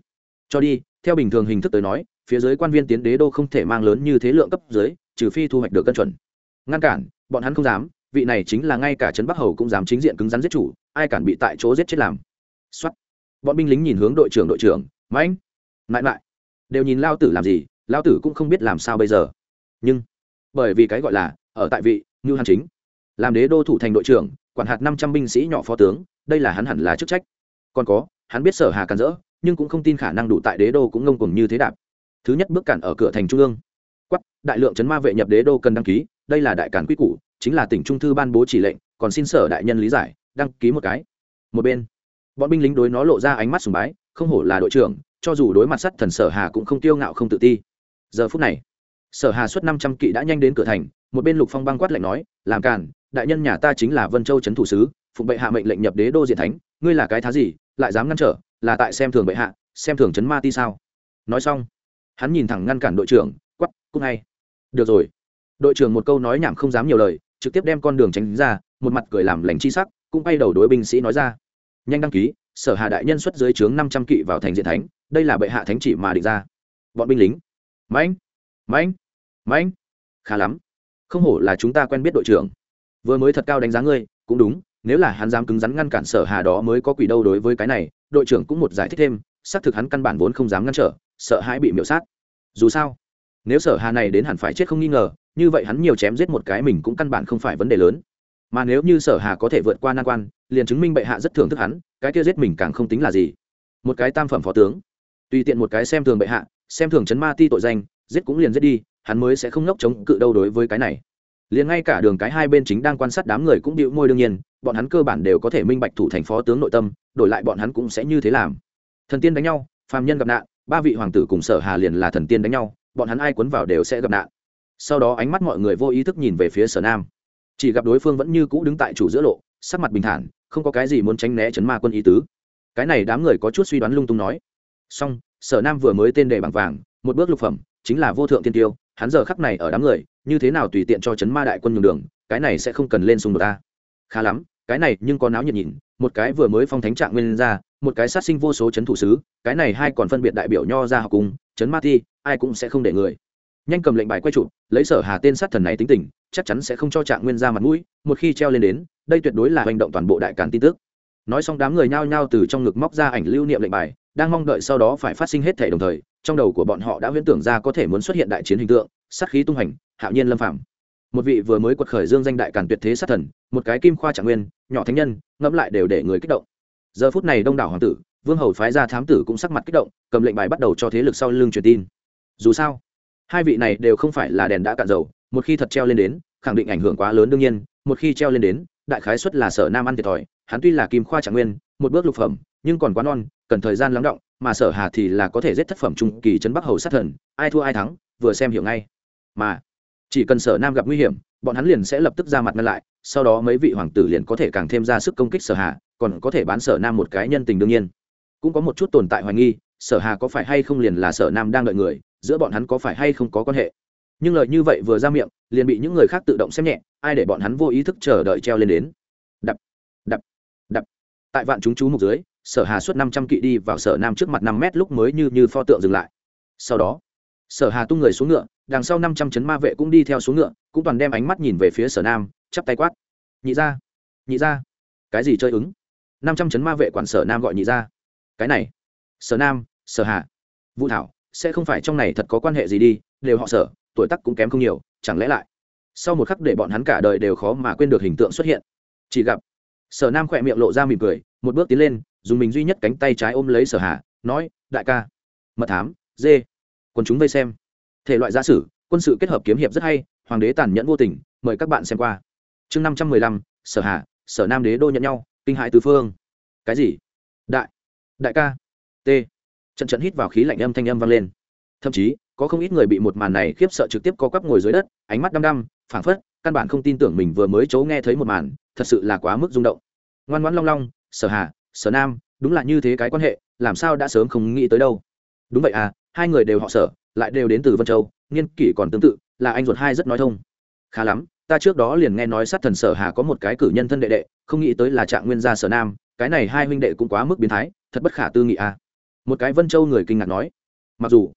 Cho đi, theo bình thường hình thức tới nói, phía dưới quan viên tiến đế đô không thể mang lớn như thế lượng cấp dưới, trừ phi thu hoạch được cân chuẩn. Ngăn cản, bọn hắn không dám, vị này chính là ngay cả trấn bắc hầu cũng dám chính diện cứng rắn giết chủ, ai cản bị tại chỗ giết chết làm. Xuất bọn binh lính nhìn hướng đội trưởng đội trưởng mãnh mãi mãi đều nhìn lao tử làm gì, lao tử cũng không biết làm sao bây giờ nhưng bởi vì cái gọi là ở tại vị như hàn chính, làm đế đô thủ thành đội trưởng, quản hạt năm trăm binh sĩ nhỏ phó tướng, đây là hắn hẳn là chức trách. Còn có, hắn biết sở hà càn rỡ, nhưng cũng không tin khả năng đủ tại đế đô cũng ngông cùng như thế đạp. Thứ nhất bước cản ở cửa thành trung ương. Quắc, đại lượng chấn ma vệ nhập đế đô cần đăng ký, đây là đại cản quy củ, chính là tỉnh trung thư ban bố chỉ lệnh, còn xin sở đại nhân lý giải, đăng ký một cái. Một bên, bọn binh lính đối nó lộ ra ánh mắt sùng bái, không hổ là đội trưởng, cho dù đối mặt sắt thần sở hà cũng không tiêu ngạo không tự ti. Giờ phút này sở hà xuất năm trăm kỵ đã nhanh đến cửa thành, một bên lục phong băng quát lạnh nói, làm càn, đại nhân nhà ta chính là vân châu trấn thủ sứ, phụng bệ hạ mệnh lệnh nhập đế đô diện thánh, ngươi là cái thá gì, lại dám ngăn trở, là tại xem thường bệ hạ, xem thường trấn ma ti sao? Nói xong, hắn nhìn thẳng ngăn cản đội trưởng quắp cũng ngay được rồi. Đội trưởng một câu nói nhảm không dám nhiều lời, trực tiếp đem con đường tránh ra, một mặt cười làm lành chi sắc, cũng bay đầu đối binh sĩ nói ra, nhanh đăng ký, sở hà đại nhân xuất dưới trướng năm trăm kỵ vào thành diện thánh, đây là bệ hạ thánh chỉ mà định ra. Bọn binh lính, mãnh mãnh mãnh khá lắm. Không hổ là chúng ta quen biết đội trưởng. Vừa mới thật cao đánh giá ngươi, cũng đúng, nếu là hắn dám cứng rắn ngăn cản sở hà đó mới có quỷ đâu đối với cái này, đội trưởng cũng một giải thích thêm, xác thực hắn căn bản vốn không dám ngăn trở, sợ hãi bị miễu sát. Dù sao, nếu sở hà này đến hẳn phải chết không nghi ngờ, như vậy hắn nhiều chém giết một cái mình cũng căn bản không phải vấn đề lớn. Mà nếu như sở hà có thể vượt qua nan quan, liền chứng minh bệ hạ rất thưởng thức hắn, cái kia giết mình càng không tính là gì. Một cái tam phẩm phó tướng. Tùy tiện một cái xem thường bệ hạ, xem thường chấn ma ti tội danh, giết cũng liền giết đi hắn mới sẽ không ngốc chống cự đâu đối với cái này. Liền ngay cả đường cái hai bên chính đang quan sát đám người cũng bịu môi đương nhiên, bọn hắn cơ bản đều có thể minh bạch thủ thành phó tướng nội tâm, đổi lại bọn hắn cũng sẽ như thế làm. Thần tiên đánh nhau, phàm nhân gặp nạn, ba vị hoàng tử cùng sở hà liền là thần tiên đánh nhau, bọn hắn ai cuốn vào đều sẽ gặp nạn. Sau đó ánh mắt mọi người vô ý thức nhìn về phía sở nam. Chỉ gặp đối phương vẫn như cũ đứng tại chủ giữa lộ, sắc mặt bình thản, không có cái gì muốn tránh né chấn ma quân ý tứ. Cái này đám người có chút suy đoán lung tung nói. Song sở nam vừa mới tên đề bằng vàng, một bước lục phẩm, chính là vô thượng tiên tiêu hắn giờ khắc này ở đám người, như thế nào tùy tiện cho chấn ma đại quân nhường đường, cái này sẽ không cần lên xung đột ta. Khá lắm, cái này nhưng có náo nhiệt nhìn, một cái vừa mới phong thánh trạng nguyên ra, một cái sát sinh vô số chấn thủ sứ, cái này hai còn phân biệt đại biểu nho ra học cùng, chấn ma thi, ai cũng sẽ không để người. Nhanh cầm lệnh bài quay trụ lấy sở hà tên sát thần này tính tình, chắc chắn sẽ không cho trạng nguyên ra mặt mũi, một khi treo lên đến, đây tuyệt đối là hành động toàn bộ đại càn tin tức. Nói xong đám người nhao nhao từ trong ngực móc ra ảnh lưu niệm lệnh bài đang mong đợi sau đó phải phát sinh hết thể đồng thời, trong đầu của bọn họ đã huyễn tưởng ra có thể muốn xuất hiện đại chiến hình tượng, sát khí tung hành hạo nhiên lâm phạm một vị vừa mới quật khởi dương danh đại càn tuyệt thế sát thần, một cái kim khoa trạng nguyên, nhỏ thánh nhân, ngẫm lại đều để người kích động. Giờ phút này đông đảo hoàng tử, vương hầu phái ra thám tử cũng sắc mặt kích động, cầm lệnh bài bắt đầu cho thế lực sau lưng truyền tin. Dù sao, hai vị này đều không phải là đèn đã cạn dầu, một khi thật treo lên đến, khẳng định ảnh hưởng quá lớn đương nhiên, một khi treo lên đến, đại khái xuất là sở nam ăn thiệt thòi, hắn tuy là kim khoa trạng nguyên, một bước lục phẩm, nhưng còn quá non cần thời gian lắng động, mà sở hà thì là có thể giết thất phẩm trung kỳ trấn bắc hầu sát thần, ai thua ai thắng, vừa xem hiểu ngay. Mà, chỉ cần sở nam gặp nguy hiểm, bọn hắn liền sẽ lập tức ra mặt ngăn lại, sau đó mấy vị hoàng tử liền có thể càng thêm ra sức công kích sở hà, còn có thể bán sở nam một cái nhân tình đương nhiên. Cũng có một chút tồn tại hoài nghi, sở hà có phải hay không liền là sở nam đang đợi người, giữa bọn hắn có phải hay không có quan hệ. Nhưng lời như vậy vừa ra miệng, liền bị những người khác tự động xem nhẹ, ai để bọn hắn vô ý thức chờ đợi treo lên đến. Đập đập đập. Tại vạn chúng chú mục dưới sở hà suốt năm trăm kỵ đi vào sở nam trước mặt năm mét lúc mới như như pho tượng dừng lại. Sau đó, sở hà tung người xuống ngựa, đằng sau năm trăm chấn ma vệ cũng đi theo xuống ngựa, cũng toàn đem ánh mắt nhìn về phía sở nam, chắp tay quát. Nhị ra nhị ra cái gì chơi ứng? Năm trăm chấn ma vệ quản sở nam gọi nhị ra cái này, sở nam, sở hà, vũ thảo, sẽ không phải trong này thật có quan hệ gì đi, đều họ sở, tuổi tác cũng kém không nhiều, chẳng lẽ lại? Sau một khắc để bọn hắn cả đời đều khó mà quên được hình tượng xuất hiện. Chỉ gặp, sở nam khỏe miệng lộ ra mỉm cười, một bước tiến lên dùng mình duy nhất cánh tay trái ôm lấy sở hà, nói, đại ca. Mật thám, dê. Quần chúng vây xem. Thể loại giả sử, quân sự kết hợp kiếm hiệp rất hay, hoàng đế tàn nhẫn vô tình, mời các bạn xem qua. Chương năm trăm mười lăm, sở hà, sở nam đế đô nhận nhau, kinh hại tứ phương. Cái gì? Đại đại ca. T. Trận trận hít vào khí lạnh âm thanh âm vang lên. Thậm chí, có không ít người bị một màn này khiếp sợ trực tiếp co quắp ngồi dưới đất, ánh mắt đăm đăm, phảng phất, căn bản không tin tưởng mình vừa mới chấu nghe thấy một màn, thật sự là quá mức rung động. Ngoan ngoãn long long, sở hà sở nam, đúng là như thế cái quan hệ, làm sao đã sớm không nghĩ tới đâu. Đúng vậy à hai người đều họ sở, lại đều đến từ vân châu nghiên kỷ còn tương tự, là anh ruột hai rất nói thông. Khá lắm, ta trước đó liền nghe nói sát thần sở hà có một cái cử nhân thân đệ đệ, không nghĩ tới là trạng nguyên gia sở nam, cái này hai huynh đệ cũng quá mức biến thái, thật bất khả tư nghị à. Một cái vân châu người kinh ngạc nói. Mặc dù,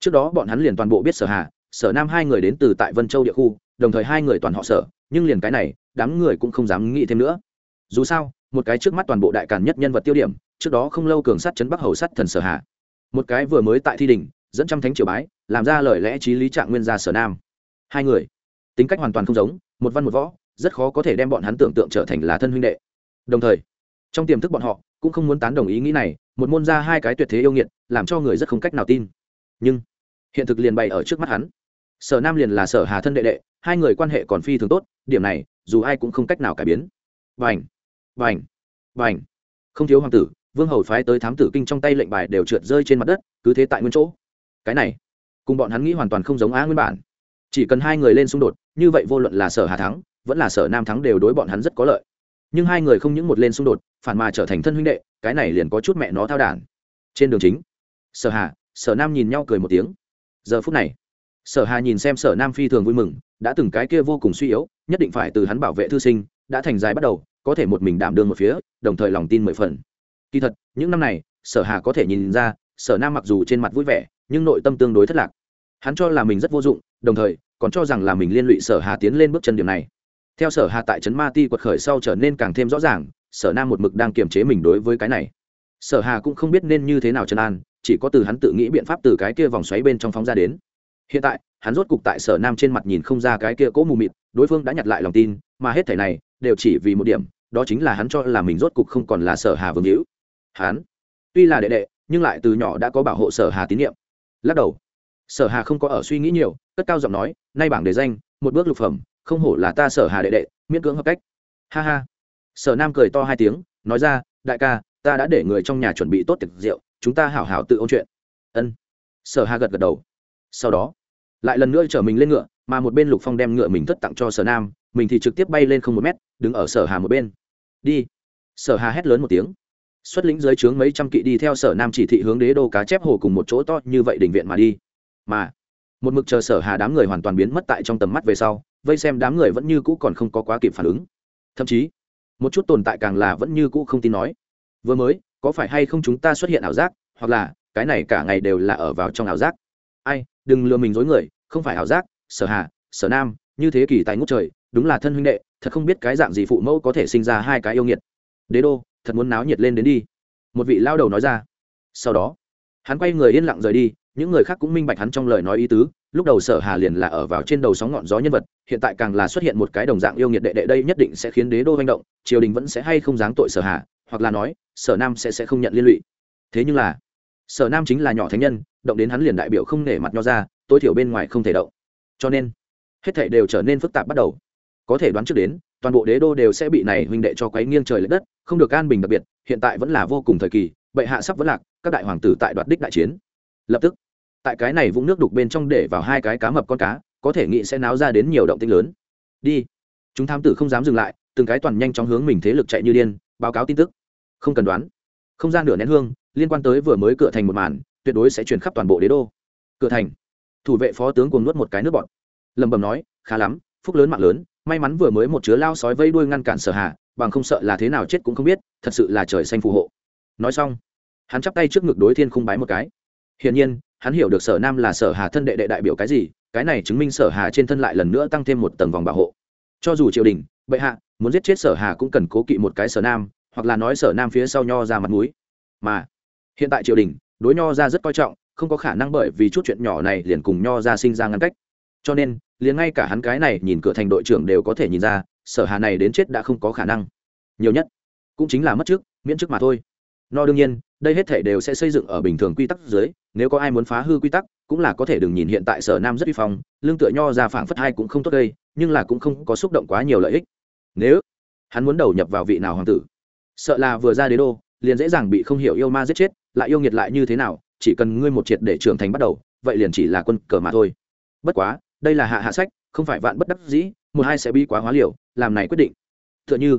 trước đó bọn hắn liền toàn bộ biết sở hà, sở nam hai người đến từ tại vân châu địa khu, đồng thời hai người toàn họ sở, nhưng liền cái này, đám người cũng không dám nghĩ thêm nữa. Dù sao một cái trước mắt toàn bộ đại càn nhất nhân vật tiêu điểm, trước đó không lâu cường sát chấn bắc hầu sát thần sở hà. Một cái vừa mới tại thi đình dẫn trăm thánh triều bái, làm ra lời lẽ trí lý trạng nguyên gia sở nam. Hai người, tính cách hoàn toàn không giống, một văn một võ, rất khó có thể đem bọn hắn tưởng tượng trở thành là thân huynh đệ. Đồng thời, trong tiềm thức bọn họ, cũng không muốn tán đồng ý nghĩ này, một môn ra hai cái tuyệt thế yêu nghiệt, làm cho người rất không cách nào tin. Nhưng, hiện thực liền bày ở trước mắt hắn. Sở nam liền là sở hà thân đệ đệ, hai người quan hệ còn phi thường tốt, điểm này, dù ai cũng không cách nào cải biến. Vành bành! Bành! Không thiếu hoàng tử, vương hầu phái tới thám tử kinh trong tay lệnh bài đều trượt rơi trên mặt đất, cứ thế tại nguyên chỗ. Cái này, cùng bọn hắn nghĩ hoàn toàn không giống á nguyên bản. Chỉ cần hai người lên xung đột, như vậy vô luận là sở hà thắng, vẫn là sở nam thắng đều đối bọn hắn rất có lợi. Nhưng hai người không những một lên xung đột, phản mà trở thành thân huynh đệ, cái này liền có chút mẹ nó thao đản. Trên đường chính, sở hà, sở nam nhìn nhau cười một tiếng. Giờ phút này, sở hà nhìn xem sở nam phi thường vui mừng, đã từng cái kia vô cùng suy yếu, nhất định phải từ hắn bảo vệ thư sinh, đã thành dài bắt đầu có thể một mình đảm đương một phía, đồng thời lòng tin mười phần. Kỳ thật, những năm này, sở hà có thể nhìn ra, sở nam mặc dù trên mặt vui vẻ, nhưng nội tâm tương đối thất lạc. Hắn cho là mình rất vô dụng, đồng thời, còn cho rằng là mình liên lụy sở hà tiến lên bước chân điểm này. Theo sở hà tại trấn ma ti quật khởi sau trở nên càng thêm rõ ràng, sở nam một mực đang kiềm chế mình đối với cái này. Sở hà cũng không biết nên như thế nào trấn an, chỉ có từ hắn tự nghĩ biện pháp từ cái kia vòng xoáy bên trong phóng ra đến. Hiện tại, hắn rốt cục tại sở nam trên mặt nhìn không ra cái kia cố mù mịt, đối phương đã nhặt lại lòng tin, mà hết thảy này, đều chỉ vì một điểm đó chính là hắn cho là mình rốt cục không còn là sở hà vương hữu. Hắn, tuy là đệ đệ, nhưng lại từ nhỏ đã có bảo hộ sở hà tín nhiệm. Lắc đầu. Sở hà không có ở suy nghĩ nhiều, cất cao giọng nói, nay bảng đề danh, một bước lục phẩm, không hổ là ta sở hà đệ đệ, miễn cưỡng hợp cách. Ha ha. Sở nam cười to hai tiếng, nói ra, đại ca, ta đã để người trong nhà chuẩn bị tốt tiệc rượu, chúng ta hảo hảo tự ôn chuyện. Ân. Sở hà gật gật đầu. Sau đó, lại lần nữa chở mình lên ngựa, mà một bên lục phong đem ngựa mình thất tặng cho sở nam, mình thì trực tiếp bay lên không một mét, đứng ở sở hà một bên đi. Sở hà hét lớn một tiếng. Xuất lĩnh dưới trướng mấy trăm kỵ đi theo sở nam chỉ thị hướng đế đô cá chép hồ cùng một chỗ to như vậy đình viện mà đi. Mà, một mực chờ sở hà đám người hoàn toàn biến mất tại trong tầm mắt về sau, vây xem đám người vẫn như cũ còn không có quá kịp phản ứng. Thậm chí, một chút tồn tại càng là vẫn như cũ không tin nói, vừa mới, có phải hay không chúng ta xuất hiện ảo giác, hoặc là cái này cả ngày đều là ở vào trong ảo giác? Ai, đừng lừa mình dối người, không phải ảo giác, sở hà, sở nam, như thế kỷ tại ngút trời, đúng là thân huynh đệ thật không biết cái dạng gì phụ mẫu có thể sinh ra hai cái yêu nghiệt. Đế đô, thật muốn náo nhiệt lên đến đi. Một vị lao đầu nói ra. Sau đó, hắn quay người yên lặng rời đi, những người khác cũng minh bạch hắn trong lời nói ý tứ. Lúc đầu sở hà liền là ở vào trên đầu sóng ngọn gió nhân vật, hiện tại càng là xuất hiện một cái đồng dạng yêu nghiệt đệ đệ đây nhất định sẽ khiến đế đô manh động, triều đình vẫn sẽ hay không dáng tội sở hà, hoặc là nói, sở nam sẽ sẽ không nhận liên lụy. Thế nhưng là, sở nam chính là nhỏ thánh nhân, động đến hắn liền đại biểu không nể mặt nho ra, tối thiểu bên ngoài không thể động. Cho nên, hết thảy đều trở nên phức tạp bắt đầu có thể đoán trước đến, toàn bộ đế đô đều sẽ bị này huynh đệ cho quấy nghiêng trời l đất, không được an bình đặc biệt, hiện tại vẫn là vô cùng thời kỳ, bệ hạ sắp vẫn lạc, các đại hoàng tử tại đoạt đích đại chiến. Lập tức, tại cái này vũng nước đục bên trong để vào hai cái cá mập con cá, có thể nghĩ sẽ náo ra đến nhiều động tinh lớn. Đi. Chúng tham tử không dám dừng lại, từng cái toàn nhanh chóng hướng mình thế lực chạy như điên, báo cáo tin tức. Không cần đoán. Không gian nửa nén hương, liên quan tới vừa mới cửa thành một màn, tuyệt đối sẽ chuyển khắp toàn bộ đế đô. Cửa thành. Thủ vệ phó tướng cuồng nuốt một cái nước bọt. Lầm bầm nói, khá lắm, phúc lớn mạng lớn may mắn vừa mới một chứa lao sói vây đuôi ngăn cản sở Hà, bằng không sợ là thế nào chết cũng không biết thật sự là trời xanh phù hộ. Nói xong hắn chắp tay trước ngực đối thiên khung bái một cái. Hiển nhiên hắn hiểu được sở nam là sở hà thân đệ đệ đại biểu cái gì cái này chứng minh sở hà trên thân lại lần nữa tăng thêm một tầng vòng bảo hộ. Cho dù triều đình bệ hạ muốn giết chết sở hà cũng cần cố kỵ một cái sở nam hoặc là nói sở nam phía sau nho ra mặt mũi. Mà hiện tại triều đình đối nho ra rất coi trọng không có khả năng bởi vì chút chuyện nhỏ này liền cùng nho ra sinh ra ngăn cách cho nên, liền ngay cả hắn cái này nhìn cửa thành đội trưởng đều có thể nhìn ra, sở hà này đến chết đã không có khả năng. Nhiều nhất, cũng chính là mất trước, miễn chức mà thôi. No đương nhiên, đây hết thể đều sẽ xây dựng ở bình thường quy tắc dưới, nếu có ai muốn phá hư quy tắc, cũng là có thể đừng nhìn hiện tại sở nam rất uy phong, lương tựa nho ra phảng phất hai cũng không tốt đây nhưng là cũng không có xúc động quá nhiều lợi ích. Nếu hắn muốn đầu nhập vào vị nào hoàng tử, sợ là vừa ra đế đô, liền dễ dàng bị không hiểu yêu ma giết chết, lại yêu nghiệt lại như thế nào, chỉ cần ngươi một triệt để trưởng thành bắt đầu, vậy liền chỉ là quân cờ mà thôi. Bất quá đây là hạ hạ sách, không phải vạn bất đắc dĩ, một hai sẽ bi quá hóa liều, làm này quyết định. T h ư ợ n h ư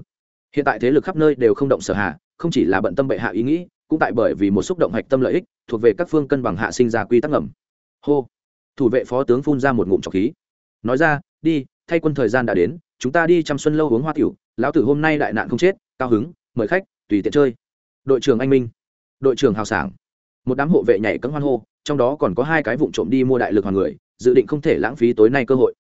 hiện tại thế lực khắp nơi đều không động sở hạ, không chỉ là bận tâm bệ hạ ý nghĩ, cũng tại bởi vì một xúc động hạch tâm lợi ích, thuộc về các phương cân bằng hạ sinh ra quy tắc ngầm. Hô, thủ vệ phó tướng phun ra một ngụm trọc khí. Nói ra, đi, thay quân thời gian đã đến, chúng ta đi chăm xuân lâu uống hoa tiểu, lão tử hôm nay đại nạn không chết, cao hứng, mời khách, tùy tiện chơi. Đội trưởng anh minh, đội trưởng hào sảng. Một đám hộ vệ nhảy cấm hoan hô, trong đó còn có hai cái vụ trộm đi mua đại lực hoàng người dự định không thể lãng phí tối nay cơ hội.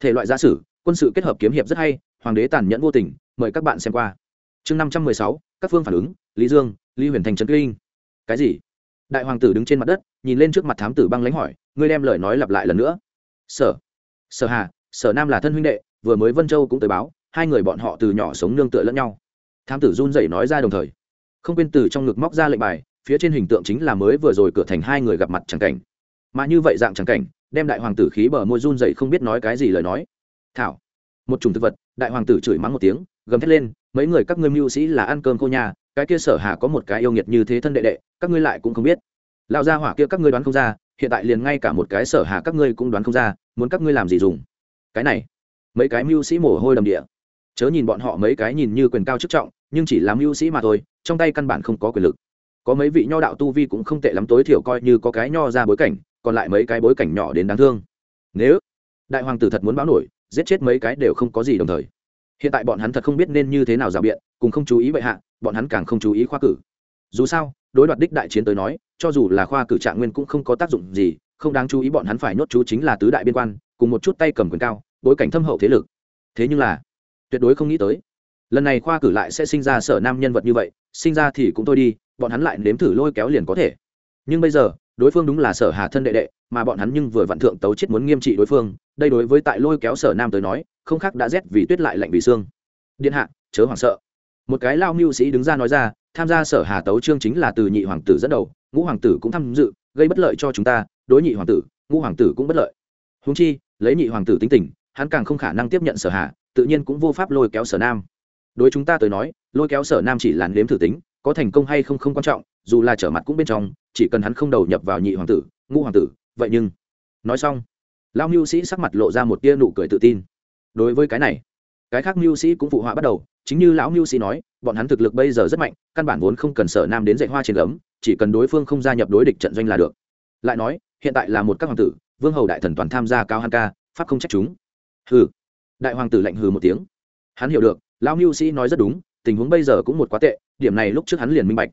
Thể loại gia sử, quân sự kết hợp kiếm hiệp rất hay, hoàng đế tàn nhẫn vô tình, mời các bạn xem qua. Chương năm trăm mười sáu, các phương phản ứng, lý dương, lý huyền thành trấn kinh. Cái gì? Đại hoàng tử đứng trên mặt đất, nhìn lên trước mặt thám tử băng lãnh hỏi, ngươi đem lời nói lặp lại lần nữa. Sở. Sở hà, sở nam là thân huynh đệ, vừa mới vân châu cũng tới báo, hai người bọn họ từ nhỏ sống nương tựa lẫn nhau. Thám tử run rẩy nói ra đồng thời. Không quên từ trong ngực móc ra lệnh bài, phía trên hình tượng chính là mới vừa rồi cửa thành hai người gặp mặt chẳng cảnh mà như vậy dạng chẳng cảnh, đem đại hoàng tử khí bờ môi run dậy không biết nói cái gì lời nói. Thảo, một chủng thực vật, đại hoàng tử chửi mắng một tiếng, gầm thét lên, mấy người các ngươi mưu sĩ là ăn cơm cô nhà, cái kia sở hà có một cái yêu nghiệt như thế thân đệ đệ, các ngươi lại cũng không biết. Lao ra hỏa kia các ngươi đoán không ra, hiện tại liền ngay cả một cái sở hà các ngươi cũng đoán không ra, muốn các ngươi làm gì dùng. Cái này, mấy cái mưu sĩ mồ hôi đầm địa. Chớ nhìn bọn họ mấy cái nhìn như quyền cao chức trọng, nhưng chỉ làm mưu sĩ mà thôi, trong tay căn bản không có quyền lực. Có mấy vị nho đạo tu vi cũng không tệ lắm, tối thiểu coi như có cái nho ra bối cảnh còn lại mấy cái bối cảnh nhỏ đến đáng thương. Nếu đại hoàng tử thật muốn báo nổi, giết chết mấy cái đều không có gì đồng thời. Hiện tại bọn hắn thật không biết nên như thế nào rào biện, cùng không chú ý bệ hạ, bọn hắn càng không chú ý khoa cử. Dù sao, đối đoạt đích đại chiến tới nói, cho dù là khoa cử trạng nguyên cũng không có tác dụng gì, không đáng chú ý bọn hắn phải nhốt chú chính là tứ đại biên quan, cùng một chút tay cầm quyền cao, bối cảnh thâm hậu thế lực. Thế nhưng là, tuyệt đối không nghĩ tới, lần này khoa cử lại sẽ sinh ra sở nam nhân vật như vậy, sinh ra thì cũng thôi đi, bọn hắn lại nếm thử lôi kéo liền có thể. Nhưng bây giờ đối phương đúng là sở hà thân đệ đệ, mà bọn hắn nhưng vừa vặn thượng tấu chết muốn nghiêm trị đối phương, đây đối với tại lôi kéo sở nam tới nói, không khác đã rét vì tuyết lại lạnh vì xương. Điện hạ, chớ hoảng sợ. Một cái lao mưu sĩ đứng ra nói ra, tham gia sở hà tấu trương chính là từ nhị hoàng tử dẫn đầu, ngũ hoàng tử cũng tham dự, gây bất lợi cho chúng ta, đối nhị hoàng tử, ngũ hoàng tử cũng bất lợi. Húng chi, lấy nhị hoàng tử tính tình, hắn càng không khả năng tiếp nhận sở hà, tự nhiên cũng vô pháp lôi kéo sở nam. Đối chúng ta tới nói, lôi kéo sở nam chỉ là nếm thử tính, có thành công hay không không quan trọng dù là trở mặt cũng bên trong, chỉ cần hắn không đầu nhập vào nhị hoàng tử, ngũ hoàng tử, vậy nhưng, nói xong lao mưu sĩ sắc mặt lộ ra một tia nụ cười tự tin. Đối với cái này, cái khác mưu sĩ cũng phụ họa bắt đầu, chính như lão mưu sĩ nói, bọn hắn thực lực bây giờ rất mạnh, căn bản vốn không cần sở nam đến dạy hoa trên gấm, chỉ cần đối phương không gia nhập đối địch trận doanh là được. Lại nói, hiện tại là một các hoàng tử, vương hầu đại thần toàn tham gia cao han ca, pháp không trách chúng. Hừ, đại hoàng tử lạnh hừ một tiếng. Hắn hiểu được, lão mưu sĩ nói rất đúng, tình huống bây giờ cũng một quá tệ, điểm này lúc trước hắn liền minh bạch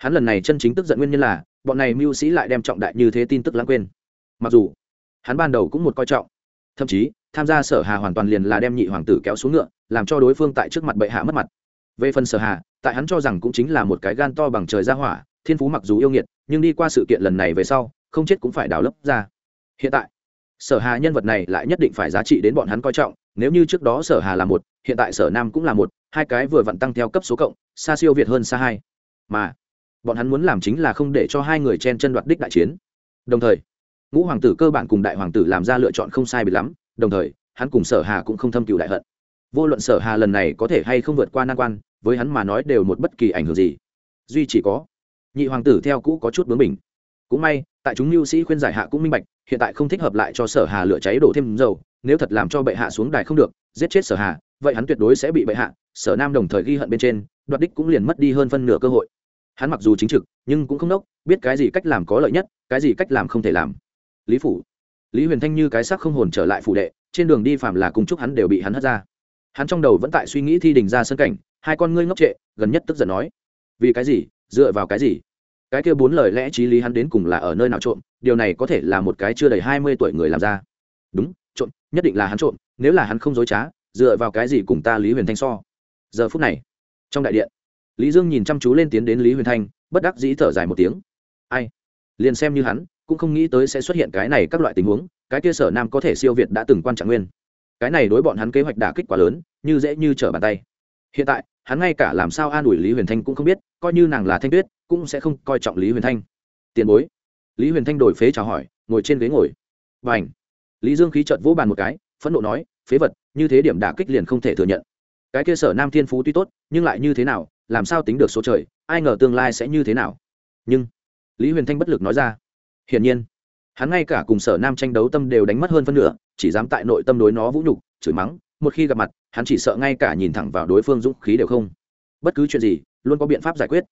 hắn lần này chân chính tức giận nguyên nhân là, bọn này mưu sĩ lại đem trọng đại như thế tin tức lãng quên. Mặc dù, hắn ban đầu cũng một coi trọng, thậm chí, tham gia sở hà hoàn toàn liền là đem nhị hoàng tử kéo xuống ngựa, làm cho đối phương tại trước mặt bệ hạ mất mặt. Về phần sở hà, tại hắn cho rằng cũng chính là một cái gan to bằng trời ra hỏa, thiên phú mặc dù yêu nghiệt, nhưng đi qua sự kiện lần này về sau, không chết cũng phải đào lấp ra. Hiện tại, sở hà nhân vật này lại nhất định phải giá trị đến bọn hắn coi trọng, nếu như trước đó sở hà là một, hiện tại sở nam cũng là một, hai cái vừa vặn tăng theo cấp số cộng, xa siêu việt hơn xa hai. Mà bọn hắn muốn làm chính là không để cho hai người chen chân đoạt đích đại chiến. Đồng thời, ngũ hoàng tử cơ bản cùng đại hoàng tử làm ra lựa chọn không sai biệt lắm, đồng thời, hắn cùng sở hà cũng không thâm cựu đại hận. Vô luận sở hà lần này có thể hay không vượt qua nan quan, với hắn mà nói đều một bất kỳ ảnh hưởng gì. Duy chỉ có, nhị hoàng tử theo cũ có chút bướng mình cũng may, tại chúng mưu sĩ khuyên giải hạ cũng minh bạch, hiện tại không thích hợp lại cho sở hà lửa cháy đổ thêm dầu, nếu thật làm cho bệ hạ xuống đài không được, giết chết sở hà, vậy hắn tuyệt đối sẽ bị bệ hạ, sở nam đồng thời ghi hận bên trên, đoạt đích cũng liền mất đi hơn phân nửa cơ hội hắn mặc dù chính trực, nhưng cũng không đốc, biết cái gì cách làm có lợi nhất, cái gì cách làm không thể làm. Lý phủ. Lý huyền thanh như cái xác không hồn trở lại phủ đệ, trên đường đi phạm là cùng chúc hắn đều bị hắn hất ra. Hắn trong đầu vẫn tại suy nghĩ thi đình ra sân cảnh, hai con ngươi ngốc trệ, gần nhất tức giận nói, vì cái gì? Dựa vào cái gì? Cái kia bốn lời lẽ t r í lý hắn đến cùng là ở nơi nào trộm, điều này có thể là một cái chưa đầy hai mươi tuổi người làm ra. Đúng, trộm, nhất định là hắn trộm, nếu là hắn không dối trá, dựa vào cái gì cùng ta lý huyền thanh so? Giờ phút này, trong đại điện lý dương nhìn chăm chú lên tiến đến lý huyền thanh, bất đắc dĩ thở dài một tiếng. Ai? Liền xem như hắn, cũng không nghĩ tới sẽ xuất hiện cái này các loại tình huống, cái kia sở nam có thể siêu việt đã từng quan trạng nguyên. Cái này đối bọn hắn kế hoạch đả kích quá lớn, như dễ như trở bàn tay. Hiện tại, hắn ngay cả làm sao an ủi lý huyền thanh cũng không biết, coi như nàng là thanh tuyết, cũng sẽ không coi trọng lý huyền thanh. Tiền bối. Lý huyền thanh đổi phế chào hỏi, ngồi trên ghế ngồi. Và ảnh lý dương khí trợt vỗ bàn một cái, phẫn nộ nói, phế vật, như thế điểm đả kích liền không thể thừa nhận cái kia sở nam thiên phú tuy tốt, nhưng lại như thế nào, làm sao tính được số trời, ai ngờ tương lai sẽ như thế nào? Nhưng, lý huyền thanh bất lực nói ra, hiển nhiên, hắn ngay cả cùng sở nam tranh đấu tâm đều đánh mất hơn phân nửa, chỉ dám tại nội tâm đối nó vũ nhục, chửi mắng, một khi gặp mặt, hắn chỉ sợ ngay cả nhìn thẳng vào đối phương dũng khí đều không. Bất cứ chuyện gì, luôn có biện pháp giải quyết.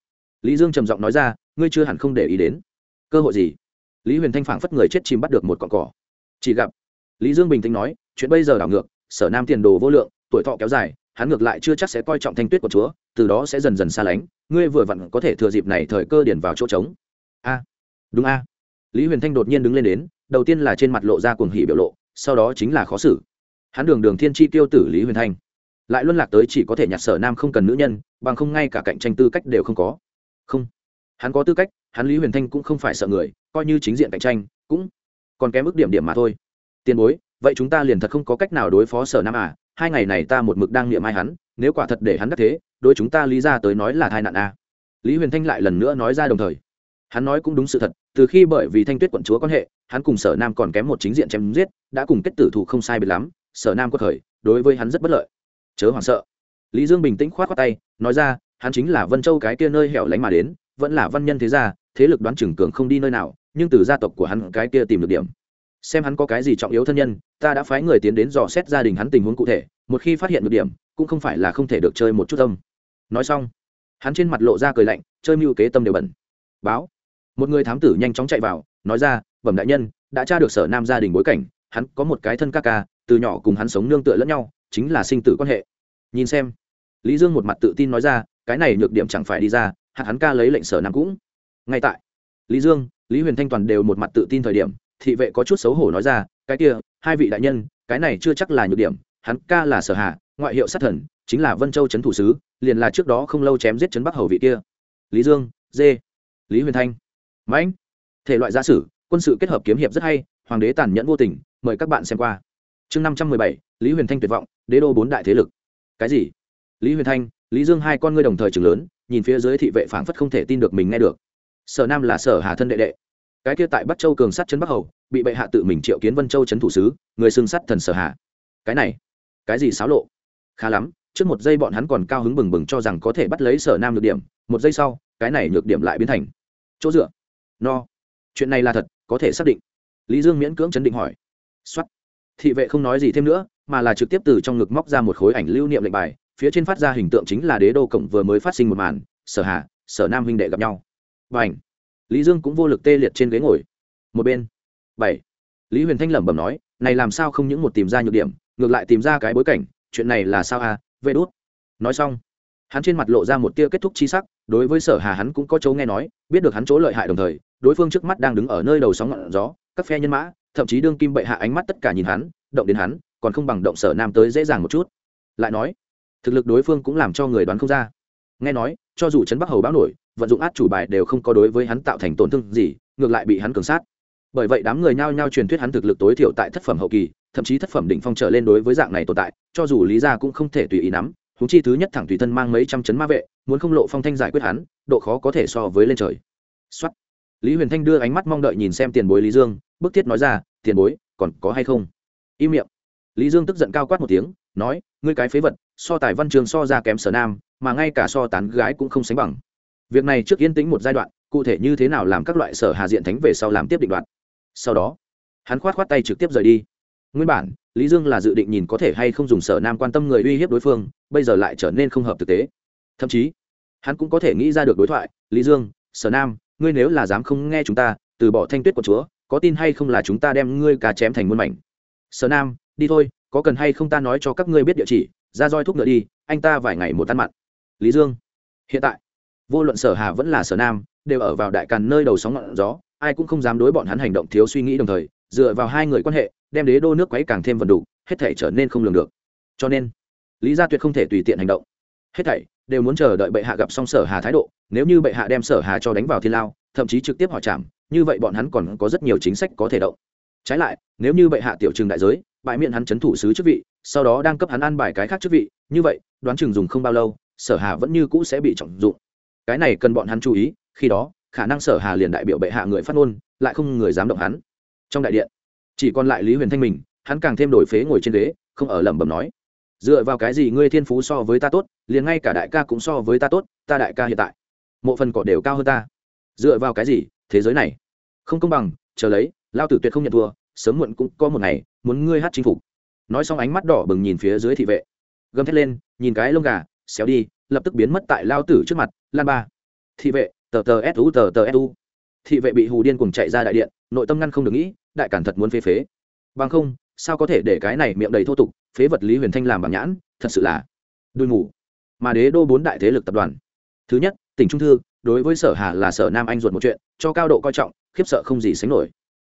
Lý dương trầm giọng nói ra, ngươi chưa hẳn không để ý đến. Cơ hội gì? Lý huyền thanh phảng phất người chết chìm bắt được một con cỏ. Chỉ gặp. Lý dương bình tĩnh nói, chuyện bây giờ đảo ngược, sở nam tiền đồ vô lượng, tuổi thọ kéo dài hắn ngược lại chưa chắc sẽ coi trọng thanh tuyết của chúa, từ đó sẽ dần dần xa lánh. Ngươi vừa vặn có thể thừa dịp này thời cơ điển vào chỗ trống. A. Đúng a. Lý huyền thanh đột nhiên đứng lên đến, đầu tiên là trên mặt lộ ra cuồng hỉ biểu lộ, sau đó chính là khó xử. Hắn đường đường thiên chi tiêu tử lý huyền thanh. Lại luân lạc tới chỉ có thể nhặt sở nam không cần nữ nhân, bằng không ngay cả cạnh tranh tư cách đều không có. Không. Hắn có tư cách, hắn lý huyền thanh cũng không phải sợ người, coi như chính diện cạnh tranh, cũng còn kém mức điểm điểm mà thôi. Tiền bối, vậy chúng ta liền thật không có cách nào đối phó sở nam à? Hai ngày này ta một mực đang niệm ai hắn, nếu quả thật để hắn đắc thế đôi chúng ta lý ra tới nói là thai nạn à. lý huyền thanh lại lần nữa nói ra đồng thời. Hắn nói cũng đúng sự thật, từ khi bởi vì thanh tuyết quận chúa quan hệ, hắn cùng sở nam còn kém một chính diện chém giết, đã cùng kết tử thủ không sai biệt lắm, sở nam có thời đối với hắn rất bất lợi. Chớ hoảng sợ. Lý dương bình tĩnh k h o á t k tay, nói ra, hắn chính là vân châu cái kia nơi hẻo lánh mà đến, vẫn là văn nhân thế gia, thế lực đoán chừng cường không đi nơi nào, nhưng từ gia tộc của hắn cái kia tìm được điểm xem hắn có cái gì trọng yếu thân nhân, ta đã phái người tiến đến dò xét gia đình hắn tình huống cụ thể, một khi phát hiện được điểm, cũng không phải là không thể được chơi một chút tâm. Nói xong, hắn trên mặt lộ ra cười lạnh, chơi mưu kế tâm đều bẩn. Báo. Một người thám tử nhanh chóng chạy vào, nói ra, bẩm đại nhân, đã tra được sở nam gia đình bối cảnh, hắn có một cái thân ca ca, từ nhỏ cùng hắn sống nương tựa lẫn nhau, chính là sinh tử quan hệ. Nhìn xem, lý dương một mặt tự tin nói ra, cái này nhược điểm chẳng phải đi ra hạt hắn ca lấy lệnh sở nam cũng. Ngay tại, lý dương, lý huyền thanh toàn đều một mặt tự tin thời điểm thị vệ có chút xấu hổ nói ra, cái kia, hai vị đại nhân, cái này chưa chắc là nhược điểm, hắn ca là sở hạ, ngoại hiệu sát thần, chính là vân châu trấn thủ sứ, liền là trước đó không lâu chém giết trấn bắc hầu vị kia. Lý dương, dê, lý huyền thanh. Mãnh, thể loại gia sử, quân sự kết hợp kiếm hiệp rất hay, hoàng đế tàn nhẫn vô tình, mời các bạn xem qua. Chương năm trăm mười bảy, lý huyền thanh tuyệt vọng, đế đô bốn đại thế lực. Cái gì? Lý huyền thanh, lý dương hai con ngươi đồng thời trường lớn, nhìn phía dưới thị vệ phảng phất không thể tin được mình nghe được. Sở nam là sở hà thân đệ đệ cái kia tại bắc châu cường sát trấn bắc hầu, bị bệ hạ tự mình triệu kiến vân châu trấn thủ sứ, người xưng sắt thần sở hạ cái này, cái gì xáo lộ? Khá lắm, trước một giây bọn hắn còn cao hứng bừng bừng cho rằng có thể bắt lấy sở nam nhược điểm, một giây sau, cái này nhược điểm lại biến thành chỗ dựa. No. Chuyện này là thật, có thể xác định. Lý dương miễn cưỡng chấn định hỏi. X thị vệ không nói gì thêm nữa, mà là trực tiếp từ trong ngực móc ra một khối ảnh lưu niệm lệnh bài, phía trên phát ra hình tượng chính là đế đô cổng vừa mới phát sinh một màn, sở hà, sở nam huynh đệ gặp nhau. Và ảnh lý dương cũng vô lực tê liệt trên ghế ngồi. Một bên. Bảy. Lý huyền thanh lẩm bẩm nói, này làm sao không những một tìm ra nhược điểm, ngược lại tìm ra cái bối cảnh, chuyện này là sao à? Vê đốt nói xong, hắn trên mặt lộ ra một tia kết thúc chi sắc, đối với sở hà hắn cũng có chỗ nghe nói, biết được hắn chỗ lợi hại đồng thời, đối phương trước mắt đang đứng ở nơi đầu sóng ngọn gió, các phe nhân mã, thậm chí đương kim bệ hạ ánh mắt tất cả nhìn hắn, động đến hắn, còn không bằng động sở nam tới dễ dàng một chút. Lại nói, thực lực đối phương cũng làm cho người đoán không ra. Nghe nói, cho dù trấn bắc hầu báo nổi vận dụng át chủ bài đều không có đối với hắn tạo thành tổn thương gì, ngược lại bị hắn cường sát. Bởi vậy đám người nhao nhao truyền thuyết hắn thực lực tối thiểu tại thất phẩm hậu kỳ, thậm chí thất phẩm đỉnh phong trở lên đối với dạng này tồn tại, cho dù lý gia cũng không thể tùy ý nắm húng chi thứ nhất thẳng tùy thân mang mấy trăm chấn ma vệ, muốn không lộ phong thanh giải quyết hắn, độ khó có thể so với lên trời. Xuất lý huyền thanh đưa ánh mắt mong đợi nhìn xem tiền bối lý dương, bức thiết nói ra, tiền bối, còn có hay không? Im miệng. Lý dương tức giận cao quát một tiếng, nói, ngươi cái phế vật, so tài văn trường so ra kém sở nam, mà ngay cả so tán gái cũng không sánh bằng việc này trước yên tĩnh một giai đoạn, cụ thể như thế nào làm các loại sở hà diện thánh về sau làm tiếp định đoạn sau đó, hắn khoát khoát tay trực tiếp rời đi. Nguyên bản, lý dương là dự định nhìn có thể hay không dùng sở nam quan tâm người uy hiếp đối phương, bây giờ lại trở nên không hợp thực tế. Thậm chí, hắn cũng có thể nghĩ ra được đối thoại, lý dương, sở nam, ngươi nếu là dám không nghe chúng ta, từ bỏ thanh tuyết của chúa, có tin hay không là chúng ta đem ngươi cà chém thành muôn mảnh? Sở nam, đi thôi, có cần hay không ta nói cho các ngươi biết địa chỉ, ra roi thuốc ngựa đi, anh ta vài ngày một tan mặn. Lý dương, hiện tại vô luận sở hà vẫn là sở nam, đều ở vào đại càn nơi đầu sóng ngọn gió, ai cũng không dám đối bọn hắn hành động thiếu suy nghĩ đồng thời, dựa vào hai người quan hệ, đem đế đô nước quấy càng thêm vận đủ, hết thể trở nên không lường được. Cho nên, lý gia tuyệt không thể tùy tiện hành động. Hết thảy đều muốn chờ đợi bệ hạ gặp xong sở hà thái độ, nếu như bệ hạ đem sở hà cho đánh vào thiên lao, thậm chí trực tiếp hỏi chạm, như vậy bọn hắn còn có rất nhiều chính sách có thể động. Trái lại, nếu như bệ hạ tiểu trừng đại giới bại miệng hắn chấn thủ sứ chức vị, sau đó đang cấp hắn ăn bài cái khác chức vị, như vậy, đoán chừng dùng không bao lâu, sở hà vẫn như cũ sẽ bị trọng dụng cái này cần bọn hắn chú ý, khi đó, khả năng sở hà liền đại biểu bệ hạ người phát ngôn, lại không người dám động hắn. Trong đại điện, chỉ còn lại lý huyền thanh mình, hắn càng thêm đổi phế ngồi trên ghế, không ở lẩm bẩm nói, dựa vào cái gì ngươi thiên phú so với ta tốt, liền ngay cả đại ca cũng so với ta tốt, ta đại ca hiện tại, mộ phần cỏ đều cao hơn ta. Dựa vào cái gì, thế giới này? Không công bằng, chờ lấy, lao tử tuyệt không nhận thua, sớm muộn cũng có một ngày, muốn ngươi hát chinh phục. Nói xong ánh mắt đỏ bừng nhìn phía dưới thị vệ. Gầm thét lên, nhìn cái lông gà, xéo đi lập tức biến mất tại lao tử trước mặt, lan ba. Thị vệ, tờ tờ su tờ tờ su thị vệ bị hù điên cùng chạy ra đại điện, nội tâm ngăn không được nghĩ, đại cản thật muốn phế phế. Bằng không, sao có thể để cái này miệng đầy thô tục, phế vật lý huyền thanh làm bằng nhãn, thật sự là đuôi mù. Mà đế đô bốn đại thế lực tập đoàn. Thứ nhất, tỉnh trung thư, đối với sở hà là sở nam anh ruột một chuyện, cho cao độ coi trọng, khiếp sợ không gì sánh nổi.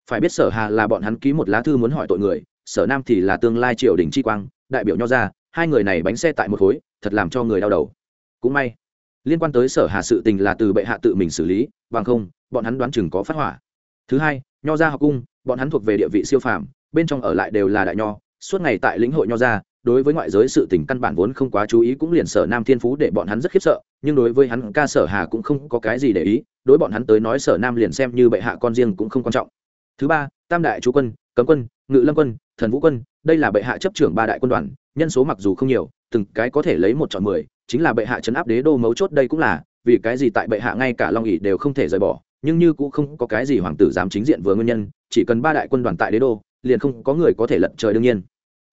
Phải biết sở hà là bọn hắn ký một lá thư muốn hỏi tội người, sở nam thì là tương lai triều đình chi quang, đại biểu nho ra, hai người này bánh xe tại một khối, thật làm cho người đau đầu cũng may, liên quan tới sở hà sự tình là từ bệ hạ tự mình xử lý, bằng không, bọn hắn đoán chừng có phát hỏa. Thứ hai, nho gia học cung, bọn hắn thuộc về địa vị siêu phàm, bên trong ở lại đều là đại nho, suốt ngày tại lĩnh hội nho gia, đối với ngoại giới sự tình căn bản vốn không quá chú ý cũng liền sở nam thiên phú để bọn hắn rất khiếp sợ, nhưng đối với hắn, ca sở hà cũng không có cái gì để ý, đối bọn hắn tới nói sở nam liền xem như bệ hạ con riêng cũng không quan trọng. Thứ ba, tam đại chú quân, cấm quân, ngự lâm quân, thần vũ quân, đây là bệ hạ chấp trưởng ba đại quân đoàn, nhân số mặc dù không nhiều, từng cái có thể lấy một chọn mười chính là bệ hạ chấn áp đế đô mấu chốt đây cũng là, vì cái gì tại bệ hạ ngay cả long ỉ đều không thể rời bỏ, nhưng như cũng không có cái gì hoàng tử dám chính diện vừa nguyên nhân, chỉ cần ba đại quân đoàn tại đế đô, liền không có người có thể lận trời đương nhiên.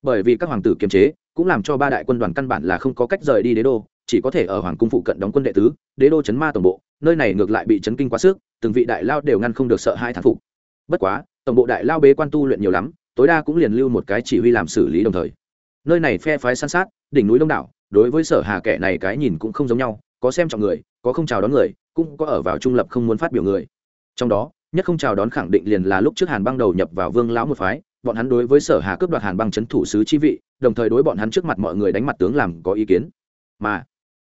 Bởi vì các hoàng tử kiềm chế, cũng làm cho ba đại quân đoàn căn bản là không có cách rời đi đế đô, chỉ có thể ở hoàng cung phụ cận đóng quân đệ tứ, đế đô chấn ma tổng bộ, nơi này ngược lại bị chấn kinh quá sức, từng vị đại lao đều ngăn không được sợ hai thán phục. Bất quá, tổng bộ đại lao bế quan tu luyện nhiều lắm, tối đa cũng liền lưu một cái chỉ huy làm xử lý đồng thời. Nơi này phe phái san sát, đỉnh núi đông đảo đối với sở hà kẻ này cái nhìn cũng không giống nhau, có xem trọng người, có không chào đón người, cũng có ở vào trung lập không muốn phát biểu người. Trong đó, nhất không chào đón khẳng định liền là lúc trước hàn băng đầu nhập vào vương lão một phái, bọn hắn đối với sở hà cướp đoạt hàn băng chấn thủ sứ chi vị, đồng thời đối bọn hắn trước mặt mọi người đánh mặt tướng làm có ý kiến. Mà,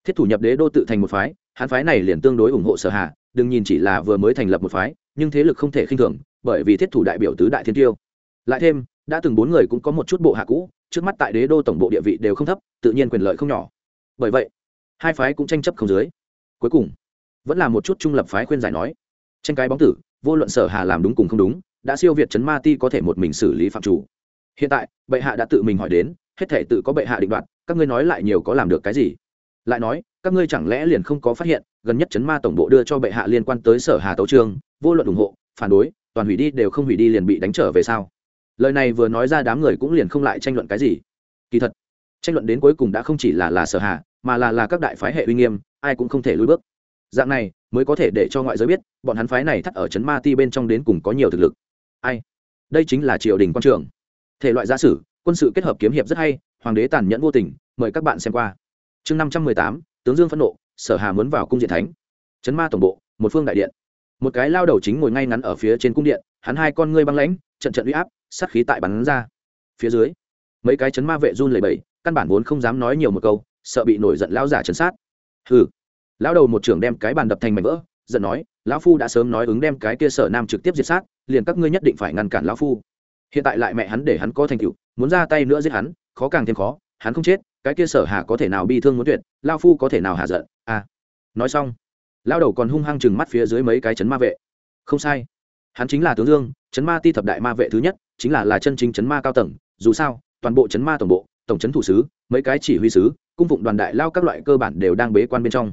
thiết thủ nhập đế đô tự thành một phái, hắn phái này liền tương đối ủng hộ sở hà, đừng nhìn chỉ là vừa mới thành lập một phái, nhưng thế lực không thể khinh thường, bởi vì thiết thủ đại biểu tứ đại thiên tiêu. Lại thêm, đã từng bốn người cũng có một chút bộ hạ cũ trước mắt tại đế đô tổng bộ địa vị đều không thấp, tự nhiên quyền lợi không nhỏ. Bởi vậy, hai phái cũng tranh chấp không dưới. Cuối cùng, vẫn là một chút trung lập phái khuyên giải nói, tranh cái bóng tử, vô luận sở hà làm đúng cùng không đúng, đã siêu việt chấn ma ti có thể một mình xử lý phạm chủ. Hiện tại, bệ hạ đã tự mình hỏi đến, hết thể tự có bệ hạ định đoạt, các ngươi nói lại nhiều có làm được cái gì? Lại nói, các ngươi chẳng lẽ liền không có phát hiện, gần nhất chấn ma tổng bộ đưa cho bệ hạ liên quan tới sở hà tấu trương, vô luận ủng hộ, phản đối, toàn hủy đi đều không hủy đi liền bị đánh trở về sao? Lời này vừa nói ra đám người cũng liền không lại tranh luận cái gì. Kỳ thật, tranh luận đến cuối cùng đã không chỉ là là sở hà mà là là các đại phái hệ uy nghiêm, ai cũng không thể lùi bước. Dạng này mới có thể để cho ngoại giới biết, bọn hắn phái này thắt ở chấn ma ti bên trong đến cùng có nhiều thực lực. Ai? Đây chính là triều đình quan trường. Thể loại giả sử, quân sự kết hợp kiếm hiệp rất hay, hoàng đế tàn nhẫn vô tình, mời các bạn xem qua. Chương năm trăm mười tám, tướng dương phẫn nộ, sở hà muốn vào cung diện thánh. Chấn ma tổng bộ, một phương đại điện. Một cái lao đầu chính ngồi ngay ngắn ở phía trên cung điện, hắn hai con ngươi băng lãnh trận trận uy áp, sát khí tại bắn ra. Phía dưới, mấy cái chấn ma vệ run lẩy bẩy, căn bản vốn không dám nói nhiều một câu, sợ bị nổi giận lão giả chấn sát. Hừ. Lão đầu một trưởng đem cái bàn đập thành mảnh vỡ, giận nói, lão phu đã sớm nói ứng đem cái kia sở nam trực tiếp diệt sát, liền các ngươi nhất định phải ngăn cản lão phu. Hiện tại lại mẹ hắn để hắn có thành tựu, muốn ra tay nữa giết hắn, khó càng thêm khó, hắn không chết, cái kia sở hà có thể nào bi thương muốn tuyệt lao phu có thể nào hạ giận à. Nói xong lao đầu còn hung hăng chừng mắt phía dưới mấy cái chấn ma vệ. Không sai hắn chính là tướng dương, chấn ma ti thập đại ma vệ thứ nhất, chính là là chân chính chấn ma cao tầng, dù sao, toàn bộ chấn ma tổng bộ, tổng chấn thủ sứ, mấy cái chỉ huy sứ, cung phụng đoàn đại lao các loại cơ bản đều đang bế quan bên trong.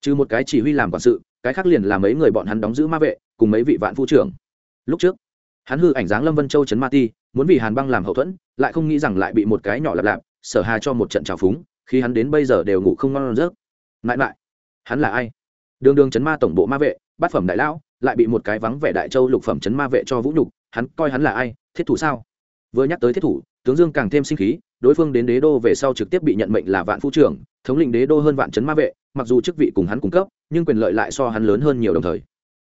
Trừ một cái chỉ huy làm quản sự, cái khác liền là mấy người bọn hắn đóng giữ ma vệ, cùng mấy vị vạn phu trưởng. Lúc trước, hắn hư ảnh dáng lâm vân châu trấn ma ti, muốn vì hàn băng làm hậu thuẫn, lại không nghĩ rằng lại bị một cái nhỏ lạp lạp, sở hà cho một trận trào phúng, khi hắn đến bây giờ đều ngủ không ngon rớt mãi mãi, hắn là ai? Đường đường chấn ma tổng bộ ma vệ, bát phẩm đại lão lại bị một cái vắng vẻ đại châu lục phẩm chấn ma vệ cho vũ nhục, hắn coi hắn là ai, thiết thủ sao? Vừa nhắc tới thiết thủ, tướng dương càng thêm sinh khí, đối phương đến đế đô về sau trực tiếp bị nhận mệnh là vạn phu trưởng, thống lĩnh đế đô hơn vạn chấn ma vệ, mặc dù chức vị cùng hắn cung cấp, nhưng quyền lợi lại so hắn lớn hơn nhiều đồng thời.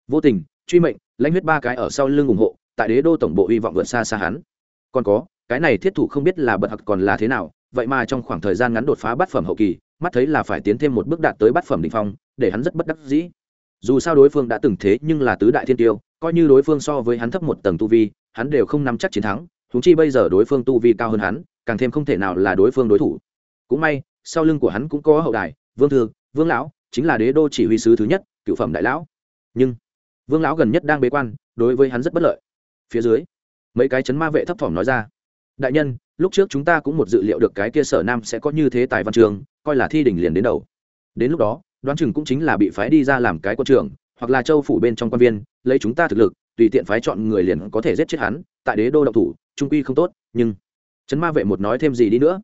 Vô tình, truy mệnh, lãnh huyết ba cái ở sau lưng ủng hộ, tại đế đô tổng bộ hy vọng vượt xa xa hắn. Còn có, cái này thiết thủ không biết là bật hặc còn là thế nào, vậy mà trong khoảng thời gian ngắn đột phá bát phẩm hậu kỳ, mắt thấy là phải tiến thêm một bước đạt tới bát phẩm đ ỉ n h phong, để hắn rất bất đắc dĩ dù sao đối phương đã từng thế nhưng là tứ đại thiên tiêu, coi như đối phương so với hắn thấp một tầng tu vi, hắn đều không nắm chắc chiến thắng thúng chi bây giờ đối phương tu vi cao hơn hắn, càng thêm không thể nào là đối phương đối thủ. Cũng may, sau lưng của hắn cũng có hậu đài, vương thư, vương lão, chính là đế đô chỉ huy sứ thứ nhất, cựu phẩm đại lão. Nhưng, vương lão gần nhất đang bế quan, đối với hắn rất bất lợi. Phía dưới, mấy cái chấn ma vệ thấp thỏm nói ra, đại nhân, lúc trước chúng ta cũng một dự liệu được cái kia sở nam sẽ có như thế tài văn trường, coi là thi đỉnh liền đến đầu. Đến lúc đó đoán chừng cũng chính là bị phái đi ra làm cái quân trưởng, hoặc là châu phủ bên trong quan viên, lấy chúng ta thực lực, tùy tiện phái chọn người liền có thể giết chết hắn, tại đế đô độc thủ, trung quy không tốt, nhưng chấn ma vệ một nói thêm gì đi nữa.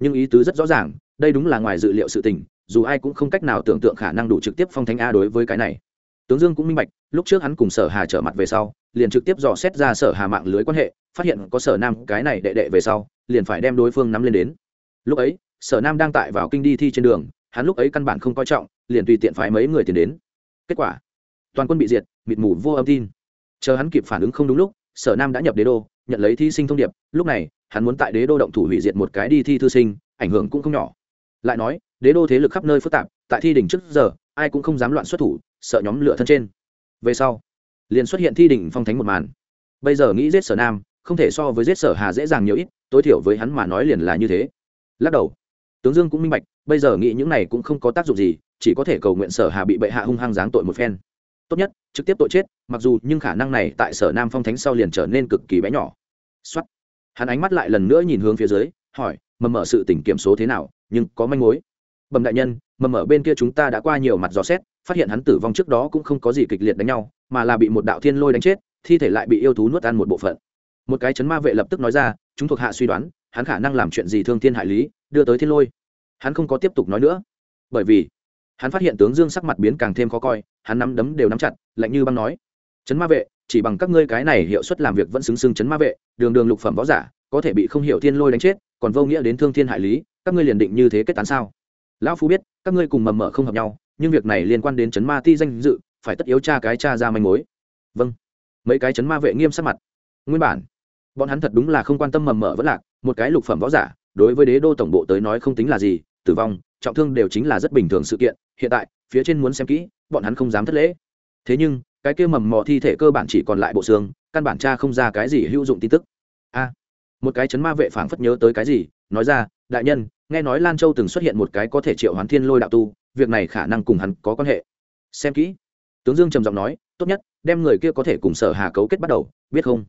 Nhưng ý tứ rất rõ ràng, đây đúng là ngoài dự liệu sự tình, dù ai cũng không cách nào tưởng tượng khả năng đủ trực tiếp phong thánh a đối với cái này. Tướng dương cũng minh bạch, lúc trước hắn cùng sở hà trở mặt về sau, liền trực tiếp dò xét ra sở hà mạng lưới quan hệ, phát hiện có sở nam cái này đệ đệ về sau, liền phải đem đối phương nắm lên đến. Lúc ấy, sở nam đang tại vào kinh đi thi trên đường, hắn lúc ấy căn bản không coi trọng liền tùy tiện phái mấy người tiền đến. Kết quả, toàn quân bị diệt, mịt mù vô âm tin. Chờ hắn kịp phản ứng không đúng lúc, sở nam đã nhập đế đô, nhận lấy thi sinh thông điệp, lúc này, hắn muốn tại đế đô động thủ hủy diệt một cái đi thi thư sinh, ảnh hưởng cũng không nhỏ. Lại nói, đế đô thế lực khắp nơi phức tạp, tại thi đỉnh trước giờ, ai cũng không dám loạn xuất thủ, sợ nhóm lửa thân trên. Về sau, liền xuất hiện thi đỉnh phong thánh một màn. Bây giờ nghĩ giết sở nam, không thể so với giết sở hà dễ dàng nhiều ít, tối thiểu với hắn mà nói liền là như thế. Lắc đầu, tướng dương cũng minh bạch bây giờ nghĩ những này cũng không có tác dụng gì, chỉ có thể cầu nguyện sở hà bị bệ hạ hung hăng giáng tội một phen. Tốt nhất, trực tiếp tội chết, mặc dù nhưng khả năng này tại sở nam phong thánh sau liền trở nên cực kỳ bé nhỏ. Xuất hắn ánh mắt lại lần nữa nhìn hướng phía dưới, hỏi, mầm mở sự tỉnh kiểm số thế nào, nhưng có manh mối? Bẩm đại nhân, mầm mở bên kia chúng ta đã qua nhiều mặt dò xét, phát hiện hắn tử vong trước đó cũng không có gì kịch liệt đánh nhau, mà là bị một đạo thiên lôi đánh chết, thi thể lại bị yêu thú nuốt ăn một bộ phận. Một cái chấn ma vệ lập tức nói ra, chúng thuộc hạ suy đoán, hắn khả năng làm chuyện gì thương thiên hại lý, đưa tới thiên lôi hắn không có tiếp tục nói nữa, bởi vì hắn phát hiện tướng dương sắc mặt biến càng thêm khó coi, hắn nắm đấm đều nắm chặt, lạnh như băng nói, chấn ma vệ, chỉ bằng các ngươi cái này hiệu suất làm việc vẫn xứng xưng chấn ma vệ, đường đường lục phẩm võ giả, có thể bị không hiểu thiên lôi đánh chết, còn vô nghĩa đến thương thiên hại lý, các ngươi liền định như thế kết tán sao? Lão phu biết, các ngươi cùng mầm mờ không hợp nhau, nhưng việc này liên quan đến chấn ma ti danh dự, phải tất yếu cha cái cha ra manh mối. Vâng. Mấy cái chấn ma vệ nghiêm sắc mặt. Nguyên bản, bọn hắn thật đúng là không quan tâm mầm mờ vẫn lạc, một cái lục phẩm võ giả, đối với đế đô tổng bộ tới nói không tính là gì tử vong, trọng thương đều chính là rất bình thường sự kiện, hiện tại, phía trên muốn xem kỹ, bọn hắn không dám thất lễ. Thế nhưng, cái kia mầm mò thi thể cơ bản chỉ còn lại bộ xương, căn bản cha không ra cái gì hữu dụng tin tức. A, một cái chấn ma vệ phảng phất nhớ tới cái gì, nói ra, đại nhân, nghe nói lan châu từng xuất hiện một cái có thể triệu hoán thiên lôi đạo tu, việc này khả năng cùng hắn có quan hệ. Xem kỹ. Tướng dương trầm giọng nói, tốt nhất, đem người kia có thể cùng sở hà cấu kết bắt đầu, biết không?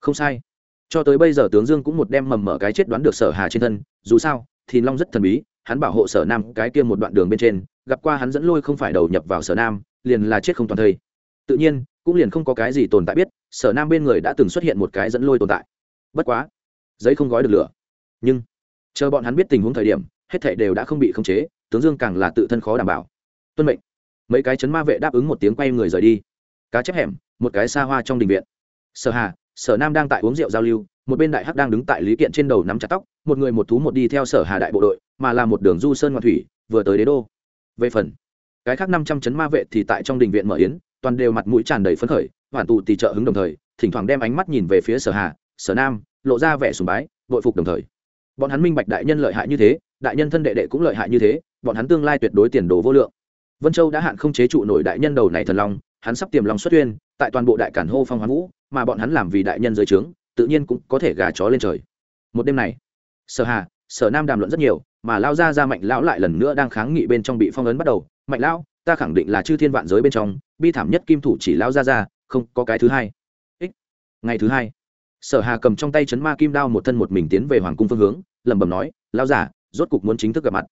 Không sai. Cho tới bây giờ tướng dương cũng một đem mầm mở cái chết đoán được sở hà trên thân, dù sao thì long rất thần bí hắn bảo hộ sở nam cái kia một đoạn đường bên trên, gặp qua hắn dẫn lôi không phải đầu nhập vào sở nam, liền là chết không toàn thây. Tự nhiên, cũng liền không có cái gì tồn tại biết, sở nam bên người đã từng xuất hiện một cái dẫn lôi tồn tại. Bất quá, giấy không gói được lửa. Nhưng, chờ bọn hắn biết tình huống thời điểm, hết thảy đều đã không bị khống chế, tướng dương càng là tự thân khó đảm bảo. Tuân mệnh. Mấy cái chấn ma vệ đáp ứng một tiếng quay người rời đi. Cá chép hẻm, một cái xa hoa trong đình viện. Sở hà, sở nam đang tại uống rượu giao lưu, một bên đại hắc đang đứng tại lý kiện trên đầu nắm chặt tóc, một người một thú một đi theo sở hà đại bộ đội mà là một đường du sơn ngoạn thủy, vừa tới đế đô. Về phần, cái khác năm trăm chấn ma vệ thì tại trong đình viện mở yến, toàn đều mặt mũi tràn đầy phấn khởi, hoàn tụ tì trợ hứng đồng thời, thỉnh thoảng đem ánh mắt nhìn về phía sở hà, sở nam, lộ ra vẻ sùng bái, bội phục đồng thời. Bọn hắn minh bạch đại nhân lợi hại như thế, đại nhân thân đệ đệ cũng lợi hại như thế, bọn hắn tương lai tuyệt đối tiền đồ vô lượng. Vân châu đã hạn không chế trụ nổi đại nhân đầu này thần long, hắn sắp tiềm lòng xuất tuyên, tại toàn bộ đại cản hô phong hoán vũ, mà bọn hắn làm vì đại nhân dưới trướng, tự nhiên cũng có thể gà chó lên trời. Một đêm này, sở hà, sở nam đàm luận rất nhiều mà lao ra ra mạnh lão lại lần nữa đang kháng nghị bên trong bị phong ấn bắt đầu. Mạnh lão, ta khẳng định là chư thiên vạn giới bên trong, bi thảm nhất kim thủ chỉ lao ra ra, không có cái thứ hai. Ích, ngày thứ hai. Sở hà cầm trong tay chấn ma kim đao một thân một mình tiến về hoàng cung phương hướng, lẩm bẩm nói lao giả rốt cục muốn chính thức gặp mặt.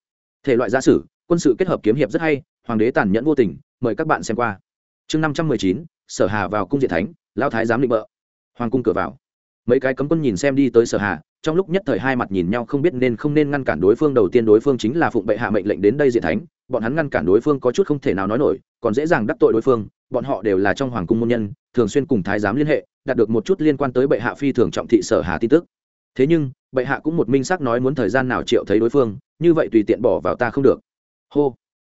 Thể loại gia sử, quân sự kết hợp kiếm hiệp rất hay, hoàng đế tàn nhẫn vô tình, mời các bạn xem qua. Chương năm trăm mười chín, sở hà vào cung diện thánh lao thái giám định bợ. Hoàng cung cửa vào. Mấy cái cấm quân nhìn xem đi tới sở hà trong lúc nhất thời hai mặt nhìn nhau không biết nên không nên ngăn cản đối phương, đầu tiên đối phương chính là phụng bệ hạ mệnh lệnh đến đây diện thánh, bọn hắn ngăn cản đối phương có chút không thể nào nói nổi, còn dễ dàng đắc tội đối phương, bọn họ đều là trong hoàng cung môn nhân, thường xuyên cùng thái giám liên hệ, đạt được một chút liên quan tới bệ hạ phi thường trọng thị sở hà tin tức. Thế nhưng, bệ hạ cũng một minh xác nói muốn thời gian nào triệu thấy đối phương, như vậy tùy tiện bỏ vào ta không được. Hô.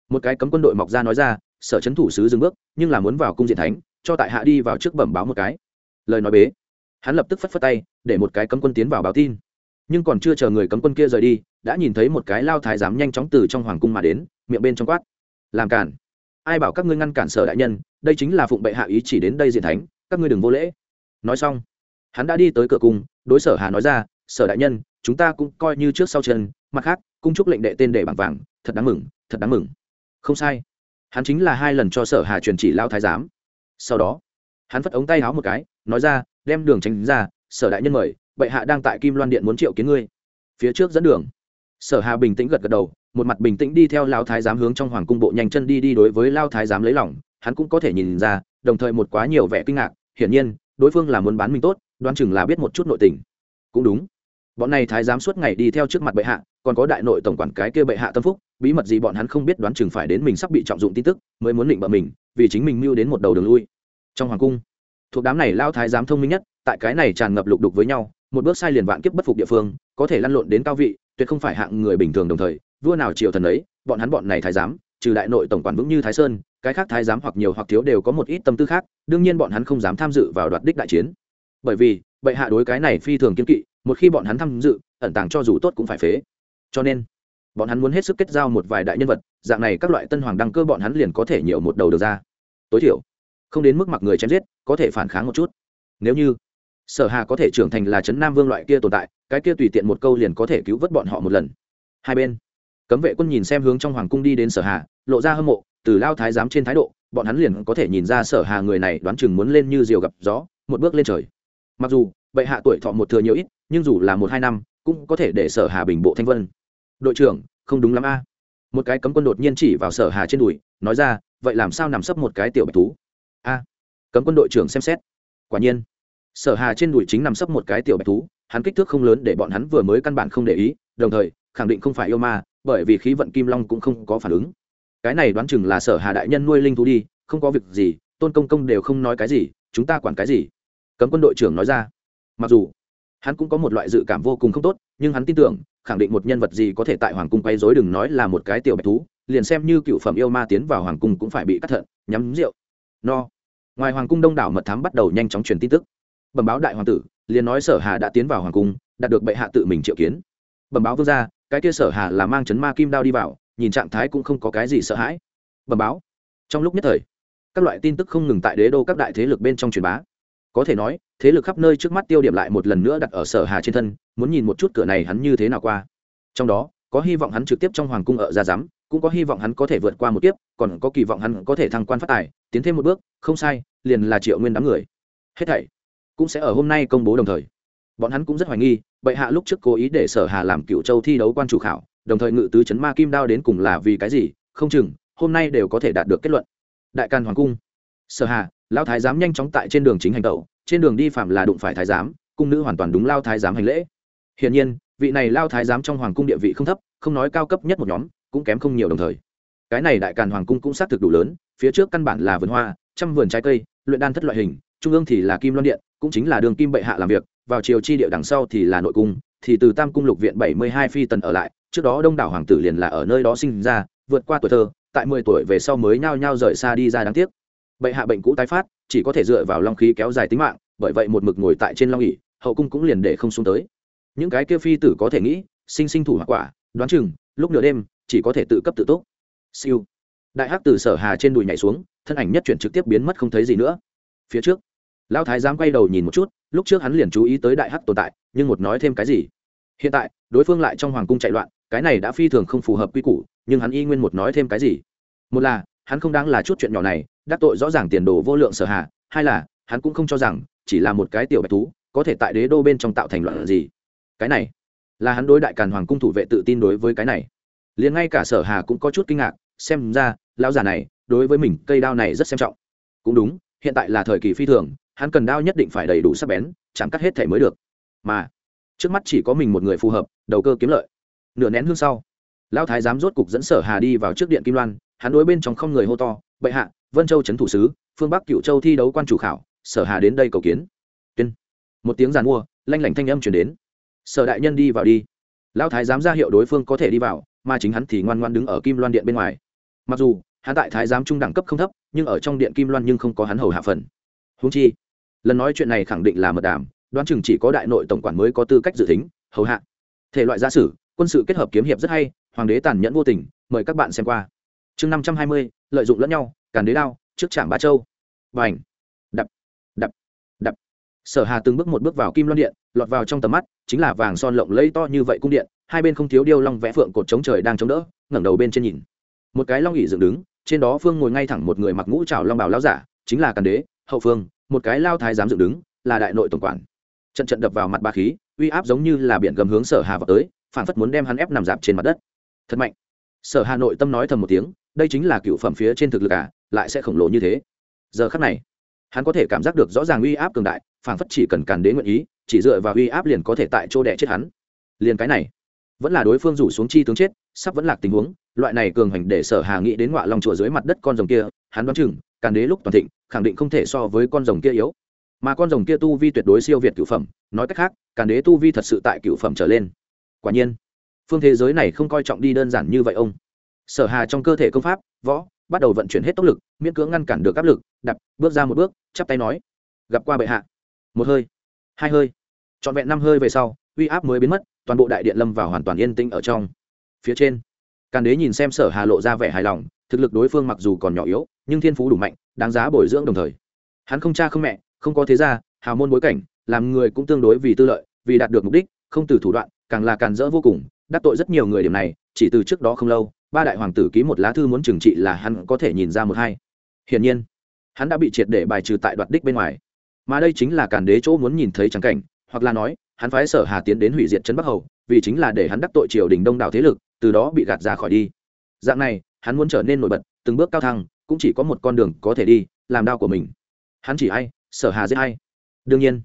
Một cái cấm quân đội mọc ra nói ra, sở chấn thủ sứ dừng bước, nhưng là muốn vào cung diện thánh, cho tại hạ đi vào trước bẩm báo một cái. Lời nói bế. Hắn lập tức phất phất tay để một cái cấm quân tiến vào báo tin. Nhưng còn chưa chờ người cấm quân kia rời đi, đã nhìn thấy một cái lao thái giám nhanh chóng từ trong hoàng cung mà đến, miệng bên trong quát. Làm cản. Ai bảo các ngươi ngăn cản sở đại nhân, đây chính là phụng bệ hạ ý chỉ đến đây diện thánh, các ngươi đừng vô lễ. Nói xong, hắn đã đi tới cửa cung, đối sở hà nói ra, sở đại nhân, chúng ta cũng coi như trước sau chân, mặt khác, cung chúc lệnh đệ tên để bằng vàng, thật đáng mừng, thật đáng mừng. Không sai. Hắn chính là hai lần cho sở hà truyền chỉ lao thái giám. Sau đó, hắn phất ống tay háo một cái, nói ra, đem đường tránh ra sở đại nhân mời, bệ hạ đang tại kim loan điện muốn triệu kiến ngươi. Phía trước dẫn đường. Sở hà bình tĩnh gật gật đầu, một mặt bình tĩnh đi theo lao thái giám hướng trong hoàng cung bộ nhanh chân đi đi đối với lao thái giám lấy lòng, hắn cũng có thể nhìn ra, đồng thời một quá nhiều vẻ kinh ngạc, hiển nhiên, đối phương là muốn bán mình tốt, đoán chừng là biết một chút nội tình. Cũng đúng. Bọn này thái giám suốt ngày đi theo trước mặt bệ hạ, còn có đại nội tổng quản cái kia bệ hạ tâm phúc, bí mật gì bọn hắn không biết đoán chừng phải đến mình sắp bị trọng dụng tin tức, mới muốn định bợ mình, vì chính mình mưu đến một đầu đường lui. Trong hoàng cung thuộc đám này lao thái giám thông minh nhất, tại cái này tràn ngập lục đục với nhau, một bước sai liền vạn kiếp bất phục địa phương, có thể lăn lộn đến cao vị, tuyệt không phải hạng người bình thường đồng thời, vua nào triều thần ấy, bọn hắn bọn này thái giám, trừ đại nội tổng quản vững như thái sơn, cái khác thái giám hoặc nhiều hoặc thiếu đều có một ít tâm tư khác, đương nhiên bọn hắn không dám tham dự vào đoạt đích đại chiến. Bởi vì, bệ hạ đối cái này phi thường kiên kỵ, một khi bọn hắn tham dự, ẩn tàng cho dù tốt cũng phải phế. Cho nên, bọn hắn muốn hết sức kết giao một vài đại nhân vật, dạng này các loại tân hoàng đăng cơ bọn hắn liền có thể nhiều một đầu được ra. Tối thiểu không đến mức mặc người chém giết, có thể phản kháng một chút. Nếu như sở hà có thể trưởng thành là trấn nam vương loại kia tồn tại, cái kia tùy tiện một câu liền có thể cứu vớt bọn họ một lần. Hai bên, cấm vệ quân nhìn xem hướng trong hoàng cung đi đến sở hà, lộ ra hâm mộ, từ lao thái giám trên thái độ, bọn hắn liền có thể nhìn ra sở hà người này đoán chừng muốn lên như diều gặp gió, một bước lên trời. Mặc dù, bệ hạ tuổi thọ một thừa nhiều ít, nhưng dù là một hai năm, cũng có thể để sở hà bình bộ thanh vân. Đội trưởng, không đúng lắm a. Một cái cấm quân đột nhiên chỉ vào sở hà trên đùi, nói ra, vậy làm sao nằm sấp một cái tiểu bạch thú? A. Cấm quân đội trưởng xem xét. Quả nhiên, sở hà trên đùi chính nằm sấp một cái tiểu bạch thú, hắn kích thước không lớn để bọn hắn vừa mới căn bản không để ý, đồng thời, khẳng định không phải yêu ma, bởi vì khí vận kim long cũng không có phản ứng. Cái này đoán chừng là sở hà đại nhân nuôi linh thú đi, không có việc gì, tôn công công đều không nói cái gì, chúng ta quản cái gì? Cấm quân đội trưởng nói ra. Mặc dù, hắn cũng có một loại dự cảm vô cùng không tốt, nhưng hắn tin tưởng, khẳng định một nhân vật gì có thể tại hoàng cung quay dối đừng nói là một cái tiểu bạch thú, liền xem như cựu phẩm yêu ma tiến vào hoàng cung cũng phải bị cắt thận, nhắm rượu. No ngoài hoàng cung đông đảo mật thám bắt đầu nhanh chóng truyền tin tức. Bẩm báo đại hoàng tử, liền nói sở hà đã tiến vào hoàng cung, đạt được bệ hạ tự mình triệu kiến. Bẩm báo vương gia, cái kia sở hà là mang chấn ma kim đao đi vào, nhìn trạng thái cũng không có cái gì sợ hãi. Bẩm báo. Trong lúc nhất thời, các loại tin tức không ngừng tại đế đô các đại thế lực bên trong truyền bá. Có thể nói, thế lực khắp nơi trước mắt tiêu điểm lại một lần nữa đặt ở sở hà trên thân, muốn nhìn một chút cửa này hắn như thế nào qua. Trong đó, có hy vọng hắn trực tiếp trong hoàng cung ở ra giám cũng có hy vọng hắn có thể vượt qua một kiếp, còn có kỳ vọng hắn có thể thăng quan phát tài, tiến thêm một bước, không sai, liền là triệu nguyên đám người. Hết thảy cũng sẽ ở hôm nay công bố đồng thời. Bọn hắn cũng rất hoài nghi, bệ hạ lúc trước cố ý để sở hà làm cựu châu thi đấu quan chủ khảo, đồng thời ngự tứ chấn ma kim đao đến cùng là vì cái gì, không chừng, hôm nay đều có thể đạt được kết luận. Đại can hoàng cung. Sở hà, lao thái giám nhanh chóng tại trên đường chính hành tẩu, trên đường đi phạm là đụng phải thái giám, cung nữ hoàn toàn đúng lao thái giám hành lễ. Hiển nhiên, vị này lao thái giám trong hoàng cung địa vị không thấp, không nói cao cấp nhất một nhóm cũng kém không nhiều đồng thời. Cái này đại càn hoàng cung cũng xác thực đủ lớn, phía trước căn bản là vườn hoa, trăm vườn trái cây, luyện đan thất loại hình, trung ương thì là kim loan điện, cũng chính là đường kim bệ hạ làm việc, vào chiều chi địa đằng sau thì là nội cung, thì từ tam cung lục viện bảy mươi hai phi tần ở lại, trước đó đông đảo hoàng tử liền là ở nơi đó sinh ra, vượt qua tuổi thơ, tại mười tuổi về sau mới nhao nhao rời xa đi ra đáng tiếc. Bệ hạ bệnh cũ tái phát, chỉ có thể dựa vào long khí kéo dài tính mạng, bởi vậy một mực ngồi tại trên long ỉ hậu cung cũng liền để không xuống tới. Những cái kia phi tử có thể nghĩ, sinh sinh thủ hoặc quả, đoán chừng, lúc nửa đêm chỉ có thể tự cấp tự túc siêu. Đại hắc từ sở hà trên đùi nhảy xuống, thân ảnh nhất chuyển trực tiếp biến mất không thấy gì nữa. Phía trước, lão thái giám quay đầu nhìn một chút, lúc trước hắn liền chú ý tới đại hắc tồn tại, nhưng một nói thêm cái gì? Hiện tại, đối phương lại trong hoàng cung chạy loạn, cái này đã phi thường không phù hợp quy củ, nhưng hắn y nguyên một nói thêm cái gì? Một là, hắn không đáng là chút chuyện nhỏ này, đắc tội rõ ràng tiền đồ vô lượng sở hạ hai là, hắn cũng không cho rằng, chỉ là một cái tiểu bạch thú, có thể tại đế đô bên trong tạo thành loạn gì. Cái này, là hắn đối đại càn hoàng cung thủ vệ tự tin đối với cái này liền ngay cả sở hà cũng có chút kinh ngạc, xem ra, lão già này, đối với mình, cây đao này rất xem trọng. Cũng đúng, hiện tại là thời kỳ phi thường, hắn cần đao nhất định phải đầy đủ sắc bén chẳng cắt hết thể mới được. Mà, trước mắt chỉ có mình một người phù hợp, đầu cơ kiếm lợi. Nửa nén hương sau, lão thái giám rốt cục dẫn sở hà đi vào trước điện kim loan, hắn đối bên trong không người hô to, bệ hạ, vân châu trấn thủ sứ, phương bắc cựu châu thi đấu quan chủ khảo, sở hà đến đây cầu kiến. Tuyên. Một tiếng giàn mua, lanh lảnh thanh âm chuyển đến. Sở đại nhân đi vào đi. Lão thái giám ra hiệu đối phương có thể đi vào mà chính hắn thì ngoan ngoan đứng ở kim loan điện bên ngoài. Mặc dù, hắn tại thái giám trung đẳng cấp không thấp, nhưng ở trong điện kim loan nhưng không có hắn hầu hạ phần. Húng chi, lần nói chuyện này khẳng định là mật đàm, đoán chừng chỉ có đại nội tổng quản mới có tư cách dự tính, hầu hạ. Thể loại gia sử, quân sự kết hợp kiếm hiệp rất hay, hoàng đế tàn nhẫn vô tình, mời các bạn xem qua. Chương năm trăm hai mươi, lợi dụng lẫn nhau, càn đế đao, trước trạm ba châu. Và ảnh đập. Đập. Đập. Sở hà từng bước một bước vào kim loan điện, lọt vào trong tầm mắt, chính là vàng son lộng lẫy to như vậy cung điện hai bên không thiếu điêu long vẽ phượng cột chống trời đang chống đỡ, ngẩng đầu bên trên nhìn. Một cái long ỉ dựng đứng, trên đó phương ngồi ngay thẳng một người mặc ngũ trào long bào lao giả, chính là càn đế, hậu phương, một cái lao thái giám dựng đứng, là đại nội tổng quản. Trận trận đập vào mặt ba khí, uy áp giống như là biển gầm hướng sở hà vào tới phản phất muốn đem hắn ép nằm dạp trên mặt đất. Thật mạnh. Sở hà nội tâm nói thầm một tiếng, đây chính là cựu phẩm phía trên thực lực à lại sẽ khổng lồ như thế. Giờ khắc này, hắn có thể cảm giác được rõ ràng uy áp cường đại phản phất chỉ cần càn đế nguyện ý, chỉ dựa vào uy áp liền có thể tại chỗ đẻ chết hắn. Liền cái này vẫn là đối phương rủ xuống chi tướng chết, sắp vẫn lạc tình huống, loại này cường hành để sở hà nghĩ đến ngọa lòng chùa dưới mặt đất con rồng kia, hắn đoán chừng, càn đế lúc toàn thịnh, khẳng định không thể so với con rồng kia yếu. Mà con rồng kia tu vi tuyệt đối siêu việt cửu phẩm, nói cách khác, càn đế tu vi thật sự tại cửu phẩm trở lên. Quả nhiên, phương thế giới này không coi trọng đi đơn giản như vậy ông. Sở hà trong cơ thể công pháp, võ, bắt đầu vận chuyển hết tốc lực, miễn cưỡng ngăn cản được áp lực đập bước ra một bước, chắp tay nói, gặp qua bệ hạ. Một hơi, hai hơi, trọn vẹn năm hơi về sau uy áp mới biến mất, toàn bộ đại điện lâm vào hoàn toàn yên tĩnh ở trong. Phía trên, càn đế nhìn xem sở hà lộ ra vẻ hài lòng, thực lực đối phương mặc dù còn nhỏ yếu, nhưng thiên phú đủ mạnh, đáng giá bồi dưỡng đồng thời. Hắn không cha không mẹ, không có thế gia, hào môn bối cảnh, làm người cũng tương đối vì tư lợi, vì đạt được mục đích, không từ thủ đoạn, càng là càn rỡ vô cùng, đắc tội rất nhiều người điểm này, chỉ từ trước đó không lâu, ba đại hoàng tử ký một lá thư muốn trừng trị là hắn có thể nhìn ra một hai. Hiển nhiên, hắn đã bị triệt để bài trừ tại đoạt đích bên ngoài. Mà đây chính là càn đế chỗ muốn nhìn thấy trắng cảnh, hoặc là nói hắn phái sở hà tiến đến hủy diệt trấn bắc hầu vì chính là để hắn đắc tội triều đình đông đảo thế lực từ đó bị gạt ra khỏi đi. Dạng này hắn muốn trở nên nổi bật từng bước cao thăng cũng chỉ có một con đường có thể đi làm đao của mình. Hắn chỉ hay, sở hà giết hay? đương nhiên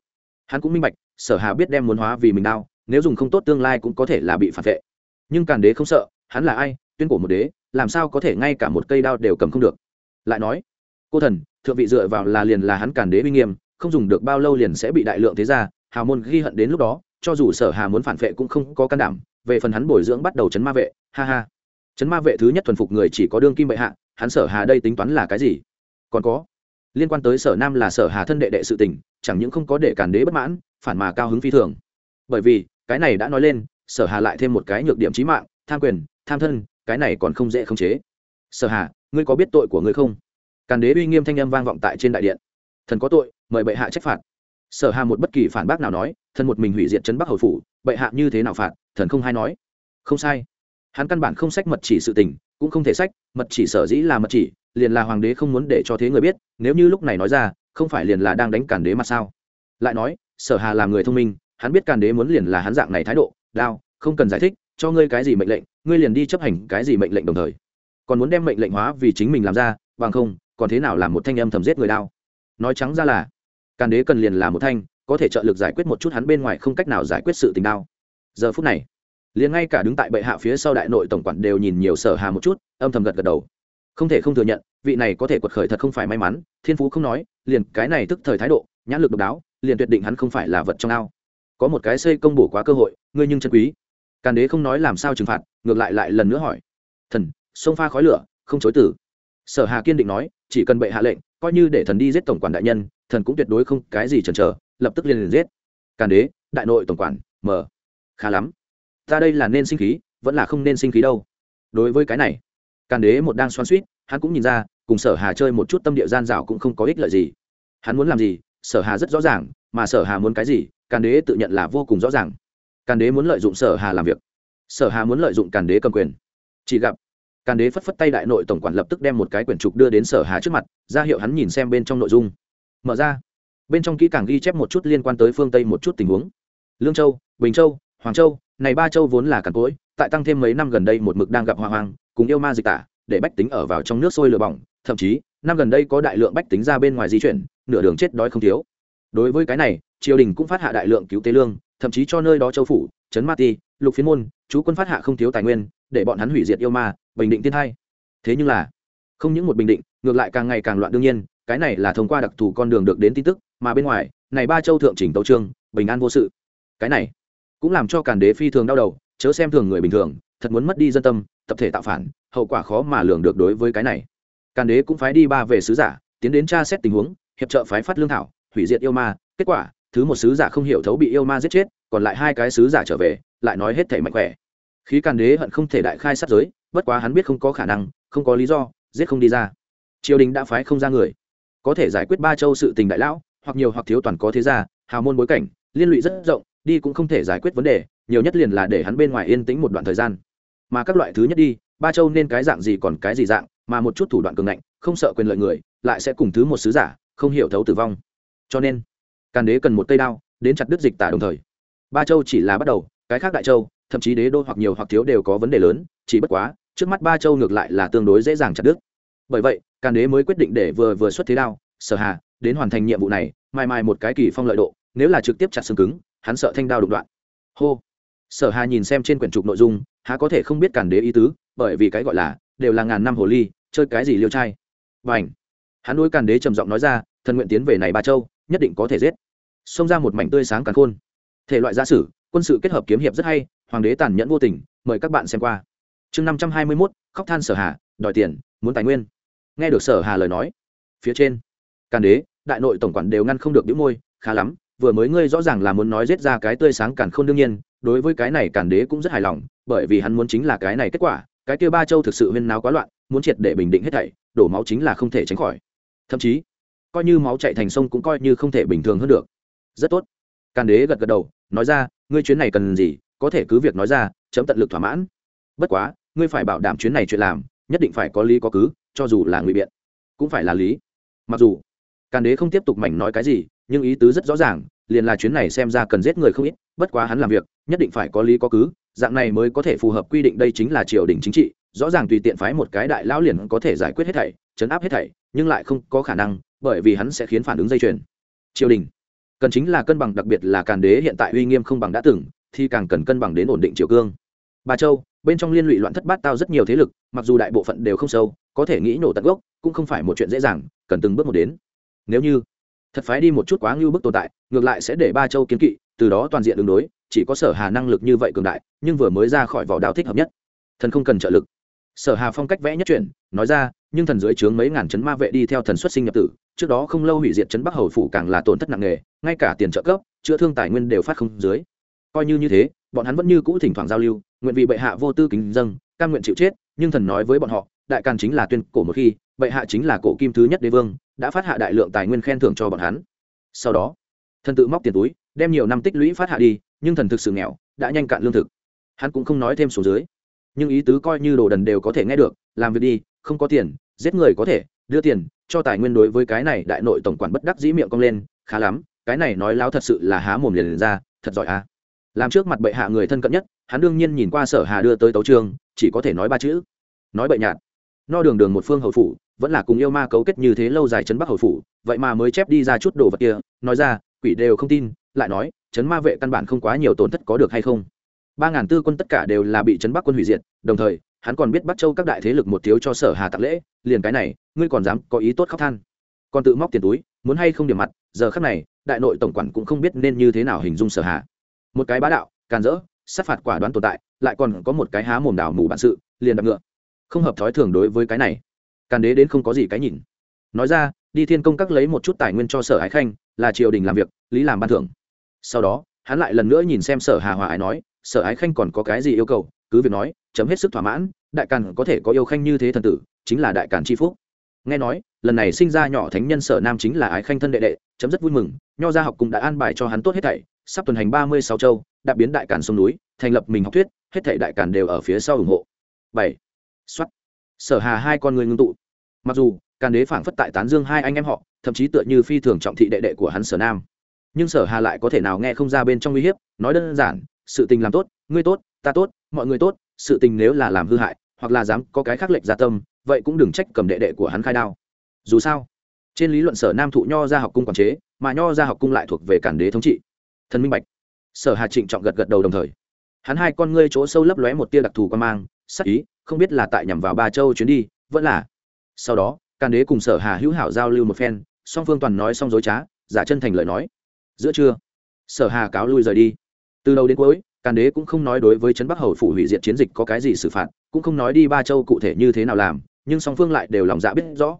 hắn cũng minh bạch sở hà biết đem muốn hóa vì mình đao nếu dùng không tốt tương lai cũng có thể là bị phản vệ. Nhưng càn đế không sợ hắn là ai tuyên cổ một đế làm sao có thể ngay cả một cây đao đều cầm không được? Lại nói cô thần thượng vị dựa vào là liền là hắn càn đế uy nghiêm không dùng được bao lâu liền sẽ bị đại lượng thế gia hào môn ghi hận đến lúc đó, cho dù sở hà muốn phản vệ cũng không có can đảm, về phần hắn bồi dưỡng bắt đầu chấn ma vệ, ha ha. Chấn ma vệ thứ nhất thuần phục người chỉ có đương kim bệ hạ, hắn sở hà đây tính toán là cái gì? Còn có, liên quan tới sở nam là sở hà thân đệ đệ sự tình, chẳng những không có để cản đế bất mãn, phản mà cao hứng phi thường. Bởi vì, cái này đã nói lên, sở hà lại thêm một cái nhược điểm trí mạng, tham quyền, tham thân, cái này còn không dễ khống chế. Sở hà, ngươi có biết tội của ngươi không? Càn đế uy nghiêm thanh âm vang vọng tại trên đại điện. Thần có tội, mời bệ hạ trách phạt sở hà một bất kỳ phản bác nào nói, thần một mình hủy diệt trấn bắc hầu phủ, bệ hạ như thế nào phạt? Thần không hay nói. Không sai. Hắn căn bản không sách mật chỉ sự tình, cũng không thể sách, mật chỉ sở dĩ là mật chỉ, liền là hoàng đế không muốn để cho thế người biết, nếu như lúc này nói ra, không phải liền là đang đánh càn đế mà sao? Lại nói, sở hà là người thông minh, hắn biết càn đế muốn liền là hắn dạng này thái độ, đao, không cần giải thích, cho ngươi cái gì mệnh lệnh, ngươi liền đi chấp hành cái gì mệnh lệnh đồng thời. Còn muốn đem mệnh lệnh hóa vì chính mình làm ra, bằng không, còn thế nào làm một thanh âm thầm giết người đao? Nói trắng ra là càn đế cần liền là một thanh, có thể trợ lực giải quyết một chút hắn bên ngoài không cách nào giải quyết sự tình đao giờ phút này, liền ngay cả đứng tại bệ hạ phía sau đại nội tổng quản đều nhìn nhiều sở hà một chút, âm thầm gật gật đầu. Không thể không thừa nhận, vị này có thể quật khởi thật không phải may mắn, thiên phú không nói, liền cái này tức thời thái độ, nhãn lực độc đáo, liền tuyệt định hắn không phải là vật trong ao. Có một cái xây công bổ quá cơ hội, ngươi nhưng chân quý. Càn đế không nói làm sao trừng phạt, ngược lại lại lần nữa hỏi. Thần, sông pha khói lửa, không chối tử. Sở hà kiên định nói, chỉ cần bệ hạ lệnh coi như để thần đi giết tổng quản đại nhân, thần cũng tuyệt đối không cái gì chần chờ, lập tức liền liền giết. Càn đế, đại nội tổng quản mở khá lắm. Ta đây là nên sinh khí, vẫn là không nên sinh khí đâu. Đối với cái này, càn đế một đang xoan suýt hắn cũng nhìn ra, cùng sở hà chơi một chút tâm địa gian dảo cũng không có ích lợi gì. Hắn muốn làm gì, sở hà rất rõ ràng, mà sở hà muốn cái gì, càn đế tự nhận là vô cùng rõ ràng. Càn đế muốn lợi dụng sở hà làm việc. Sở hà muốn lợi dụng càn đế cầm quyền. Chỉ gặp càn đế phất phất tay đại nội tổng quản lập tức đem một cái quyển trục đưa đến sở hà trước mặt, ra hiệu hắn nhìn xem bên trong nội dung. Mở ra. Bên trong kỹ càng ghi chép một chút liên quan tới phương tây một chút tình huống. Lương châu, bình châu, hoàng châu, này ba châu vốn là càn cối tại tăng thêm mấy năm gần đây một mực đang gặp hoa hoang, cùng yêu ma dịch tả, để bách tính ở vào trong nước sôi lửa bỏng, thậm chí, năm gần đây có đại lượng bách tính ra bên ngoài di chuyển, nửa đường chết đói không thiếu. Đối với cái này, triều đình cũng phát hạ đại lượng cứu tế lương, thậm chí cho nơi đó châu phủ, trấn ma ti, lục phiến môn, chú quân phát hạ không thiếu tài nguyên, để bọn hắn hủy diệt yêu ma bình định tiên hai thế nhưng là, không những một bình định, ngược lại càng ngày càng loạn đương nhiên, cái này là thông qua đặc thù con đường được đến tin tức, mà bên ngoài, này ba châu thượng chỉnh tấu trương, bình an vô sự. Cái này, cũng làm cho càn đế phi thường đau đầu, chớ xem thường người bình thường, thật muốn mất đi dân tâm, tập thể tạo phản, hậu quả khó mà lường được đối với cái này. Càn đế cũng phái đi ba về sứ giả, tiến đến tra xét tình huống, hiệp trợ phái phát lương thảo, hủy diệt yêu ma, kết quả, thứ một sứ giả không hiểu thấu bị yêu ma giết chết, còn lại hai cái sứ giả trở về, lại nói hết thể mạnh khỏe. Khí càn đế hận không thể đại khai sát giới bất quá hắn biết không có khả năng, không có lý do, giết không đi ra. Triều đình đã phái không ra người. Có thể giải quyết ba châu sự tình đại lão, hoặc nhiều hoặc thiếu toàn có thế gia, hào môn bối cảnh, liên lụy rất rộng, đi cũng không thể giải quyết vấn đề, nhiều nhất liền là để hắn bên ngoài yên tĩnh một đoạn thời gian. Mà các loại thứ nhất đi, ba châu nên cái dạng gì còn cái gì dạng, mà một chút thủ đoạn cường ngạnh, không sợ quyền lợi người, lại sẽ cùng thứ một sứ giả, không hiểu thấu tử vong. Cho nên, càn đế cần một cây đao, đến chặt đứt dịch tả đồng thời. Ba châu chỉ là bắt đầu, cái khác đại châu, thậm chí đế đô hoặc nhiều hoặc thiếu đều có vấn đề lớn, chỉ bất quá trước mắt ba châu ngược lại là tương đối dễ dàng chặt đứt. Bởi vậy, càn đế mới quyết định để vừa vừa xuất thế đao, sở hà, đến hoàn thành nhiệm vụ này, mai mai một cái kỳ phong lợi độ, nếu là trực tiếp chặt xương cứng, hắn sợ thanh đao đụng đoạn. Hô. Sở hà nhìn xem trên quyển trục nội dung, há có thể không biết càn đế ý tứ, bởi vì cái gọi là, đều là ngàn năm hồ ly, chơi cái gì liêu trai. Và ảnh hắn đối càn đế trầm giọng nói ra, thần nguyện tiến về này ba châu, nhất định có thể giết. Xông ra một mảnh tươi sáng càn khôn. Thể loại gia sử, quân sự kết hợp kiếm hiệp rất hay, hoàng đế tàn nhẫn vô tình, mời các bạn xem qua chương năm trăm hai mươi mốt, khóc than sở hà, đòi tiền, muốn tài nguyên. Nghe được sở hà lời nói, phía trên, càn đế, đại nội tổng quản đều ngăn không được đĩu môi, khá lắm, vừa mới ngươi rõ ràng là muốn nói rết ra cái tươi sáng càn không đương nhiên, đối với cái này càn đế cũng rất hài lòng, bởi vì hắn muốn chính là cái này kết quả, cái kia ba châu thực sự huyên náo quá loạn, muốn triệt để bình định hết thảy, đổ máu chính là không thể tránh khỏi. Thậm chí, coi như máu chạy thành sông cũng coi như không thể bình thường hơn được. Rất tốt. Càn đế gật gật đầu, nói ra, ngươi chuyến này cần gì, có thể cứ việc nói ra, chấm tận lực thỏa mãn. Bất quá ngươi phải bảo đảm chuyến này chuyện làm, nhất định phải có lý có cứ, cho dù là ngụy biện. Cũng phải là lý. Mặc dù, càn đế không tiếp tục mảnh nói cái gì, nhưng ý tứ rất rõ ràng, liền là chuyến này xem ra cần giết người không ít, bất quá hắn làm việc, nhất định phải có lý có cứ, dạng này mới có thể phù hợp quy định đây chính là triều đình chính trị, rõ ràng tùy tiện phái một cái đại lão liền có thể giải quyết hết thảy, chấn áp hết thảy, nhưng lại không có khả năng, bởi vì hắn sẽ khiến phản ứng dây chuyền. Triều đình, cần chính là cân bằng, đặc biệt là càn đế hiện tại uy nghiêm không bằng đã từng, thì càng cần cân bằng đến ổn định triều cương bà châu, bên trong liên lụy loạn thất bát tao rất nhiều thế lực, mặc dù đại bộ phận đều không sâu, có thể nghĩ nổ tận gốc, cũng không phải một chuyện dễ dàng, cần từng bước một đến. Nếu như thật phái đi một chút quá ngưu bức tồn tại, ngược lại sẽ để ba châu kiến kỵ, từ đó toàn diện đường đối, chỉ có sở hà năng lực như vậy cường đại, nhưng vừa mới ra khỏi vỏ đao thích hợp nhất. Thần không cần trợ lực. Sở hà phong cách vẽ nhất chuyển, nói ra, nhưng thần dưới trướng mấy ngàn chấn ma vệ đi theo thần xuất sinh nhập tử, trước đó không lâu hủy diệt chấn bắc hầu phủ càng là tổn thất nặng nề, ngay cả tiền trợ cấp, chữa thương tài nguyên đều phát không dưới. Coi như như thế, bọn hắn vẫn như cũ thỉnh thoảng giao lưu nguyện vì bệ hạ vô tư kính dâng cam nguyện chịu chết nhưng thần nói với bọn họ đại càn chính là tuyên cổ một khi bệ hạ chính là cổ kim thứ nhất đế vương đã phát hạ đại lượng tài nguyên khen thưởng cho bọn hắn. Sau đó thần tự móc tiền túi đem nhiều năm tích lũy phát hạ đi nhưng thần thực sự nghèo đã nhanh cạn lương thực. Hắn cũng không nói thêm số dưới. Nhưng ý tứ coi như đồ đần đều có thể nghe được làm việc đi không có tiền giết người có thể đưa tiền cho tài nguyên đối với cái này đại nội tổng quản bất đắc dĩ miệng cong lên khá lắm cái này nói láo thật sự là há mồm liền, liền ra thật giỏi à làm trước mặt bệ hạ người thân cận nhất, hắn đương nhiên nhìn qua sở hà đưa tới tấu trường chỉ có thể nói ba chữ. Nói bậy nhạt. No đường đường một phương hầu phủ, vẫn là cùng yêu ma cấu kết như thế lâu dài chấn bắc hầu phủ, vậy mà mới chép đi ra chút đồ vật kia, nói ra, quỷ đều không tin, lại nói chấn ma vệ căn bản không quá nhiều tổn thất có được hay không. Ba ngàn tư quân tất cả đều là bị chấn bắc quân hủy diệt, đồng thời, hắn còn biết bắc châu các đại thế lực một thiếu cho sở hà tặng lễ, liền cái này, ngươi còn dám có ý tốt khóc than. Còn tự móc tiền túi, muốn hay không điểm mặt, giờ khắc này, đại nội tổng quản cũng không biết nên như thế nào hình dung sở hà một cái bá đạo, càn rỡ, sát phạt quả đoán tồn tại, lại còn có một cái há mồm đảo mù bản sự, liền đập ngựa. Không hợp thói thường đối với cái này. Càn đế đến không có gì cái nhìn. Nói ra, đi thiên công các lấy một chút tài nguyên cho sở ái khanh, là triều đình làm việc, lý làm ban thưởng. Sau đó, hắn lại lần nữa nhìn xem sở hà hòa ái nói, sở ái khanh còn có cái gì yêu cầu, cứ việc nói, chấm hết sức thỏa mãn, đại càn có thể có yêu khanh như thế thần tử, chính là đại càn tri phúc. Nghe nói, lần này sinh ra nhỏ thánh nhân sở nam chính là ái khanh thân đệ đệ, chấm rất vui mừng, nho gia học cũng đã an bài cho hắn tốt hết thảy sắp tuần hành ba mươi sáu châu, đạp biến đại càn sông núi, thành lập mình học thuyết, hết thảy đại càn đều ở phía sau ủng hộ. Bảy. Xuất sở hà hai con người ngưng tụ. Mặc dù, càn đế phảng phất tại tán dương hai anh em họ, thậm chí tựa như phi thường trọng thị đệ đệ của hắn sở nam. Nhưng sở hà lại có thể nào nghe không ra bên trong uy hiếp, nói đơn giản, sự tình làm tốt, ngươi tốt, ta tốt, mọi người tốt, sự tình nếu là làm hư hại, hoặc là dám có cái khác lệch gia tâm, vậy cũng đừng trách cầm đệ đệ của hắn khai đao. Dù sao, trên lý luận sở nam thụ nho ra học cung quản chế, mà nho ra học cung lại thuộc về cản đế thống trị thần minh bạch. Sở hà trịnh trọng gật gật đầu đồng thời. Hắn hai con ngươi chỗ sâu lấp lóe một tia đặc thù quan mang, sắc ý, không biết là tại nhằm vào ba châu chuyến đi, vẫn là. Sau đó, càn đế cùng sở hà hữu hảo giao lưu một phen, song phương toàn nói xong dối trá, giả chân thành lời nói. Giữa trưa, sở hà cáo lui rời đi. Từ đầu đến cuối, càn đế cũng không nói đối với trấn bắc hầu phủ hủy diệt chiến dịch có cái gì xử phạt, cũng không nói đi ba châu cụ thể như thế nào làm, nhưng song phương lại đều lòng dạ biết rõ.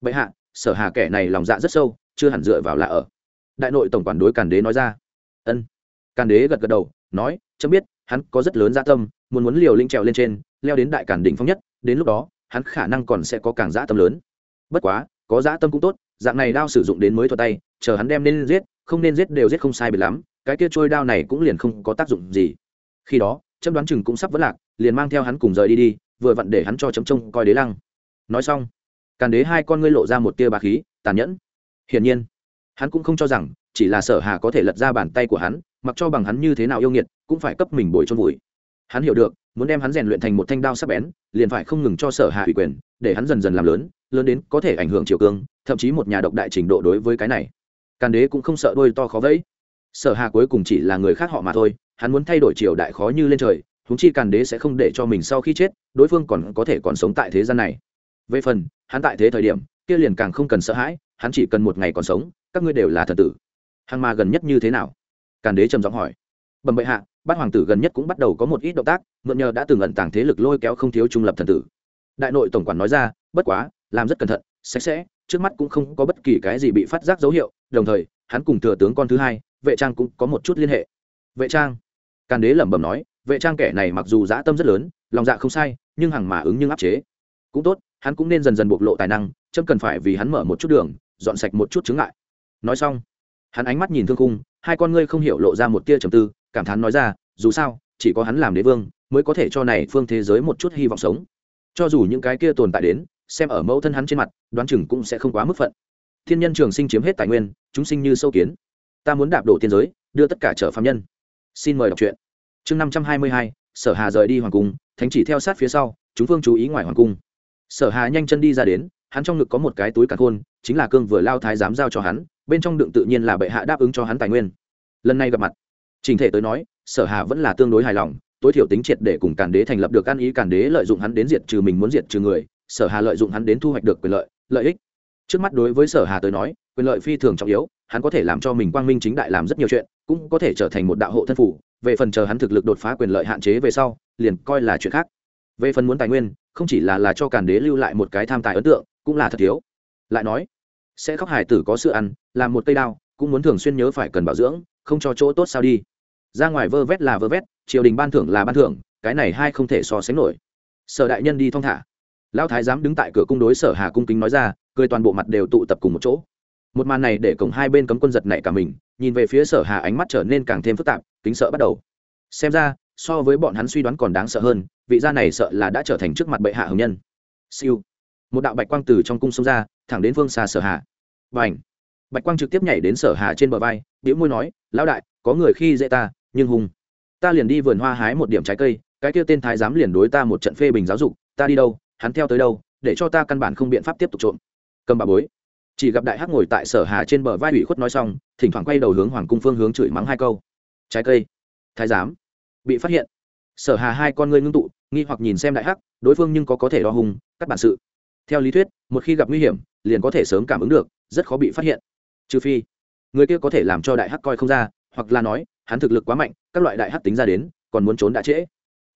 Bệ hạ, sở hà kẻ này lòng dạ rất sâu, chưa hẳn dựa vào là ở. Đại nội tổng quản đối càn đế nói ra ân. Càn đế gật gật đầu, nói, chấm biết, hắn có rất lớn dạ tâm, muốn muốn liều linh trèo lên trên, leo đến đại càn đỉnh phong nhất, đến lúc đó, hắn khả năng còn sẽ có càng dã tâm lớn. Bất quá, có dã tâm cũng tốt, dạng này đao sử dụng đến mới thuật tay, chờ hắn đem nên giết, không nên giết đều giết không sai biệt lắm, cái kia trôi đao này cũng liền không có tác dụng gì. Khi đó, chấm đoán chừng cũng sắp vỡ lạc, liền mang theo hắn cùng rời đi đi, vừa vặn để hắn cho chấm trông coi đế lăng. Nói xong, càn đế hai con ngươi lộ ra một tia bà khí, tàn nhẫn. Hiển nhiên, hắn cũng không cho rằng chỉ là sở hà có thể lật ra bàn tay của hắn, mặc cho bằng hắn như thế nào yêu nghiệt, cũng phải cấp mình bồi cho vùi. Hắn hiểu được, muốn đem hắn rèn luyện thành một thanh đao sắc bén, liền phải không ngừng cho sở hà ủy quyền, để hắn dần dần làm lớn lớn đến có thể ảnh hưởng triều cương, thậm chí một nhà độc đại trình độ đối với cái này. Càn đế cũng không sợ đôi to khó vẫy. Sở hà cuối cùng chỉ là người khác họ mà thôi, hắn muốn thay đổi triều đại khó như lên trời húng chi càn đế sẽ không để cho mình sau khi chết, đối phương còn có thể còn sống tại thế gian này. Về phần, hắn tại thế thời điểm, kia liền càng không cần sợ hãi, hắn chỉ cần một ngày còn sống, các ngươi đều là thần tử hằng ma gần nhất như thế nào? Càn đế trầm giọng hỏi. Bẩm bệ hạ, bát hoàng tử gần nhất cũng bắt đầu có một ít động tác, mượn nhờ đã từng ẩn tàng thế lực lôi kéo không thiếu trung lập thần tử. Đại nội tổng quản nói ra, bất quá, làm rất cẩn thận, sạch sẽ, trước mắt cũng không có bất kỳ cái gì bị phát giác dấu hiệu, đồng thời, hắn cùng thừa tướng con thứ hai, vệ trang cũng có một chút liên hệ. Vệ trang? Càn đế lẩm bẩm nói, vệ trang kẻ này mặc dù dã tâm rất lớn, lòng dạ không sai, nhưng hàng mà ứng nhưng áp chế. Cũng tốt, hắn cũng nên dần dần bộc lộ tài năng, chấm cần phải vì hắn mở một chút đường, dọn sạch một chút chứng ngại. Nói xong hắn ánh mắt nhìn thương khung, hai con ngươi không hiểu lộ ra một tia trầm tư, cảm thán nói ra, dù sao, chỉ có hắn làm đế vương, mới có thể cho này phương thế giới một chút hy vọng sống. Cho dù những cái kia tồn tại đến, xem ở mẫu thân hắn trên mặt, đoán chừng cũng sẽ không quá mức phận. Thiên nhân trường sinh chiếm hết tài nguyên, chúng sinh như sâu kiến. Ta muốn đạp đổ tiên giới, đưa tất cả trở phạm nhân. Xin mời đọc truyện. Chương năm trăm hai mươi hai, sở hà rời đi hoàng cung, thánh chỉ theo sát phía sau, chúng phương chú ý ngoài hoàng cung. Sở hà nhanh chân đi ra đến, hắn trong ngực có một cái túi cả khôn, chính là cương vừa lao thái giám giao cho hắn bên trong đựng tự nhiên là bệ hạ đáp ứng cho hắn tài nguyên. Lần này gặp mặt trình thể tới nói, sở hà vẫn là tương đối hài lòng, tối thiểu tính triệt để cùng càn đế thành lập được ăn ý càn đế lợi dụng hắn đến diệt trừ mình muốn diệt trừ người, sở hà lợi dụng hắn đến thu hoạch được quyền lợi lợi ích. Trước mắt đối với sở hà tới nói, quyền lợi phi thường trọng yếu, hắn có thể làm cho mình quang minh chính đại làm rất nhiều chuyện, cũng có thể trở thành một đạo hộ thân phủ, về phần chờ hắn thực lực đột phá quyền lợi hạn chế về sau, liền coi là chuyện khác. Về phần muốn tài nguyên, không chỉ là là cho càn đế lưu lại một cái tham tài ấn tượng, cũng là thật thiếu. Lại nói sẽ khóc hải tử có sữa ăn, làm một cây đao, cũng muốn thường xuyên nhớ phải cần bảo dưỡng, không cho chỗ tốt sao đi. Ra ngoài vơ vét là vơ vét, triều đình ban thưởng là ban thưởng, cái này hai không thể so sánh nổi. Sở đại nhân đi thong thả. Lão thái giám đứng tại cửa cung đối sở hà cung kính nói ra, cười toàn bộ mặt đều tụ tập cùng một chỗ. Một màn này để cổng hai bên cấm quân giật nảy cả mình, nhìn về phía sở hà ánh mắt trở nên càng thêm phức tạp, kính sợ bắt đầu. Xem ra, so với bọn hắn suy đoán còn đáng sợ hơn, vị gia này sợ là đã trở thành trước mặt bệ hạ hồng nhân. Siêu một đạo bạch quang từ trong cung xông ra, thẳng đến phương xa sở hà. Và bạch quang trực tiếp nhảy đến sở hà trên bờ vai biểu môi nói, lão đại, có người khi dễ ta, nhưng hùng, ta liền đi vườn hoa hái một điểm trái cây, cái kia tên thái giám liền đối ta một trận phê bình giáo dục, ta đi đâu, hắn theo tới đâu, để cho ta căn bản không biện pháp tiếp tục trộm. Cầm bà bối. Chỉ gặp đại hắc ngồi tại sở hà trên bờ vai ủy khuất nói xong, thỉnh thoảng quay đầu hướng hoàng cung phương hướng chửi mắng hai câu. Trái cây, thái giám, bị phát hiện. Sở hà hai con ngươi ngưng tụ, nghi hoặc nhìn xem đại hắc, đối phương nhưng có có thể đo hùng các bản sự theo lý thuyết, một khi gặp nguy hiểm, liền có thể sớm cảm ứng được, rất khó bị phát hiện. Trừ phi, người kia có thể làm cho đại hắc coi không ra, hoặc là nói, hắn thực lực quá mạnh, các loại đại hắc tính ra đến, còn muốn trốn đã trễ.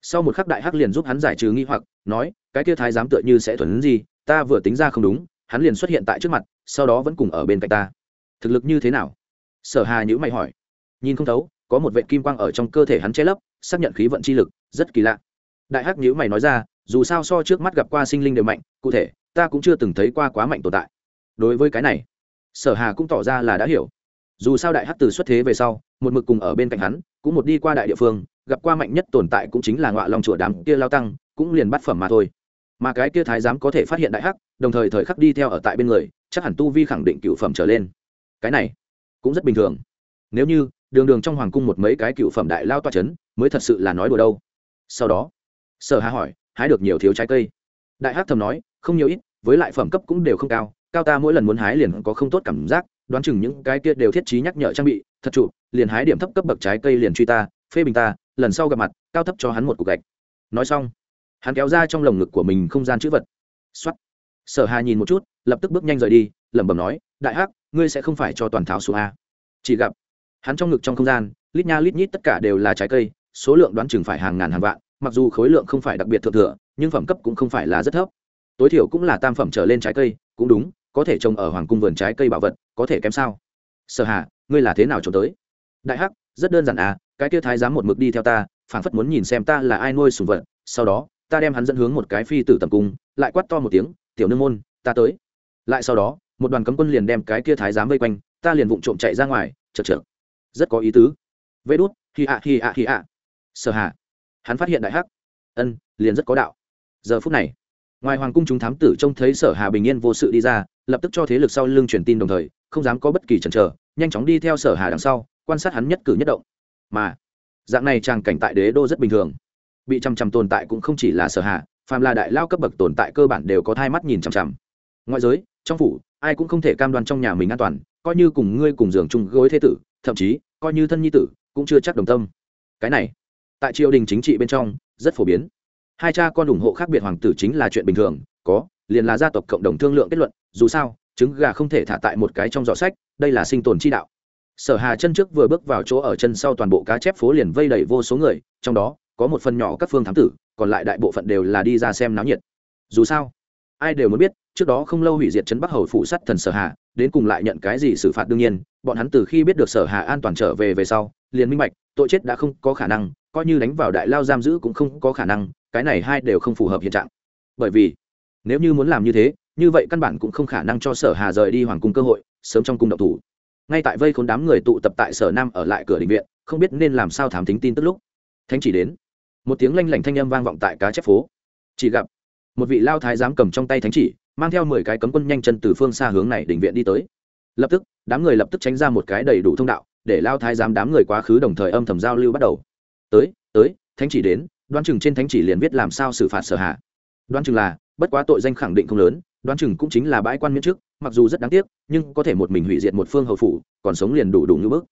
Sau một khắc đại hắc liền giúp hắn giải trừ nghi hoặc, nói, cái kia thái giám tựa như sẽ thuần gì, ta vừa tính ra không đúng, hắn liền xuất hiện tại trước mặt, sau đó vẫn cùng ở bên cạnh ta. Thực lực như thế nào? Sở hà nhữ mày hỏi. Nhìn không thấu, có một vệ kim quang ở trong cơ thể hắn che lấp, xác nhận khí vận chi lực, rất kỳ lạ. Đại hắc nhữ mày nói ra dù sao so trước mắt gặp qua sinh linh đều mạnh, cụ thể, ta cũng chưa từng thấy qua quá mạnh tồn tại. Đối với cái này, sở hà cũng tỏ ra là đã hiểu. Dù sao đại hắc từ xuất thế về sau, một mực cùng ở bên cạnh hắn, cũng một đi qua đại địa phương, gặp qua mạnh nhất tồn tại cũng chính là ngọa lòng chùa đám kia lao tăng, cũng liền bắt phẩm mà thôi. Mà cái kia thái giám có thể phát hiện đại hắc, đồng thời thời khắc đi theo ở tại bên người, chắc hẳn tu vi khẳng định cựu phẩm trở lên. Cái này cũng rất bình thường. Nếu như, đường đường trong hoàng cung một mấy cái cựu phẩm đại lao toa c h ấ n mới thật sự là nói đùa đâu. Sau đó, sở hà hỏi hái được nhiều thiếu trái cây. Đại hắc thầm nói, không nhiều ít, với lại phẩm cấp cũng đều không cao cao ta mỗi lần muốn hái liền có không tốt cảm giác, đoán chừng những cái kia đều thiết trí nhắc nhở trang bị, thật trụ, liền hái điểm thấp cấp bậc trái cây liền truy ta, phê bình ta, lần sau gặp mặt, cao thấp cho hắn một cục gạch. Nói xong, hắn kéo ra trong lồng ngực của mình không gian chữ vật. X o á t sở hà nhìn một chút, lập tức bước nhanh rời đi, lẩm bẩm nói, đại hắc, ngươi sẽ không phải cho toàn tháo xuống a. Chỉ gặp, hắn trong ngực trong không gian, lít nha lít nhít tất cả đều là trái cây, số lượng đoán chừng phải hàng ngàn hàng vạn mặc dù khối lượng không phải đặc biệt thượng thừa, nhưng phẩm cấp cũng không phải là rất thấp. Tối thiểu cũng là tam phẩm trở lên trái cây, cũng đúng, có thể trồng ở hoàng cung vườn trái cây bảo vật, có thể kém sao? Sở hà, ngươi là thế nào trồng tới? Đại hắc, rất đơn giản à cái kia thái giám một mực đi theo ta, phảng phất muốn nhìn xem ta là ai nuôi sùng vật, sau đó, ta đem hắn dẫn hướng một cái phi tử tầm cung, lại quát to một tiếng, tiểu nương môn, ta tới. Lại sau đó, một đoàn cấm quân liền đem cái kia thái giám vây quanh, ta liền vụng trộm chạy ra ngoài, chật chật rất có ý tứ. Vê đút, hi ạ hi ạ hi ạ sở hạ hắn phát hiện đại hắc. Ân, liền rất có đạo. Giờ phút này, ngoài hoàng cung chúng thám tử trông thấy sở hà bình yên vô sự đi ra, lập tức cho thế lực sau lưng truyền tin đồng thời, không dám có bất kỳ chần chờ, nhanh chóng đi theo sở hà đằng sau, quan sát hắn nhất cử nhất động. Mà, dạng này tràng cảnh tại đế đô rất bình thường. Bị chằm chằm tồn tại cũng không chỉ là sở hà, phàm là đại lao cấp bậc tồn tại cơ bản đều có thai mắt nhìn chằm chằm. Ngoại giới, trong phủ, ai cũng không thể cam đoan trong nhà mình an toàn, coi như cùng ngươi cùng giường chung gối thế tử, thậm chí, coi như thân nhi tử, cũng chưa chắc đồng tâm. Cái này tại triều đình chính trị bên trong, rất phổ biến. Hai cha con ủng hộ khác biệt hoàng tử chính là chuyện bình thường, có, liền là gia tộc cộng đồng thương lượng kết luận, dù sao, trứng gà không thể thả tại một cái trong giỏ sách, đây là sinh tồn chi đạo. Sở hà chân trước vừa bước vào chỗ ở chân sau toàn bộ cá chép phố liền vây đầy vô số người, trong đó, có một phần nhỏ các phương thám tử, còn lại đại bộ phận đều là đi ra xem náo nhiệt. Dù sao, ai đều muốn biết, trước đó không lâu hủy diệt trấn bắc hầu phụ sắt thần sở hà đến cùng lại nhận cái gì xử phạt đương nhiên, bọn hắn từ khi biết được sở hà an toàn trở về về sau, liền minh bạch, tội chết đã không có khả năng, coi như đánh vào đại lao giam giữ cũng không có khả năng, cái này hai đều không phù hợp hiện trạng. Bởi vì, nếu như muốn làm như thế, như vậy căn bản cũng không khả năng cho sở hà rời đi hoàng cung cơ hội, sớm trong cung độc thủ. Ngay tại vây khốn đám người tụ tập tại sở nam ở lại cửa đình viện, không biết nên làm sao thám tính tin tức lúc. Thánh chỉ đến. Một tiếng lanh lảnh thanh âm vang vọng tại cá chép phố. Chỉ gặp, một vị lao thái giám cầm trong tay thánh chỉ mang theo mười cái cấm quân nhanh chân từ phương xa hướng này đỉnh viện đi tới. Lập tức, đám người lập tức tránh ra một cái đầy đủ thông đạo, để lao thái giám đám người quá khứ đồng thời âm thầm giao lưu bắt đầu. Tới tới, thánh chỉ đến, đoán chừng trên thánh chỉ liền viết làm sao xử phạt sở hạ. Đoán chừng là, bất quá tội danh khẳng định không lớn, đoán chừng cũng chính là bãi quan miễn trước, mặc dù rất đáng tiếc, nhưng có thể một mình hủy diệt một phương hầu phủ, còn sống liền đủ đủ như bước.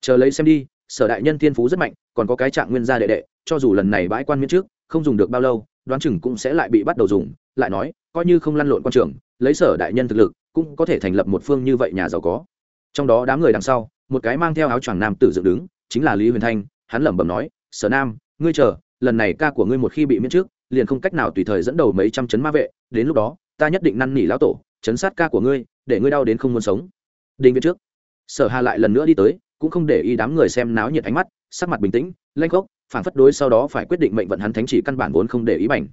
Chờ lấy xem đi, sở đại nhân thiên phú rất mạnh, còn có cái trạng nguyên gia đệ đệ, cho dù lần này bãi quan miễn trước, không dùng được bao lâu đoán chừng cũng sẽ lại bị bắt đầu dùng, lại nói, coi như không lăn lộn quan trường, lấy sở đại nhân thực lực, cũng có thể thành lập một phương như vậy nhà giàu có. Trong đó đám người đằng sau, một cái mang theo áo choàng nam tử dựng đứng, chính là lý huyền thanh, hắn lẩm bẩm nói, sở nam, ngươi chờ, lần này ca của ngươi một khi bị miễn trước, liền không cách nào tùy thời dẫn đầu mấy trăm chấn ma vệ, đến lúc đó, ta nhất định năn nỉ lão tổ, chấn sát ca của ngươi, để ngươi đau đến không muốn sống. Đinh viện trước. Sở hà lại lần nữa đi tới, cũng không để ý đám người xem náo nhiệt ánh mắt, sắc mặt bình tĩnh lanh gốc phản phất đối sau đó phải quyết định mệnh vận hắn thánh chỉ căn bản vốn không để ý bảnh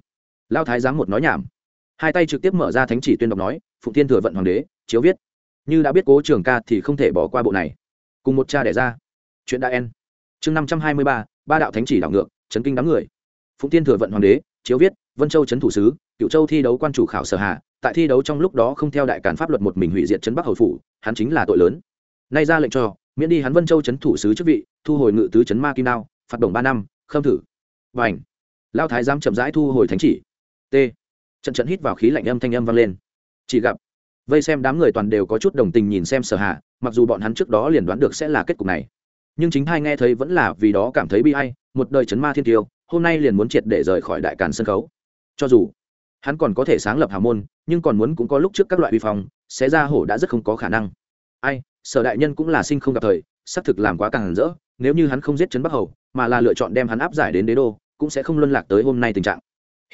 lao thái giám một nói nhảm. Hai tay trực tiếp mở ra thánh chỉ tuyên đọc nói, phụng thiên thừa vận hoàng đế, chiếu viết. Như đã biết cố trường ca thì không thể bỏ qua bộ này. Cùng một cha đẻ ra. Chuyện đã en. Chương năm trăm hai mươi ba ba đạo thánh chỉ đảo ngược, chấn kinh đám người. Phụng thiên thừa vận hoàng đế, chiếu viết, vân châu trấn thủ sứ, cựu châu thi đấu quan chủ khảo sở hạ, tại thi đấu trong lúc đó không theo đại cản pháp luật một mình hủy diệt trấn bắc hầu phủ, hắn chính là tội lớn. Nay ra lệnh cho, miễn đi hắn vân châu trấn thủ sứ chức vị, thu hồi ngự tứ trấn ma kim đao phạt đồng ba năm, khâm thử. Và ảnh lao thái giám chậm rãi thu hồi thánh chỉ. T. Trận trận hít vào khí lạnh âm thanh âm vang lên. Chỉ gặp, vây xem đám người toàn đều có chút đồng tình nhìn xem sở hạ mặc dù bọn hắn trước đó liền đoán được sẽ là kết cục này. Nhưng chính hai nghe thấy vẫn là vì đó cảm thấy bi hay một đời chấn ma thiên tiêu, hôm nay liền muốn triệt để rời khỏi đại càn sân khấu. Cho dù hắn còn có thể sáng lập hào môn, nhưng còn muốn cũng có lúc trước các loại vi phong sẽ ra hổ đã rất không có khả năng. Ai, sở đại nhân cũng là sinh không gặp thời, xác thực làm quá càng rỡ, nếu như hắn không giết chấn bắc hầu mà là lựa chọn đem hắn áp giải đến đế đô, cũng sẽ không luân lạc tới hôm nay tình trạng.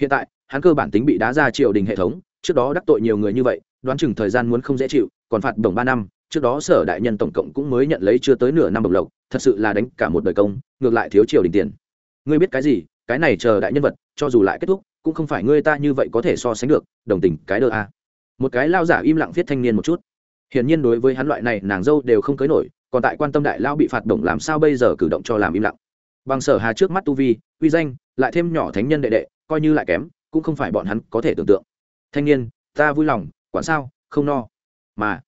Hiện tại, hắn cơ bản tính bị đá ra triều đình hệ thống, trước đó đắc tội nhiều người như vậy, đoán chừng thời gian muốn không dễ chịu, còn phạt đồng ba năm, trước đó sở đại nhân tổng cộng cũng mới nhận lấy chưa tới nửa năm bộc lộc, thật sự là đánh cả một đời công, ngược lại thiếu triều đình tiền. Ngươi biết cái gì, cái này chờ đại nhân vật, cho dù lại kết thúc, cũng không phải ngươi ta như vậy có thể so sánh được, đồng tình, cái đơ a. Một cái lao giả im lặng viết thanh niên một chút. Hiển nhiên đối với hắn loại này, nàng dâu đều không cưới nổi, còn tại quan tâm đại lao bị phạt đồng làm sao bây giờ cử động cho làm im lặng bằng sở hà trước mắt tu vi, uy danh, lại thêm nhỏ thánh nhân đệ đệ, coi như lại kém, cũng không phải bọn hắn có thể tưởng tượng. Thanh niên, ta vui lòng, quản sao, không no. Mà,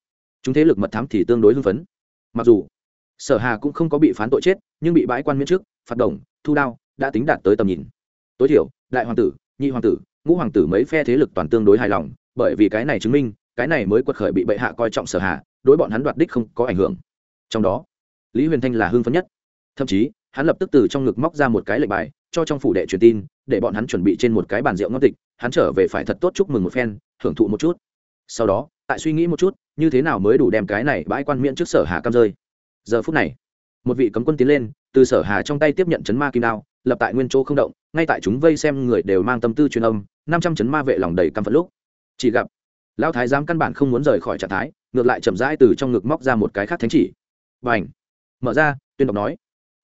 chúng thế lực mật thám thì tương đối hưng phấn. Mặc dù, sở hà cũng không có bị phán tội chết, nhưng bị bãi quan miễn trước, phạt đồng, thu đao, đã tính đạt tới tầm nhìn. Tối thiểu, đại hoàng tử, nhị hoàng tử, ngũ hoàng tử mấy phe thế lực toàn tương đối hài lòng, bởi vì cái này chứng minh, cái này mới quật khởi bị bệ hạ coi trọng sở hạ đối bọn hắn đoạt đích không có ảnh hưởng. Trong đó, lý huyền thanh là hưng phấn nhất. Thậm chí hắn lập tức từ trong ngực móc ra một cái lệnh bài, cho trong phủ đệ truyền tin, để bọn hắn chuẩn bị trên một cái bàn rượu ngon tịch, hắn trở về phải thật tốt chúc mừng một phen, thưởng thụ một chút. Sau đó, tại suy nghĩ một chút, như thế nào mới đủ đem cái này bãi quan miễn trước sở hà cam rơi. Giờ phút này, một vị cấm quân tiến lên, từ sở hà trong tay tiếp nhận chấn ma kim đao, lập tại nguyên chỗ không động, ngay tại chúng vây xem người đều mang tâm tư truyền âm, năm trăm chấn ma vệ lòng đầy căm phẫn lúc. Chỉ gặp, lão thái giám căn bản không muốn rời khỏi trạng thái, ngược lại chậm rãi từ trong ngực móc ra một cái khác thánh chỉ. Và ảnh mở ra, tuyên đọc nói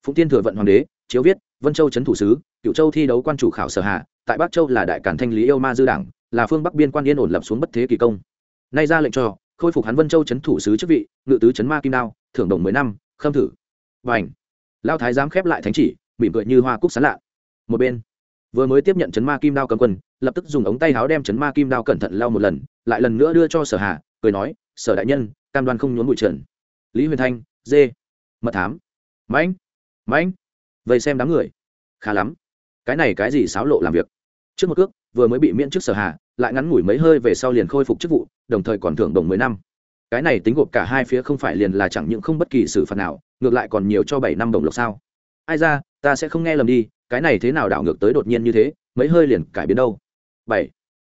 phụng tiên thừa vận hoàng đế, chiếu viết, vân châu trấn thủ sứ, cựu châu thi đấu quan chủ khảo sở hạ tại bắc châu là đại cản thanh lý yêu ma dư đảng, là phương bắc biên quan yên ổn lập xuống bất thế kỳ công. Nay ra lệnh cho, khôi phục hắn vân châu trấn thủ sứ chức vị, ngự tứ trấn ma kim đao, thưởng đồng mười năm, khâm thử. Và ảnh lao thái giám khép lại thánh chỉ, mỉm cười như hoa cúc sán lạ. Một bên, vừa mới tiếp nhận chấn ma kim đao cầm quân, lập tức dùng ống tay áo đem chấn ma kim đao cẩn thận lau một lần, lại lần nữa đưa cho sở hạ cười nói, sở đại nhân, cam đoan không nhốn bụi trần. Lý huyền thanh, dê. Mật thám. Mãnh mãnh vậy xem đám người. Khá lắm. Cái này cái gì xáo lộ làm việc? Trước một cước, vừa mới bị miễn chức sở hạ lại ngắn ngủi mấy hơi về sau liền khôi phục chức vụ, đồng thời còn thưởng đồng mười năm. Cái này tính gộp cả hai phía không phải liền là chẳng những không bất kỳ xử phạt nào, ngược lại còn nhiều cho bảy năm đồng lộc sao? Ai ra, ta sẽ không nghe lầm đi, cái này thế nào đảo ngược tới đột nhiên như thế, mấy hơi liền cải biến đâu? Bảy.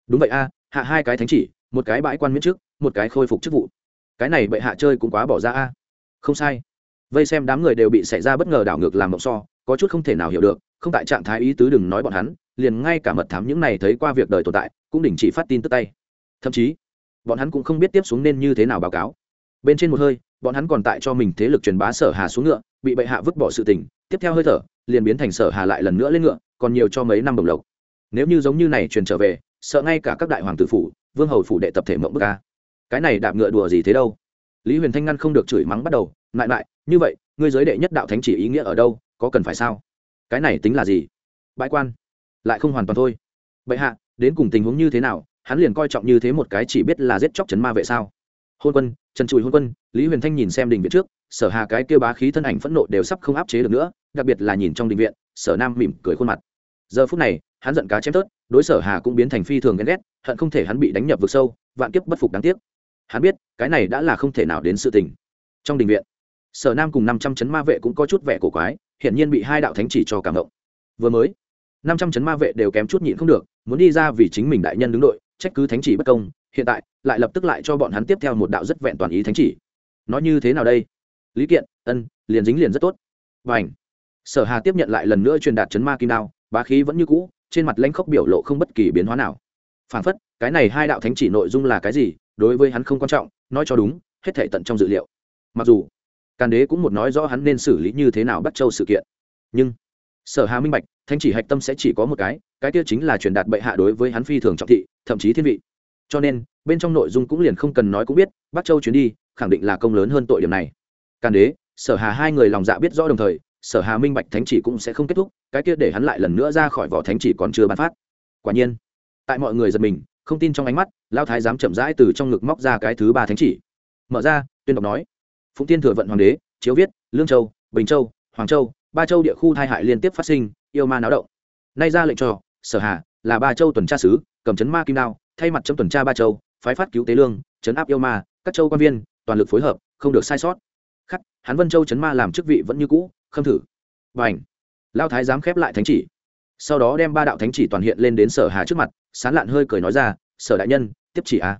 Đúng vậy a, hạ hai cái thánh chỉ, một cái bãi quan miễn chức một cái khôi phục chức vụ. Cái này bệ hạ chơi cũng quá bỏ ra a. Không sai vây xem đám người đều bị xảy ra bất ngờ đảo ngược làm mộng so, có chút không thể nào hiểu được, không tại trạng thái ý tứ đừng nói bọn hắn, liền ngay cả mật thám những này thấy qua việc đời tồn tại, cũng đình chỉ phát tin tức tay. Thậm chí, bọn hắn cũng không biết tiếp xuống nên như thế nào báo cáo. Bên trên một hơi, bọn hắn còn tại cho mình thế lực truyền bá sở hà xuống ngựa, bị bệ hạ vứt bỏ sự tình, tiếp theo hơi thở, liền biến thành sở hà lại lần nữa lên ngựa, còn nhiều cho mấy năm đồng lộc. Nếu như giống như này truyền trở về, sợ ngay cả các đại hoàng tử phủ, vương hầu phủ đệ tập thể mộng bức ca cái này đạp ngựa đùa gì thế đâu? Lý huyền thanh ngăn không được chửi mắng bắt đầu lại lại như vậy, ngươi giới đệ nhất đạo thánh chỉ ý nghĩa ở đâu, có cần phải sao? Cái này tính là gì? Bãi quan. Lại không hoàn toàn thôi. Bệ hạ, đến cùng tình huống như thế nào, hắn liền coi trọng như thế một cái chỉ biết là giết chóc chấn ma vệ sao? Hôn quân, trần trùi hôn quân, lý huyền thanh nhìn xem đình viện trước, sở hà cái kêu bá khí thân ảnh phẫn nộ đều sắp không áp chế được nữa, đặc biệt là nhìn trong đình viện, sở nam mỉm cười khuôn mặt. Giờ phút này, hắn giận cá chém tớt, đối sở hà cũng biến thành phi thường ghen ghét, hận không thể hắn bị đánh nhập vực sâu, vạn kiếp bất phục đáng tiếc. Hắn biết, cái này đã là không thể nào đến sự tình. Trong đình viện sở nam cùng năm trăm chấn ma vệ cũng có chút vẻ cổ quái, hiển nhiên bị hai đạo thánh chỉ cho cảm động. Vừa mới, năm trăm chấn ma vệ đều kém chút nhịn không được, muốn đi ra vì chính mình đại nhân đứng đội, trách cứ thánh chỉ bất công, hiện tại, lại lập tức lại cho bọn hắn tiếp theo một đạo rất vẹn toàn ý thánh chỉ. Nói như thế nào đây? Lý kiện, ân, liền dính liền rất tốt. Và ảnh sở hà tiếp nhận lại lần nữa truyền đạt chấn ma kim đao, bá khí vẫn như cũ, trên mặt lãnh khốc biểu lộ không bất kỳ biến hóa nào. Phản phất, cái này hai đạo thánh chỉ nội dung là cái gì, đối với hắn không quan trọng, nói cho đúng, hết thể tận trong dự liệu. Mặc dù càn đế cũng một nói rõ hắn nên xử lý như thế nào bắt châu sự kiện. Nhưng, sở hà minh bạch, thánh chỉ hạch tâm sẽ chỉ có một cái cái kia chính là truyền đạt bệ hạ đối với hắn phi thường trọng thị, thậm chí thiên vị. Cho nên, bên trong nội dung cũng liền không cần nói cũng biết, bắc châu chuyến đi, khẳng định là công lớn hơn tội điểm này. Càn đế, sở hà hai người lòng dạ biết rõ đồng thời, sở hà minh bạch thánh chỉ cũng sẽ không kết thúc, cái kia để hắn lại lần nữa ra khỏi vỏ thánh chỉ còn chưa ban phát. Quả nhiên, tại mọi người giật mình, không tin trong ánh mắt lao thái dám chậm rãi từ trong ngực móc ra cái thứ ba thánh chỉ. Mở ra, tuyên đọc nói phụng tiên thừa vận hoàng đế, chiếu viết, lương châu, bình châu, hoàng châu, ba châu địa khu thai hại liên tiếp phát sinh, yêu ma náo động. Nay ra lệnh cho, sở hà, là ba châu tuần tra sứ, cầm chấn ma kim đao, thay mặt trong tuần tra ba châu, phái phát cứu tế lương, chấn áp yêu ma, các châu quan viên, toàn lực phối hợp, không được sai sót. Khắc hắn vân châu chấn ma làm chức vị vẫn như cũ, khâm thử. Và ảnh lao thái dám khép lại thánh chỉ. Sau đó đem ba đạo thánh chỉ toàn hiện lên đến sở hà trước mặt, sán lạn hơi cười nói ra, sở đại nhân, tiếp chỉ à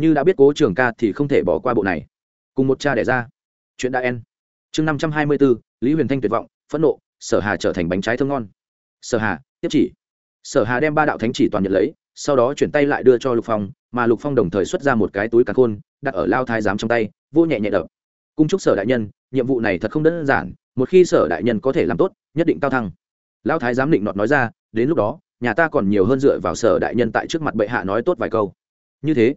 như đã biết cố trường ca thì không thể bỏ qua bộ này cùng một cha đẻ ra. Chuyện đã en. Chương năm trăm hai mươi bốn lý huyền thanh tuyệt vọng, phẫn nộ, sở hà trở thành bánh trái thơm ngon. Sở hà, tiếp chỉ. Sở hà đem ba đạo thánh chỉ toàn nhận lấy, sau đó chuyển tay lại đưa cho lục phong, mà lục phong đồng thời xuất ra một cái túi cá khôn, đặt ở lao thái giám trong tay vô nhẹ nhẹ đập. Cung chúc sở đại nhân, nhiệm vụ này thật không đơn giản, một khi sở đại nhân có thể làm tốt, nhất định cao thăng. Lao thái giám định nọt nói ra, đến lúc đó, nhà ta còn nhiều hơn dựa vào sở đại nhân tại trước mặt bệ hạ nói tốt vài câu. Như thế,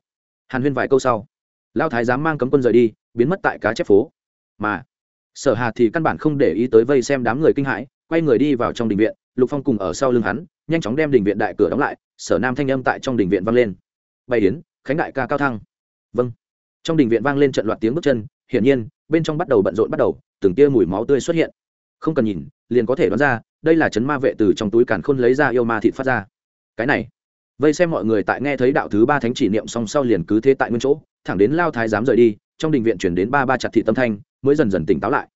hàn huyên vài câu sau, lao thái giám mang cấm quân rời đi biến mất tại cá chép phố. Mà, sở hà thì căn bản không để ý tới vây xem đám người kinh hãi, quay người đi vào trong đình viện, lục phong cùng ở sau lưng hắn, nhanh chóng đem đình viện đại cửa đóng lại, sở nam thanh âm tại trong đình viện vang lên. Bay yến, khánh đại ca cao thăng. Vâng. Trong đình viện vang lên trận loạt tiếng bước chân, hiển nhiên, bên trong bắt đầu bận rộn bắt đầu, từng tia mùi máu tươi xuất hiện. Không cần nhìn, liền có thể đoán ra, đây là chấn ma vệ từ trong túi càn khôn lấy ra yêu ma thịt phát ra. Cái này, vây xem mọi người tại nghe thấy đạo thứ ba thánh chỉ niệm song sau liền cứ thế tại nguyên chỗ, thẳng đến lao thái dám rời đi trong đình viện chuyển đến ba ba chặt thị tâm thanh, mới dần dần tỉnh táo lại.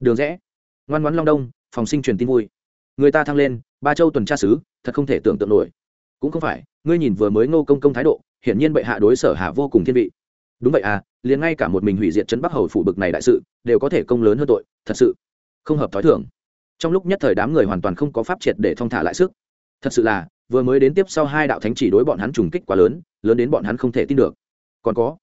Đường rẽ. Ngoan ngoãn long đông, phòng sinh truyền tin vui. Người ta thăng lên, ba châu tuần tra sứ thật không thể tưởng tượng nổi. Cũng không phải, ngươi nhìn vừa mới ngô công công thái độ, hiển nhiên bệ hạ đối sở hạ vô cùng thiên vị. Đúng vậy à liền ngay cả một mình hủy diệt trấn bắc hầu phủ bực này đại sự, đều có thể công lớn hơn tội, thật sự. Không hợp thói thường. Trong lúc nhất thời đám người hoàn toàn không có pháp triệt để thong thả lại sức. Thật sự là, vừa mới đến tiếp sau hai đạo thánh chỉ đối bọn hắn trùng kích quá lớn lớn đến bọn hắn không thể tin được. Còn có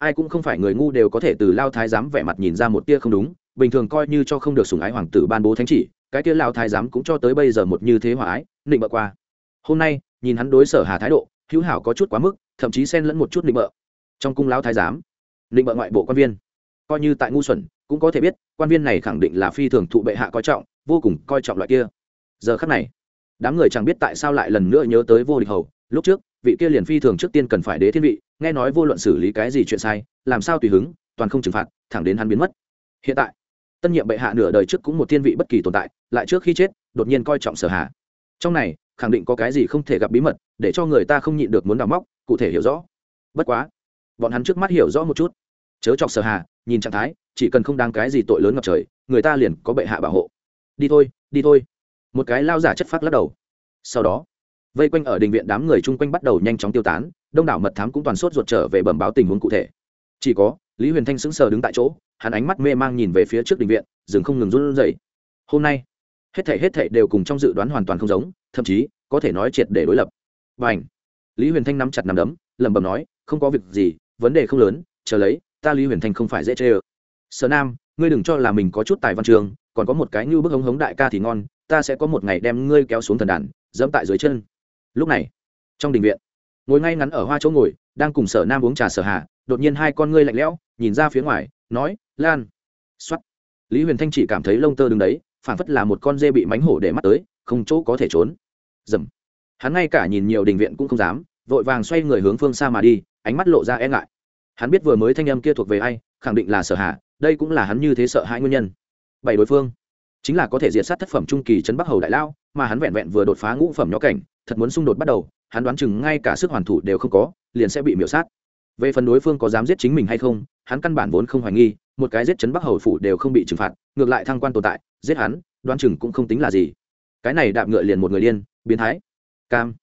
ai cũng không phải người ngu đều có thể từ lao thái giám vẻ mặt nhìn ra một tia không đúng, bình thường coi như cho không được sùng ái hoàng tử ban bố thánh chỉ, cái tia lao thái giám cũng cho tới bây giờ một như thế hòa ái, nịnh bợ qua. Hôm nay, nhìn hắn đối sở hà thái độ, hữu hảo có chút quá mức, thậm chí xen lẫn một chút nịnh bợ. Trong cung lao thái giám, nịnh bợ ngoại bộ quan viên. Coi như tại ngu xuẩn, cũng có thể biết, quan viên này khẳng định là phi thường thụ bệ hạ coi trọng, vô cùng coi trọng loại kia. Giờ khắc này, đám người chẳng biết tại sao lại lần nữa nhớ tới vô địch hầu, lúc trước, vị kia liền phi thường trước tiên cần phải đế thiên vị nghe nói vô luận xử lý cái gì chuyện sai, làm sao tùy hứng, toàn không trừng phạt, thẳng đến hắn biến mất. Hiện tại, tân nhiệm bệ hạ nửa đời trước cũng một thiên vị bất kỳ tồn tại, lại trước khi chết, đột nhiên coi trọng sở hạ. Trong này, khẳng định có cái gì không thể gặp bí mật, để cho người ta không nhịn được muốn đào móc, cụ thể hiểu rõ. Bất quá, bọn hắn trước mắt hiểu rõ một chút. Chớ chọc sở hà nhìn trạng thái, chỉ cần không đáng cái gì tội lớn ngập trời, người ta liền có bệ hạ bảo hộ. Đi thôi đi thôi. Một cái lao giả chất phát lắc đầu. Sau đó, vây quanh ở đình viện đám người chung quanh bắt đầu nhanh chóng tiêu tán đông đảo mật thám cũng toàn sốt ruột trở về bẩm báo tình huống cụ thể. Chỉ có, lý huyền thanh sững sờ đứng tại chỗ, hắn ánh mắt mê mang nhìn về phía trước đình viện, rừng không ngừng run rẩy. Hôm nay, hết thảy hết thảy đều cùng trong dự đoán hoàn toàn không giống, thậm chí, có thể nói triệt để đối lập. Và ảnh lý huyền thanh nắm chặt nắm đấm, lẩm bẩm nói, không có việc gì, vấn đề không lớn, chờ lấy, ta lý huyền thanh không phải dễ chê ờ sở nam, ngươi đừng cho là mình có chút tài văn trường, còn có một cái như bức hống hống đại ca thì ngon, ta sẽ có một ngày đem ngươi kéo xuống thần đàn, dẫm tại dưới chân. Lúc này, trong đình viện ngồi ngay ngắn ở hoa chỗ ngồi, đang cùng sở nam uống trà sở hạ đột nhiên hai con ngươi lạnh lẽo, nhìn ra phía ngoài, nói, lan. X o á t lý huyền thanh chỉ cảm thấy lông tơ đứng đấy phản phất là một con dê bị mánh hổ để mắt tới, không chỗ có thể trốn. Dầm. Hắn ngay cả nhìn nhiều đình viện cũng không dám, vội vàng xoay người hướng phương xa mà đi, ánh mắt lộ ra e ngại. Hắn biết vừa mới thanh âm kia thuộc về ai, khẳng định là sở hạ đây cũng là hắn như thế sợ hãi nguyên nhân. Bảy đối phương. Chính là có thể diệt sát thất phẩm trung kỳ trấn bắc hầu đại lao, mà hắn vẹn vẹn vừa đột phá ngũ phẩm nhó cảnh, thật muốn xung đột bắt đầu hắn đoán chừng ngay cả sức hoàn thủ đều không có, liền sẽ bị miễu sát. Về phần đối phương có dám giết chính mình hay không, hắn căn bản vốn không hoài nghi, một cái giết chấn bắc hầu phủ đều không bị trừng phạt, ngược lại thăng quan tồn tại, giết hắn, đoán chừng cũng không tính là gì. Cái này đạp ngựa liền một người điên, biến thái. Cam.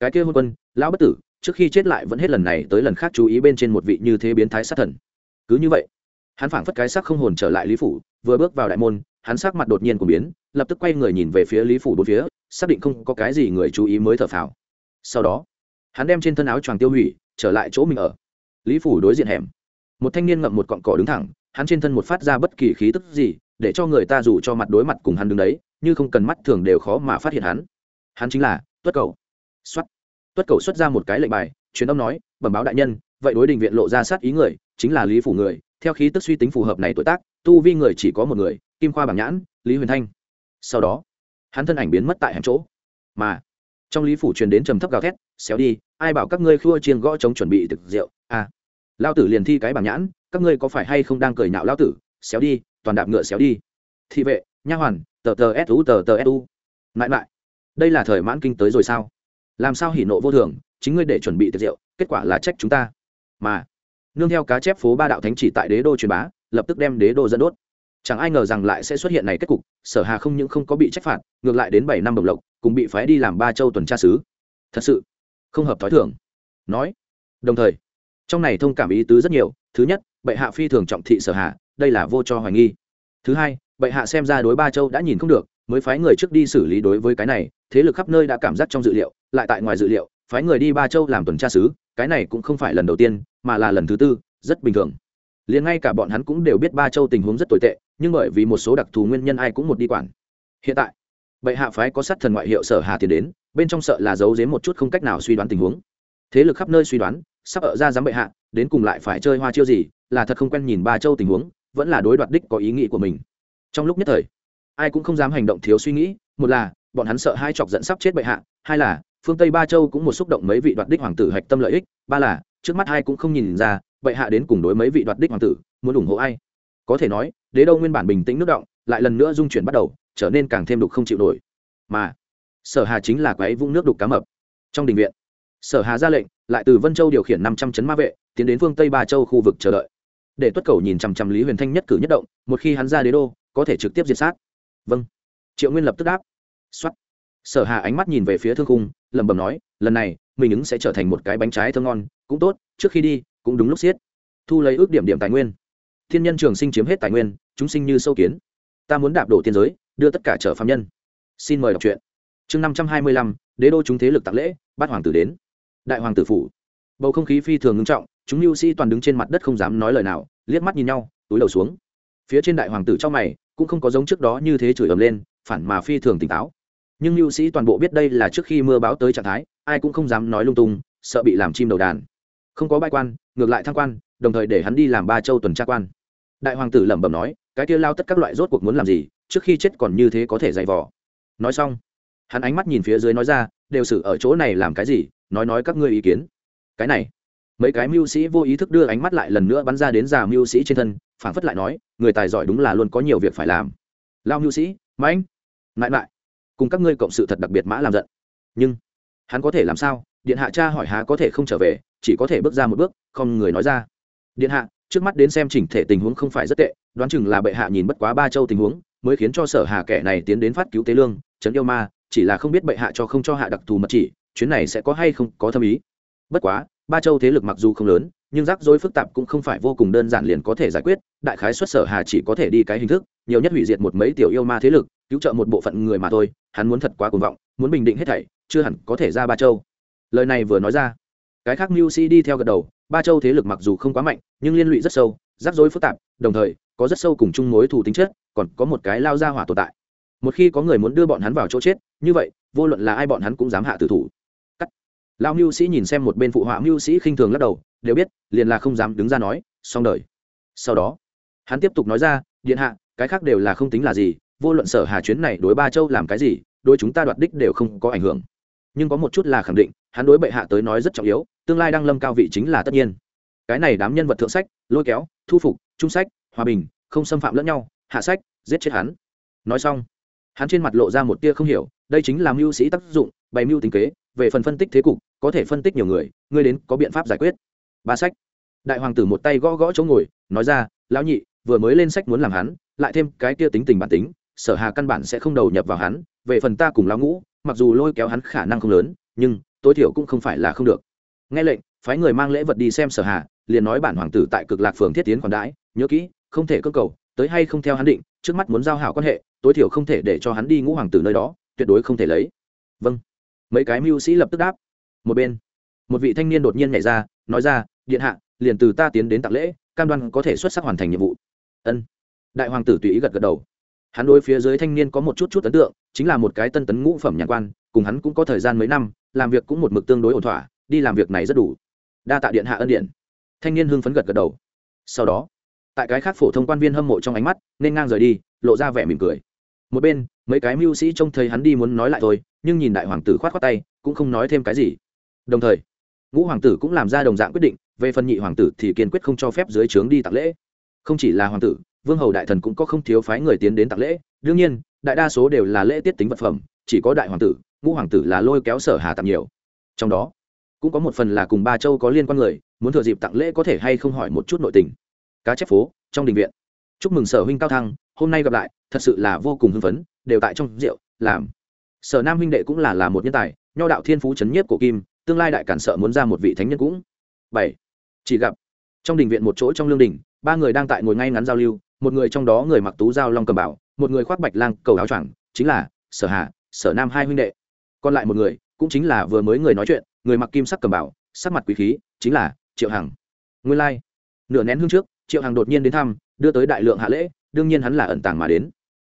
Cái kia hôn quân, lão bất tử, trước khi chết lại vẫn hết lần này tới lần khác chú ý bên trên một vị như thế biến thái sát thần. Cứ như vậy, hắn phảng phất cái xác không hồn trở lại lý phủ, vừa bước vào đại môn, hắn sắc mặt đột nhiên của biến, lập tức quay người nhìn về phía lý phủ bốn phía, xác định không có cái gì người chú ý mới thở phào sau đó, hắn đem trên thân áo choàng tiêu hủy, trở lại chỗ mình ở. Lý phủ đối diện hẻm. Một thanh niên ngậm một cọn cỏ đứng thẳng, hắn trên thân một phát ra bất kỳ khí tức gì, để cho người ta dù cho mặt đối mặt cùng hắn đứng đấy, như không cần mắt thường đều khó mà phát hiện hắn. Hắn chính là tuất cầu. Xuất tuất cầu xuất ra một cái lệnh bài, truyền âm nói, bẩm báo đại nhân, vậy đối đình viện lộ ra sát ý người, chính là lý phủ người. Theo khí tức suy tính phù hợp này tuổi tác, tu vi người chỉ có một người, kim khoa bảng nhãn, lý huyền thanh. Sau đó, hắn thân ảnh biến mất tại hẻm chỗ. Mà trong lý phủ truyền đến trầm thấp gào thét, xéo đi, ai bảo các ngươi khua chiên gõ chống chuẩn bị thực rượu? À lao tử liền thi cái bảng nhãn, các ngươi có phải hay không đang cười nhạo lao tử? Xéo đi, toàn đạp ngựa xéo đi. Thị vệ, nha hoàn, tờ tờ su tờ tờ su mãi mãi, đây là thời mãn kinh tới rồi sao? Làm sao hỉ nộ vô thường, chính ngươi để chuẩn bị tiệc rượu, kết quả là trách chúng ta. Mà, nương theo cá chép phố ba đạo thánh chỉ tại đế đô truyền bá, lập tức đem đế đô dẫn đốt. Chẳng ai ngờ rằng lại sẽ xuất hiện này kết cục, sở hà không những không có bị trách phạt, ngược lại đến bảy năm đồng lộc cùng bị phái đi làm ba châu tuần tra sứ thật sự, không hợp thói thường. Nói, đồng thời, trong này thông cảm ý tứ rất nhiều. Thứ nhất, bệ hạ phi thường trọng thị sở hạ, đây là vô cho hoài nghi. Thứ hai, bệ hạ xem ra đối ba châu đã nhìn không được, mới phái người trước đi xử lý đối với cái này. Thế lực khắp nơi đã cảm giác trong dự liệu, lại tại ngoài dự liệu, phái người đi ba châu làm tuần tra sứ cái này cũng không phải lần đầu tiên, mà là lần thứ tư, rất bình thường. Liền ngay cả bọn hắn cũng đều biết ba châu tình huống rất tồi tệ, nhưng bởi vì một số đặc thù nguyên nhân ai cũng một đi quản. Hiện tại bệ hạ phái có sát thần ngoại hiệu sở hà tiền đến, bên trong sợ là giấu giếm một chút không cách nào suy đoán tình huống. Thế lực khắp nơi suy đoán, sắp ở ra dám bệ hạ, đến cùng lại phải chơi hoa chiêu gì, là thật không quen nhìn ba châu tình huống, vẫn là đối đoạt đích có ý nghĩ của mình. Trong lúc nhất thời, ai cũng không dám hành động thiếu suy nghĩ, một là, bọn hắn sợ hai chọc dẫn sắp chết bệ hạ, hai là, phương tây ba châu cũng một xúc động mấy vị đoạt đích hoàng tử hạch tâm lợi ích, ba là, trước mắt hai cũng không nhìn ra, bệ hạ đến cùng đối mấy vị đoạt đích hoàng tử, muốn ủng hộ ai. Có thể nói, đế đâu nguyên bản bình tĩnh nước động, lại lần nữa dung chuyển bắt đầu trở nên càng thêm đục không chịu nổi. Mà, sở hà chính là quái vũng nước đục cá mập. Trong đình viện, sở hà ra lệnh, lại từ vân châu điều khiển năm trăm chấn ma vệ, tiến đến phương tây ba châu khu vực chờ đợi. Để tuất cầu nhìn chằm chằm lý huyền thanh nhất cử nhất động, một khi hắn ra đế đô, có thể trực tiếp diệt sát. Vâng. Triệu nguyên lập tức đáp. Xuất sở hà ánh mắt nhìn về phía thương cung lẩm bẩm nói, lần này, mình ứng sẽ trở thành một cái bánh trái thơm ngon, cũng tốt, trước khi đi, cũng đúng lúc xiết. Thu lấy ước điểm điểm tài nguyên. Thiên nhân trường sinh chiếm hết tài nguyên, chúng sinh như sâu kiến. Ta muốn đạp đổ tiên giới đưa tất cả trở phạm nhân. Xin mời đọc truyện. Chương năm trăm hai mươi lăm, đế đô chúng thế lực tặng lễ bắt hoàng tử đến. Đại hoàng tử phủ. Bầu không khí phi thường ngưng trọng, chúng lưu sĩ toàn đứng trên mặt đất không dám nói lời nào, liếc mắt nhìn nhau, túi đầu xuống. Phía trên đại hoàng tử trong mày, cũng không có giống trước đó như thế chửi ầm lên, phản mà phi thường tỉnh táo. Nhưng lưu sĩ toàn bộ biết đây là trước khi mưa báo tới trạng thái, ai cũng không dám nói lung tung, sợ bị làm chim đầu đàn. Không có bãi quan, ngược lại thăng quan, đồng thời để hắn đi làm ba châu tuần tra quan. Đại hoàng tử lẩm bẩm nói, cái kia lao tất các loại rốt cuộc muốn làm gì? Trước khi chết còn như thế có thể dày vò. Nói xong, hắn ánh mắt nhìn phía dưới nói ra, đều xử ở chỗ này làm cái gì? Nói nói các ngươi ý kiến. Cái này, mấy cái mưu sĩ vô ý thức đưa ánh mắt lại lần nữa bắn ra đến già mưu sĩ trên thân phản phất lại nói, người tài giỏi đúng là luôn có nhiều việc phải làm. Lao mưu sĩ, mãnh mãi mãi cùng các ngươi cộng sự thật đặc biệt mã làm giận. Nhưng, hắn có thể làm sao? Điện hạ cha hỏi há có thể không trở về, chỉ có thể bước ra một bước, không người nói ra. Điện hạ, trước mắt đến xem chỉnh thể tình huống không phải rất tệ, đoán chừng là bệ hạ nhìn bất quá ba châu tình huống mới khiến cho sở hà kẻ này tiến đến phát cứu tế lương, trấn yêu ma, chỉ là không biết bệ hạ cho không cho hạ đặc thù mật chỉ, chuyến này sẽ có hay không có thâm ý. Bất quá, ba châu thế lực mặc dù không lớn, nhưng rắc rối phức tạp cũng không phải vô cùng đơn giản liền có thể giải quyết, đại khái xuất sở hà chỉ có thể đi cái hình thức, nhiều nhất hủy diệt một mấy tiểu yêu ma thế lực, cứu trợ một bộ phận người mà thôi, hắn muốn thật quá cuồng vọng, muốn bình định hết thảy, chưa hẳn có thể ra ba châu. Lời này vừa nói ra, cái khác mưu sĩ đi theo gật đầu, ba châu thế lực mặc dù không quá mạnh, nhưng liên lụy rất sâu, rắc rối phức tạp, đồng thời có rất sâu cùng chung mối thù tính chất, còn có một cái lao ra hỏa tồn tại. Một khi có người muốn đưa bọn hắn vào chỗ chết, như vậy, vô luận là ai bọn hắn cũng dám hạ tử thủ. Cắt. Lao mưu sĩ nhìn xem một bên phụ họa mưu sĩ khinh thường lắc đầu, đều biết, liền là không dám đứng ra nói, xong đời. Sau đó, hắn tiếp tục nói ra, điện hạ, cái khác đều là không tính là gì, vô luận sở hà chuyến này đối ba châu làm cái gì, đối chúng ta đoạt đích đều không có ảnh hưởng. Nhưng có một chút là khẳng định, hắn đối bệ hạ tới nói rất trọng yếu, tương lai đang lâm cao vị chính là tất nhiên. Cái này đám nhân vật thượng sách, lôi kéo, thu phục, trung sách hòa bình, không xâm phạm lẫn nhau, hạ sách, giết chết hắn. Nói xong, hắn trên mặt lộ ra một tia không hiểu, đây chính là mưu sĩ tác dụng, bày mưu tính kế, về phần phân tích thế cục, có thể phân tích nhiều người, ngươi đến có biện pháp giải quyết. Ba sách. Đại hoàng tử một tay gõ gõ chỗ ngồi, nói ra, lão nhị, vừa mới lên sách muốn làm hắn, lại thêm cái tia tính tình bản tính, sở hà căn bản sẽ không đầu nhập vào hắn, về phần ta cùng lão ngũ, mặc dù lôi kéo hắn khả năng không lớn, nhưng tối thiểu cũng không phải là không được. Nghe lệnh, phái người mang lễ vật đi xem sở hà, liền nói bản hoàng tử tại cực lạc phường thiết tiến còn đãi, nhớ kỹ không thể cơ cầu, tới hay không theo hắn định, trước mắt muốn giao hảo quan hệ, tối thiểu không thể để cho hắn đi ngũ hoàng tử nơi đó, tuyệt đối không thể lấy. Vâng. Mấy cái mưu sĩ lập tức đáp. Một bên, một vị thanh niên đột nhiên nhảy ra, nói ra, điện hạ, liền từ ta tiến đến tặng lễ, cam đoan có thể xuất sắc hoàn thành nhiệm vụ. Ân. Đại hoàng tử tùy ý gật gật đầu. Hắn đối phía dưới thanh niên có một chút chút ấn tượng, chính là một cái tân tấn ngũ phẩm nhạc quan, cùng hắn cũng có thời gian mấy năm, làm việc cũng một mực tương đối ổn thỏa, đi làm việc này rất đủ. Đa tạ điện hạ ân điện. Thanh niên hưng phấn gật gật đầu. Sau đó tại cái khác phổ thông quan viên hâm mộ trong ánh mắt, nên ngang rời đi, lộ ra vẻ mỉm cười. Một bên, mấy cái mưu sĩ trông thấy hắn đi muốn nói lại thôi, nhưng nhìn đại hoàng tử khoát khoát tay, cũng không nói thêm cái gì. Đồng thời, ngũ hoàng tử cũng làm ra đồng dạng quyết định, về phần nhị hoàng tử thì kiên quyết không cho phép dưới trướng đi tặng lễ. Không chỉ là hoàng tử, vương hầu đại thần cũng có không thiếu phái người tiến đến tặng lễ. Đương nhiên, đại đa số đều là lễ tiết tính vật phẩm, chỉ có đại hoàng tử, ngũ hoàng tử là lôi kéo sở hà tặng nhiều. Trong đó, cũng có một phần là cùng ba châu có liên quan người, muốn thừa dịp tặng lễ có thể hay không hỏi một chút nội tình cá chép phố, trong đình viện. Chúc mừng sở huynh cao thăng, hôm nay gặp lại, thật sự là vô cùng hưng phấn, đều tại trong rượu, làm. Sở nam huynh đệ cũng là là một nhân tài, nho đạo thiên phú c h ấ n nhiếp của kim, tương lai đại cản sợ muốn ra một vị thánh nhân cũng. Bảy, chỉ gặp, trong đình viện một chỗ trong lương đình, ba người đang tại ngồi ngay ngắn giao lưu, một người trong đó người mặc tú giao long cầm bảo, một người khoác bạch lang cầu áo choàng, chính là sở hà, sở nam hai huynh đệ. Còn lại một người, cũng chính là vừa mới người nói chuyện, người mặc kim sắc cầm bảo, sắc mặt quý khí, chính là triệu hằng. Nguyên lai、like. nửa nén hương trước triệu hằng đột nhiên đến thăm, đưa tới đại lượng hạ lễ, đương nhiên hắn là ẩn tàng mà đến.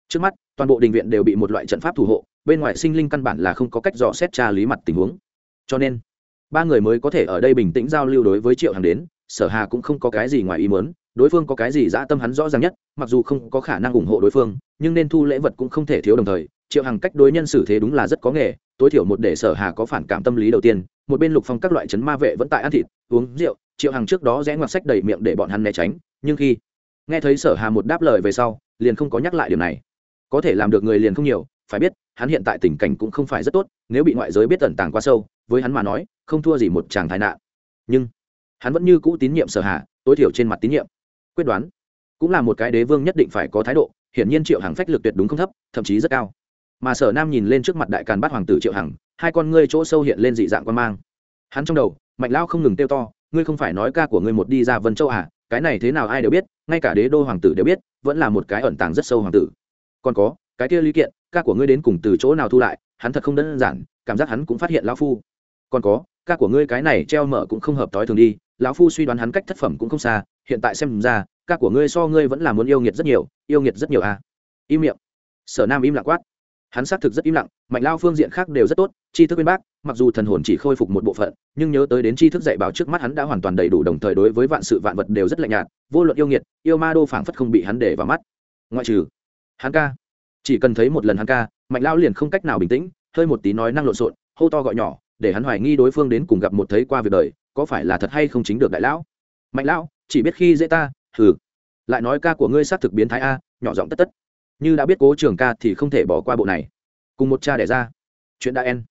Trước mắt, toàn bộ đình viện đều bị một loại trận pháp thủ hộ, bên ngoài sinh linh căn bản là không có cách dò xét tra lý mặt tình huống. Cho nên, ba người mới có thể ở đây bình tĩnh giao lưu đối với triệu hằng đến, sở hà cũng không có cái gì ngoài ý muốn, đối phương có cái gì dã tâm hắn rõ ràng nhất, mặc dù không có khả năng ủng hộ đối phương, nhưng nên thu lễ vật cũng không thể thiếu đồng thời, triệu hằng cách đối nhân xử thế đúng là rất có nghề, tối thiểu một để sở hà có phản cảm tâm lý đầu tiên, một bên lục phong các loại chấn ma vệ vẫn tại ăn thịt, uống rượu triệu hằng trước đó rẽ ngoặt sách đầy miệng để bọn hắn né tránh, nhưng khi nghe thấy sở hà một đáp lời về sau, liền không có nhắc lại điều này. Có thể làm được người liền không nhiều, phải biết, hắn hiện tại tình cảnh cũng không phải rất tốt, nếu bị ngoại giới biết tẩn tàng quá sâu, với hắn mà nói, không thua gì một chàng thái nạn nhưng, hắn vẫn như cũ tín nhiệm sở hà, tối thiểu trên mặt tín nhiệm. Quyết đoán, cũng là một cái đế vương nhất định phải có thái độ, hiển nhiên triệu hằng phách lực tuyệt đúng không thấp, thậm chí rất cao. Mà sở nam nhìn lên trước mặt đại càn bát hoàng tử triệu hằng, hai con ngươi chỗ sâu hiện lên dị dạng quan mang. Hắn trong đầu, mạnh lao không ngừng tiêu to ngươi không phải nói ca của ngươi một đi ra vân châu à cái này thế nào ai đều biết, ngay cả đế đô hoàng tử đều biết, vẫn là một cái ẩn tàng rất sâu hoàng tử. Còn có, cái kia lý kiện, ca của ngươi đến cùng từ chỗ nào thu lại, hắn thật không đơn giản, cảm giác hắn cũng phát hiện lão phu. Còn có, ca của ngươi cái này treo mở cũng không hợp tối thường đi, lão phu suy đoán hắn cách thất phẩm cũng không xa, hiện tại xem ra, ca của ngươi so ngươi vẫn là muốn yêu nghiệt rất nhiều, yêu nghiệt rất nhiều à. Im miệng. Sở nam im lặng quát hắn xác thực rất im lặng, mạnh lao phương diện khác đều rất tốt, tri thức bên bác, mặc dù thần hồn chỉ khôi phục một bộ phận, nhưng nhớ tới đến tri thức dạy bảo trước mắt hắn đã hoàn toàn đầy đủ đồng thời đối với vạn sự vạn vật đều rất lạnh nhạt, vô luận yêu nghiệt, yêu ma đô phảng phất không bị hắn để vào mắt. Ngoại trừ hắn ca, chỉ cần thấy một lần hắn ca, mạnh lao liền không cách nào bình tĩnh, hơi một tí nói năng lộn xộn, hô to gọi nhỏ, để hắn hoài nghi đối phương đến cùng gặp một thấy qua việc đời, có phải là thật hay không chính được đại lão? Mạnh lão chỉ biết khi dễ ta, hừ. Lại nói ca của ngươi xác thực biến thái a, nhỏ giọng tất tất như đã biết cố trường ca thì không thể bỏ qua bộ này. Cùng một cha đẻ ra. Chuyện đã en.